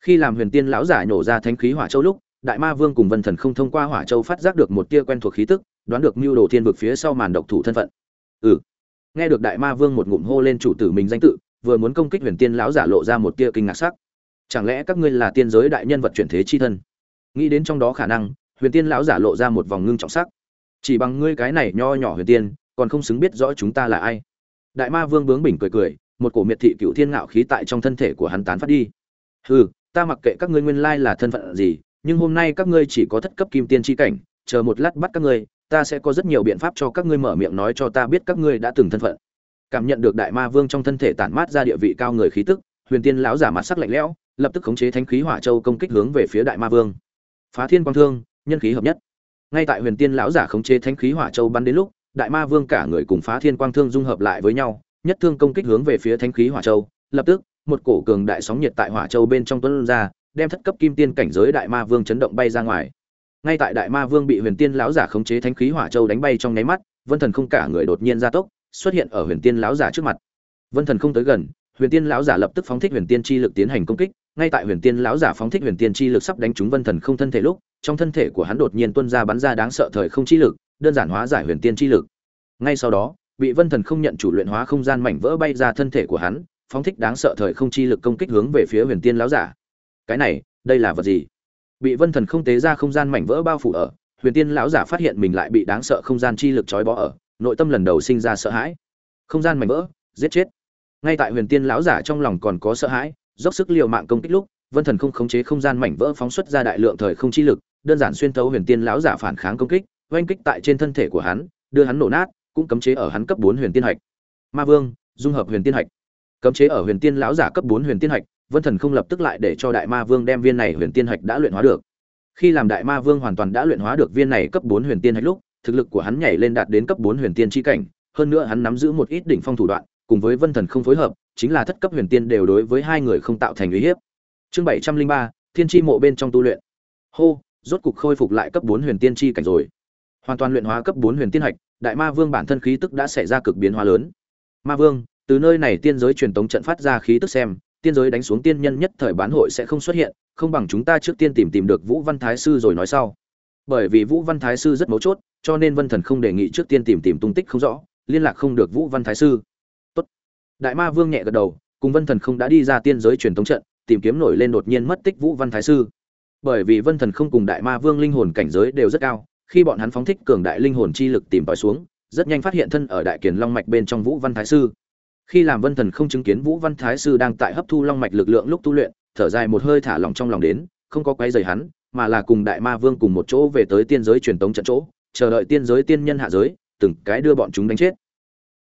Khi làm huyền tiên lão giả nhổ ra thánh khí hỏa châu lúc, đại ma vương cùng vân thần không thông qua hỏa châu phát giác được một tia quen thuộc khí tức đoán được mưu đồ thiên vực phía sau màn độc thủ thân phận. Ừ. Nghe được đại ma vương một ngụm hô lên chủ tử mình danh tự, vừa muốn công kích huyền tiên lão giả lộ ra một tia kinh ngạc sắc. Chẳng lẽ các ngươi là tiên giới đại nhân vật chuyển thế chi thân? Nghĩ đến trong đó khả năng, huyền tiên lão giả lộ ra một vòng ngưng trọng sắc. Chỉ bằng ngươi cái này nho nhỏ huyền tiên, còn không xứng biết rõ chúng ta là ai. Đại ma vương bướng bỉnh cười cười, một cổ miệt thị cựu thiên ngạo khí tại trong thân thể của hắn tán phát đi. Hừ, ta mặc kệ các ngươi nguyên lai là thân phận gì, nhưng hôm nay các ngươi chỉ có thất cấp kim tiên tri cảnh, chờ một lát bắt các ngươi ta sẽ có rất nhiều biện pháp cho các ngươi mở miệng nói cho ta biết các ngươi đã từng thân phận. Cảm nhận được đại ma vương trong thân thể tản mát ra địa vị cao người khí tức, huyền tiên lão giả mặt sắc lạnh lẽo, lập tức khống chế thánh khí hỏa châu công kích hướng về phía đại ma vương. Phá thiên quang thương, nhân khí hợp nhất. Ngay tại huyền tiên lão giả khống chế thánh khí hỏa châu bắn đến lúc, đại ma vương cả người cùng phá thiên quang thương dung hợp lại với nhau, nhất thương công kích hướng về phía thánh khí hỏa châu. Lập tức, một cổ cường đại sóng nhiệt tại hỏa châu bên trong tuấn ra, đem thất cấp kim tiên cảnh giới đại ma vương chấn động bay ra ngoài ngay tại đại ma vương bị huyền tiên lão giả khống chế thánh khí hỏa châu đánh bay trong nháy mắt, vân thần không cả người đột nhiên gia tốc, xuất hiện ở huyền tiên lão giả trước mặt. Vân thần không tới gần, huyền tiên lão giả lập tức phóng thích huyền tiên chi lực tiến hành công kích, ngay tại huyền tiên lão giả phóng thích huyền tiên chi lực sắp đánh trúng vân thần không thân thể lúc, trong thân thể của hắn đột nhiên tuôn ra bắn ra đáng sợ thời không chi lực, đơn giản hóa giải huyền tiên chi lực. Ngay sau đó, bị vân thần không nhận chủ luyện hóa không gian mảnh vỡ bay ra thân thể của hắn, phóng thích đáng sợ thời không chi lực công kích hướng về phía huyền tiên lão giả. Cái này, đây là vật gì? Bị vân thần không tế ra không gian mảnh vỡ bao phủ ở, huyền tiên lão giả phát hiện mình lại bị đáng sợ không gian chi lực trói bó ở, nội tâm lần đầu sinh ra sợ hãi. Không gian mảnh vỡ, giết chết. Ngay tại huyền tiên lão giả trong lòng còn có sợ hãi, dốc sức liều mạng công kích lúc, vân thần không khống chế không gian mảnh vỡ phóng xuất ra đại lượng thời không chi lực, đơn giản xuyên thấu huyền tiên lão giả phản kháng công kích, oanh kích tại trên thân thể của hắn, đưa hắn nổ nát, cũng cấm chế ở hắn cấp bốn huyền tiên hạch. Ma vương, dung hợp huyền tiên hạch. Cấm chế ở huyền tiên lão giả cấp bốn huyền tiên hạch vân thần không lập tức lại để cho đại ma vương đem viên này huyền tiên hạch đã luyện hóa được. Khi làm đại ma vương hoàn toàn đã luyện hóa được viên này cấp bốn huyền tiên hạch lúc, thực lực của hắn nhảy lên đạt đến cấp bốn huyền tiên chi cảnh, hơn nữa hắn nắm giữ một ít đỉnh phong thủ đoạn, cùng với vân thần không phối hợp, chính là thất cấp huyền tiên đều đối với hai người không tạo thành uy hiếp. Chương bảy trăm linh ba, thiên chi mộ bên trong tu luyện. Hô, rốt cục khôi phục lại cấp bốn huyền tiên chi cảnh rồi. Hoàn toàn luyện hóa cấp bốn huyền tiên hạch, đại ma vương bản thân khí tức đã xảy ra cực biến hóa lớn. Ma vương, từ nơi này tiên giới truyền tống trận phát ra khí tức xem tiên giới đánh xuống tiên nhân nhất thời bán hội sẽ không xuất hiện, không bằng chúng ta trước tiên tìm tìm được vũ văn thái sư rồi nói sau. Bởi vì vũ văn thái sư rất mấu chốt, cho nên vân thần không đề nghị trước tiên tìm tìm tung tích không rõ, liên lạc không được vũ văn thái sư. Tốt. đại ma vương nhẹ gật đầu, cùng vân thần không đã đi ra tiên giới truyền tống trận, tìm kiếm nổi lên đột nhiên mất tích vũ văn thái sư. Bởi vì vân thần không cùng đại ma vương linh hồn cảnh giới đều rất cao, khi bọn hắn phóng thích cường đại linh hồn chi lực tìm tòi xuống, rất nhanh phát hiện thân ở đại kiền long mạch bên trong vũ văn thái sư khi làm vân thần không chứng kiến vũ văn thái sư đang tại hấp thu long mạch lực lượng lúc tu luyện, thở dài một hơi thả lòng trong lòng đến, không có quấy rầy hắn, mà là cùng đại ma vương cùng một chỗ về tới tiên giới truyền tống trận chỗ, chờ đợi tiên giới tiên nhân hạ giới, từng cái đưa bọn chúng đánh chết.